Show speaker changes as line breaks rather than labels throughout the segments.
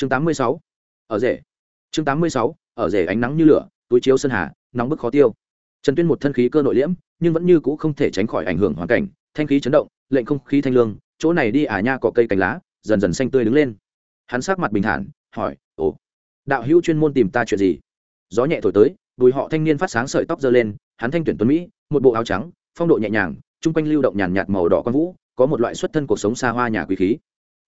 chương tám mươi sáu, ở rể. Chương tám mươi sáu, ở rể ánh nắng như lửa, túi chiếu sơn hà, nóng bức khó tiêu. Trần tuyên một thân khí cơ nội liễm, nhưng vẫn như cũ không thể tránh khỏi ảnh hưởng hoàn cảnh, thanh khí chấn động, lệnh không khí thanh lương, chỗ này đi ả nha có cây cành lá, dần dần xanh tươi đứng lên. Hắn sát mặt bình thản, hỏi, ồ, đạo hữu chuyên môn tìm ta chuyện gì? Gió nhẹ thổi tới bùi họ thanh niên phát sáng sợi tóc giơ lên, hắn thanh tuyển tuấn mỹ, một bộ áo trắng, phong độ nhẹ nhàng, chung quanh lưu động nhàn nhạt màu đỏ quang vũ, có một loại xuất thân cuộc sống xa hoa nhà quý khí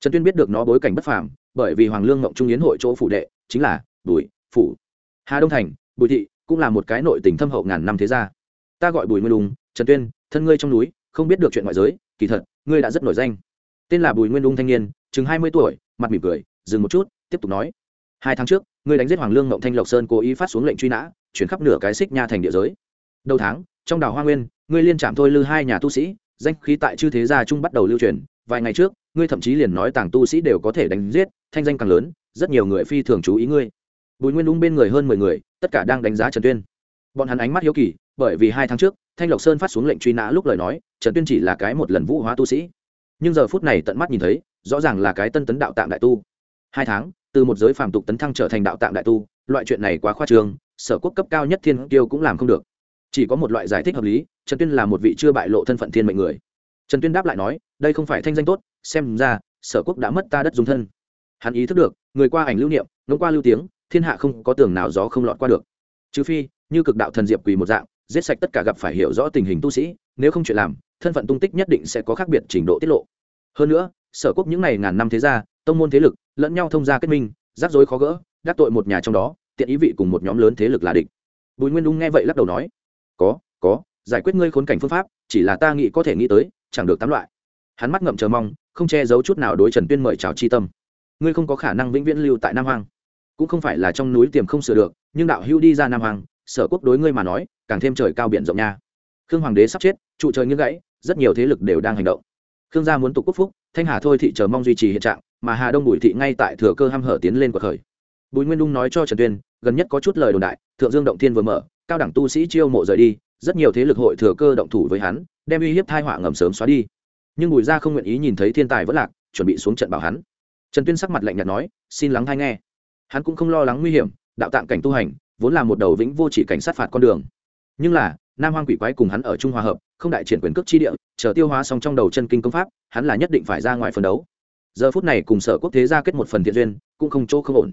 trần tuyên biết được nó bối cảnh bất phàm, bởi vì hoàng lương ngộng trung yến hội chỗ phủ đệ chính là bùi, phủ. Hà đông thành, bùi thị cũng là một cái nội tình thâm hậu ngàn năm thế gia. Ta gọi bùi nguyên đùng trần tuyên, thân ngươi trong núi, không biết được chuyện ngoại giới, kỳ thật, ngươi đã rất nổi danh. Tên là bùi nguyên đung thanh niên, chừng hai mươi tuổi, mặt mỉm cười, dừng một chút, tiếp tục nói. Hai tháng trước, ngươi đánh giết hoàng lương ngộng thanh lộc sơn cố ý phát xuống lệnh truy nã, chuyển khắp nửa cái xích nha thành địa giới. Đầu tháng, trong đảo hoa nguyên, ngươi liên trạm thôi lư hai nhà tu sĩ, danh khí tại chư thế gia trung bắt đầu lưu truyền, vài ngày trước ngươi thậm chí liền nói tàng tu sĩ đều có thể đánh giết, thanh danh càng lớn, rất nhiều người phi thường chú ý ngươi. Bùi nguyên đúng bên người hơn mười người, tất cả đang đánh giá trần tuyên. Bọn hắn ánh mắt hiếu kỳ, bởi vì hai tháng trước, thanh lộc sơn phát xuống lệnh truy nã lúc lời nói, trần tuyên chỉ là cái một lần vũ hóa tu sĩ. Nhưng giờ phút này tận mắt nhìn thấy, rõ ràng là cái tân tấn đạo tạng đại tu. Hai tháng, từ một giới phàm tục tấn thăng trở thành đạo tạng đại tu, loại chuyện này quá khoa trương, sở quốc cấp cao nhất thiên Kiêu cũng làm không được. Chỉ có một loại giải thích hợp lý, trần tuyên là một vị chưa bại lộ thân phận thiên mệnh người trần tuyên đáp lại nói, đây không phải thanh danh tốt, xem ra, sở quốc đã mất ta đất dùng thân. Hắn ý thức được, người qua ảnh lưu niệm ngông qua lưu tiếng, thiên hạ không có tường nào gió không lọt qua được. Trừ phi, như cực đạo thần diệp quỳ một dạng, giết sạch tất cả gặp phải hiểu rõ tình hình tu sĩ, nếu không chuyện làm, thân phận tung tích nhất định sẽ có khác biệt trình độ tiết lộ. Hơn nữa, sở quốc những ngày ngàn năm thế gia, tông môn thế lực, lẫn nhau thông gia kết minh, rắc rối khó gỡ, đắc tội một nhà trong đó, tiện ý vị cùng một nhóm lớn thế lực là địch. Bùi nguyên đung nghe vậy lắc đầu nói, có có, giải quyết ngươi khốn cảnh phương pháp, chỉ là ta nghĩ có thể nghĩ tới chẳng được tám loại. Hắn mắt ngậm chờ mong, không che giấu chút nào đối trần tuyên mời chào chi tâm. Ngươi không có khả năng vĩnh viễn lưu tại nam hoàng cũng không phải là trong núi tiềm không sửa được, nhưng đạo hữu đi ra nam hoàng sở quốc đối ngươi mà nói, càng thêm trời cao biển rộng nha. Khương hoàng đế sắp chết, trụ trời nghiêng gãy, rất nhiều thế lực đều đang hành động. Khương gia muốn tục quốc phúc, thanh hà thôi thị chờ mong duy trì hiện trạng, mà hà đông bùi thị ngay tại thừa cơ ham hở tiến lên cuộc khởi. Bùi nguyên đung nói cho trần tuyên, gần nhất có chút lời đồn đại, thượng dương động thiên vừa mở, cao đẳng tu sĩ chiêu mộ rời đi rất nhiều thế lực hội thừa cơ động thủ với hắn, đem uy hiếp thai họa ngầm sớm xóa đi. Nhưng bùi gia không nguyện ý nhìn thấy thiên tài vẫn lạc, chuẩn bị xuống trận bảo hắn. Trần tuyên sắc mặt lạnh nhạt nói, xin lắng thai nghe. Hắn cũng không lo lắng nguy hiểm, đạo tạng cảnh tu hành, vốn là một đầu vĩnh vô chỉ cảnh sát phạt con đường. Nhưng là, nam hoang quỷ quái cùng hắn ở trung hòa hợp, không đại triển quyền cước chi địa, chờ tiêu hóa xong trong đầu chân kinh công pháp, hắn là nhất định phải ra ngoài phân đấu. Giờ phút này cùng sở quốc thế ra kết một phần thiện duyên, cũng không chỗ không ổn.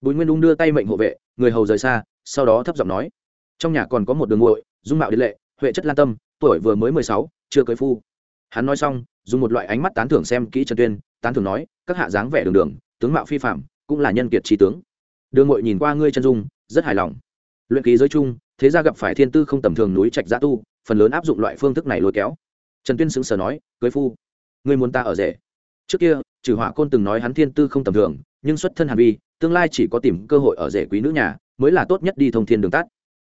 Bùi nguyên ung đưa tay mệnh hộ vệ, người hầu rời xa, sau đó thấp giọng nói, trong nhà còn có một đường nguội dung mạo điện lệ, huệ chất lan tâm, tuổi vừa mới mười sáu, chưa cưới phu. Hắn nói xong, dùng một loại ánh mắt tán thưởng xem kỹ trần tuyên, tán thưởng nói, các hạ dáng vẻ đường đường, tướng mạo phi phạm cũng là nhân kiệt trí tướng. Đường ngội nhìn qua ngươi chân dung, rất hài lòng. Luyện ký giới chung thế ra gặp phải thiên tư không tầm thường núi trạch gia tu, phần lớn áp dụng loại phương thức này lôi kéo. Trần tuyên xứng sở nói, cưới phu, ngươi muốn ta ở rể. Trước kia, trừ hỏa côn từng nói hắn thiên tư không tầm thường, nhưng xuất thân hàn vi, tương lai chỉ có tìm cơ hội ở rể quý nữ nhà, mới là tốt nhất đi thông thiên đường tắt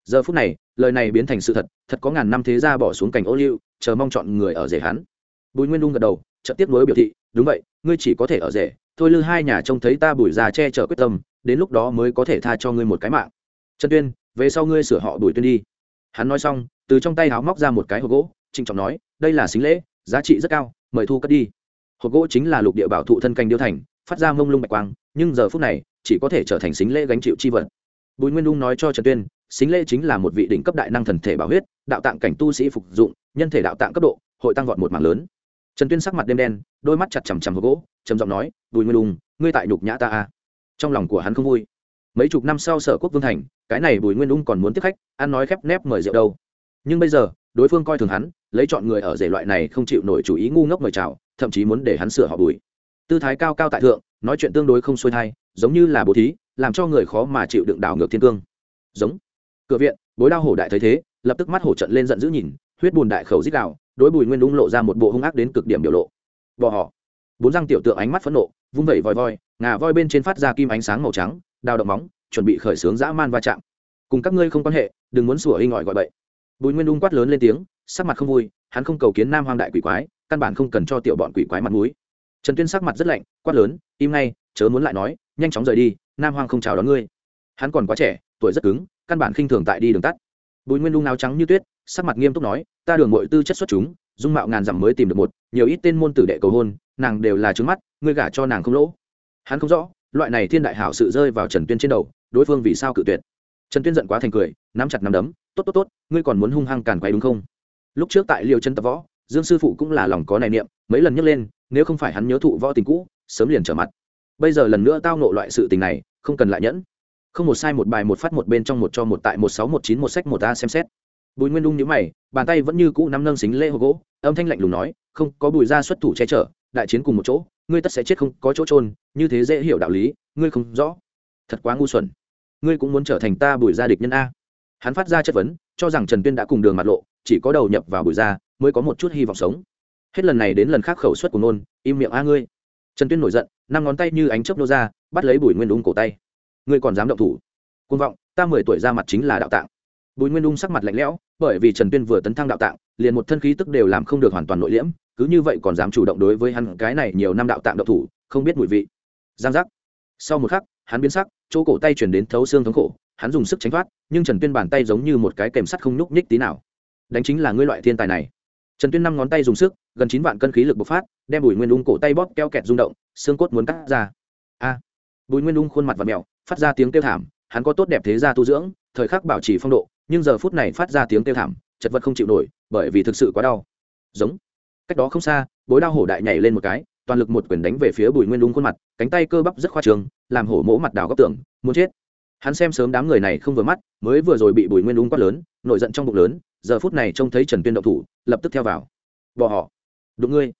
giờ phút này, lời này biến thành sự thật thật có ngàn năm thế gia bỏ xuống cảnh ô liu, chờ mong chọn người ở rể hắn. Bùi nguyên đung gật đầu, chợt tiếp nối biểu thị, đúng vậy, ngươi chỉ có thể ở rể, thôi lư hai nhà trông thấy ta bùi già che chở quyết tâm, đến lúc đó mới có thể tha cho ngươi một cái mạng. Trần tuyên, về sau ngươi sửa họ bùi tuyên đi. Hắn nói xong, từ trong tay háo móc ra một cái hộp gỗ, trịnh trọng nói, đây là xính lễ, giá trị rất cao, mời thu cất đi. Hộp gỗ chính là lục địa bảo thụ thân canh điêu thành, phát ra mông lung bạch quang, nhưng giờ phút này, chỉ có thể trở thành xính lễ gánh chịu chi vật. Bùi nguyên đung nói cho trần tuyên xính lễ chính là một vị đỉnh cấp đại năng thần thể bảo huyết, đạo tạng cảnh tu sĩ phục dụng, nhân thể đạo tạng cấp độ, hội tăng vọt một mảng lớn. Trần tuyên sắc mặt đêm đen, đôi mắt chặt chằm chằm vào gỗ, trầm giọng nói, bùi nguyên lùng ngươi tại nhục nhã ta à. trong lòng của hắn không vui. Mấy chục năm sau sở quốc vương thành, cái này bùi nguyên ung còn muốn tiếp khách, ăn nói khép nép mời rượu đâu. Nhưng bây giờ, đối phương coi thường hắn, lấy chọn người ở rể loại này không chịu nổi chủ ý ngu ngốc mời chào, thậm chí muốn để hắn sửa họ bùi. Tư thái cao cao tại thượng, nói chuyện tương đối không xuôi thai, giống như là bố thí, làm cho người khó mà chịu đựng đảo ngược thiên cương. Giống cửa viện, bối đao hổ đại thấy thế, lập tức mắt hổ trận lên giận dữ nhìn, huyết bùn đại khẩu dích đạo đối bùi nguyên ung lộ ra một bộ hung ác đến cực điểm biểu lộ. Bỏ họ bốn răng tiểu tượng ánh mắt phẫn nộ, vung vẩy vòi voi, ngà voi bên trên phát ra kim ánh sáng màu trắng, đào động móng, chuẩn bị khởi xướng dã man va chạm. Cùng các ngươi không quan hệ, đừng muốn sủa hinh ỏi gọi bậy. Bùi nguyên ung quát lớn lên tiếng, sắc mặt không vui, hắn không cầu kiến nam hoang đại quỷ quái, căn bản không cần cho tiểu bọn quỷ quái mặt mũi. Trần tuyên sắc mặt rất lạnh, quát lớn, im ngay, chớ muốn lại nói, nhanh chóng rời đi, nam hoang không chào đón ngươi. Hắn còn quá trẻ, tuổi rất cứng căn bản khinh thường tại đi đường tắt. Bùi nguyên lung áo trắng như tuyết, sắc mặt nghiêm túc nói, ta đường mội tư chất xuất chúng, dung mạo ngàn dặm mới tìm được một, nhiều ít tên môn tử đệ cầu hôn, nàng đều là trứng mắt, ngươi gả cho nàng không lỗ. Hắn không rõ, loại này thiên đại hảo sự rơi vào trần tuyên trên đầu, đối phương vì sao cự tuyệt. Trần tuyên giận quá thành cười, nắm chặt nắm đấm, tốt tốt tốt, ngươi còn muốn hung hăng càn quay đúng không? Lúc trước tại liều chân tập võ, dương sư phụ cũng là lòng có này niệm, mấy lần nhấc lên, nếu không phải hắn nhớ thụ võ tình cũ, sớm liền trở mặt. Bây giờ lần nữa tao nộ loại sự tình này, không cần lại nhẫn không một sai, một bài, một phát, một bên trong, một cho, một tại, một sáu, một chín, một sách, một a xem xét. Bùi nguyên đung nhíu mày, bàn tay vẫn như cũ nắm nâng xính lễ hồ gỗ, âm thanh lạnh lùng nói, không, có bùi ra xuất thủ che chở, đại chiến cùng một chỗ, ngươi tất sẽ chết không có chỗ trôn như thế dễ hiểu đạo lý, ngươi không rõ. Thật quá ngu xuẩn. Ngươi cũng muốn trở thành ta bùi gia địch nhân a. Hắn phát ra chất vấn, cho rằng trần tuyên đã cùng đường mặt lộ, chỉ có đầu nhập vào bùi gia, mới có một chút hy vọng sống. Hết lần này đến lần khác khẩu suất của nôn, im miệng a ngươi. Trần tuyên nổi giận, năm ngón tay như ánh chớp nô ra, bắt lấy bùi nguyên ung cổ tay ngươi còn dám động thủ. Côn vọng, ta mười tuổi ra mặt chính là đạo tạng. Bùi nguyên ung sắc mặt lạnh lẽo, bởi vì trần tuyên vừa tấn thăng đạo tạng, liền một thân khí tức đều làm không được hoàn toàn nội liễm, cứ như vậy còn dám chủ động đối với hắn cái này nhiều năm đạo tạng độc thủ, không biết mùi vị. Giang giác. Sau một khắc, hắn biến sắc, chỗ cổ tay chuyển đến thấu xương thống khổ, hắn dùng sức tránh thoát, nhưng trần tuyên bàn tay giống như một cái kèm sắt không nhúc nhích tí nào. Đánh chính là ngươi loại thiên tài này. Trần tuyên năm ngón tay dùng sức, gần chín vạn cân khí lực bộc phát, đem bùi nguyên ung cổ tay bóp keo kẹt rung động, xương cốt muốn cắt ra. A. Bùi nguyên ung khuôn mặt và mẹo phát ra tiếng kêu thảm, hắn có tốt đẹp thế gia tu dưỡng, thời khắc bảo trì phong độ, nhưng giờ phút này phát ra tiếng kêu thảm, chật vật không chịu nổi, bởi vì thực sự quá đau. Giống. Cách đó không xa, bối đao hổ đại nhảy lên một cái, toàn lực một quyền đánh về phía bùi nguyên đúng khuôn mặt, cánh tay cơ bắp rất khoa trường, làm hổ mỗ mặt đào góc tưởng muốn chết. Hắn xem sớm đám người này không vừa mắt, mới vừa rồi bị bùi nguyên đúng quát lớn, nổi giận trong bụng lớn, giờ phút này trông thấy trần tuyên động thủ, lập tức theo vào. Bỏ họ. Đụng ngươi.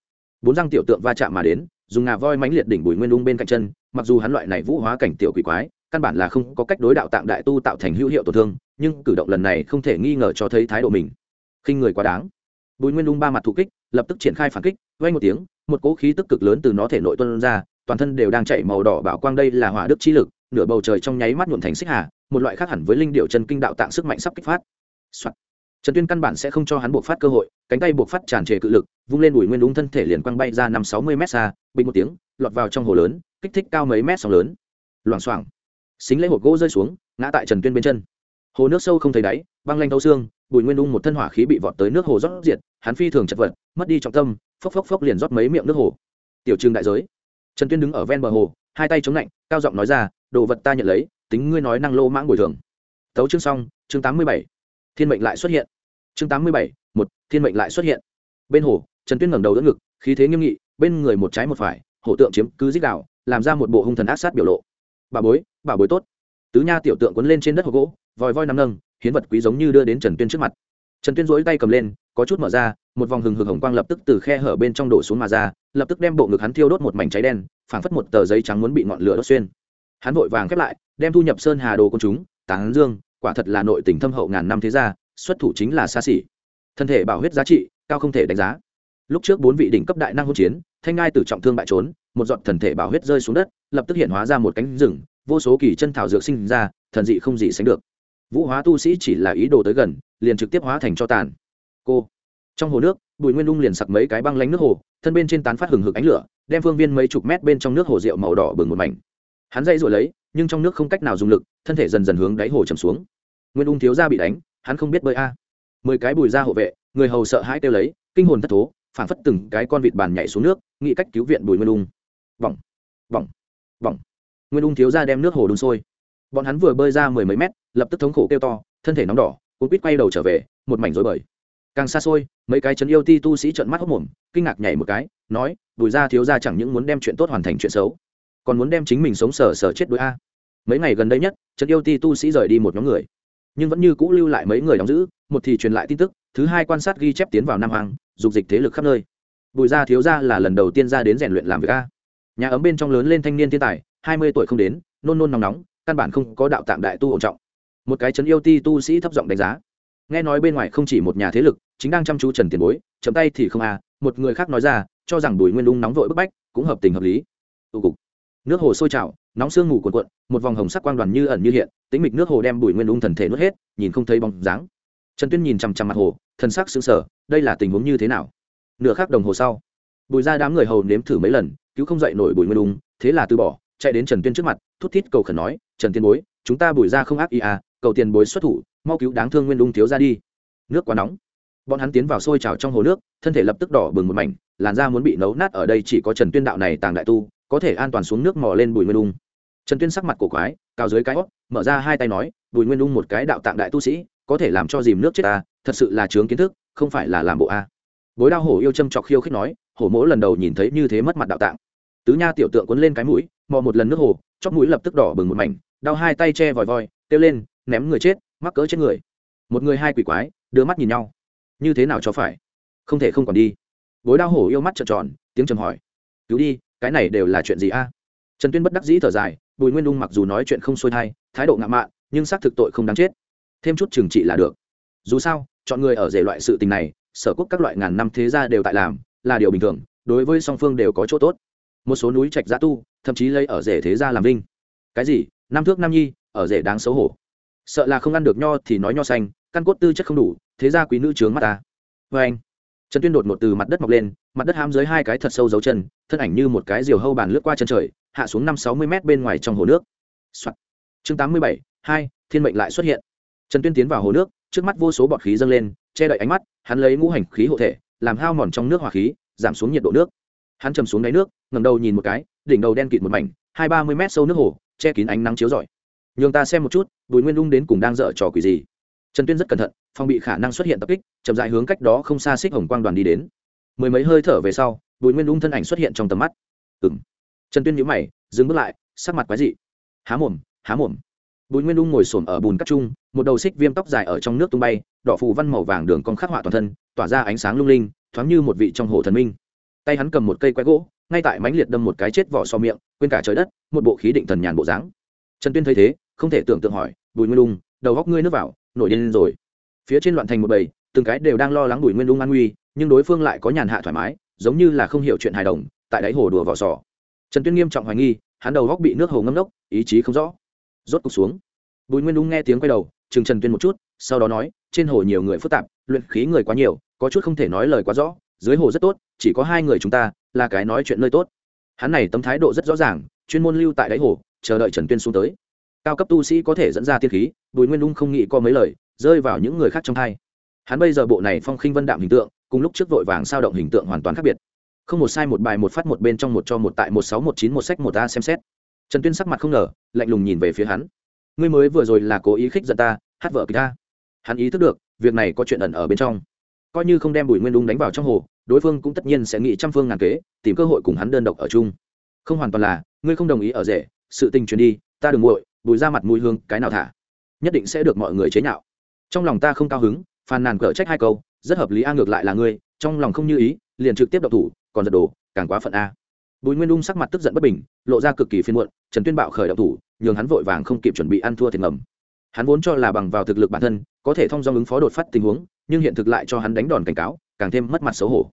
Bốn răng tiểu tượng va chạm mà đến, dùng ngà voi mánh liệt đỉnh bùi nguyên đúng bên cạnh chân mặc dù hắn loại này vũ hóa cảnh tiểu quỷ quái, căn bản là không có cách đối đạo tạng đại tu tạo thành hữu hiệu tổn thương, nhưng cử động lần này không thể nghi ngờ cho thấy thái độ mình. Khinh người quá đáng. Bùi nguyên Lung ba mặt thụ kích, lập tức triển khai phản kích vay một tiếng, một cỗ khí tức cực lớn từ nó thể nội tuân ra, toàn thân đều đang chạy màu đỏ bảo quang đây là hỏa đức chi lực, nửa bầu trời trong nháy mắt nhuộn thành xích hà, một loại khác hẳn với linh điệu chân kinh đạo tạng sức mạnh sắp kích phát、Soạn. trần tuyên căn bản sẽ không cho hắn buộc phát cơ hội, cánh tay buộc phát tràn trề cự lực, vung lên bùi nguyên đúng thân thể liền quăng bay ra năm sáu mươi m xa, bình một tiếng lọt vào trong hồ lớn, kích thích cao mấy mét sóng lớn. Loảng xoảng. Xính lấy hộp gỗ rơi xuống, ngã tại trần tuyên bên chân. Hồ nước sâu không thấy đáy, băng lanh thấu xương, bùi nguyên ung một thân hỏa khí bị vọt tới nước hồ rót diệt, hắn phi thường chật vật, mất đi trọng tâm, phốc phốc phốc liền rót mấy miệng nước hồ. Tiểu Trương đại giới. Trần tuyên đứng ở ven bờ hồ, hai tay chống lạnh, cao giọng nói ra, đồ vật ta nhận lấy, tính ngươi nói năng lô mãng bồi thường. Tấu chương xong, chương tám mươi bảy. Thiên mệnh lại xuất hiện. Chương tám mươi bảy, một, thiên mệnh lại xuất hiện. Bên hồ, trần tuyên ngẩng đầu đỡ ngực, khí thế nghiêm nghị, bên người một trái một phải hổ tượng chiếm cứ dích đạo, làm ra một bộ hung thần ác sát biểu lộ. Bà bối bà bối tốt. Tứ nha tiểu tượng quấn lên trên đất hộp gỗ, vòi voi nằm nâng, hiến vật quý giống như đưa đến trần tuyên trước mặt. Trần tuyên dỗi tay cầm lên, có chút mở ra, một vòng hừng hực hồng quang lập tức từ khe hở bên trong đổ xuống mà ra, lập tức đem bộ ngực hắn thiêu đốt một mảnh cháy đen, phảng phất một tờ giấy trắng muốn bị ngọn lửa đốt xuyên. Hắn vội vàng khép lại, đem thu nhập sơn hà đồ công chúng, tán dương, quả thật là nội tình thâm hậu ngàn năm thế gia, xuất thủ chính là xa xỉ. Thân thể bảo huyết giá trị, cao không thể đánh giá lúc trước bốn vị đỉnh cấp đại năng hỗn chiến, thanh ngai tử trọng thương bại trốn, một giọt thần thể bảo huyết rơi xuống đất, lập tức hiện hóa ra một cánh rừng, vô số kỳ chân thảo dược sinh ra, thần dị không gì sánh được. Vũ hóa tu sĩ chỉ là ý đồ tới gần, liền trực tiếp hóa thành cho tàn. Cô. Trong hồ nước, bùi nguyên ung liền sặc mấy cái băng lánh nước hồ, thân bên trên tán phát hừng hực ánh lửa, đem phương viên mấy chục mét bên trong nước hồ rượu màu đỏ bừng một mảnh. Hắn dây rồi lấy, nhưng trong nước không cách nào dùng lực, thân thể dần dần hướng đáy hồ chầm xuống. Nguyên ung thiếu ra bị đánh, hắn không biết bơi a. Mười cái bùi ra hộ vệ, người hầu sợ hãi kêu lấy, kinh hồn thất thố phản phất từng cái con vịt bàn nhảy xuống nước, nghĩ cách cứu viện bùi nguyên ung. Vòng vòng vòng nguyên ung thiếu ra đem nước hồ đun sôi. Bọn hắn vừa bơi ra mười mấy mét, lập tức thống khổ kêu to, thân thể nóng đỏ, cuốn quýt quay đầu trở về, một mảnh rối bời. Càng xa xôi, mấy cái chấn yêu ti tu sĩ trợn mắt hốc mồm, kinh ngạc nhảy một cái, nói, bùi ra thiếu ra chẳng những muốn đem chuyện tốt hoàn thành chuyện xấu, còn muốn đem chính mình sống sờ sờ chết đuối a. Mấy ngày gần đây nhất, trấn yêu ti tu sĩ rời đi một nhóm người nhưng vẫn như cũ lưu lại mấy người đóng giữ, một thì truyền lại tin tức, thứ hai quan sát ghi chép tiến vào nam hoàng dục dịch thế lực khắp nơi. Bùi gia thiếu gia là lần đầu tiên ra đến rèn luyện làm việc a. Nhà ấm bên trong lớn lên thanh niên thiên tài, hai mươi tuổi không đến, nôn nôn nóng nóng, căn bản không có đạo tạng đại tu ổn trọng. Một cái chấn yêu ti tu sĩ thấp giọng đánh giá. Nghe nói bên ngoài không chỉ một nhà thế lực, chính đang chăm chú trần tiền bối chấm tay thì không à một người khác nói ra, cho rằng bùi nguyên ung nóng vội bức bách, cũng hợp tình hợp lý. Tụ cục nước hồ sôi trào, nóng sương mù cuộn cuộn, một vòng hồng sắc quang đoàn như ẩn như hiện tính mịch nước hồ đem bùi nguyên ung thần thể nuốt hết, nhìn không thấy bóng dáng. Trần tuyên nhìn chằm chằm mặt hồ, thần sắc sững sờ, đây là tình huống như thế nào? Nửa khắc đồng hồ sau, bùi ra đám người hầu nếm thử mấy lần, cứu không dậy nổi bùi nguyên ung thế là từ bỏ, chạy đến trần tuyên trước mặt, thút thít cầu khẩn nói, trần tiên bối, chúng ta bùi ra không ác ý à cầu tiền bối xuất thủ, mau cứu đáng thương nguyên ung thiếu ra đi. Nước quá nóng. Bọn hắn tiến vào sôi trào trong hồ nước, thân thể lập tức đỏ bừng một mảnh, làn da muốn bị nấu nát ở đây chỉ có trần tuyên đạo này tàng đại tu có thể an toàn xuống nước mò lên bùi nguyên ung. Trần tuyên sắc mặt cổ quái, cào dưới cái hót mở ra hai tay nói, bùi nguyên ung một cái đạo tạng đại tu sĩ, có thể làm cho dìm nước chết ta, thật sự là chướng kiến thức, không phải là làm bộ a. Bối đao hổ yêu châm trọc khiêu khích nói, hổ mỗ lần đầu nhìn thấy như thế mất mặt đạo tạng. Tứ nha tiểu tượng quấn lên cái mũi, mò một lần nước hồ, chóp mũi lập tức đỏ bừng một mảnh, đau hai tay che vòi voi, kêu lên, ném người chết, mắc cỡ chết người. Một người hai quỷ quái, đưa mắt nhìn nhau. Như thế nào cho phải? Không thể không còn đi. Bối đao hổ yêu mắt trợn tròn, tiếng trầm hỏi, cứu đi cái này đều là chuyện gì a? Trần tuyên bất đắc dĩ thở dài, bùi nguyên đung mặc dù nói chuyện không xuôi thai, thái độ ngạo mạn, nhưng xác thực tội không đáng chết. Thêm chút trừng trị là được. Dù sao, chọn người ở rể loại sự tình này, sở quốc các loại ngàn năm thế gia đều tại làm, là điều bình thường, đối với song phương đều có chỗ tốt. Một số núi trạch giã tu, thậm chí lấy ở rể thế gia làm vinh. Cái gì? Nam thước nam nhi, ở rể đáng xấu hổ. Sợ là không ăn được nho thì nói nho xanh, căn cốt tư chất không đủ, thế gia quý nữ trướng mắt ta. Vê anh trần tuyên đột một từ mặt đất mọc lên, mặt đất hám dưới hai cái thật sâu dấu chân, thân ảnh như một cái diều hâu bàn lướt qua chân trời, hạ xuống năm sáu mươi m bên ngoài trong hồ nước、Soạn. chương tám mươi bảy, hai, thiên mệnh lại xuất hiện. Trần tuyên tiến vào hồ nước, trước mắt vô số bọt khí dâng lên, che đậy ánh mắt, hắn lấy ngũ hành khí hộ thể, làm hao mòn trong nước hỏa khí, giảm xuống nhiệt độ nước. Hắn chầm xuống đáy nước ngầm đầu nhìn một cái, đỉnh đầu đen kịt một mảnh, hai ba mươi mét sâu nước hồ, che kín ánh nắng chiếu rọi. Nhường ta xem một chút, bùi nguyên ung đến cùng đang dở trò quỷ gì? Trần tuyên rất cẩn thận, phòng bị khả năng xuất hiện tập kích, chậm dại hướng cách đó không xa xích hồng quang đoàn đi đến. Mười mấy hơi thở về sau, bùi nguyên ung thân ảnh xuất hiện trong tầm mắt. Ừng trần tuyên nhíu mày, dừng bước lại, sắc mặt quái dị. Há mồm há mồm. Bùi nguyên ung ngồi xổm ở bùn cắt chung một đầu xích viêm tóc dài ở trong nước tung bay, đỏ phù văn màu vàng đường cong khắc họa toàn thân, tỏa ra ánh sáng lung linh, thoáng như một vị trong hồ thần minh. Tay hắn cầm một cây quái gỗ, ngay tại mánh liệt đâm một cái chết vỏ so miệng, quên cả trời đất, một bộ khí định thần nhàn bộ dáng. Trần tuyên thấy thế, không thể tưởng tượng hỏi, bùi nguyên ung, đầu góc ngươi nước vào nổi điên lên rồi. Phía trên loạn thành một bầy, từng cái đều đang lo lắng bùi nguyên ung an nguy, nhưng đối phương lại có nhàn hạ thoải mái, giống như là không hiểu chuyện hài đồng, tại đáy hồ đùa vỏ sò. Trần tuyên nghiêm trọng hoài nghi, hắn đầu góc bị nước hồ ngâm đốc, ý chí không rõ. Rốt cục xuống. Bùi nguyên ung nghe tiếng quay đầu, chừng trần tuyên một chút, sau đó nói, trên hồ nhiều người phức tạp, luyện khí người quá nhiều, có chút không thể nói lời quá rõ, dưới hồ rất tốt, chỉ có hai người chúng ta, là cái nói chuyện nơi tốt. Hắn này tâm thái độ rất rõ ràng, chuyên môn lưu tại đáy hồ, chờ đợi trần tuyên xuống tới cao cấp tu sĩ có thể dẫn ra tiên khí, bùi nguyên ung không nghĩ có mấy lời, rơi vào những người khác trong thai. Hắn bây giờ bộ này phong khinh vân đạm hình tượng, cùng lúc trước vội vàng sao động hình tượng hoàn toàn khác biệt. Không một sai một bài một phát một bên trong một cho một tại một sáu một chín một sách một a xem xét. Trần tuyên sắc mặt không ngờ, lạnh lùng nhìn về phía hắn. Ngươi mới vừa rồi là cố ý khích giận ta, hát vợ kỳ ta. Hắn ý thức được, việc này có chuyện ẩn ở bên trong. Coi như không đem bùi nguyên ung đánh vào trong hồ, đối phương cũng tất nhiên sẽ nghĩ trăm phương ngàn kế, tìm cơ hội cùng hắn đơn độc ở chung. Không hoàn toàn là, ngươi không đồng ý ở rể, sự tình truyền đi, ta đừng nguội bùi ra mặt mũi hương, cái nào thả? Nhất định sẽ được mọi người chế nhạo. Trong lòng ta không cao hứng, phàn nàn cở trách hai câu, rất hợp lý a, ngược lại là ngươi, trong lòng không như ý, liền trực tiếp độc thủ, còn giật đồ, càng quá phận a. Bùi nguyên ung sắc mặt tức giận bất bình, lộ ra cực kỳ phiên muộn, trần tuyên bạo khởi độc thủ, nhường hắn vội vàng không kịp chuẩn bị ăn thua thiệt ngầm. Hắn vốn cho là bằng vào thực lực bản thân, có thể thông do ứng phó đột phát tình huống, nhưng hiện thực lại cho hắn đánh đòn cảnh cáo, càng thêm mất mặt xấu hổ.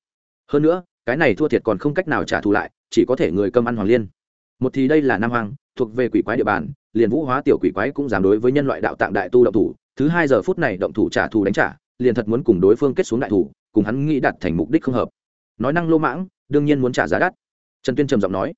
Hơn nữa, cái này thua thiệt còn không cách nào trả thù lại, chỉ có thể người cơm ăn hoàng liên. Một thì đây là nam hoàng thuộc về quỷ quái địa bàn liền vũ hóa tiểu quỷ quái cũng dám đối với nhân loại đạo tạng đại tu động thủ, thứ hai giờ phút này động thủ trả thù đánh trả, liền thật muốn cùng đối phương kết xuống đại thủ, cùng hắn nghĩ đặt thành mục đích không hợp. Nói năng lô mãng, đương nhiên muốn trả giá đắt. Trần tuyên trầm giọng nói,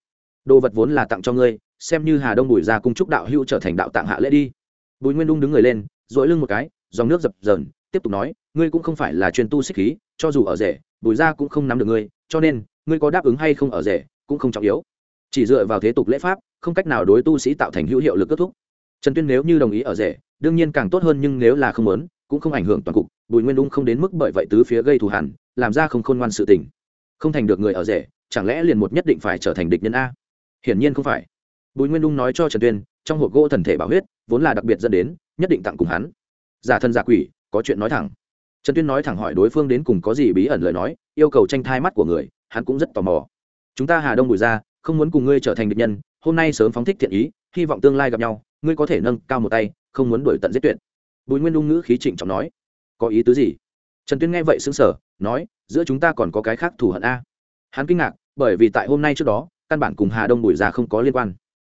đồ vật vốn là tặng cho ngươi, xem như hà đông bùi ra cung trúc đạo hữu trở thành đạo tạng hạ lễ đi. Bùi nguyên đung đứng người lên dội lưng một cái, dòng nước dập dờn, tiếp tục nói, ngươi cũng không phải là chuyên tu xích khí, cho dù ở rể, bùi ra cũng không nắm được ngươi, cho nên, ngươi có đáp ứng hay không ở rể cũng không trọng yếu chỉ dựa vào thế tục lễ pháp, không cách nào đối tu sĩ tạo thành hữu hiệu lực kết thúc. Trần tuyên nếu như đồng ý ở rể, đương nhiên càng tốt hơn nhưng nếu là không muốn, cũng không ảnh hưởng toàn cục, bùi nguyên đung không đến mức bởi vậy tứ phía gây thù hẳn làm ra không khôn ngoan sự tình. Không thành được người ở rể, chẳng lẽ liền một nhất định phải trở thành địch nhân a? Hiển nhiên không phải. Bùi nguyên đung nói cho trần tuyên, trong hộp gỗ thần thể bảo huyết, vốn là đặc biệt dẫn đến, nhất định tặng cùng hắn. Giả thân giả quỷ, có chuyện nói thẳng. Trần tuyên nói thẳng hỏi đối phương đến cùng có gì bí ẩn lời nói, yêu cầu tranh thai mắt của người, hắn cũng rất tò mò. Chúng ta hà đông bùi ra không muốn cùng ngươi trở thành địch nhân, hôm nay sớm phóng thích thiện ý, hy vọng tương lai gặp nhau, ngươi có thể nâng cao một tay, không muốn đổi tận giết tuyệt. Bùi nguyên đung ngữ khí trịnh trọng nói. Có ý tứ gì? Trần tuyên nghe vậy xứng sở nói, giữa chúng ta còn có cái khác thù hận a. Hắn kinh ngạc, bởi vì tại hôm nay trước đó, căn bản cùng hà đông bùi gia không có liên quan.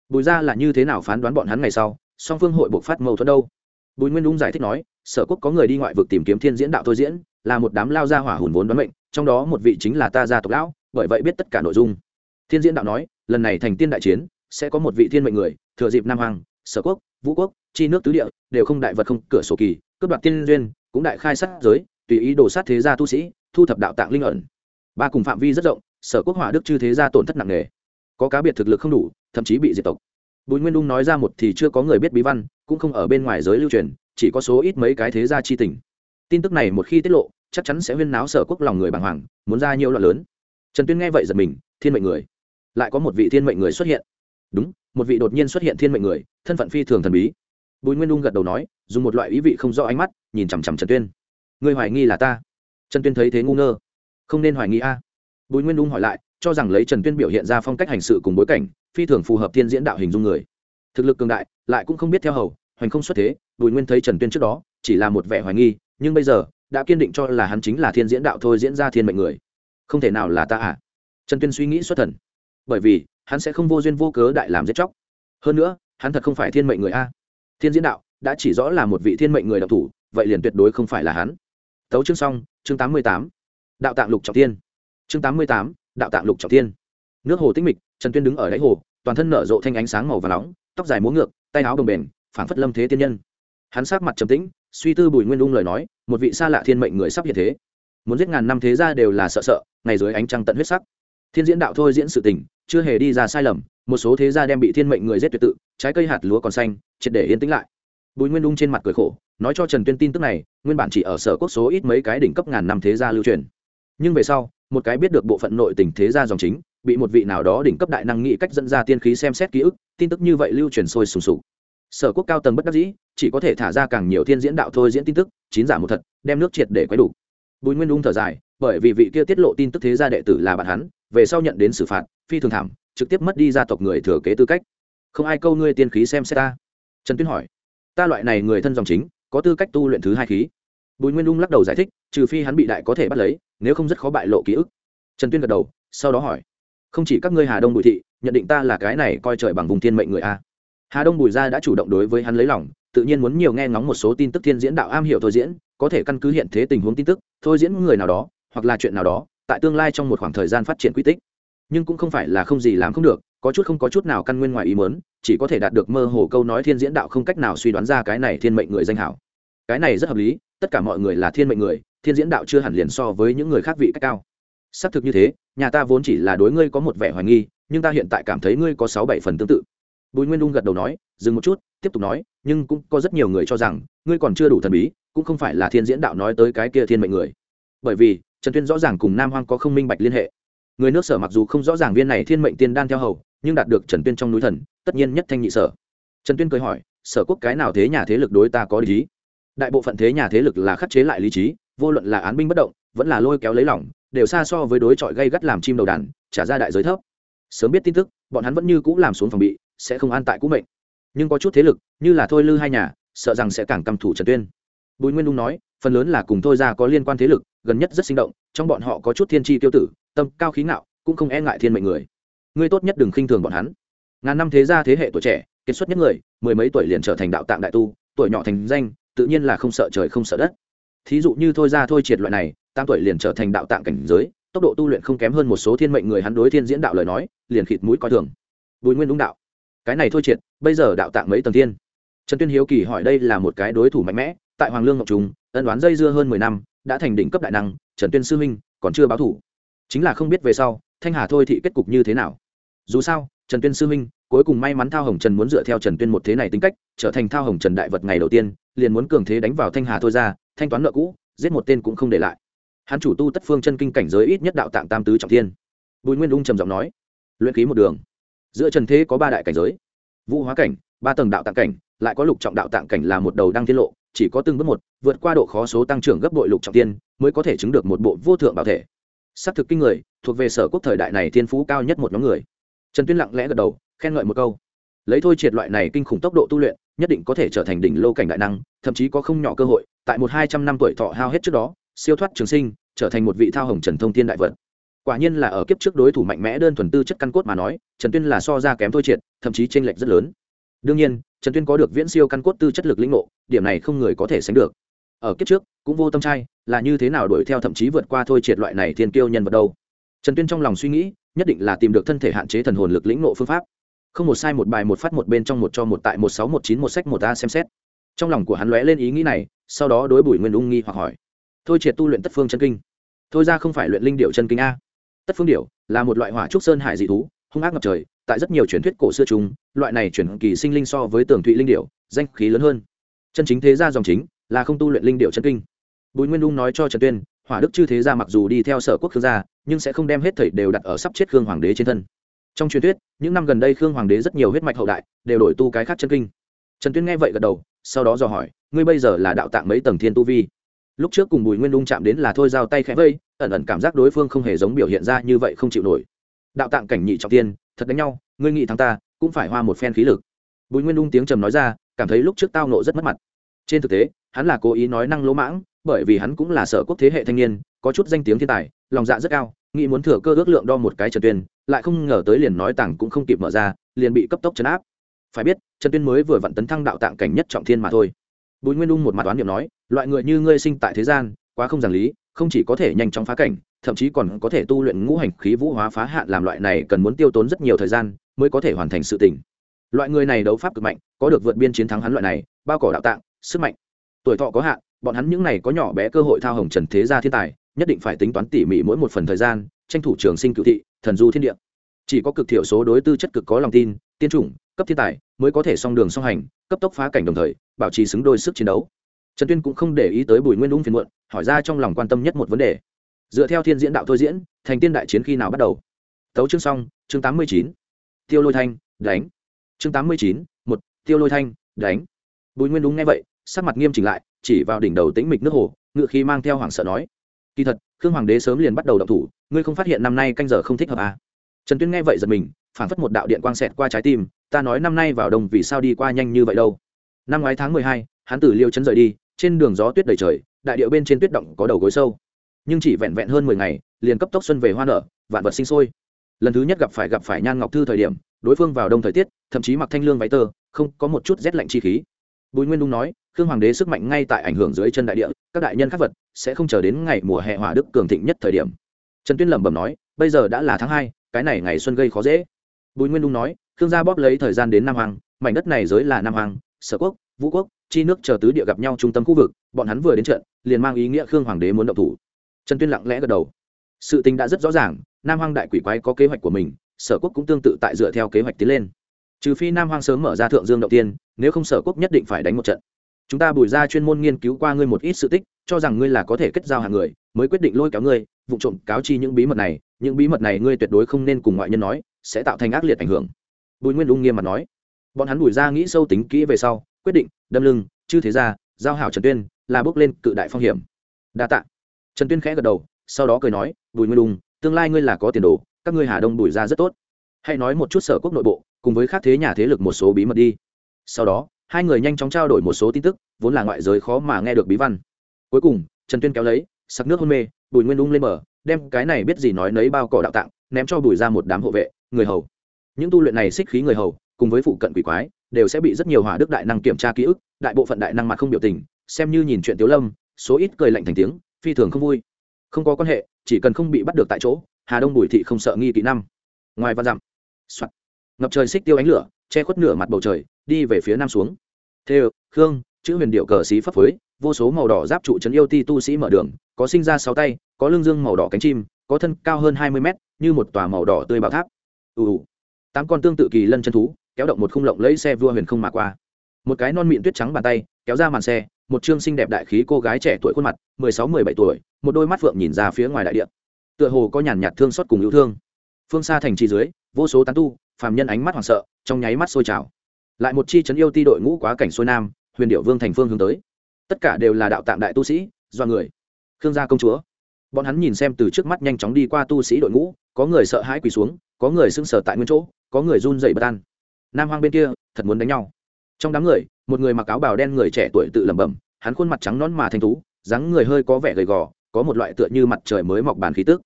Bùi gia là như thế nào phán đoán bọn hắn ngày sau, song phương hội buộc phát mâu thuẫn đâu? Bùi nguyên đung giải thích nói, sở quốc có người đi ngoại vực tìm kiếm thiên diễn đạo thôi diễn, là một đám lao gia hỏa hùn vốn đoán mệnh, trong đó một vị chính là ta gia tộc lão, bởi vậy biết tất cả nội dung thiên diễn đạo nói, lần này thành tiên đại chiến, sẽ có một vị thiên mệnh người, thừa dịp nam hoàng, sở quốc, vũ quốc, chi nước tứ địa, đều không đại vật không, cửa sổ kỳ, cướp đoạt tiên duyên, cũng đại khai sát giới, tùy ý đổ sát thế gia tu sĩ, thu thập đạo tạng linh ẩn. Ba cùng phạm vi rất rộng, sở quốc hỏa đức chư thế gia tổn thất nặng nề. Có cá biệt thực lực không đủ, thậm chí bị diệt tộc. Bùi nguyên đung nói ra một thì chưa có người biết bí văn, cũng không ở bên ngoài giới lưu truyền, chỉ có số ít mấy cái thế gia chi tình. Tin tức này một khi tiết lộ, chắc chắn sẽ huyên náo sở quốc lòng người bàng hoàng, muốn ra nhiều loạn lớn. Trần tuyên nghe vậy giật mình, thiên mệnh người lại có một vị thiên mệnh người xuất hiện. Đúng, một vị đột nhiên xuất hiện thiên mệnh người, thân phận phi thường thần bí. Bùi nguyên đung gật đầu nói, dùng một loại ý vị không rõ ánh mắt, nhìn chằm chằm trần tuyên. Người hoài nghi là ta? Trần tuyên thấy thế ngu ngơ. Không nên hoài nghi a. Bùi nguyên đung hỏi lại, cho rằng lấy trần tuyên biểu hiện ra phong cách hành sự cùng bối cảnh, phi thường phù hợp thiên diễn đạo hình dung người. Thực lực cường đại, lại cũng không biết theo hầu, hoành không xuất thế, bùi nguyên thấy trần tuyên trước đó, chỉ là một vẻ hoài nghi, nhưng bây giờ, đã kiên định cho là hắn chính là thiên diễn đạo thôi diễn ra thiên mệnh người. Không thể nào là ta à? Trần tuyên suy nghĩ xuất thần bởi vì hắn sẽ không vô duyên vô cớ đại làm giết chóc. Hơn nữa, hắn thật không phải thiên mệnh người a. Thiên diễn đạo đã chỉ rõ là một vị thiên mệnh người đặc thủ, vậy liền tuyệt đối không phải là hắn. Tấu chương xong, chương tám mươi tám. Đạo tạng lục trọng tiên. Chương tám mươi tám, đạo tạng lục trọng tiên. Nước hồ tĩnh mịch, trần tuyên đứng ở đáy hồ, toàn thân nở rộ thanh ánh sáng màu và nóng, tóc dài múa ngược, tay áo đồng bền, phảng phất lâm thế tiên nhân. Hắn sát mặt trầm tĩnh, suy tư bùi nguyên ung lời nói, một vị xa lạ thiên mệnh người sắp hiện thế. Muốn giết ngàn năm thế ra đều là sợ sợ, ngày dưới ánh trăng tận huyết sắc. Thiên diễn đạo thôi diễn sự tình chưa hề đi ra sai lầm, một số thế gia đem bị thiên mệnh người giết tuyệt tự, trái cây hạt lúa còn xanh, triệt để yên tĩnh lại. Bùi nguyên ung trên mặt cười khổ, nói cho trần tuyên tin tức này, nguyên bản chỉ ở sở quốc số ít mấy cái đỉnh cấp ngàn năm thế gia lưu truyền. Nhưng về sau, một cái biết được bộ phận nội tình thế gia dòng chính, bị một vị nào đó đỉnh cấp đại năng nghĩ cách dẫn ra tiên khí xem xét ký ức, tin tức như vậy lưu truyền sôi sùng sục. Sở quốc cao tầng bất đắc dĩ, chỉ có thể thả ra càng nhiều thiên diễn đạo thôi diễn tin tức, chín giả một thật, đem nước triệt để quấy đủ. Bùi nguyên ung thở dài bởi vì vị kia tiết lộ tin tức thế gia đệ tử là bạn hắn, về sau nhận đến xử phạt, phi thường thảm, trực tiếp mất đi gia tộc người thừa kế tư cách. Không ai câu ngươi tiên khí xem xét ta. Trần tuyên hỏi, ta loại này người thân dòng chính, có tư cách tu luyện thứ hai khí. Bùi nguyên ung lắc đầu giải thích, trừ phi hắn bị đại có thể bắt lấy, nếu không rất khó bại lộ ký ức. Trần tuyên gật đầu, sau đó hỏi, không chỉ các ngươi hà đông bùi thị, nhận định ta là cái này coi trời bằng vùng thiên mệnh người a? Hà đông bùi gia đã chủ động đối với hắn lấy lòng, tự nhiên muốn nhiều nghe ngóng một số tin tức thiên diễn đạo am hiểu thôi diễn, có thể căn cứ hiện thế tình huống tin tức, thôi diễn người nào đó hoặc là chuyện nào đó, tại tương lai trong một khoảng thời gian phát triển quy tích. Nhưng cũng không phải là không gì làm không được, có chút không có chút nào căn nguyên ngoài ý mớn chỉ có thể đạt được mơ hồ câu nói thiên diễn đạo không cách nào suy đoán ra cái này thiên mệnh người danh hảo. Cái này rất hợp lý, tất cả mọi người là thiên mệnh người, thiên diễn đạo chưa hẳn liền so với những người khác vị cách cao. Xác thực như thế, nhà ta vốn chỉ là đối ngươi có một vẻ hoài nghi, nhưng ta hiện tại cảm thấy ngươi có sáu bảy phần tương tự. Bùi nguyên đung gật đầu nói, dừng một chút, tiếp tục nói, nhưng cũng có rất nhiều người cho rằng, ngươi còn chưa đủ thần bí, cũng không phải là thiên diễn đạo nói tới cái kia thiên mệnh người. Bởi vì trần tuyên rõ ràng cùng nam hoang có không minh bạch liên hệ. Người nước sở mặc dù không rõ ràng viên này thiên mệnh tiên đan theo hầu, nhưng đạt được trần tuyên trong núi thần, tất nhiên nhất thanh nhị sở. Trần tuyên cười hỏi, sở quốc cái nào thế nhà thế lực đối ta có lý đại bộ phận thế nhà thế lực là khắc chế lại lý trí, vô luận là án binh bất động, vẫn là lôi kéo lấy lỏng đều xa so với đối chọi gây gắt làm chim đầu đàn, trả ra đại giới thấp. Sớm biết tin tức, bọn hắn vẫn như cũ làm xuống phòng bị, sẽ không an tại cũ mệnh. Nhưng có chút thế lực, như là thôi lư hai nhà, sợ rằng sẽ càng căm thủ trần tuyên. Bùi nguyên đung nói phần lớn là cùng thôi ra có liên quan thế lực, gần nhất rất sinh động, trong bọn họ có chút thiên tri tiêu tử, tâm cao khí ngạo, cũng không e ngại thiên mệnh người. Ngươi tốt nhất đừng khinh thường bọn hắn. Ngàn năm thế gia thế hệ tuổi trẻ, kiệt xuất nhất người, mười mấy tuổi liền trở thành đạo tạng đại tu, tuổi nhỏ thành danh, tự nhiên là không sợ trời không sợ đất. Thí dụ như thôi ra thôi triệt loại này, tám tuổi liền trở thành đạo tạng cảnh giới, tốc độ tu luyện không kém hơn một số thiên mệnh người hắn đối thiên diễn đạo lời nói, liền khịt mũi coi thường. Bùi nguyên đúng đạo. Cái này thôi triệt, bây giờ đạo tạng mấy tầng thiên. Trần tuyên hiếu kỳ hỏi đây là một cái đối thủ mạnh mẽ, tại hoàng lương ngọc trung ân đoán dây dưa hơn mười năm, đã thành đỉnh cấp đại năng, trần tuyên sư huynh, còn chưa báo thủ. Chính là không biết về sau, thanh hà thôi thị kết cục như thế nào. Dù sao, trần tuyên sư huynh, cuối cùng may mắn thao hồng trần muốn dựa theo trần tuyên một thế này tính cách, trở thành thao hồng trần đại vật ngày đầu tiên, liền muốn cường thế đánh vào thanh hà thôi ra, thanh toán nợ cũ, giết một tên cũng không để lại. Hắn chủ tu tất phương chân kinh cảnh giới ít nhất đạo tạng tam tứ trọng thiên. Bùi nguyên ung trầm giọng nói, luyện khí một đường, giữa trần thế có ba đại cảnh giới. Vũ hóa cảnh, ba tầng đạo tạng cảnh, lại có lục trọng đạo tạng cảnh là một đầu đăng tiết lộ chỉ có từng bước một, vượt qua độ khó số tăng trưởng gấp bội lục trọng tiên, mới có thể chứng được một bộ vô thượng bảo thể. S thực kinh người, thuộc về sở quốc thời đại này thiên phú cao nhất một nhóm người. Trần tuyên lặng lẽ gật đầu, khen ngợi một câu. Lấy thôi triệt loại này kinh khủng tốc độ tu luyện, nhất định có thể trở thành đỉnh lô cảnh đại năng, thậm chí có không nhỏ cơ hội, tại một hai trăm năm tuổi thọ hao hết trước đó, siêu thoát trường sinh, trở thành một vị thao hồng trần thông thiên đại vật. Quả nhiên là ở kiếp trước đối thủ mạnh mẽ đơn thuần tư chất căn cốt mà nói, trần tuyên là so ra kém thôi triệt, thậm chí t r ê n lệch rất lớn đương nhiên, trần tuyên có được viễn siêu căn cốt tư chất lực lĩnh ngộ, điểm này không người có thể sánh được. Ở kiếp trước, cũng vô tâm trai, là như thế nào đuổi theo thậm chí vượt qua thôi triệt loại này thiên kiêu nhân vật đâu? Trần tuyên trong lòng suy nghĩ, nhất định là tìm được thân thể hạn chế thần hồn lực lĩnh ngộ phương pháp. Không một sai một bài một phát một bên trong một cho một tại một sáu một chín một sách một a xem xét. Trong lòng của hắn lóe lên ý nghĩ này, sau đó đối bùi nguyên ung nghi hoặc hỏi, thôi triệt tu luyện tất phương chân kinh? Thôi ra không phải luyện linh điệu chân kinh a. Tất phương điệu là một loại hỏa trúc sơn hải dị thú, hung ác ngập trời tại rất nhiều truyền thuyết cổ xưa chúng loại này chuyển kỳ sinh linh so với tường thụy linh điệu danh khí lớn hơn. Chân chính thế gia dòng chính là không tu luyện linh điệu chân kinh. Bùi nguyên đung nói cho trần tuyên, hỏa đức chư thế gia mặc dù đi theo sở quốc khương gia, nhưng sẽ không đem hết thảy đều đặt ở sắp chết khương hoàng đế trên thân. Trong truyền thuyết, những năm gần đây khương hoàng đế rất nhiều huyết mạch hậu đại, đều đổi tu cái khác chân kinh. Trần tuyên nghe vậy gật đầu, sau đó dò hỏi, ngươi bây giờ là đạo tạng mấy tầng thiên tu vi? Lúc trước cùng bùi nguyên đung chạm đến là thôi giao tay khẽ vây, ẩn ẩn cảm giác đối phương không hề giống biểu hiện ra như vậy không chịu nổi. Đạo tạng cảnh nhị trọng tiên thật đánh nhau, ngươi nghĩ thắng ta, cũng phải hoa một phen khí lực. Bùi nguyên đung tiếng trầm nói ra, cảm thấy lúc trước tao nộ rất mất mặt. Trên thực tế, hắn là cố ý nói năng lỗ mãng, bởi vì hắn cũng là sở quốc thế hệ thanh niên, có chút danh tiếng thiên tài, lòng dạ rất cao, nghĩ muốn thừa cơ ước lượng đo một cái trần tuyên, lại không ngờ tới liền nói tảng cũng không kịp mở ra, liền bị cấp tốc chấn áp. Phải biết, trần tuyên mới vừa vặn tấn thăng đạo tạng cảnh nhất trọng thiên mà thôi. Bùi nguyên ung một mặt đoán niệm nói, loại người như ngươi sinh tại thế gian, quá không giản lý, không chỉ có thể nhanh chóng phá cảnh thậm chí còn có thể tu luyện ngũ hành khí vũ hóa phá hạn làm loại này cần muốn tiêu tốn rất nhiều thời gian mới có thể hoàn thành sự tình. Loại người này đấu pháp cực mạnh, có được vượt biên chiến thắng hắn loại này, bao cỏ đạo tạng, sức mạnh. Tuổi thọ có hạn, bọn hắn những này có nhỏ bé cơ hội thao hồng trần thế gia thiên tài, nhất định phải tính toán tỉ mỉ mỗi một phần thời gian, tranh thủ trường sinh cựu thị, thần du thiên địa. Chỉ có cực thiểu số đối tư chất cực có lòng tin, tiên chủng, cấp thiên tài mới có thể song đường song hành, cấp tốc phá cảnh đồng thời, bảo trì xứng đôi sức chiến đấu. Trần tuyên cũng không để ý tới bùi nguyên ung phiền muộn, hỏi ra trong lòng quan tâm nhất một vấn đề dựa theo thiên diễn đạo thôi diễn, thành tiên đại chiến khi nào bắt đầu? Tấu chương xong, chương tám mươi chín, tiêu lôi thanh, đánh. Chương tám mươi chín, một, tiêu lôi thanh, đánh. Bùi nguyên đúng nghe vậy, sắc mặt nghiêm chỉnh lại, chỉ vào đỉnh đầu tĩnh mịch nước hồ ngự khi mang theo hoàng sợ nói. Kỳ thật, khương hoàng đế sớm liền bắt đầu động thủ, ngươi không phát hiện năm nay canh giờ không thích hợp à. trần tuyên nghe vậy giật mình, phản phất một đạo điện quang xẹt qua trái tim, ta nói năm nay vào đông vì sao đi qua nhanh như vậy đâu? Năm ngoái tháng mười hai, hắn tử liêu chấn rời đi, trên đường gió tuyết đầy trời, đại điệu bên trên tuyết động có đầu gối sâu nhưng chỉ vẹn vẹn hơn mười ngày, liền cấp tốc xuân về hoa nở, vạn vật sinh sôi. Lần thứ nhất gặp phải gặp phải nhan ngọc thư thời điểm, đối phương vào đông thời tiết, thậm chí mặc thanh lương váy tơ, không có một chút rét lạnh chi khí. Bùi nguyên đung nói, khương hoàng đế sức mạnh ngay tại ảnh hưởng dưới chân đại địa, các đại nhân khắc vật sẽ không chờ đến ngày mùa hè hỏa đức cường thịnh nhất thời điểm. Trần tuyên lẩm bẩm nói, bây giờ đã là tháng hai, cái này ngày xuân gây khó dễ. Bùi nguyên đung nói, khương gia bóp lấy thời gian đến nam hoàng, mảnh đất này giới là nam hoàng, sở quốc, vũ quốc, chi nước chờ tứ địa gặp nhau trung tâm khu vực, bọn hắn vừa đến trận, liền mang ý nghĩa khương hoàng đế muốn động thủ trần tuyên lặng lẽ gật đầu. Sự tình đã rất rõ ràng, nam Hoang đại quỷ quái có kế hoạch của mình, sở quốc cũng tương tự tại dựa theo kế hoạch tiến lên. Trừ phi nam Hoang sớm mở ra thượng dương đầu tiên, nếu không sở quốc nhất định phải đánh một trận. Chúng ta bùi ra chuyên môn nghiên cứu qua ngươi một ít sự tích, cho rằng ngươi là có thể kết giao hàng người, mới quyết định lôi kéo ngươi, vụ trộm cáo chi những bí mật này, những bí mật này ngươi tuyệt đối không nên cùng ngoại nhân nói, sẽ tạo thành ác liệt ảnh hưởng. Bùi nguyên ung nghiêm mà nói. Bọn hắn bùi ra nghĩ sâu tính kỹ về sau, quyết định, đâm lưng, chư thế ra giao hảo trần tuyên, là bước lên cự đại phong hiểm. Đa tạ trần tuyên khẽ gật đầu, sau đó cười nói, bùi nguyên đùng, tương lai ngươi là có tiền đồ, các ngươi hà đông bùi ra rất tốt. Hãy nói một chút sở quốc nội bộ, cùng với các thế nhà thế lực một số bí mật đi. Sau đó, hai người nhanh chóng trao đổi một số tin tức, vốn là ngoại giới khó mà nghe được bí văn. Cuối cùng, trần tuyên kéo lấy, sặc nước hôn mê, bùi nguyên ung lên mở đem cái này biết gì nói nấy bao cỏ đạo tạng ném cho bùi ra một đám hộ vệ, người hầu. Những tu luyện này xích khí người hầu, cùng với phụ cận quỷ quái, đều sẽ bị rất nhiều hỏa đức đại năng kiểm tra ký ức, đại bộ phận đại năng mặt không biểu tình, xem như nhìn chuyện tiếu lâm, số ít cười lạnh thành tiếng phi thường không vui. Không có quan hệ, chỉ cần không bị bắt được tại chỗ, hà đông bùi thị không sợ nghi kỹ năm. Ngoài văn dặm、Soạn. ngập trời xích tiêu ánh lửa, che khuất nửa mặt bầu trời, đi về phía nam xuống. Thê khương, chữ huyền điệu cờ xí phấp phới, vô số màu đỏ giáp trụ trấn yêu ti tu sĩ mở đường, có sinh ra sáu tay, có lưng dương màu đỏ cánh chim, có thân cao hơn hai mươi mét, như một tòa màu đỏ tươi bảo tháp. Ù ù. Tám con tương tự kỳ lân chân thú, kéo động một khung lộng lấy xe vua huyền không mà qua. Một cái non mịn tuyết trắng bàn tay, kéo ra màn xe một chương xinh đẹp đại khí cô gái trẻ tuổi khuôn mặt, mười sáu, mười bảy tuổi, một đôi mắt phượng nhìn ra phía ngoài đại địa. Tựa hồ có nhàn nhạt thương xót cùng yêu thương. Phương xa thành trì dưới, vô số tán tu, phàm nhân ánh mắt hoảng sợ, trong nháy mắt sôi trào. Lại một chi trấn yêu ti đội ngũ quá cảnh xuôi nam, huyền điệu vương thành phương hướng tới. Tất cả đều là đạo tạng đại tu sĩ, do người. Khương gia công chúa. Bọn hắn nhìn xem từ trước mắt nhanh chóng đi qua tu sĩ đội ngũ, có người sợ hãi quỳ xuống, có người sưng sờ tại nguyên chỗ, có người run dậy bất an. Nam hoang bên kia, thật muốn đánh nhau. Trong đám người một người mặc áo bào đen người trẻ tuổi tự lẩm bẩm, hắn khuôn mặt trắng nón mà thanh tú, dáng người hơi có vẻ gầy gò, có một loại tựa như mặt trời mới mọc bàn khí tức.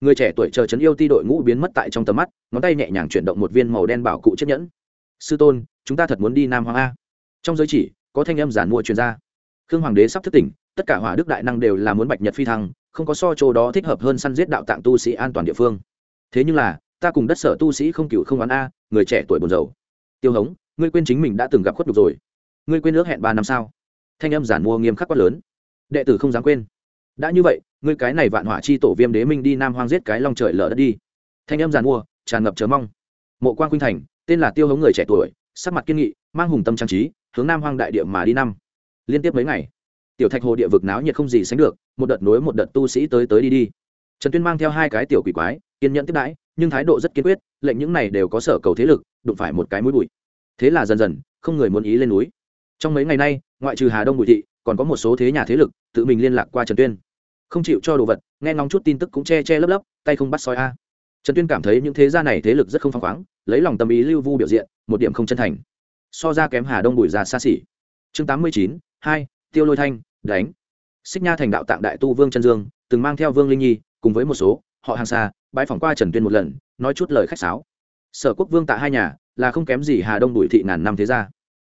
Người trẻ tuổi chờ chấn yêu ti đội ngũ biến mất tại trong tầm mắt, ngón tay nhẹ nhàng chuyển động một viên màu đen bảo cụ chiếc nhẫn. Sư tôn, chúng ta thật muốn đi nam hoàng a. Trong giới chỉ, có thanh âm giản mua truyền ra. Khương hoàng đế sắp thức tỉnh, tất cả hỏa đức đại năng đều là muốn bạch nhật phi thăng, không có so chỗ đó thích hợp hơn săn giết đạo tạng tu sĩ an toàn địa phương. Thế nhưng là, ta cùng đất sở tu sĩ không cựu không oán a, người trẻ tuổi buồn rầu. Tiêu hống, ngươi quên chính mình đã từng gặp khuất nhục rồi ngươi quên ước hẹn ba năm sao? Thanh âm giản mua nghiêm khắc quát lớn. Đệ tử không dám quên. Đã như vậy, ngươi cái này vạn hỏa chi tổ viêm đế minh đi nam hoang giết cái long trời lở đất đi. Thanh âm giàn mua, tràn ngập chờ mong. Mộ quang khuynh thành, tên là tiêu hống người trẻ tuổi, sắc mặt kiên nghị, mang hùng tâm trang trí, hướng nam hoang đại địa mà đi năm. Liên tiếp mấy ngày, tiểu thạch hồ địa vực náo nhiệt không gì sánh được, một đợt nối một đợt tu sĩ tới tới đi đi. Trần tuyên mang theo hai cái tiểu quỷ quái, kiên nhẫn tiếp đãi, nhưng thái độ rất kiên quyết, lệnh những này đều có sở cầu thế lực, đụng phải một cái mũi bụi. Thế là dần dần, không người muốn ý lên núi trong mấy ngày nay, ngoại trừ hà đông bùi thị, còn có một số thế nhà thế lực tự mình liên lạc qua trần tuyên. Không chịu cho đồ vật, nghe ngóng chút tin tức cũng che che lấp lấp, tay không bắt soi a. Trần tuyên cảm thấy những thế gia này thế lực rất không phăng khoáng, lấy lòng tâm ý lưu vu biểu diện, một điểm không chân thành. So ra kém hà đông bùi già xa xỉ. Chương tám mươi chín, hai, tiêu lôi thanh, đánh. Xích nha thành đạo tạng đại tu vương chân dương, từng mang theo vương linh nhi, cùng với một số, họ hàng xa bãi phỏng qua trần tuyên một lần, nói chút lời khách sáo. Sở quốc vương tạ hai nhà, là không kém gì hà đông bùi thị ngàn năm thế gia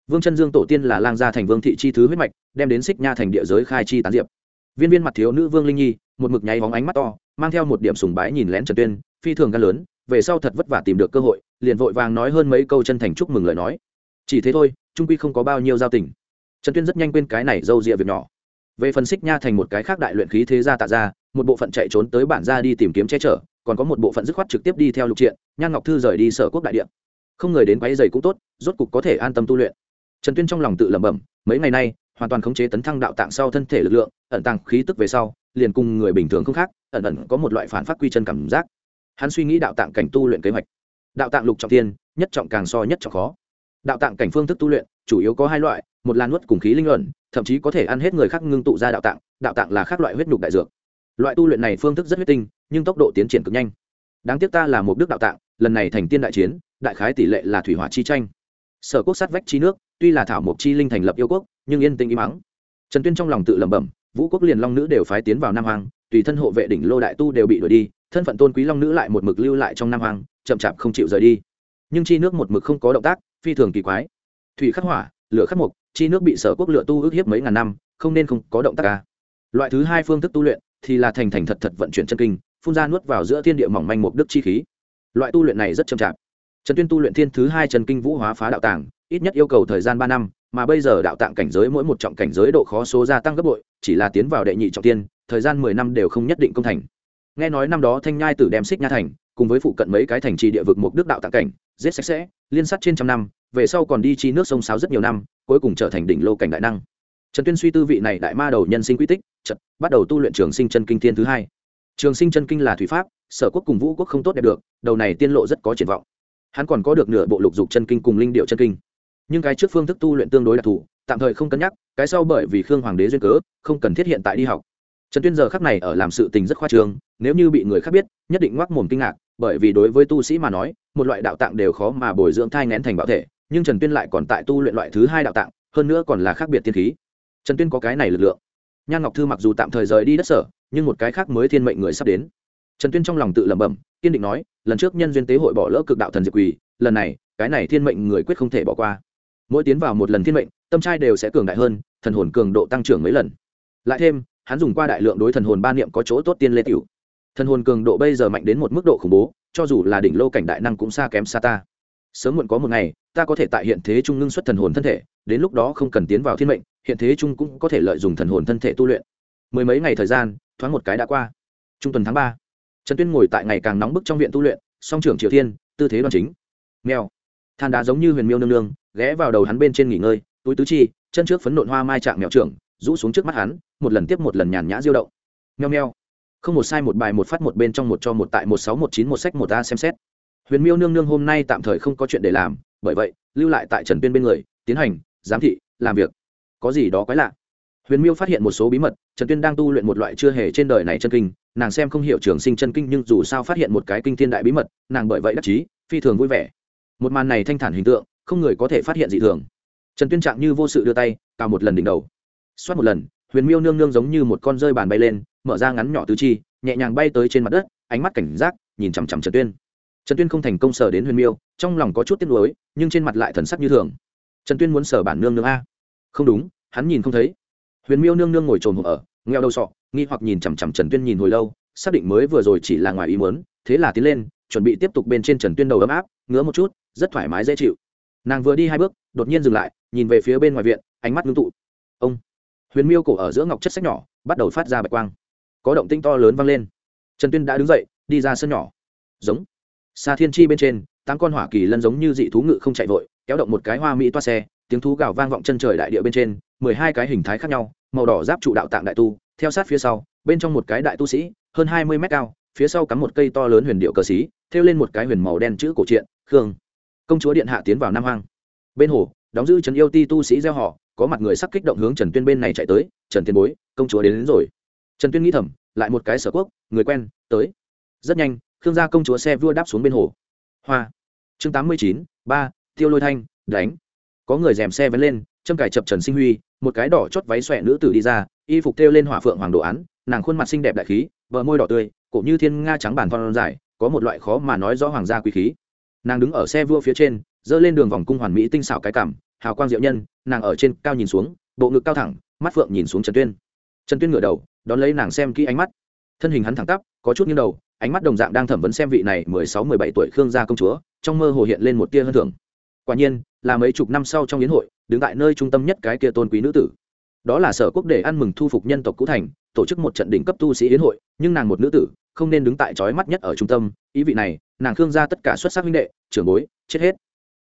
vương chân dương tổ tiên là lang gia thành vương thị chi thứ huyết mạch, đem đến xích nha thành địa giới khai chi tán diệp. Viên viên mặt thiếu nữ vương linh nhi, một mực nháy bóng ánh mắt to, mang theo một điểm sùng bái nhìn lén trần tuyên, phi thường gan lớn, về sau thật vất vả tìm được cơ hội, liền vội vàng nói hơn mấy câu chân thành chúc mừng lời nói. Chỉ thế thôi trung quy không có bao nhiêu giao tình. Trần tuyên rất nhanh quên cái này dâu rịa việc nhỏ. Về phần xích nha thành một cái khác đại luyện khí thế gia tạ ra, một bộ phận chạy trốn tới bản gia đi tìm kiếm che chở, còn có một bộ phận dứt khoát trực tiếp đi theo lục triện, nhan ngọc thư rời đi sở quốc đại điện không người đến quáy dày cũng tốt, rốt cục có thể an tâm tu luyện trần tuyên trong lòng tự lẩm bẩm, mấy ngày nay, hoàn toàn khống chế tấn thăng đạo tạng sau thân thể lực lượng, ẩn tàng khí tức về sau, liền cùng người bình thường không khác, ẩn ẩn có một loại phản phát quy chân cảm giác. Hắn suy nghĩ đạo tạng cảnh tu luyện kế hoạch. Đạo tạng lục trọng tiên nhất trọng càng so nhất trọng khó. Đạo tạng cảnh phương thức tu luyện, chủ yếu có hai loại, một là nuốt cùng khí linh luận thậm chí có thể ăn hết người khác ngưng tụ ra đạo tạng đạo tạng là khác loại huyết nhục đại dược. Loại tu luyện này phương thức rất huyết tinh, nhưng tốc độ tiến triển cực nhanh. Đáng tiếc ta là một đức đạo tạng, lần này thành tiên đại chiến, đại khái tỷ lệ là thủy hỏa chi tranh sở quốc sát vách chi nước, tuy là thảo mộc chi linh thành lập yêu quốc, nhưng yên tĩnh im mắng trần tuyên trong lòng tự lẩm bẩm, vũ quốc liền long nữ đều phái tiến vào nam hoàng tùy thân hộ vệ đỉnh lô đại tu đều bị đuổi đi, thân phận tôn quý long nữ lại một mực lưu lại trong nam hoàng chậm chạp không chịu rời đi. Nhưng chi nước một mực không có động tác, phi thường kỳ quái. Thủy khắc hỏa, lửa khắc mộc, chi nước bị sở quốc lựa tu ước hiếp mấy ngàn năm, không nên không có động tác ca loại thứ hai phương thức tu luyện thì là thành thành thật thật vận chuyển chân kinh, phun ra nuốt vào giữa thiên địa mỏng manh mục đức chi khí. Loại tu luyện này rất chậm chạp trần tuyên tu luyện thiên thứ hai Trần kinh vũ hóa phá đạo tàng, ít nhất yêu cầu thời gian ba năm, mà bây giờ đạo tạng cảnh giới mỗi một trọng cảnh giới độ khó số gia tăng gấp bội, chỉ là tiến vào đệ nhị trọng tiên, thời gian mười năm đều không nhất định công thành. Nghe nói năm đó thanh nhai tử đem xích nha thành, cùng với phụ cận mấy cái thành trì địa vực mục đức đạo tạng cảnh, giết sạch sẽ, liên sát trên trăm năm, về sau còn đi chi nước sông sáo rất nhiều năm, cuối cùng trở thành đỉnh lô cảnh đại năng. Trần tuyên suy tư vị này đại ma đầu nhân sinh quy tích chật bắt đầu tu luyện trường sinh chân kinh thiên thứ hai. Trường sinh chân kinh là thủy pháp, sở quốc cùng vũ quốc không tốt đẹp được, đầu này tiên lộ rất có triển vọng hắn còn có được nửa bộ lục dục chân kinh cùng linh điệu chân kinh. Nhưng cái trước phương thức tu luyện tương đối đặc thù, tạm thời không cân nhắc, cái sau bởi vì khương hoàng đế duyên cớ, không cần thiết hiện tại đi học. Trần tuyên giờ khắc này ở làm sự tình rất khoa trương, nếu như bị người khác biết, nhất định ngoác mồm kinh ngạc, bởi vì đối với tu sĩ mà nói, một loại đạo tạng đều khó mà bồi dưỡng thai ngén thành bảo thể, nhưng trần tuyên lại còn tại tu luyện loại thứ hai đạo tạng, hơn nữa còn là khác biệt tiên khí. Trần tuyên có cái này lực lượng. Nhan ngọc thư mặc dù tạm thời rời đi đất sở, nhưng một cái khác mới thiên mệnh người sắp đến trần tuyên trong lòng tự lẩm bẩm, kiên định nói, lần trước nhân duyên tế hội bỏ lỡ cực đạo thần diệt quỳ, lần này, cái này thiên mệnh người quyết không thể bỏ qua. Mỗi tiến vào một lần thiên mệnh, tâm trai đều sẽ cường đại hơn, thần hồn cường độ tăng trưởng mấy lần. Lại thêm, hắn dùng qua đại lượng đối thần hồn ba niệm có chỗ tốt tiên lê tiểu. Thần hồn cường độ bây giờ mạnh đến một mức độ khủng bố, cho dù là đỉnh lô cảnh đại năng cũng xa kém xa ta. Sớm muộn có một ngày, ta có thể tại hiện thế trung ngưng xuất thần hồn thân thể, đến lúc đó không cần tiến vào thiên mệnh, hiện thế trung cũng có thể lợi dụng thần hồn thân thể tu luyện. Mười mấy ngày thời gian, thoáng một cái đã qua. Trung tuần tháng ba trần tuyên ngồi tại ngày càng nóng bức trong viện tu luyện, song trưởng triều thiên, tư thế đoan chính. Nghèo than đá giống như huyền miêu nương nương, ghé vào đầu hắn bên trên nghỉ ngơi, túi tứ chi, chân trước phấn nộn hoa mai trạng mèo trưởng, rũ xuống trước mắt hắn, một lần tiếp một lần nhàn nhã diêu động. Nheo nheo không một sai một bài một phát một bên trong một cho một tại một sáu một chín một sách một a xem xét. Huyền miêu nương nương hôm nay tạm thời không có chuyện để làm, bởi vậy, lưu lại tại trần tuyên bên người, tiến hành, giám thị, làm việc. Có gì đó quái lạ huyền miêu phát hiện một số bí mật, trần tuyên đang tu luyện một loại chưa hề trên đời này chân kinh, nàng xem không hiểu trường sinh chân kinh nhưng dù sao phát hiện một cái kinh thiên đại bí mật, nàng bởi vậy đắc chí, phi thường vui vẻ. Một màn này thanh thản hình tượng, không người có thể phát hiện gì thường. Trần tuyên trạng như vô sự đưa tay, cào một lần đỉnh đầu. Xoát một lần, huyền miêu nương nương giống như một con rơi bàn bay lên, mở ra ngắn nhỏ tứ chi, nhẹ nhàng bay tới trên mặt đất, ánh mắt cảnh giác, nhìn chằm chằm trần tuyên. Trần tuyên không thành công sở đến huyền miêu, trong lòng có chút tiếc nuối, nhưng trên mặt lại thần sắc như thường. Trần tuyên muốn sở bản nương nương a. Không đúng, hắn nhìn không thấy huyền miêu nương nương ngồi trồn hộ ở, ngheo đầu sọ, nghi hoặc nhìn chằm chằm trần tuyên nhìn hồi lâu, xác định mới vừa rồi chỉ là ngoài ý muốn, thế là tiến lên, chuẩn bị tiếp tục bên trên trần tuyên đầu ấm áp, ngứa một chút, rất thoải mái dễ chịu. Nàng vừa đi hai bước, đột nhiên dừng lại, nhìn về phía bên ngoài viện, ánh mắt ngưng tụ. Ông! Huyền miêu cổ ở giữa ngọc chất sách nhỏ, bắt đầu phát ra bạch quang. Có động tinh to lớn vang lên. Trần tuyên đã đứng dậy, đi ra sân nhỏ. Giống. Xa thiên chi bên trên, tám con hỏa kỳ lân giống như dị thú ngự không chạy vội, kéo động một cái hoa mỹ toa xe tiếng thú gào vang vọng chân trời đại địa bên trên mười hai cái hình thái khác nhau màu đỏ giáp trụ đạo tạng đại tu theo sát phía sau bên trong một cái đại tu sĩ hơn hai mươi mét cao phía sau cắm một cây to lớn huyền điệu cờ xí thêu lên một cái huyền màu đen chữ cổ truyện khương. Công chúa điện hạ tiến vào nam hoang. Bên hồ đóng giữ trần yêu ti tu sĩ gieo họ có mặt người sắc kích động hướng trần tuyên bên này chạy tới trần tiên bối công chúa đến, đến rồi. Trần tuyên nghĩ thầm lại một cái sở quốc người quen tới. Rất nhanh khương gia công chúa xe vua đáp xuống bên hồ. Hoa. Chương tám mươi chín ba tiêu lôi thanh đánh có người dèm xe vén lên, châm cài chập trần sinh huy, một cái đỏ chót váy xòe nữ tử đi ra, y phục thêu lên hỏa phượng hoàng đồ án, nàng khuôn mặt xinh đẹp đại khí, bờ môi đỏ tươi, cổ như thiên nga trắng bàn thon dài, có một loại khó mà nói rõ hoàng gia quý khí. Nàng đứng ở xe vua phía trên dơ lên đường vòng cung hoàn mỹ tinh xảo cái cảm, hào quang diệu nhân, nàng ở trên cao nhìn xuống, bộ ngực cao thẳng, mắt phượng nhìn xuống trần tuyên. Trần tuyên ngửa đầu, đón lấy nàng xem kỹ ánh mắt. Thân hình hắn thẳng tắp, có chút nghiêng đầu, ánh mắt đồng dạng đang thẩm vấn xem vị này mười sáu, mười bảy tuổi khương gia công chúa, trong mơ hồ hiện lên một tia hơn thưởng quả nhiên, là mấy chục năm sau trong yến hội, đứng tại nơi trung tâm nhất cái kia tôn quý nữ tử. Đó là sở quốc để ăn mừng thu phục nhân tộc cũ thành, tổ chức một trận đỉnh cấp tu sĩ yến hội, nhưng nàng một nữ tử, không nên đứng tại trói mắt nhất ở trung tâm. Ý vị này, nàng khương gia tất cả xuất sắc huynh đệ, trưởng bối, chết hết.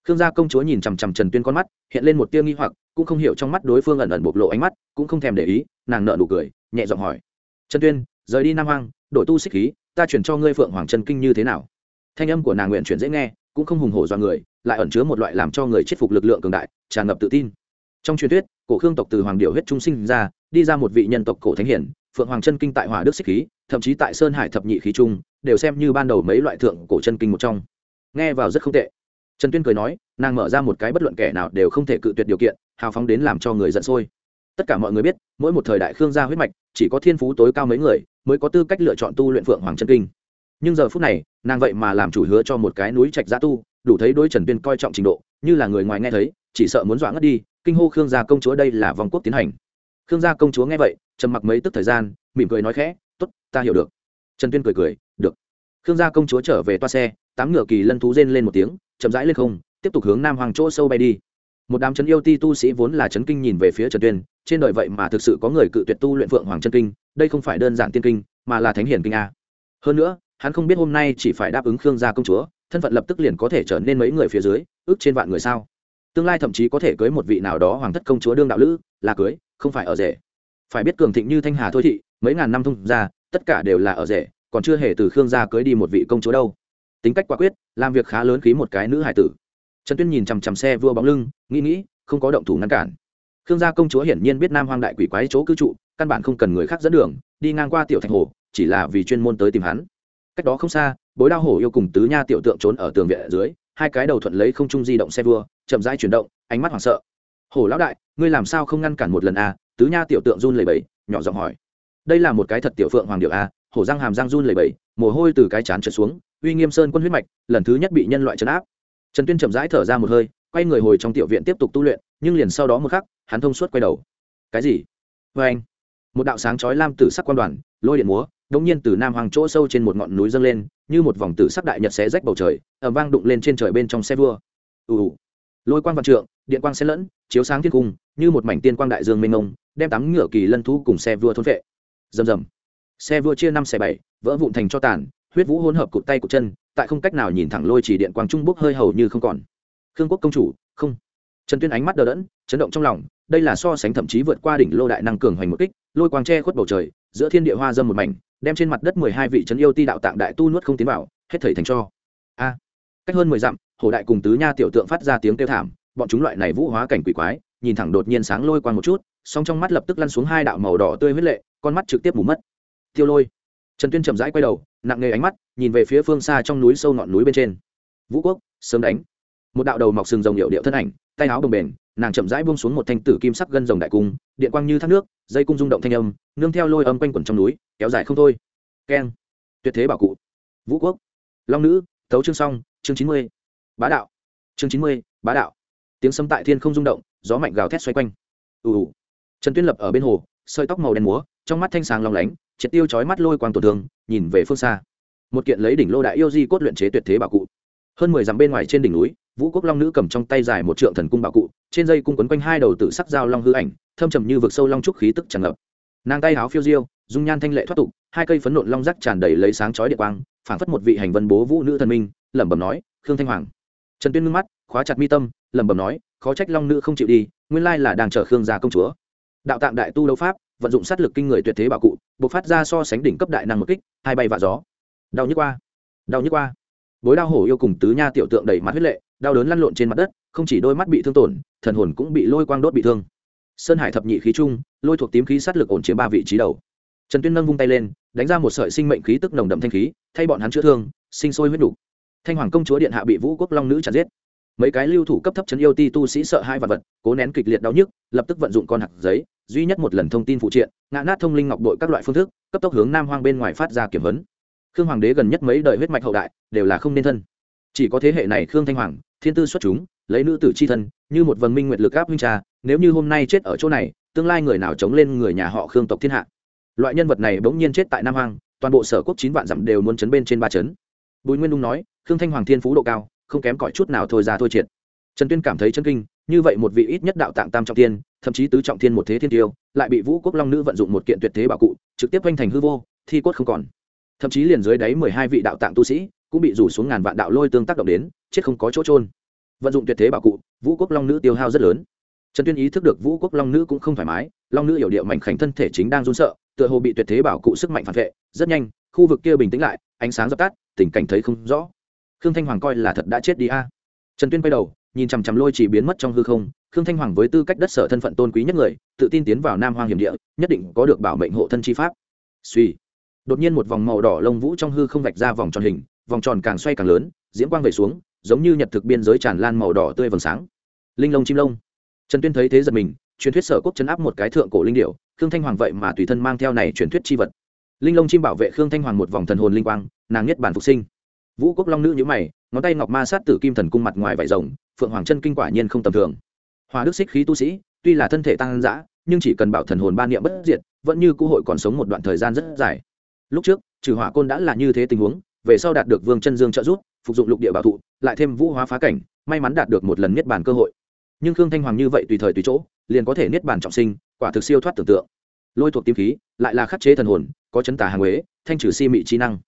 Khương gia công chúa nhìn chằm chằm trần tuyên con mắt, hiện lên một tia nghi hoặc, cũng không hiểu trong mắt đối phương ẩn ẩn bộc lộ ánh mắt, cũng không thèm để ý, nàng nợ nụ cười, nhẹ giọng hỏi. Trần tuyên, rời đi nam hoang, đổi tu xích khí, ta chuyển cho ngươi phượng hoàng trần kinh như thế nào? Thanh âm của nàng nguyện chuyển dễ nghe, cũng không hùng hổ do người lại ẩn chứa một loại làm cho người chết phục lực lượng cường đại, tràn ngập tự tin. Trong truyền thuyết, cổ khương tộc từ hoàng điệu huyết trung sinh ra, đi ra một vị nhân tộc cổ thánh hiển, phượng hoàng chân kinh tại hỏa đức xích khí, thậm chí tại sơn hải thập nhị khí trung, đều xem như ban đầu mấy loại thượng cổ chân kinh một trong. Nghe vào rất không tệ. Trần tuyên cười nói, nàng mở ra một cái bất luận kẻ nào đều không thể cự tuyệt điều kiện, hào phóng đến làm cho người giận sôi. Tất cả mọi người biết, mỗi một thời đại khương gia huyết mạch, chỉ có thiên phú tối cao mấy người, mới có tư cách lựa chọn tu luyện phượng hoàng chân kinh. Nhưng giờ phút này, nàng vậy mà làm chủ hứa cho một cái núi trạch gia tu đủ thấy đối trần tuyên coi trọng trình độ, như là người ngoài nghe thấy, chỉ sợ muốn dọa ngất đi, kinh hô khương gia công chúa đây là vòng quốc tiến hành. Khương gia công chúa nghe vậy, trầm mặc mấy tức thời gian, mỉm cười nói khẽ t ố t ta hiểu được. Trần tuyên cười cười, được. Khương gia công chúa trở về toa xe, tám ngựa kỳ lân thú rên lên một tiếng, chậm rãi lên không, tiếp tục hướng nam hoàng chỗ sâu bay đi. Một đám trấn yêu ti tu sĩ vốn là trấn kinh nhìn về phía trần tuyên, trên đời vậy mà thực sự có người cự tuyệt tu luyện phượng hoàng chân kinh, đây không phải đơn giản tiên kinh, mà là thánh hiển kinh a. Hơn nữa, hắn không biết hôm nay chỉ phải đáp ứng khương gia công chúa thân phận lập tức liền có thể trở nên mấy người phía dưới, ước trên vạn người sao? Tương lai thậm chí có thể cưới một vị nào đó hoàng thất công chúa đương đạo lữ, là cưới, không phải ở rể. Phải biết cường thịnh như thanh hà thôi thị, mấy ngàn năm thông ra tất cả đều là ở rể, còn chưa hề từ khương gia cưới đi một vị công chúa đâu. Tính cách quả quyết, làm việc khá lớn khí một cái nữ hải tử. Trần tuyên nhìn chằm chằm xe vua bóng lưng, nghĩ nghĩ, không có động thủ ngăn cản. Khương gia công chúa hiển nhiên biết nam hoang đại quỷ quái chỗ cư trụ, căn bản không cần người khác dẫn đường, đi ngang qua tiểu thành hồ, chỉ là vì chuyên môn tới tìm hắn. Cách đó không xa bối đao hổ yêu cùng tứ nha tiểu tượng trốn ở tường viện ở dưới, hai cái đầu thuận lấy không trung di động xe vua, chậm rãi chuyển động, ánh mắt hoảng sợ. Hổ lão đại, ngươi làm sao không ngăn cản một lần a à? tứ nha tiểu tượng run lầy bẫy nhỏ giọng hỏi. Đây là một cái thật tiểu phượng hoàng điệu a hổ răng hàm răng run lầy bẫy mồ hôi từ cái chán trượt xuống, uy nghiêm sơn quân huyết mạch, lần thứ nhất bị nhân loại chấn áp. Trần tuyên chậm rãi thở ra một hơi, quay người hồi trong tiểu viện tiếp tục tu luyện, nhưng liền sau đó một khắc, hắn thông suốt quay đầu. Cái gì? Vê anh. Một đạo sáng chói lam tử sắc quan đoàn, lôi điện múa đống nhiên từ nam hoàng chỗ sâu trên một ngọn núi dâng lên như một vòng tử sắc đại nhật xé rách bầu trời ẩm vang đụng lên trên trời bên trong xe vua. Ù ù. Lôi quang vạn trượng, điện quang xen lẫn, chiếu sáng thiên cung, như một mảnh tiên quang đại dương mênh mông, đem tắm ngựa kỳ lân thú cùng xe vua thôn vệ rầm rầm. Xe vua chia năm xe bảy, vỡ vụn thành cho tàn, huyết vũ hỗn hợp cụt tay cụt chân, tại không cách nào nhìn thẳng lôi chỉ điện quang trung bốc hơi hầu như không còn. Khương quốc công chủ, không. Trần tuyên ánh mắt đờ đẫn, chấn động trong lòng, đây là so sánh thậm chí vượt qua đỉnh lô đại năng cường hoành một kích, lôi quang che khuất bầu trời, giữa thiên địa hoa dâm một mảnh đem trên mặt đất mười hai vị trấn yêu ti đạo tạng đại tu nuốt không tiến vào, hết thầy thành cho. A. Cách hơn mười dặm, hồ đại cùng tứ nha tiểu tượng phát ra tiếng kêu thảm, bọn chúng loại này vũ hóa cảnh quỷ quái, nhìn thẳng đột nhiên sáng lôi quang một chút, song trong mắt lập tức lăn xuống hai đạo màu đỏ tươi huyết lệ, con mắt trực tiếp mù mất. Tiêu lôi. Trần tuyên chậm rãi quay đầu, nặng nề ánh mắt, nhìn về phía phương xa trong núi sâu ngọn núi bên trên. Vũ quốc, sớm đánh. Một đạo đầu mọc sừng rồng hiệu điệu thân ảnh, tay áo bồng bềnh nàng chậm rãi buông xuống một thanh tử kim sắc gân rồng đại cung, điện quang như thác nước, dây cung rung động thanh âm, nương theo lôi âm quanh quẩn trong núi, kéo dài không thôi. Keng. Tuyệt thế bảo cụ. Vũ quốc. Long nữ, thấu chương song chương chín mươi. Bá đạo. Chương chín mươi, bá đạo. Tiếng sấm tại thiên không rung động, gió mạnh gào thét xoay quanh. Ù ù. Trần tuyên lập ở bên hồ, sợi tóc màu đen múa, trong mắt thanh sáng long lánh, triệt tiêu chói mắt lôi quang tổn thương, nhìn về phương xa. Một kiện lấy đỉnh lô đại yêu di cốt luyện chế tuyệt thế bảo cụ. Hơn mười dặm bên ngoài trên đỉnh núi, vũ quốc long nữ cầm trong tay dài một trượng thần cung bảo cụ trên dây cung quấn quanh hai đầu tử sắc dao long hư ảnh, thâm trầm như vực sâu long trúc khí tức tràn ngập. Nàng tay háo phiêu diêu, dung nhan thanh lệ thoát tục, hai cây phấn nộn long rắc tràn đầy lấy sáng chói địa quang, phảng phất một vị hành vân bố vũ nữ thần minh, lẩm bẩm nói, khương thanh hoàng. Trần tuyên ngưng mắt, khóa chặt mi tâm, lẩm bẩm nói, khó trách long nữ không chịu đi, nguyên lai là đang chờ khương gia công chúa. Đạo tạng đại tu đấu pháp, vận dụng sát lực kinh người tuyệt thế bảo cụ buộc phát ra so sánh đỉnh cấp đại năng một kích, hai bay vạ gió. Đau nhức qua, đau nhức qua. Bối đau hổ yêu cùng tứ nha tiểu tượng đầy mặt huyết lệ đau đớn lăn lộn trên mặt đất, không chỉ đôi mắt bị thương tổn, thần hồn cũng bị lôi quang đốt bị thương. Sơn hải thập nhị khí trung, lôi thuộc tím khí sát lực ổn chiếm ba vị trí đầu. Trần tuyên nâng vung tay lên, đánh ra một sợi sinh mệnh khí tức nồng đậm thanh khí, thay bọn hắn chữa thương, sinh sôi huyết đủ. thanh hoàng công chúa điện hạ bị vũ quốc long nữ chặt giết. Mấy cái lưu thủ cấp thấp chấn yêu ti tu sĩ sợ hai vật vật, cố nén kịch liệt đau nhức, lập tức vận dụng con hạt giấy, duy nhất một lần thông tin phụ triện, ngã nát thông linh ngọc đội các loại phương thức, cấp tốc hướng nam hoang bên ngoài phát ra kiểm vấn khương hoàng đế gần nhất mấy đời huyết mạch hậu đại, đều là không nên thân chỉ có thế hệ này khương thanh hoàng, thiên tư xuất chúng, lấy nữ tử c h i thân, như một vần minh nguyệt lực áp huynh trà nếu như hôm nay chết ở chỗ này, tương lai người nào chống lên người nhà họ khương tộc thiên hạ? Loại nhân vật này bỗng nhiên chết tại nam hoang, toàn bộ sở quốc chín vạn dặm đều muốn chấn bên trên ba chấn. Bùi nguyên đung nói, khương thanh hoàng thiên phú độ cao, không kém cỏi chút nào thôi ra thôi triệt. Trần tuyên cảm thấy chân kinh, như vậy một vị ít nhất đạo tạng tam trọng thiên, thậm chí tứ trọng thiên một thế thiên tiêu, lại bị vũ quốc long nữ vận dụng một kiện tuyệt thế bảo cụ, trực tiếp quanh thành hư vô, thi cốt không còn. Thậm chí liền dưới đáy mười hai vị đạo tạng tu sĩ cũng bị rủ xuống ngàn vạn đạo lôi tương tác động đến, chết không có chỗ trôn vận dụng tuyệt thế bảo cụ, vũ quốc long nữ tiêu hao rất lớn. Trần tuyên ý thức được vũ quốc long nữ cũng không thoải mái, long nữ hiểu điệu mảnh khảnh thân thể chính đang run sợ, tựa hồ bị tuyệt thế bảo cụ sức mạnh phản vệ, rất nhanh, khu vực kia bình tĩnh lại, ánh sáng dập tắt, tình cảnh thấy không rõ. Khương thanh hoàng coi là thật đã chết đi a. Trần tuyên quay đầu, nhìn chằm chằm lôi chỉ biến mất trong hư không, khương thanh hoàng với tư cách đất sở thân phận tôn quý nhất người, tự tin tiến vào nam hoang hiểm địa, nhất định có được bảo mệnh hộ thân chi pháp. Suy đột nhiên một vòng màu đỏ lông vũ trong hư không vạch ra vòng tròn hình vòng tròn càng xoay càng lớn, Diễm quang về xuống, giống như nhật thực biên giới tràn lan màu đỏ tươi vầng sáng. Linh lông chim lông. Trần tuyên thấy thế giật mình, truyền thuyết sở quốc chấn áp một cái thượng cổ linh điệu khương thanh hoàng vậy mà tùy thân mang theo này truyền thuyết chi vật. Linh lông chim bảo vệ khương thanh hoàng một vòng thần hồn linh quang, nàng nhất bản phục sinh. Vũ quốc long nữ nhữ mày, ngón tay ngọc ma sát tử kim thần cung mặt ngoài vải rồng, phượng hoàng chân kinh quả nhiên không tầm thường. Hòa đức xích khí tu sĩ, tuy là thân thể tăng dã, nhưng chỉ cần bảo thần hồn ba niệm bất diệt, vẫn như cơ hội còn sống một đoạn thời gian rất dài. Lúc trước, trừ hỏa côn đã là như thế tình huống về sau đạt được vương chân dương trợ giúp, phục dụng lục địa bảo thụ, lại thêm vũ hóa phá cảnh, may mắn đạt được một lần niết bàn cơ hội. Nhưng khương thanh hoàng như vậy tùy thời tùy chỗ, liền có thể niết bàn trọng sinh, quả thực siêu thoát tưởng tượng. Lôi thuộc tím khí, lại là khắc chế thần hồn, có chấn tà hàng huế, thanh trừ si mị trí năng.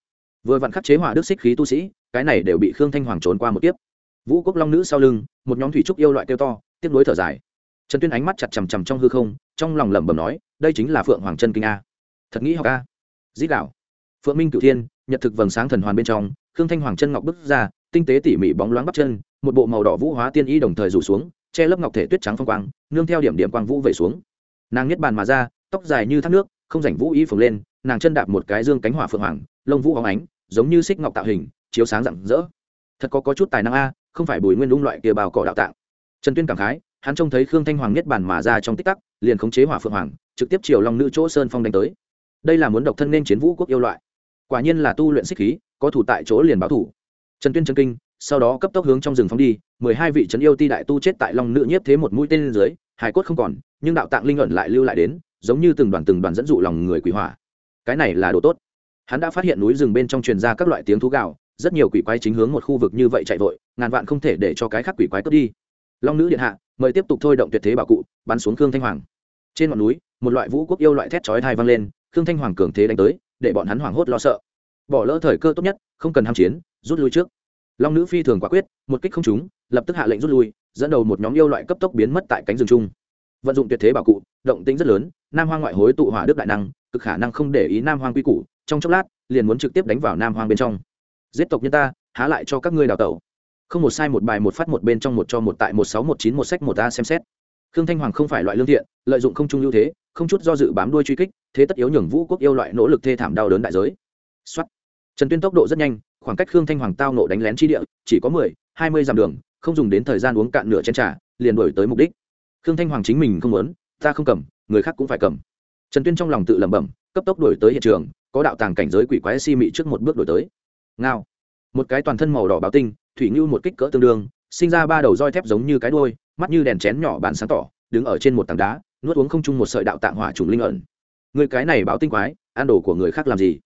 Vừa vặn khắc chế hỏa đức xích khí tu sĩ, cái này đều bị khương thanh hoàng trốn qua một tiếp vũ quốc long nữ sau lưng, một nhóm thủy trúc yêu loại kêu to, tiếp nối thở dài. Trần tuyên ánh mắt chặt chằm chằm trong hư không, trong lòng lẩm bẩm nói, đây chính là phượng hoàng chân kinh a. Thật nghĩ học a. Dĩ đạo. Phượng minh cửu thiên nhật thực vầng sáng thần hoàn bên trong khương thanh hoàng chân ngọc bước ra tinh tế tỉ mỉ bóng loáng bắp chân một bộ màu đỏ vũ hóa tiên y đồng thời rủ xuống che lớp ngọc thể tuyết trắng phong quang nương theo điểm điểm quang vũ về xuống. Nàng nhất bàn mà ra tóc dài như thác nước không rảnh vũ y phồng lên nàng chân đạp một cái dương cánh hỏa phượng hoàng lông vũ hóng ánh giống như xích ngọc tạo hình chiếu sáng rạng rỡ. Thật có, có chút tài năng a không phải bùi nguyên đúng loại kia bào cỏ đạo tạng. Trần tuyên cảm khái hắn trông thấy khương thanh hoàng nhất bàn mà ra trong tích tắc liền khống chế hỏa phượng hoàng trực tiếp chiều long nữ chỗ sơn phong đánh tới. Đây là muốn độc thân nên chiến vũ quốc yêu loại quả nhiên là tu luyện xích khí, có thủ tại chỗ liền báo thủ. Trần tuyên Trần kinh, sau đó cấp tốc hướng trong rừng phóng đi, mười hai vị trấn yêu ti đại tu chết tại long nữ nhiếp thế một mũi tên dưới, hải cốt không còn, nhưng đạo tạng linh ẩn lại lưu lại đến, giống như từng đoàn từng đoàn dẫn dụ lòng người quỷ hỏa. Cái này là đồ tốt. Hắn đã phát hiện núi rừng bên trong truyền ra các loại tiếng thú gạo rất nhiều quỷ quái chính hướng một khu vực như vậy chạy vội, ngàn vạn không thể để cho cái khác quỷ quái cướp đi. Long nữ điện hạ, mời tiếp tục thôi động tuyệt thế bảo cụ, bắn xuống khương thanh hoàng. Trên ngọn núi, một loại vũ quốc yêu loại thét chói thai vang lên, khương thanh hoàng cường thế đánh tới để bọn hắn hoảng hốt lo sợ. Bỏ lỡ thời cơ tốt nhất, không cần ham chiến, rút lui trước. Long nữ phi thường quả quyết, một kích không trúng, lập tức hạ lệnh rút lui, dẫn đầu một nhóm yêu loại cấp tốc biến mất tại cánh rừng chung. Vận dụng tuyệt thế bảo cụ, động tĩnh rất lớn, nam hoang ngoại hối tụ hỏa đức đại năng, cực khả năng không để ý nam hoang quy củ, trong chốc lát, liền muốn trực tiếp đánh vào nam hoang bên trong. Giết tộc nhân ta, há lại cho các ngươi đào tẩu. Không một sai một bài một phát một bên trong một cho một tại một sáu một chín một sách một a xem xét khương thanh hoàng không phải loại lương thiện, lợi dụng không trung ưu thế, không chút do dự bám đuôi truy kích, thế tất yếu nhường vũ quốc yêu loại nỗ lực thê thảm đau đớn đại giới. Xuất trần tuyên tốc độ rất nhanh, khoảng cách khương thanh hoàng tao nộ đánh lén chi địa, chỉ có mười, hai mươi dặm đường, không dùng đến thời gian uống cạn nửa chén trà, liền đổi tới mục đích. Khương thanh hoàng chính mình không muốn, ta không cầm, người khác cũng phải cầm. Trần tuyên trong lòng tự lẩm bẩm, cấp tốc đổi tới hiện trường, có đạo tàng cảnh giới quỷ quái si mị trước một bước đổi tới. Ngao. Một cái toàn thân màu đỏ báo tinh, thủy ngưu một kích cỡ tương đương, sinh ra ba đầu roi thép giống như cái đuôi mắt như đèn chén nhỏ bản sáng tỏ, đứng ở trên một tảng đá, nuốt uống không chung một sợi đạo tạng hỏa trùng linh ẩn. Người cái này báo tinh quái, ăn đồ của người khác làm gì?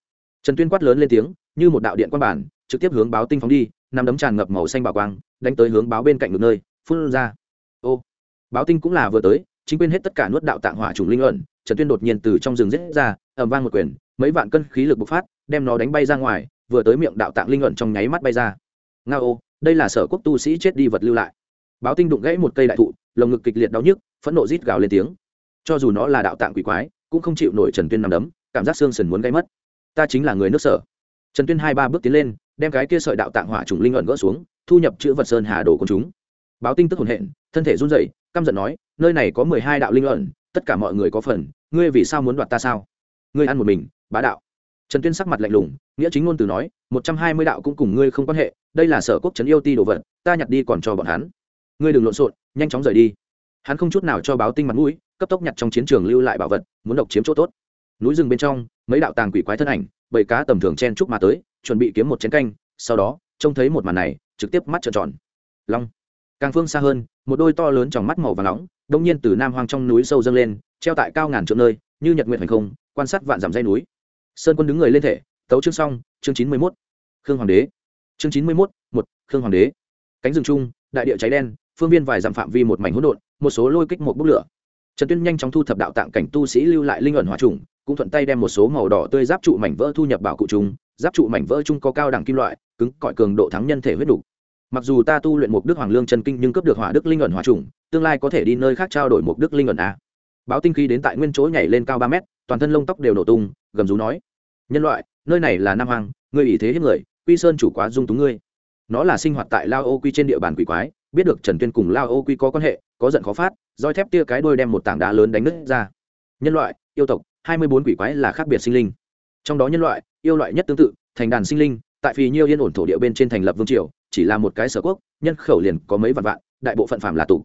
Trần tuyên quát lớn lên tiếng, như một đạo điện quan bản trực tiếp hướng báo tinh phóng đi nằm đấm tràn ngập màu xanh bảo quang, đánh tới hướng báo bên cạnh ngược nơi, phun ra. Ô, báo tinh cũng là vừa tới, chính quên hết tất cả nuốt đạo tạng hỏa trùng linh ẩn, trần tuyên đột nhiên từ trong rừng rết ra, ầm vang một quyền, mấy vạn cân khí lực bộc phát, đem nó đánh bay ra ngoài, vừa tới miệng đạo tạng linh ẩn trong nháy mắt bay ra. Nga ô đây là sở quốc tu sĩ chết đi vật lưu lại báo tinh đụng gãy một cây đại thụ, lồng ngực kịch liệt đau nhức, phẫn nộ rít gào lên tiếng. Cho dù nó là đạo tạng quỷ quái, cũng không chịu nổi trần tuyên nằm đấm, cảm giác xương sần muốn gây mất. Ta chính là người nước sở. Trần tuyên hai ba bước tiến lên, đem cái kia sợi đạo tạng hỏa trùng linh ẩn gỡ xuống, thu nhập chữ vật sơn hà đồ của chúng. Báo tinh tức hồn hện, thân thể run rẩy, căm giận nói, nơi này có mười hai đạo linh ẩn, tất cả mọi người có phần, ngươi vì sao muốn đoạt ta sao? Ngươi ăn một mình, bá đạo. Trần tuyên sắc mặt lạnh lùng, nghĩa chính ngôn từ nói, một trăm hai mươi đạo cũng cùng ngươi không quan hệ, đây là sở quốc trấn yêu ti đồ vật, ta nhặt đi còn cho bọn hắn ngươi đừng lộn xộn, nhanh chóng rời đi. Hắn không chút nào cho báo tinh mặt mũi, cấp tốc nhặt trong chiến trường lưu lại bảo vật, muốn độc chiếm chỗ tốt. Núi rừng bên trong, mấy đạo tàng quỷ quái thân ảnh bầy cá tầm thường chen chúc mà tới, chuẩn bị kiếm một chén canh, sau đó, trông thấy một màn này, trực tiếp mắt trợn tròn. Long. Càng phương xa hơn, một đôi to lớn trong mắt màu và nóng, đông nhiên từ nam hoang trong núi sâu dâng lên, treo tại cao ngàn trượng nơi, như nhật nguyện hành không, quan sát vạn dặm dây núi. Sơn quân đứng người lên thể, tấu chương xong, chương chín mươi mốt. Khương hoàng đế. Chương chín mươi mốt, một, khương hoàng đế. Cánh rừng chung, đại địa cháy đen phương viên vài dặm phạm vi một mảnh hỗn độn, một số lôi kích một bút lửa. Trần tuyên nhanh chóng thu thập đạo tạng cảnh tu sĩ lưu lại linh ẩn hòa trùng, cũng thuận tay đem một số màu đỏ tươi giáp trụ mảnh vỡ thu nhập bảo cụ chúng giáp trụ mảnh vỡ chung có cao đẳng kim loại, cứng, cỏi cường độ thắng nhân thể huyết đủ. Mặc dù ta tu luyện một đức hoàng lương chân kinh nhưng cấp được hỏa đức linh ẩn hòa trùng, tương lai có thể đi nơi khác trao đổi một đức linh ẩn a. Báo tinh khí đến tại nguyên chỗ nhảy lên cao ba mét, toàn thân lông tóc đều nổ tung, gầm rú nói, nhân loại, nơi này là nam hoàng ngươi ủy thế hiếp người, quy sơn chủ quá dung túng ngươi nó là sinh hoạt tại lao ô quy trên địa bàn quỷ quái, biết được trần tuyên cùng lao ô quy có quan hệ, có giận khó phát, roi thép tia cái đôi đem một tảng đá lớn đánh nứt ra. Nhân loại, yêu tộc, hai mươi bốn quỷ quái là khác biệt sinh linh. Trong đó nhân loại, yêu loại nhất tương tự, thành đàn sinh linh, tại phì nhiêu yên ổn thổ địa bên trên thành lập vương triều, chỉ là một cái sở quốc, nhân khẩu liền có mấy vạn vạn, đại bộ phận phạm là tụ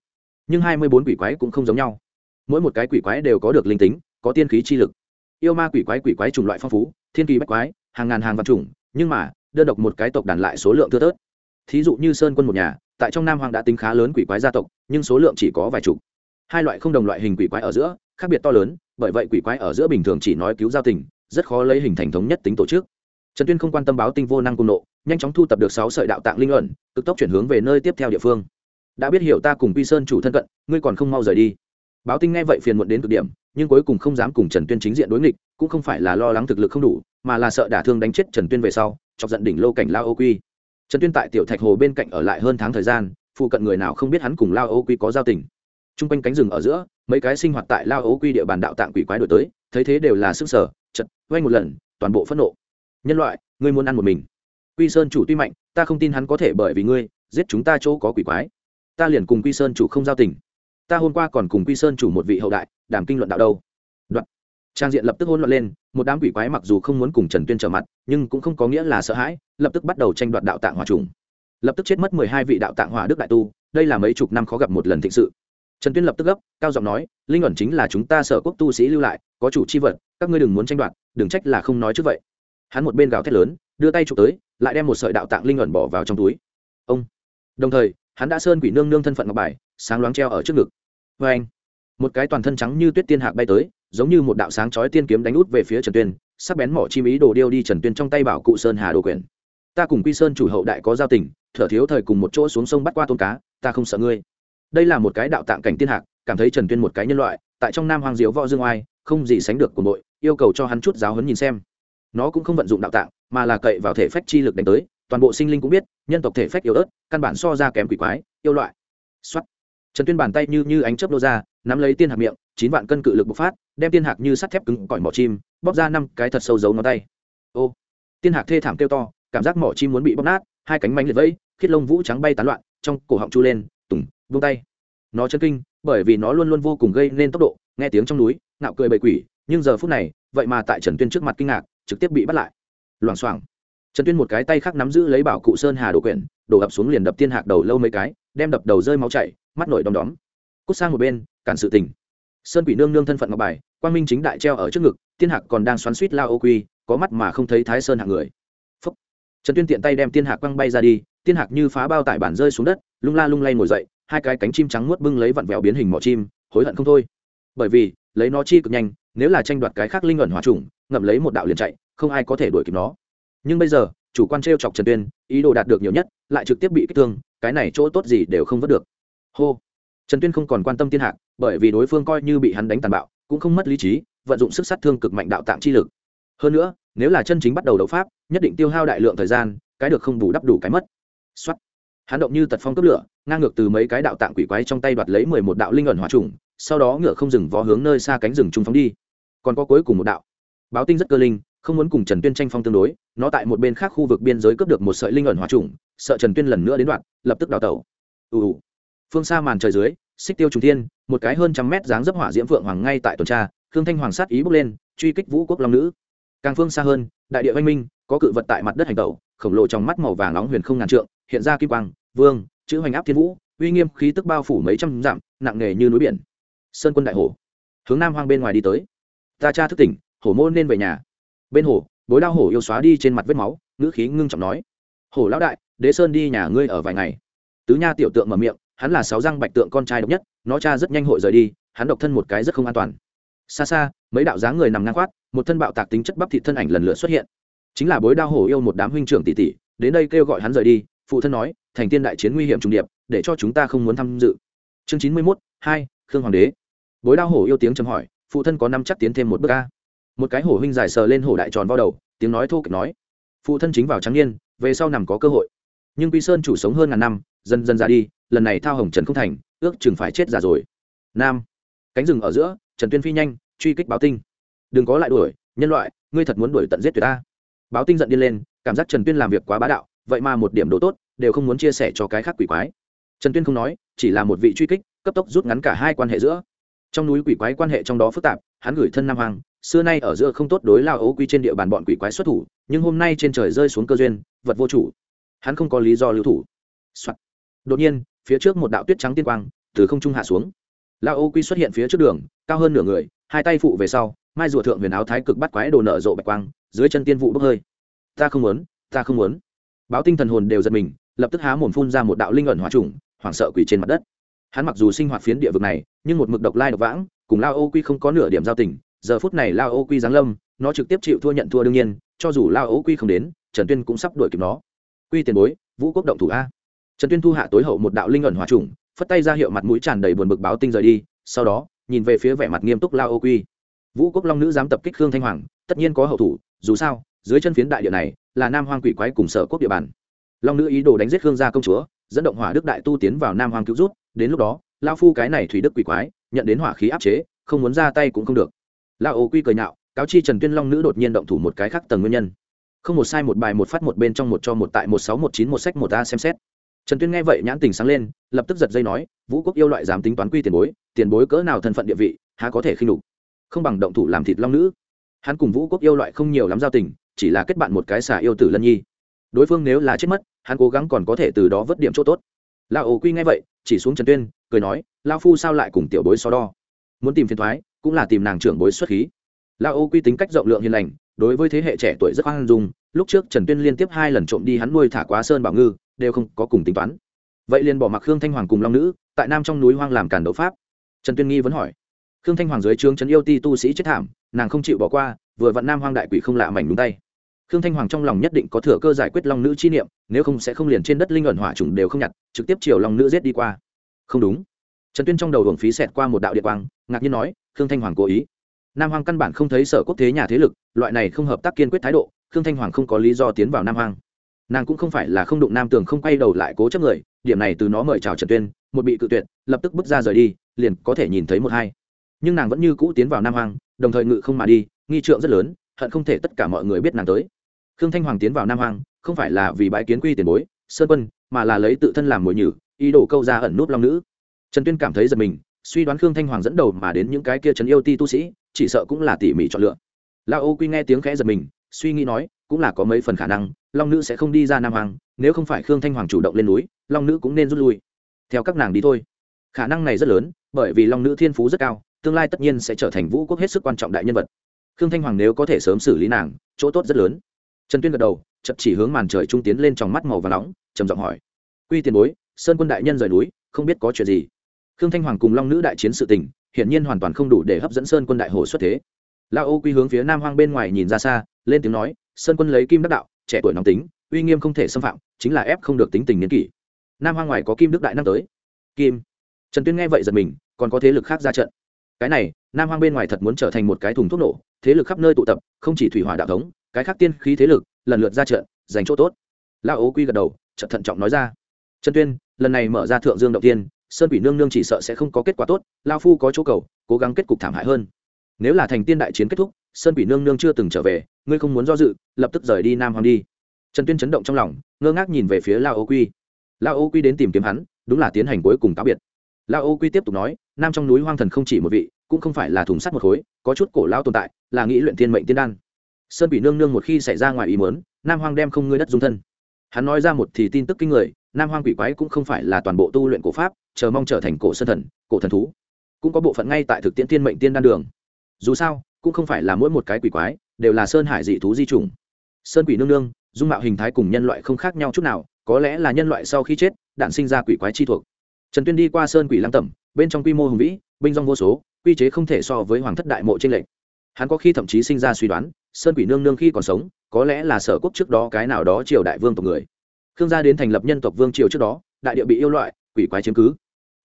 nhưng hai mươi bốn quỷ quái cũng không giống nhau. Mỗi một cái quỷ quái đều có được linh tính, có tiên khí chi lực. Yêu ma quỷ quái quỷ quái chủng loại phong phú, thiên kỳ bách quái, hàng ngàn hàng vạn chủng, nhưng mà, đơn độc một cái tộc đàn lại số lượng thưa thớt thí dụ như sơn quân một nhà, tại trong nam hoàng đã tính khá lớn quỷ quái gia tộc, nhưng số lượng chỉ có vài chục. Hai loại không đồng loại hình quỷ quái ở giữa, khác biệt to lớn, bởi vậy quỷ quái ở giữa bình thường chỉ nói cứu giao tình, rất khó lấy hình thành thống nhất tính tổ chức. Trần tuyên không quan tâm báo tinh vô năng cung nộ, nhanh chóng thu tập được sáu sợi đạo tạng linh luận cực tốc chuyển hướng về nơi tiếp theo địa phương. Đã biết hiểu ta cùng quy sơn chủ thân cận, ngươi còn không mau rời đi. Báo tinh nghe vậy phiền muộn đến cực điểm, nhưng cuối cùng không dám cùng trần tuyên chính diện đối nghịch, cũng không phải là lo lắng thực lực không đủ, mà là sợ đả thương đánh chết trần tuyên về sau, chọc giận đỉnh lô cảnh lao ô quy trần tuyên tại tiểu thạch hồ bên cạnh ở lại hơn tháng thời gian, phụ cận người nào không biết hắn cùng lao ô quy có giao tình. T r u n g quanh cánh rừng ở giữa, mấy cái sinh hoạt tại lao ô quy địa bàn đạo tạng quỷ quái đổi tới, thấy thế đều là sức sở, chật, quay một lần, toàn bộ phẫn nộ. Nhân loại, ngươi muốn ăn một mình. Quy sơn chủ tuy mạnh, ta không tin hắn có thể bởi vì ngươi, giết chúng ta chỗ có quỷ quái. Ta liền cùng quy sơn chủ không giao tình. Ta hôm qua còn cùng quy sơn chủ một vị hậu đại, đàm kinh luận đạo đâu trang diện lập tức hỗn loạn lên, một đám quỷ quái mặc dù không muốn cùng trần tuyên trở mặt, nhưng cũng không có nghĩa là sợ hãi, lập tức bắt đầu tranh đoạt đạo tạng hòa trùng. Lập tức chết mất mười hai vị đạo tạng hòa đức đại tu, đây là mấy chục năm khó gặp một lần thịnh sự. Trần tuyên lập tức gấp, cao giọng nói, linh ẩn chính là chúng ta sở quốc tu sĩ lưu lại, có chủ chi vật, các ngươi đừng muốn tranh đoạt, đừng trách là không nói trước vậy. Hắn một bên gào thét lớn, đưa tay chụp tới, lại đem một sợi đạo tạng linh ẩn bỏ vào trong túi. Ông. Đồng thời, hắn đã sơn quỷ nương nương thân phận ngọc bài, sáng loáng treo ở trước ngực. Vê anh một cái toàn thân trắng như tuyết tiên hạc bay tới giống như một đạo sáng chói tiên kiếm đánh út về phía trần tuyên, sắc bén mỏ chim ý đồ điêu đi trần tuyên trong tay bảo cụ sơn hà đồ quyển ta cùng quy sơn chủ hậu đại có giao tình, thở thiếu thời cùng một chỗ xuống sông bắt qua tôn cá, ta không sợ ngươi. Đây là một cái đạo tạng cảnh tiên hạc, cảm thấy trần tuyên một cái nhân loại, tại trong nam hoàng diếu võ dương oai, không gì sánh được của nội, yêu cầu cho hắn chút giáo hấn nhìn xem. Nó cũng không vận dụng đạo tạng, mà là cậy vào thể phách chi lực đánh tới, toàn bộ sinh linh cũng biết, nhân tộc thể phách yếu ớt, căn bản so ra kém quỷ quái, yêu loại. Xuất trần tuyên bàn tay như như ánh chớp nô ra, nắm lấy tiên hạc miệng chín vạn cân cự lực bộc phát, đem tiên hạc như sắt thép cứng cỏi mỏ chim, bóp ra năm cái thật sâu giấu ngón tay. Ô, tiên hạc thê thảm kêu to, cảm giác mỏ chim muốn bị bóp nát, hai cánh mánh liệt vẫy khiết lông vũ trắng bay tán loạn, trong cổ họng chu lên, tùng, vung tay. Nó chân kinh, bởi vì nó luôn luôn vô cùng gây nên tốc độ, nghe tiếng trong núi nạo cười bậy quỷ, nhưng giờ phút này, vậy mà tại trần tuyên trước mặt kinh ngạc, trực tiếp bị bắt lại. Loảng xoảng. Trần tuyên một cái tay khác nắm giữ lấy bảo cụ sơn hà đổ quyển, đổ ập xuống liền đập tiên hạc đầu lâu mấy cái, đem đập đầu rơi máu chảy, mắt nổi đom đóm. Cút sang một bên, cản sự tình sơn quỷ nương nương thân phận ngọc bài, quang minh chính đại treo ở trước ngực, tiên hạc còn đang xoắn suýt lao ô quy, có mắt mà không thấy thái sơn hạng người. Phúc. trần tuyên tiện tay đem tiên hạc quăng bay ra đi, tiên hạc như phá bao tải bản rơi xuống đất, lung la lung lay ngồi dậy, hai cái cánh chim trắng nuốt bưng lấy vặn vẹo biến hình mỏ chim, hối hận không thôi. Bởi vì, lấy nó chi cực nhanh, nếu là tranh đoạt cái khác linh ẩn hòa trùng, ngậm lấy một đạo liền chạy, không ai có thể đuổi kịp nó. Nhưng bây giờ, chủ quan t chọc trần tuyên, ý đồ đạt được nhiều nhất, lại trực tiếp bị kích thương, cái này chỗ tốt gì đều không vớt được. Hô trần tuyên không còn quan tâm tiên hạc, bởi vì đối phương coi như bị hắn đánh tàn bạo, cũng không mất lý trí, vận dụng sức sát thương cực mạnh đạo tạng chi lực. Hơn nữa, nếu là chân chính bắt đầu đấu pháp, nhất định tiêu hao đại lượng thời gian, cái được không đủ đắp đủ cái mất. Xuất hắn động như tật phong cấp lửa, ngang ngược từ mấy cái đạo tạng quỷ quái trong tay đoạt lấy mười một đạo linh ẩn hỏa trùng, sau đó ngựa không dừng vó hướng nơi xa cánh rừng trung phóng đi. Còn có cuối cùng một đạo. Báo tinh rất cơ linh, không muốn cùng trần tuyên tranh phong tương đối, nó tại một bên khác khu vực biên giới cướp được một sợi linh ẩn hỏa trùng, sợ trần tuyên lần nữa đến đoạn, lập tức đào tẩu. Ù. Phương xa màn trời dưới xích tiêu trùng thiên, một cái hơn trăm mét dáng dấp hỏa diễm phượng hoàng ngay tại tuần tra, khương thanh hoàng sát ý bước lên, truy kích vũ quốc long nữ. Càng phương xa hơn, đại địa văn minh, có cự vật tại mặt đất hành tẩu, khổng lồ trong mắt màu vàng nóng huyền không ngàn trượng, hiện ra kim quang, vương, chữ hoành áp thiên vũ, uy nghiêm khí tức bao phủ mấy trăm dặm, nặng nề như núi biển. Sơn quân đại hồ hướng nam hoang bên ngoài đi tới. Ta cha thức tỉnh, hổ môn nên về nhà. Bên hồ, bối đao hổ yêu xóa đi trên mặt vết máu, ngữ khí ngưng trọng nói. Hổ lão đại, đế sơn đi nhà ngươi ở vài ngày. Tứ nha tiểu tượng mở miệng hắn là sáu răng bạch tượng con trai độc nhất, nó cha rất nhanh hội rời đi, hắn độc thân một cái rất không an toàn. Xa xa, mấy đạo dáng người nằm ngang khoát một thân bạo tạc tính chất bắp thị thân ảnh lần lượt xuất hiện. Chính là bối đao hổ yêu một đám huynh trưởng tỷ tỷ, đến đây kêu gọi hắn rời đi, phụ thân nói, thành tiên đại chiến nguy hiểm trùng điệp, để cho chúng ta không muốn tham dự. Chương chín mươi mốt, hai, khương hoàng đế. Bối đao hổ yêu tiếng chấm hỏi, phụ thân có năm chắc tiến thêm một bước ca một cái hổ huynh dài sờ lên hổ đại tròn vào đầu, tiếng nói thô kệch nói, phụ thân chính vào trắng niên, về sau nằm có cơ hội. Nhưng quy sơn chủ sống hơn ngàn năm, dần dần ra đi lần này thao hồng trần không thành, ước chừng phải chết già rồi. Nam, cánh rừng ở giữa, trần tuyên phi nhanh, truy kích báo tinh. Đừng có lại đuổi, nhân loại, ngươi thật muốn đuổi tận giết tuyệt ta. Báo tinh giận điên lên, cảm giác trần tuyên làm việc quá bá đạo, vậy mà một điểm đồ tốt, đều không muốn chia sẻ cho cái khác quỷ quái. Trần tuyên không nói, chỉ là một vị truy kích, cấp tốc rút ngắn cả hai quan hệ giữa. Trong núi quỷ quái quan hệ trong đó phức tạp, hắn gửi thân nam hoàng, xưa nay ở giữa không tốt đối lao ấu quy trên địa bàn bọn quỷ quái xuất thủ, nhưng hôm nay trên trời rơi xuống cơ duyên, vật vô chủ. Hắn không có lý do lưu thủ、Soạn. đột nhiên phía trước một đạo tuyết trắng tiên quang từ không trung hạ xuống. Lao ô quy xuất hiện phía trước đường, cao hơn nửa người, hai tay phụ về sau, mai rùa thượng huyền áo thái cực bắt quái đồ nở rộ bạch quang, dưới chân tiên vụ bốc hơi. Ta không muốn, ta không muốn. Báo tinh thần hồn đều giật mình, lập tức há mồm phun ra một đạo linh ẩn hỏa trùng, hoảng sợ quỷ trên mặt đất. Hắn mặc dù sinh hoạt phiến địa vực này, nhưng một mực độc lai độc vãng, cùng lao ô quy không có nửa điểm giao tình, giờ phút này lao ô quy giáng lâm, nó trực tiếp chịu thua nhận thua đương nhiên, cho dù lao ô quy không đến, trần tuyên cũng sắp đuổi kịp nó. Quy tiền bối, vũ quốc động thủ a trần tuyên thu hạ tối hậu một đạo linh ẩn hỏa trùng, phất tay ra hiệu mặt mũi tràn đầy buồn bực báo tinh rời đi, sau đó, nhìn về phía vẻ mặt nghiêm túc lao ô quy. Vũ quốc long nữ dám tập kích khương thanh hoàng, tất nhiên có hậu thủ, dù sao, dưới chân phiến đại địa này, là nam hoang quỷ quái cùng sở quốc địa bàn. Long nữ ý đồ đánh giết khương gia công chúa, dẫn động hỏa đức đại tu tiến vào nam hoang cứu rút, đến lúc đó, lao phu cái này thủy đức quỷ quái, nhận đến hỏa khí áp chế, không muốn ra tay cũng không được. Lao ô quy cười nhạo, cáo chi trần tuyên long nữ đột nhiên động thủ một cái khác tầng nguyên nhân. Không một sai một bài một phát một bên trong một cho một tại một sáu một chín một sách một a xem xét trần tuyên nghe vậy nhãn tình sáng lên, lập tức giật dây nói, vũ quốc yêu loại dám tính toán quy tiền bối tiền bối cỡ nào thân phận địa vị, há có thể khinh đục không bằng động thủ làm thịt long nữ. Hắn cùng vũ quốc yêu loại không nhiều lắm giao tình, chỉ là kết bạn một cái xà yêu tử lân nhi. Đối phương nếu là chết mất, hắn cố gắng còn có thể từ đó vớt điểm chỗ tốt. Lão ổ quy nghe vậy, chỉ xuống trần tuyên, cười nói lao phu sao lại cùng tiểu bối so đo? Muốn tìm phiền thoái, cũng là tìm nàng trưởng bối xuất khí. Lão ổ quy tính cách rộng lượng hiền lành đối với thế hệ trẻ tuổi rất hoang dung, lúc trước trần tuyên liên tiếp hai lần trộm đi hắn nuôi thả quá sơn bảo ngư, đều không có cùng tính toán. Vậy liền bỏ mặc khương thanh hoàng cùng long nữ, tại nam trong núi hoang làm cản đấu pháp. Trần tuyên nghi vẫn hỏi. Khương thanh hoàng dưới trướng trấn yêu ti tu sĩ chết thảm, nàng không chịu bỏ qua, vừa vặn nam hoang đại quỷ không lạ mảnh đúng tay. Khương thanh hoàng trong lòng nhất định có thừa cơ giải quyết long nữ chi niệm, nếu không sẽ không liền trên đất linh ẩn hỏa trùng đều không nhặt, trực tiếp chiều long nữ giết đi qua. Không đúng. Trần tuyên trong đầu hưởng phí xẹt qua một đạo điện quang, ngạc nhiên nói, khương thanh hoàng cố ý nam hoàng căn bản không thấy sở quốc thế nhà thế lực, loại này không hợp tác kiên quyết thái độ, khương thanh hoàng không có lý do tiến vào nam hoàng nàng cũng không phải là không đụng nam tường không quay đầu lại cố chấp người, điểm này từ nó mời chào trần tuyên, một bị cự tuyệt, lập tức bước ra rời đi, liền có thể nhìn thấy một hai. Nhưng nàng vẫn như cũ tiến vào nam hoàng đồng thời ngự không mà đi, nghi trượng rất lớn, hận không thể tất cả mọi người biết nàng tới. Khương thanh hoàng tiến vào nam hoàng không phải là vì bãi kiến quy tiền bối, sơn quân, mà là lấy tự thân làm mồi nhử, ý đồ câu ra ẩn núp long nữ. Trần tuyên cảm thấy giật mình, suy đoán khương thanh hoàng dẫn đầu mà đến những cái kia trấn yêu ti tu sĩ chỉ sợ cũng là tỉ mỉ chọn lựa. La ô quy nghe tiếng khẽ giật mình, suy nghĩ nói, cũng là có mấy phần khả năng, long nữ sẽ không đi ra nam hoàng nếu không phải khương thanh hoàng chủ động lên núi, long nữ cũng nên rút lui. Theo các nàng đi thôi. Khả năng này rất lớn, bởi vì long nữ thiên phú rất cao, tương lai tất nhiên sẽ trở thành vũ quốc hết sức quan trọng đại nhân vật. Khương thanh hoàng nếu có thể sớm xử lý nàng, chỗ tốt rất lớn. Trần tuyên gật đầu chậm chỉ hướng màn trời trung tiến lên trong mắt màu và nóng, trầm giọng hỏi. Quy tiền bối, sơn quân đại nhân rời núi, không biết có chuyện gì? Khương thanh hoàng cùng long nữ đại chiến sự tình hiển nhiên hoàn toàn không đủ để hấp dẫn sơn quân đại hồ xuất thế. Lao ô quy hướng phía nam hoang bên ngoài nhìn ra xa, lên tiếng nói, sơn quân lấy kim đắc đạo, trẻ tuổi nóng tính, uy nghiêm không thể xâm phạm, chính là ép không được tính tình niên kỷ. Nam hoang ngoài có kim đức đại năng tới. Kim. Trần tuyên nghe vậy giật mình, còn có thế lực khác ra trận. Cái này, nam hoang bên ngoài thật muốn trở thành một cái thùng thuốc nổ, thế lực khắp nơi tụ tập, không chỉ thủy hỏa đạo thống, cái khác tiên khí thế lực, lần lượt ra trận, giành chỗ tốt. Lao ô quy gật đầu trận thận trọng nói ra, trần tuyên, lần này mở ra thượng dương động tiên sơn quỷ nương nương chỉ sợ sẽ không có kết quả tốt, lao phu có chỗ cầu, cố gắng kết cục thảm hại hơn. Nếu là thành tiên đại chiến kết thúc, sơn quỷ nương nương chưa từng trở về, ngươi không muốn do dự, lập tức rời đi nam hoàng đi. Trần tuyên chấn động trong lòng, ngơ ngác nhìn về phía lao ô quy. Lao ô quy đến tìm kiếm hắn, đúng là tiến hành cuối cùng cáo biệt. Lao ô quy tiếp tục nói, nam trong núi hoang thần không chỉ một vị, cũng không phải là thùng sắt một khối, có chút cổ lao tồn tại, là nghĩ luyện thiên mệnh tiên đan. Sơn quỷ nương nương một khi xảy ra ngoài ý mớn nam hoang đem không ngươi đất dung thân hắn nói ra một thì tin tức kinh người, nam hoang quỷ quái cũng không phải là toàn bộ tu luyện cổ pháp, chờ mong trở thành cổ sân thần, cổ thần thú. Cũng có bộ phận ngay tại thực tiễn tiên mệnh tiên đan đường. Dù sao, cũng không phải là mỗi một cái quỷ quái đều là sơn hải dị thú di trùng. Sơn quỷ nương nương, dung mạo hình thái cùng nhân loại không khác nhau chút nào, có lẽ là nhân loại sau khi chết, đạn sinh ra quỷ quái chi thuộc. Trần tuyên đi qua sơn quỷ lăng tẩm, bên trong quy mô hùng vĩ, binh dong vô số, quy chế không thể so với hoàng thất đại mộ trên lệnh hắn có khi thậm chí sinh ra suy đoán sơn quỷ nương nương khi còn sống, có lẽ là sở quốc trước đó cái nào đó triều đại vương tộc người. Khương gia đến thành lập nhân tộc vương triều trước đó, đại địa bị yêu loại, quỷ quái chiếm cứ.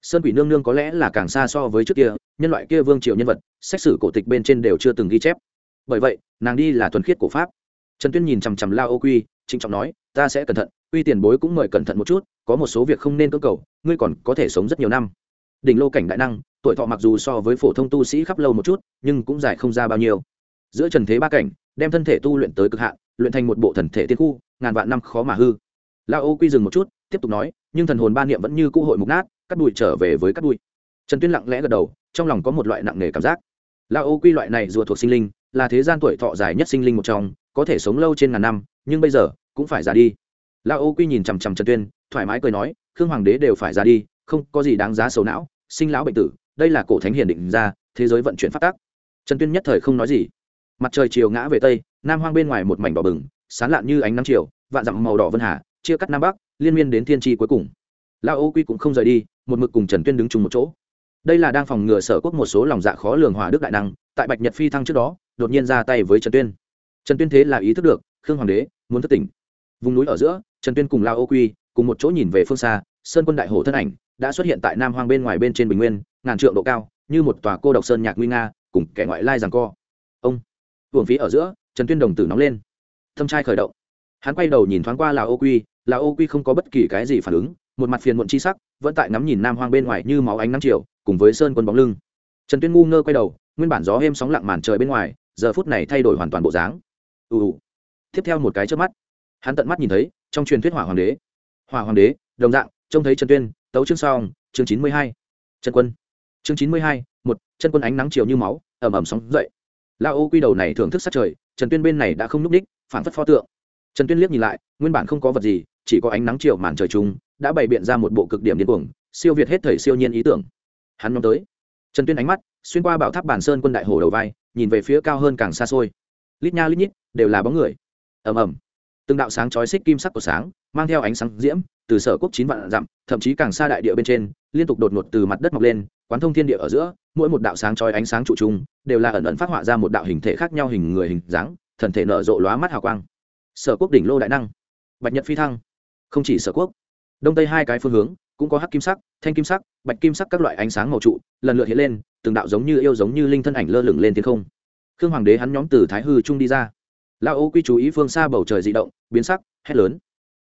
Sơn quỷ nương nương có lẽ là càng xa so với trước kia, nhân loại kia vương triều nhân vật xét xử cổ tịch bên trên đều chưa từng ghi chép. Bởi vậy, nàng đi là thuần khiết của pháp. Trần tuyên nhìn chằm chằm lao ô quy, trịnh trọng nói, ta sẽ cẩn thận uy tiền bối cũng mời cẩn thận một chút, có một số việc không nên cơ cầu, ngươi còn có thể sống rất nhiều năm. Đỉnh lô cảnh đại năng, tuổi thọ mặc dù so với phổ thông tu sĩ khắp lâu một chút, nhưng cũng dài không ra bao nhiêu giữa trần thế ba cảnh, đem thân thể tu luyện tới cực hạn, luyện thành một bộ thần thể tiên khu, ngàn vạn năm khó mà hư. Lao ô quy dừng một chút, tiếp tục nói, nhưng thần hồn ba niệm vẫn như cũ hội mục nát, cắt đùi trở về với cắt đùi trần tuyên lặng lẽ gật đầu, trong lòng có một loại nặng nề cảm giác. Lao ô quy loại này rùa thuộc sinh linh, là thế gian tuổi thọ dài nhất sinh linh một trong, có thể sống lâu trên ngàn năm, nhưng bây giờ, cũng phải già đi. Lao ô quy nhìn chằm chằm trần tuyên, thoải mái cười nói, khương hoàng đế đều phải già đi, không có gì đáng giá sầu não, sinh lão bệnh tử, đây là cổ thánh hiền định ra, thế giới vận chuyển phát tác trần tuyên nhất thời không nói gì mặt trời chiều ngã về tây, nam hoang bên ngoài một mảnh đỏ bừng, sán lạn như ánh nắng chiều, vạn dặm màu đỏ vân hà, chia cắt nam bắc, liên miên đến thiên tri cuối cùng. Lao ô quy cũng không rời đi, một mực cùng trần tuyên đứng chung một chỗ. Đây là đang phòng ngừa sở quốc một số lòng dạ khó lường hòa đức đại năng, tại bạch nhật phi thăng trước đó, đột nhiên ra tay với trần tuyên. Trần tuyên thế là ý thức được, khương hoàng đế muốn thất tỉnh. Vùng núi ở giữa, trần tuyên cùng lao ô quy cùng một chỗ nhìn về phương xa, sơn quân đại hồ thân ảnh đã xuất hiện tại nam hoang bên ngoài bên trên bình nguyên, ngàn trượng độ cao, như một tòa cô độc sơn nhạc nguy nga, cùng kẻ ngoại lai rằng co hưởng phí ở giữa, trần tuyên đồng tử nóng lên. Thâm trai khởi động. Hắn quay đầu nhìn thoáng qua là ô quy, là ô quy không có bất kỳ cái gì phản ứng, một mặt phiền muộn chi sắc, vẫn tại ngắm nhìn nam hoang bên ngoài như máu ánh nắng chiều, cùng với sơn quân bóng lưng. Trần tuyên ngu ngơ quay đầu, nguyên bản gió êm sóng lặng màn trời bên ngoài, giờ phút này thay đổi hoàn toàn bộ dáng. Ù ù. Tiếp theo một cái trước mắt, hắn tận mắt nhìn thấy, trong truyền thuyết hỏa hoàng đế. Hỏa hoàng đế, đồng dạng, trông thấy trần tuyên, tấu chương song chương chín mươi hai. Trần quân. Chương chín mươi hai, một chân quân ánh nắng chiều như máu ẩm ẩm sóng dậy la ô quy đầu này thưởng thức sát trời, trần tuyên bên này đã không n ú c ních phản phất pho tượng. Trần tuyên liếc nhìn lại, nguyên bản không có vật gì, chỉ có ánh nắng chiều màn trời chung, đã bày biện ra một bộ cực điểm điên cuồng, siêu việt hết thời siêu nhiên ý tưởng. Hắn nhóm tới. Trần tuyên ánh mắt, xuyên qua bảo tháp bản sơn quân đại hồ đầu vai, nhìn về phía cao hơn càng xa xôi. Lít nha lít nhít, đều là bóng người. Ầm ầm. Từng đạo sáng chói xích kim sắc của sáng, mang theo ánh sáng diễm từ sở quốc chín vạn dặm, thậm chí càng xa đại địa bên trên, liên tục đột ngột từ mặt đất mọc lên, quán thông thiên địa ở giữa, mỗi một đạo sáng trói ánh sáng trụ trung đều là ẩn ẩn phát họa ra một đạo hình thể khác nhau hình người hình dáng, thần thể nở rộ lóa mắt hào quang. Sở quốc đỉnh lô đại năng, bạch nhật phi thăng. Không chỉ sở quốc, đông tây hai cái phương hướng, cũng có hắc kim sắc, thanh kim sắc, bạch kim sắc các loại ánh sáng màu trụ, lần lượt hiện lên, từng đạo giống như yêu giống như linh thân ảnh lơ lửng lên thiên không. Khương hoàng đế hắn nhóm từ thái hư trung đi ra. Lao ô quy chú ý phương xa bầu trời dị động, biến sắc, hét lớn.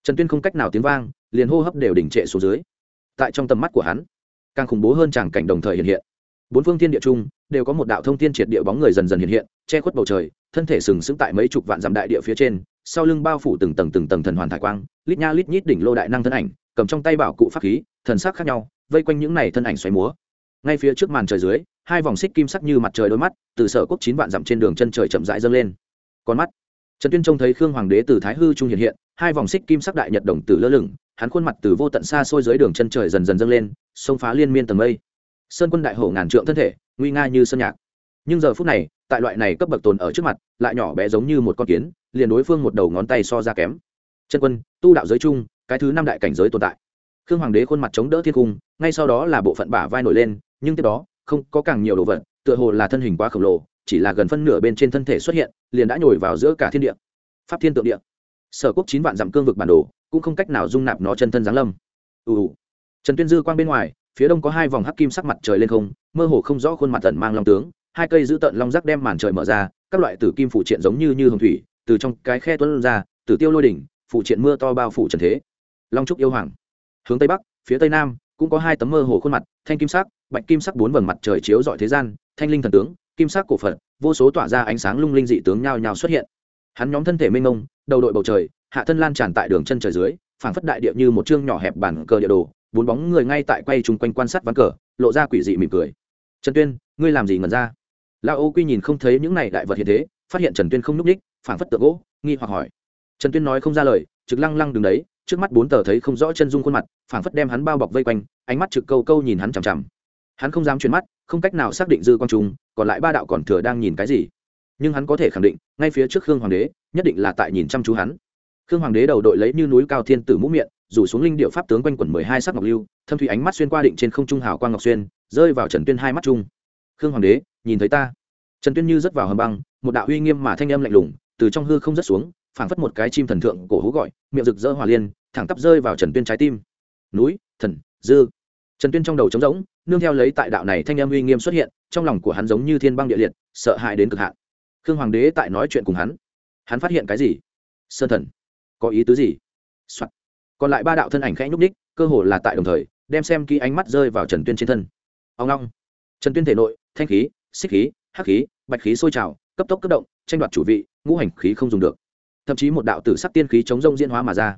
Trần tuyên không cách nào tiếng vang liền hô hấp đều đỉnh trệ xuống dưới. Tại trong tầm mắt của hắn, càng khủng bố hơn tràng cảnh đồng thời hiện hiện. Bốn phương thiên địa chung, đều có một đạo thông thiên triệt địa bóng người dần dần hiện hiện, che khuất bầu trời, thân thể sừng sững tại mấy chục vạn dặm đại địa phía trên, sau lưng bao phủ từng tầng từng tầng thần hoàn thải quang, lít nha lít nhít đỉnh lô đại năng thân ảnh, cầm trong tay bảo cụ pháp khí, thần sắc khác nhau, vây quanh những này thân ảnh xoáy múa. Ngay phía trước màn trời dưới, hai vòng xích kim sắc như mặt trời đôi mắt, từ sở quốc chín vạn dặm trên đường chân trời chậm rãi dâng lên. Con mắt. Trần tuyên trông thấy khương hoàng đế từ thái hư trung hiện hiện, hai vòng xích kim sắc đại nhật đồng tử lơ lửng hắn khuôn mặt từ vô tận xa xôi dưới đường chân trời dần dần dâng lên xông phá liên miên tầng mây. Sơn quân đại hổ ngàn trượng thân thể, nguy nga như sơn nhạc. Nhưng giờ phút này, tại loại này cấp bậc tồn ở trước mặt, lại nhỏ bé giống như một con kiến, liền đối phương một đầu ngón tay so ra kém. Chân quân, tu đạo giới chung cái thứ năm đại cảnh giới tồn tại. Khương hoàng đế khuôn mặt chống đỡ thiên cung, ngay sau đó là bộ phận bả vai nổi lên, nhưng tiếp đó, không có càng nhiều đồ vật, tựa hồ là thân hình quá khổng lồ, chỉ là gần phân nửa bên trên thân thể xuất hiện, liền đã nhồi vào giữa cả thiên địa. Pháp thiên tượng địa sở quốc chín vạn dặm cương vực bản đồ, cũng không cách nào dung nạp nó chân thân giáng lâm. Ù ù. Trần tuyên dư quang bên ngoài, phía đông có hai vòng hắc kim sắc mặt trời lên không, mơ hồ không rõ khuôn mặt tần mang long tướng, hai cây giữ tận long rắc đem màn trời mở ra, các loại tử kim phụ triện giống như như hồng thủy, từ trong cái khe tuấn ra, tử tiêu lôi đỉnh phụ triện mưa to bao phủ trần thế. Long trúc yêu hoàng. Hướng tây bắc, phía tây nam, cũng có hai tấm mơ hồ khuôn mặt, thanh kim sắc, bạch kim sắc bốn vầng mặt trời chiếu dọi thế gian, thanh linh thần tướng, kim sắc cổ phật, vô số tỏa ra ánh sáng lung linh dị tướng nhao nhao xuất hiện. Hắn nhóm thân thể mênh mông đầu đội bầu trời, hạ thân lan tràn tại đường chân trời dưới, phảng phất đại địa như một chương nhỏ hẹp bản cờ địa đồ, bốn bóng người ngay tại quay chung quanh quan sát ván cờ, lộ ra quỷ dị mỉm cười. Trần tuyên, ngươi làm gì ngẩn ra? Lao ô quy nhìn không thấy những này đại vật hiện thế, phát hiện trần tuyên không n ú c ních phảng phất tượng gỗ, nghi hoặc hỏi. Trần tuyên nói không ra lời, trực lăng lăng đứng đấy, trước mắt bốn tờ thấy không rõ chân dung khuôn mặt, phảng phất đem hắn bao bọc vây quanh, ánh mắt trực câu câu nhìn hắn chằm chằm. Hắn không dám chuyển mắt, không cách nào xác định dư quang trung còn lại ba đạo còn thừa đang nhìn cái gì. Nhưng hắn có thể khẳng định, ngay phía trước khương hoàng đế nhất định là tại nhìn chăm chú hắn. Khương hoàng đế đầu đội lấy như núi cao thiên tử mũ miệng, rủ xuống linh điệu pháp tướng quanh quẩn mười hai sắc ngọc lưu, thâm thủy ánh mắt xuyên qua định trên không trung hào quang ngọc xuyên, rơi vào trần tuyên hai mắt chung. Khương hoàng đế, nhìn thấy ta. Trần tuyên như rớt vào hầm băng, một đạo uy nghiêm mà thanh âm lạnh lùng, từ trong hư không rớt xuống, phảng phất một cái chim thần thượng cổ hú gọi, miệng rực rỡ hòa liên, thẳng tắp rơi vào trần tuyên trái tim. Núi, thần, dư. Trần tuyên trong đầu trống rỗng, nương theo lấy tại đạo này thanh âm uy nghiêm xuất hiện, trong lòng của hắn giống như thiên băng địa liệt, sợ hãi đến cực hạn. Khương hoàng đế tại nói chuyện cùng hắn hắn phát hiện cái gì? Sơn thần. Có ý tứ gì、Soạn. còn lại ba đạo thân ảnh khẽ nhúc ních cơ hồ là tại đồng thời, đem xem kỹ ánh mắt rơi vào trần tuyên trên thân. Ông long trần tuyên thể nội, thanh khí, xích khí, hắc khí, bạch khí sôi trào, cấp tốc cấp động, tranh đoạt chủ vị, ngũ hành khí không dùng được. Thậm chí một đạo tử sắc tiên khí chống rông diễn hóa mà ra.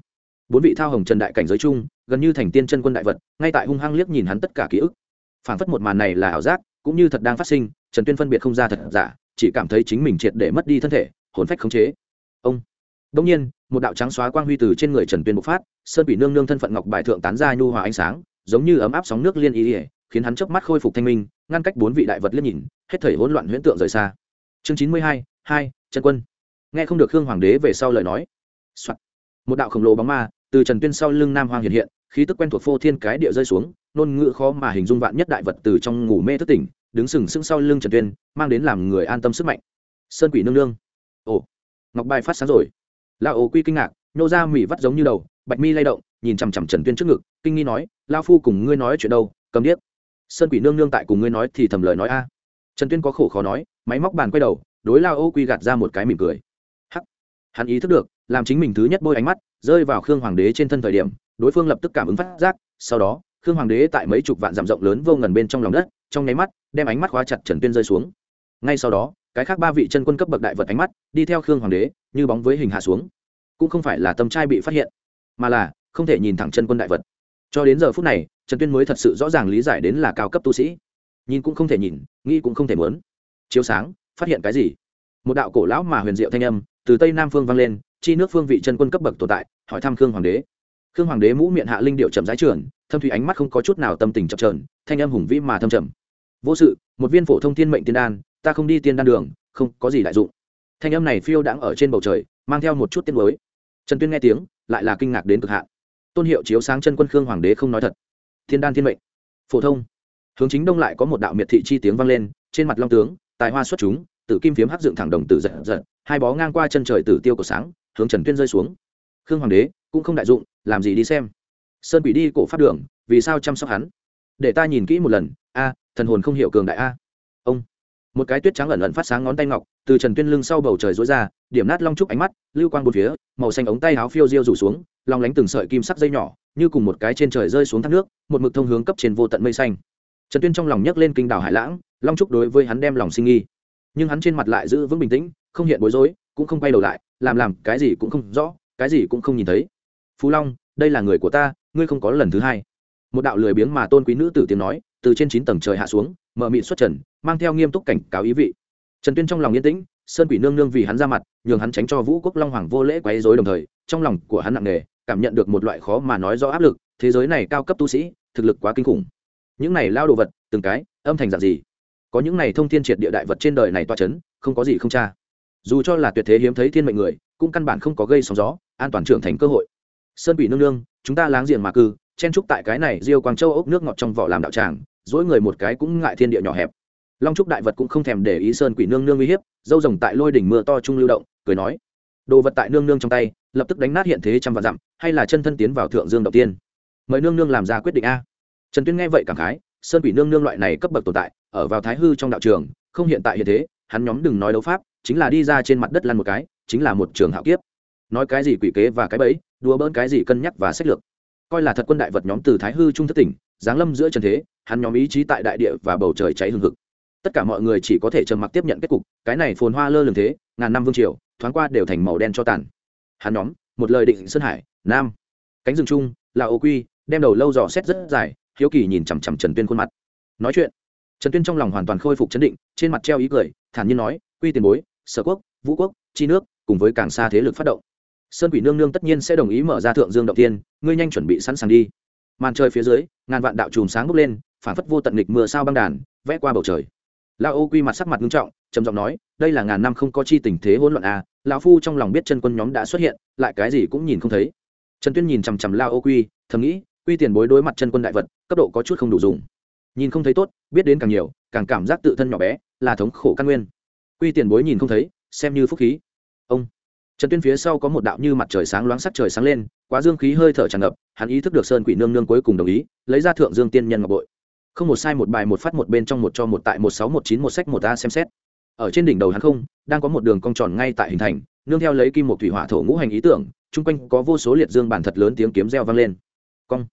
Bốn vị thao hồng trần đại cảnh giới chung, gần như thành tiên chân quân đại vật, ngay tại hung hăng liếc nhìn hắn tất cả ký ức. Phảng phất một màn này là ảo giác, cũng như thật đang phát sinh, trần tuyên phân biệt không ra thật giả, chỉ cảm thấy chính mình triệt để mất đi thân thể hồn phách khống chế. Ông. Đông nhiên, một đạo trắng xóa quang huy từ trên người trần tuyên bộc phát, sơn quỷ nương nương thân phận ngọc bài thượng tán ra nhu hòa ánh sáng, giống như ấm áp sóng nước liên ý ỉa khiến hắn chớp mắt khôi phục thanh minh, ngăn cách bốn vị đại vật liếc nhìn, hết thảy hỗn loạn huyễn tượng rời xa. Chương chín mươi hai hai, trần quân. Nghe không được hương hoàng đế về sau lời nói、Soạn. một đạo khổng lồ bóng ma từ trần tuyên sau lưng nam hoàng hiện hiện, khí tức quen thuộc phô thiên cái địa rơi xuống nôn ngữ khó mà hình dung vạn nhất đại vật từ trong ngủ mê thức tỉnh, đứng sừng sững sau lưng trần tuyên, mang đến làm người an tâm sức mạnh. Sơn quỷ nương nương ồ, ngọc bài phát sáng rồi. Lao ố quy kinh ngạc nhô ra mỉ vắt giống như đầu, bạch mi lay động, nhìn chằm chằm trần tuyên trước ngực, kinh nghi nói, lao phu cùng ngươi nói chuyện đâu, cầm điếc. Sơn quỷ nương nương tại cùng ngươi nói thì thầm lời nói a. Trần tuyên có khổ khó nói, máy móc bàn quay đầu, đối lao ô quy gạt ra một cái mỉm cười. Hắc. Hắn ý thức được, làm chính mình thứ nhất bôi ánh mắt, rơi vào khương hoàng đế trên thân thời điểm, đối phương lập tức cảm ứng phát giác, sau đó, khương hoàng đế tại mấy chục vạn dặm rộng lớn vô ngần bên trong lòng đất, trong nháy mắt, đem ánh mắt khóa chặt trần tuyên rơi xuống. Ngay sau đó cái khác ba vị chân quân cấp bậc đại vật ánh mắt, đi theo khương hoàng đế, như bóng với hình hạ xuống. Cũng không phải là tâm trai bị phát hiện, mà là không thể nhìn thẳng chân quân đại vật. Cho đến giờ phút này, trần tuyên mới thật sự rõ ràng lý giải đến là cao cấp tu sĩ. Nhìn cũng không thể nhìn, nghĩ cũng không thể muốn. Chiếu sáng, phát hiện cái gì? Một đạo cổ lão mà huyền diệu thanh âm từ tây nam phương vang lên, chi nước phương vị chân quân cấp bậc tồn tại, hỏi thăm khương hoàng đế. Khương hoàng đế mũ miệng hạ linh điệu chậm rãi trường thâm thủy ánh mắt không có chút nào tâm tình chập trờn thanh âm hùng vĩ mà thâm trầm. Vô sự, một viên phổ thông thiên mệnh tiên đan ta không đi tiên đan đường, không có gì đại dụng. Thanh âm này phiêu đãng ở trên bầu trời, mang theo một chút tiếng mới trần tuyên nghe tiếng, lại là kinh ngạc đến cực hạn. Tôn hiệu chiếu sáng chân quân khương hoàng đế không nói thật. Thiên đan thiên mệnh. Phổ thông. Hướng chính đông lại có một đạo miệt thị chi tiếng vang lên, trên mặt long tướng, tài hoa xuất chúng, tử kim phiếm hắc dựng thẳng đồng tử giật giật, hai bó ngang qua chân trời tử tiêu của sáng, hướng trần tuyên rơi xuống. Khương hoàng đế, cũng không đại dụng, làm gì đi xem. Sơn quỷ đi cổ pháp đường, vì sao chăm sóc hắn? Để ta nhìn kỹ một lần, a, thần hồn không hiểu cường đại a một cái tuyết trắng ẩn ẩn phát sáng ngón tay ngọc, từ trần tuyên lưng sau bầu trời rối ra, điểm nát long trúc ánh mắt, lưu quang một phía, màu xanh ống tay áo phiêu diêu rủ xuống, long lánh từng sợi kim sắc dây nhỏ, như cùng một cái trên trời rơi xuống thác nước, một mực thông hướng cấp trên vô tận mây xanh. Trần tuyên trong lòng nhấc lên kinh đảo hải lãng, long trúc đối với hắn đem lòng sinh nghi. Nhưng hắn trên mặt lại giữ vững bình tĩnh, không hiện bối rối, cũng không quay đầu lại, làm làm cái gì cũng không rõ, cái gì cũng không nhìn thấy. Phú long, đây là người của ta, ngươi không có lần thứ hai. Một đạo lười biếng mà tôn quý nữ tử tiếng nói, từ trên chín tầng trời hạ xuống mở mị xuất trần, mang theo nghiêm túc cảnh cáo ý vị. Trần tuyên trong lòng yên tĩnh, sơn quỷ nương nương vì hắn ra mặt, nhường hắn tránh cho vũ quốc long hoàng vô lễ quấy dối đồng thời, trong lòng của hắn nặng nề, cảm nhận được một loại khó mà nói do áp lực, thế giới này cao cấp tu sĩ, thực lực quá kinh khủng. Những này lao đồ vật, từng cái, âm thành dạng gì? Có những này thông thiên triệt địa đại vật trên đời này toa chấn, không có gì không cha dù cho là tuyệt thế hiếm thấy thiên mệnh người, cũng căn bản không có gây sóng gió, an toàn trưởng thành cơ hội. Sơn quỷ nương nương, chúng ta láng giềng mà cư, chen trúc tại cái này diêu quang châu ốc nước ngọt trong vỏ làm đạo tràng dỗi người một cái cũng ngại thiên địa nhỏ hẹp. Long trúc đại vật cũng không thèm để ý sơn quỷ nương nương uy hiếp, dâu rồng tại lôi đỉnh mưa to trung lưu động, cười nói, đồ vật tại nương nương trong tay, lập tức đánh nát hiện thế trăm vạn dặm, hay là chân thân tiến vào thượng dương đầu tiên? Mời nương nương làm ra quyết định a. Trần tuyên nghe vậy cảm khái, sơn quỷ nương nương loại này cấp bậc tồn tại, ở vào thái hư trong đạo trường, không hiện tại hiện thế, hắn nhóm đừng nói đấu pháp, chính là đi ra trên mặt đất lăn một cái, chính là một trường hạo kiếp. Nói cái gì quỷ kế và cái bẫy, đùa bỡn cái gì cân nhắc và sách lược. Coi là thật quân đại vật nhóm từ thái hư trung thất tỉnh giáng lâm giữa trần thế, hắn nhóm ý chí tại đại địa và bầu trời cháy hừng hực. Tất cả mọi người chỉ có thể trầm mặc tiếp nhận kết cục, cái này phồn hoa lơ lường thế, ngàn năm vương triều, thoáng qua đều thành màu đen cho tàn. Hắn nhóm, một lời định sơn hải, nam, cánh rừng trung là ô quy, đem đầu lâu dò xét rất dài, hiếu kỳ nhìn chằm chằm trần tuyên khuôn mặt. Nói chuyện, trần tuyên trong lòng hoàn toàn khôi phục chấn định, trên mặt treo ý cười, thản nhiên nói, quy tiền bối, sở quốc, vũ quốc, chi nước, cùng với càng xa thế lực phát động. Sơn quỷ nương nương tất nhiên sẽ đồng ý mở ra thượng dương động tiên, ngươi nhanh chuẩn bị sẵn sàng đi màn trời phía dưới, ngàn vạn đạo chùm sáng bốc lên, phản phất vô tận nghịch mưa sao băng đàn, vẽ qua bầu trời. Lao ô quy mặt sắc mặt nghiêm trọng, trầm giọng nói, đây là ngàn năm không có chi tình thế hỗn loạn à lão phu trong lòng biết chân quân nhóm đã xuất hiện, lại cái gì cũng nhìn không thấy. Trần tuyên nhìn chằm chằm lao ô quy, thầm nghĩ, quy tiền bối đối mặt chân quân đại vật, cấp độ có chút không đủ dùng. Nhìn không thấy tốt, biết đến càng nhiều, càng cảm giác tự thân nhỏ bé, là thống khổ căn nguyên. Quy tiền bối nhìn không thấy, xem như phúc khí trần tuyên phía sau có một đạo như mặt trời sáng loáng sắc trời sáng lên, quá dương khí hơi thở tràn ngập, hắn ý thức được sơn quỷ nương nương cuối cùng đồng ý, lấy ra thượng dương tiên nhân ngọc bội. Không một sai một bài một phát một bên trong một cho một tại một sáu một chín một sách một a xem xét. Ở trên đỉnh đầu hắn không, đang có một đường cong tròn ngay tại hình thành, nương theo lấy kim một thủy hỏa thổ ngũ hành ý tưởng, chung quanh có vô số liệt dương bản thật lớn tiếng kiếm reo vang lên. Cong.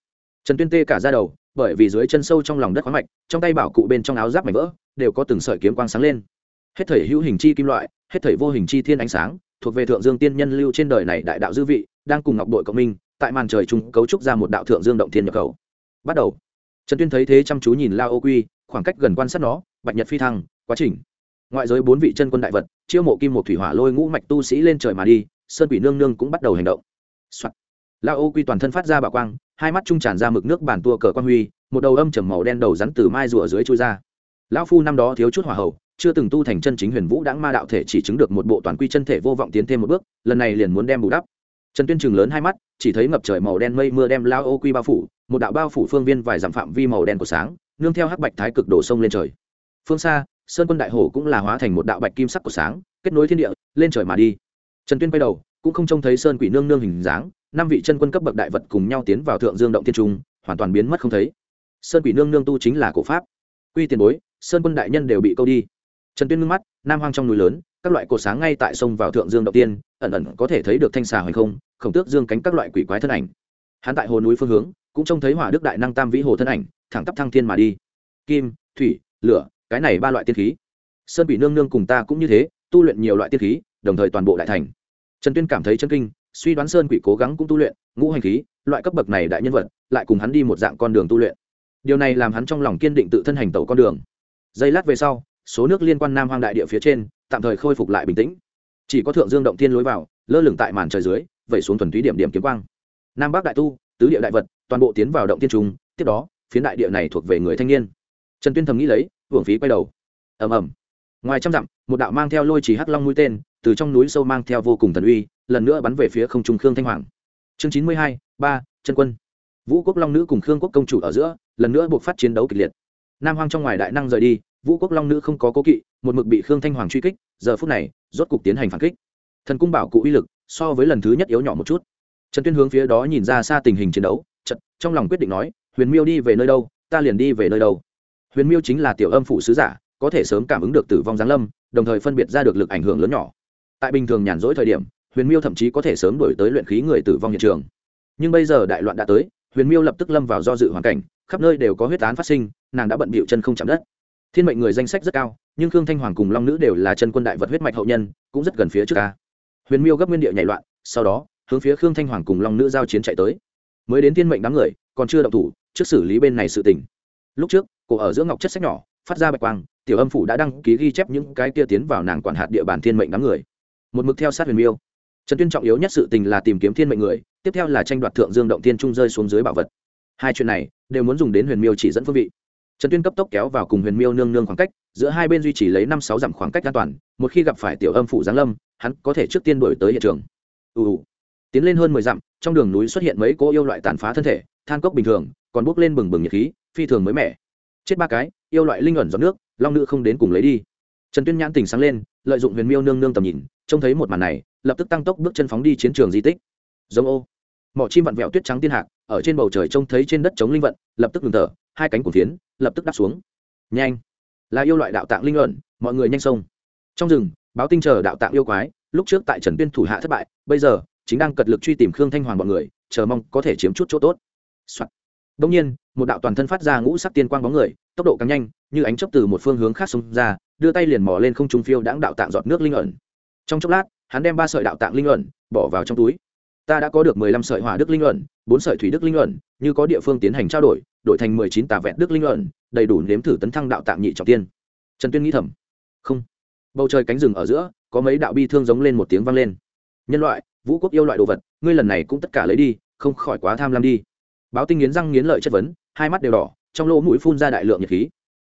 Trần tuyên tê cả ra đầu, bởi vì dưới chân sâu trong lòng đất khoáng mạch, trong tay bảo cụ bên trong áo giáp mảnh vỡ, đều có từng sợi kiếm quang sáng lên. Hết thảy hữu hình chi kim loại, hết thảy vô hình chi thiên ánh sáng thuộc về thượng dương tiên nhân lưu trên đời này đại đạo dư vị, đang cùng ngọc đội cộng minh, tại màn trời chung cấu trúc ra một đạo thượng dương động thiên nhập khẩu. Bắt đầu. Trần tuyên thấy thế chăm chú nhìn lao ô quy, khoảng cách gần quan sát nó, bạch nhật phi thăng, quá trình. Ngoại giới bốn vị chân quân đại vật, chiêu mộ kim một thủy hỏa lôi ngũ mạch tu sĩ lên trời mà đi, sơn quỷ nương nương cũng bắt đầu hành động、Soạn. lao ô quy toàn thân phát ra bạo quang, hai mắt trung tràn ra mực nước bản tua cờ quan huy, một đầu âm trầm màu đen đầu rắn từ mai rùa dưới chui ra. Lão phu năm đó thiếu chút hỏa hậu chưa từng tu thành chân chính huyền vũ đãng ma đạo thể chỉ chứng được một bộ toàn quy chân thể vô vọng tiến thêm một bước, lần này liền muốn đem bù đắp. Trần tuyên chừng lớn hai mắt, chỉ thấy ngập trời màu đen mây mưa đem lao ô quy bao phủ, một đạo bao phủ phương viên vài dặm phạm vi màu đen của sáng, nương theo hắc bạch thái cực đổ sông lên trời. Phương xa, sơn quân đại hồ cũng là hóa thành một đạo bạch kim sắc của sáng, kết nối thiên địa, lên trời mà đi. Trần tuyên quay đầu, cũng không trông thấy sơn quỷ nương nương hình dáng, năm vị chân quân cấp bậc đại vật cùng nhau tiến vào thượng dương động thiên trung, hoàn toàn biến mất không thấy. Sơn quỷ nương nương tu chính là cổ pháp. Quy tiền bối, sơn quân đại nhân đều bị câu đi trần tuyên ngưng mắt, nam hoang trong núi lớn, các loại cột sáng ngay tại sông vào thượng dương đầu tiên, ẩn ẩn có thể thấy được thanh xà hoành không, khổng tước dương cánh các loại quỷ quái thân ảnh. Hắn tại hồ núi phương hướng, cũng trông thấy hỏa đức đại năng tam vĩ hồ thân ảnh, thẳng tắp thăng thiên mà đi. Kim, thủy, lửa, cái này ba loại tiên khí. Sơn bị nương nương cùng ta cũng như thế, tu luyện nhiều loại tiên khí, đồng thời toàn bộ đại thành. Trần tuyên cảm thấy chân kinh, suy đoán sơn quỷ cố gắng cũng tu luyện, ngũ hành khí, loại cấp bậc này đại nhân vật, lại cùng hắn đi một dạng con đường tu luyện. Điều này làm hắn trong lòng kiên định tự thân hành tẩu con đường. Giây lát về sau số nước liên quan nam hoang đại địa phía trên, tạm thời khôi phục lại bình tĩnh. Chỉ có thượng dương động thiên lối vào, lơ lửng tại màn trời dưới, vẩy xuống thuần túy điểm điểm kiếm quang. Nam bắc đại tu, tứ địa đại vật, toàn bộ tiến vào động tiên trung, tiếp đó, phiến đại địa này thuộc về người thanh niên. Trần tuyên thầm nghĩ lấy, hưởng phí quay đầu. Ầm ầm. Ngoài trăm dặm, một đạo mang theo lôi chỉ hắc long mũi tên, từ trong núi sâu mang theo vô cùng thần uy, lần nữa bắn về phía không trung khương thanh hoàng. Chương chín mươi hai, ba, chân quân. Vũ quốc long nữ cùng khương quốc công chủ ở giữa, lần nữa buộc phát chiến đấu kịch liệt. Nam hoang trong ngoài đại năng rời đi vũ quốc long nữ không có cố kỵ, một mực bị khương thanh hoàng truy kích, giờ phút này, rốt cục tiến hành phản kích. Thần cung bảo cụ uy lực, so với lần thứ nhất yếu nhỏ một chút. Trần tuyên hướng phía đó nhìn ra xa tình hình chiến đấu chật trong lòng quyết định nói, huyền miêu đi về nơi đâu, ta liền đi về nơi đâu. Huyền miêu chính là tiểu âm phụ sứ giả, có thể sớm cảm ứng được tử vong giáng lâm, đồng thời phân biệt ra được lực ảnh hưởng lớn nhỏ. Tại bình thường nhàn rỗi thời điểm, huyền miêu thậm chí có thể sớm đổi tới luyện khí người tử vong hiện trường. Nhưng bây giờ đại loạn đã tới, huyền miêu lập tức lâm vào do dự hoàn cảnh, khắp nơi đều có huyết án phát sinh, nàng đã bận bịu chân không chạm đất thiên mệnh người danh sách rất cao, nhưng khương thanh hoàng cùng long nữ đều là chân quân đại vật huyết mạch hậu nhân, cũng rất gần phía trước ca huyền miêu gấp nguyên địa nhảy loạn, sau đó, hướng phía khương thanh hoàng cùng long nữ giao chiến chạy tới. Mới đến thiên mệnh đám người, còn chưa động thủ, trước xử lý bên này sự tình. Lúc trước cổ ở giữa ngọc chất sách nhỏ, phát ra bạch quang, tiểu âm phủ đã đăng ký ghi chép những cái kia tiến vào nàng quản hạt địa bàn thiên mệnh đám người. Một mực theo sát huyền miêu. Trần tuyên trọng yếu nhất sự tình là tìm kiếm thiên mệnh người, tiếp theo là tranh đoạt thượng dương động tiên trung rơi xuống dưới bảo vật. Hai chuyện này, đều muốn dùng đến huyền miêu chỉ dẫn phương vị trần tuyên cấp tốc kéo vào cùng huyền miêu nương nương khoảng cách, giữa hai bên duy trì lấy năm sáu dặm khoảng cách an toàn, một khi gặp phải tiểu âm phủ giáng lâm, hắn có thể trước tiên đổi tới hiện trường. Ù ù. Tiến lên hơn mười dặm, trong đường núi xuất hiện mấy cỗ yêu loại tàn phá thân thể, than cốc bình thường, còn bốc lên bừng bừng nhiệt khí, phi thường mới mẻ. Chết ba cái, yêu loại linh ẩn giọt nước, long nữ không đến cùng lấy đi. Trần tuyên nhãn tỉnh sáng lên, lợi dụng huyền miêu nương nương tầm nhìn, trông thấy một màn này, lập tức tăng tốc bước chân phóng đi chiến trường di tích. Giống ô. Mỏ chim vặn vẹo tuyết trắng tiên hạc, ở trên bầu trời trông thấy trên đất chống linh vận, lập tức ngừng thở hai cánh của phiến lập tức đáp xuống nhanh là yêu loại đạo tạng linh luận mọi người nhanh sông trong rừng báo tinh chờ đạo tạng yêu quái lúc trước tại trần tuyên thủ hạ thất bại bây giờ chính đang cật lực truy tìm khương thanh hoàng bọn người chờ mong có thể chiếm chút chỗ tốt Soạn. Đông nhiên, một đạo toàn thân phát ra ngũ sắc tiên quang bóng người, tốc độ càng nhanh, như ánh chớp từ một phương hướng khác xông ra, đưa tay liền mò lên không trung phiêu đãng đạo tạng giọt nước linh ẩn. Trong chốc lát, hắn đem ba sợi đạo tạng linh ẩn bỏ vào trong túi. Ta đã có được mười lăm sợi hỏa đức linh ẩn, bốn sợi thủy đức linh ẩn, như có địa phương tiến hành trao đổi, đổi thành mười chín tà vẹn đức linh luận đầy đủ nếm thử tấn thăng đạo tạm nhị trọng tiên. Trần Tuyên nghĩ thầm. Không. Bầu trời cánh rừng ở giữa, có mấy đạo bi thương giống lên một tiếng vang lên. Nhân loại, vũ quốc yêu loại đồ vật, ngươi lần này cũng tất cả lấy đi, không khỏi quá tham lam đi báo tinh nghiến răng nghiến lợi chất vấn hai mắt đều đỏ trong lỗ mũi phun ra đại lượng nhiệt khí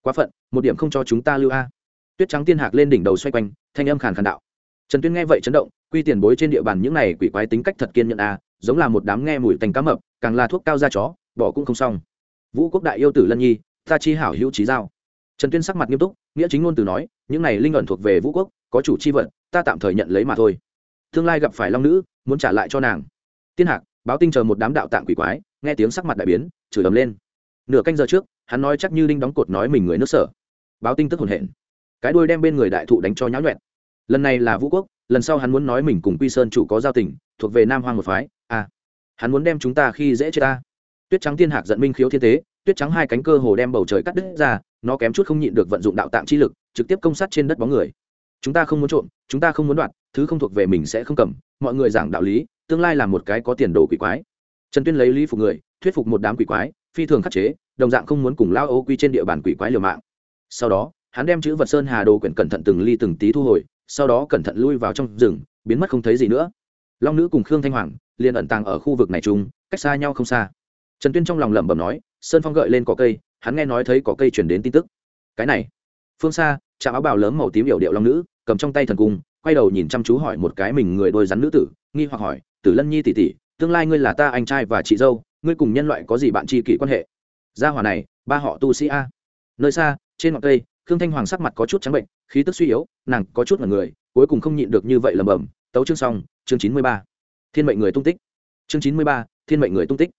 quá phận một điểm không cho chúng ta lưu a tuyết trắng tiên hạc lên đỉnh đầu xoay quanh thanh âm khàn khàn đạo trần tuyên nghe vậy chấn động quy tiền bối trên địa bàn những này quỷ quái tính cách thật kiên nhẫn a giống là một đám nghe mùi tành cá mập càng là thuốc cao da chó bỏ cũng không xong vũ quốc đại yêu tử lân nhi, ta chi hảo hữu trí giao. Trần tuyên sắc mặt nghiêm túc, nghĩa chính ngôn từ nói, những này linh ẩn thuộc về vũ quốc, có chủ chi vận ta tạm thời nhận lấy mà thôi. Tương lai gặp phải long nữ, muốn trả lại cho nàng. Tiên hạc, báo tinh chờ một đám đạo tạng quỷ quái, nghe tiếng sắc mặt đại biến, chửi ầm lên. Nửa canh giờ trước, hắn nói chắc như đinh đóng cột nói mình người nước sở. Báo tinh tức hồn hển. Cái đuôi đem bên người đại thụ đánh cho nháo nhuẹn. Lần này là vũ quốc, lần sau hắn muốn nói mình cùng quy sơn chủ có giao tình, thuộc về nam hoang một phái. À hắn muốn đem chúng ta khi dễ chết ta tuyết trắng tiên hạc giận minh khiếu thiên tế, tuyết trắng hai cánh cơ hồ đem bầu trời cắt đứt ra, nó kém chút không nhịn được vận dụng đạo tạng chi lực, trực tiếp công sát trên đất bóng người. Chúng ta không muốn trộm, chúng ta không muốn đoạt, thứ không thuộc về mình sẽ không cầm, mọi người giảng đạo lý, tương lai là một cái có tiền đồ quỷ quái. Trần tuyên lấy lý phục người, thuyết phục một đám quỷ quái, phi thường khắc chế, đồng dạng không muốn cùng lao ô quy trên địa bàn quỷ quái liều mạng. Sau đó, hắn đem chữ vật sơn hà đồ quyển cẩn thận từng ly từng tí thu hồi, sau đó cẩn thận lui vào trong rừng, biến mất không thấy gì nữa. Long nữ cùng khương thanh hoàng liền ẩn tàng ở khu vực này chung, cách xa nhau không xa trần tuyên trong lòng lẩm bẩm nói, sơn phong gợi lên có cây, hắn nghe nói thấy có cây chuyển đến tin tức. Cái này, phương xa, trạm áo bào lớn màu tím hiệu điệu long nữ, cầm trong tay thần cung, quay đầu nhìn chăm chú hỏi một cái mình người đôi rắn nữ tử, nghi hoặc hỏi, tử lân nhi tỷ tỷ, tương lai ngươi là ta anh trai và chị dâu, ngươi cùng nhân loại có gì bạn tri kỷ quan hệ? Gia hòa này, ba họ tu sĩ a. Nơi xa, trên ngọn cây, khương thanh hoàng sắc mặt có chút trắng bệnh, khí tức suy yếu, nàng có chút là người, cuối cùng không nhịn được như vậy lầm bầm tấu chương xong, chương chín mươi ba. Thiên mệnh người tung tích. Chương chín mươi ba, thiên mệnh người tung tích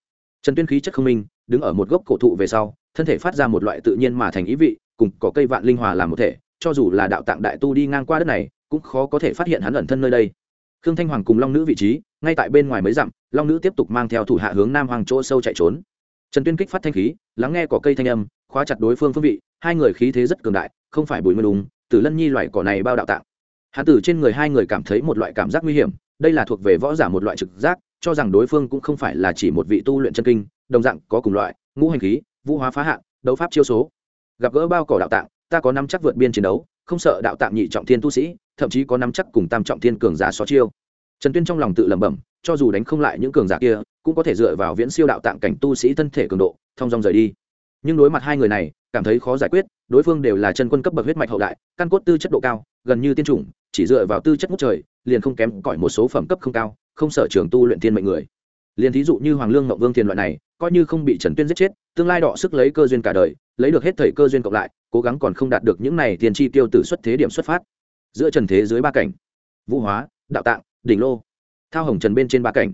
trần tuyên khí chất không minh, đứng ở một gốc cổ thụ về sau, thân thể phát ra một loại tự nhiên mà thành ý vị, cùng có cây vạn linh hòa làm một thể, cho dù là đạo tạng đại tu đi ngang qua đất này, cũng khó có thể phát hiện hắn ẩn thân nơi đây. Khương thanh hoàng cùng long nữ vị trí, ngay tại bên ngoài mấy dặm, long nữ tiếp tục mang theo thủ hạ hướng nam hoàng chỗ sâu chạy trốn. Trần tuyên kích phát thanh khí, lắng nghe cỏ cây thanh âm, khóa chặt đối phương phương vị, hai người khí thế rất cường đại, không phải bùi mưa đúng, tử lân nhi loại cỏ này bao đạo tạng. Hạ tử trên người hai người cảm thấy một loại cảm giác nguy hiểm, đây là thuộc về võ giả một loại trực giác cho rằng đối phương cũng không phải là chỉ một vị tu luyện chân kinh, đồng dạng có cùng loại, ngũ hành khí, vũ hóa phá hạn, đấu pháp chiêu số. Gặp gỡ bao cỏ đạo tạng, ta có năm chắc vượt biên chiến đấu, không sợ đạo tạng nhị trọng thiên tu sĩ, thậm chí có năm chắc cùng tam trọng thiên cường giả xó chiêu. Trần tuyên trong lòng tự lẩm bẩm, cho dù đánh không lại những cường giả kia, cũng có thể dựa vào viễn siêu đạo tạng cảnh tu sĩ thân thể cường độ thông dong rời đi. Nhưng đối mặt hai người này, cảm thấy khó giải quyết, đối phương đều là chân quân cấp bậc huyết mạch hậu đại, căn cốt tư chất độ cao, gần như tiên chủng, chỉ dựa vào tư chất ngút trời, liền không kém cỏi một số phẩm cấp không cao không sở trường tu luyện thiên mệnh người. Liền thí dụ như hoàng lương ngọc vương thiền loại này, coi như không bị trần tuyên giết chết, tương lai đọ sức lấy cơ duyên cả đời, lấy được hết thời cơ duyên cộng lại, cố gắng còn không đạt được những này tiền chi tiêu tử xuất thế điểm xuất phát. Giữa trần thế dưới ba cảnh. Vũ hóa, đạo tạng, đỉnh lô. Thao hồng trần bên trên ba cảnh.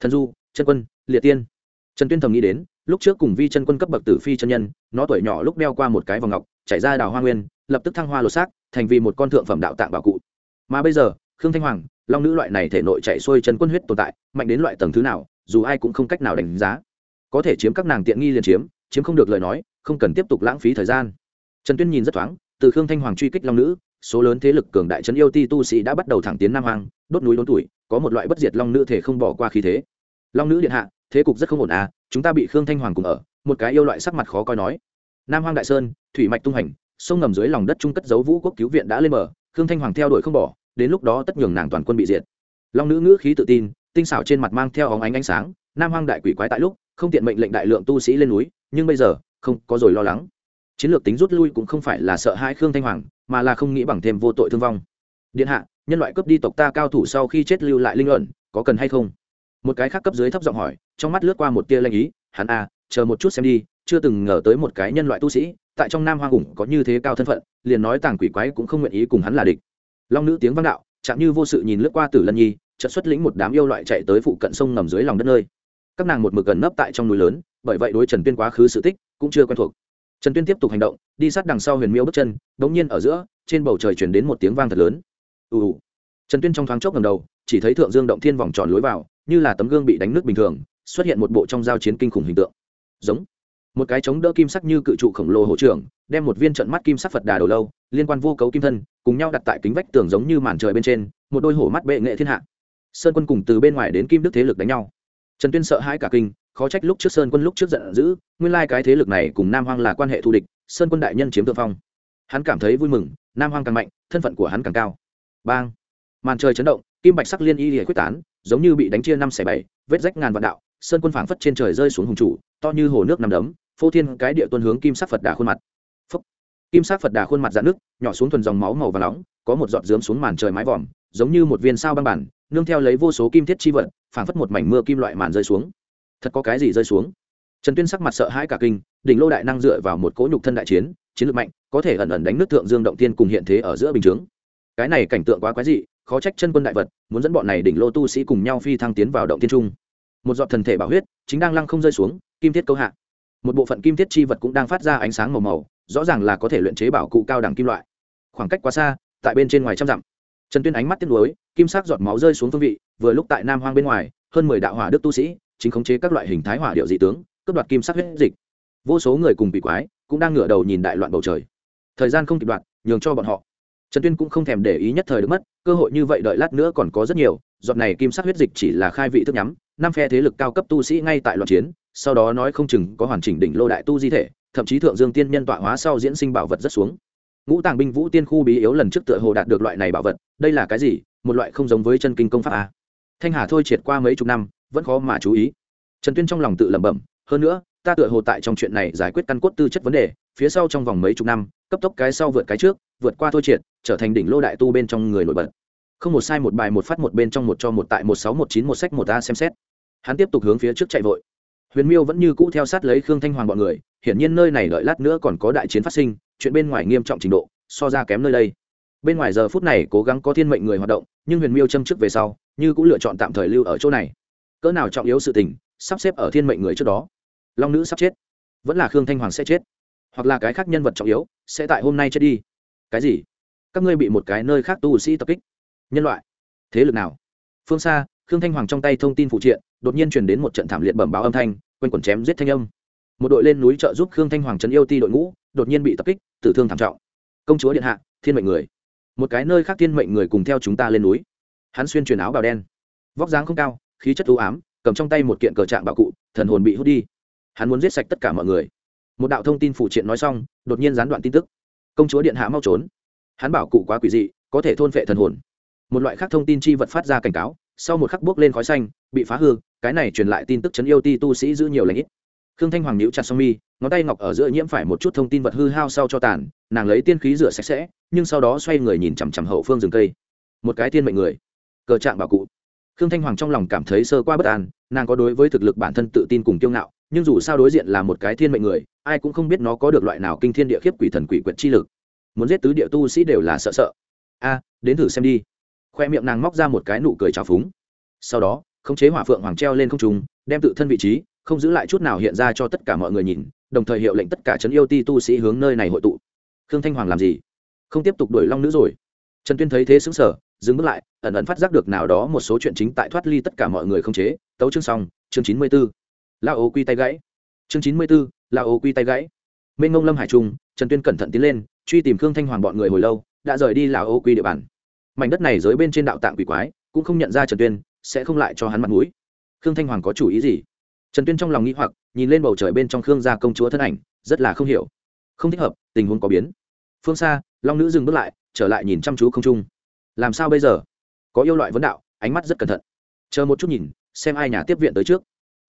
Thần du, chân quân, liệt tiên. Trần tuyên thầm nghĩ đến, lúc trước cùng vi chân quân cấp bậc tử phi chân nhân, nó tuổi nhỏ lúc đeo qua một cái vòng ngọc, chảy ra đào hoa nguyên, lập tức thăng hoa lột xác, thành vì một con thượng phẩm đạo tạng bảo cụ. Mà bây giờ khương thanh hoàng, long nữ loại này thể nội chạy xuôi chân quân huyết tồn tại, mạnh đến loại tầng thứ nào, dù ai cũng không cách nào đánh giá. Có thể chiếm các nàng tiện nghi liền chiếm chiếm không được lời nói, không cần tiếp tục lãng phí thời gian. Trần tuyên nhìn rất thoáng, từ khương thanh hoàng truy kích long nữ, số lớn thế lực cường đại trấn yêu ti tu sĩ đã bắt đầu thẳng tiến nam hoàng đốt núi đốn tuổi, có một loại bất diệt long nữ thể không bỏ qua khí thế. Long nữ điện hạ, thế cục rất không ổn à chúng ta bị khương thanh hoàng cùng ở, một cái yêu loại sắc mặt khó coi nói. Nam hoang đại sơn, thủy mạch tung hành, sông ngầm dưới lòng đất trung cất giấu vũ quốc cứu viện đã lên mở khương thanh hoàng theo đuổi không bỏ đến lúc đó tất nhường nàng toàn quân bị diệt. Long nữ ngữ khí tự tin tinh xảo trên mặt mang theo óng ánh ánh sáng nam hoang đại quỷ quái tại lúc không tiện mệnh lệnh đại lượng tu sĩ lên núi nhưng bây giờ không có rồi lo lắng. Chiến lược tính rút lui cũng không phải là sợ hai khương thanh hoàng mà là không nghĩ bằng thêm vô tội thương vong. Điện hạ nhân loại cướp đi tộc ta cao thủ sau khi chết lưu lại linh luận có cần hay không? Một cái khác cấp dưới thấp giọng hỏi trong mắt lướt qua một tia lanh ý hắn a à, chờ một chút xem đi chưa từng ngờ tới một cái nhân loại tu sĩ tại trong nam hoang ủng có như thế cao thân phận liền nói tàng quỷ quái cũng không nguyện ý cùng hắn là địch long nữ tiếng vang đạo, chạm như vô sự nhìn lướt qua tử lân nhi, chợt xuất lĩnh một đám yêu loại chạy tới phụ cận sông ngầm dưới lòng đất nơi. Các nàng một mực gần nấp tại trong núi lớn, bởi vậy đối trần tuyên quá khứ sự tích cũng chưa quen thuộc. Trần tuyên tiếp tục hành động, đi sát đằng sau huyền miêu bước chân đ ỗ n g nhiên ở giữa, trên bầu trời chuyển đến một tiếng vang thật lớn. Ù ù. Trần tuyên trong thoáng chốc ngầm đầu, chỉ thấy thượng dương động thiên vòng tròn lối vào, như là tấm gương bị đánh nước bình thường, xuất hiện một bộ trong giao chiến kinh khủng hình tượng. Giống. Một cái chống đỡ kim sắc như cự trụ khổng lồ hỗ trưởng, đem một viên trận mắt kim sắc phật đà đầu lâu liên quan vô cấu kim thân, cùng nhau đặt tại kính vách tường giống như màn trời bên trên, một đôi hổ mắt bệ nghệ thiên hạ. Sơn quân cùng từ bên ngoài đến kim đức thế lực đánh nhau. Trần tuyên sợ hãi cả kinh, khó trách lúc trước sơn quân lúc trước giận dữ, nguyên lai cái thế lực này cùng nam hoang là quan hệ thù địch, sơn quân đại nhân chiếm thượng phong. Hắn cảm thấy vui mừng, nam hoang càng mạnh, thân phận của hắn càng cao. Bang! Màn trời chấn động, kim bạch sắc liên y lìa quyết tán, giống như bị đánh chia năm xẻ bảy, vết rách ngàn vạn đạo, sơn quân phảng phất trên trời rơi xuống hùng chủ, to như hồ nước nằm đấm, phô thiên cái địa tuân hướng kim sắc phật đà khuôn mặt kim sắc phật đà khuôn mặt dạn nước nhỏ xuống thuần dòng máu màu và nóng, có một giọt dướm xuống màn trời mái vòm, giống như một viên sao băng bản, nương theo lấy vô số kim thiết chi vật, phảng phất một mảnh mưa kim loại màn rơi xuống. Thật có cái gì rơi xuống? Trần tuyên sắc mặt sợ hãi cả kinh, đỉnh lô đại năng dựa vào một cỗ nhục thân đại chiến chiến lược mạnh, có thể ẩn ẩn đánh nước thượng dương động tiên cùng hiện thế ở giữa bình chướng. Cái này cảnh tượng quá quái dị, khó trách chân quân đại vật, muốn dẫn bọn này đỉnh lô tu sĩ cùng nhau phi thăng tiến vào động tiên trung. Một giọt thần thể bảo huyết, chính đang lăng không rơi xuống, kim thiết câu hạ. Một bộ phận kim thiết chi vật cũng đang phát ra ánh sáng màu màu rõ ràng là có thể luyện chế bảo cụ cao đẳng kim loại. Khoảng cách quá xa, tại bên trên ngoài trăm dặm. Trần tuyên ánh mắt tiếc nuối, kim sắc giọt máu rơi xuống phương vị, vừa lúc tại nam hoang bên ngoài, hơn mười đạo hỏa đức tu sĩ, chính khống chế các loại hình thái hỏa điệu dị tướng, cướp đoạt kim sắc huyết dịch. Vô số người cùng bị quái cũng đang ngửa đầu nhìn đại loạn bầu trời. Thời gian không kịp đoạn, nhường cho bọn họ. Trần tuyên cũng không thèm để ý nhất thời được mất, cơ hội như vậy đợi lát nữa còn có rất nhiều, giọt này kim sắc huyết dịch chỉ là khai vị thức nhắm, năm phe thế lực cao cấp tu sĩ ngay tại loạn chiến, sau đó nói không chừng có hoàn chỉnh đỉnh lô đại tu di thể thậm chí thượng dương tiên nhân tọa hóa sau diễn sinh bảo vật rất xuống. Ngũ tàng binh vũ tiên khu bí yếu lần trước tựa hồ đạt được loại này bảo vật, đây là cái gì? Một loại không giống với chân kinh công pháp a thanh hà thôi triệt qua mấy chục năm, vẫn khó mà chú ý. Trần tuyên trong lòng tự lẩm bẩm, hơn nữa, ta tựa hồ tại trong chuyện này giải quyết căn cốt tư chất vấn đề, phía sau trong vòng mấy chục năm, cấp tốc cái sau vượt cái trước, vượt qua thôi triệt, trở thành đỉnh lô đại tu bên trong người nổi bật. Không một sai một bài, một phát một bên trong một cho một tại một sáu, một chín, một sách, một a xem xét. Hắn tiếp tục hướng phía trước chạy vội. Huyền miêu vẫn như cũ theo sát lấy khương thanh hoàng bọn người hiển nhiên nơi này đợi lát nữa còn có đại chiến phát sinh, chuyện bên ngoài nghiêm trọng trình độ, so ra kém nơi đây. Bên ngoài giờ phút này cố gắng có thiên mệnh người hoạt động, nhưng huyền miêu châm trước về sau, như cũng lựa chọn tạm thời lưu ở chỗ này. Cỡ nào trọng yếu sự tình, sắp xếp ở thiên mệnh người trước đó. Long nữ sắp chết, vẫn là khương thanh hoàng sẽ chết, hoặc là cái khác nhân vật trọng yếu, sẽ tại hôm nay chết đi. Cái gì? Các ngươi bị một cái nơi khác tu sĩ tập kích. Nhân loại. Thế lực nào? Phương xa, khương thanh hoàng trong tay thông tin phụ triện, đột nhiên truyền đến một trận thảm liệt bẩm báo âm thanh quên quẩn chém giết thanh âm một đội lên núi trợ giúp khương thanh hoàng trấn yêu ti đội ngũ, đột nhiên bị tập kích, tử thương thảm trọng. Công chúa điện hạ, thiên mệnh người. Một cái nơi khác thiên mệnh người cùng theo chúng ta lên núi. Hắn xuyên truyền áo bào đen. Vóc dáng không cao, khí chất ưu ám, cầm trong tay một kiện cờ trạng bạo cụ, thần hồn bị hút đi. Hắn muốn giết sạch tất cả mọi người. Một đạo thông tin phụ triện nói xong, đột nhiên gián đoạn tin tức. Công chúa điện hạ mau trốn. Hắn bảo cụ quá quỷ dị, có thể thôn phệ thần hồn. Một loại khác thông tin chi vật phát ra cảnh cáo, sau một khắc bước lên khói xanh, bị phá hư, cái này truyền lại tin tức chấn yêu ti tu sĩ giữ nhiều lãnh ít khương thanh hoàng nhíu chặt song mi, ngón tay ngọc ở giữa nhiễm phải một chút thông tin vật hư hao sau cho tàn, nàng lấy tiên khí rửa sạch sẽ, nhưng sau đó xoay người nhìn chằm chằm hậu phương rừng cây. Một cái tiên mệnh người. Cờ trạng bảo cụ. Khương thanh hoàng trong lòng cảm thấy sơ qua bất an, nàng có đối với thực lực bản thân tự tin cùng kiêu ngạo, nhưng dù sao đối diện là một cái thiên mệnh người, ai cũng không biết nó có được loại nào kinh thiên địa khiếp quỷ thần quỷ quyệt chi lực. Muốn giết tứ địa tu sĩ đều là sợ sợ. A, đến thử xem đi. Khoe miệng nàng móc ra một cái nụ cười trào phúng. Sau đó, khống chế hỏa phượng hoàng treo lên không trùng đem tự thân vị trí không giữ lại chút nào hiện ra cho tất cả mọi người nhìn, đồng thời hiệu lệnh tất cả trấn yêu ti tu sĩ hướng nơi này hội tụ. Khương thanh hoàng làm gì? Không tiếp tục đuổi long nữ rồi. Trần tuyên thấy thế xứng sở dừng bước lại, ẩn ẩn phát giác được nào đó một số chuyện chính tại thoát ly tất cả mọi người không chế. Tấu chương xong, chương chín mươi b ố la ô quy tay gãy. Chương chín mươi b ố la ô quy tay gãy. Minh ngông lâm hải trung, trần tuyên cẩn thận tiến lên, truy tìm khương thanh hoàng bọn người hồi lâu, đã rời đi là ô quy địa bàn. Mảnh đất này dưới bên trên đạo tạng quỷ quái, cũng không nhận ra trần tuyên, sẽ không lại cho hắn mặt mũi. Khương thanh hoàng có chủ ý gì? Trần tuyên trong lòng nghĩ hoặc, nhìn lên bầu trời bên trong khương gia công chúa thân ảnh, rất là không hiểu. Không thích hợp, tình huống có biến. Phương xa, long nữ dừng bước lại, trở lại nhìn chăm chú không trung. Làm sao bây giờ? Có yêu loại vấn đạo, ánh mắt rất cẩn thận. Chờ một chút nhìn, xem ai nhà tiếp viện tới trước.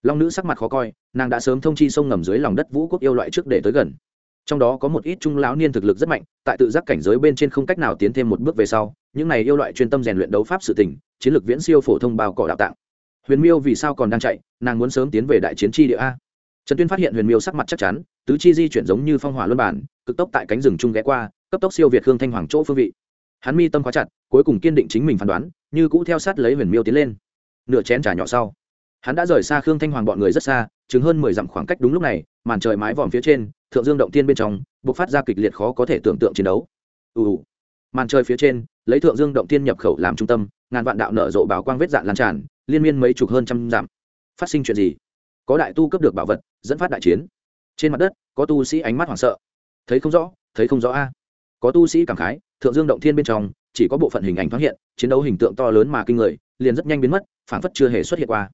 Long nữ sắc mặt khó coi, nàng đã sớm thông chi sông ngầm dưới lòng đất vũ quốc yêu loại trước để tới gần. Trong đó có một ít trung lão niên thực lực rất mạnh, tại tự giác cảnh giới bên trên không cách nào tiến thêm một bước về sau, những này yêu loại chuyên tâm rèn luyện đấu pháp sự tình, chiến lược viễn siêu phổ thông bao cỏ đạo tạng huyền miêu vì sao còn đang chạy, nàng muốn sớm tiến về đại chiến tri địa a? Trần tuyên phát hiện huyền miêu sắc mặt chắc chắn, tứ chi di chuyển giống như phong hỏa luân bản, cực tốc tại cánh rừng trung ghé qua, cấp tốc siêu việt hương thanh hoàng chỗ phương vị. Hắn mi tâm khóa chặt, cuối cùng kiên định chính mình phán đoán, như cũ theo sát lấy huyền miêu tiến lên. Nửa chén trà nhỏ sau, hắn đã rời xa khương thanh hoàng bọn người rất xa chứng hơn mười dặm khoảng cách đúng lúc này, màn trời mái vòm phía trên, thượng dương động tiên bên trong b ộ c phát ra kịch liệt khó có thể tưởng tượng chiến đấu. Ù ù. Màn trời phía trên, lấy thượng dương động tiên nhập khẩu làm trung tâm, ngàn vạn đạo nở rộ bảo quang vết dạn lan tràn liên miên mấy chục hơn trăm dặm. Phát sinh chuyện gì? Có đại tu cấp được bảo vật, dẫn phát đại chiến. Trên mặt đất, có tu sĩ ánh mắt hoảng sợ. Thấy không rõ, thấy không rõ a. Có tu sĩ cảm khái, thượng dương động thiên bên trong, chỉ có bộ phận hình ảnh thoáng hiện, chiến đấu hình tượng to lớn mà kinh người, liền rất nhanh biến mất phản phất chưa hề xuất hiện qua.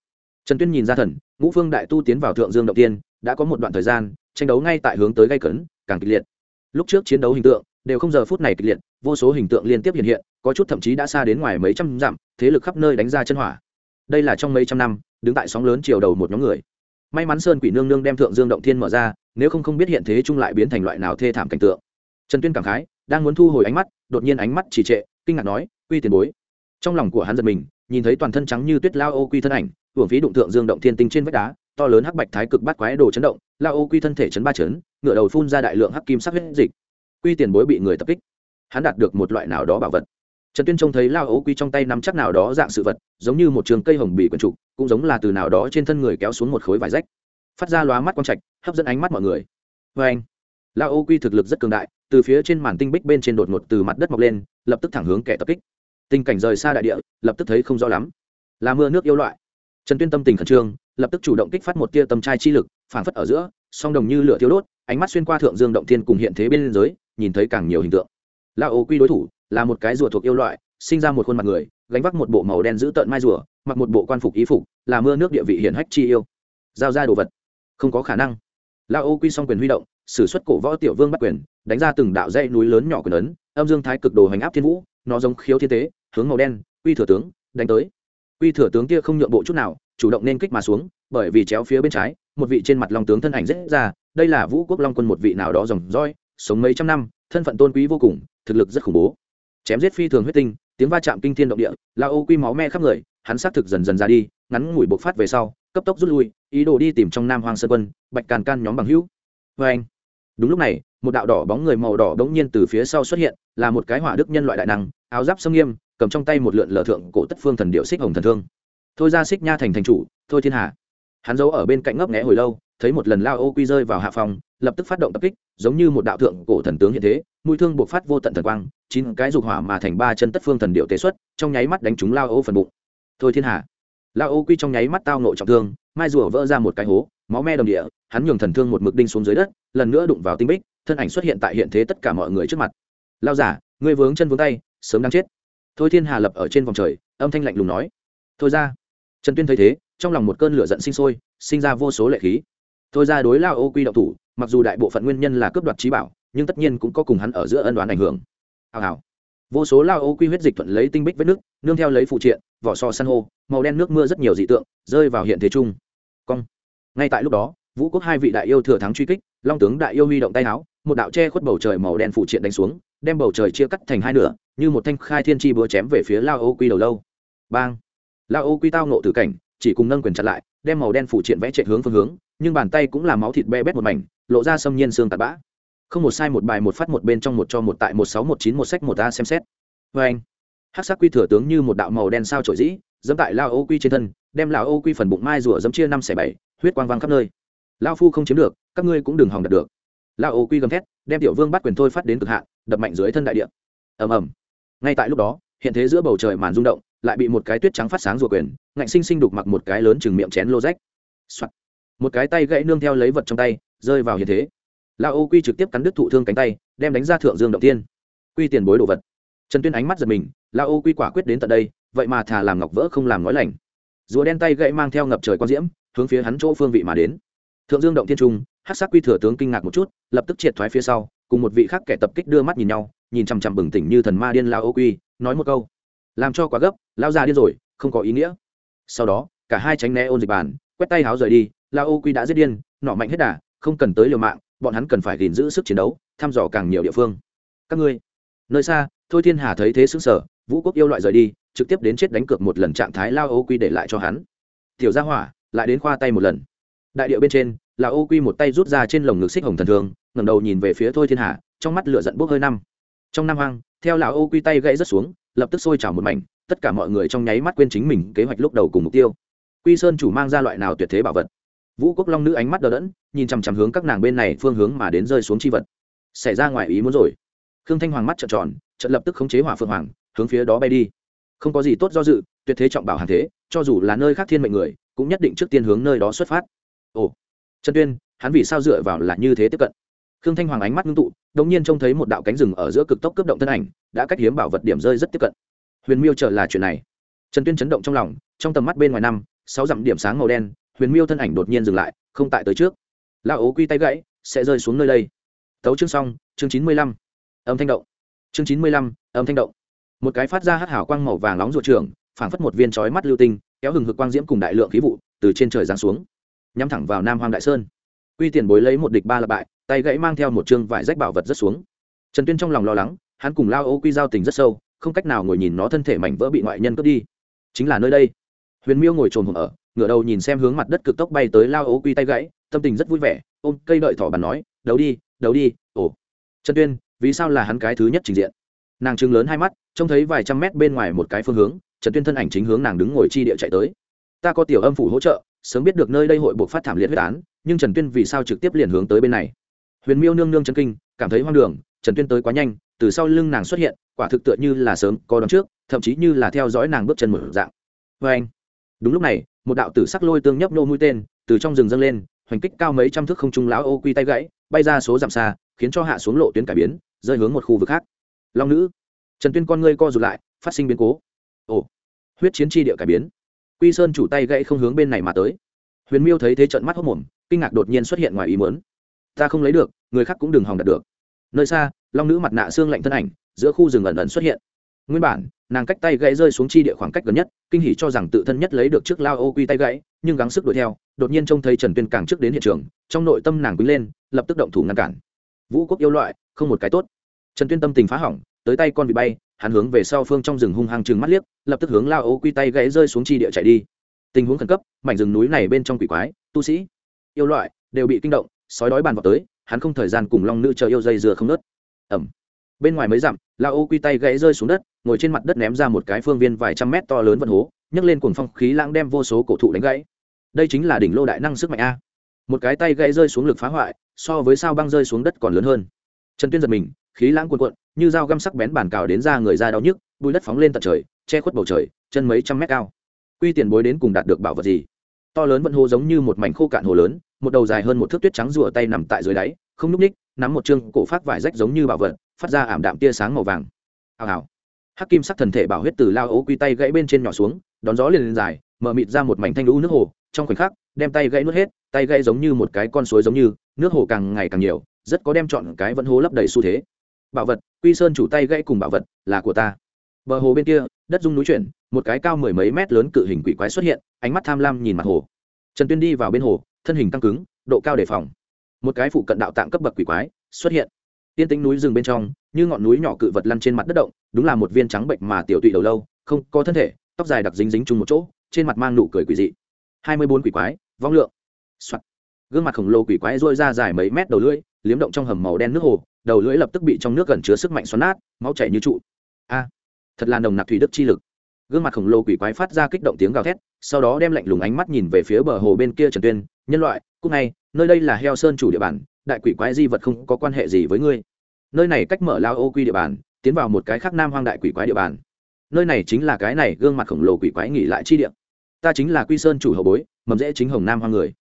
Trần tuyên nhìn ra thần, ngũ phương đại tu tiến vào thượng dương động tiên đã có một đoạn thời gian, tranh đấu ngay tại hướng tới gây cấn, càng kịch liệt. Lúc trước chiến đấu hình tượng, đều không giờ phút này kịch liệt, vô số hình tượng liên tiếp hiện hiện, có chút thậm chí đã xa đến ngoài mấy trăm dặm, thế lực khắp nơi đánh ra chân hỏa đây là trong mấy trăm năm, đứng tại sóng lớn chiều đầu một nhóm người. May mắn sơn quỷ nương nương đem thượng dương động thiên mở ra, nếu không không biết hiện thế trung lại biến thành loại nào thê thảm cảnh tượng. Trần tuyên cảm khái, đang muốn thu hồi ánh mắt, đột nhiên ánh mắt trì trệ, kinh ngạc nói, quy tiền bối. Trong lòng của hắn giật mình, nhìn thấy toàn thân trắng như tuyết lao ô quy thân ảnh, hưởng phí đụng thượng dương động thiên tinh trên vách đá, to lớn hắc bạch thái cực bắt quái đồ chấn động, lao ô quy thân thể chấn ba chấn ngựa đầu phun ra đại lượng hắc kim sắc huyết dịch. Quy tiền bối bị người tập kích. Hắn đạt được một loại nào đó bảo vật trần tuyên trông thấy lao ấu quy trong tay nắm chắc nào đó dạng sự vật, giống như một trường cây hồng bị quần trục, cũng giống là từ nào đó trên thân người kéo xuống một khối vải rách. Phát ra lóa mắt quang trạch, hấp dẫn ánh mắt mọi người. Vê anh, lao ấu quy thực lực rất cường đại, từ phía trên màn tinh bích bên trên đột ngột từ mặt đất mọc lên, lập tức thẳng hướng kẻ tập kích. Tình cảnh rời xa đại địa, lập tức thấy không rõ lắm. Là mưa nước yêu loại. Trần tuyên tâm tình khẩn trương, lập tức chủ động kích phát một tia tâm trai chi lực, phản phất ở giữa, song đồng như lửa thiếu đốt, ánh mắt xuyên qua thượng dương động thiên cùng hiện thế bên giới nhìn thấy càng nhiều hình tượng. Lao ô quy đối thủ là một cái rùa thuộc yêu loại, sinh ra một khuôn mặt người, gánh vác một bộ màu đen giữ tợn mai rùa, mặc một bộ quan phục ý phục, là mưa nước địa vị hiển hách chi yêu. Giao ra đồ vật. Không có khả năng. Lao ô quy song quyền huy động s ử suất cổ võ tiểu vương bắt quyền, đánh ra từng đạo dây núi lớn nhỏ quyền ấn, âm dương thái cực đồ hành áp thiên vũ, nó giống khiếu thiên tế, hướng màu đen, quy thừa tướng, đánh tới. Quy thừa tướng kia không nhượng bộ chút nào, chủ động nên kích mà xuống, bởi vì chéo phía bên trái, một vị trên mặt long tướng thân ảnh dễ ra, đây là vũ quốc long quân một vị nào đó dòng roi sống mấy trăm năm, thân phận tôn quý vô cùng, thực lực rất khủng bố chém giết phi thường huyết tinh, tiếng va chạm kinh thiên động địa, la ô quy máu me khắp người, hắn xác thực dần dần ra đi, ngắn ngủi bộc phát về sau, cấp tốc rút lui, ý đồ đi tìm trong nam hoàng sơn quân, bạch càn can nhóm bằng hữu. Vê anh, đúng lúc này, một đạo đỏ bóng người màu đỏ bỗng nhiên từ phía sau xuất hiện, là một cái hỏa đức nhân loại đại năng, áo giáp sâm nghiêm, cầm trong tay một lượn lờ thượng cổ tất phương thần điệu xích hồng thần thương. Thôi ra xích nha thành thành chủ, thôi thiên hà hắn giấu ở bên cạnh ngấp nghẽ hồi lâu, thấy một lần lao ô quy rơi vào hạ phòng, lập tức phát động tập kích, giống như một đạo thượng cổ thần tướng hiện thế mũi thương buộc phát vô tận thần quang, chín cái dục hỏa mà thành ba chân tất phương thần điệu tế xuất, trong nháy mắt đánh trúng lao ô phần bụng. Thôi thiên hà. Lao ô quy trong nháy mắt tao nộ trọng thương, mai rùa vỡ ra một cái hố, máu me đồng địa, hắn nhường thần thương một mực đinh xuống dưới đất, lần nữa đụng vào tinh bích, thân ảnh xuất hiện tại hiện thế tất cả mọi người trước mặt. Lao giả, ngươi vướng chân vướng tay, sớm đang chết. Thôi thiên hà lập ở trên vòng trời, âm thanh lạnh lùng nói. Thôi ra. Trần tuyên thấy thế, trong lòng một cơn lửa giận sinh sôi, sinh ra vô số lệ khí. Thôi ra đối lao ô quy động thủ, mặc dù đại bộ phận nguyên nhân là cướp đoạt trí bảo nhưng tất nhiên cũng có cùng hắn ở giữa ân đoán ảnh hưởng. Hào hào. Vô số lao ô quy huyết dịch thuận lấy tinh bích vết nước, nương theo lấy phụ triện, vỏ so san hô, màu đen nước mưa rất nhiều dị tượng, rơi vào hiện thế trung cong. Ngay tại lúc đó, vũ quốc hai vị đại yêu thừa thắng truy kích, long tướng đại yêu huy động tay áo, một đạo che khuất bầu trời màu đen phụ triện đánh xuống, đem bầu trời chia cắt thành hai nửa, như một thanh khai thiên chi búa chém về phía lao ô quy đầu lâu. Bang. Lao ô quy tao nộ tử cảnh, chỉ cùng nâng quyền chặt lại, đem màu đen phụ triện vẽ chạy hướng phương hướng, nhưng bàn tay cũng là máu thịt be bét một mảnh, lộ ra xâm nhiên xương tạt bã không một sai một bài một phát một bên trong một cho một tại một sáu một chín một sách một a xem xét. Vê anh, hát sắc quy thừa tướng như một đạo màu đen sao trổi dĩ, dẫm tại lao ô quy trên thân, đem lao ô quy phần bụng mai rủa dẫm chia năm xẻ bảy, huyết quang văng khắp nơi. Lao phu không chiếm được, các ngươi cũng đừng hòng đạt được. Lao ô quy gầm thét, đem tiểu vương bắt quyền thôi phát đến cực hạn, đập mạnh dưới thân đại địa. Ầm ầm. Ngay tại lúc đó, hiện thế giữa bầu trời màn rung động, lại bị một cái tuyết trắng phát sáng rùa quyền, ngạnh sinh sinh đục mặc một cái lớn chừng miệng chén lô rách. Một cái tay gãy nương theo lấy vật trong tay, rơi vào hiện thế la ô quy trực tiếp cắn đứt thụ thương cánh tay, đem đánh ra thượng dương động tiên. Quy tiền bối đồ vật. Trần tuyên ánh mắt giật mình la ô quy quả quyết đến tận đây, vậy mà thà làm ngọc vỡ không làm nói lành. Rùa đen tay gậy mang theo ngập trời quan diễm, hướng phía hắn chỗ phương vị mà đến. Thượng dương động thiên trung hát sắc quy thừa tướng kinh ngạc một chút, lập tức triệt thoái phía sau, cùng một vị khác kẻ tập kích đưa mắt nhìn nhau, nhìn chằm chằm bừng tỉnh như thần ma điên lao ô quy, nói một câu. Làm cho quá gấp, lao ra điên rồi, không có ý nghĩa. Sau đó, cả hai tránh né ôn dịch bàn, quét tay háo rời đi, lao ô quy đã giết điên, nọ mạnh hết đà, không cần tới liều mạng bọn hắn cần phải gìn giữ sức chiến đấu, thăm dò càng nhiều địa phương. Các ngươi, nơi xa, thôi thiên hà thấy thế xứng sở vũ quốc yêu loại rời đi, trực tiếp đến chết đánh cược một lần trạng thái lao ô quy để lại cho hắn. Tiểu gia hỏa, lại đến khoa tay một lần. Đại điệu bên trên là ô quy một tay rút ra trên lồng ngực xích hồng thần thường ngẩng đầu nhìn về phía thôi thiên hà, trong mắt lửa giận bốc hơi năm. Trong năm hoang, theo lão ô quy tay gãy rất xuống, lập tức sôi trào một mảnh, tất cả mọi người trong nháy mắt quên chính mình kế hoạch lúc đầu cùng mục tiêu. Quy sơn chủ mang ra loại nào tuyệt thế bảo vật? Vũ quốc long nữ ánh mắt đờ đẫn, nhìn chằm chằm hướng các nàng bên này phương hướng mà đến rơi xuống chi vật. Xảy ra ngoài ý muốn rồi. Khương thanh hoàng mắt trợn tròn trận lập tức khống chế hỏa phượng hoàng, hướng phía đó bay đi. Không có gì tốt do dự, tuyệt thế trọng bảo hàng thế, cho dù là nơi khác thiên mệnh người, cũng nhất định trước tiên hướng nơi đó xuất phát. Ồ, trần tuyên, hắn vì sao dựa vào là như thế tiếp cận? Khương thanh hoàng ánh mắt ngưng tụ, đống nhiên trông thấy một đạo cánh rừng ở giữa cực tốc cướp động thân ảnh, đã cách hiếm bảo vật điểm rơi rất tiếp cận. Huyền miêu trở là chuyện này. Trần tuyên chấn động trong lòng, trong tầm mắt bên ngoài năm, sáu dặm điểm sáng màu đen huyền miêu thân ảnh đột nhiên dừng lại, không tại tới trước. Lao ố quy tay gãy, sẽ rơi xuống nơi đây. Tấu chương xong, chương chín mươi lăm. Âm thanh động. Chương chín mươi lăm, âm thanh động. Một cái phát ra hắc hảo quang màu vàng nóng ruột trường, phảng phất một viên chói mắt lưu tinh, kéo hừng hực quang diễm cùng đại lượng khí vụ từ trên trời giáng xuống. Nhắm thẳng vào nam hoang đại sơn. Quy tiền bối lấy một địch ba lập bại, tay gãy mang theo một chương vải rách bảo vật rất xuống. Trần tuyên trong lòng lo lắng, hắn cùng lao ô quy giao tình rất sâu, không cách nào ngồi nhìn nó thân thể mảnh vỡ bị ngoại nhân cướp đi. Chính là nơi đây. Huyền miêu ngồi trồn hồn ở ngửa đầu nhìn xem hướng mặt đất cực tốc bay tới lao ố quy tay gãy, tâm tình rất vui vẻ, ôm cây đợi thỏ bàn nói đấu đi đấu đi, ồ. Trần tuyên, vì sao là hắn cái thứ nhất trình diện? Nàng trừng lớn hai mắt, trông thấy vài trăm mét bên ngoài một cái phương hướng, trần tuyên thân ảnh chính hướng nàng đứng ngồi chi địa chạy tới. Ta có tiểu âm phủ hỗ trợ, sớm biết được nơi đây hội buộc phát thảm liệt huyết án, nhưng trần tuyên vì sao trực tiếp liền hướng tới bên này? Huyền miêu nương nương chân kinh, cảm thấy hoang đường, trần tuyên tới quá nhanh, từ sau lưng nàng xuất hiện, quả thực tựa như là sớm có đón trước, thậm chí như là theo dõi nàng bước chân một dạng. Vê anh đúng lúc này một đạo tử sắc lôi tương nhấp nô mũi tên, từ trong rừng dâng lên, hoành kích cao mấy trăm thước không trung lão ô quy tay gãy, bay ra số dặm xa, khiến cho hạ xuống lộ tuyến cải biến, rơi hướng một khu vực khác. Long nữ, trần tuyên con ngươi co rụt lại, phát sinh biến cố. Ồ, huyết chiến tri địa cải biến. Quy sơn chủ tay gãy không hướng bên này mà tới. Huyền miêu thấy thế trận mắt hốc mồm, kinh ngạc đột nhiên xuất hiện ngoài ý muốn. Ta không lấy được, người khác cũng đừng hòng đạt được. Nơi xa, long nữ mặt nạ xương lạnh thân ảnh, giữa khu rừng ẩn ẩn xuất hiện nguyên bản, nàng cách tay gãy rơi xuống chi địa khoảng cách gần nhất, kinh hỉ cho rằng tự thân nhất lấy được trước lao ô quy tay gãy, nhưng gắng sức đuổi theo, đột nhiên trông thấy trần tuyên càng trước đến hiện trường, trong nội tâm nàng quý lên, lập tức động thủ ngăn cản. Vũ quốc yêu loại, không một cái tốt. Trần tuyên tâm tình phá hỏng, tới tay con bị bay, hắn hướng về sau phương trong rừng hung hăng chừng mắt liếc, lập tức hướng lao ô quy tay gãy rơi xuống chi địa chạy đi. Tình huống khẩn cấp, mảnh rừng núi này bên trong quỷ quái, tu sĩ, yêu loại, đều bị kinh động, sói đói bàn vào tới, hắn không thời gian cùng long nữ chờ yêu dây dừa không nớt. Ẩm bên ngoài mấy dặm, la ô quy tay gãy rơi xuống đất, ngồi trên mặt đất ném ra một cái phương viên vài trăm mét to lớn vận hố, nhấc lên cuồng phong khí lãng đem vô số cổ thụ đánh gãy. Đây chính là đỉnh lô đại năng sức mạnh a. Một cái tay gãy rơi xuống lực phá hoại, so với sao băng rơi xuống đất còn lớn hơn. Trần tuyên giật mình, khí lãng cuồn cuộn, như dao găm sắc bén bản cào đến ra người ra đau nhức bùi đất phóng lên tận trời, che khuất bầu trời, chân mấy trăm mét cao. Quy tiền bối đến cùng đạt được bảo vật gì? To lớn vận hồ giống như một mảnh khô cạn hồ lớn, một đầu dài hơn một thước tuyết trắng rùa tay nằm tại dưới đáy, không nhúc ních nắm một chương cổ phát vải rách giống như bảo vật phát ra ảm đạm tia sáng màu vàng. Hào hào. Hắc kim sắc thần thể bảo huyết từ lao ố quy tay gãy bên trên nhỏ xuống, đón gió liền lên dài, mở mịt ra một mảnh thanh lũ nước hồ, trong khoảnh khắc, đem tay gãy nuốt hết, tay gãy giống như một cái con suối giống như, nước hồ càng ngày càng nhiều, rất có đem chọn cái vẫn hố lấp đầy xu thế. Bảo vật, quy sơn chủ tay gãy cùng bảo vật, là của ta. Bờ hồ bên kia, đất dung núi chuyển, một cái cao mười mấy mét lớn cự hình quỷ quái xuất hiện, ánh mắt tham lam nhìn mặt hồ. Trần tuyên đi vào bên hồ, thân hình tăng cứng, độ cao đề phòng. Một cái phụ cận đạo tạng cấp bậc quỷ quái xuất hiện tiên tính núi rừng bên trong, như ngọn núi nhỏ cự vật lăn trên mặt đất động, đúng là một viên trắng bệnh mà tiểu tụy đầu lâu, không, có thân thể, tóc dài đặc dính dính chung một chỗ, trên mặt mang nụ cười quỷ dị. Hai mươi bốn quỷ quái, vong lượng、Soạn. gương mặt khổng lồ quỷ quái rôi ra dài mấy mét đầu lưỡi, liếm động trong hầm màu đen nước hồ, đầu lưỡi lập tức bị trong nước gần chứa sức mạnh xoắn nát, máu chảy như trụ. A, thật là nồng nặc thủy đức chi lực. Gương mặt khổng lồ quỷ quái phát ra kích động tiếng gào thét, sau đó đem lạnh lùng ánh mắt nhìn về phía bờ hồ bên kia trần tuyên, nhân loại cúc này nơi đây là heo sơn chủ địa bàn đại quỷ quái di vật không có quan hệ gì với ngươi. Nơi này cách mở lao ô quy địa bàn, tiến vào một cái khác nam hoang đại quỷ quái địa bàn. Nơi này chính là cái này gương mặt khổng lồ quỷ quái nghỉ lại chi địa. Ta chính là quy sơn chủ hậu bối, mầm dễ chính hồng nam hoang người.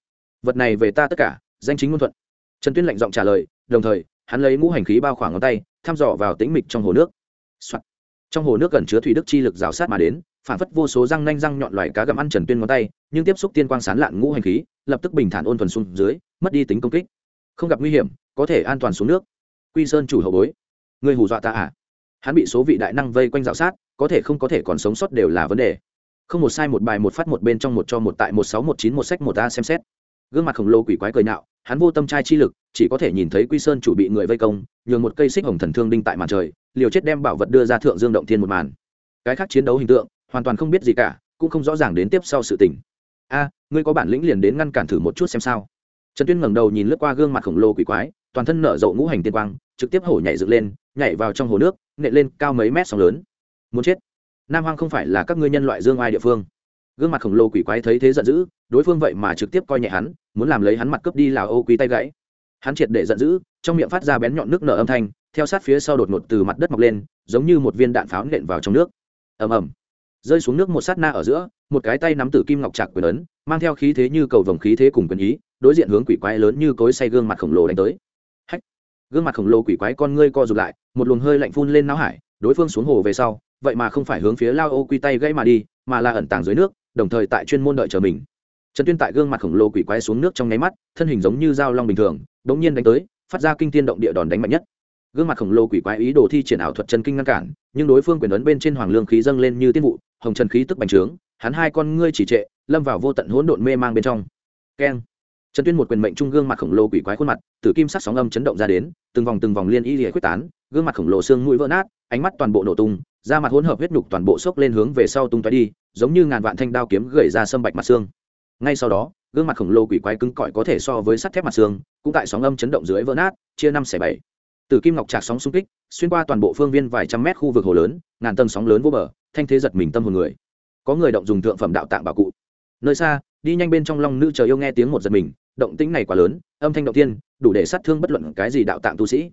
Vật này về ta tất cả, danh chính ngôn thuận. Trần tuyên lạnh giọng trả lời, đồng thời, hắn lấy ngũ hành khí bao khoảng ngón tay, thăm dò vào tĩnh mịch trong hồ nước、Soạn. trong hồ nước gần chứa thủy đức chi lực rào sát mà đến, phản phất vô số răng nanh răng nhọn loài cá gặm ăn trần tuyên ngón tay, nhưng tiếp xúc tiên quang sán lạn ngũ hành khí, lập tức bình thản ôn thuần xuống dưới, mất đi tính công kích không gặp nguy hiểm, có thể an toàn xuống nước. Quy sơn chủ hậu bối. Người hù dọa ta à? Hắn bị số vị đại năng vây quanh dạo sát, có thể không có thể còn sống sót đều là vấn đề. Không một sai một bài một phát một bên trong một cho một tại một sáu một chín một sách một a xem xét. Gương mặt khổng lồ quỷ quái cười nạo hắn vô tâm trai chi lực, chỉ có thể nhìn thấy quy sơn chủ bị người vây công, nhường một cây xích hồng thần thương đinh tại màn trời, liều chết đem bảo vật đưa ra thượng dương động thiên một màn. Cái khác chiến đấu hình tượng, hoàn toàn không biết gì cả, cũng không rõ ràng đến tiếp sau sự tình. A, ngươi có bản lĩnh liền đến ngăn cản thử một chút xem sao trần tuyên ngẩng đầu nhìn lướt qua gương mặt khổng lồ quỷ quái, toàn thân nở rộ ngũ hành tiên quang, trực tiếp hổ nhảy dựng lên, nhảy vào trong hồ nước, nện lên cao mấy mét sóng lớn. Muốn chết? Nam hoang không phải là các ngươi nhân loại dương ai địa phương. Gương mặt khổng lồ quỷ quái thấy thế giận dữ, đối phương vậy mà trực tiếp coi nhẹ hắn, muốn làm lấy hắn mặt cướp đi là ô quý tay gãy. Hắn triệt để giận dữ, trong miệng phát ra bén nhọn nước nở âm thanh, theo sát phía sau đột ngột từ mặt đất mọc lên, giống như một viên đạn pháo nện vào trong nước. Ầm ầm. Rơi xuống nước một sát na ở giữa, một cái tay nắm tử kim ngọc trạc quyền ấn, mang theo khí thế như cầu vồng khí thế cùng quyền ý đối diện hướng quỷ quái lớn như cối say gương mặt khổng lồ đánh tới. Hách! Gương mặt khổng lồ quỷ quái con ngươi co rụt lại, một luồng hơi lạnh phun lên não hải, đối phương xuống hồ về sau, vậy mà không phải hướng phía lao ô quy tay gãy mà đi, mà là ẩn tàng dưới nước, đồng thời tại chuyên môn đợi chờ mình. Trần tuyên tại gương mặt khổng lồ quỷ quái xuống nước trong nháy mắt, thân hình giống như dao long bình thường đ ỗ n g nhiên đánh tới, phát ra kinh tiên động địa đòn đánh mạnh nhất. Gương mặt khổng lồ quỷ quái ý đồ thi triển ảo thuật chân kinh ngăn cản, nhưng đối phương quyền ấn bên trên hoàng lương khí dâng lên như tiên vụ, hồng trần khí tức bành trướng, hắn hai con ngươi chỉ trệ, lâm vào vô tận hỗn độn mê mang bên trong. Keng! Trần tuyên một quyền mệnh trung gương mặt khổng lồ quỷ quái khuôn mặt, tử kim sắc sóng âm chấn động ra đến, từng vòng từng vòng liên y lìa quyết tán, gương mặt khổng lồ xương mũi vỡ nát, ánh mắt toàn bộ nổ tung, da mặt hỗn hợp huyết nhục toàn bộ xốc lên hướng về sau tung tóe đi, giống như ngàn vạn thanh đao kiếm gậy ra sâm bạch mặt xương. Ngay sau đó, gương mặt khổng lồ quỷ quái cứng cỏi có thể so với sắt thép mặt xương, cũng tại sóng âm chấn động dưới vỡ nát, chia năm xẻ bảy. Từ kim ngọc trạc sóng xung kích, xuyên qua toàn bộ phương viên vài trăm mét khu vực hồ lớn, ngàn tầng sóng lớn vô bờ, thanh thế giật mình tâm hồn người. Có người động dùng thượng phẩm đạo tạng bảo cụ. Nơi xa, đi nhanh bên trong long nữ chờ yêu nghe tiếng một giật mình động tĩnh này quá lớn, âm thanh động tiên, đủ để sát thương bất luận cái gì đạo tạng tu sĩ.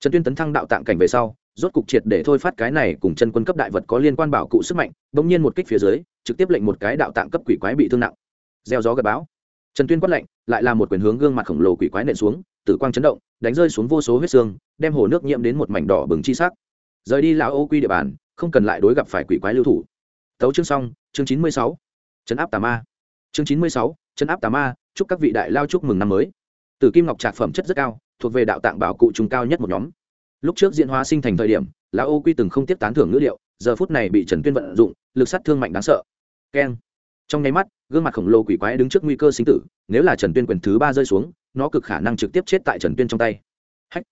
Trần tuyên tấn thăng đạo tạng cảnh về sau, rốt cục triệt để thôi phát cái này cùng chân quân cấp đại vật có liên quan bảo cụ sức mạnh, bỗng nhiên một kích phía dưới, trực tiếp lệnh một cái đạo tạng cấp quỷ quái bị thương nặng. Gieo gió gặp bão. Trần tuyên quát lệnh, lại là một quyền hướng gương mặt khổng lồ quỷ quái nện xuống, tử quang chấn động, đánh rơi xuống vô số huyết xương, đem hồ nước nhiễm đến một mảnh đỏ bừng chi sắc. Rời đi lão ô quy địa bàn, không cần lại đối gặp phải quỷ quái lưu thủ. Tấu chương xong, chương chín mươi sáu. Chấn áp tà ma. Chương chín mươi sáu, chấn áp tà ma chúc các vị đại lao chúc mừng năm mới. Tử kim ngọc trạc phẩm chất rất cao, thuộc về đạo tạng bảo cụ trung cao nhất một nhóm. Lúc trước diễn hóa sinh thành thời điểm, lão ô quy từng không tiếp tán thưởng ngữ liệu, giờ phút này bị trần tuyên vận dụng, lực sát thương mạnh đáng sợ. Keng. Trong nháy mắt, gương mặt khổng lồ quỷ quái đứng trước nguy cơ sinh tử, nếu là trần tuyên quyền thứ ba rơi xuống, nó cực khả năng trực tiếp chết tại trần tuyên trong tay. Hách.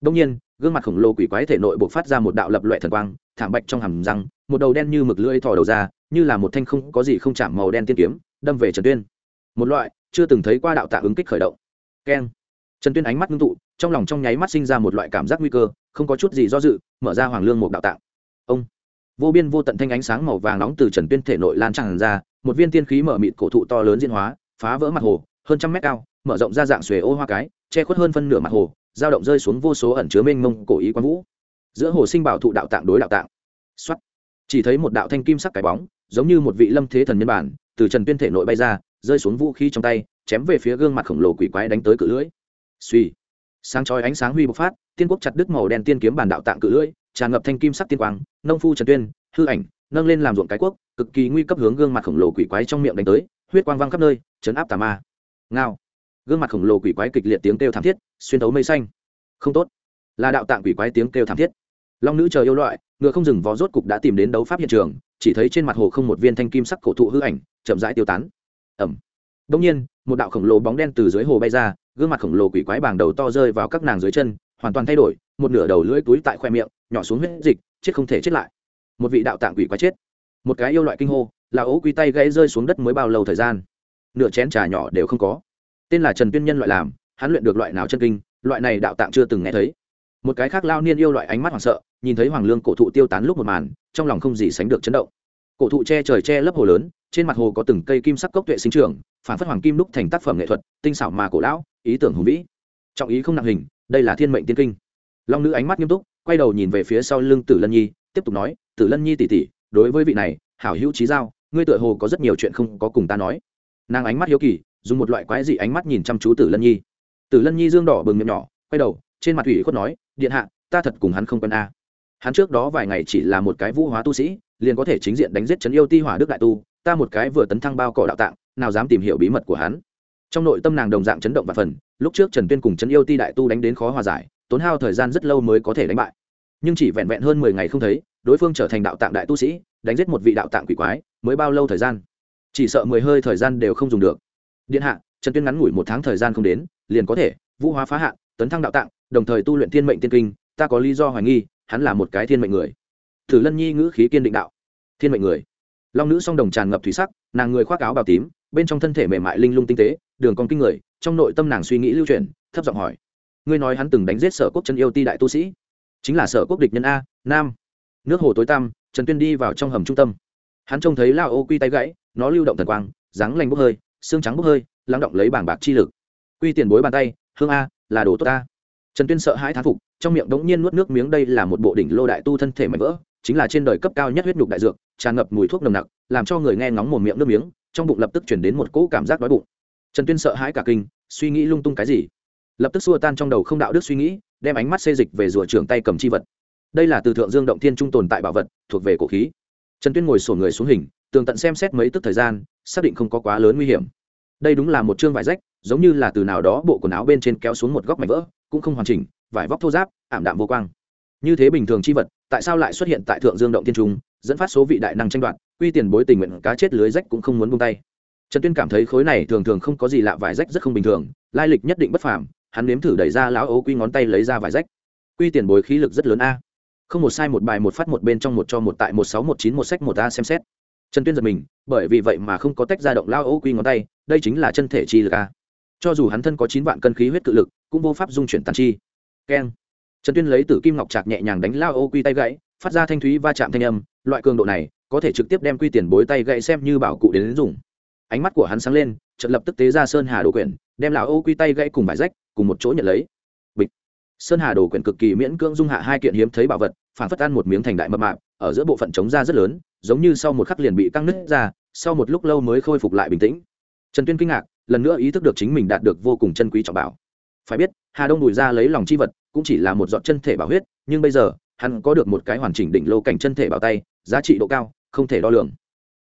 Đông nhiên, gương mặt khổng lồ quỷ quái thể nội buộc phát ra một đạo lập loại thần quang, thảm bạch trong hầm răng, một đầu đen như mực lưỡi thò đầu ra, như là một thanh không có gì không chạm màu đen tiên kiếm, đâm về trần tuyên. Một loại chưa từng thấy qua đạo tạ ứng kích khởi động. Keng. Trần tuyên ánh mắt ngưng tụ, trong lòng trong nháy mắt sinh ra một loại cảm giác nguy cơ, không có chút gì do dự, mở ra hoàng lương một đạo tạng. Ông. Vô biên vô tận thanh ánh sáng màu vàng nóng từ trần tuyên thể nội lan tràn ra, một viên tiên khí mở mịt cổ thụ to lớn diễn hóa, phá vỡ mặt hồ, hơn trăm mét cao, mở rộng ra dạng xuề ô hoa cái, che khuất hơn phân nửa mặt hồ, dao động rơi xuống vô số ẩn chứa mênh mông cổ ý quán vũ. Giữa hồ sinh bảo thụ đạo tạng đối đạo tạng. Xuất chỉ thấy một đạo thanh kim sắc cái bóng, giống như một vị lâm thế thần nhân bản, từ trần tuyên thể nội bay ra rơi xuống vũ khí trong tay, chém về phía gương mặt khổng lồ quỷ quái đánh tới cự lưỡi. Suy sáng chói ánh sáng huy bộc phát, tiên quốc chặt đứt màu đen tiên kiếm bản đạo tạng cự lưỡi, tràn ngập thanh kim sắc tiên quang, nông phu trần tuyên, hư ảnh, nâng lên làm ruộng cái quốc, cực kỳ nguy cấp hướng gương mặt khổng lồ quỷ quái trong miệng đánh tới, huyết quang văng khắp nơi chấn áp tà ma. Ngao. Gương mặt khổng lồ quỷ quái kịch liệt tiếng kêu thảm thiết, xuyên thấu mây xanh. Không tốt. Là đạo tạng quỷ quái tiếng kêu thảm thiết. Long nữ chờ yêu loại, ngựa không dừng vó rốt cục đã tìm đến đấu pháp hiện trường, chỉ thấy trên mặt hồ không một viên thanh kim sắc cổ thụ hư ảnh, chậm rãi tiêu tán ẩm. Đông nhiên, một đạo khổng lồ bóng đen từ dưới hồ bay ra, gương mặt khổng lồ quỷ quái bàng đầu to rơi vào các nàng dưới chân, hoàn toàn thay đổi, một nửa đầu lưỡi túi tại khoe miệng, nhỏ xuống huyết dịch, chết không thể chết lại. Một vị đạo tạng quỷ quái chết. Một cái yêu loại kinh hô, là ố quy tay gãy rơi xuống đất mới bao lâu thời gian? Nửa chén trà nhỏ đều không có. Tên là trần tuyên nhân loại làm, hắn luyện được loại nào chân kinh, loại này đạo tạng chưa từng nghe thấy. Một cái khác lao niên yêu loại ánh mắt hoảng sợ, nhìn thấy hoàng lương cổ thụ tiêu tán lúc một màn, trong lòng không gì sánh được chấn động cổ thụ che trời che lấp hồ lớn, trên mặt hồ có từng cây kim sắc cốc tuệ sinh trường phản phất hoàng kim đúc thành tác phẩm nghệ thuật, tinh xảo mà cổ lão, ý tưởng hùng vĩ. Trọng ý không nặng hình, đây là thiên mệnh tiên kinh. Long nữ ánh mắt nghiêm túc, quay đầu nhìn về phía sau lưng tử lân nhi, tiếp tục nói, tử lân nhi tỉ tỉ đối với vị này, hảo hữu trí giao, ngươi tựa hồ có rất nhiều chuyện không có cùng ta nói. Nàng ánh mắt hiếu kỳ, dùng một loại quái dị ánh mắt nhìn chăm chú tử lân nhi. Tử lân nhi dương đỏ bừng miệng nhỏ, quay đầu, trên mặt ủy khuất nói, điện hạ, ta thật cùng hắn không quen a. Hắn trước đó vài ngày chỉ là một cái vũ hóa tu sĩ liền có thể chính diện đánh giết trấn yêu ti hỏa đức đại tu, ta một cái vừa tấn thăng bao cỏ đạo tạng, nào dám tìm hiểu bí mật của hắn. Trong nội tâm nàng đồng dạng chấn động và phần, lúc trước trần tuyên cùng trấn yêu ti đại tu đánh đến khó hòa giải, tốn hao thời gian rất lâu mới có thể đánh bại. Nhưng chỉ vẹn vẹn hơn mười ngày không thấy, đối phương trở thành đạo tạng đại tu sĩ, đánh giết một vị đạo tạng quỷ quái, mới bao lâu thời gian? Chỉ sợ mười hơi thời gian đều không dùng được. Điện hạ, trần tuyên ngắn ngủi một tháng thời gian không đến, liền có thể, vũ hóa phá hạn, tấn thăng đạo tạng, đồng thời tu luyện thiên mệnh tiên kinh, ta có lý do hoài nghi, hắn là một cái thiên mệnh người thử lân nhi ngữ khí kiên định đạo. Thiên mệnh người. Long nữ song đồng tràn ngập thủy sắc, nàng người khoác áo bào tím, bên trong thân thể mềm mại linh lung tinh tế, đường con kinh người, trong nội tâm nàng suy nghĩ lưu truyền thấp giọng hỏi. Ngươi nói hắn từng đánh giết sở quốc chân yêu ti đại tu sĩ. Chính là sở quốc địch nhân a, nam. Nước hồ tối tăm, trần tuyên đi vào trong hầm trung tâm. Hắn trông thấy lao ô quy tay gãy, nó lưu động thần quang, dáng lành bốc hơi, xương trắng bốc hơi, lắng động lấy bảng bạc chi lực. Quy tiền bối bàn tay, hương a, là đồ tốt ta trần tuyên sợ hãi thán phục, trong miệng đống nhiên nuốt nước miếng đây là một bộ đỉnh lô đại tu thân thể mạnh vỡ chính là trên đời cấp cao nhất huyết nhục đại dược, tràn ngập mùi thuốc nồng nặc, làm cho người nghe ngóng một miệng nước miếng, trong bụng lập tức chuyển đến một cỗ cảm giác đói bụng. Trần tuyên sợ hãi cả kinh, suy nghĩ lung tung cái gì? Lập tức xua tan trong đầu không đạo đức suy nghĩ, đem ánh mắt xê dịch về rùa trưởng tay cầm chi vật. Đây là từ thượng dương động thiên trung tồn tại bảo vật, thuộc về cổ khí. Trần tuyên ngồi sổ người xuống hình, tường tận xem xét mấy tức thời gian, xác định không có quá lớn nguy hiểm. Đây đúng là một chương vải rách, giống như là từ nào đó bộ quần áo bên trên kéo xuống một góc mảnh vỡ, cũng không hoàn chỉnh, vải vóc thô giáp ảm đạm vô quang. Như thế bình thường chi vật tại sao lại xuất hiện tại thượng dương động thiên trung, dẫn phát số vị đại năng tranh đoạt uy tiền bối tình nguyện cá chết lưới rách cũng không muốn buông tay. Trần tuyên cảm thấy khối này thường thường không có gì lạ, vải rách rất không bình thường, lai lịch nhất định bất phàm, hắn nếm thử đẩy ra lão ấu quy ngón tay lấy ra vải rách. Quy tiền bối khí lực rất lớn a. Không một sai một bài một phát một bên trong một cho một tại một sáu một chín một sách một a xem xét. Trần tuyên giật mình, bởi vì vậy mà không có tách ra động lao ấu quy ngón tay, đây chính là chân thể chi lực a. Cho dù hắn thân có chín vạn cân khí huyết cự lực, cũng vô pháp dung chuyển tàn chi. Keng trần tuyên lấy từ kim ngọc trạc nhẹ nhàng đánh lao ô quy tay gãy phát ra thanh thúy va chạm thanh âm loại cường độ này có thể trực tiếp đem quy tiền bối tay gãy xem như bảo cụ đến, đến dùng. Ánh mắt của hắn sáng lên trận lập tức tế ra sơn hà đồ quyển đem lão ô quy tay gãy cùng bài rách cùng một chỗ nhận lấy. Bịch. Sơn hà đồ quyển cực kỳ miễn cưỡng dung hạ hai kiện hiếm thấy bảo vật phản phất ăn một miếng thành đại mập mạp ở giữa bộ phận chống ra rất lớn giống như sau một khắc liền bị căng nứt ra sau một lúc lâu mới khôi phục lại bình tĩnh. Trần tuyên kinh ngạc lần nữa ý thức được chính mình đạt được vô cùng chân quý trọng bảo phải biết, hà đông bùi ra lấy lòng chi vật cũng chỉ là một giọt chân thể bảo huyết, nhưng bây giờ, hắn có được một cái hoàn chỉnh đỉnh lô cảnh chân thể bảo tay, giá trị độ cao, không thể đo lường.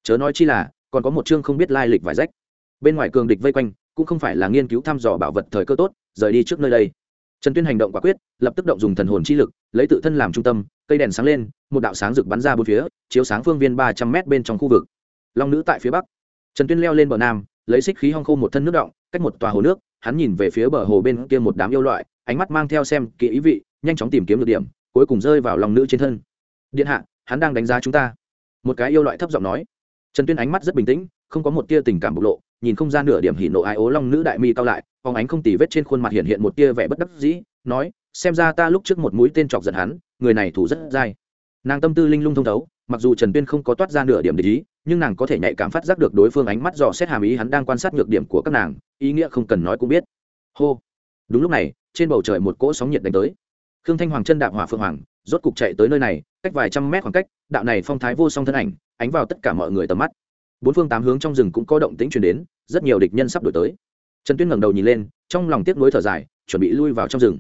Chớ nói chi là, còn có một chương không biết lai lịch vải rách. Bên ngoài cường địch vây quanh, cũng không phải là nghiên cứu thăm dò bảo vật thời cơ tốt, rời đi trước nơi đây. Trần tuyên hành động quả quyết, lập tức động dùng thần hồn chi lực, lấy tự thân làm trung tâm, cây đèn sáng lên, một đạo sáng rực bắn ra bốn phía, chiếu sáng phương viên ba trăm m bên trong khu vực. Long nữ tại phía bắc. Trần tuyên leo lên bờ nam, lấy xích khí hong khô một thân nước động, cách một tòa hồ nước hắn nhìn về phía bờ hồ bên kia một đám yêu loại, ánh mắt mang theo xem kỹ ý vị, nhanh chóng tìm kiếm được điểm, cuối cùng rơi vào lòng nữ trên thân. Điện hạ, hắn đang đánh giá chúng ta. Một cái yêu loại thấp giọng nói. Trần tuyên ánh mắt rất bình tĩnh, không có một tia tình cảm bộc lộ, nhìn không ra nửa điểm hỉ nộ ai ố long nữ đại mi cao lại, phóng ánh không tì vết trên khuôn mặt hiện hiện một tia vẻ bất đắc dĩ, nói, xem ra ta lúc trước một mũi tên chọc giận hắn, người này thủ rất dai. Nàng tâm tư linh lung thông thấu mặc dù trần tuyên không có toát ra nửa điểm để ý, nhưng nàng có thể nhạy cảm phát giác được đối phương ánh mắt dò xét hàm ý hắn đang quan sát nhược điểm của các nàng, ý nghĩa không cần nói cũng biết. Hô. Đúng lúc này, trên bầu trời một cỗ sóng nhiệt đánh tới. Khương thanh hoàng chân đạp hỏa phượng hoàng, rốt cục chạy tới nơi này, cách vài trăm mét khoảng cách, đạo này phong thái vô song thân ảnh, ánh vào tất cả mọi người tầm mắt. Bốn phương tám hướng trong rừng cũng có động tĩnh truyền đến, rất nhiều địch nhân sắp đổi tới. Trần tuyên ngẩng đầu nhìn lên, trong lòng tiếc nuối thở dài, chuẩn bị lui vào trong rừng.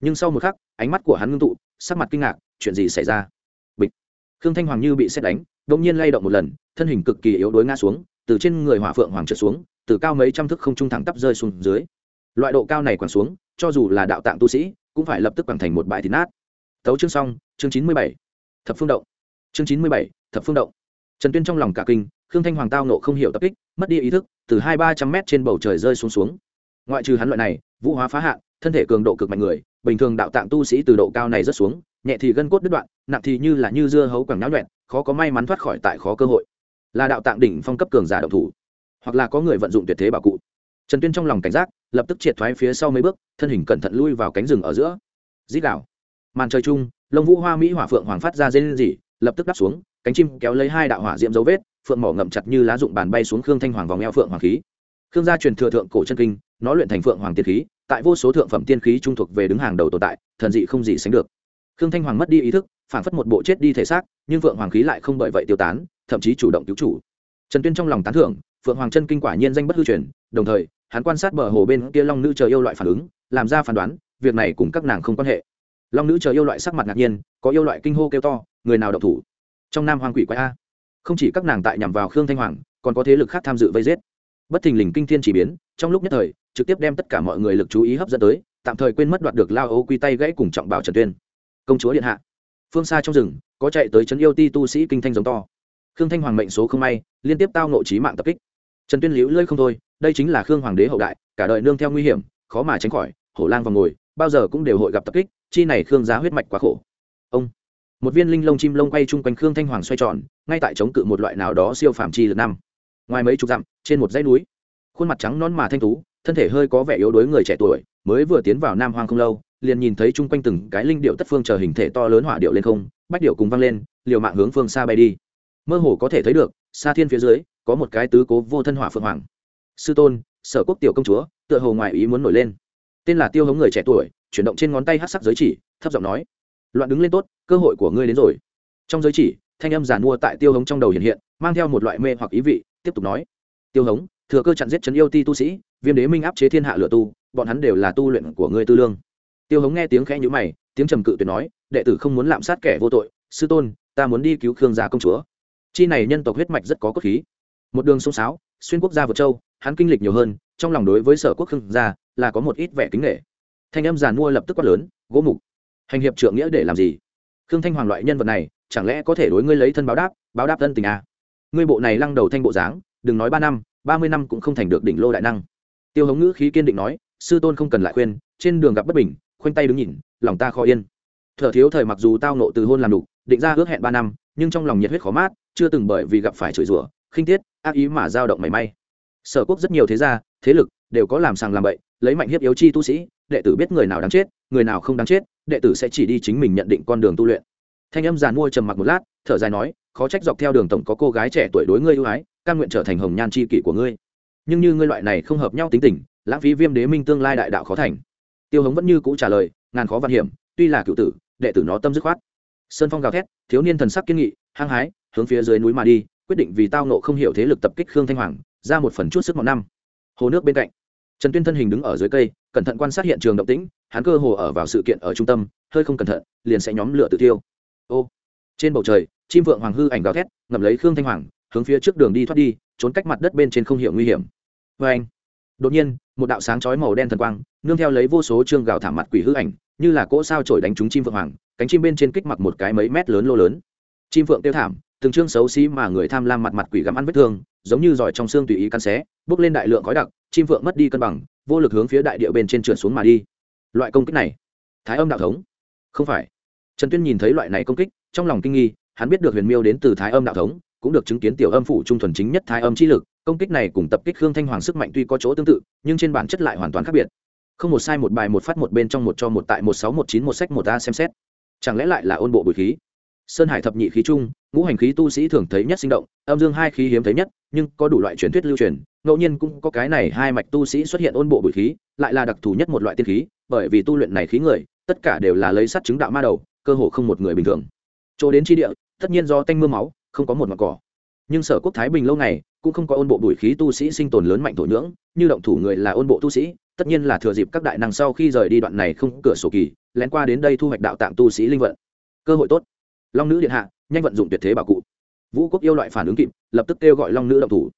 Nhưng sau một khắc, ánh mắt của hắn ngưng tụ, sắc mặt kinh ngạc, chuyện gì xảy ra? Khương thanh hoàng như bị xét đánh đông nhiên lay động một lần, thân hình cực kỳ yếu đuối ngã xuống, từ trên người hỏa phượng hoàng trượt xuống, từ cao mấy trăm thước không trung thẳng tắp rơi xuống dưới. Loại độ cao này quẳng xuống, cho dù là đạo tạng tu sĩ, cũng phải lập tức quẳng thành một bãi thịt nát. Tấu chương xong, chương chín mươi bảy. Thập phương động. Chương chín mươi bảy, thập phương động. Trần tuyên trong lòng cả kinh, khương thanh hoàng tao nộ không hiểu tập kích, mất đi ý thức, từ hai ba trăm mét trên bầu trời rơi xuống xuống. Ngoại trừ hắn loại này, vũ hóa phá hạn, thân thể cường độ cực mạnh người, bình thường đạo tạng tu sĩ từ độ cao này rất xuống nhẹ thì gân cốt đứt đoạn, nặng thì như là như dưa hấu quẳng náo nhuẹn, khó có may mắn thoát khỏi tại khó cơ hội. Là đạo tạng đỉnh phong cấp cường giả động thủ, hoặc là có người vận dụng tuyệt thế bảo cụ. Trần tuyên trong lòng cảnh giác, lập tức triệt thoái phía sau mấy bước, thân hình cẩn thận lui vào cánh rừng ở giữa. Dít đảo màn trời chung, lông vũ hoa mỹ hỏa phượng hoàng phát ra dây lên dỉ lập tức đáp xuống, cánh chim kéo lấy hai đạo hỏa diễm dấu vết, phượng mỏ ngậm chặt như lá dụng bàn bay xuống khương thanh hoàng vòng eo phượng hoàng khí. Khương gia truyền thừa thượng cổ chân kinh, nó luyện thành phượng hoàng tiên khí, tại vô số thượng phẩm tiên khí trung thuộc về đứng hàng đầu tồn tại, thần dị không gì sánh được khương thanh hoàng mất đi ý thức phản phất một bộ chết đi thể xác, nhưng phượng hoàng khí lại không bởi vậy tiêu tán, thậm chí chủ động cứu chủ. Trần tuyên trong lòng tán thưởng, phượng hoàng chân kinh quả nhiên danh bất hư truyền, đồng thời, hắn quan sát bờ hồ bên kia long nữ chờ yêu loại phản ứng, làm ra phán đoán, việc này cùng các nàng không quan hệ. Long nữ chờ yêu loại sắc mặt ngạc nhiên, có yêu loại kinh hô kêu to, người nào độc thủ? Trong nam hoàng quỷ quái a. Không chỉ các nàng tại nhằm vào khương thanh hoàng, còn có thế lực khác tham dự vây giết. Bất thình lình kinh thiên chỉ biến, trong lúc nhất thời, trực tiếp đem tất cả mọi người lực chú ý hấp dẫn tới, tạm thời quên mất đoạt được lao ô quy tay gãy cùng trọng bảo trần tuyên công chúa điện hạ. Phương xa trong rừng, có chạy tới trấn yêu ti tu sĩ kinh thanh giống to. Khương thanh hoàng mệnh số không may, liên tiếp tao nộ trí mạng tập kích. Trần tuyên liễu lơi không thôi, đây chính là khương hoàng đế hậu đại, cả đời nương theo nguy hiểm, khó mà tránh khỏi, hổ lang vào ngồi, bao giờ cũng đều hội gặp tập kích, chi này khương giá huyết mạch quá khổ. Ông, một viên linh lông chim lông quay chung quanh khương thanh hoàng xoay tròn, ngay tại chống cự một loại nào đó siêu phàm chi lượt năm. Ngoài mấy chục dặm, trên một dãy núi, khuôn mặt trắng non mà thanh tú, thân thể hơi có vẻ yếu đuối người trẻ tuổi, mới vừa tiến vào nam hoang không lâu liền nhìn thấy chung quanh từng cái linh điệu tất phương chờ hình thể to lớn hỏa điệu lên không, bách điệu cùng văng lên, liều mạng hướng phương xa bay đi. Mơ hồ có thể thấy được, xa thiên phía dưới, có một cái tứ cố vô thân hỏa phượng hoàng. Sư tôn, sở quốc tiểu công chúa, tựa hồ ngoại ý muốn nổi lên. Tên là tiêu hống người trẻ tuổi, chuyển động trên ngón tay hát sắc giới chỉ, thấp giọng nói, loạn đứng lên tốt, cơ hội của ngươi đến rồi. Trong giới chỉ, thanh âm giàn mua tại tiêu hống trong đầu hiện hiện, mang theo một loại mê hoặc ý vị, tiếp tục nói, tiêu hống, thừa cơ chặn giết trấn yêu ti tu sĩ, viêm đế minh áp chế thiên hạ lửa tu, bọn hắn đều là tu luyện của ngươi tư lương tiêu hống nghe tiếng khẽ nhữ mày, tiếng trầm cự tuyệt nói, đệ tử không muốn lạm sát kẻ vô tội, sư tôn, ta muốn đi cứu khương gia công chúa. Chi này nhân tộc huyết mạch rất có cốt khí. Một đường sông sáo, xuyên quốc gia vượt châu, hắn kinh lịch nhiều hơn, trong lòng đối với sở quốc khương gia là có một ít vẻ kính nghệ thanh âm giàn mua lập tức quát lớn, gỗ mục, hành hiệp trượng nghĩa để làm gì? Khương thanh hoàng loại nhân vật này, chẳng lẽ có thể đối ngươi lấy thân báo đáp báo đáp thân tình à? ngươi bộ này lăng đầu thanh bộ dáng, đừng nói ba năm, ba mươi năm cũng không thành được đỉnh lô đại năng. Tiêu hống ngữ khí kiên định nói, sư tôn không cần lại khuyên, trên đường gặp bất bình khoanh tay đứng nhìn, lòng ta khó yên. Thở thiếu thời mặc dù tao nộ từ hôn làm đục, định ra ước hẹn ba năm, nhưng trong lòng nhiệt huyết khó mát, chưa từng bởi vì gặp phải chửi rủa, khinh tiết, ác ý mà dao động mảy may. Sở quốc rất nhiều thế gia, thế lực đều có làm sàng làm bậy, lấy mạnh hiếp yếu chi tu sĩ, đệ tử biết người nào đáng chết, người nào không đáng chết, đệ tử sẽ chỉ đi chính mình nhận định con đường tu luyện. Thanh âm giàn mua trầm mặc một lát, thở dài nói, khó trách dọc theo đường tổng có cô gái trẻ tuổi đối ngươi ưu ái căn nguyện trở thành hồng nhan c h i kỷ của ngươi. Nhưng như ngươi loại này không hợp nhau tính tình, lãng phí viêm đế minh tương lai đại đạo khó thành tiêu hống vẫn như cũ trả lời, ngàn khó văn hiểm, tuy là cựu tử, đệ tử nó tâm dứt khoát. Sơn phong gào thét, thiếu niên thần sắc kiên nghị, hăng hái, hướng phía dưới núi mà đi, quyết định vì tao nộ không hiểu thế lực tập kích khương thanh hoàng, ra một phần chút sức mọn năm. Hồ nước bên cạnh, trần tuyên thân hình đứng ở dưới cây, cẩn thận quan sát hiện trường động tĩnh, hắn cơ hồ ở vào sự kiện ở trung tâm, hơi không cẩn thận, liền sẽ nhóm lửa tự tiêu ô, trên bầu trời, chim vượng hoàng hư ảnh gào thét, ngậm lấy khương thanh hoàng, hướng phía trước đường đi thoát đi, trốn cách mặt đất bên trên không hiểu nguy hiểm. Vê anh đột nhiên một đạo sáng chói màu đen thần quang, nương theo lấy vô số trương gào thảm mặt quỷ hư ảnh, như là cỗ sao trổi đánh trúng chim vượng hoàng, cánh chim bên trên kích mặc một cái mấy mét lớn lô lớn. Chim vượng tiêu thảm, từng trương xấu xí mà người tham lam mặt mặt quỷ gặm ăn vết thương, giống như giỏi trong xương tùy ý căn xé, bước lên đại lượng khói đặc, chim vượng mất đi cân bằng, vô lực hướng phía đại địa bên trên trượt xuống mà đi. Loại công kích này, thái âm đạo thống? Không phải. Trần tuyên nhìn thấy loại này công kích, trong lòng kinh nghi, hắn biết được huyền miêu đến từ thái âm đạo thống cũng được chứng kiến tiểu âm phủ trung thuần chính nhất thái âm chi lực, công kích này cùng tập kích khương thanh hoàng sức mạnh tuy có chỗ tương tự, nhưng trên bản chất lại hoàn toàn khác biệt. Không một sai một bài một phát một bên trong một cho một tại một sáu một chín một sách một a xem xét. Chẳng lẽ lại là ôn bộ bùi khí? Sơn hải thập nhị khí trung, ngũ hành khí tu sĩ thường thấy nhất sinh động, âm dương hai khí hiếm thấy nhất, nhưng có đủ loại truyền thuyết lưu truyền, ngẫu nhiên cũng có cái này hai mạch tu sĩ xuất hiện ôn bộ bùi khí, lại là đặc thù nhất một loại tiên khí, bởi vì tu luyện này khí người, tất cả đều là lấy sắt chứng đạo ma đầu, cơ hồ không một người bình thường. Chỗ đến chi địa, tất nhiên do tanh mưa máu không có một mặt cỏ. Nhưng sở quốc thái bình lâu ngày, cũng không có ôn bộ bùi khí tu sĩ sinh tồn lớn mạnh thổ nhưỡng, như động thủ người là ôn bộ tu sĩ, tất nhiên là thừa dịp các đại năng sau khi rời đi đoạn này không cửa sổ kỳ, lén qua đến đây thu hoạch đạo tạng tu sĩ linh vận. Cơ hội tốt. Long nữ điện hạ, nhanh vận dụng tuyệt thế bảo cụ. Vũ quốc yêu loại phản ứng kịp, lập tức kêu gọi long nữ động thủ.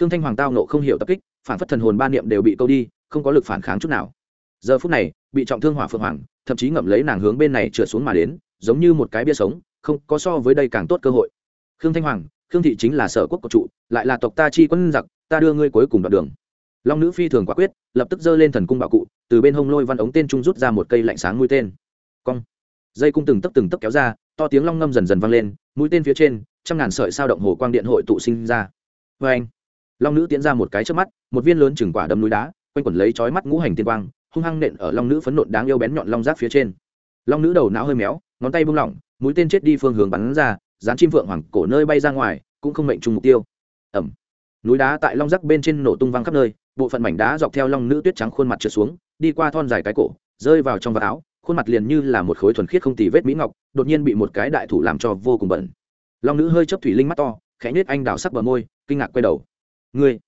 Khương thanh hoàng tao nộ không hiểu tập kích, phản phất thần hồn ba niệm đều bị câu đi, không có lực phản kháng chút nào. Giờ phút này, bị trọng thương hỏa phượng hoàng, thậm chí ngậm lấy nàng hướng bên này trượt xuống mà đến, giống như một cái bia sống, không có so với đây càng tốt cơ hội khương thanh hoàng, khương thị chính là sở quốc của trụ, lại là tộc ta chi quân giặc, ta đưa ngươi cuối cùng đoạn đường. Long nữ phi thường quả quyết, lập tức giơ lên thần cung bảo cụ, từ bên hông lôi văn ống tên trung rút ra một cây lạnh sáng mũi tên. Cong. Dây cung từng tấc từng tấc kéo ra, to tiếng long ngâm dần dần vang lên, mũi tên phía trên, trăm ngàn sợi sao động hồ quang điện hội tụ sinh ra. Vê anh, long nữ tiến ra một cái trước mắt, một viên lớn chừng quả đấm núi đá, quanh quẩn lấy chói mắt ngũ hành tiên quang, hung hăng nện ở long nữ phấn nộn đáng yêu bén nhọn long giáp phía trên. Long nữ đầu não hơi méo, ngón tay buông lỏng, mũi tên chết đi phương hướng bắn ra dán chim phượng hoàng cổ nơi bay ra ngoài, cũng không mệnh trùng mục tiêu. Ẩm. Núi đá tại long rắc bên trên nổ tung văng khắp nơi, bộ phận mảnh đá dọc theo long nữ tuyết trắng khuôn mặt trượt xuống, đi qua thon dài cái cổ, rơi vào trong vạt áo, khuôn mặt liền như là một khối thuần khiết không tì vết mỹ ngọc, đột nhiên bị một cái đại thủ làm cho vô cùng bẩn. Long nữ hơi chấp thủy linh mắt to, khẽ nhết anh đào sắc bờ môi, kinh ngạc quay đầu. Ngươi?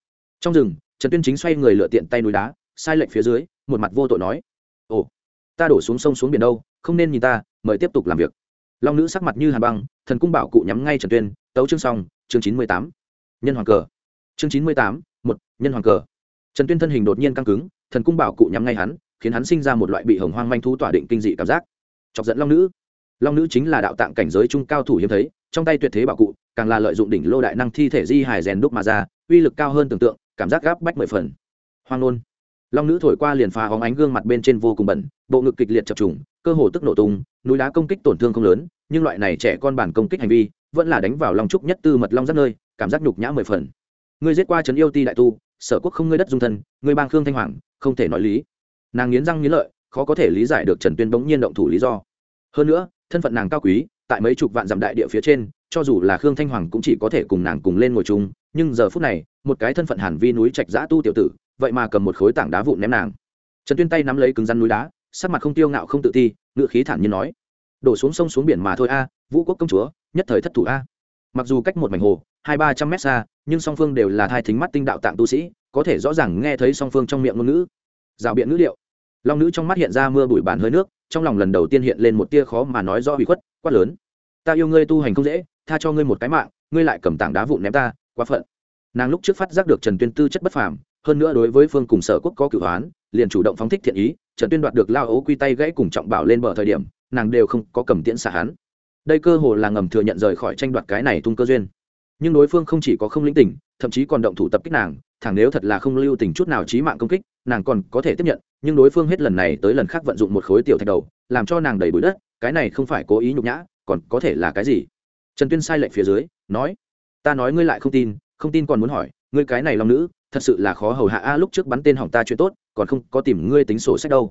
Trong rừng, trần tuyên chính xoay người lựa tiện tay núi đá, sai lệnh phía dưới, một mặt vô tội nói, ồ, ta đổ xuống sông xuống biển đâu, không nên nhìn ta, mời tiếp tục làm việc long nữ sắc mặt như hàn băng, thần cung bảo cụ nhắm ngay trần tuyên, tấu chương xong, chương chín mươi tám. Nhân hoàng cờ. Chương chín mươi tám, một, nhân hoàng cờ. Trần tuyên thân hình đột nhiên căng cứng, thần cung bảo cụ nhắm ngay hắn, khiến hắn sinh ra một loại bị hồng hoang manh thu tỏa định kinh dị cảm giác. Chọc dẫn long nữ. Long nữ chính là đạo tạng cảnh giới trung cao thủ hiếm thấy, trong tay tuyệt thế bảo cụ, càng là lợi dụng đỉnh lô đại năng thi thể di hài rèn đúc mà ra, uy lực cao hơn tưởng tượng, cảm giác gáp bách mười phần. Hoang nôn. Long nữ thổi qua liền phá hóng ánh gương mặt bên trên vô cùng bẩn, bộ ngực kịch liệt chập trùng cơ hồ tức nổ tung, núi đá công kích tổn thương không lớn, nhưng loại này trẻ con bản công kích hành vi vẫn là đánh vào long trúc nhất tư mật long rất nơi, cảm giác nhục nhã mười phần. Ngươi giết qua trấn yêu ti đại tu, sở quốc không ngươi đất dung thân, ngươi bang khương thanh hoàng, không thể nói lý. Nàng nghiến răng nghiến lợi, khó có thể lý giải được trần tuyên bỗng nhiên động thủ lý do. Hơn nữa, thân phận nàng cao quý, tại mấy chục vạn dặm đại địa phía trên, cho dù là khương thanh hoàng cũng chỉ có thể cùng nàng cùng lên ngồi chung, nhưng giờ phút này, một cái thân phận hàn vi núi trạch giã tu tiểu tử, vậy mà cầm một khối tảng đá vụn ném nàng. Trần tuyên tay nắm lấy cứng rắn núi đá sắc mặt không tiêu ngạo không tự ti ngự khí thản nhiên nói, đổ xuống sông xuống biển mà thôi a, vũ quốc công chúa, nhất thời thất thủ a. Mặc dù cách một mảnh hồ, hai ba trăm mét xa, nhưng song phương đều là thai thính mắt tinh đạo tạng tu sĩ, có thể rõ ràng nghe thấy song phương trong miệng ngôn ngữ. Rào biện ngữ liệu long nữ trong mắt hiện ra mưa bụi bàn hơi nước, trong lòng lần đầu tiên hiện lên một tia khó mà nói rõ bị khuất, quát lớn, ta yêu ngươi tu hành không dễ, tha cho ngươi một cái mạng, ngươi lại cầm tảng đá vụn ném ta, quá phận. Nàng lúc trước phát giác được trần tuyên tư chất bất phàm, hơn nữa đối với phương cùng sở quốc có cửu hoán, liền chủ động phóng thích thiện ý trần tuyên đoạt được lao ấu quy tay gãy cùng trọng bảo lên bờ thời điểm, nàng đều không có cầm tiễn xả hắn. Đây cơ hồ là ngầm thừa nhận rời khỏi tranh đoạt cái này tung cơ duyên. Nhưng đối phương không chỉ có không lĩnh tình, thậm chí còn động thủ tập kích nàng, thẳng nếu thật là không lưu tình chút nào trí mạng công kích, nàng còn có thể tiếp nhận, nhưng đối phương hết lần này tới lần khác vận dụng một khối tiểu thạch đầu, làm cho nàng đầy bụi đất, cái này không phải cố ý nhục nhã, còn có thể là cái gì? Trần tuyên sai lệnh phía dưới, nói, ta nói ngươi lại không tin không tin còn muốn hỏi, ngươi cái này long nữ, thật sự là khó hầu hạ a, lúc trước bắn tên hỏng ta chuyện tốt còn không có tìm ngươi tính sổ sách đâu.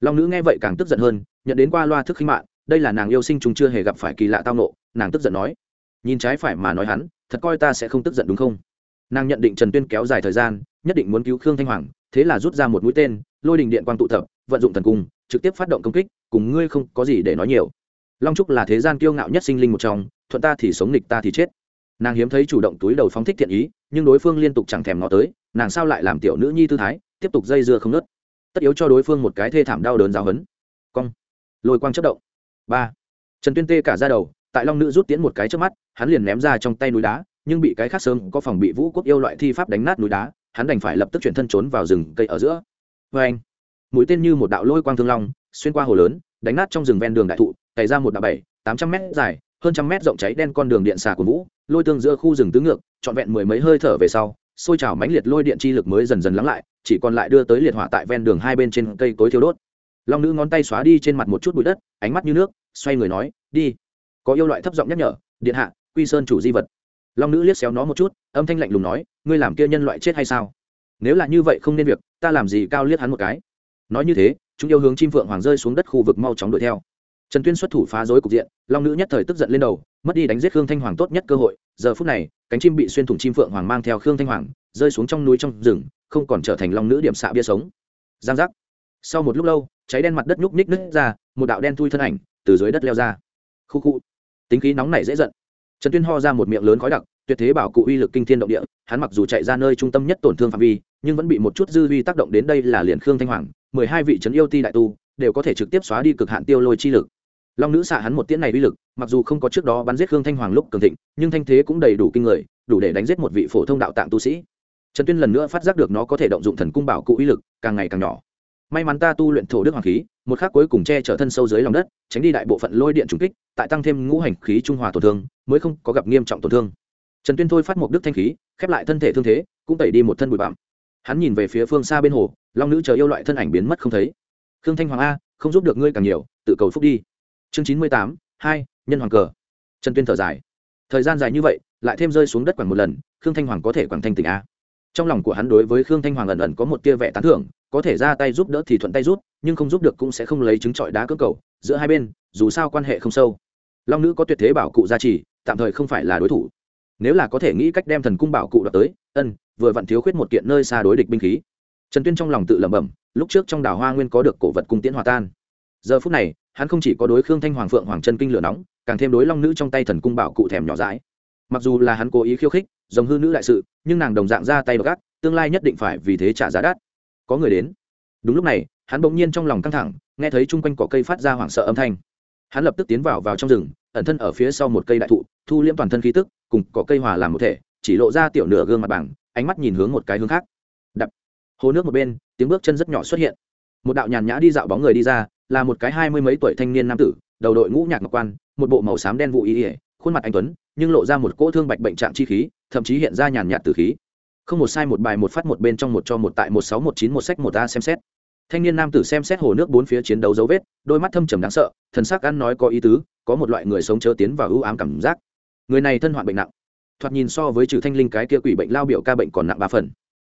Long nữ nghe vậy càng tức giận hơn, nhận đến qua loa thức khinh mạng đây là nàng yêu sinh chúng chưa hề gặp phải kỳ lạ tao nộ nàng tức giận nói, nhìn trái phải mà nói hắn, thật coi ta sẽ không tức giận đúng không? Nàng nhận định trần tuyên kéo dài thời gian, nhất định muốn cứu khương thanh hoàng, thế là rút ra một mũi tên, lôi đình điện quang tụ tập, vận dụng thần cung, trực tiếp phát động công kích, cùng ngươi không có gì để nói nhiều. Long trúc là thế gian kiêu ngạo nhất sinh linh một trong, thuận ta thì sống, nghịch ta thì chết. Nàng hiếm thấy chủ động túi đầu phóng thích thiện ý, nhưng đối phương liên tục chẳng thèm ngó tới, nàng sao lại làm tiểu nữ nhi tư thái? Tiếp tục dây dưa không nớt. Tất yếu cho đối phương một cái thê thảm đau đớn giáo hấn cong. Lôi quang chất động. Ba. Trần tuyên tê cả ra đầu, tại long nữ rút tiễn một cái trước mắt, hắn liền ném ra trong tay núi đá, nhưng bị cái khác sớm có phòng bị vũ quốc yêu loại thi pháp đánh nát núi đá, hắn đành phải lập tức chuyển thân trốn vào rừng cây ở giữa. Vê anh, mũi tên như một đạo lôi quang thương long, xuyên qua hồ lớn, đánh nát trong rừng ven đường đại thụ, cày ra một đạo bảy, tám trăm mét dài, hơn trăm mét rộng cháy đen con đường điện xà của vũ, lôi tương giữa khu rừng tứ ngược, trọn vẹn mười mấy hơi thở về sau xôi trào mãnh liệt lôi điện chi lực mới dần dần lắng lại, chỉ còn lại đưa tới liệt hỏa tại ven đường hai bên trên cây cối thiêu đốt. Long nữ ngón tay xóa đi trên mặt một chút bụi đất, ánh mắt như nước, xoay người nói, đi. Có yêu loại thấp giọng nhắc nhở, điện hạ, quy sơn chủ di vật. Long nữ liếc xéo nó một chút, âm thanh lạnh lùng nói, ngươi làm kia nhân loại chết hay sao? Nếu là như vậy không nên việc, ta làm gì cao liếc hắn một cái? Nói như thế, chúng yêu hướng chim phượng hoàng rơi xuống đất khu vực mau chóng đuổi theo. Trần tuyên xuất thủ phá rối cục diện, long nữ nhất thời tức giận lên đầu mất đi đánh giết khương thanh hoàng tốt nhất cơ hội. Giờ phút này, cánh chim bị xuyên thủng chim phượng hoàng mang theo khương thanh hoàng, rơi xuống trong núi trong rừng, không còn trở thành long nữ điểm xạ bia sống. Giang giác. Sau một lúc lâu, cháy đen mặt đất nhúc nhích nứt ra, một đạo đen thui thân ảnh từ dưới đất leo ra. Khu khu. Tính khí nóng này dễ giận. Trần tuyên ho ra một miệng lớn khói đặc, tuyệt thế bảo cụ uy lực kinh thiên động địa, hắn mặc dù chạy ra nơi trung tâm nhất tổn thương phạm vi, nhưng vẫn bị một chút dư vi tác động đến đây là liền khương thanh hoàng, mười hai vị trấn yêu ti đại tu, đều có thể trực tiếp xóa đi cực hạn tiêu lôi chi lực long nữ xạ hắn một tiễn này uy lực, mặc dù không có trước đó bắn giết khương thanh hoàng lúc cường thịnh, nhưng thanh thế cũng đầy đủ kinh người, đủ để đánh giết một vị phổ thông đạo tạng tu sĩ. Trần tuyên lần nữa phát giác được nó có thể động dụng thần cung bảo cụ uy lực, càng ngày càng nhỏ. May mắn ta tu luyện thổ đức hoàng khí, một khắc cuối cùng che chở thân sâu dưới lòng đất, tránh đi đại bộ phận lôi điện trùng kích, tại tăng thêm ngũ hành khí trung hòa tổn thương, mới không có gặp nghiêm trọng tổn thương. Trần tuyên thôi phát một đức thanh khí, khép lại thân thể thương thế, cũng tẩy đi một thân bụi bặm. Hắn nhìn về phía phương xa bên hồ, long nữ chờ yêu loại thân ảnh biến mất không thấy. Khương thanh hoàng a, không giúp được ngươi càng nhiều, tự cầu phúc đi chương chín mươi tám, hai, nhân hoàng cờ. Trần tuyên thở dài. Thời gian dài như vậy, lại thêm rơi xuống đất khoảng một lần, khương thanh hoàng có thể quảng thanh tỉnh a. Trong lòng của hắn đối với khương thanh hoàng ẩn ẩn có một tia vẻ tán thưởng, có thể ra tay giúp đỡ thì thuận tay rút nhưng không giúp được cũng sẽ không lấy trứng trọi đá cơ cầu, giữa hai bên, dù sao quan hệ không sâu. Long nữ có tuyệt thế bảo cụ gia trì, tạm thời không phải là đối thủ. Nếu là có thể nghĩ cách đem thần cung bảo cụ đoạt tới, ân, vừa vặn thiếu khuyết một kiện nơi xa đối địch binh khí. Trần tuyên trong lòng tự lẩm bẩm, lúc trước trong đào hoa nguyên có được cổ vật cung tiễn hòa tan. Giờ phút này hắn không chỉ có đối khương thanh hoàng phượng hoàng chân kinh lửa nóng càng thêm đối long nữ trong tay thần cung bảo cụ thèm nhỏ dãi. Mặc dù là hắn cố ý khiêu khích giống hư nữ đại sự nhưng nàng đồng dạng ra tay gác tương lai nhất định phải vì thế trả giá đắt. Có người đến. Đúng lúc này hắn bỗng nhiên trong lòng căng thẳng nghe thấy chung quanh cỏ cây phát ra hoảng sợ âm thanh. Hắn lập tức tiến vào vào trong rừng ẩn thân ở phía sau một cây đại thụ thu liễm toàn thân khí tức cùng cỏ cây hòa làm một thể chỉ lộ ra tiểu nửa gương mặt bằng, ánh mắt nhìn hướng một cái hướng khác. Đập. Hồ nước một bên tiếng bước chân rất nhỏ xuất hiện. Một đạo nhàn nhã đi dạo bóng người đi ra là một cái hai mươi mấy tuổi thanh niên nam tử, đầu đội ngũ nhạc ngọc quan, một bộ màu xám đen vụ ý ỉa khuôn mặt anh tuấn, nhưng lộ ra một cỗ thương bạch bệnh trạng chi khí, thậm chí hiện ra nhàn nhạt từ khí. Không một sai một bài một phát một bên trong một cho một tại một sáu một chín một sách một a xem xét. Thanh niên nam tử xem xét hồ nước bốn phía chiến đấu dấu vết, đôi mắt thâm trầm đáng sợ, thần sắc ăn nói có ý tứ, có một loại người sống chớ tiến vào ưu ám cảm giác. Người này thân hoạn bệnh nặng. Thoạt nhìn so với trừ thanh linh cái kia quỷ bệnh lao biểu ca bệnh còn nặng ba phần.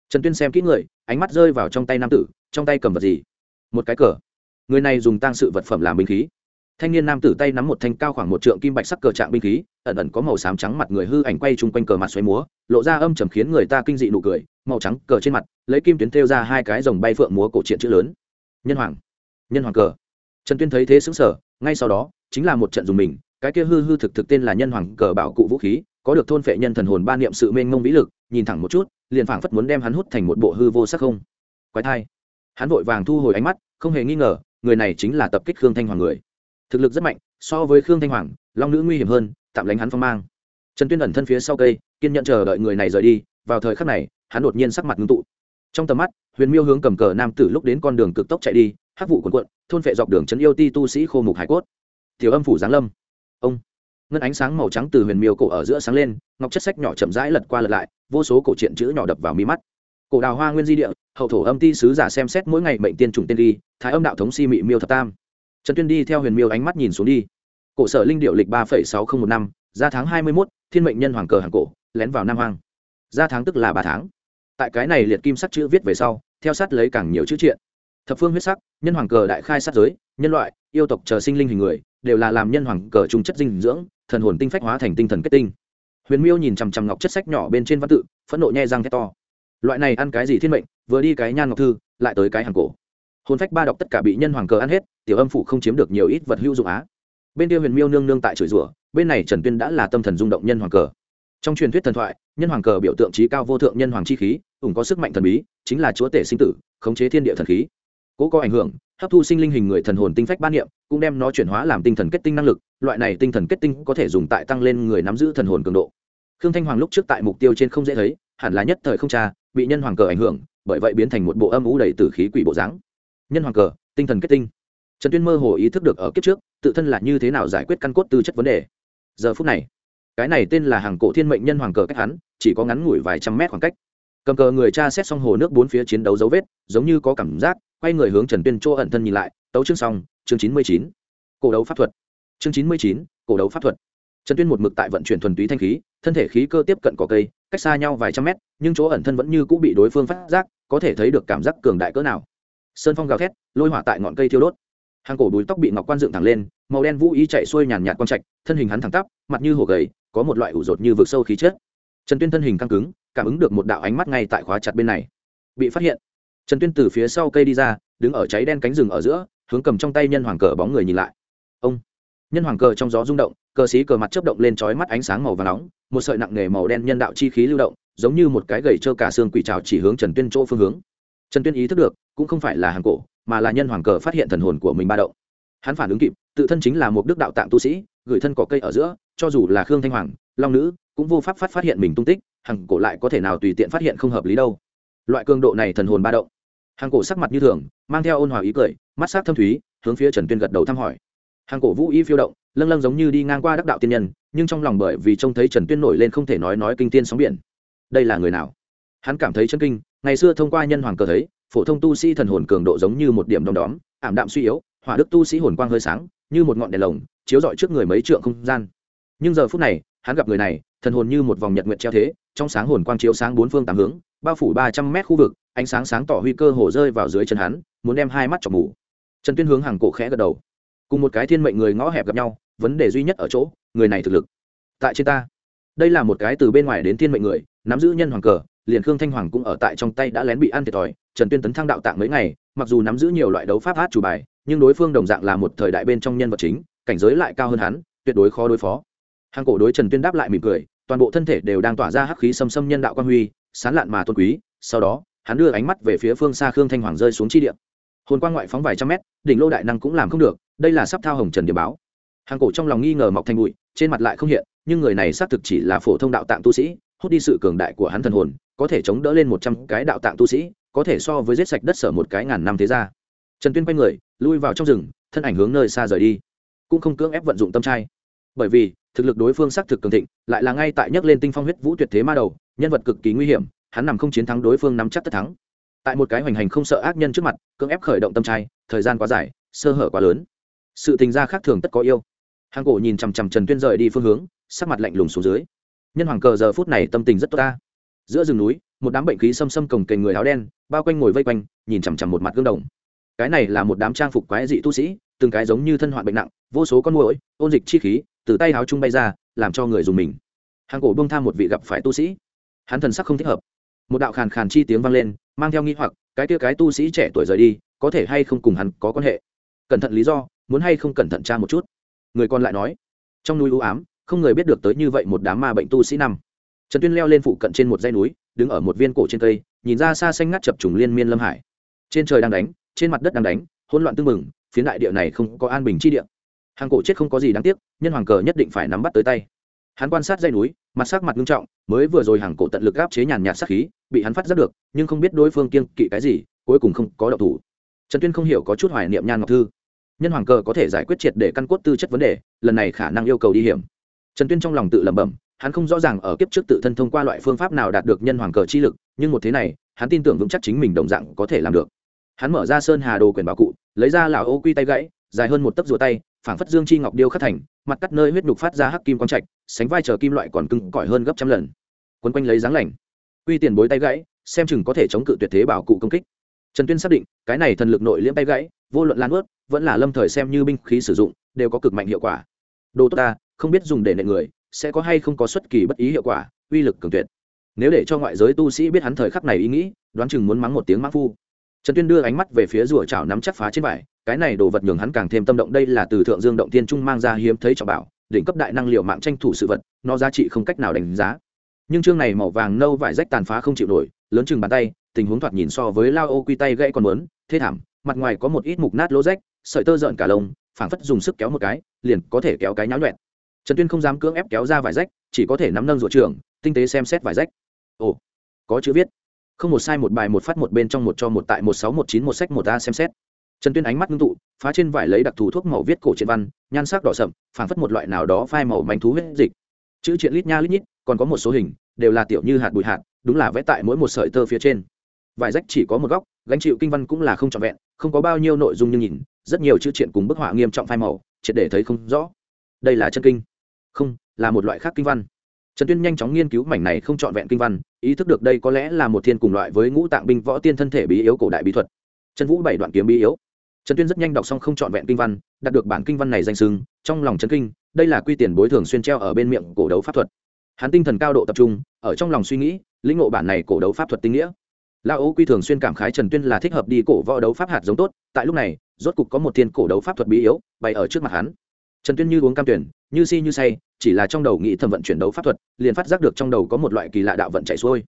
Trần tuyên xem kỹ người, ánh mắt rơi vào trong tay nam tử, trong tay cầm vật gì? Một cái cờ người này dùng tang sự vật phẩm làm binh khí. Thanh niên nam tử tay nắm một thanh cao khoảng một trượng kim bạch sắc cờ trạng binh khí, ẩn ẩn có màu xám trắng mặt người hư ảnh quay chung quanh cờ mặt xoáy múa, lộ ra âm trầm khiến người ta kinh dị nụ cười, màu trắng cờ trên mặt, lấy kim tuyến thêu ra hai cái dòng bay phượng múa cổ truyện chữ lớn. Nhân hoàng nhân hoàng cờ. Trần tuyên thấy thế xứng sở ngay sau đó, chính là một trận dùng mình, cái kia hư hư thực thực tên là nhân hoàng cờ bảo cụ vũ khí, có được thôn phệ nhân thần hồn ba niệm sự mênh mông vĩ lực, nhìn thẳng một chút, liền phảng phất muốn đem hắn hút thành một bộ hư vô sắc không. Quái thai. Hắn vội vàng thu hồi ánh mắt, không hề nghi ngờ người này chính là tập kích khương thanh hoàng người. Thực lực rất mạnh, so với khương thanh hoàng, long nữ nguy hiểm hơn, tạm lánh hắn phong mang. Trần tuyên ẩn thân phía sau cây, kiên nhận chờ đợi người này rời đi, vào thời khắc này, hắn đột nhiên sắc mặt ngưng tụ. Trong tầm mắt, huyền miêu hướng cầm cờ nam tử lúc đến con đường cực tốc chạy đi, hắc vụ quần quận thôn vệ dọc đường trấn yêu ti tu sĩ khô mục hải cốt. Tiểu âm phủ giáng lâm. Ông. Ngân ánh sáng màu trắng từ huyền miêu cổ ở giữa sáng lên, ngọc chất sách nhỏ chậm rãi lật qua lật lại, vô số cổ truyện chữ nhỏ đập vào mi mắt cổ đào hoa nguyên di địa, hậu thổ âm ti sứ giả xem xét mỗi ngày mệnh tiên trùng tiên đi, thái âm đạo thống si mị miêu thập tam. Trần tuyên đi theo huyền miêu ánh mắt nhìn xuống đi. Cổ sở linh điệu lịch ba phẩy sáu không một năm, ra tháng hai mươi mốt, thiên mệnh nhân hoàng cờ hàng cổ, lén vào nam hoàng ra tháng tức là ba tháng. Tại cái này liệt kim sắc chữ viết về sau, theo sát lấy càng nhiều chữ triện. Thập phương huyết sắc, nhân hoàng cờ đại khai sát giới, nhân loại, yêu tộc chờ sinh linh hình người, đều là làm nhân hoàng cờ trung chất dinh dưỡng, thần hồn tinh phách hóa thành tinh thần kết tinh. Huyền miêu nhìn chằm chằm ngọc chất sách nhỏ bên trên văn tự, phẫn nộ nhai răng thét to loại này ăn cái gì thiên mệnh, vừa đi cái nhan ngọc thư, lại tới cái hàng cổ. Hồn phách ba đọc tất cả bị nhân hoàng cờ ăn hết, tiểu âm phủ không chiếm được nhiều ít vật hữu dụng á. Bên kia huyền miêu nương nương tại chửi rủa, bên này trần tuyên đã là tâm thần rung động nhân hoàng cờ. Trong truyền thuyết thần thoại, nhân hoàng cờ biểu tượng trí cao vô thượng nhân hoàng chi khí, ủng có sức mạnh thần bí, chính là chúa tể sinh tử, khống chế thiên địa thần khí. Cố có ảnh hưởng, hấp thu sinh linh hình người thần hồn tinh phách ba niệm, cũng đem nó chuyển hóa làm tinh thần kết tinh năng lực, loại này tinh thần kết tinh có thể dùng tại tăng lên người nắm giữ thần hồn cường độ. Khương thanh hoàng lúc trước tại mục tiêu trên không dễ thấy, hẳn là nhất thời không cha bị nhân hoàng cờ ảnh hưởng, bởi vậy biến thành một bộ âm ủ đầy tử khí quỷ bộ dáng. Nhân hoàng cờ, tinh thần kết tinh. Trần tuyên mơ hồ ý thức được ở kiếp trước, tự thân là như thế nào giải quyết căn cốt tư chất vấn đề. Giờ phút này, cái này tên là hàng cổ thiên mệnh nhân hoàng cờ cách hắn, chỉ có ngắn ngủi vài trăm mét khoảng cách. Cầm cờ người cha xét xong hồ nước bốn phía chiến đấu dấu vết, giống như có cảm giác, quay người hướng trần tuyên chỗ ẩn thân nhìn lại, tấu chương xong, chương chín mươi chín. Cổ đấu pháp thuật. Chương chín mươi chín, cổ đấu pháp thuật. Trần tuyên một mực tại vận chuyển thuần túy thanh khí, thân thể khí cơ tiếp cận cỏ cây cách xa nhau vài trăm mét, nhưng chỗ ẩn thân vẫn như cũng bị đối phương phát giác, có thể thấy được cảm giác cường đại cỡ nào. Sơn phong gào thét, lôi hỏa tại ngọn cây thiêu đốt. Hàng cổ đuôi tóc bị ngọc quan dựng thẳng lên, màu đen vũ ý chạy xuôi nhàn nhạt quang trạch, thân hình hắn thẳng tắp, mặt như hồ gầy, có một loại ủ rột như vực sâu khí chết trần tuyên thân hình căng cứng, cảm ứng được một đạo ánh mắt ngay tại khóa chặt bên này. Bị phát hiện, trần tuyên từ phía sau cây đi ra, đứng ở cháy đen cánh rừng ở giữa, hướng cầm trong tay nhân hoàng cờ bóng người nhìn lại. Ông! Nhân hoàng cờ trong gió rung động, cờ xí cờ mặt chớp động lên trói mắt ánh sáng màu và nóng một sợi nặng nề màu đen nhân đạo chi khí lưu động, giống như một cái gậy trơ cả xương quỷ trào chỉ hướng trần tuyên chỗ phương hướng. Trần tuyên ý thức được, cũng không phải là hàng cổ, mà là nhân hoàng cờ phát hiện thần hồn của mình ba động. Hắn phản ứng kịp, tự thân chính là một đức đạo tạng tu sĩ, gửi thân cỏ cây ở giữa, cho dù là khương thanh hoàng, long nữ, cũng vô pháp phát phát hiện mình tung tích, hàng cổ lại có thể nào tùy tiện phát hiện không hợp lý đâu. Loại cường độ này thần hồn ba động. Hàng cổ sắc mặt như thường, mang theo ôn hòa ý cười, mắt sắc thâm thúy, hướng phía trần tuyên gật đầu thăm hỏi. Hàng cổ vũ y phiêu động lâng lâng giống như đi ngang qua đắc đạo tiên nhân, nhưng trong lòng bởi vì trông thấy trần tuyên nổi lên không thể nói nói kinh tiên sóng biển. Đây là người nào? Hắn cảm thấy chân kinh, ngày xưa thông qua nhân hoàng cờ thấy, phổ thông tu sĩ thần hồn cường độ giống như một điểm đom đóm, ảm đạm suy yếu, hỏa đức tu sĩ hồn quang hơi sáng, như một ngọn đèn lồng, chiếu rọi trước người mấy trượng không gian. Nhưng giờ phút này, hắn gặp người này, thần hồn như một vòng nhật nguyệt treo thế, trong sáng hồn quang chiếu sáng bốn phương tám hướng, bao phủ ba trăm mét khu vực, ánh sáng sáng tỏ huy cơ hồ rơi vào dưới chân hắn, muốn đem hai mắt chọc mù. Trần tuyên hướng hàng cổ khẽ gật đầu. Cùng một cái thiên mệnh người ngõ hẹp gặp nhau vấn đề duy nhất ở chỗ, người này thực lực. Tại trên ta. Đây là một cái từ bên ngoài đến thiên mệnh người, nắm giữ nhân hoàng cờ, liền khương thanh hoàng cũng ở tại trong tay đã lén bị ăn thiệt thòi, trần tuyên tấn thăng đạo tạng mấy ngày, mặc dù nắm giữ nhiều loại đấu pháp hát chủ bài, nhưng đối phương đồng dạng là một thời đại bên trong nhân vật chính, cảnh giới lại cao hơn hắn, tuyệt đối khó đối phó. Hàng cổ đối trần tuyên đáp lại mỉm cười, toàn bộ thân thể đều đang tỏa ra hắc khí xâm xâm nhân đạo quan huy, sán lạn mà tôn quý, sau đó, hắn đưa ánh mắt về phía phương xa khương thanh hoàng rơi xuống chi điện hồn quang ngoại phóng vài trăm mét, đỉnh lô đại năng cũng làm không được, đây là sắp thao hồng trần điểm báo hàng cổ trong lòng nghi ngờ mọc thành bụi, trên mặt lại không hiện, nhưng người này xác thực chỉ là phổ thông đạo tạng tu sĩ, hút đi sự cường đại của hắn thần hồn, có thể chống đỡ lên một trăm cái đạo tạng tu sĩ, có thể so với giết sạch đất sở một cái ngàn năm thế ra trần tuyên quay người, lui vào trong rừng, thân ảnh hướng nơi xa rời đi. Cũng không cưỡng ép vận dụng tâm trai. Bởi vì, thực lực đối phương xác thực cường thịnh, lại là ngay tại nhấc lên tinh phong huyết vũ tuyệt thế ma đầu, nhân vật cực kỳ nguy hiểm, hắn nằm không chiến thắng đối phương nắm chắc tất thắng. Tại một cái hoành hành không sợ ác nhân trước mặt, cưỡng ép khởi động tâm trai, thời gian quá dài, sơ hở quá lớn. Sự tình gia khác thường tất có yêu hàng cổ nhìn chằm chằm trần tuyên rời đi phương hướng sắc mặt lạnh lùng xuống dưới. Nhân hoàng cờ giờ phút này tâm tình rất tốt ta. Giữa rừng núi một đám bệnh khí xâm xâm cồng kềnh người áo đen bao quanh ngồi vây quanh nhìn chằm chằm một mặt gương đồng. Cái này là một đám trang phục quái dị tu sĩ từng cái giống như thân hoạn bệnh nặng vô số con mũi, ôn dịch chi khí từ tay áo chung bay ra làm cho người dùng mình. Hàng cổ bông tham một vị gặp phải tu sĩ. Hắn thần sắc không thích hợp. Một đạo khàn khàn chi tiếng vang lên mang theo nghi hoặc cái kia cái tu sĩ trẻ tuổi rời đi có thể hay không cùng hắn có quan hệ? Cẩn thận lý do muốn hay không cẩn thận tra một chút? Người còn lại nói, trong núi u ám, không người biết được tới như vậy một đám ma bệnh tu sĩ năm. Trần tuyên leo lên phụ cận trên một dãy núi, đứng ở một viên cổ trên cây, nhìn ra xa xanh ngắt chập trùng liên miên lâm hải. Trên trời đang đánh, trên mặt đất đang đánh, hỗn loạn tưng mừng phía đại địa này không có an bình chi địa. Hàng cổ chết không có gì đáng tiếc, nhân hoàng cờ nhất định phải nắm bắt tới tay. Hắn quan sát dây núi, mặt sắc mặt nghiêm trọng, mới vừa rồi hàng cổ tận lực áp chế nhàn nhạt sát khí, bị hắn phát giác được, nhưng không biết đối phương kiêng kỵ cái gì, cuối cùng không có động thủ. Trần tuyên không hiểu có chút hoài niệm nhan ngọc thư nhân hoàng cờ có thể giải quyết triệt để căn cốt tư chất vấn đề, lần này khả năng yêu cầu đi hiểm. Trần tuyên trong lòng tự lẩm bẩm, hắn không rõ ràng ở kiếp trước tự thân thông qua loại phương pháp nào đạt được nhân hoàng cờ chi lực, nhưng một thế này, hắn tin tưởng vững chắc chính mình đồng dạng có thể làm được. Hắn mở ra sơn hà đồ quyền bảo cụ, lấy ra lão ô quy tay gãy, dài hơn một tấc rùa tay, phảng phất dương chi ngọc điêu khắc thành, mặt cắt nơi huyết nhục phát ra hắc kim quang trạch, sánh vai chờ kim loại còn cứng cỏi hơn gấp trăm lần. Quấn quanh lấy dáng lành, quy tiền bối tay gãy, xem chừng có thể chống cự tuyệt thế bảo cụ công kích. Trần tuyên xác định, cái này thần lực nội liễm tay gãy vô luận lan ướt, vẫn là lâm thời xem như binh khí sử dụng, đều có cực mạnh hiệu quả. Đồ tốt ta, không biết dùng để nệ người, sẽ có hay không có xuất kỳ bất ý hiệu quả, uy lực cường tuyệt. Nếu để cho ngoại giới tu sĩ biết hắn thời khắc này ý nghĩ, đoán chừng muốn mắng một tiếng mã phu. Trần tuyên đưa ánh mắt về phía rùa chảo nắm chắc phá trên vải, cái này đồ vật nhường hắn càng thêm tâm động, đây là từ thượng dương động tiên trung mang ra hiếm thấy trọng bảo, đỉnh cấp đại năng liệu mạng tranh thủ sự vật, nó giá trị không cách nào đánh giá. Nhưng chương này màu vàng nâu vải rách tàn phá không chịu nổi, lớn chừng bàn tay, tình huống thoạt nhìn so với lao ô quy tay gãy còn muốn thế thảm mặt ngoài có một ít mục nát lỗ rách, sợi tơ rợn cả lông, phảng phất dùng sức kéo một cái, liền có thể kéo cái nháo nhuẹn trần tuyên không dám cưỡng ép kéo ra vải rách, chỉ có thể nắm nâng ruột trường tinh tế xem xét vải rách. Ồ, có chữ viết. Không một sai một bài một phát một bên trong một cho một tại một sáu một chín một sách một a xem xét. Trần tuyên ánh mắt ngưng tụ, phá trên vải lấy đặc thù thuốc màu viết cổ triện văn, nhan sắc đỏ sậm, phảng phất một loại nào đó phai màu manh thú huyết dịch. Chữ triện lít nha lít nhít, còn có một số hình, đều là tiểu như hạt bụi hạt, đúng là vẽ tại mỗi một sợi tơ phía trên. Vải rách chỉ có một góc, gánh chịu kinh văn cũng là không trọn vẹn không có bao nhiêu nội dung nhưng nhìn, rất nhiều chữ triện cùng bức họa nghiêm trọng phai màu, triệt để thấy không rõ. Đây là chân kinh. Không, là một loại khác kinh văn. Trần tuyên nhanh chóng nghiên cứu mảnh này không trọn vẹn kinh văn, ý thức được đây có lẽ là một thiên cùng loại với ngũ tạng binh võ tiên thân thể bí yếu cổ đại bí thuật. Trần vũ bảy đoạn kiếm bí yếu. Trần tuyên rất nhanh đọc xong không trọn vẹn kinh văn, đạt được bản kinh văn này danh sưng trong lòng trấn kinh, đây là quy tiền bối thường xuyên treo ở bên miệng cổ đấu pháp thuật. Hắn tinh thần cao độ tập trung, ở trong lòng suy nghĩ, lĩnh ngộ bản này cổ đấu pháp thuật tinh nghĩa lao ấu quy thường xuyên cảm khái trần tuyên là thích hợp đi cổ võ đấu pháp hạt giống tốt, tại lúc này, rốt cục có một thiên cổ đấu pháp thuật bí yếu bày ở trước mặt hắn. Trần tuyên như uống cam tuyển, như si như say, chỉ là trong đầu nghĩ thẩm vận chuyển đấu pháp thuật, liền phát giác được trong đầu có một loại kỳ lạ đạo vận chạy xuôi.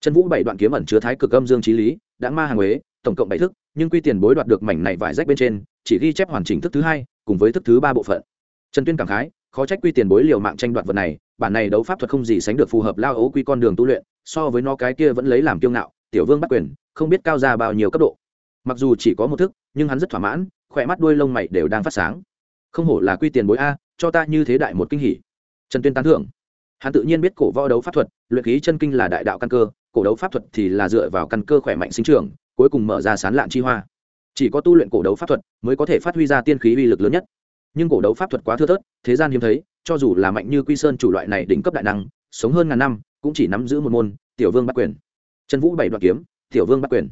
Trần vũ bảy đoạn kiếm ẩn chứa thái cực âm dương trí lý, đã ma hàng huế tổng cộng bảy thức, nhưng quy tiền bối đoạt được mảnh này vải rách bên trên, chỉ ghi chép hoàn chỉnh thức thứ hai, cùng với thức thứ ba bộ phận. Trần tuyên cảm khái, khó trách quy tiền bối liều mạng tranh đoạt vật này, bản này đấu pháp thuật không gì sánh được phù hợp lao ấu quy con đường tu luyện, so với nó cái kia vẫn lấy làm kiêu ngạo tiểu vương bắt quyền, không biết cao ra bao nhiêu cấp độ. Mặc dù chỉ có một thức, nhưng hắn rất thỏa mãn, khỏe mắt đuôi lông mày đều đang phát sáng. Không hổ là quy tiền bối a, cho ta như thế đại một kinh hỉ. Trần tuyên tán thưởng. Hắn tự nhiên biết cổ võ đấu pháp thuật, luyện khí chân kinh là đại đạo căn cơ, cổ đấu pháp thuật thì là dựa vào căn cơ khỏe mạnh sinh trưởng, cuối cùng mở ra sán lạn chi hoa. Chỉ có tu luyện cổ đấu pháp thuật mới có thể phát huy ra tiên khí uy lực lớn nhất. Nhưng cổ đấu pháp thuật quá thưa thớt, thế gian hiếm thấy, cho dù là mạnh như quy sơn chủ loại này đỉnh cấp đại năng, sống hơn ngàn năm, cũng chỉ nắm giữ một môn, tiểu vương bắt quyền trần vũ bảy đoạn kiếm, tiểu vương bắt quyền.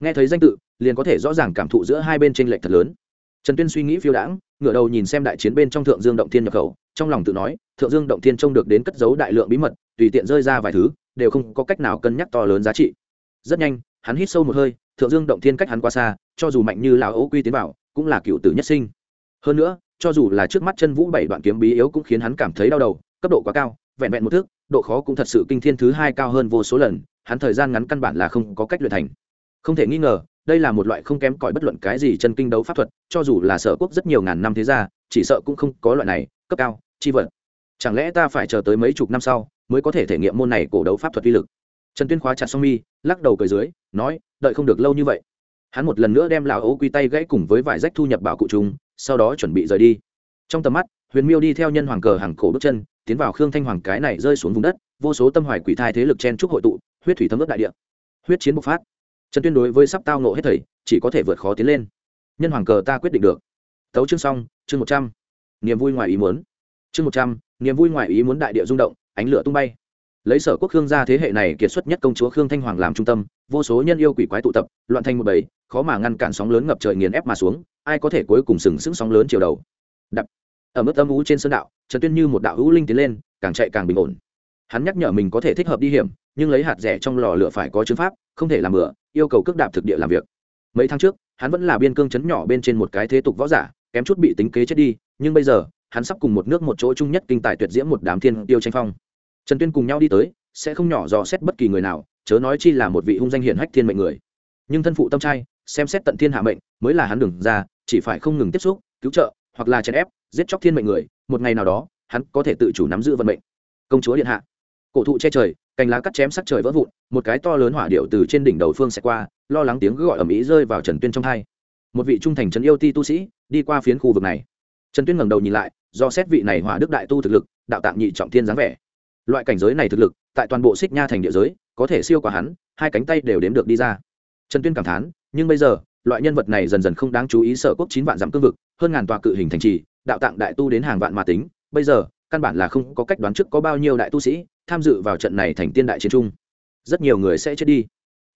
Nghe thấy danh tự, liền có thể rõ ràng cảm thụ giữa hai bên tranh lệch thật lớn. Trần tuyên suy nghĩ phiêu đãng, ngửa đầu nhìn xem đại chiến bên trong thượng dương động thiên nhập khẩu, trong lòng tự nói, thượng dương động thiên trông được đến cất giấu đại lượng bí mật, tùy tiện rơi ra vài thứ, đều không có cách nào cân nhắc to lớn giá trị. Rất nhanh, hắn hít sâu một hơi, thượng dương động thiên cách hắn qua xa, cho dù mạnh như lão ấu quy tiến vào, cũng là cựu tử nhất sinh. Hơn nữa, cho dù là trước mắt chân vũ bảy đoạn kiếm bí yếu cũng khiến hắn cảm thấy đau đầu, cấp độ quá cao, vẹn vẹn một thước, độ khó cũng thật sự kinh thiên thứ hai cao hơn vô số lần hắn thời gian ngắn căn bản là không có cách luyện thành. Không thể nghi ngờ, đây là một loại không kém cỏi bất luận cái gì chân kinh đấu pháp thuật, cho dù là sở quốc rất nhiều ngàn năm thế ra chỉ sợ cũng không có loại này, cấp cao, chi vật. Chẳng lẽ ta phải chờ tới mấy chục năm sau mới có thể thể nghiệm môn này cổ đấu pháp thuật uy lực? Trần tuyên khóa chặt song mi, lắc đầu cười dưới, nói, đợi không được lâu như vậy. Hắn một lần nữa đem lão ấu quy tay gãy cùng với vải rách thu nhập bảo cụ chúng sau đó chuẩn bị rời đi. Trong tầm mắt, huyền miêu đi theo nhân hoàng cờ hàng cổ bước chân, tiến vào khương thanh hoàng cái này rơi xuống vùng đất, vô số tâm hoài quỷ thai thế lực chen trúc hội tụ huyết thủy thấm ướt đại địa. Huyết chiến bộc phát. Trần tuyên đối với sắp tao nộ hết thầy, chỉ có thể vượt khó tiến lên. Nhân hoàng cờ ta quyết định được. Tấu chương xong, chương một trăm. Niềm vui ngoài ý muốn. Chương một trăm, niềm vui ngoài ý muốn đại địa rung động, ánh lửa tung bay. Lấy sở quốc khương gia thế hệ này kiệt xuất nhất công chúa khương thanh hoàng làm trung tâm, vô số nhân yêu quỷ quái tụ tập, loạn thành một bầy, khó mà ngăn cản sóng lớn ngập trời nghiền ép mà xuống, ai có thể cuối cùng sừng sững sóng lớn chiều đầu. Đập. Ở mức âm ú trên sơn đạo, trần tuyên như một đạo hữu linh tiến lên, càng chạy càng bình ổn. Hắn nhắc nhở mình có thể thích hợp đi hiểm nhưng lấy hạt rẻ trong lò lửa phải có chứng pháp, không thể làm bừa, yêu cầu cước đạp thực địa làm việc. Mấy tháng trước, hắn vẫn là biên cương chấn nhỏ bên trên một cái thế tục võ giả, kém chút bị tính kế chết đi, nhưng bây giờ, hắn sắp cùng một nước một chỗ chung nhất kinh tài tuyệt diễm một đám thiên tiêu tranh phong. Trần tuyên cùng nhau đi tới, sẽ không nhỏ dò xét bất kỳ người nào, chớ nói chi là một vị hung danh hiển hách thiên mệnh người. Nhưng thân phụ tâm trai, xem xét tận thiên hạ mệnh, mới là hắn đừng ra, chỉ phải không ngừng tiếp xúc, cứu trợ, hoặc là chèn ép, giết chóc thiên mệnh người, một ngày nào đó, hắn có thể tự chủ nắm giữ vận mệnh. Công chúa điện hạ. Cổ thụ che trời cành lá cắt chém sắc trời vỡ vụn, một cái to lớn hỏa điệu từ trên đỉnh đầu phương sẽ qua, lo lắng tiếng gọi ầm ĩ rơi vào trần tuyên trong thai một vị trung thành trấn yêu ti tu sĩ đi qua phiến khu vực này. Trần tuyên ngẩng đầu nhìn lại, do xét vị này hỏa đức đại tu thực lực, đạo tạng nhị trọng thiên dáng vẻ. Loại cảnh giới này thực lực, tại toàn bộ xích nha thành địa giới, có thể siêu qua hắn, hai cánh tay đều đếm được đi ra. Trần tuyên cảm thán, nhưng bây giờ, loại nhân vật này dần dần không đáng chú ý sở quốc chín vạn dặm cương vực, hơn ngàn tòa cự hình thành trì, đạo tạng đại tu đến hàng vạn mà tính, bây giờ, căn bản là không có cách đoán trước có bao nhiêu đại tu sĩ tham dự vào trận này thành tiên đại chiến trung rất nhiều người sẽ chết đi.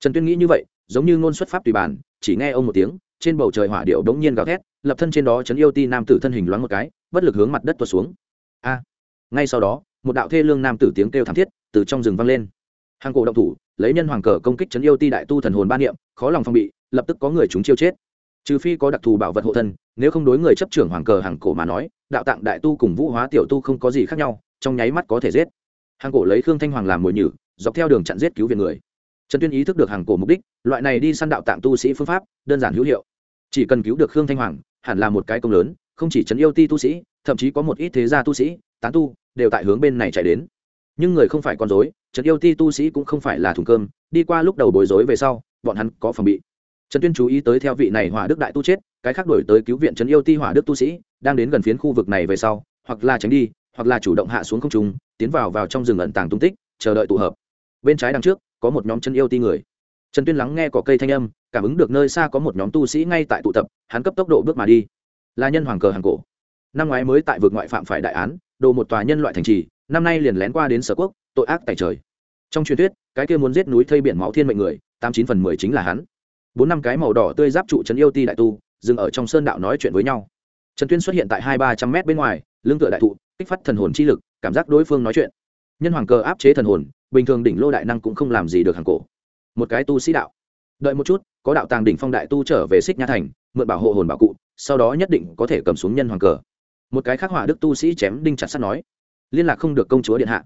Trần tuyên nghĩ như vậy, giống như ngôn xuất pháp tùy bản, chỉ nghe ông một tiếng, trên bầu trời hỏa điệu đống nhiên gào thét, lập thân trên đó chấn yêu ti nam tử thân hình loáng một cái, bất lực hướng mặt đất tuột xuống. A! Ngay sau đó, một đạo thê lương nam tử tiếng kêu thảm thiết từ trong rừng vang lên. Hàng cổ động thủ, lấy nhân hoàng cờ công kích chấn yêu ti đại tu thần hồn ba niệm, khó lòng phong bị, lập tức có người chúng chiêu chết. Trừ phi có đặc thù bảo vật hộ thân, nếu không đối người chấp trưởng hoàng cờ hàng cổ mà nói, đạo tạng đại tu cùng vũ hóa tiểu tu không có gì khác nhau, trong nháy mắt có thể giết hàng cổ lấy khương thanh hoàng làm mồi nhử, dọc theo đường chặn giết cứu viện người. Trần tuyên ý thức được hàng cổ mục đích, loại này đi săn đạo tạng tu sĩ phương pháp, đơn giản hữu hiệu. Chỉ cần cứu được khương thanh hoàng, hẳn là một cái công lớn, không chỉ trấn yêu ti tu sĩ, thậm chí có một ít thế gia tu sĩ, tán tu, đều tại hướng bên này chạy đến. Nhưng người không phải con dối trấn yêu ti tu sĩ cũng không phải là thùng cơm, đi qua lúc đầu bối rối về sau, bọn hắn có phòng bị. Trần tuyên chú ý tới theo vị này hỏa đức đại tu chết, cái khác đổi tới cứu viện trấn yêu ti hỏa đức tu sĩ, đang đến gần phiến khu vực này về sau, hoặc là tránh đi hoặc là chủ động hạ xuống không trung, tiến vào vào trong rừng ẩn tàng tung tích, chờ đợi tụ hợp. Bên trái đằng trước, có một nhóm chân yêu ti người. Trần tuyên lắng nghe có cây thanh âm, cảm ứng được nơi xa có một nhóm tu sĩ ngay tại tụ tập, hắn cấp tốc độ bước mà đi. Là nhân hoàng cờ hàng cổ. Năm ngoái mới tại vực ngoại phạm phải đại án, đồ một tòa nhân loại thành trì, năm nay liền lén qua đến sở quốc, tội ác tại trời. Trong truyền thuyết, cái kia muốn giết núi thây biển máu thiên mệnh người, tám chín phần mười chính là hắn. Bốn năm cái màu đỏ tươi giáp trụ trấn yêu ti đại tu, dừng ở trong sơn đạo nói chuyện với nhau. Trần tuyên xuất hiện tại hai ba trăm mét bên ngoài lưng tựa đại thụ, kích phát thần hồn chi lực, cảm giác đối phương nói chuyện. Nhân hoàng cờ áp chế thần hồn, bình thường đỉnh lô đại năng cũng không làm gì được hàng cổ. Một cái tu sĩ đạo. Đợi một chút, có đạo tàng đỉnh phong đại tu trở về xích nha thành, mượn bảo hộ hồn bảo cụ, sau đó nhất định có thể cầm xuống nhân hoàng cờ. Một cái khắc hỏa đức tu sĩ chém đinh chặt sắt nói, liên lạc không được công chúa điện hạ.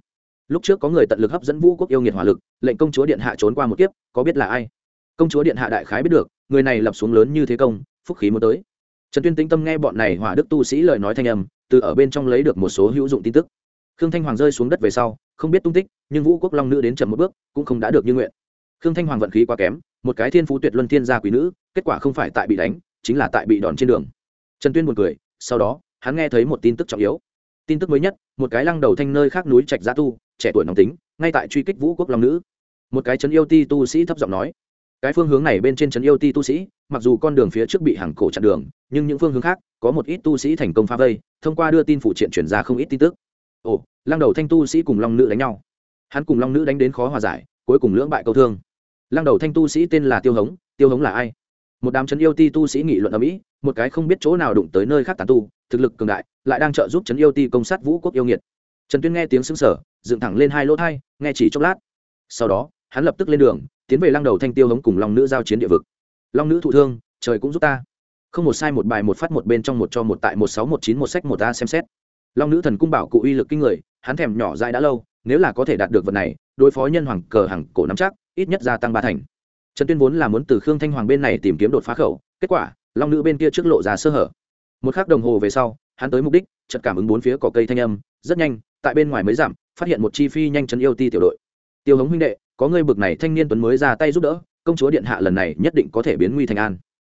Lúc trước có người tận lực hấp dẫn vũ quốc yêu nghiệt hỏa lực, lệnh công chúa điện hạ trốn qua một kiếp, có biết là ai? Công chúa điện hạ đại khái biết được, người này lập xuống lớn như thế công, phúc khí muốn tới. Trần tuyên tĩnh tâm nghe bọn này hỏa đức tu sĩ lời nói thanh âm từ ở bên trong lấy được một số hữu dụng tin tức. Khương thanh hoàng rơi xuống đất về sau, không biết tung tích, nhưng vũ quốc long nữ đến chậm một bước, cũng không đã được như nguyện. Khương thanh hoàng vận khí quá kém, một cái thiên phú tuyệt luân thiên gia quý nữ, kết quả không phải tại bị đánh, chính là tại bị đòn trên đường. Trần tuyên buồn cười, sau đó, hắn nghe thấy một tin tức trọng yếu. Tin tức mới nhất, một cái lăng đầu thanh nơi khác núi trạch gia tu, trẻ tuổi nóng tính, ngay tại truy kích vũ quốc long nữ. Một cái trấn yêu ti tu sĩ thấp giọng nói, cái phương hướng này bên trên trấn yêu ti tu sĩ, mặc dù con đường phía trước bị hàng cổ chặn đường, nhưng những phương hướng khác, có một ít tu sĩ thành công phá vây thông qua đưa tin phụ triện chuyển ra không ít tin tức. Ồ, lăng đầu thanh tu sĩ cùng long nữ đánh nhau. Hắn cùng long nữ đánh đến khó hòa giải, cuối cùng lưỡng bại câu thương. Lăng đầu thanh tu sĩ tên là tiêu hống tiêu hống là ai? Một đám chấn yêu ti tu sĩ nghị luận ở mỹ, một cái không biết chỗ nào đụng tới nơi khác tàn tu, thực lực cường đại, lại đang trợ giúp chấn yêu ti công sát vũ quốc yêu nghiệt. Trần tuyên nghe tiếng xứng sở dựng thẳng lên hai lỗ thai, nghe chỉ chốc lát. Sau đó, hắn lập tức lên đường, tiến về lăng đầu thanh tiêu hống cùng long nữ giao chiến địa vực. Long nữ thụ thương, trời cũng giúp ta không một sai một bài một phát một bên trong một cho một tại một sáu một chín một sách một a xem xét. Long nữ thần cung bảo cụ uy lực kinh người, hắn thèm nhỏ dại đã lâu, nếu là có thể đạt được vật này, đối phó nhân hoàng cờ hàng cổ nắm chắc, ít nhất gia tăng ba thành. Trần tuyên vốn là muốn từ khương thanh hoàng bên này tìm kiếm đột phá khẩu, kết quả, long nữ bên kia trước lộ ra sơ hở. Một k h ắ c đồng hồ về sau, hắn tới mục đích chật cảm ứng bốn phía cỏ cây thanh âm, rất nhanh, tại bên ngoài mới giảm, phát hiện một chi phi nhanh chân yêu ti tiểu đội. Tiêu hống huynh đệ, có ngươi bực này thanh niên tuấn mới ra tay giúp đỡ, công chúa điện hạ lần này nhất định có thể biến nguy thành an.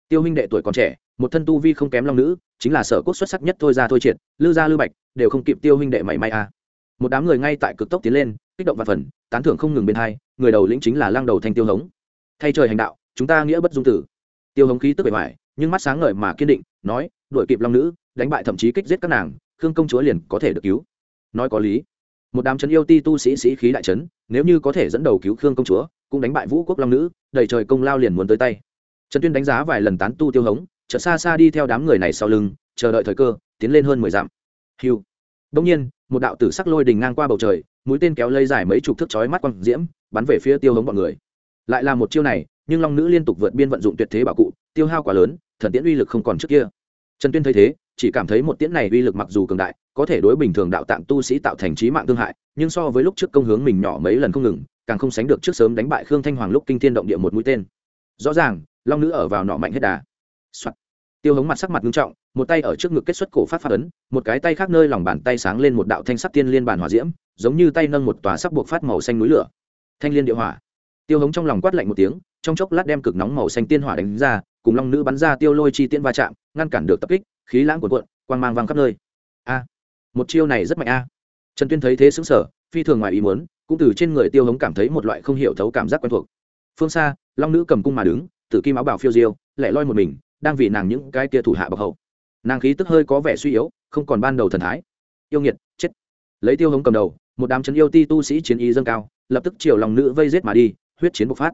Tiêu huynh đệ tuổi còn trẻ một thân tu vi không kém long nữ, chính là sở cốt xuất sắc nhất thôi ra thôi triệt, lư gia lư bạch, đều không kịp tiêu huynh đệ mảy may a à. một đám người ngay tại cực tốc tiến lên, kích động và phần, tán thưởng không ngừng bên hai, người đầu lĩnh chính là lăng đầu thanh tiêu hống. Thay trời hành đạo, chúng ta nghĩa bất dung tử. Tiêu hống khí tức bề ngoài, nhưng mắt sáng ngời mà kiên định, nói, đuổi kịp long nữ, đánh bại thậm chí kích giết các nàng, khương công chúa liền có thể được cứu. Nói có lý. Một đám trấn yêu ti tu sĩ sĩ khí đại trấn, nếu như có thể dẫn đầu cứu khương công chúa, cũng đánh bại vũ quốc long nữ, đầy trời công lao liền muốn tới tay. Trần tuyên đánh giá vài lần tán tu tiêu hống chợt xa xa đi theo đám người này sau lưng, chờ đợi thời cơ, tiến lên hơn mười dặm. Hiu. Đông nhiên, một đạo tử sắc lôi đình ngang qua bầu trời, mũi tên kéo lây dài mấy chục thước chói mắt quăng diễm, bắn về phía tiêu hống bọn người. Lại là một chiêu này, nhưng long nữ liên tục vượt biên vận dụng tuyệt thế bảo cụ, tiêu hao quá lớn, thần tiễn uy lực không còn trước kia. Trần tuyên thấy thế, chỉ cảm thấy một tiễn này uy lực mặc dù cường đại, có thể đối bình thường đạo tạng tu sĩ tạo thành trí mạng thương hại, nhưng so với lúc trước công hướng mình nhỏ mấy lần không ngừng, càng không sánh được trước sớm đánh bại khương thanh hoàng lúc kinh thiên động địa một mũi tên. Rõ ràng, long nữ ở vào nọ mạnh hết đà、Soạn. tiêu hống mặt sắc mặt nghiêm trọng một tay ở trước ngực kết xuất cổ phát phát ấn một cái tay khác nơi lòng bàn tay sáng lên một đạo thanh sắc tiên liên bản hỏa diễm giống như tay nâng một tòa sắc buộc phát màu xanh núi lửa. Thanh liên địa hỏa. Tiêu hống trong lòng quát lạnh một tiếng trong chốc lát đem cực nóng màu xanh tiên hỏa đánh ra cùng long nữ bắn ra tiêu lôi chi tiên va chạm ngăn cản được tập kích khí lãng cuộn cuộn quang mang vang khắp nơi. A một chiêu này rất mạnh a. Trần tuyên thấy thế sững sờ, phi thường ngoài ý muốn cũng từ trên người tiêu hống cảm thấy một loại không hiểu thấu cảm giác quen thuộc. Phương xa long nữ cầm cung mà đứng tử kim áo bảo phiêu diêu lẻ loi một mình đang vì nàng những cái kia thủ hạ bậc hậu. Nàng khí tức hơi có vẻ suy yếu, không còn ban đầu thần thái. Yêu nghiệt, chết. Lấy tiêu hống cầm đầu, một đám chân yêu ti tu sĩ chiến ý dâng cao, lập tức chiều lòng nữ vây giết mà đi, huyết chiến bộc phát.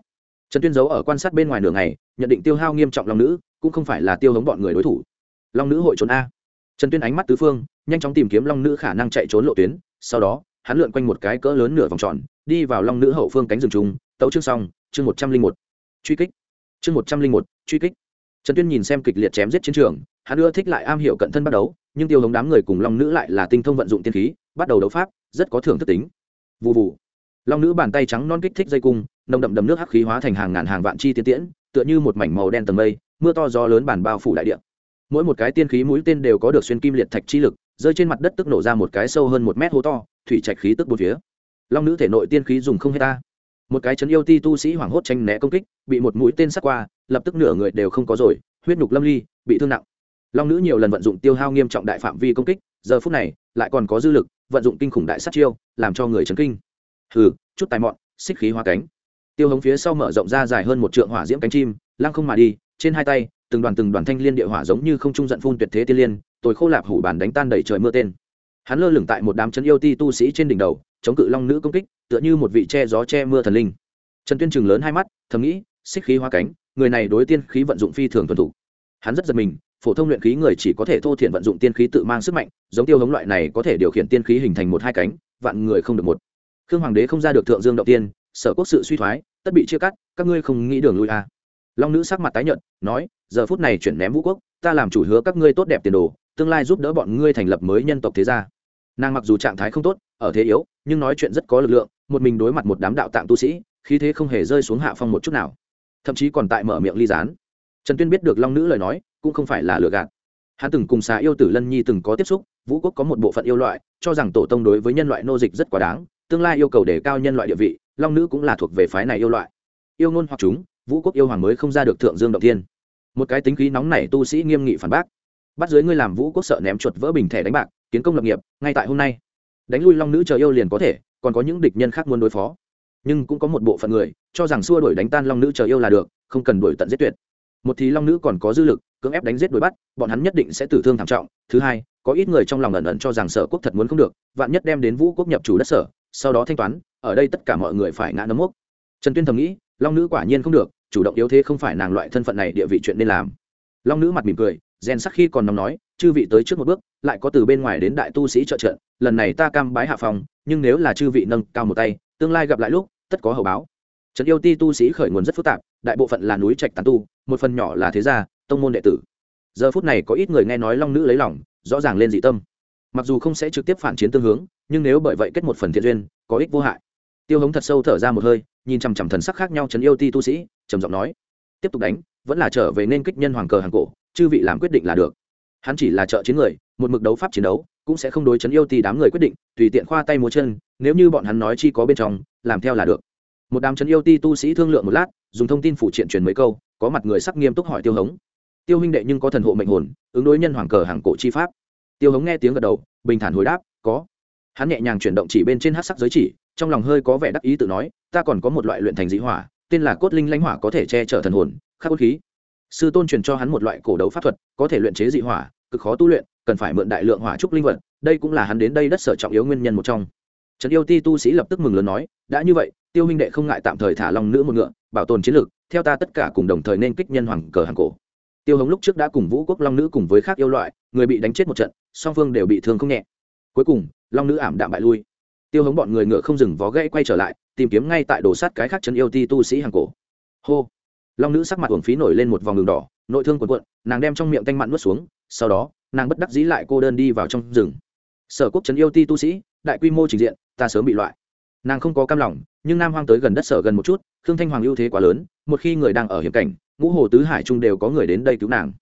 Trần tuyên giấu ở quan sát bên ngoài nửa ngày, nhận định tiêu hao nghiêm trọng lòng nữ, cũng không phải là tiêu hống bọn người đối thủ. Long nữ hội trốn a. Trần tuyên ánh mắt tứ phương, nhanh chóng tìm kiếm long nữ khả năng chạy trốn lộ tuyến, sau đó, hắn lượn quanh một cái cỡ lớn nửa vòng tròn, đi vào long nữ hậu phương cánh rừng trung tấu chương xong, chương một trăm linh một. Truy kích. Chương một trăm linh một, truy kích trần tuyên nhìn xem kịch liệt chém giết chiến trường, hắn ưa thích lại am hiểu cận thân bắt đấu, nhưng tiêu hống đám người cùng long nữ lại là tinh thông vận dụng tiên khí, bắt đầu đấu pháp, rất có thưởng thức tính. Vụ vụ long nữ bàn tay trắng non kích thích dây cung, nồng đậm đầm nước hắc khí hóa thành hàng ngàn hàng vạn chi tiên tiễn, tựa như một mảnh màu đen tầng mây, mưa to gió lớn bản bao phủ đại địa. Mỗi một cái tiên khí mũi tên đều có được xuyên kim liệt thạch chi lực, rơi trên mặt đất tức nổ ra một cái sâu hơn một mét hố to, thủy trạch khí tức bốn phía. Long nữ thể nội tiên khí dùng không hết ta. Một cái chấn yêu ti tu sĩ hoảng hốt tranh né công kích, bị một mũi tên sát qua lập tức nửa người đều không có rồi, huyết nhục lâm ly bị thương nặng. Long nữ nhiều lần vận dụng tiêu hao nghiêm trọng đại phạm vi công kích, giờ phút này lại còn có dư lực vận dụng kinh khủng đại sát chiêu, làm cho người chấn kinh. Hừ, chút tài mọn, xích khí hóa cánh. Tiêu hống phía sau mở rộng ra dài hơn một trượng hỏa diễm cánh chim, lăng không mà đi, trên hai tay, từng đoàn từng đoàn thanh liên địa hỏa giống như không trung giận phun tuyệt thế tiên liên tôi khô lạp hủ bàn đánh tan đầy trời mưa tên. Hắn lơ lửng tại một đám chân yêu ti tu sĩ trên đỉnh đầu, chống cự long nữ công kích, tựa như một vị che gió che mưa thần linh. Trần tuyên chừng lớn hai mắt, thầm nghĩ, xích khí hoa cánh người này đối tiên khí vận dụng phi thường thuần thủ hắn rất giật mình, phổ thông luyện khí người chỉ có thể thô thiện vận dụng tiên khí tự mang sức mạnh, giống tiêu hống loại này có thể điều khiển tiên khí hình thành một hai cánh, vạn người không được một. Khương hoàng đế không ra được thượng dương động tiên, sở quốc sự suy thoái, tất bị chia cắt, các ngươi không nghĩ đường lui à. long nữ sắc mặt tái nhợt, nói, giờ phút này chuyển ném vũ quốc, ta làm chủ hứa các ngươi tốt đẹp tiền đồ, tương lai giúp đỡ bọn ngươi thành lập mới nhân tộc thế gia. Nàng mặc dù trạng thái không tốt, ở thế yếu, nhưng nói chuyện rất có lực lượng, một mình đối mặt một đám đạo tạng tu sĩ, khí thế không hề rơi xuống hạ phong một chút nào thậm chí còn tại mở miệng ly gián. Trần tuyên biết được long nữ lời nói, cũng không phải là lừa gạt. Hắn từng cùng xà yêu tử lân nhi từng có tiếp xúc, vũ quốc có một bộ phận yêu loại, cho rằng tổ tông đối với nhân loại nô dịch rất quá đáng, tương lai yêu cầu đề cao nhân loại địa vị, long nữ cũng là thuộc về phái này yêu loại. Yêu ngôn hoặc chúng, vũ quốc yêu hoàng mới không ra được thượng dương động tiên một cái tính khí nóng này tu sĩ nghiêm nghị phản bác. Bắt dưới ngươi làm vũ quốc sợ ném chuột vỡ bình thẻ đánh bạc, kiến công lập nghiệp, ngay tại hôm nay. Đánh lui long nữ chờ yêu liền có thể, còn có những địch nhân khác muốn đối phó nhưng cũng có một bộ phận người cho rằng xua đuổi đánh tan long nữ chờ yêu là được, không cần đuổi tận giết tuyệt. Một thì long nữ còn có dư lực, cưỡng ép đánh giết đuổi bắt, bọn hắn nhất định sẽ tử thương thảm trọng. Thứ hai, có ít người trong lòng ẩn ẩn cho rằng sở quốc thật muốn không được, vạn nhất đem đến vũ quốc nhập chủ đất sở, sau đó thanh toán, ở đây tất cả mọi người phải ngã nấm mốc. Trần tuyên thầm nghĩ, long nữ quả nhiên không được, chủ động yếu thế không phải nàng loại thân phận này địa vị chuyện nên làm. Long nữ mặt mỉm cười, rèn sắc khi còn nóng nói, chư vị tới trước một bước, lại có từ bên ngoài đến đại tu sĩ trợ trận, lần này ta cam bái hạ phòng nhưng nếu là chư vị nâng cao một tay tương lai gặp lại lúc, tất có hậu báo. Trần yêu ti tu sĩ khởi nguồn rất phức tạp, đại bộ phận là núi trạch tàn tu, một phần nhỏ là thế gia, tông môn đệ tử. Giờ phút này có ít người nghe nói long nữ lấy lòng, rõ ràng lên dị tâm. Mặc dù không sẽ trực tiếp phản chiến tương hướng, nhưng nếu bởi vậy kết một phần thiện duyên, có ích vô hại. Tiêu hống thật sâu thở ra một hơi, nhìn chằm chằm thần sắc khác nhau trấn yêu ti tu sĩ, trầm giọng nói, tiếp tục đánh, vẫn là trở về nên kích nhân hoàng cờ hàng cổ, chư vị làm quyết định là được. Hắn chỉ là trợ chiến người, một mực đấu pháp chiến đấu cũng sẽ không đối chấn yêu ti đám người quyết định, tùy tiện khoa tay múa chân, nếu như bọn hắn nói chi có bên trong, làm theo là được. Một đám chấn yêu ti tu sĩ thương lượng một lát, dùng thông tin phụ triện truyền mấy câu, có mặt người sắc nghiêm túc hỏi tiêu hống. Tiêu huynh đệ nhưng có thần hộ mệnh hồn, ứng đối nhân hoàng cờ hàng cổ chi pháp. Tiêu hống nghe tiếng gật đầu, bình thản hồi đáp, có. Hắn nhẹ nhàng chuyển động chỉ bên trên hát sắc giới chỉ, trong lòng hơi có vẻ đắc ý tự nói, ta còn có một loại luyện thành dị hỏa, tên là cốt linh lãnh hỏa có thể che chở thần hồn, khắc cốt khí. Sư tôn truyền cho hắn một loại cổ đấu pháp thuật, có thể luyện chế dị hỏa, cực khó tu luyện cần phải mượn đại lượng hỏa trúc linh vật, đây cũng là hắn đến đây đất sở trọng yếu nguyên nhân một trong. Trần yêu ti tu sĩ lập tức mừng lớn nói, đã như vậy, tiêu huynh đệ không ngại tạm thời thả lòng nữ một ngựa, bảo tồn chiến lược theo ta tất cả cùng đồng thời nên kích nhân hoàng cờ hàng cổ. Tiêu Hồng lúc trước đã cùng vũ quốc long nữ cùng với khác yêu loại, người bị đánh chết một trận, song phương đều bị thương không nhẹ. Cuối cùng, long nữ ảm đạm bại lui. Tiêu hống bọn người ngựa không dừng vó gãy quay trở lại, tìm kiếm ngay tại đồ sát cái khác chân yêu ti tu sĩ hàng cổ. Hô! Long nữ sắc mặt uổng phí nổi lên một vòng đường đỏ, nội thương quần quận nàng đem trong miệng tanh mặn nuốt xuống, sau đó nàng bất đắc dĩ lại cô đơn đi vào trong rừng. Sở quốc trấn yêu ti tu sĩ, đại quy mô trình diện, ta sớm bị loại. Nàng không có cam lòng, nhưng nam hoang tới gần đất sở gần một chút, khương thanh hoàng ưu thế quá lớn, một khi người đang ở hiểm cảnh, ngũ hồ tứ hải trung đều có người đến đây cứu nàng.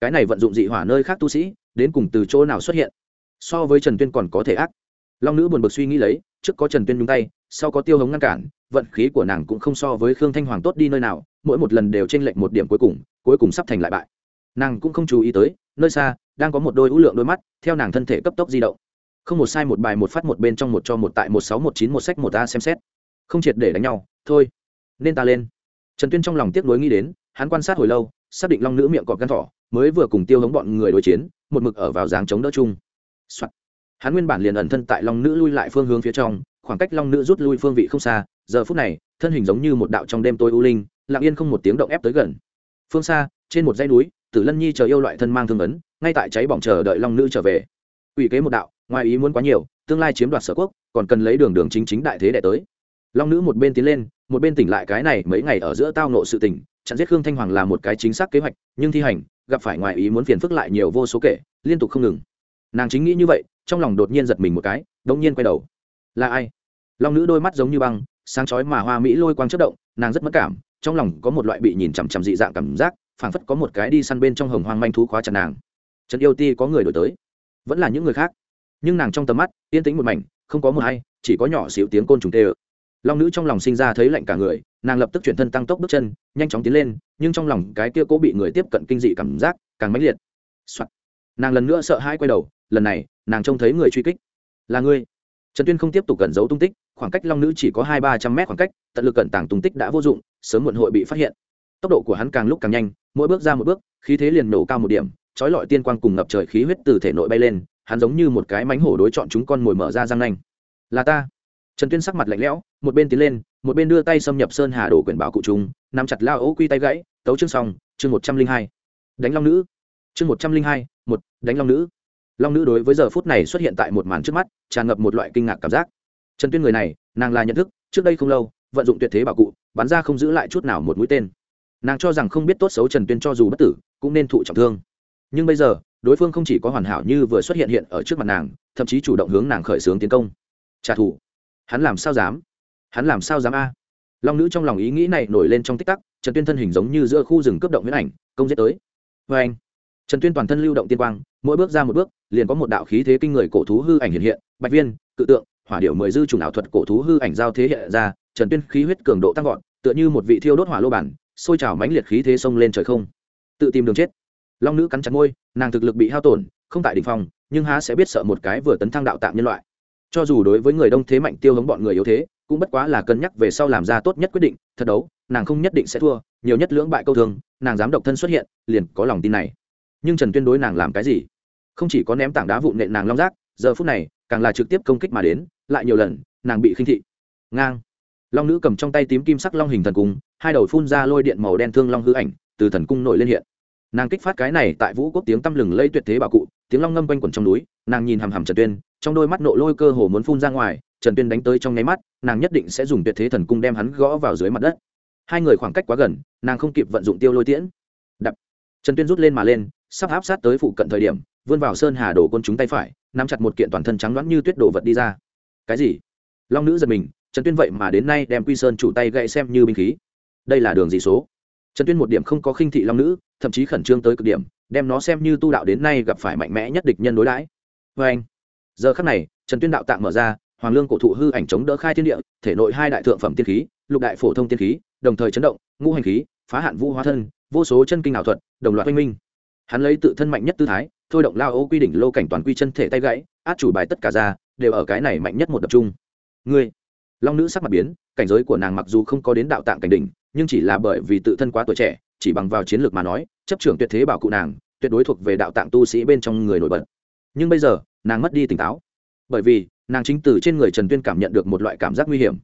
Cái này vận dụng dị hỏa nơi khác tu sĩ, đến cùng từ chỗ nào xuất hiện? So với trần tuyên còn có thể ác. Long nữ buồn bực suy nghĩ lấy, trước có trần tuyên nhúng tay, sau có tiêu hống ngăn cản, vận khí của nàng cũng không so với khương thanh hoàng tốt đi nơi nào, mỗi một lần đều t r ê n lệch một điểm cuối cùng cuối cùng sắp thành lại bại. Nàng cũng không chú ý tới, nơi xa đang có một đôi ưu lượng đôi mắt, theo nàng thân thể cấp tốc di động. Không một sai, một bài, một phát, một bên trong, một cho, một tại, một sáu, một chín, một sách, một a xem xét. Không triệt để đánh nhau, thôi, nên ta lên. Trần tuyên trong lòng tiếc nuối nghĩ đến, hắn quan sát hồi lâu, xác định long nữ miệng cọp gan thỏ, mới vừa cùng tiêu hống bọn người đối chiến, một mực ở vào dáng chống đỡ chung、Soạn. hắn nguyên bản liền ẩn thân tại long nữ lui lại phương hướng phía trong, khoảng cách long nữ rút lui phương vị không xa, giờ phút này, thân hình giống như một đạo trong đêm tối u linh, lặng yên không một tiếng động ép tới gần. Phương xa, trên một dãy núi, tử lân nhi chờ yêu loại thân mang thương ấn ngay tại cháy bỏng chờ đợi long nữ trở về. Ủy kế một đạo, ngoài ý muốn quá nhiều, tương lai chiếm đoạt sở quốc, còn cần lấy đường đường chính chính đại thế đệ tới. Long nữ một bên tiến lên, một bên tỉnh lại cái này mấy ngày ở giữa tao nộ sự tỉnh chặn giết khương thanh hoàng là một cái chính xác kế hoạch, nhưng thi hành, gặp phải ngoài ý muốn phiền phức lại nhiều vô số kể, liên tục không ngừng. Nàng chính nghĩ như vậy, trong lòng đột nhiên giật mình một cái, đống nhiên quay đầu. Là ai? Long nữ đôi mắt giống như băng, sáng chói mà hoa mỹ lôi quang chất động, nàng rất mất cảm, trong lòng có một loại bị nhìn chằm chằm dị dạng cảm giác, phảng phất có một cái đi săn bên trong hồng hoang manh thú khóa chặt nàng trần yêu ti có người đổi tới, vẫn là những người khác. Nhưng nàng trong tầm mắt, yên tĩnh một mảnh, không có một hay, chỉ có nhỏ xíu tiếng côn trùng tê ự long nữ trong lòng sinh ra thấy lạnh cả người, nàng lập tức chuyển thân tăng tốc bước chân, nhanh chóng tiến lên, nhưng trong lòng cái kia cố bị người tiếp cận kinh dị cảm giác càng mãnh liệt、Soạn. nàng lần nữa sợ hãi quay đầu, lần này, nàng trông thấy người truy kích. Là ngươi. Trần tuyên không tiếp tục cẩn giấu tung tích, khoảng cách long nữ chỉ có hai ba trăm mét khoảng cách, tận lực cẩn tàng tung tích đã vô dụng, sớm muộn hội bị phát hiện. Tốc độ của hắn càng lúc càng nhanh, mỗi bước ra một bước, khí thế liền nổ cao một điểm trói lọi tiên quang cùng ngập trời khí huyết từ thể nội bay lên, hắn giống như một cái mánh hổ đối chọn chúng con mồi mở ra răng nanh. Là ta. Trần tuyên sắc mặt lạnh lẽo, một bên tiến lên, một bên đưa tay xâm nhập sơn hà đổ quyển bảo cụ chúng nắm chặt lao ấu quy tay gãy, tấu chương xong, chương một trăm linh hai. Đánh long nữ. Chương một trăm linh hai, một, đánh long nữ. Long nữ đối với giờ phút này xuất hiện tại một màn trước mắt, tràn ngập một loại kinh ngạc cảm giác. Trần tuyên người này, nàng là nhận thức, trước đây không lâu, vận dụng tuyệt thế bảo cụ, bắn ra không giữ lại chút nào một mũi tên. Nàng cho rằng không biết tốt xấu trần tuyên cho dù bất tử, cũng nên thụ trọng thương nhưng bây giờ, đối phương không chỉ có hoàn hảo như vừa xuất hiện hiện ở trước mặt nàng, thậm chí chủ động hướng nàng khởi xướng tiến công. Trả thù. Hắn làm sao dám? Hắn làm sao dám a? Long nữ trong lòng ý nghĩ này nổi lên trong tích tắc, trần tuyên thân hình giống như giữa khu rừng cướp động huyết ảnh, công giết tới. Vê anh, trần tuyên toàn thân lưu động tiên quang, mỗi bước ra một bước, liền có một đạo khí thế kinh người cổ thú hư ảnh hiện hiện, bạch viên, cự tượng, hỏa điệu mười dư trùng ảo thuật cổ thú hư ảnh giao thế hiện ra, trần tuyên khí huyết cường độ tăng vọt, tựa như một vị thiêu đốt hỏa lô bản, sôi trào mãnh liệt khí thế xông lên trời không. Tự tìm đường chết long nữ cắn chặt môi, nàng thực lực bị hao tổn, không tại đ ỉ n h phong, nhưng há sẽ biết sợ một cái vừa tấn thăng đạo tạm nhân loại. Cho dù đối với người đông thế mạnh tiêu hống bọn người yếu thế, cũng bất quá là cân nhắc về sau làm ra tốt nhất quyết định, thật đấu, nàng không nhất định sẽ thua, nhiều nhất lưỡng bại câu thương, nàng dám độc thân xuất hiện, liền có lòng tin này. Nhưng trần tuyên đối nàng làm cái gì? Không chỉ có ném tảng đá vụn nện nàng long rác, giờ phút này, càng là trực tiếp công kích mà đến, lại nhiều lần, nàng bị khinh thị. Ngang. Long nữ cầm trong tay tím kim sắc long hình thần cung, hai đầu phun ra lôi điện màu đen thương long hư ảnh, từ thần cung nổi lên hiện nàng kích phát cái này tại vũ quốc tiếng tăm lừng lây tuyệt thế bảo cụ, tiếng long ngâm quanh quẩn trong núi, nàng nhìn hằm hằm trần tuyên, trong đôi mắt nộ lôi cơ hồ muốn phun ra ngoài, trần tuyên đánh tới trong nháy mắt, nàng nhất định sẽ dùng tuyệt thế thần cung đem hắn gõ vào dưới mặt đất. Hai người khoảng cách quá gần, nàng không kịp vận dụng tiêu lôi tiễn. Đập. Trần tuyên rút lên mà lên, sắp áp sát tới phụ cận thời điểm, vươn vào sơn hà đổ côn chúng tay phải, nắm chặt một kiện toàn thân trắng đoán như tuyết đổ vật đi ra. Cái gì? Long nữ giật mình, trần tuyên vậy mà đến nay đem quy sơn chủ tay gậy xem như binh khí. Đây là đường gì số? Trần tuyên một điểm không có khinh thị long nữ, thậm chí khẩn trương tới cực điểm, đem nó xem như tu đạo đến nay gặp phải mạnh mẽ nhất địch nhân đối đãi. Vê anh, giờ khắc này, trần tuyên đạo tạng mở ra, hoàng lương cổ thụ hư ảnh chống đỡ khai thiên địa, thể nội hai đại thượng phẩm tiên khí, lục đại phổ thông tiên khí, đồng thời chấn động, ngũ hành khí, phá hạn vũ hóa thân, vô số chân kinh ảo thuật, đồng loạt oanh minh. Hắn lấy tự thân mạnh nhất tư thái, thôi động lao ô quy đỉnh lô cảnh toàn quy chân thể tay gãy, át chủ bài tất cả ra, đều ở cái này mạnh nhất một tập trung ngươi long nữ sắc mặt biến, cảnh giới của nàng mặc dù không có đến đạo tạng cảnh đỉnh, nhưng chỉ là bởi vì tự thân quá tuổi trẻ, chỉ bằng vào chiến lược mà nói, chấp trưởng tuyệt thế bảo cụ nàng, tuyệt đối thuộc về đạo tạng tu sĩ bên trong người nổi bật. Nhưng bây giờ, nàng mất đi tỉnh táo. Bởi vì, nàng chính từ trên người trần tuyên cảm nhận được một loại cảm giác nguy hiểm.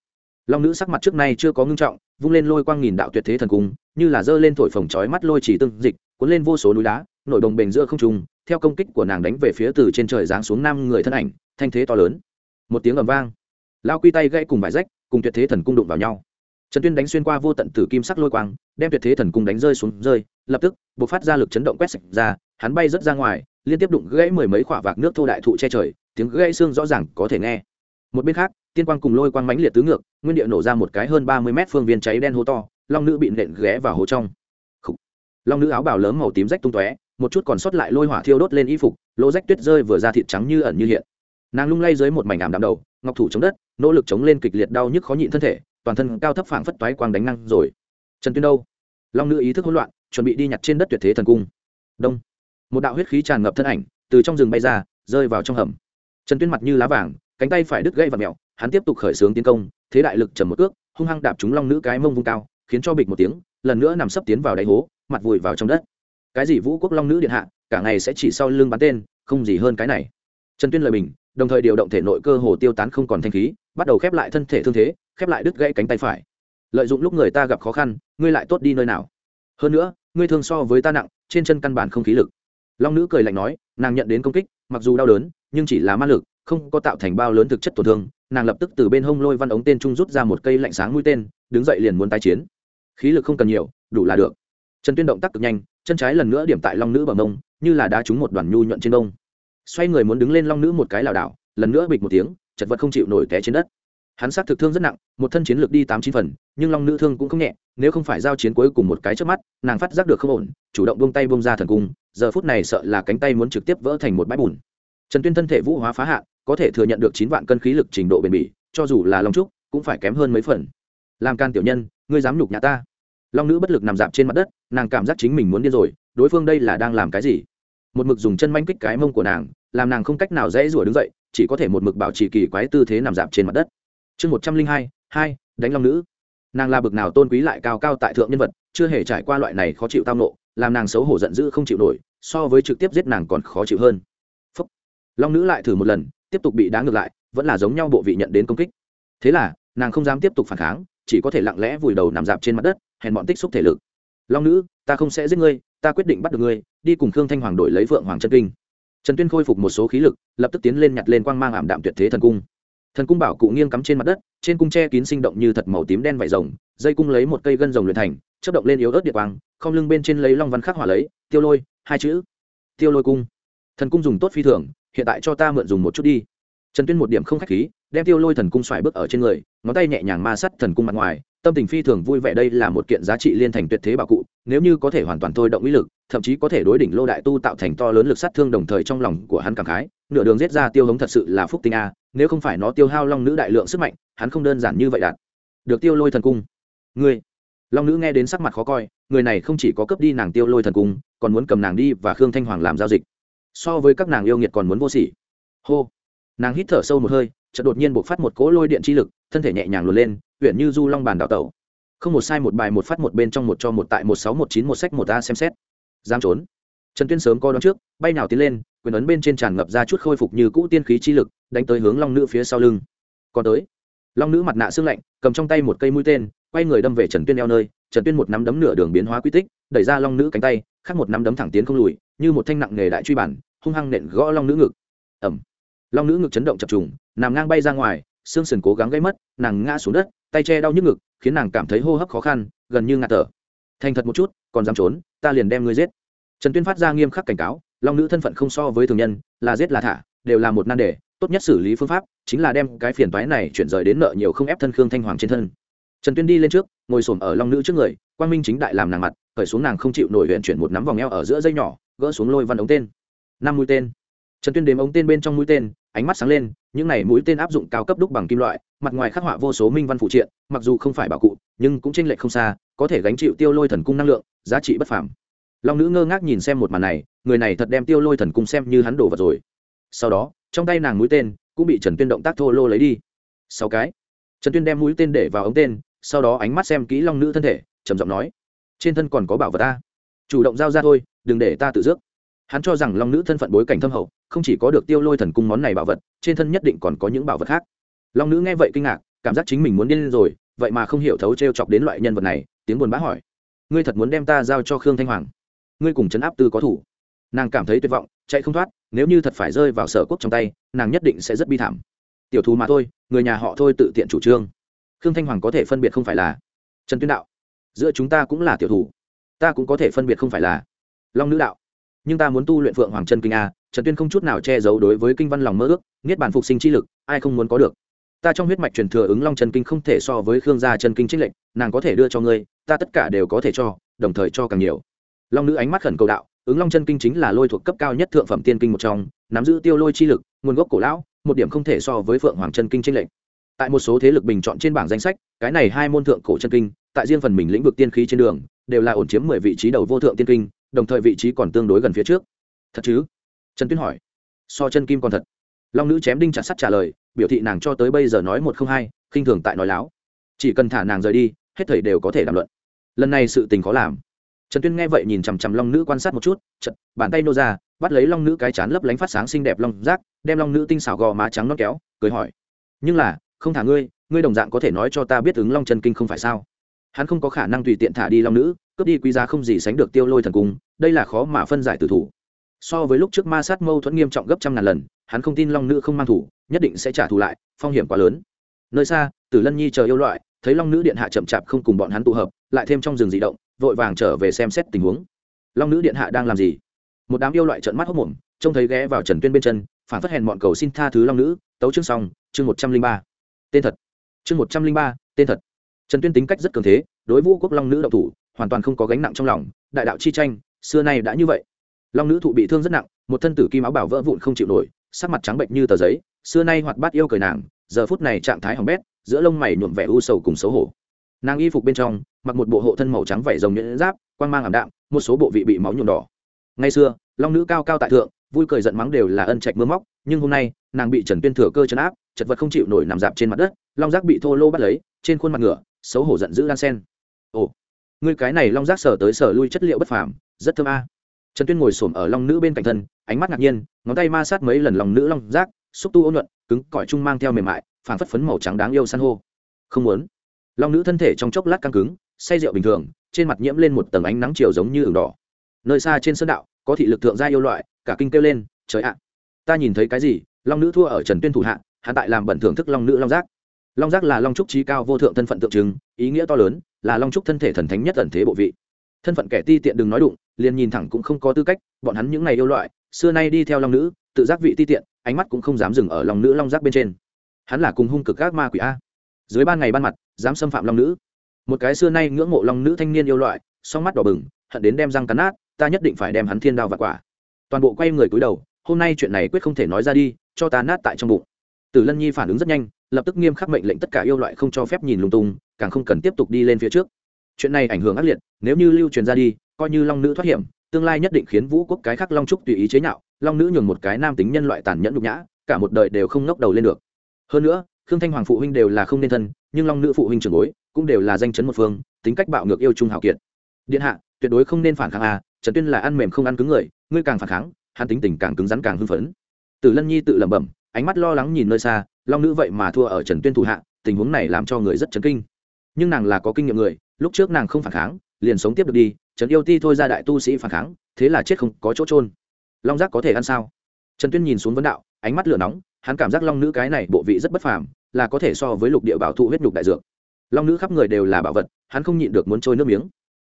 Long nữ sắc mặt trước nay chưa có ngưng trọng, vung lên lôi quang nghìn đạo tuyệt thế thần cung, như là giơ lên thổi phồng chói mắt lôi chỉ tương dịch, cuốn lên vô số núi đá, nổi đồng bền giữa không trung, theo công kích của nàng đánh về phía từ trên trời giáng xuống năm người thân ảnh, thanh thế to lớn. Một tiếng ầm vang lao quy tay gãy cùng vải rách, cùng tuyệt thế thần cung đụng vào nhau. Trần tuyên đánh xuyên qua vô tận tử kim sắc lôi quang, đem tuyệt thế thần cung đánh rơi xuống rơi, lập tức b ộ c phát ra lực chấn động quét sạch ra, hắn bay rớt ra ngoài, liên tiếp đụng gãy mười mấy khoả vạc nước thô đại thụ che trời, tiếng gãy xương rõ ràng có thể nghe. Một bên khác, tiên quang cùng lôi quang mánh liệt tứ ngược, nguyên địa nổ ra một cái hơn ba mươi mét phương viên cháy đen hố to, long nữ bị nện ghé vào hố trong. Long nữ áo bào lớn màu tím rách tung tóe, một chút còn sót lại lôi hỏa thiêu đốt lên y phục, lỗ rách tuyết rơi vừa ra thịt trắng như ẩn như hiện nàng lung lay dưới một mảnh ảm đạm đầu, ngọc thủ chống đất, nỗ lực chống lên kịch liệt đau nhức khó nhịn thân thể, toàn thân cao thấp phảng phất toái quang đánh năng rồi. Trần tuyên đâu? Long nữ ý thức hỗn loạn, chuẩn bị đi nhặt trên đất tuyệt thế thần cung. Đông. Một đạo huyết khí tràn ngập thân ảnh, từ trong rừng bay ra, rơi vào trong hầm. Trần tuyên mặt như lá vàng, cánh tay phải đứt gãy và mẹo, hắn tiếp tục khởi xướng tiến công, thế đại lực trầm một cước, hung hăng đạp trúng long nữ cái mông vung cao, khiến cho bịch một tiếng, lần nữa nằm sấp tiến vào đáy hố, mặt vùi vào trong đất. Cái gì vũ quốc long nữ điện hạ, cả ngày sẽ chỉ sau lưng bắn tên, không gì hơn cái này. Trần tuyên lời bình đồng thời điều động thể nội cơ hồ tiêu tán không còn thanh khí, bắt đầu khép lại thân thể thương thế, khép lại đứt gãy cánh tay phải. Lợi dụng lúc người ta gặp khó khăn, ngươi lại tốt đi nơi nào? Hơn nữa, ngươi thương so với ta nặng, trên chân căn bản không khí lực. Long nữ cười lạnh nói, nàng nhận đến công kích, mặc dù đau đớn, nhưng chỉ là ma lực, không có tạo thành bao lớn thực chất tổn thương. Nàng lập tức từ bên hông lôi văn ống tên trung rút ra một cây lạnh sáng mũi tên, đứng dậy liền muốn tái chiến. Khí lực không cần nhiều, đủ là được. Trần tuyên động tác cực nhanh, chân trái lần nữa điểm tại long nữ bằng mông, như là đá trúng một đoàn nhu nhuận trên đông xoay người muốn đứng lên long nữ một cái lảo đảo, lần nữa bịch một tiếng, chật vật không chịu nổi té trên đất. Hắn sát thực thương rất nặng, một thân chiến lược đi tám chín phần, nhưng long nữ thương cũng không nhẹ, nếu không phải giao chiến cuối cùng một cái trước mắt, nàng phát giác được không ổn, chủ động buông tay buông ra thần cung, giờ phút này sợ là cánh tay muốn trực tiếp vỡ thành một bãi bùn. Trần tuyên thân thể vũ hóa phá hạ có thể thừa nhận được chín vạn cân khí lực trình độ bền bỉ, cho dù là long trúc, cũng phải kém hơn mấy phần. Làm can tiểu nhân, ngươi dám nhục nhà ta. Long nữ bất lực nằm dạp trên mặt đất, nàng cảm giác chính mình muốn điên rồi, đối phương đây là đang làm cái gì? Một mực dùng chân manh kích cái mông của nàng, làm nàng không cách nào dễ rủa đứng dậy, chỉ có thể một mực bảo trì kỳ quái tư thế nằm dạp trên mặt đất. Chương một trăm linh hai hai, đánh long nữ. Nàng là bực nào tôn quý lại cao cao tại thượng nhân vật, chưa hề trải qua loại này khó chịu tang nộ, làm nàng xấu hổ giận dữ không chịu nổi, so với trực tiếp giết nàng còn khó chịu hơn. Phúc. long nữ lại thử một lần, tiếp tục bị đá ngược lại, vẫn là giống nhau bộ vị nhận đến công kích. Thế là, nàng không dám tiếp tục phản kháng, chỉ có thể lặng lẽ vùi đầu nằm dạp trên mặt đất, hèn bọn tích xúc thể lực. Long nữ, ta không sẽ giết ngươi ta quyết định bắt được ngươi, đi cùng khương thanh hoàng đổi lấy vượng hoàng chân kinh. Trần tuyên khôi phục một số khí lực, lập tức tiến lên nhặt lên quang mang ảm đạm tuyệt thế thần cung. Thần cung bảo cụ nghiêng cắm trên mặt đất, trên cung tre kín sinh động như thật màu tím đen vải rồng, dây cung lấy một cây gân rồng luyện thành chất động lên yếu ớt địa quang, không lưng bên trên lấy long văn khắc hỏa lấy, tiêu lôi, hai chữ. Tiêu lôi cung. Thần cung dùng tốt phi thường, hiện tại cho ta mượn dùng một chút đi. Trần tuyên một điểm không khách khí, đem tiêu lôi thần cung xoài bước ở trên người, ngón tay nhẹ nhàng ma sắt thần cung mặt ngoài tâm tình phi thường vui vẻ đây là một kiện giá trị liên thành tuyệt thế bảo cụ, nếu như có thể hoàn toàn thôi động ý lực, thậm chí có thể đối đỉnh lô đại tu tạo thành to lớn lực sát thương đồng thời trong lòng của hắn cảm khái, nửa đường giết ra tiêu hống thật sự là phúc tinh a, nếu không phải nó tiêu hao long nữ đại lượng sức mạnh, hắn không đơn giản như vậy đạt. Được tiêu lôi thần cung. Ngươi. Long nữ nghe đến sắc mặt khó coi, người này không chỉ có cấp đi nàng tiêu lôi thần cung, còn muốn cầm nàng đi và khương thanh hoàng làm giao dịch. So với các nàng yêu nghiệt còn muốn vô sỉ. Hô. Nàng hít thở sâu một hơi chợt đột nhiên bộc phát một cỗ lôi điện chi lực, thân thể nhẹ nhàng luồn lên huyện như du long bàn đào tẩu. Không một sai một bài một phát một bên trong một cho một tại một sáu một chín một sách một a xem xét. Dám trốn. Trần tuyên sớm coi đón trước, bay nào tiến lên, quyền ấn bên trên tràn ngập ra chút khôi phục như cũ tiên khí chi lực, đánh tới hướng long nữ phía sau lưng. Còn tới. Long nữ mặt nạ xương lạnh, cầm trong tay một cây mũi tên, quay người đâm về trần tuyên eo nơi. Trần tuyên một nắm đấm nửa đường biến hóa quy tích, đẩy ra long nữ cánh tay, khác một nắm đấm thẳng tiến không lùi, như một thanh nặng nghề đại truy bản, hung hăng nện gõ long nữ ngực. Ẩm long nữ ngực chấn động chập trùng nằm ngang bay ra ngoài, xương sườn cố gắng gây mất, nàng ngã xuống đất, tay che đau nhức ngực, khiến nàng cảm thấy hô hấp khó khăn, gần như ngạt thở. Thành thật một chút, còn dám trốn, ta liền đem ngươi giết. Trần tuyên phát ra nghiêm khắc cảnh cáo, long nữ thân phận không so với thường nhân, là giết là thả, đều là một nan đề, tốt nhất xử lý phương pháp chính là đem cái phiền toái này chuyển rời đến nợ nhiều không ép thân khương thanh hoàng trên thân. Trần tuyên đi lên trước, ngồi xổm ở long nữ trước người, quang minh chính đại làm nàng mặt, khởi xuống nàng không chịu nổi huyện chuyển một nắm vòng eo ở giữa dây nhỏ, gỡ xuống lôi văn ống tên. Năm mũi tên. Trần tuyên đếm ống tên bên trong mũi tên, ánh mắt sáng lên những này mũi tên áp dụng cao cấp đúc bằng kim loại, mặt ngoài khắc họa vô số minh văn phụ triện, mặc dù không phải bảo cụ, nhưng cũng tranh lệch không xa, có thể gánh chịu tiêu lôi thần cung năng lượng, giá trị bất phàm. Long nữ ngơ ngác nhìn xem một màn này, người này thật đem tiêu lôi thần cung xem như hắn đổ vật rồi. Sau đó, trong tay nàng mũi tên cũng bị trần tuyên động tác thô lô lấy đi. Sáu cái. Trần tuyên đem mũi tên để vào ống tên, sau đó ánh mắt xem kỹ long nữ thân thể, trầm giọng nói, trên thân còn có bảo vật ta. Chủ động giao ra thôi, đừng để ta tự dước hắn cho rằng long nữ thân phận bối cảnh thâm hậu, không chỉ có được tiêu lôi thần cung món này bảo vật, trên thân nhất định còn có những bảo vật khác. Long nữ nghe vậy kinh ngạc, cảm giác chính mình muốn điên lên rồi, vậy mà không hiểu thấu t r e o chọc đến loại nhân vật này, tiếng buồn bã hỏi. Ngươi thật muốn đem ta giao cho khương thanh hoàng? Ngươi cùng chấn áp tư có thủ. Nàng cảm thấy tuyệt vọng, chạy không thoát, nếu như thật phải rơi vào sở quốc trong tay, nàng nhất định sẽ rất bi thảm. Tiểu thù mà thôi, người nhà họ thôi tự tiện chủ trương. Khương thanh hoàng có thể phân biệt không phải là trần tuyên đạo. Giữa chúng ta cũng là tiểu thủ ta cũng có thể phân biệt không phải là long nữ đạo nhưng ta muốn tu luyện phượng hoàng chân kinh a, trần tuyên không chút nào che giấu đối với kinh văn lòng mơ ước, niết bản phục sinh chi lực, ai không muốn có được. Ta trong huyết mạch truyền thừa ứng long chân kinh không thể so với khương gia chân kinh trích lệnh nàng có thể đưa cho ngươi, ta tất cả đều có thể cho, đồng thời cho càng nhiều. Long nữ ánh mắt khẩn cầu đạo, ứng long chân kinh chính là lôi thuộc cấp cao nhất thượng phẩm tiên kinh một trong, nắm giữ tiêu lôi chi lực, nguồn gốc cổ lão, một điểm không thể so với phượng hoàng chân kinh trích lệnh tại một số thế lực bình chọn trên bảng danh sách, cái này hai môn thượng cổ chân kinh, tại riêng phần mình lĩnh vực tiên khí trên đường, đều là ổn chiếm mười vị trí đầu vô thượng tiên kinh đồng thời vị trí còn tương đối gần phía trước. Thật chứ? Trần tuyên hỏi. So chân kim còn thật. Long nữ chém đinh chặt sắt trả lời, biểu thị nàng cho tới bây giờ nói một không hai, khinh thường tại nói láo. Chỉ cần thả nàng rời đi, hết thầy đều có thể đàm luận. Lần này sự tình khó làm. Trần tuyên nghe vậy nhìn chằm chằm long nữ quan sát một chút chật bàn tay nô ra, bắt lấy long nữ cái chán lấp lánh phát sáng xinh đẹp long rác, đem long nữ tinh xảo gò má trắng non kéo, cười hỏi. Nhưng là, không thả ngươi ngươi đồng dạng có thể nói cho ta biết ứng long chân kinh không phải sao? Hắn không có khả năng tùy tiện thả đi long nữ cướp đi quý giá không gì sánh được tiêu lôi thần cung, đây là khó mà phân giải tử thủ. So với lúc trước ma sát mâu thuẫn nghiêm trọng gấp trăm ngàn lần, hắn không tin long nữ không mang thủ, nhất định sẽ trả thù lại, phong hiểm quá lớn. Nơi xa, tử lân nhi chờ yêu loại, thấy long nữ điện hạ chậm chạp không cùng bọn hắn tụ hợp, lại thêm trong rừng dị động, vội vàng trở về xem xét tình huống. Long nữ điện hạ đang làm gì? Một đám yêu loại trợn mắt hốc mồm trông thấy ghé vào trần tuyên bên chân, phản phất hèn bọn cầu xin tha thứ long nữ, tấu chương xong, chương một trăm linh ba. Tên thật. Chương một trăm linh ba, tên thật. Trần tuyên tính cách rất cường thế, đối vũ quốc long nữ đậu thủ hoàn toàn không có gánh nặng trong lòng, đại đạo chi tranh, xưa nay đã như vậy. Long nữ thụ bị thương rất nặng, một thân tử kim áo bảo vỡ vụn không chịu nổi, sắc mặt trắng bệnh như tờ giấy, xưa nay hoạt bát yêu cười nàng, giờ phút này trạng thái hỏng bét, giữa lông mày nhuộm vẻ u sầu cùng xấu hổ. Nàng y phục bên trong, mặc một bộ hộ thân màu trắng vảy rồng nhuyễn giáp, quang mang ảm đạm, một số bộ vị bị máu nhuộm đỏ. Ngày xưa, long nữ cao cao tại thượng, vui cười giận mắng đều là ân trạch mưa móc, nhưng hôm nay, nàng bị trần tuyên thừa cơ chấn áp, chật vật không chịu nổi nằm dạp trên mặt đất, long giác bị thô lô bắt lấy, trên khuôn mặt ngựa, xấu hổ giận dữ đan sen. Ồ ngươi cái này long giác sở tới sở lui chất liệu bất phàm, rất thơm a. Trần tuyên ngồi xổm ở long nữ bên cạnh thân, ánh mắt ngạc nhiên, ngón tay ma sát mấy lần lòng nữ long giác xúc tu ôn nhuận, cứng cỏi chung mang theo mềm mại phản phất phấn màu trắng đáng yêu san hô. Không muốn. Long nữ thân thể trong chốc lát căng cứng, say rượu bình thường, trên mặt nhiễm lên một tầng ánh nắng chiều giống như ửng đỏ. Nơi xa trên sơn đạo, có thị lực thượng gia yêu loại, cả kinh kêu lên, trời ạ, ta nhìn thấy cái gì? Long nữ thua ở trần tuyên thủ hạ hạ tại làm bẩn thưởng thức long nữ long giác long giác là long trúc trí cao vô thượng thân phận tượng trưng, ý nghĩa to lớn là long trúc thân thể thần thánh nhất ẩn thế bộ vị. Thân phận kẻ ti tiện đừng nói đụng, liền nhìn thẳng cũng không có tư cách, bọn hắn những ngày yêu loại, xưa nay đi theo long nữ, tự giác vị ti tiện, ánh mắt cũng không dám dừng ở long nữ long giác bên trên. Hắn là cùng hung cực các ma quỷ a. Dưới ban ngày ban mặt, dám xâm phạm long nữ. Một cái xưa nay ngưỡng mộ long nữ thanh niên yêu loại, song mắt đỏ bừng, hận đến đem răng cắn nát, ta nhất định phải đem hắn thiên đao và quả. Toàn bộ quay người cúi đầu, hôm nay chuyện này quyết không thể nói ra đi, cho ta nát tại trong bụng. Tử lân nhi phản ứng rất nhanh lập tức nghiêm khắc mệnh lệnh tất cả yêu loại không cho phép nhìn lung tung, càng không cần tiếp tục đi lên phía trước. Chuyện này ảnh hưởng ác liệt, nếu như lưu truyền ra đi, coi như long nữ thoát hiểm, tương lai nhất định khiến vũ quốc cái khác long trúc tùy ý chế nhạo, long nữ nhường một cái nam tính nhân loại tàn nhẫn nhục nhã, cả một đời đều không ngóc đầu lên được. Hơn nữa, khương thanh hoàng phụ huynh đều là không nên thân, nhưng long nữ phụ huynh trưởng bối cũng đều là danh chấn một phương, tính cách bạo ngược yêu trung hào kiệt. Điện hạ, tuyệt đối không nên phản kháng à trần tuyên là ăn mềm không ăn cứng người, ngươi càng phản kháng, hắn tính tình càng cứng rắn càng hưng phấn. Tử lân nhi tự lẩm bẩm, ánh mắt lo lắng nhìn nơi xa long nữ vậy mà thua ở trần tuyên thủ hạ, tình huống này làm cho người rất chấn kinh. Nhưng nàng là có kinh nghiệm người, lúc trước nàng không phản kháng, liền sống tiếp được đi, trần yêu ti thôi ra đại tu sĩ phản kháng, thế là chết không có chỗ trôn long giác có thể ăn sao? Trần tuyên nhìn xuống vấn đạo, ánh mắt lửa nóng, hắn cảm giác long nữ cái này bộ vị rất bất phàm, là có thể so với lục địa bảo thụ huyết nhục đại dược. Long nữ khắp người đều là bảo vật, hắn không nhịn được muốn trôi nước miếng.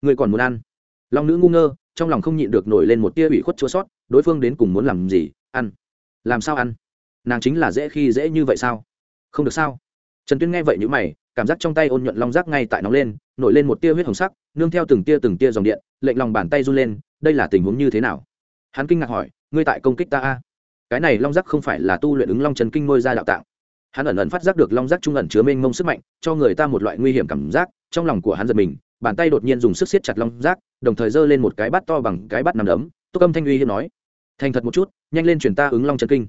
Người còn muốn ăn? Long nữ ngu ngơ, trong lòng không nhịn được nổi lên một tia ủy khuất chua sót, đối phương đến cùng muốn làm gì? Ăn. Làm sao ăn? Nàng chính là dễ khi dễ như vậy sao? Không được sao? Trần tuyên nghe vậy như mày, cảm giác trong tay ôn nhuận long rác ngay tại nóng lên, nổi lên một tia huyết hồng sắc, nương theo từng tia từng tia dòng điện, lệnh lòng bàn tay run lên, đây là tình huống như thế nào? Hắn kinh ngạc hỏi, ngươi tại công kích ta a? Cái này long rác không phải là tu luyện ứng long trần kinh ngôi ra đạo tạng. Hắn ẩn ẩn phát giác được long rác trung ẩn chứa mênh mông sức mạnh, cho người ta một loại nguy hiểm cảm giác, trong lòng của hắn giật mình, bàn tay đột nhiên dùng sức siết chặt long rác đồng thời giơ lên một cái bát to bằng cái bát nằm đấm túc âm thanh uy hiếm nói, thành thật một chút, nhanh lên chuyển ta ứng long trần kinh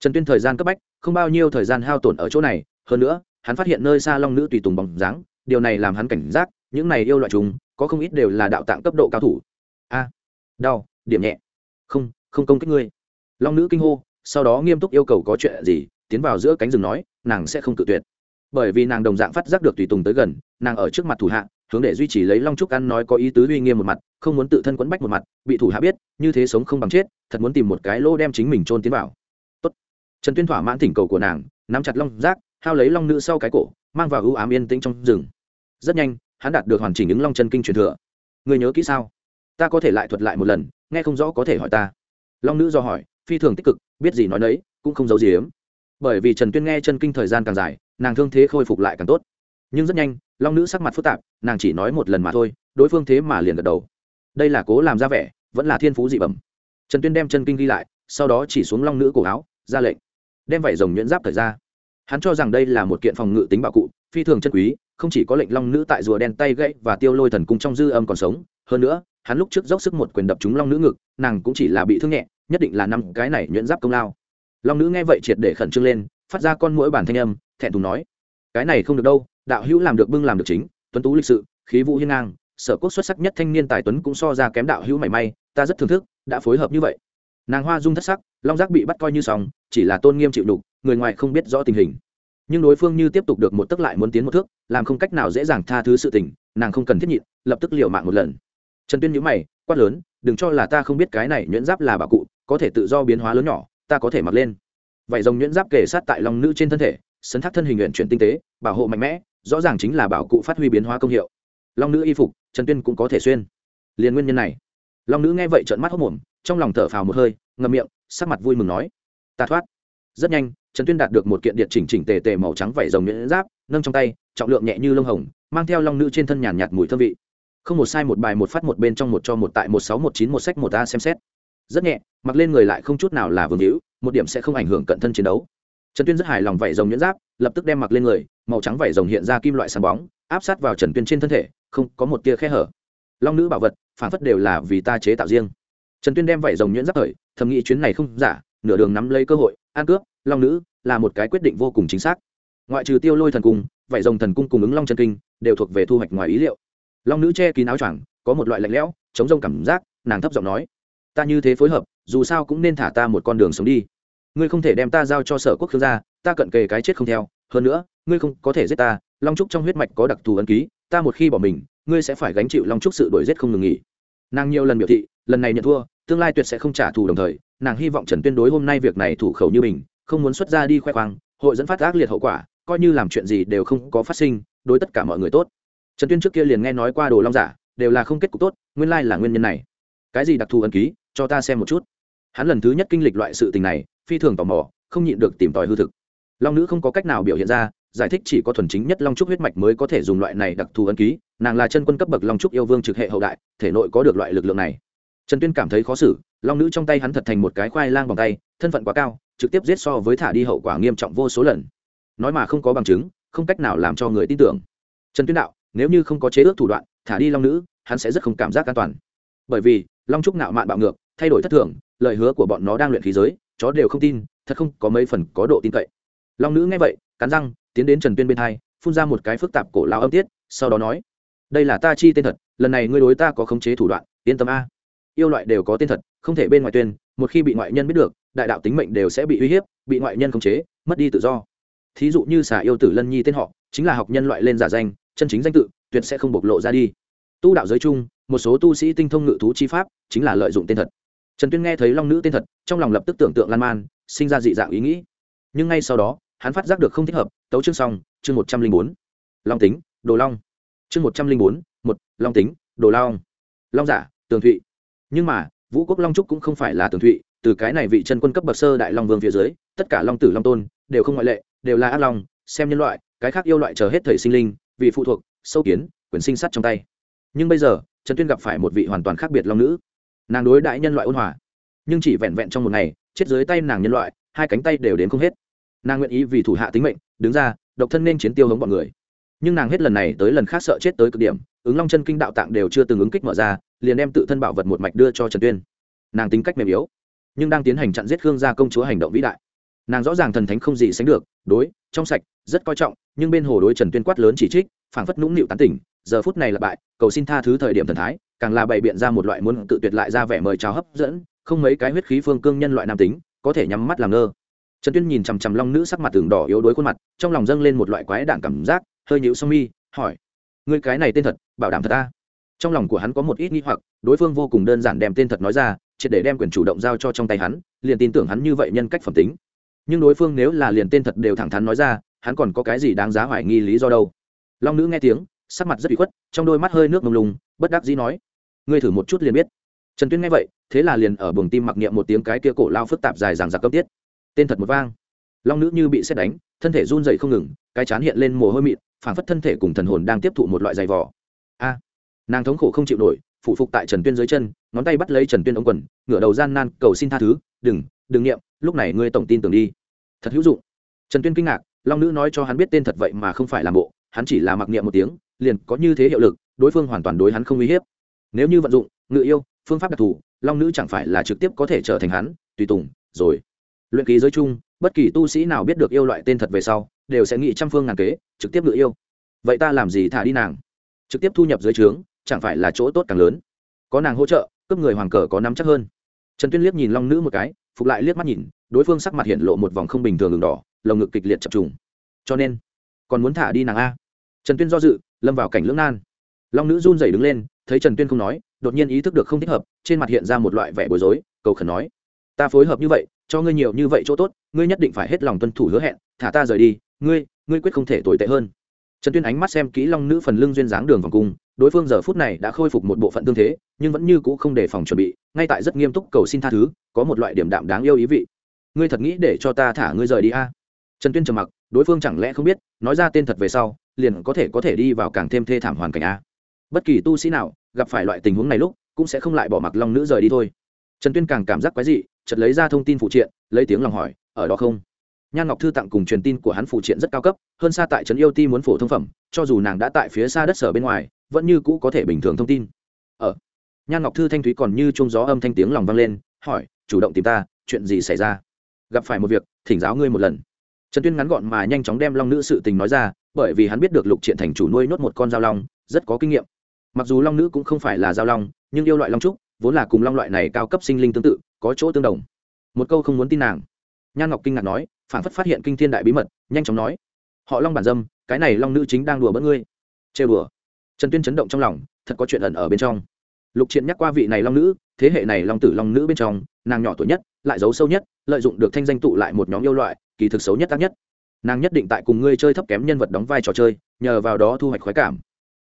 trần tuyên thời gian cấp bách, không bao nhiêu thời gian hao tổn ở chỗ này, hơn nữa, hắn phát hiện nơi xa long nữ tùy tùng bóng dáng, điều này làm hắn cảnh giác, những này yêu loại chúng, có không ít đều là đạo tạng cấp độ cao thủ. A, đau, điểm nhẹ. Không không công kích ngươi. Long nữ kinh hô, sau đó nghiêm túc yêu cầu có chuyện gì, tiến vào giữa cánh rừng nói, nàng sẽ không tự tuyệt. Bởi vì nàng đồng dạng phát giác được tùy tùng tới gần, nàng ở trước mặt thủ hạ, hướng để duy trì lấy long trúc ăn nói có ý tứ uy nghiêm một mặt, không muốn tự thân quấn bách một mặt, bị thủ hạ biết, như thế sống không bằng chết, thật muốn tìm một cái lô đem chính mình trôn tiến vào trần tuyên thỏa mãn thỉnh cầu của nàng, nắm chặt long giác hao lấy long nữ sau cái cổ, mang vào ưu ám yên tĩnh trong rừng. Rất nhanh, hắn đạt được hoàn chỉnh ứng long chân kinh truyền thừa. Người nhớ kỹ sao? Ta có thể lại thuật lại một lần, nghe không rõ có thể hỏi ta. Long nữ do hỏi, phi thường tích cực, biết gì nói đấy cũng không giấu gì ếm bởi vì trần tuyên nghe chân kinh thời gian càng dài, nàng thương thế khôi phục lại càng tốt. Nhưng rất nhanh, long nữ sắc mặt phức tạp, nàng chỉ nói một lần mà thôi, đối phương thế mà liền gật đầu. Đây là cố làm ra vẻ, vẫn là thiên phú dị bẩm. Trần tuyên đem chân kinh ghi lại, sau đó chỉ xuống long nữ cổ áo, ra lệnh đem vải rồng nhuyễn giáp thời ra. Hắn cho rằng đây là một kiện phòng ngự tính bảo cụ, phi thường chân quý, không chỉ có lệnh long nữ tại rùa đen tay gãy và tiêu lôi thần cung trong dư âm còn sống, hơn nữa, hắn lúc trước dốc sức một quyền đập chúng long nữ ngực, nàng cũng chỉ là bị thương nhẹ, nhất định là năm cái này nhuyễn giáp công lao. Long nữ nghe vậy triệt để khẩn trương lên, phát ra con mũi bản thanh âm, thẹn thùng nói, cái này không được đâu, đạo hữu làm được bưng làm được chính, tuấn tú lịch sự, khí vũ hiên ngang, sở quốc xuất sắc nhất thanh niên tài tuấn cũng so ra kém đạo hữu mảy may, ta rất thưởng thức, đã phối hợp như vậy nàng hoa dung thất sắc, long giác bị bắt coi như xong, chỉ là tôn nghiêm chịu đục người ngoài không biết rõ tình hình. Nhưng đối phương như tiếp tục được một tức lại muốn tiến một thước, làm không cách nào dễ dàng tha thứ sự tình, nàng không cần thiết nhịn, lập tức liều mạng một lần. Trần tuyên nhữ mày, quát lớn, đừng cho là ta không biết cái này nhuyễn giáp là bà cụ, có thể tự do biến hóa lớn nhỏ, ta có thể mặc lên. Vậy dòng nhuyễn giáp kề sát tại lòng nữ trên thân thể, sấn thác thân hình nguyện chuyển tinh tế, bảo hộ mạnh mẽ, rõ ràng chính là bảo cụ phát huy biến hóa công hiệu. Long nữ y phục, trần tuyên cũng có thể xuyên. Liền nguyên nhân này. Long nữ nghe vậy trợn mắt hốc mồm trong lòng thở phào một hơi, ngậm miệng, sắc mặt vui mừng nói, ta thoát. Rất nhanh, trần tuyên đạt được một kiện điện chỉnh chỉnh tề tề màu trắng vảy rồng nhuyễn giáp, nâng trong tay, trọng lượng nhẹ như lông hồng, mang theo long nữ trên thân nhàn nhạt mùi thơm vị. Không một sai một bài một phát một bên trong một cho một tại một sáu một chín một sách một a xem xét. Rất nhẹ, mặc lên người lại không chút nào là vương hữu, một điểm sẽ không ảnh hưởng cận thân chiến đấu. Trần tuyên rất hài lòng vảy rồng nhuyễn giáp, lập tức đem mặc lên người, màu trắng vảy rồng hiện ra kim loại sáng bóng, áp sát vào trần tuyên trên thân thể, không có một tia khe hở. Long nữ bảo vật, phản phất đều là vì ta chế tạo riêng trần tuyên đem vảy rồng nhuyễn giáp thời, thầm nghĩ chuyến này không giả, nửa đường nắm lấy cơ hội an cướp, long nữ, là một cái quyết định vô cùng chính xác. Ngoại trừ tiêu lôi thần cung, vảy rồng thần cung cùng ứng long chân kinh, đều thuộc về thu hoạch ngoài ý liệu. Long nữ che kín áo choàng, có một loại lạnh lẽo, chống rông cảm giác, nàng thấp giọng nói, ta như thế phối hợp, dù sao cũng nên thả ta một con đường sống đi. Ngươi không thể đem ta giao cho sở quốc khương gia, ta cận kề cái chết không theo. Hơn nữa, ngươi không có thể giết ta, long trúc trong huyết mạch có đặc thù ấn ký, ta một khi bỏ mình, ngươi sẽ phải gánh chịu long trúc sự đổi giết không ngừng nghỉ. Nàng nhiều lần biểu thị, lần này nhận thua tương lai tuyệt sẽ không trả thù đồng thời, nàng hy vọng trần tuyên đối hôm nay việc này thủ khẩu như mình, không muốn xuất ra đi khoe khoang, hội dẫn phát ác liệt hậu quả, coi như làm chuyện gì đều không có phát sinh, đối tất cả mọi người tốt. Trần tuyên trước kia liền nghe nói qua đồ long giả, đều là không kết cục tốt, nguyên lai là nguyên nhân này. Cái gì đặc thù ẩn ký, cho ta xem một chút. Hắn lần thứ nhất kinh lịch loại sự tình này, phi thường tò mò, không nhịn được tìm tòi hư thực. Long nữ không có cách nào biểu hiện ra, giải thích chỉ có thuần chính nhất long trúc huyết mạch mới có thể dùng loại này đặc thù ấn ký, nàng là chân quân cấp bậc long trúc yêu vương trực hệ hậu đại, thể nội có được loại lực lượng này trần tuyên cảm thấy khó xử, long nữ trong tay hắn thật thành một cái khoai lang bằng tay, thân phận quá cao, trực tiếp giết so với thả đi hậu quả nghiêm trọng vô số lần. Nói mà không có bằng chứng, không cách nào làm cho người tin tưởng. Trần tuyên đạo, nếu như không có chế ước thủ đoạn, thả đi long nữ, hắn sẽ rất không cảm giác an toàn. Bởi vì, long trúc nạo mạn bạo ngược, thay đổi thất thường, lời hứa của bọn nó đang luyện khí giới, chó đều không tin, thật không có mấy phần có độ tin cậy. Long nữ nghe vậy, cắn răng, tiến đến trần tuyên bên hai, phun ra một cái phức tạp cổ lao âm tiết, sau đó nói, đây là ta chi tên thật, lần này ngươi đối ta có khống chế thủ đoạn, yên tâm a yêu loại đều có tên thật, không thể bên ngoài tuyên, một khi bị ngoại nhân biết được, đại đạo tính mệnh đều sẽ bị uy hiếp, bị ngoại nhân khống chế, mất đi tự do. Thí dụ như xà yêu tử lân nhi tên họ, chính là học nhân loại lên giả danh, chân chính danh tự, tuyệt sẽ không bộc lộ ra đi. Tu đạo giới chung, một số tu sĩ tinh thông ngự thú chi pháp, chính là lợi dụng tên thật. Trần tuyên nghe thấy long nữ tên thật, trong lòng lập tức tưởng tượng lan man, sinh ra dị dạng ý nghĩ. Nhưng ngay sau đó, hắn phát giác được không thích hợp, tấu chương xong, chương một trăm linh bốn. Long tính, đồ long. Chương một trăm linh bốn, một, long tính, đồ long. Long giả, tường thụy nhưng mà, vũ quốc long trúc cũng không phải là tường thụy, từ cái này vị chân quân cấp bậc sơ đại long vương phía dưới, tất cả long tử long tôn đều không ngoại lệ, đều là ác long, xem nhân loại, cái khác yêu loại chờ hết thời sinh linh, vì phụ thuộc, sâu kiến, quyền sinh sắt trong tay. Nhưng bây giờ, trần tuyên gặp phải một vị hoàn toàn khác biệt long nữ. Nàng đối đại nhân loại ôn hòa, nhưng chỉ vẹn vẹn trong một ngày, chết dưới tay nàng nhân loại, hai cánh tay đều đến không hết. Nàng nguyện ý vì thủ hạ tính mệnh, đứng ra, độc thân nên chiến tiêu hống bọn người. Nhưng nàng hết lần này tới lần khác sợ chết tới cực điểm, ứng long chân kinh đạo tạng đều chưa từng ứng kích mở ra liền đem tự thân bảo vật một mạch đưa cho trần tuyên. Nàng tính cách mềm yếu, nhưng đang tiến hành chặn giết khương gia công chúa hành động vĩ đại. Nàng rõ ràng thần thánh không gì sánh được, đối, trong sạch, rất coi trọng, nhưng bên hồ đối trần tuyên quát lớn chỉ trích, phảng phất nũng nịu tán tỉnh, giờ phút này là bại, cầu xin tha thứ thời điểm thần thái, càng là bày biện ra một loại muốn tự tuyệt lại ra vẻ mời chào hấp dẫn, không mấy cái huyết khí phương cương nhân loại nam tính, có thể nhắm mắt làm ngơ. Trần tuyên nhìn chằm chằm long nữ sắc mặt tường đỏ yếu đuối khuôn mặt, trong lòng dâng lên một loại quái đản cảm giác, hơi nhịu sông mi, hỏi người cái này tên thật, bảo đảm thật ta? Trong lòng của hắn có một ít nghi hoặc, đối phương vô cùng đơn giản đem tên thật nói ra, triệt để đem quyền chủ động giao cho trong tay hắn, liền tin tưởng hắn như vậy nhân cách phẩm tính. Nhưng đối phương nếu là liền tên thật đều thẳng thắn nói ra, hắn còn có cái gì đáng giá hoài nghi lý do đâu? Long nữ nghe tiếng, sắc mặt rất bị khuất, trong đôi mắt hơi nước mông lùng bất đắc dĩ nói, ngươi thử một chút liền biết. Trần tuyên nghe vậy, thế là liền ở buồng tim mặc niệm một tiếng cái kia cổ lao phức tạp dài dằng dặc cấp tiết. Tên thật một vang. Long nữ như bị xét đánh, thân thể run dậy không ngừng, cái chán hiện lên mồ hôi mịn phản phất thân thể cùng thần hồn đang tiếp thụ một loại giày vỏ a! Nàng thống khổ không chịu nổi phụ phục tại trần tuyên dưới chân, ngón tay bắt lấy trần tuyên ống quần, ngửa đầu gian nan cầu xin tha thứ, đừng đừng nghiệm lúc này ngươi tổng tin tưởng đi. Thật hữu dụng. Trần tuyên kinh ngạc, long nữ nói cho hắn biết tên thật vậy mà không phải làm bộ, hắn chỉ là mặc niệm một tiếng, liền có như thế hiệu lực, đối phương hoàn toàn đối hắn không uy hiếp. Nếu như vận dụng, ngự yêu, phương pháp đặc thù, long nữ chẳng phải là trực tiếp có thể trở thành hắn, tùy tùng, rồi. Luyện ký giới chung, bất kỳ tu sĩ nào biết được yêu loại tên thật về sau, đều sẽ nghĩ trăm phương ngàn kế, trực tiếp ngự yêu. Vậy ta làm gì thả đi nàng? Trực tiếp thu nhập dưới trướng chẳng phải là chỗ tốt càng lớn. Có nàng hỗ trợ, cướp người hoàng cờ có nắm chắc hơn. Trần tuyên liếc nhìn long nữ một cái, phục lại liếc mắt nhìn, đối phương sắc mặt hiện lộ một vòng không bình thường đường đỏ, lồng ngực kịch liệt chập trùng. Cho nên, còn muốn thả đi nàng a. Trần tuyên do dự, lâm vào cảnh lưỡng nan. Long nữ run rẩy đứng lên, thấy trần tuyên không nói, đột nhiên ý thức được không thích hợp, trên mặt hiện ra một loại vẻ bối rối, cầu khẩn nói. Ta phối hợp như vậy, cho ngươi nhiều như vậy chỗ tốt, ngươi nhất định phải hết lòng tuân thủ hứa hẹn, thả ta rời đi, ngươi ngươi quyết không thể tồi tệ hơn. Trần tuyên ánh mắt xem kỹ long nữ phần lưng duyên dáng đường vòng cung đối phương giờ phút này đã khôi phục một bộ phận tương thế, nhưng vẫn như cũ không đề phòng chuẩn bị, ngay tại rất nghiêm túc cầu xin tha thứ, có một loại điểm đạm đáng yêu ý vị. Ngươi thật nghĩ để cho ta thả ngươi rời đi a? Trần tuyên trầm mặc, đối phương chẳng lẽ không biết, nói ra tên thật về sau, liền có thể có thể đi vào càng thêm thê thảm hoàn cảnh a. Bất kỳ tu sĩ nào, gặp phải loại tình huống này lúc, cũng sẽ không lại bỏ mặc long nữ rời đi thôi. Trần tuyên càng cảm giác quái dị, chợt lấy ra thông tin phụ triện, lấy tiếng lòng hỏi, ở đó không? Nhan ngọc thư tặng cùng truyền tin của hắn phụ triện rất cao cấp, hơn xa tại trấn yêu ti muốn phổ thông phẩm, cho dù nàng đã tại phía xa đất sở bên ngoài vẫn như cũ có thể bình thường thông tin. Ở nhan ngọc thư thanh thúy còn như trung gió âm thanh tiếng lòng vang lên, hỏi, chủ động tìm ta, chuyện gì xảy ra? Gặp phải một việc, thỉnh giáo ngươi một lần. Trần tuyên ngắn gọn mà nhanh chóng đem long nữ sự tình nói ra, bởi vì hắn biết được lục triện thành chủ nuôi nhốt một con dao long, rất có kinh nghiệm. Mặc dù long nữ cũng không phải là dao long, nhưng yêu loại long trúc, vốn là cùng long loại này cao cấp sinh linh tương tự, có chỗ tương đồng. Một câu không muốn tin nàng. Nhan ngọc kinh ngạc nói, phản phất phát hiện kinh thiên đại bí mật, nhanh chóng nói, họ long bản dâm, cái này long nữ chính đang đùa bỡn ngươi. Trêu đùa? Trần tuyên chấn động trong lòng, thật có chuyện ẩn ở bên trong. Lục triện nhắc qua vị này long nữ, thế hệ này long tử long nữ bên trong, nàng nhỏ tuổi nhất, lại giấu sâu nhất, lợi dụng được thanh danh tụ lại một nhóm yêu loại, kỳ thực xấu nhất tác nhất. Nàng nhất định tại cùng ngươi chơi thấp kém nhân vật đóng vai trò chơi, nhờ vào đó thu hoạch khoái cảm.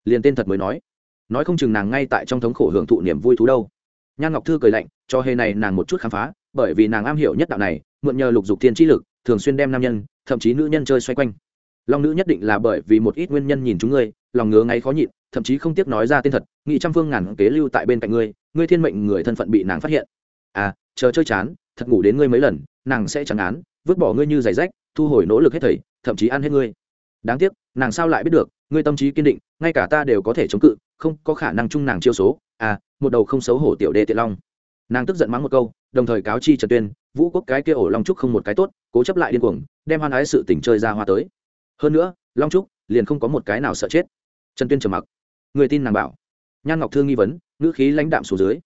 Liền tên thật mới nói. Nói không chừng nàng ngay tại trong thống khổ hưởng thụ niềm vui thú đâu. Nhan ngọc thư cười lạnh, cho hề này nàng một chút khám phá, bởi vì nàng am hiểu nhất đạo này, mượn nhờ lục dục thiên trí lực, thường xuyên đem nam nhân, thậm chí nữ nhân chơi xoay quanh. Long nữ nhất định là bởi vì một ít nguyên nhân nhìn chúng ngươi, lòng ngứa ngáy khó nhịn thậm chí không tiếc nói ra tên thật, nghị trăm phương ngàn kế lưu tại bên cạnh ngươi ngươi thiên mệnh người thân phận bị nàng phát hiện. À chờ chơi chán, thật ngủ đến ngươi mấy lần, nàng sẽ chẳng án, vứt bỏ ngươi như giày rách, thu hồi nỗ lực hết thầy thậm chí ăn hết ngươi. Đáng tiếc, nàng sao lại biết được, ngươi tâm trí kiên định, ngay cả ta đều có thể chống cự, không có khả năng chung nàng chiêu số. À một đầu không xấu hổ tiểu đệ tiện long. Nàng tức giận mắng một câu, đồng thời cáo chi trần tuyên, vũ quốc cái kia ổ long trúc không một cái tốt, cố chấp lại điên cuồng, đem hoan ái sự tỉnh chơi ra hoa tới. Hơn nữa, long trúc liền không có một cái nào sợ chết. Trần tuyên trầm mặc người tin nàng bảo. Nhan ngọc thương nghi vấn, ngữ khí lãnh đạm xuống dưới.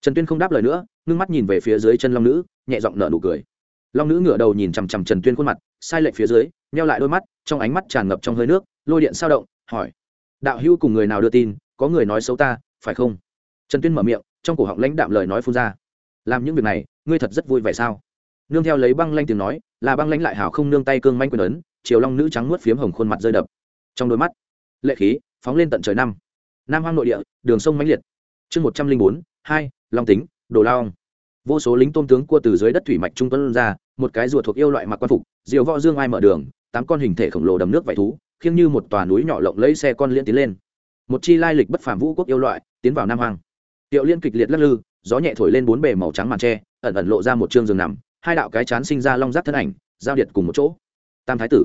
Trần tuyên không đáp lời nữa, ngưng mắt nhìn về phía dưới chân long nữ, nhẹ giọng nở nụ cười. Long nữ ngửa đầu nhìn chằm chằm trần tuyên khuôn mặt, sai lệch phía dưới neo lại đôi mắt, trong ánh mắt tràn ngập trong hơi nước, lôi điện sao động, hỏi. Đạo hữu cùng người nào đưa tin, có người nói xấu ta, phải không? Trần tuyên mở miệng, trong cổ họng lãnh đạm lời nói phun ra. Làm những việc này, ngươi thật rất vui vẻ sao? Nương theo lấy băng lanh tiếng nói, là băng lãnh lại hảo không nương tay cương manh quyền ấn, chiều long nữ trắng nuốt phiếm hồng khuôn mặt rơi đập. Trong đôi mắt, lệ khí, phóng lên tận trời năm nam hoang nội địa, đường sông mãnh liệt. Chương một trăm linh bốn, hai, long tính, đồ lao vô số lính tôm tướng cua từ dưới đất thủy mạch trung tuấn ra, một cái rùa thuộc yêu loại mặc quan phục, diều võ dương ai mở đường, tám con hình thể khổng lồ đầm nước vải thú, khiêng như một tòa núi nhỏ lộng lấy xe con liên tiến lên. Một chi lai lịch bất phàm vũ quốc yêu loại, tiến vào nam Hoang. tiệu liên kịch liệt lắc lư, gió nhẹ thổi lên bốn bề màu trắng màn tre, ẩn ẩn lộ ra một chương giường nằm, hai đạo cái chán sinh ra long giáp thân ảnh, giao điệt cùng một chỗ. Tam thái tử.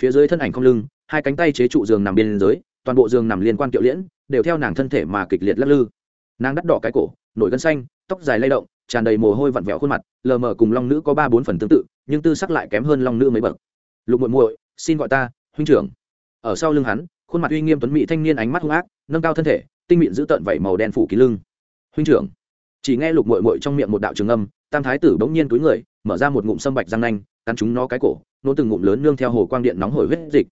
Phía dưới thân ảnh không lưng, hai cánh tay chế trụ giường nằm bên dưới toàn bộ giường nằm liên quan kiệu liễn, đều theo nàng thân thể mà kịch liệt lắc lư. Nàng đắt đỏ cái cổ, nổi gân xanh, tóc dài lay động, tràn đầy mồ hôi vặn vẹo khuôn mặt, lờ mờ cùng long nữ có ba bốn phần tương tự, nhưng tư sắc lại kém hơn long nữ mấy bậc. Lục muội muội, xin gọi ta huynh trưởng. Ở sau lưng hắn, khuôn mặt uy nghiêm tuấn mỹ thanh niên ánh mắt hung ác, nâng cao thân thể, tinh mịn giữ tợn vảy màu đen phủ kín lưng. Huynh trưởng. Chỉ nghe lục muội muội trong miệng một đạo trường âm, tam thái tử bỗng nhiên túi người, mở ra một ngụm sâm bạch răng nanh, cắn chúng nó cái cổ, nôn từng ngụm lớn nương theo hồ quang điện nóng hổi huyết dịch.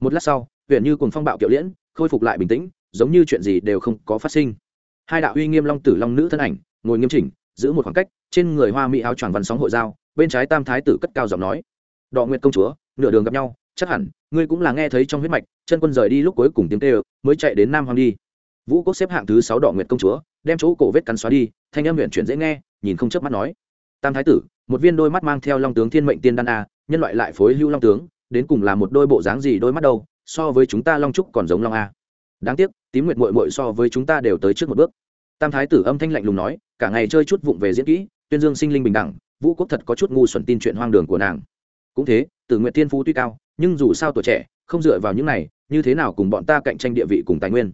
Một lát sau, huyện như cùng phong bạo kiệu liễn khôi phục lại bình tĩnh, giống như chuyện gì đều không có phát sinh. Hai đạo uy nghiêm long tử long nữ thân ảnh, ngồi nghiêm chỉnh, giữ một khoảng cách, trên người hoa mỹ áo choàng văn sóng hội giao, bên trái tam thái tử cất cao giọng nói, đọ nguyệt công chúa, nửa đường gặp nhau, chắc hẳn, ngươi cũng là nghe thấy trong huyết mạch, chân quân rời đi lúc cuối cùng tiếng kêu, mới chạy đến nam hoàng đi. Vũ quốc xếp hạng thứ sáu đỏ nguyệt công chúa, đem chỗ cổ vết cắn xóa đi, thanh âm luyện chuyển dễ nghe, nhìn không chớp mắt nói, tam thái tử, một viên đôi mắt mang theo long tướng thiên mệnh tiên đan a, nhân loại lại phối hưu long tướng, đến cùng là một đôi bộ dáng gì đôi mắt đâu so với chúng ta long trúc còn giống long a. Đáng tiếc, tím nguyệt mội mội so với chúng ta đều tới trước một bước. Tam thái tử âm thanh lạnh lùng nói, cả ngày chơi chút vụng về diễn kỹ, tuyên dương sinh linh bình đẳng, vũ quốc thật có chút ngu xuẩn tin chuyện hoang đường của nàng. Cũng thế, tử nguyện Thiên phú tuy cao, nhưng dù sao tuổi trẻ, không dựa vào những này, như thế nào cùng bọn ta cạnh tranh địa vị cùng tài nguyên?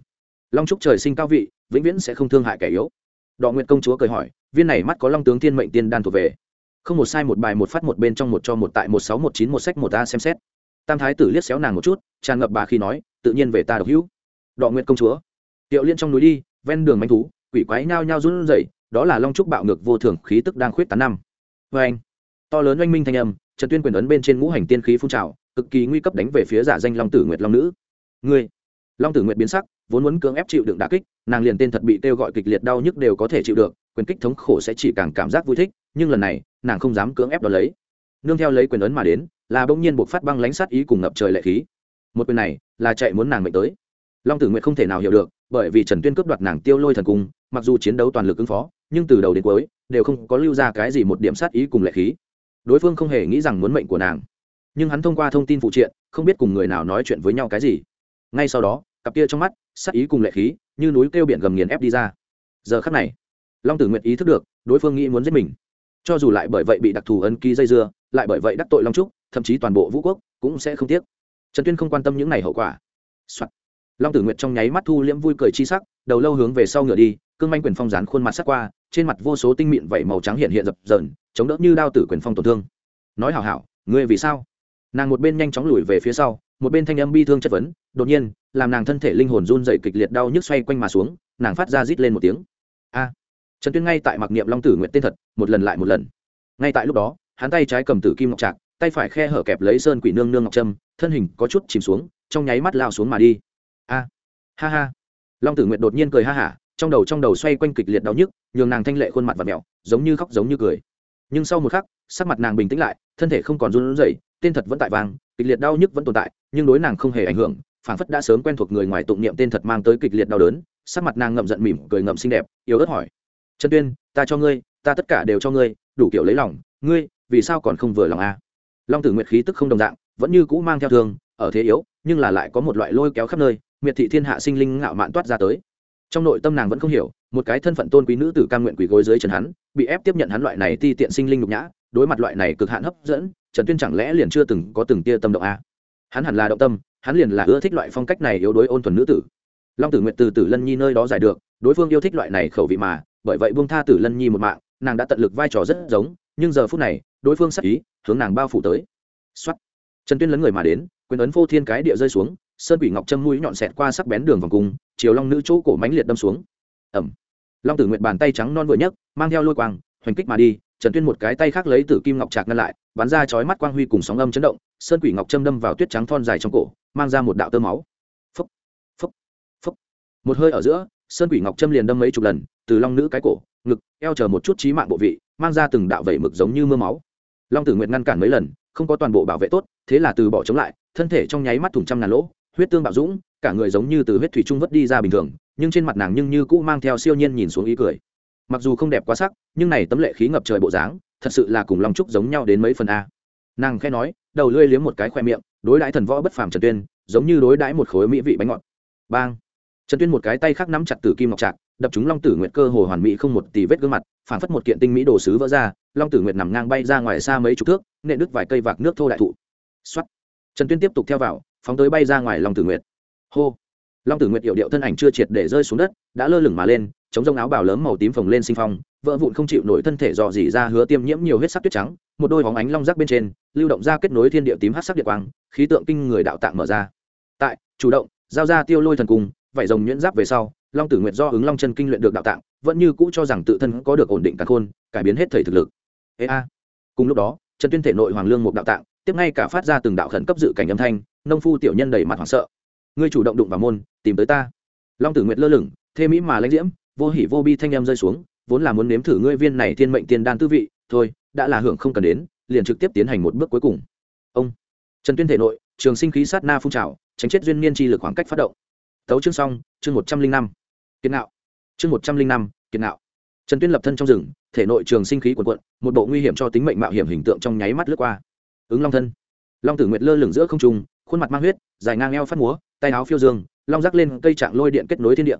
Long trúc trời sinh cao vị, vĩnh viễn sẽ không thương hại kẻ yếu. Đọ nguyện công chúa cười hỏi, viên này mắt có long tướng thiên mệnh tiên đan thuộc về? Không một sai một bài một phát một bên trong một cho một tại một sáu một chín một sách một a xem xét tam thái tử liếc xéo nàng một chút, tràn ngập bà khi nói, tự nhiên về ta độc hữu. Đọ nguyện công chúa. Tiệu liên trong núi đi, ven đường manh thú, quỷ quái nhao nhao run rẩy, đó là long trúc bạo ngược vô thường khí tức đang khuyết tán năm. Vê anh, to lớn oanh minh thanh âm, trần tuyên quyền ấn bên trên ngũ hành tiên khí phun trào, cực kỳ nguy cấp đánh về phía giả danh long tử nguyệt long nữ. Ngươi. Long tử nguyệt biến sắc, vốn muốn cưỡng ép chịu đựng đả kích, nàng liền tên thật bị kêu gọi kịch liệt đau nhức đều có thể chịu được, quyền kích thống khổ sẽ chỉ càng cảm giác vui thích, nhưng lần này, nàng không dám cưỡng ép đ lấy. Nương theo lấy quyền ấn mà đến là bỗng nhiên buộc phát băng lánh sát ý cùng ngập trời lệ khí. Một quyền này là chạy muốn nàng mệnh tới. Long tử nguyệt không thể nào hiểu được, bởi vì trần tuyên cướp đoạt nàng tiêu lôi thần cung, mặc dù chiến đấu toàn lực ứng phó, nhưng từ đầu đến cuối đều không có lưu ra cái gì một điểm sát ý cùng lệ khí. Đối phương không hề nghĩ rằng muốn mệnh của nàng. Nhưng hắn thông qua thông tin phụ triện, không biết cùng người nào nói chuyện với nhau cái gì. Ngay sau đó, cặp kia trong mắt, sát ý cùng lệ khí như núi kêu biển gầm nghiền ép đi ra. Giờ khắc này, long tử nguyệt ý thức được, đối phương nghĩ muốn giết mình. Cho dù lại bởi vậy bị đặc thù ấn ký dây dưa, lại bởi vậy đắc tội long trúc thậm chí toàn bộ vũ quốc cũng sẽ không tiếc. Trần tuyên không quan tâm những này hậu quả、Soạn. long tử nguyệt trong nháy mắt thu liễm vui cười chi sắc, đầu lâu hướng về sau ngựa đi, cương manh quyền phong dán khuôn mặt sắc qua, trên mặt vô số tinh mịn vẩy màu trắng hiện hiện dập dờn, chống đỡ như đao tử quyền phong tổn thương. Nói hảo hảo, ngươi vì sao? Nàng một bên nhanh chóng lùi về phía sau, một bên thanh âm bi thương chất vấn, đột nhiên, làm nàng thân thể linh hồn run dậy kịch liệt đau nhức xoay quanh mà xuống, nàng phát ra rít lên một tiếng. A. Trần tuyên ngay tại mặc niệm long tử nguyện tên thật, một lần lại một lần. Ngay tại lúc đó, hắn tay trái cầm tử kim ngọc trạc tay phải khe hở kẹp lấy sơn quỷ nương nương ngọc trâm, thân hình có chút chìm xuống, trong nháy mắt lao xuống mà đi. A, ha ha. Long tử nguyện đột nhiên cười ha hả, trong đầu trong đầu xoay quanh kịch liệt đau nhức, nhường nàng thanh lệ khuôn mặt và mẹo, giống như khóc giống như cười. Nhưng sau một khắc, sắc mặt nàng bình tĩnh lại, thân thể không còn run rẩy, tên thật vẫn tại vang, kịch liệt đau nhức vẫn tồn tại, nhưng đối nàng không hề ảnh hưởng, phảng phất đã sớm quen thuộc người ngoài tụng niệm tên thật mang tới kịch liệt đau đớn, sắc mặt nàng ngậm giận mỉm cười ngậm xinh đẹp, yếu ớt hỏi. Trần tuyên, ta cho ngươi, ta tất cả đều cho ngươi, đủ kiểu lấy lòng, ngươi vì sao còn không vừa lòng a long tử nguyệt khí tức không đồng dạng, vẫn như cũ mang theo thương, ở thế yếu, nhưng là lại có một loại lôi kéo khắp nơi, miệt thị thiên hạ sinh linh ngạo mạn toát ra tới. Trong nội tâm nàng vẫn không hiểu, một cái thân phận tôn quý nữ tử cam nguyện quỳ gối dưới trần hắn, bị ép tiếp nhận hắn loại này ti tiện sinh linh nhục nhã, đối mặt loại này cực hạn hấp dẫn, trần tuyên chẳng lẽ liền chưa từng có từng tia tâm động a hắn hẳn là động tâm, hắn liền là ưa thích loại phong cách này yếu đối ôn thuần nữ tử. Long tử nguyện từ tử lân nhi nơi đó giải được, đối phương yêu thích loại này khẩu vị mà, bởi vậy buông tha tử lân nhi một mạng, nàng đã tận lực vai trò rất giống, nhưng giờ phút này đối phương sắc ý hướng nàng bao phủ tới. Xuất trần tuyên lấn người mà đến quyền ấn phô thiên cái địa rơi xuống sơn quỷ ngọc châm mũi nhọn xẹt qua sắc bén đường vòng cung chiều long nữ chỗ cổ mánh liệt đâm xuống. Ẩm. Long tử nguyện bàn tay trắng non vừa nhấc mang theo lôi quang hoành kích mà đi trần tuyên một cái tay khác lấy tử kim ngọc trạc ngăn lại bắn ra chói mắt quang huy cùng sóng âm chấn động sơn quỷ ngọc châm đâm vào tuyết trắng thon dài trong cổ mang ra một đạo tơ máu. Phấp, phấp, phấp. một hơi ở giữa sơn quỷ ngọc châm liền đâm mấy chục lần từ long nữ cái cổ ngực eo chờ một chút trí mạng bộ vị mang ra từng đạo vẩy mực giống như mưa máu long tử nguyện ngăn cản mấy lần, không có toàn bộ bảo vệ tốt, thế là từ bỏ chống lại, thân thể trong nháy mắt thủng trăm ngàn lỗ, huyết tương bạo dũng, cả người giống như từ huyết thủy trung vất đi ra bình thường, nhưng trên mặt nàng nhưng như cũ mang theo siêu nhiên nhìn xuống ý cười. Mặc dù không đẹp quá sắc, nhưng này tấm lệ khí ngập trời bộ dáng, thật sự là cùng long trúc giống nhau đến mấy phần a. Nàng khẽ nói, đầu lưỡi liếm một cái khoe miệng, đối đãi thần võ bất phàm trần tuyên, giống như đối đãi một khối mỹ vị bánh ngọt. Bang! Trần tuyên một cái tay khác nắm chặt tử kim ngọc trạc, đập chúng long tử nguyệt cơ hồ hoàn mỹ không một tì vết gương mặt, phản phất một kiện tinh mỹ đồ sứ vỡ ra long tử nguyệt nằm ngang bay ra ngoài xa mấy chục thước, nện đứt vài cây vạc nước thô đại thụ. Xuất trần tuyên tiếp tục theo vào, phóng tới bay ra ngoài long tử nguyệt. Hô. Long tử nguyệt hiệu điệu thân ảnh chưa triệt để rơi xuống đất, đã lơ lửng mà lên, chống rông áo bào lớn màu tím phồng lên sinh phong, vỡ vụn không chịu nổi thân thể dò dỉ ra hứa tiêm nhiễm nhiều huyết sắc tuyết trắng, một đôi hóng ánh long rác bên trên, lưu động ra kết nối thiên địa tím hát sắc địa quang, khí tượng kinh người đạo tạng mở ra. Tại, chủ động, giao ra tiêu lôi thần cung, vải rồng nhuyễn giáp về sau, long tử nguyệt do ứng long chân kinh luyện được đạo tạng, vẫn như cũ cho rằng tự thân có được ổn định cả khôn, cải biến hết thể thực lực ê a. Cùng lúc đó, trần tuyên thể nội hoàng lương một đạo tạng tiếp ngay cả phát ra từng đạo khẩn cấp dự cảnh âm thanh, nông phu tiểu nhân đầy mặt hoảng sợ. Ngươi chủ động đụng vào môn, tìm tới ta. Long tử nguyệt lơ lửng thê mỹ mà lãnh diễm, vô hỉ vô bi thanh em rơi xuống, vốn là muốn nếm thử ngươi viên này thiên mệnh tiên đan tư vị, thôi, đã là hưởng không cần đến, liền trực tiếp tiến hành một bước cuối cùng. Ông. Trần tuyên thể nội, trường sinh khí sát na phun trào, tránh chết duyên niên chi lực khoảng cách phát động. Tấu chương xong, chương một trăm linh năm. Kiệt nạo chương một trăm linh năm, kiệt nạo trần tuyên lập thân trong rừng, thể nội trường sinh khí quần quận một bộ nguy hiểm cho tính mệnh mạo hiểm hình tượng trong nháy mắt lướt qua. Ứng long thân. Long tử nguyệt lơ lửng giữa không trung, khuôn mặt mang huyết, dài ngang eo phát múa, tay áo phiêu dương, long rắc lên cây trạng lôi điện kết nối thiên địa.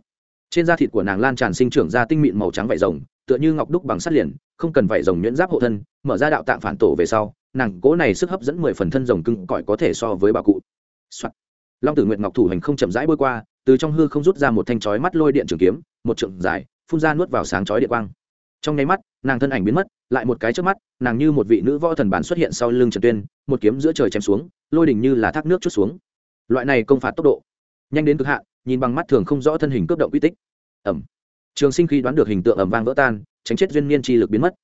Trên da thịt của nàng lan tràn sinh trưởng ra tinh mịn màu trắng vải rồng, tựa như ngọc đúc bằng sắt liền, không cần vải rồng nhuyễn giáp hộ thân, mở ra đạo tạng phản tổ về sau, nàng cố này sức hấp dẫn mười phần thân rồng cưng cõi có thể so với bà cụ、Soạn. long tử nguyệt ngọc thủ hành không chậm rãi bôi qua, từ trong hư không rút ra một thanh chói mắt lôi điện trường kiếm, một trượng dài phun ra nuốt vào sáng chói địa quang. Trong nháy mắt, nàng thân ảnh biến mất, lại một cái trước mắt, nàng như một vị nữ võ thần bản xuất hiện sau lưng trần tuyên, một kiếm giữa trời chém xuống, lôi đỉnh như là thác nước chút xuống. Loại này công phạt tốc độ, nhanh đến cực hạn, nhìn bằng mắt thường không rõ thân hình cướp động uy tích. Ẩm. Trường sinh khi đoán được hình tượng ẩm vang vỡ tan, tránh chết duyên niên chi lực biến mất.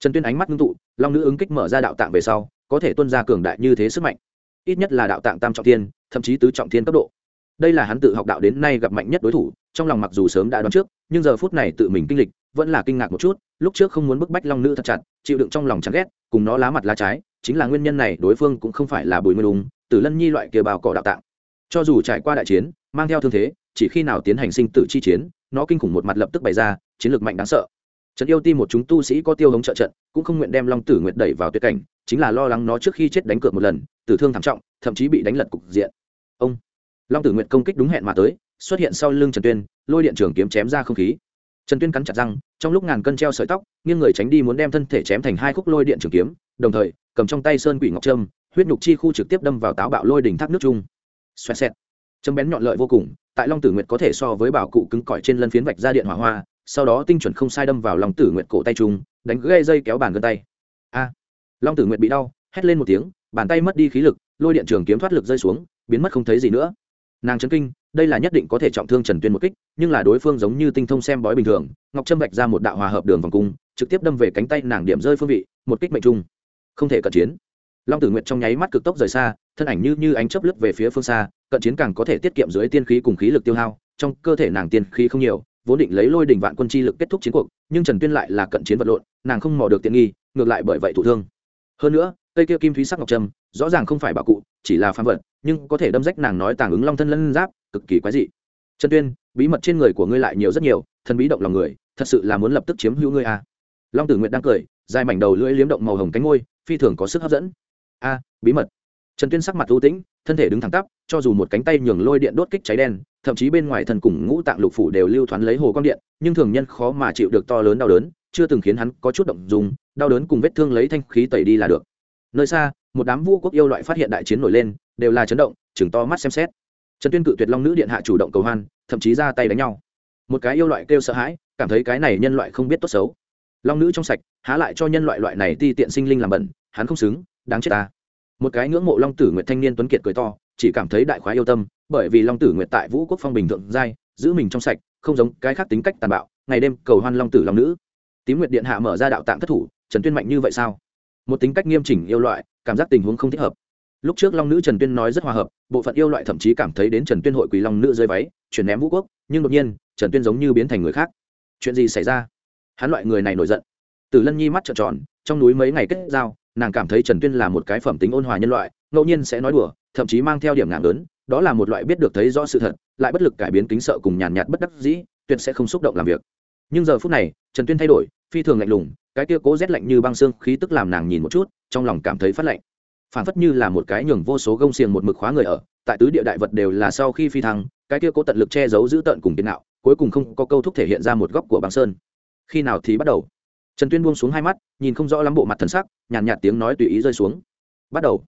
Trần tuyên ánh mắt ngưng tụ, long nữ ứng kích mở ra đạo tạng về sau, có thể tuân ra cường đại như thế sức mạnh. Ít nhất là đạo tạng tam trọng thiên, thậm chí tứ trọng thiên cấp độ đây là hắn tự học đạo đến nay gặp mạnh nhất đối thủ, trong lòng mặc dù sớm đã đoán trước, nhưng giờ phút này tự mình kinh lịch, vẫn là kinh ngạc một chút, lúc trước không muốn bức bách long nữ thật chặt, chịu đựng trong lòng chán ghét, cùng nó lá mặt lá trái, chính là nguyên nhân này, đối phương cũng không phải là bùi nguyên đúng từ lân nhi loại kia bào cỏ đạo tạng. Cho dù trải qua đại chiến, mang theo thương thế, chỉ khi nào tiến hành sinh tử chi chiến, nó kinh khủng một mặt lập tức bày ra, chiến lược mạnh đáng sợ. Trận yêu ti một chúng tu sĩ có tiêu hống trợ trận, cũng không nguyện đem long tử nguyện đẩy vào tuyệt cảnh, chính là lo lắng nó trước khi chết đánh cược một lần, tử thương thảm trọng, thậm chí bị đánh lật cục diện. Ông! Long tử nguyện công kích đúng hẹn mà tới, xuất hiện sau lưng trần tuyên, lôi điện trường kiếm chém ra không khí. Trần tuyên cắn chặt răng, trong lúc ngàn cân treo sợi tóc, nghiêng người tránh đi muốn đem thân thể chém thành hai khúc lôi điện trường kiếm, đồng thời, cầm trong tay sơn quỷ ngọc trâm, huyết nhục chi khu trực tiếp đâm vào táo bạo lôi đỉnh thác nước chung xoẹt xẹt. Châm bén nhọn lợi vô cùng, tại long tử nguyệt có thể so với bảo cụ cứng cỏi trên lân phiến vạch ra điện hỏa hoa, sau đó tinh chuẩn không sai đâm vào long tử nguyệt cổ tay trung, đánh gây dây kéo bàn gân tay. A. Long tử nguyệt bị đau, hét lên một tiếng, bàn tay mất đi khí lực, lôi điện trường kiếm thoát lực rơi xuống, biến mất không thấy gì nữa nàng chấn kinh, đây là nhất định có thể trọng thương trần tuyên một kích, nhưng là đối phương giống như tinh thông xem bói bình thường, ngọc trâm vạch ra một đạo hòa hợp đường vòng cung, trực tiếp đâm về cánh tay nàng điểm rơi phương vị, một kích mệnh trung. Không thể cận chiến. Long tử nguyệt trong nháy mắt cực tốc rời xa, thân ảnh như như ánh chớp lướt về phía phương xa, cận chiến càng có thể tiết kiệm dưới tiên khí cùng khí lực tiêu hao, trong cơ thể nàng tiên khí không nhiều, vốn định lấy lôi đỉnh vạn quân chi lực kết thúc chiến cuộc, nhưng trần tuyên lại là cận chiến vật lộn, nàng không mò được tiện nghi, ngược lại bởi vậy thụ thương. Hơn nữa, cây kia kim thúy sắc ngọc trâm, rõ ràng không phải bảo cụ chỉ là phàm vật, nhưng có thể đâm rách nàng nói tàng ứng long thân lân giáp, cực kỳ quái dị. Trần tuyên, bí mật trên người của ngươi lại nhiều rất nhiều, thần bí động lòng người, thật sự là muốn lập tức chiếm hữu ngươi à. long tử nguyện đang cười, dài mảnh đầu lưỡi liếm động màu hồng cánh ngôi phi thường có sức hấp dẫn. A, bí mật. Trần tuyên sắc mặt ưu tĩnh, thân thể đứng thẳng tắp, cho dù một cánh tay nhường lôi điện đốt kích cháy đen, thậm chí bên ngoài thần cùng ngũ tạng lục phủ đều lưu thoáng lấy hồ quang điện, nhưng thường nhân khó mà chịu được to lớn đau đớn, chưa từng khiến hắn có chút động dùng đau đớn cùng vết thương lấy thanh khí tẩy đi là được. Nơi xa một đám vua quốc yêu loại phát hiện đại chiến nổi lên, đều là chấn động, chừng to mắt xem xét. Trần tuyên cự tuyệt long nữ điện hạ chủ động cầu hoan, thậm chí ra tay đánh nhau. Một cái yêu loại kêu sợ hãi, cảm thấy cái này nhân loại không biết tốt xấu. Long nữ trong sạch, há lại cho nhân loại loại này ti tiện sinh linh làm bẩn, hắn không xứng, đáng chết ta. Một cái ngưỡng mộ long tử nguyệt thanh niên tuấn kiệt cười to, chỉ cảm thấy đại khoái yêu tâm, bởi vì long tử nguyệt tại vũ quốc phong bình thượng giai, giữ mình trong sạch, không giống cái khác tính cách tàn bạo, ngày đêm cầu hoan long tử long nữ. Tím nguyệt điện hạ mở ra đạo tạng thất thủ, trần tuyên mạnh như vậy sao? Một tính cách nghiêm chỉnh yêu loại cảm giác tình huống không thích hợp. Lúc trước long nữ trần tuyên nói rất hòa hợp, bộ phận yêu loại thậm chí cảm thấy đến trần tuyên hội quỳ long nữ rơi váy, chuyển ném vũ quốc, nhưng đột nhiên, trần tuyên giống như biến thành người khác. Chuyện gì xảy ra? Hắn loại người này nổi giận. Từ lân nhi mắt trợn tròn, trong núi mấy ngày kết giao, nàng cảm thấy trần tuyên là một cái phẩm tính ôn hòa nhân loại, ngẫu nhiên sẽ nói đùa, thậm chí mang theo điểm ngạn lớn, đó là một loại biết được thấy rõ sự thật, lại bất lực cải biến kính sợ cùng nhàn nhạt bất đắc dĩ, tuyệt sẽ không xúc động làm việc. Nhưng giờ phút này, trần tuyên thay đổi, phi thường lạnh lùng cái kia cố rét lạnh như băng xương khí tức làm nàng nhìn một chút trong lòng cảm thấy phát lạnh. Phản phất như là một cái nhường vô số gông xiềng một mực khóa người ở tại tứ địa đại vật đều là sau khi phi thăng cái kia cố tận lực che giấu giữ tận cùng tiền nạo cuối cùng không có câu thúc thể hiện ra một góc của băng sơn. Khi nào thì bắt đầu? Trần tuyên buông xuống hai mắt nhìn không rõ lắm bộ mặt thần sắc nhàn nhạt, nhạt tiếng nói tùy ý rơi xuống. Bắt đầu.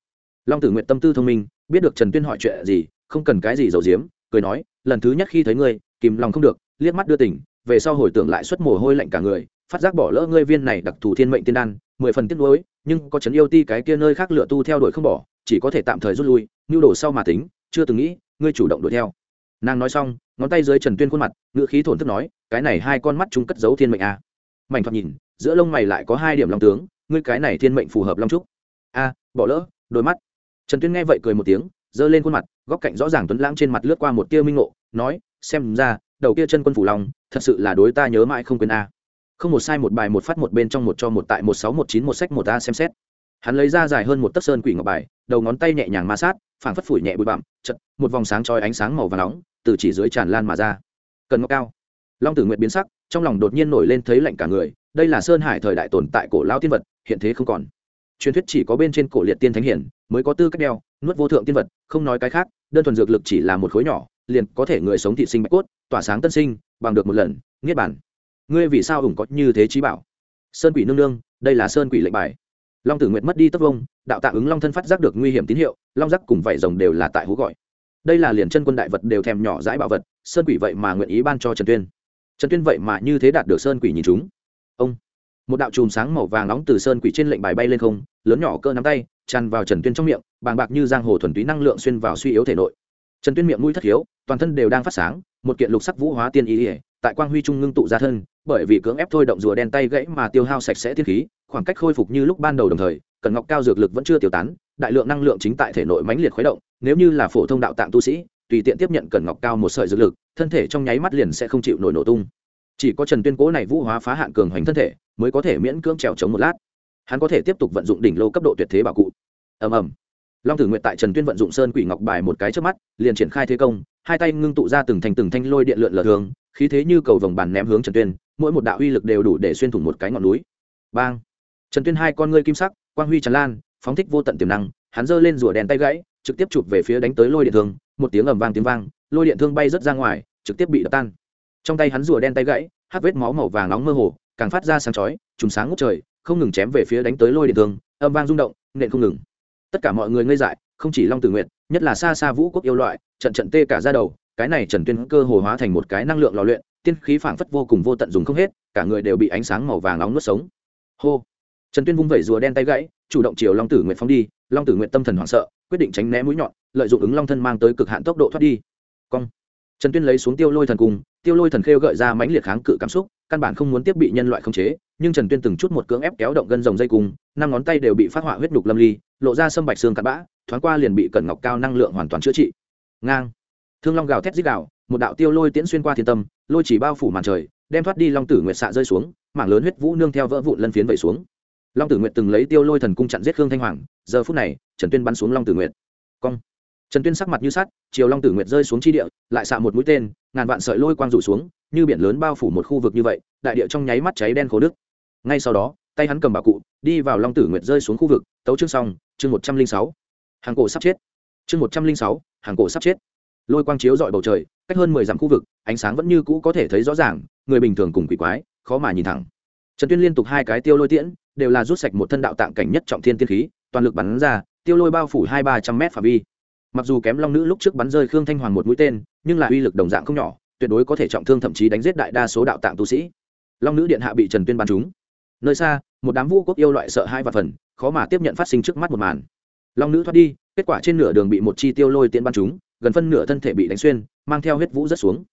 Long tử nguyện tâm tư thông minh biết được trần tuyên hỏi chuyện gì không cần cái gì giấu giếm cười nói lần thứ nhất khi thấy ngươi kìm lòng không được liếc mắt đưa tỉnh về sau hồi tưởng lại suất mồ hôi lạnh cả người, phát giác bỏ lỡ ngươi viên này đặc thù thiên mệnh tiên đan, mười phần tiếc nuối, nhưng có chấn yêu ti cái kia nơi khác lựa tu theo đuổi không bỏ, chỉ có thể tạm thời rút lui, nhu đồ sau mà tính, chưa từng nghĩ, ngươi chủ động đuổi theo. Nàng nói xong, ngón tay dưới trần tuyên khuôn mặt, ngữ khí thổn thức nói, cái này hai con mắt chúng cất giấu thiên mệnh a à. mảnh thoạt nhìn, giữa lông mày lại có hai điểm long tướng, ngươi cái này thiên mệnh phù hợp long trúc. A, bỏ lỡ, đôi mắt. Trần tuyên nghe vậy cười một tiếng, giơ lên khuôn mặt, góc cạnh rõ ràng tuấn lãng trên mặt lướt qua một tia minh ngộ, nói, xem ra đầu kia chân quân phủ long, thật sự là đối ta nhớ mãi không quên a. Không một sai một bài một phát một bên trong một cho một tại một sáu một chín một sách một a xem xét. Hắn lấy ra dài hơn một tấc sơn quỷ ngọc bài, đầu ngón tay nhẹ nhàng ma sát, phảng phất phủi nhẹ bụi bặm, chật, một vòng sáng trói ánh sáng màu và nóng, từ chỉ dưới tràn lan mà ra. Cần ngọc cao. Long tử nguyệt biến sắc, trong lòng đột nhiên nổi lên thấy lạnh cả người, đây là sơn hải thời đại tồn tại cổ lao tiên vật, hiện thế không còn. Truyền thuyết chỉ có bên trên cổ liệt tiên thánh hiển, mới có tư cách đeo, nuốt vô thượng tiên vật, không nói cái khác, đơn thuần dược lực chỉ là một khối nhỏ liền có thể người sống thị sinh bạch cốt, tỏa sáng tân sinh, bằng được một lần nghiết bản ngươi vì sao ủng có như thế trí bảo? Sơn quỷ nương nương, đây là sơn quỷ lệnh bài. Long tử nguyệt mất đi tất vông, đạo tạ ứng long thân phát giác được nguy hiểm tín hiệu, long giác cùng vảy rồng đều là tại hú gọi. Đây là liền chân quân đại vật đều thèm nhỏ dãi bảo vật, sơn quỷ vậy mà nguyện ý ban cho trần tuyên. Trần tuyên vậy mà như thế đạt được sơn quỷ nhìn chúng. Ông, một đạo chùm sáng màu vàng nóng từ sơn quỷ trên lệnh bài bay lên không, lớn nhỏ cơ nắm tay, tràn vào trần tuyên trong miệng, bàng bạc như giang hồ thuần túy năng lượng xuyên vào suy yếu thể nội trần tuyên miệng mũi thất hiếu, toàn thân đều đang phát sáng, một kiện lục sắc vũ hóa tiên ý ỉa tại quang huy trung ngưng tụ ra thân, bởi vì cưỡng ép thôi động rùa đen tay gãy mà tiêu hao sạch sẽ tiên khí, khoảng cách khôi phục như lúc ban đầu đồng thời, cần ngọc cao dược lực vẫn chưa tiêu tán, đại lượng năng lượng chính tại thể nội mãnh liệt khuấy động, nếu như là phổ thông đạo tạng tu sĩ, tùy tiện tiếp nhận cần ngọc cao một sợi dược lực, thân thể trong nháy mắt liền sẽ không chịu nổi nổ tung. Chỉ có trần tuyên cố này vũ hóa phá hạn cường hoành thân thể, mới có thể miễn cưỡng trèo chống một lát. Hắn có thể tiếp tục vận dụng đỉnh lô cấp độ tuyệt thế bảo cụ. Ầm ầm long tử nguyện tại trần tuyên vận dụng sơn quỷ ngọc bài một cái trước mắt, liền triển khai thế công, hai tay ngưng tụ ra từng thành từng thanh lôi điện lượn lờ thường, khí thế như cầu vồng bàn ném hướng trần tuyên, mỗi một đạo uy lực đều đủ để xuyên thủng một cái ngọn núi. Bang! Trần tuyên hai con ngươi kim sắc, quang huy tràn lan, phóng thích vô tận tiềm năng, hắn giơ lên rùa đèn tay gãy, trực tiếp chụp về phía đánh tới lôi điện thương một tiếng ầm vang tiếng vang, lôi điện thương bay rớt ra ngoài, trực tiếp bị đập tan. Trong tay hắn rùa đen tay gãy hát vết máu màu vàng nóng mơ hồ, càng phát ra sáng chói trùng sáng ngút trời, không ngừng chém về phía đánh tới lôi điện thương âm vang rung động, nện không ngừng tất cả mọi người ngây dại, không chỉ long tử nguyện nhất là xa xa vũ quốc yêu loại, trận trận tê cả ra đầu, cái này trần tuyên cơ hồ hóa thành một cái năng lượng lò luyện, tiên khí phảng phất vô cùng vô tận dùng không hết, cả người đều bị ánh sáng màu vàng nóng nuốt sống. Hô! Trần tuyên vung vẩy rùa đen tay gãy, chủ động chiều long tử nguyện phóng đi, long tử nguyện tâm thần hoảng sợ, quyết định tránh né mũi nhọn, lợi dụng ứng long thân mang tới cực hạn tốc độ thoát đi. Cong! Trần tuyên lấy xuống tiêu lôi thần cung tiêu lôi thần khêu gợi ra mãnh liệt kháng cự cảm xúc, căn bản không muốn tiếp bị nhân loại khống chế, nhưng trần tuyên từng chút một cưỡng ép kéo động gân rồng dây cung, năm ngón tay đều bị phát họa huyết nhục lâm ly, lộ ra sâm bạch xương cặn bã, thoáng qua liền bị cẩn ngọc cao năng lượng hoàn toàn chữa trị. Ngang. Thương long gào thét dích gào, một đạo tiêu lôi tiễn xuyên qua thiên tâm, lôi chỉ bao phủ màn trời, đem thoát đi long tử nguyệt xạ rơi xuống, mảng lớn huyết vũ nương theo vỡ vụn lân phiến vẩy xuống. Long tử nguyệt từng lấy tiêu lôi thần cung chặn giết khương thanh hoàng, giờ phút này, trần tuyên bắn xuống long tử nguyệt. Cong trần tuyên sắc mặt như sắt, chiều long tử nguyệt rơi xuống chi địa, lại xạ một mũi tên, ngàn vạn sợi lôi quang rủ xuống, như biển lớn bao phủ một khu vực như vậy, đại địa trong nháy mắt cháy đen khổ đức ngay sau đó, tay hắn cầm bảo cụ, đi vào long tử nguyệt rơi xuống khu vực, tấu chương xong, chương một trăm linh sáu. Hàng cổ sắp chết. Chương một trăm linh sáu, hàng cổ sắp chết. Lôi quang chiếu dọi bầu trời, cách hơn mười dặm khu vực, ánh sáng vẫn như cũ có thể thấy rõ ràng, người bình thường cùng quỷ quái, khó mà nhìn thẳng. Trần tuyên liên tục hai cái tiêu lôi tiễn, đều là rút sạch một thân đạo tạng cảnh nhất trọng thiên tiên khí, toàn lực bắn ra, tiêu lôi bao phủ hai ba trăm mét phạm vi mặc dù kém long nữ lúc trước bắn rơi khương thanh hoàng một mũi tên, nhưng là uy lực đồng dạng không nhỏ, tuyệt đối có thể trọng thương thậm chí đánh giết đại đa số đạo tạng tu sĩ. Long nữ điện hạ bị trần tuyên bắn trúng. Nơi xa, một đám vũ quốc yêu loại sợ hai và phần, khó mà tiếp nhận phát sinh trước mắt một màn. Long nữ thoát đi, kết quả trên nửa đường bị một chi tiêu lôi tiễn bắn trúng, gần phân nửa thân thể bị đánh xuyên, mang theo huyết vũ rất xuống.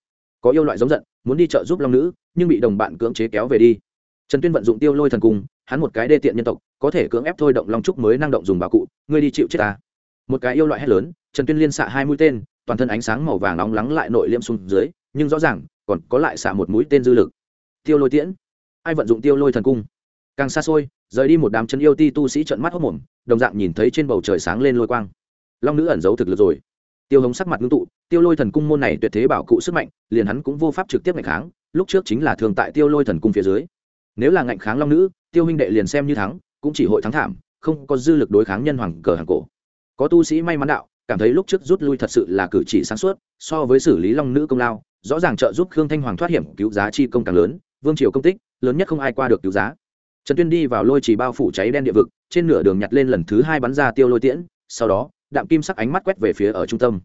Có yêu loại giống giận, muốn đi chợ giúp long nữ, nhưng bị đồng bạn cưỡng chế kéo về đi. Trần tuyên vận dụng tiêu lôi thần cung, hắn một cái đê tiện nhân tộc, có thể cưỡng ép thôi động long trúc mới năng động dùng bảo cụ, ngươi đi chịu chết ta một cái yêu loại hét lớn, trần tuyên liên xạ hai mũi tên, toàn thân ánh sáng màu vàng nóng lắng lại nội liêm xuống dưới, nhưng rõ ràng, còn có lại xạ một mũi tên dư lực. Tiêu lôi tiễn, ai vận dụng tiêu lôi thần cung? Càng xa xôi, rời đi một đám chân yêu ti tu sĩ trận mắt hốc mồm, đồng dạng nhìn thấy trên bầu trời sáng lên lôi quang. Long nữ ẩn giấu thực lực rồi. Tiêu hống sắc mặt ngưng tụ, tiêu lôi thần cung môn này tuyệt thế bảo cụ sức mạnh, liền hắn cũng vô pháp trực tiếp ngạnh kháng, lúc trước chính là thường tại tiêu lôi thần cung phía dưới. Nếu là ngạnh kháng long nữ, tiêu huynh đệ liền xem như thắng, cũng chỉ hội thắng thảm, không có dư lực đối kháng nhân hoàng cờ hàng cổ có tu sĩ may mắn đạo, cảm thấy lúc trước rút lui thật sự là cử chỉ sáng suốt, so với xử lý long nữ công lao, rõ ràng trợ giúp khương thanh hoàng thoát hiểm cứu giá chi công càng lớn, vương triều công tích, lớn nhất không ai qua được cứu giá. Trần tuyên đi vào lôi chỉ bao phủ cháy đen địa vực, trên nửa đường nhặt lên lần thứ hai bắn ra tiêu lôi tiễn, sau đó, đạm kim sắc ánh mắt quét về phía ở trung tâm.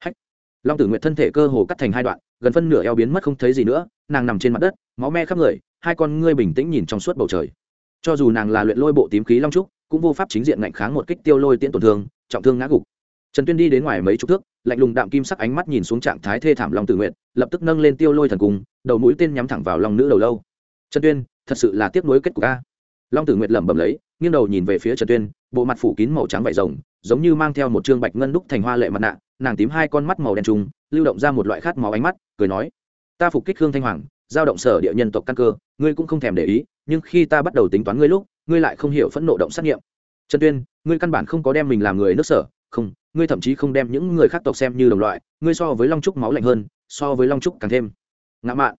Hách! Long tử nguyện thân thể cơ hồ cắt thành hai đoạn, gần phân nửa eo biến mất không thấy gì nữa, nàng nằm trên mặt đất, máu me khắp người, hai con ngươi bình tĩnh nhìn trong suốt bầu trời. Cho dù nàng là luyện lôi bộ tím khí long trúc, cũng vô pháp chính diện ngạnh kháng một kích tiêu lôi tiễn tổn thương trọng thương ngã gục. Trần tuyên đi đến ngoài mấy chục thước, lạnh lùng đạm kim sắc ánh mắt nhìn xuống trạng thái thê thảm long tử nguyện lập tức nâng lên tiêu lôi thần cung đầu mũi tên nhắm thẳng vào lòng nữ đầu lâu. Trần tuyên, thật sự là tiếc nuối kết cục a. Long tử Nguyệt lẩm bẩm lấy, nghiêng đầu nhìn về phía trần tuyên, bộ mặt phủ kín màu trắng vải rồng, giống như mang theo một trương bạch ngân đúc thành hoa lệ mặt nạ, nàng tím hai con mắt màu đen trùng, lưu động ra một loại khát máu ánh mắt, cười nói, ta phục kích hương thanh hoàng, giao động sở địa nhân tộc căn cơ, ngươi cũng không thèm để ý, nhưng khi ta bắt đầu tính toán ngươi lúc, ngươi lại không hiểu phẫn nộ động sát nghiệm trần tuyên, ngươi căn bản không có đem mình làm người nước sở, không, ngươi thậm chí không đem những người khác tộc xem như đồng loại, ngươi so với long trúc máu lạnh hơn, so với long trúc càng thêm. Ngã mạn.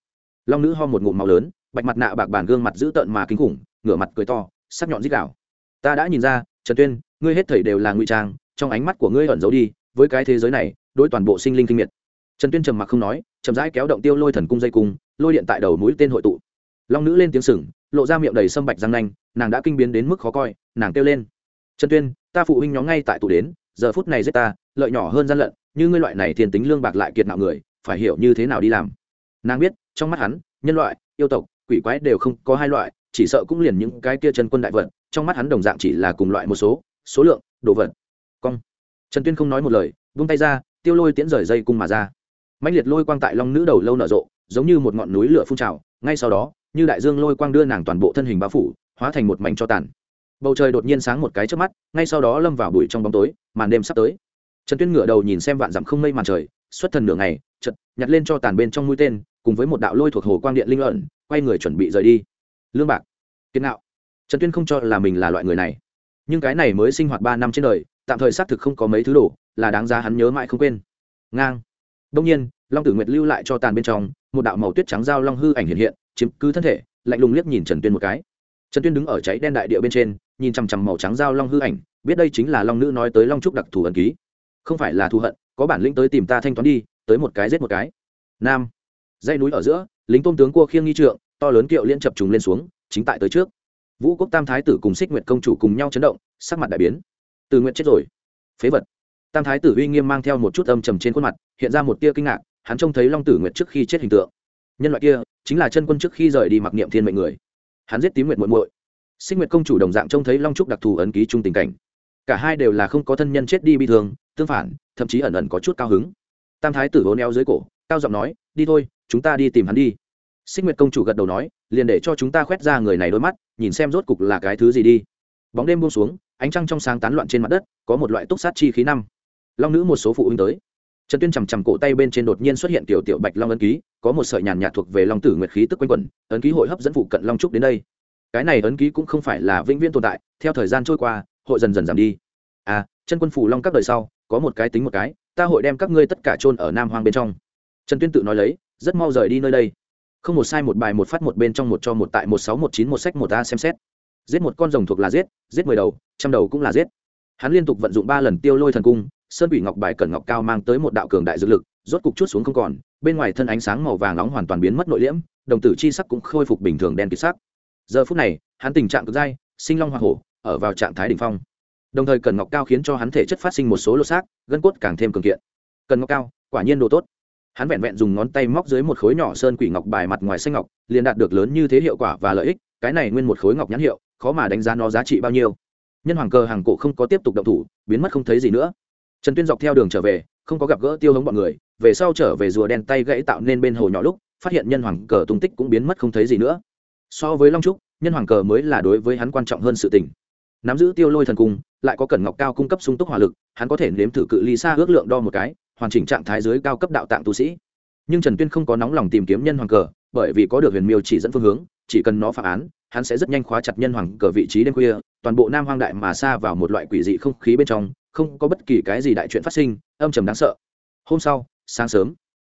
Long nữ ho một ngụm máu lớn, bạch mặt nạ bạc bản gương mặt dữ tợn mà kinh khủng, ngửa mặt cười to, sắc nhọn dít đạo ta đã nhìn ra, trần tuyên, ngươi hết thảy đều là ngụy trang, trong ánh mắt của ngươi ẩn giấu đi, với cái thế giới này, đối toàn bộ sinh linh kinh miệt. Trần tuyên trầm mặc không nói, chậm rãi kéo động tiêu lôi thần cung dây cung, lôi điện tại đầu mũi tên hội tụ. Long nữ lên tiếng sừng, lộ ra miệng đầy sâm bạch răng nanh, nàng đã kinh biến đến mức khó coi, nàng kêu lên trần tuyên, ta phụ huynh nhóm ngay tại tụ đến, giờ phút này giết ta, lợi nhỏ hơn gian lận, như ngươi loại này thiên tính lương bạc lại kiệt nạo người, phải hiểu như thế nào đi làm. Nàng biết, trong mắt hắn, nhân loại, yêu tộc, quỷ quái đều không có hai loại, chỉ sợ cũng liền những cái kia chân quân đại vật trong mắt hắn đồng dạng chỉ là cùng loại một số số lượng, đồ vật. Cong. Trần tuyên không nói một lời, vung tay ra, tiêu lôi tiễn rời dây cung mà ra. Mạnh liệt lôi quang tại long nữ đầu lâu nở rộ, giống như một ngọn núi lửa phun trào, ngay sau đó, như đại dương lôi quang đưa nàng toàn bộ thân hình bao phủ, hóa thành một mảnh cho tàn bầu trời đột nhiên sáng một cái trước mắt, ngay sau đó lâm vào bụi trong bóng tối, màn đêm sắp tới. Trần tuyên ngửa đầu nhìn xem vạn dặm không mây màn trời, xuất thần nửa ngày chật nhặt lên cho tàn bên trong mũi tên, cùng với một đạo lôi thuộc hồ quang điện linh luận quay người chuẩn bị rời đi. Lương bạc kiên nạo trần tuyên không cho là mình là loại người này. Nhưng cái này mới sinh hoạt ba năm trên đời, tạm thời xác thực không có mấy thứ đồ, là đáng giá hắn nhớ mãi không quên. Ngang. Đông nhiên, long tử nguyệt lưu lại cho tàn bên trong, một đạo màu tuyết trắng giao long hư ảnh hiện hiện, chiếm cứ thân thể, lạnh lùng liếc nhìn trần tuyên một cái. Trần tuyên đứng ở cháy đen đại địa bên trên nhìn chằm chằm màu trắng giao long hư ảnh, biết đây chính là long nữ nói tới long trúc đặc thù ẩn ký. Không phải là thù hận, có bản lĩnh tới tìm ta thanh toán đi, tới một cái giết một cái. Nam. Dãy núi ở giữa, lính tôm tướng cua khiêng nghi trượng, to lớn kiệu liên chập trùng lên xuống, chính tại tới trước. Vũ quốc tam thái tử cùng xích nguyệt công chủ cùng nhau chấn động, sắc mặt đại biến. Từ nguyện chết rồi. Phế vật. Tam thái tử uy nghiêm mang theo một chút âm trầm trên khuôn mặt, hiện ra một tia kinh ngạc, hắn trông thấy long tử nguyệt trước khi chết hình tượng. Nhân loại kia, chính là chân quân trước khi rời đi mặc niệm thiên mệnh người. Hắn giết tím nguyệt muội muội sinh nguyệt công chủ đồng dạng trông thấy long trúc đặc thù ấn ký chung tình cảnh. Cả hai đều là không có thân nhân chết đi bị thương, tương phản, thậm chí ẩn ẩn có chút cao hứng. Tam thái tử hố neo dưới cổ, cao giọng nói, đi thôi, chúng ta đi tìm hắn đi. Sinh nguyệt công chủ gật đầu nói, liền để cho chúng ta khoét ra người này đôi mắt, nhìn xem rốt cục là cái thứ gì đi. Bóng đêm buông xuống, ánh trăng trong sáng tán loạn trên mặt đất, có một loại túc sát chi khí năm. Long nữ một số phụ huynh tới. Trần tuyên chằm chằm cổ tay bên trên đột nhiên xuất hiện tiểu tiểu bạch long ấn ký, có một sợi nhàn nhạt thuộc về long tử nguyệt khí tức quanh quẩn, ấn ký hội hấp dẫn phụ cận long trúc đến đây cái này ấn ký cũng không phải là vĩnh viễn tồn tại, theo thời gian trôi qua, hội dần dần giảm đi. À chân quân phủ long các đời sau, có một cái tính một cái, ta hội đem các ngươi tất cả chôn ở nam hoang bên trong. Trần tuyên tự nói lấy, rất mau rời đi nơi đây. Không một sai một bài một phát một bên trong một cho một tại một sáu một chín một sách một a xem xét. Giết một con rồng thuộc là giết giết mười đầu, trăm đầu cũng là giết. Hắn liên tục vận dụng ba lần tiêu lôi thần cung, sơn bị ngọc bài cẩn ngọc cao mang tới một đạo cường đại dược lực, rốt cục chút xuống không còn, bên ngoài thân ánh sáng màu vàng nóng hoàn toàn biến mất nội liễm, đồng tử chi sắc cũng khôi phục bình thường đen kịt sắc giờ phút này, hắn tình trạng cực dai, sinh long hoa hổ, ở vào trạng thái đ ỉ n h phong. Đồng thời cần ngọc cao khiến cho hắn thể chất phát sinh một số lô xác, gân cốt càng thêm cường kiện. Cần ngọc cao, quả nhiên đồ tốt. Hắn vẹn vẹn dùng ngón tay móc dưới một khối nhỏ sơn quỷ ngọc bài mặt ngoài xanh ngọc, liền đạt được lớn như thế hiệu quả và lợi ích, cái này nguyên một khối ngọc nhãn hiệu, khó mà đánh giá nó giá trị bao nhiêu. Nhân hoàng cờ hàng cổ không có tiếp tục động thủ, biến mất không thấy gì nữa. Trần tuyên dọc theo đường trở về, không có gặp gỡ tiêu hống bọn người, về sau trở về rùa đen tay gãy tạo nên bên hồ nhỏ lúc, phát hiện nhân hoàng cờ tung tích cũng biến mất không thấy gì nữa so với long trúc, nhân hoàng cờ mới là đối với hắn quan trọng hơn sự tình. Nắm giữ tiêu lôi thần cung, lại có cẩn ngọc cao cung cấp sung túc hỏa lực, hắn có thể nếm thử cự ly xa ước lượng đo một cái, hoàn chỉnh trạng thái dưới cao cấp đạo tạng tu sĩ. Nhưng trần tuyên không có nóng lòng tìm kiếm nhân hoàng cờ, bởi vì có được huyền miêu chỉ dẫn phương hướng, chỉ cần nó phá án, hắn sẽ rất nhanh khóa chặt nhân hoàng cờ vị trí đêm khuya, toàn bộ nam hoang đại mà xa vào một loại quỷ dị không khí bên trong, không có bất kỳ cái gì đại chuyện phát sinh, âm trầm đáng sợ. Hôm sau, sáng sớm,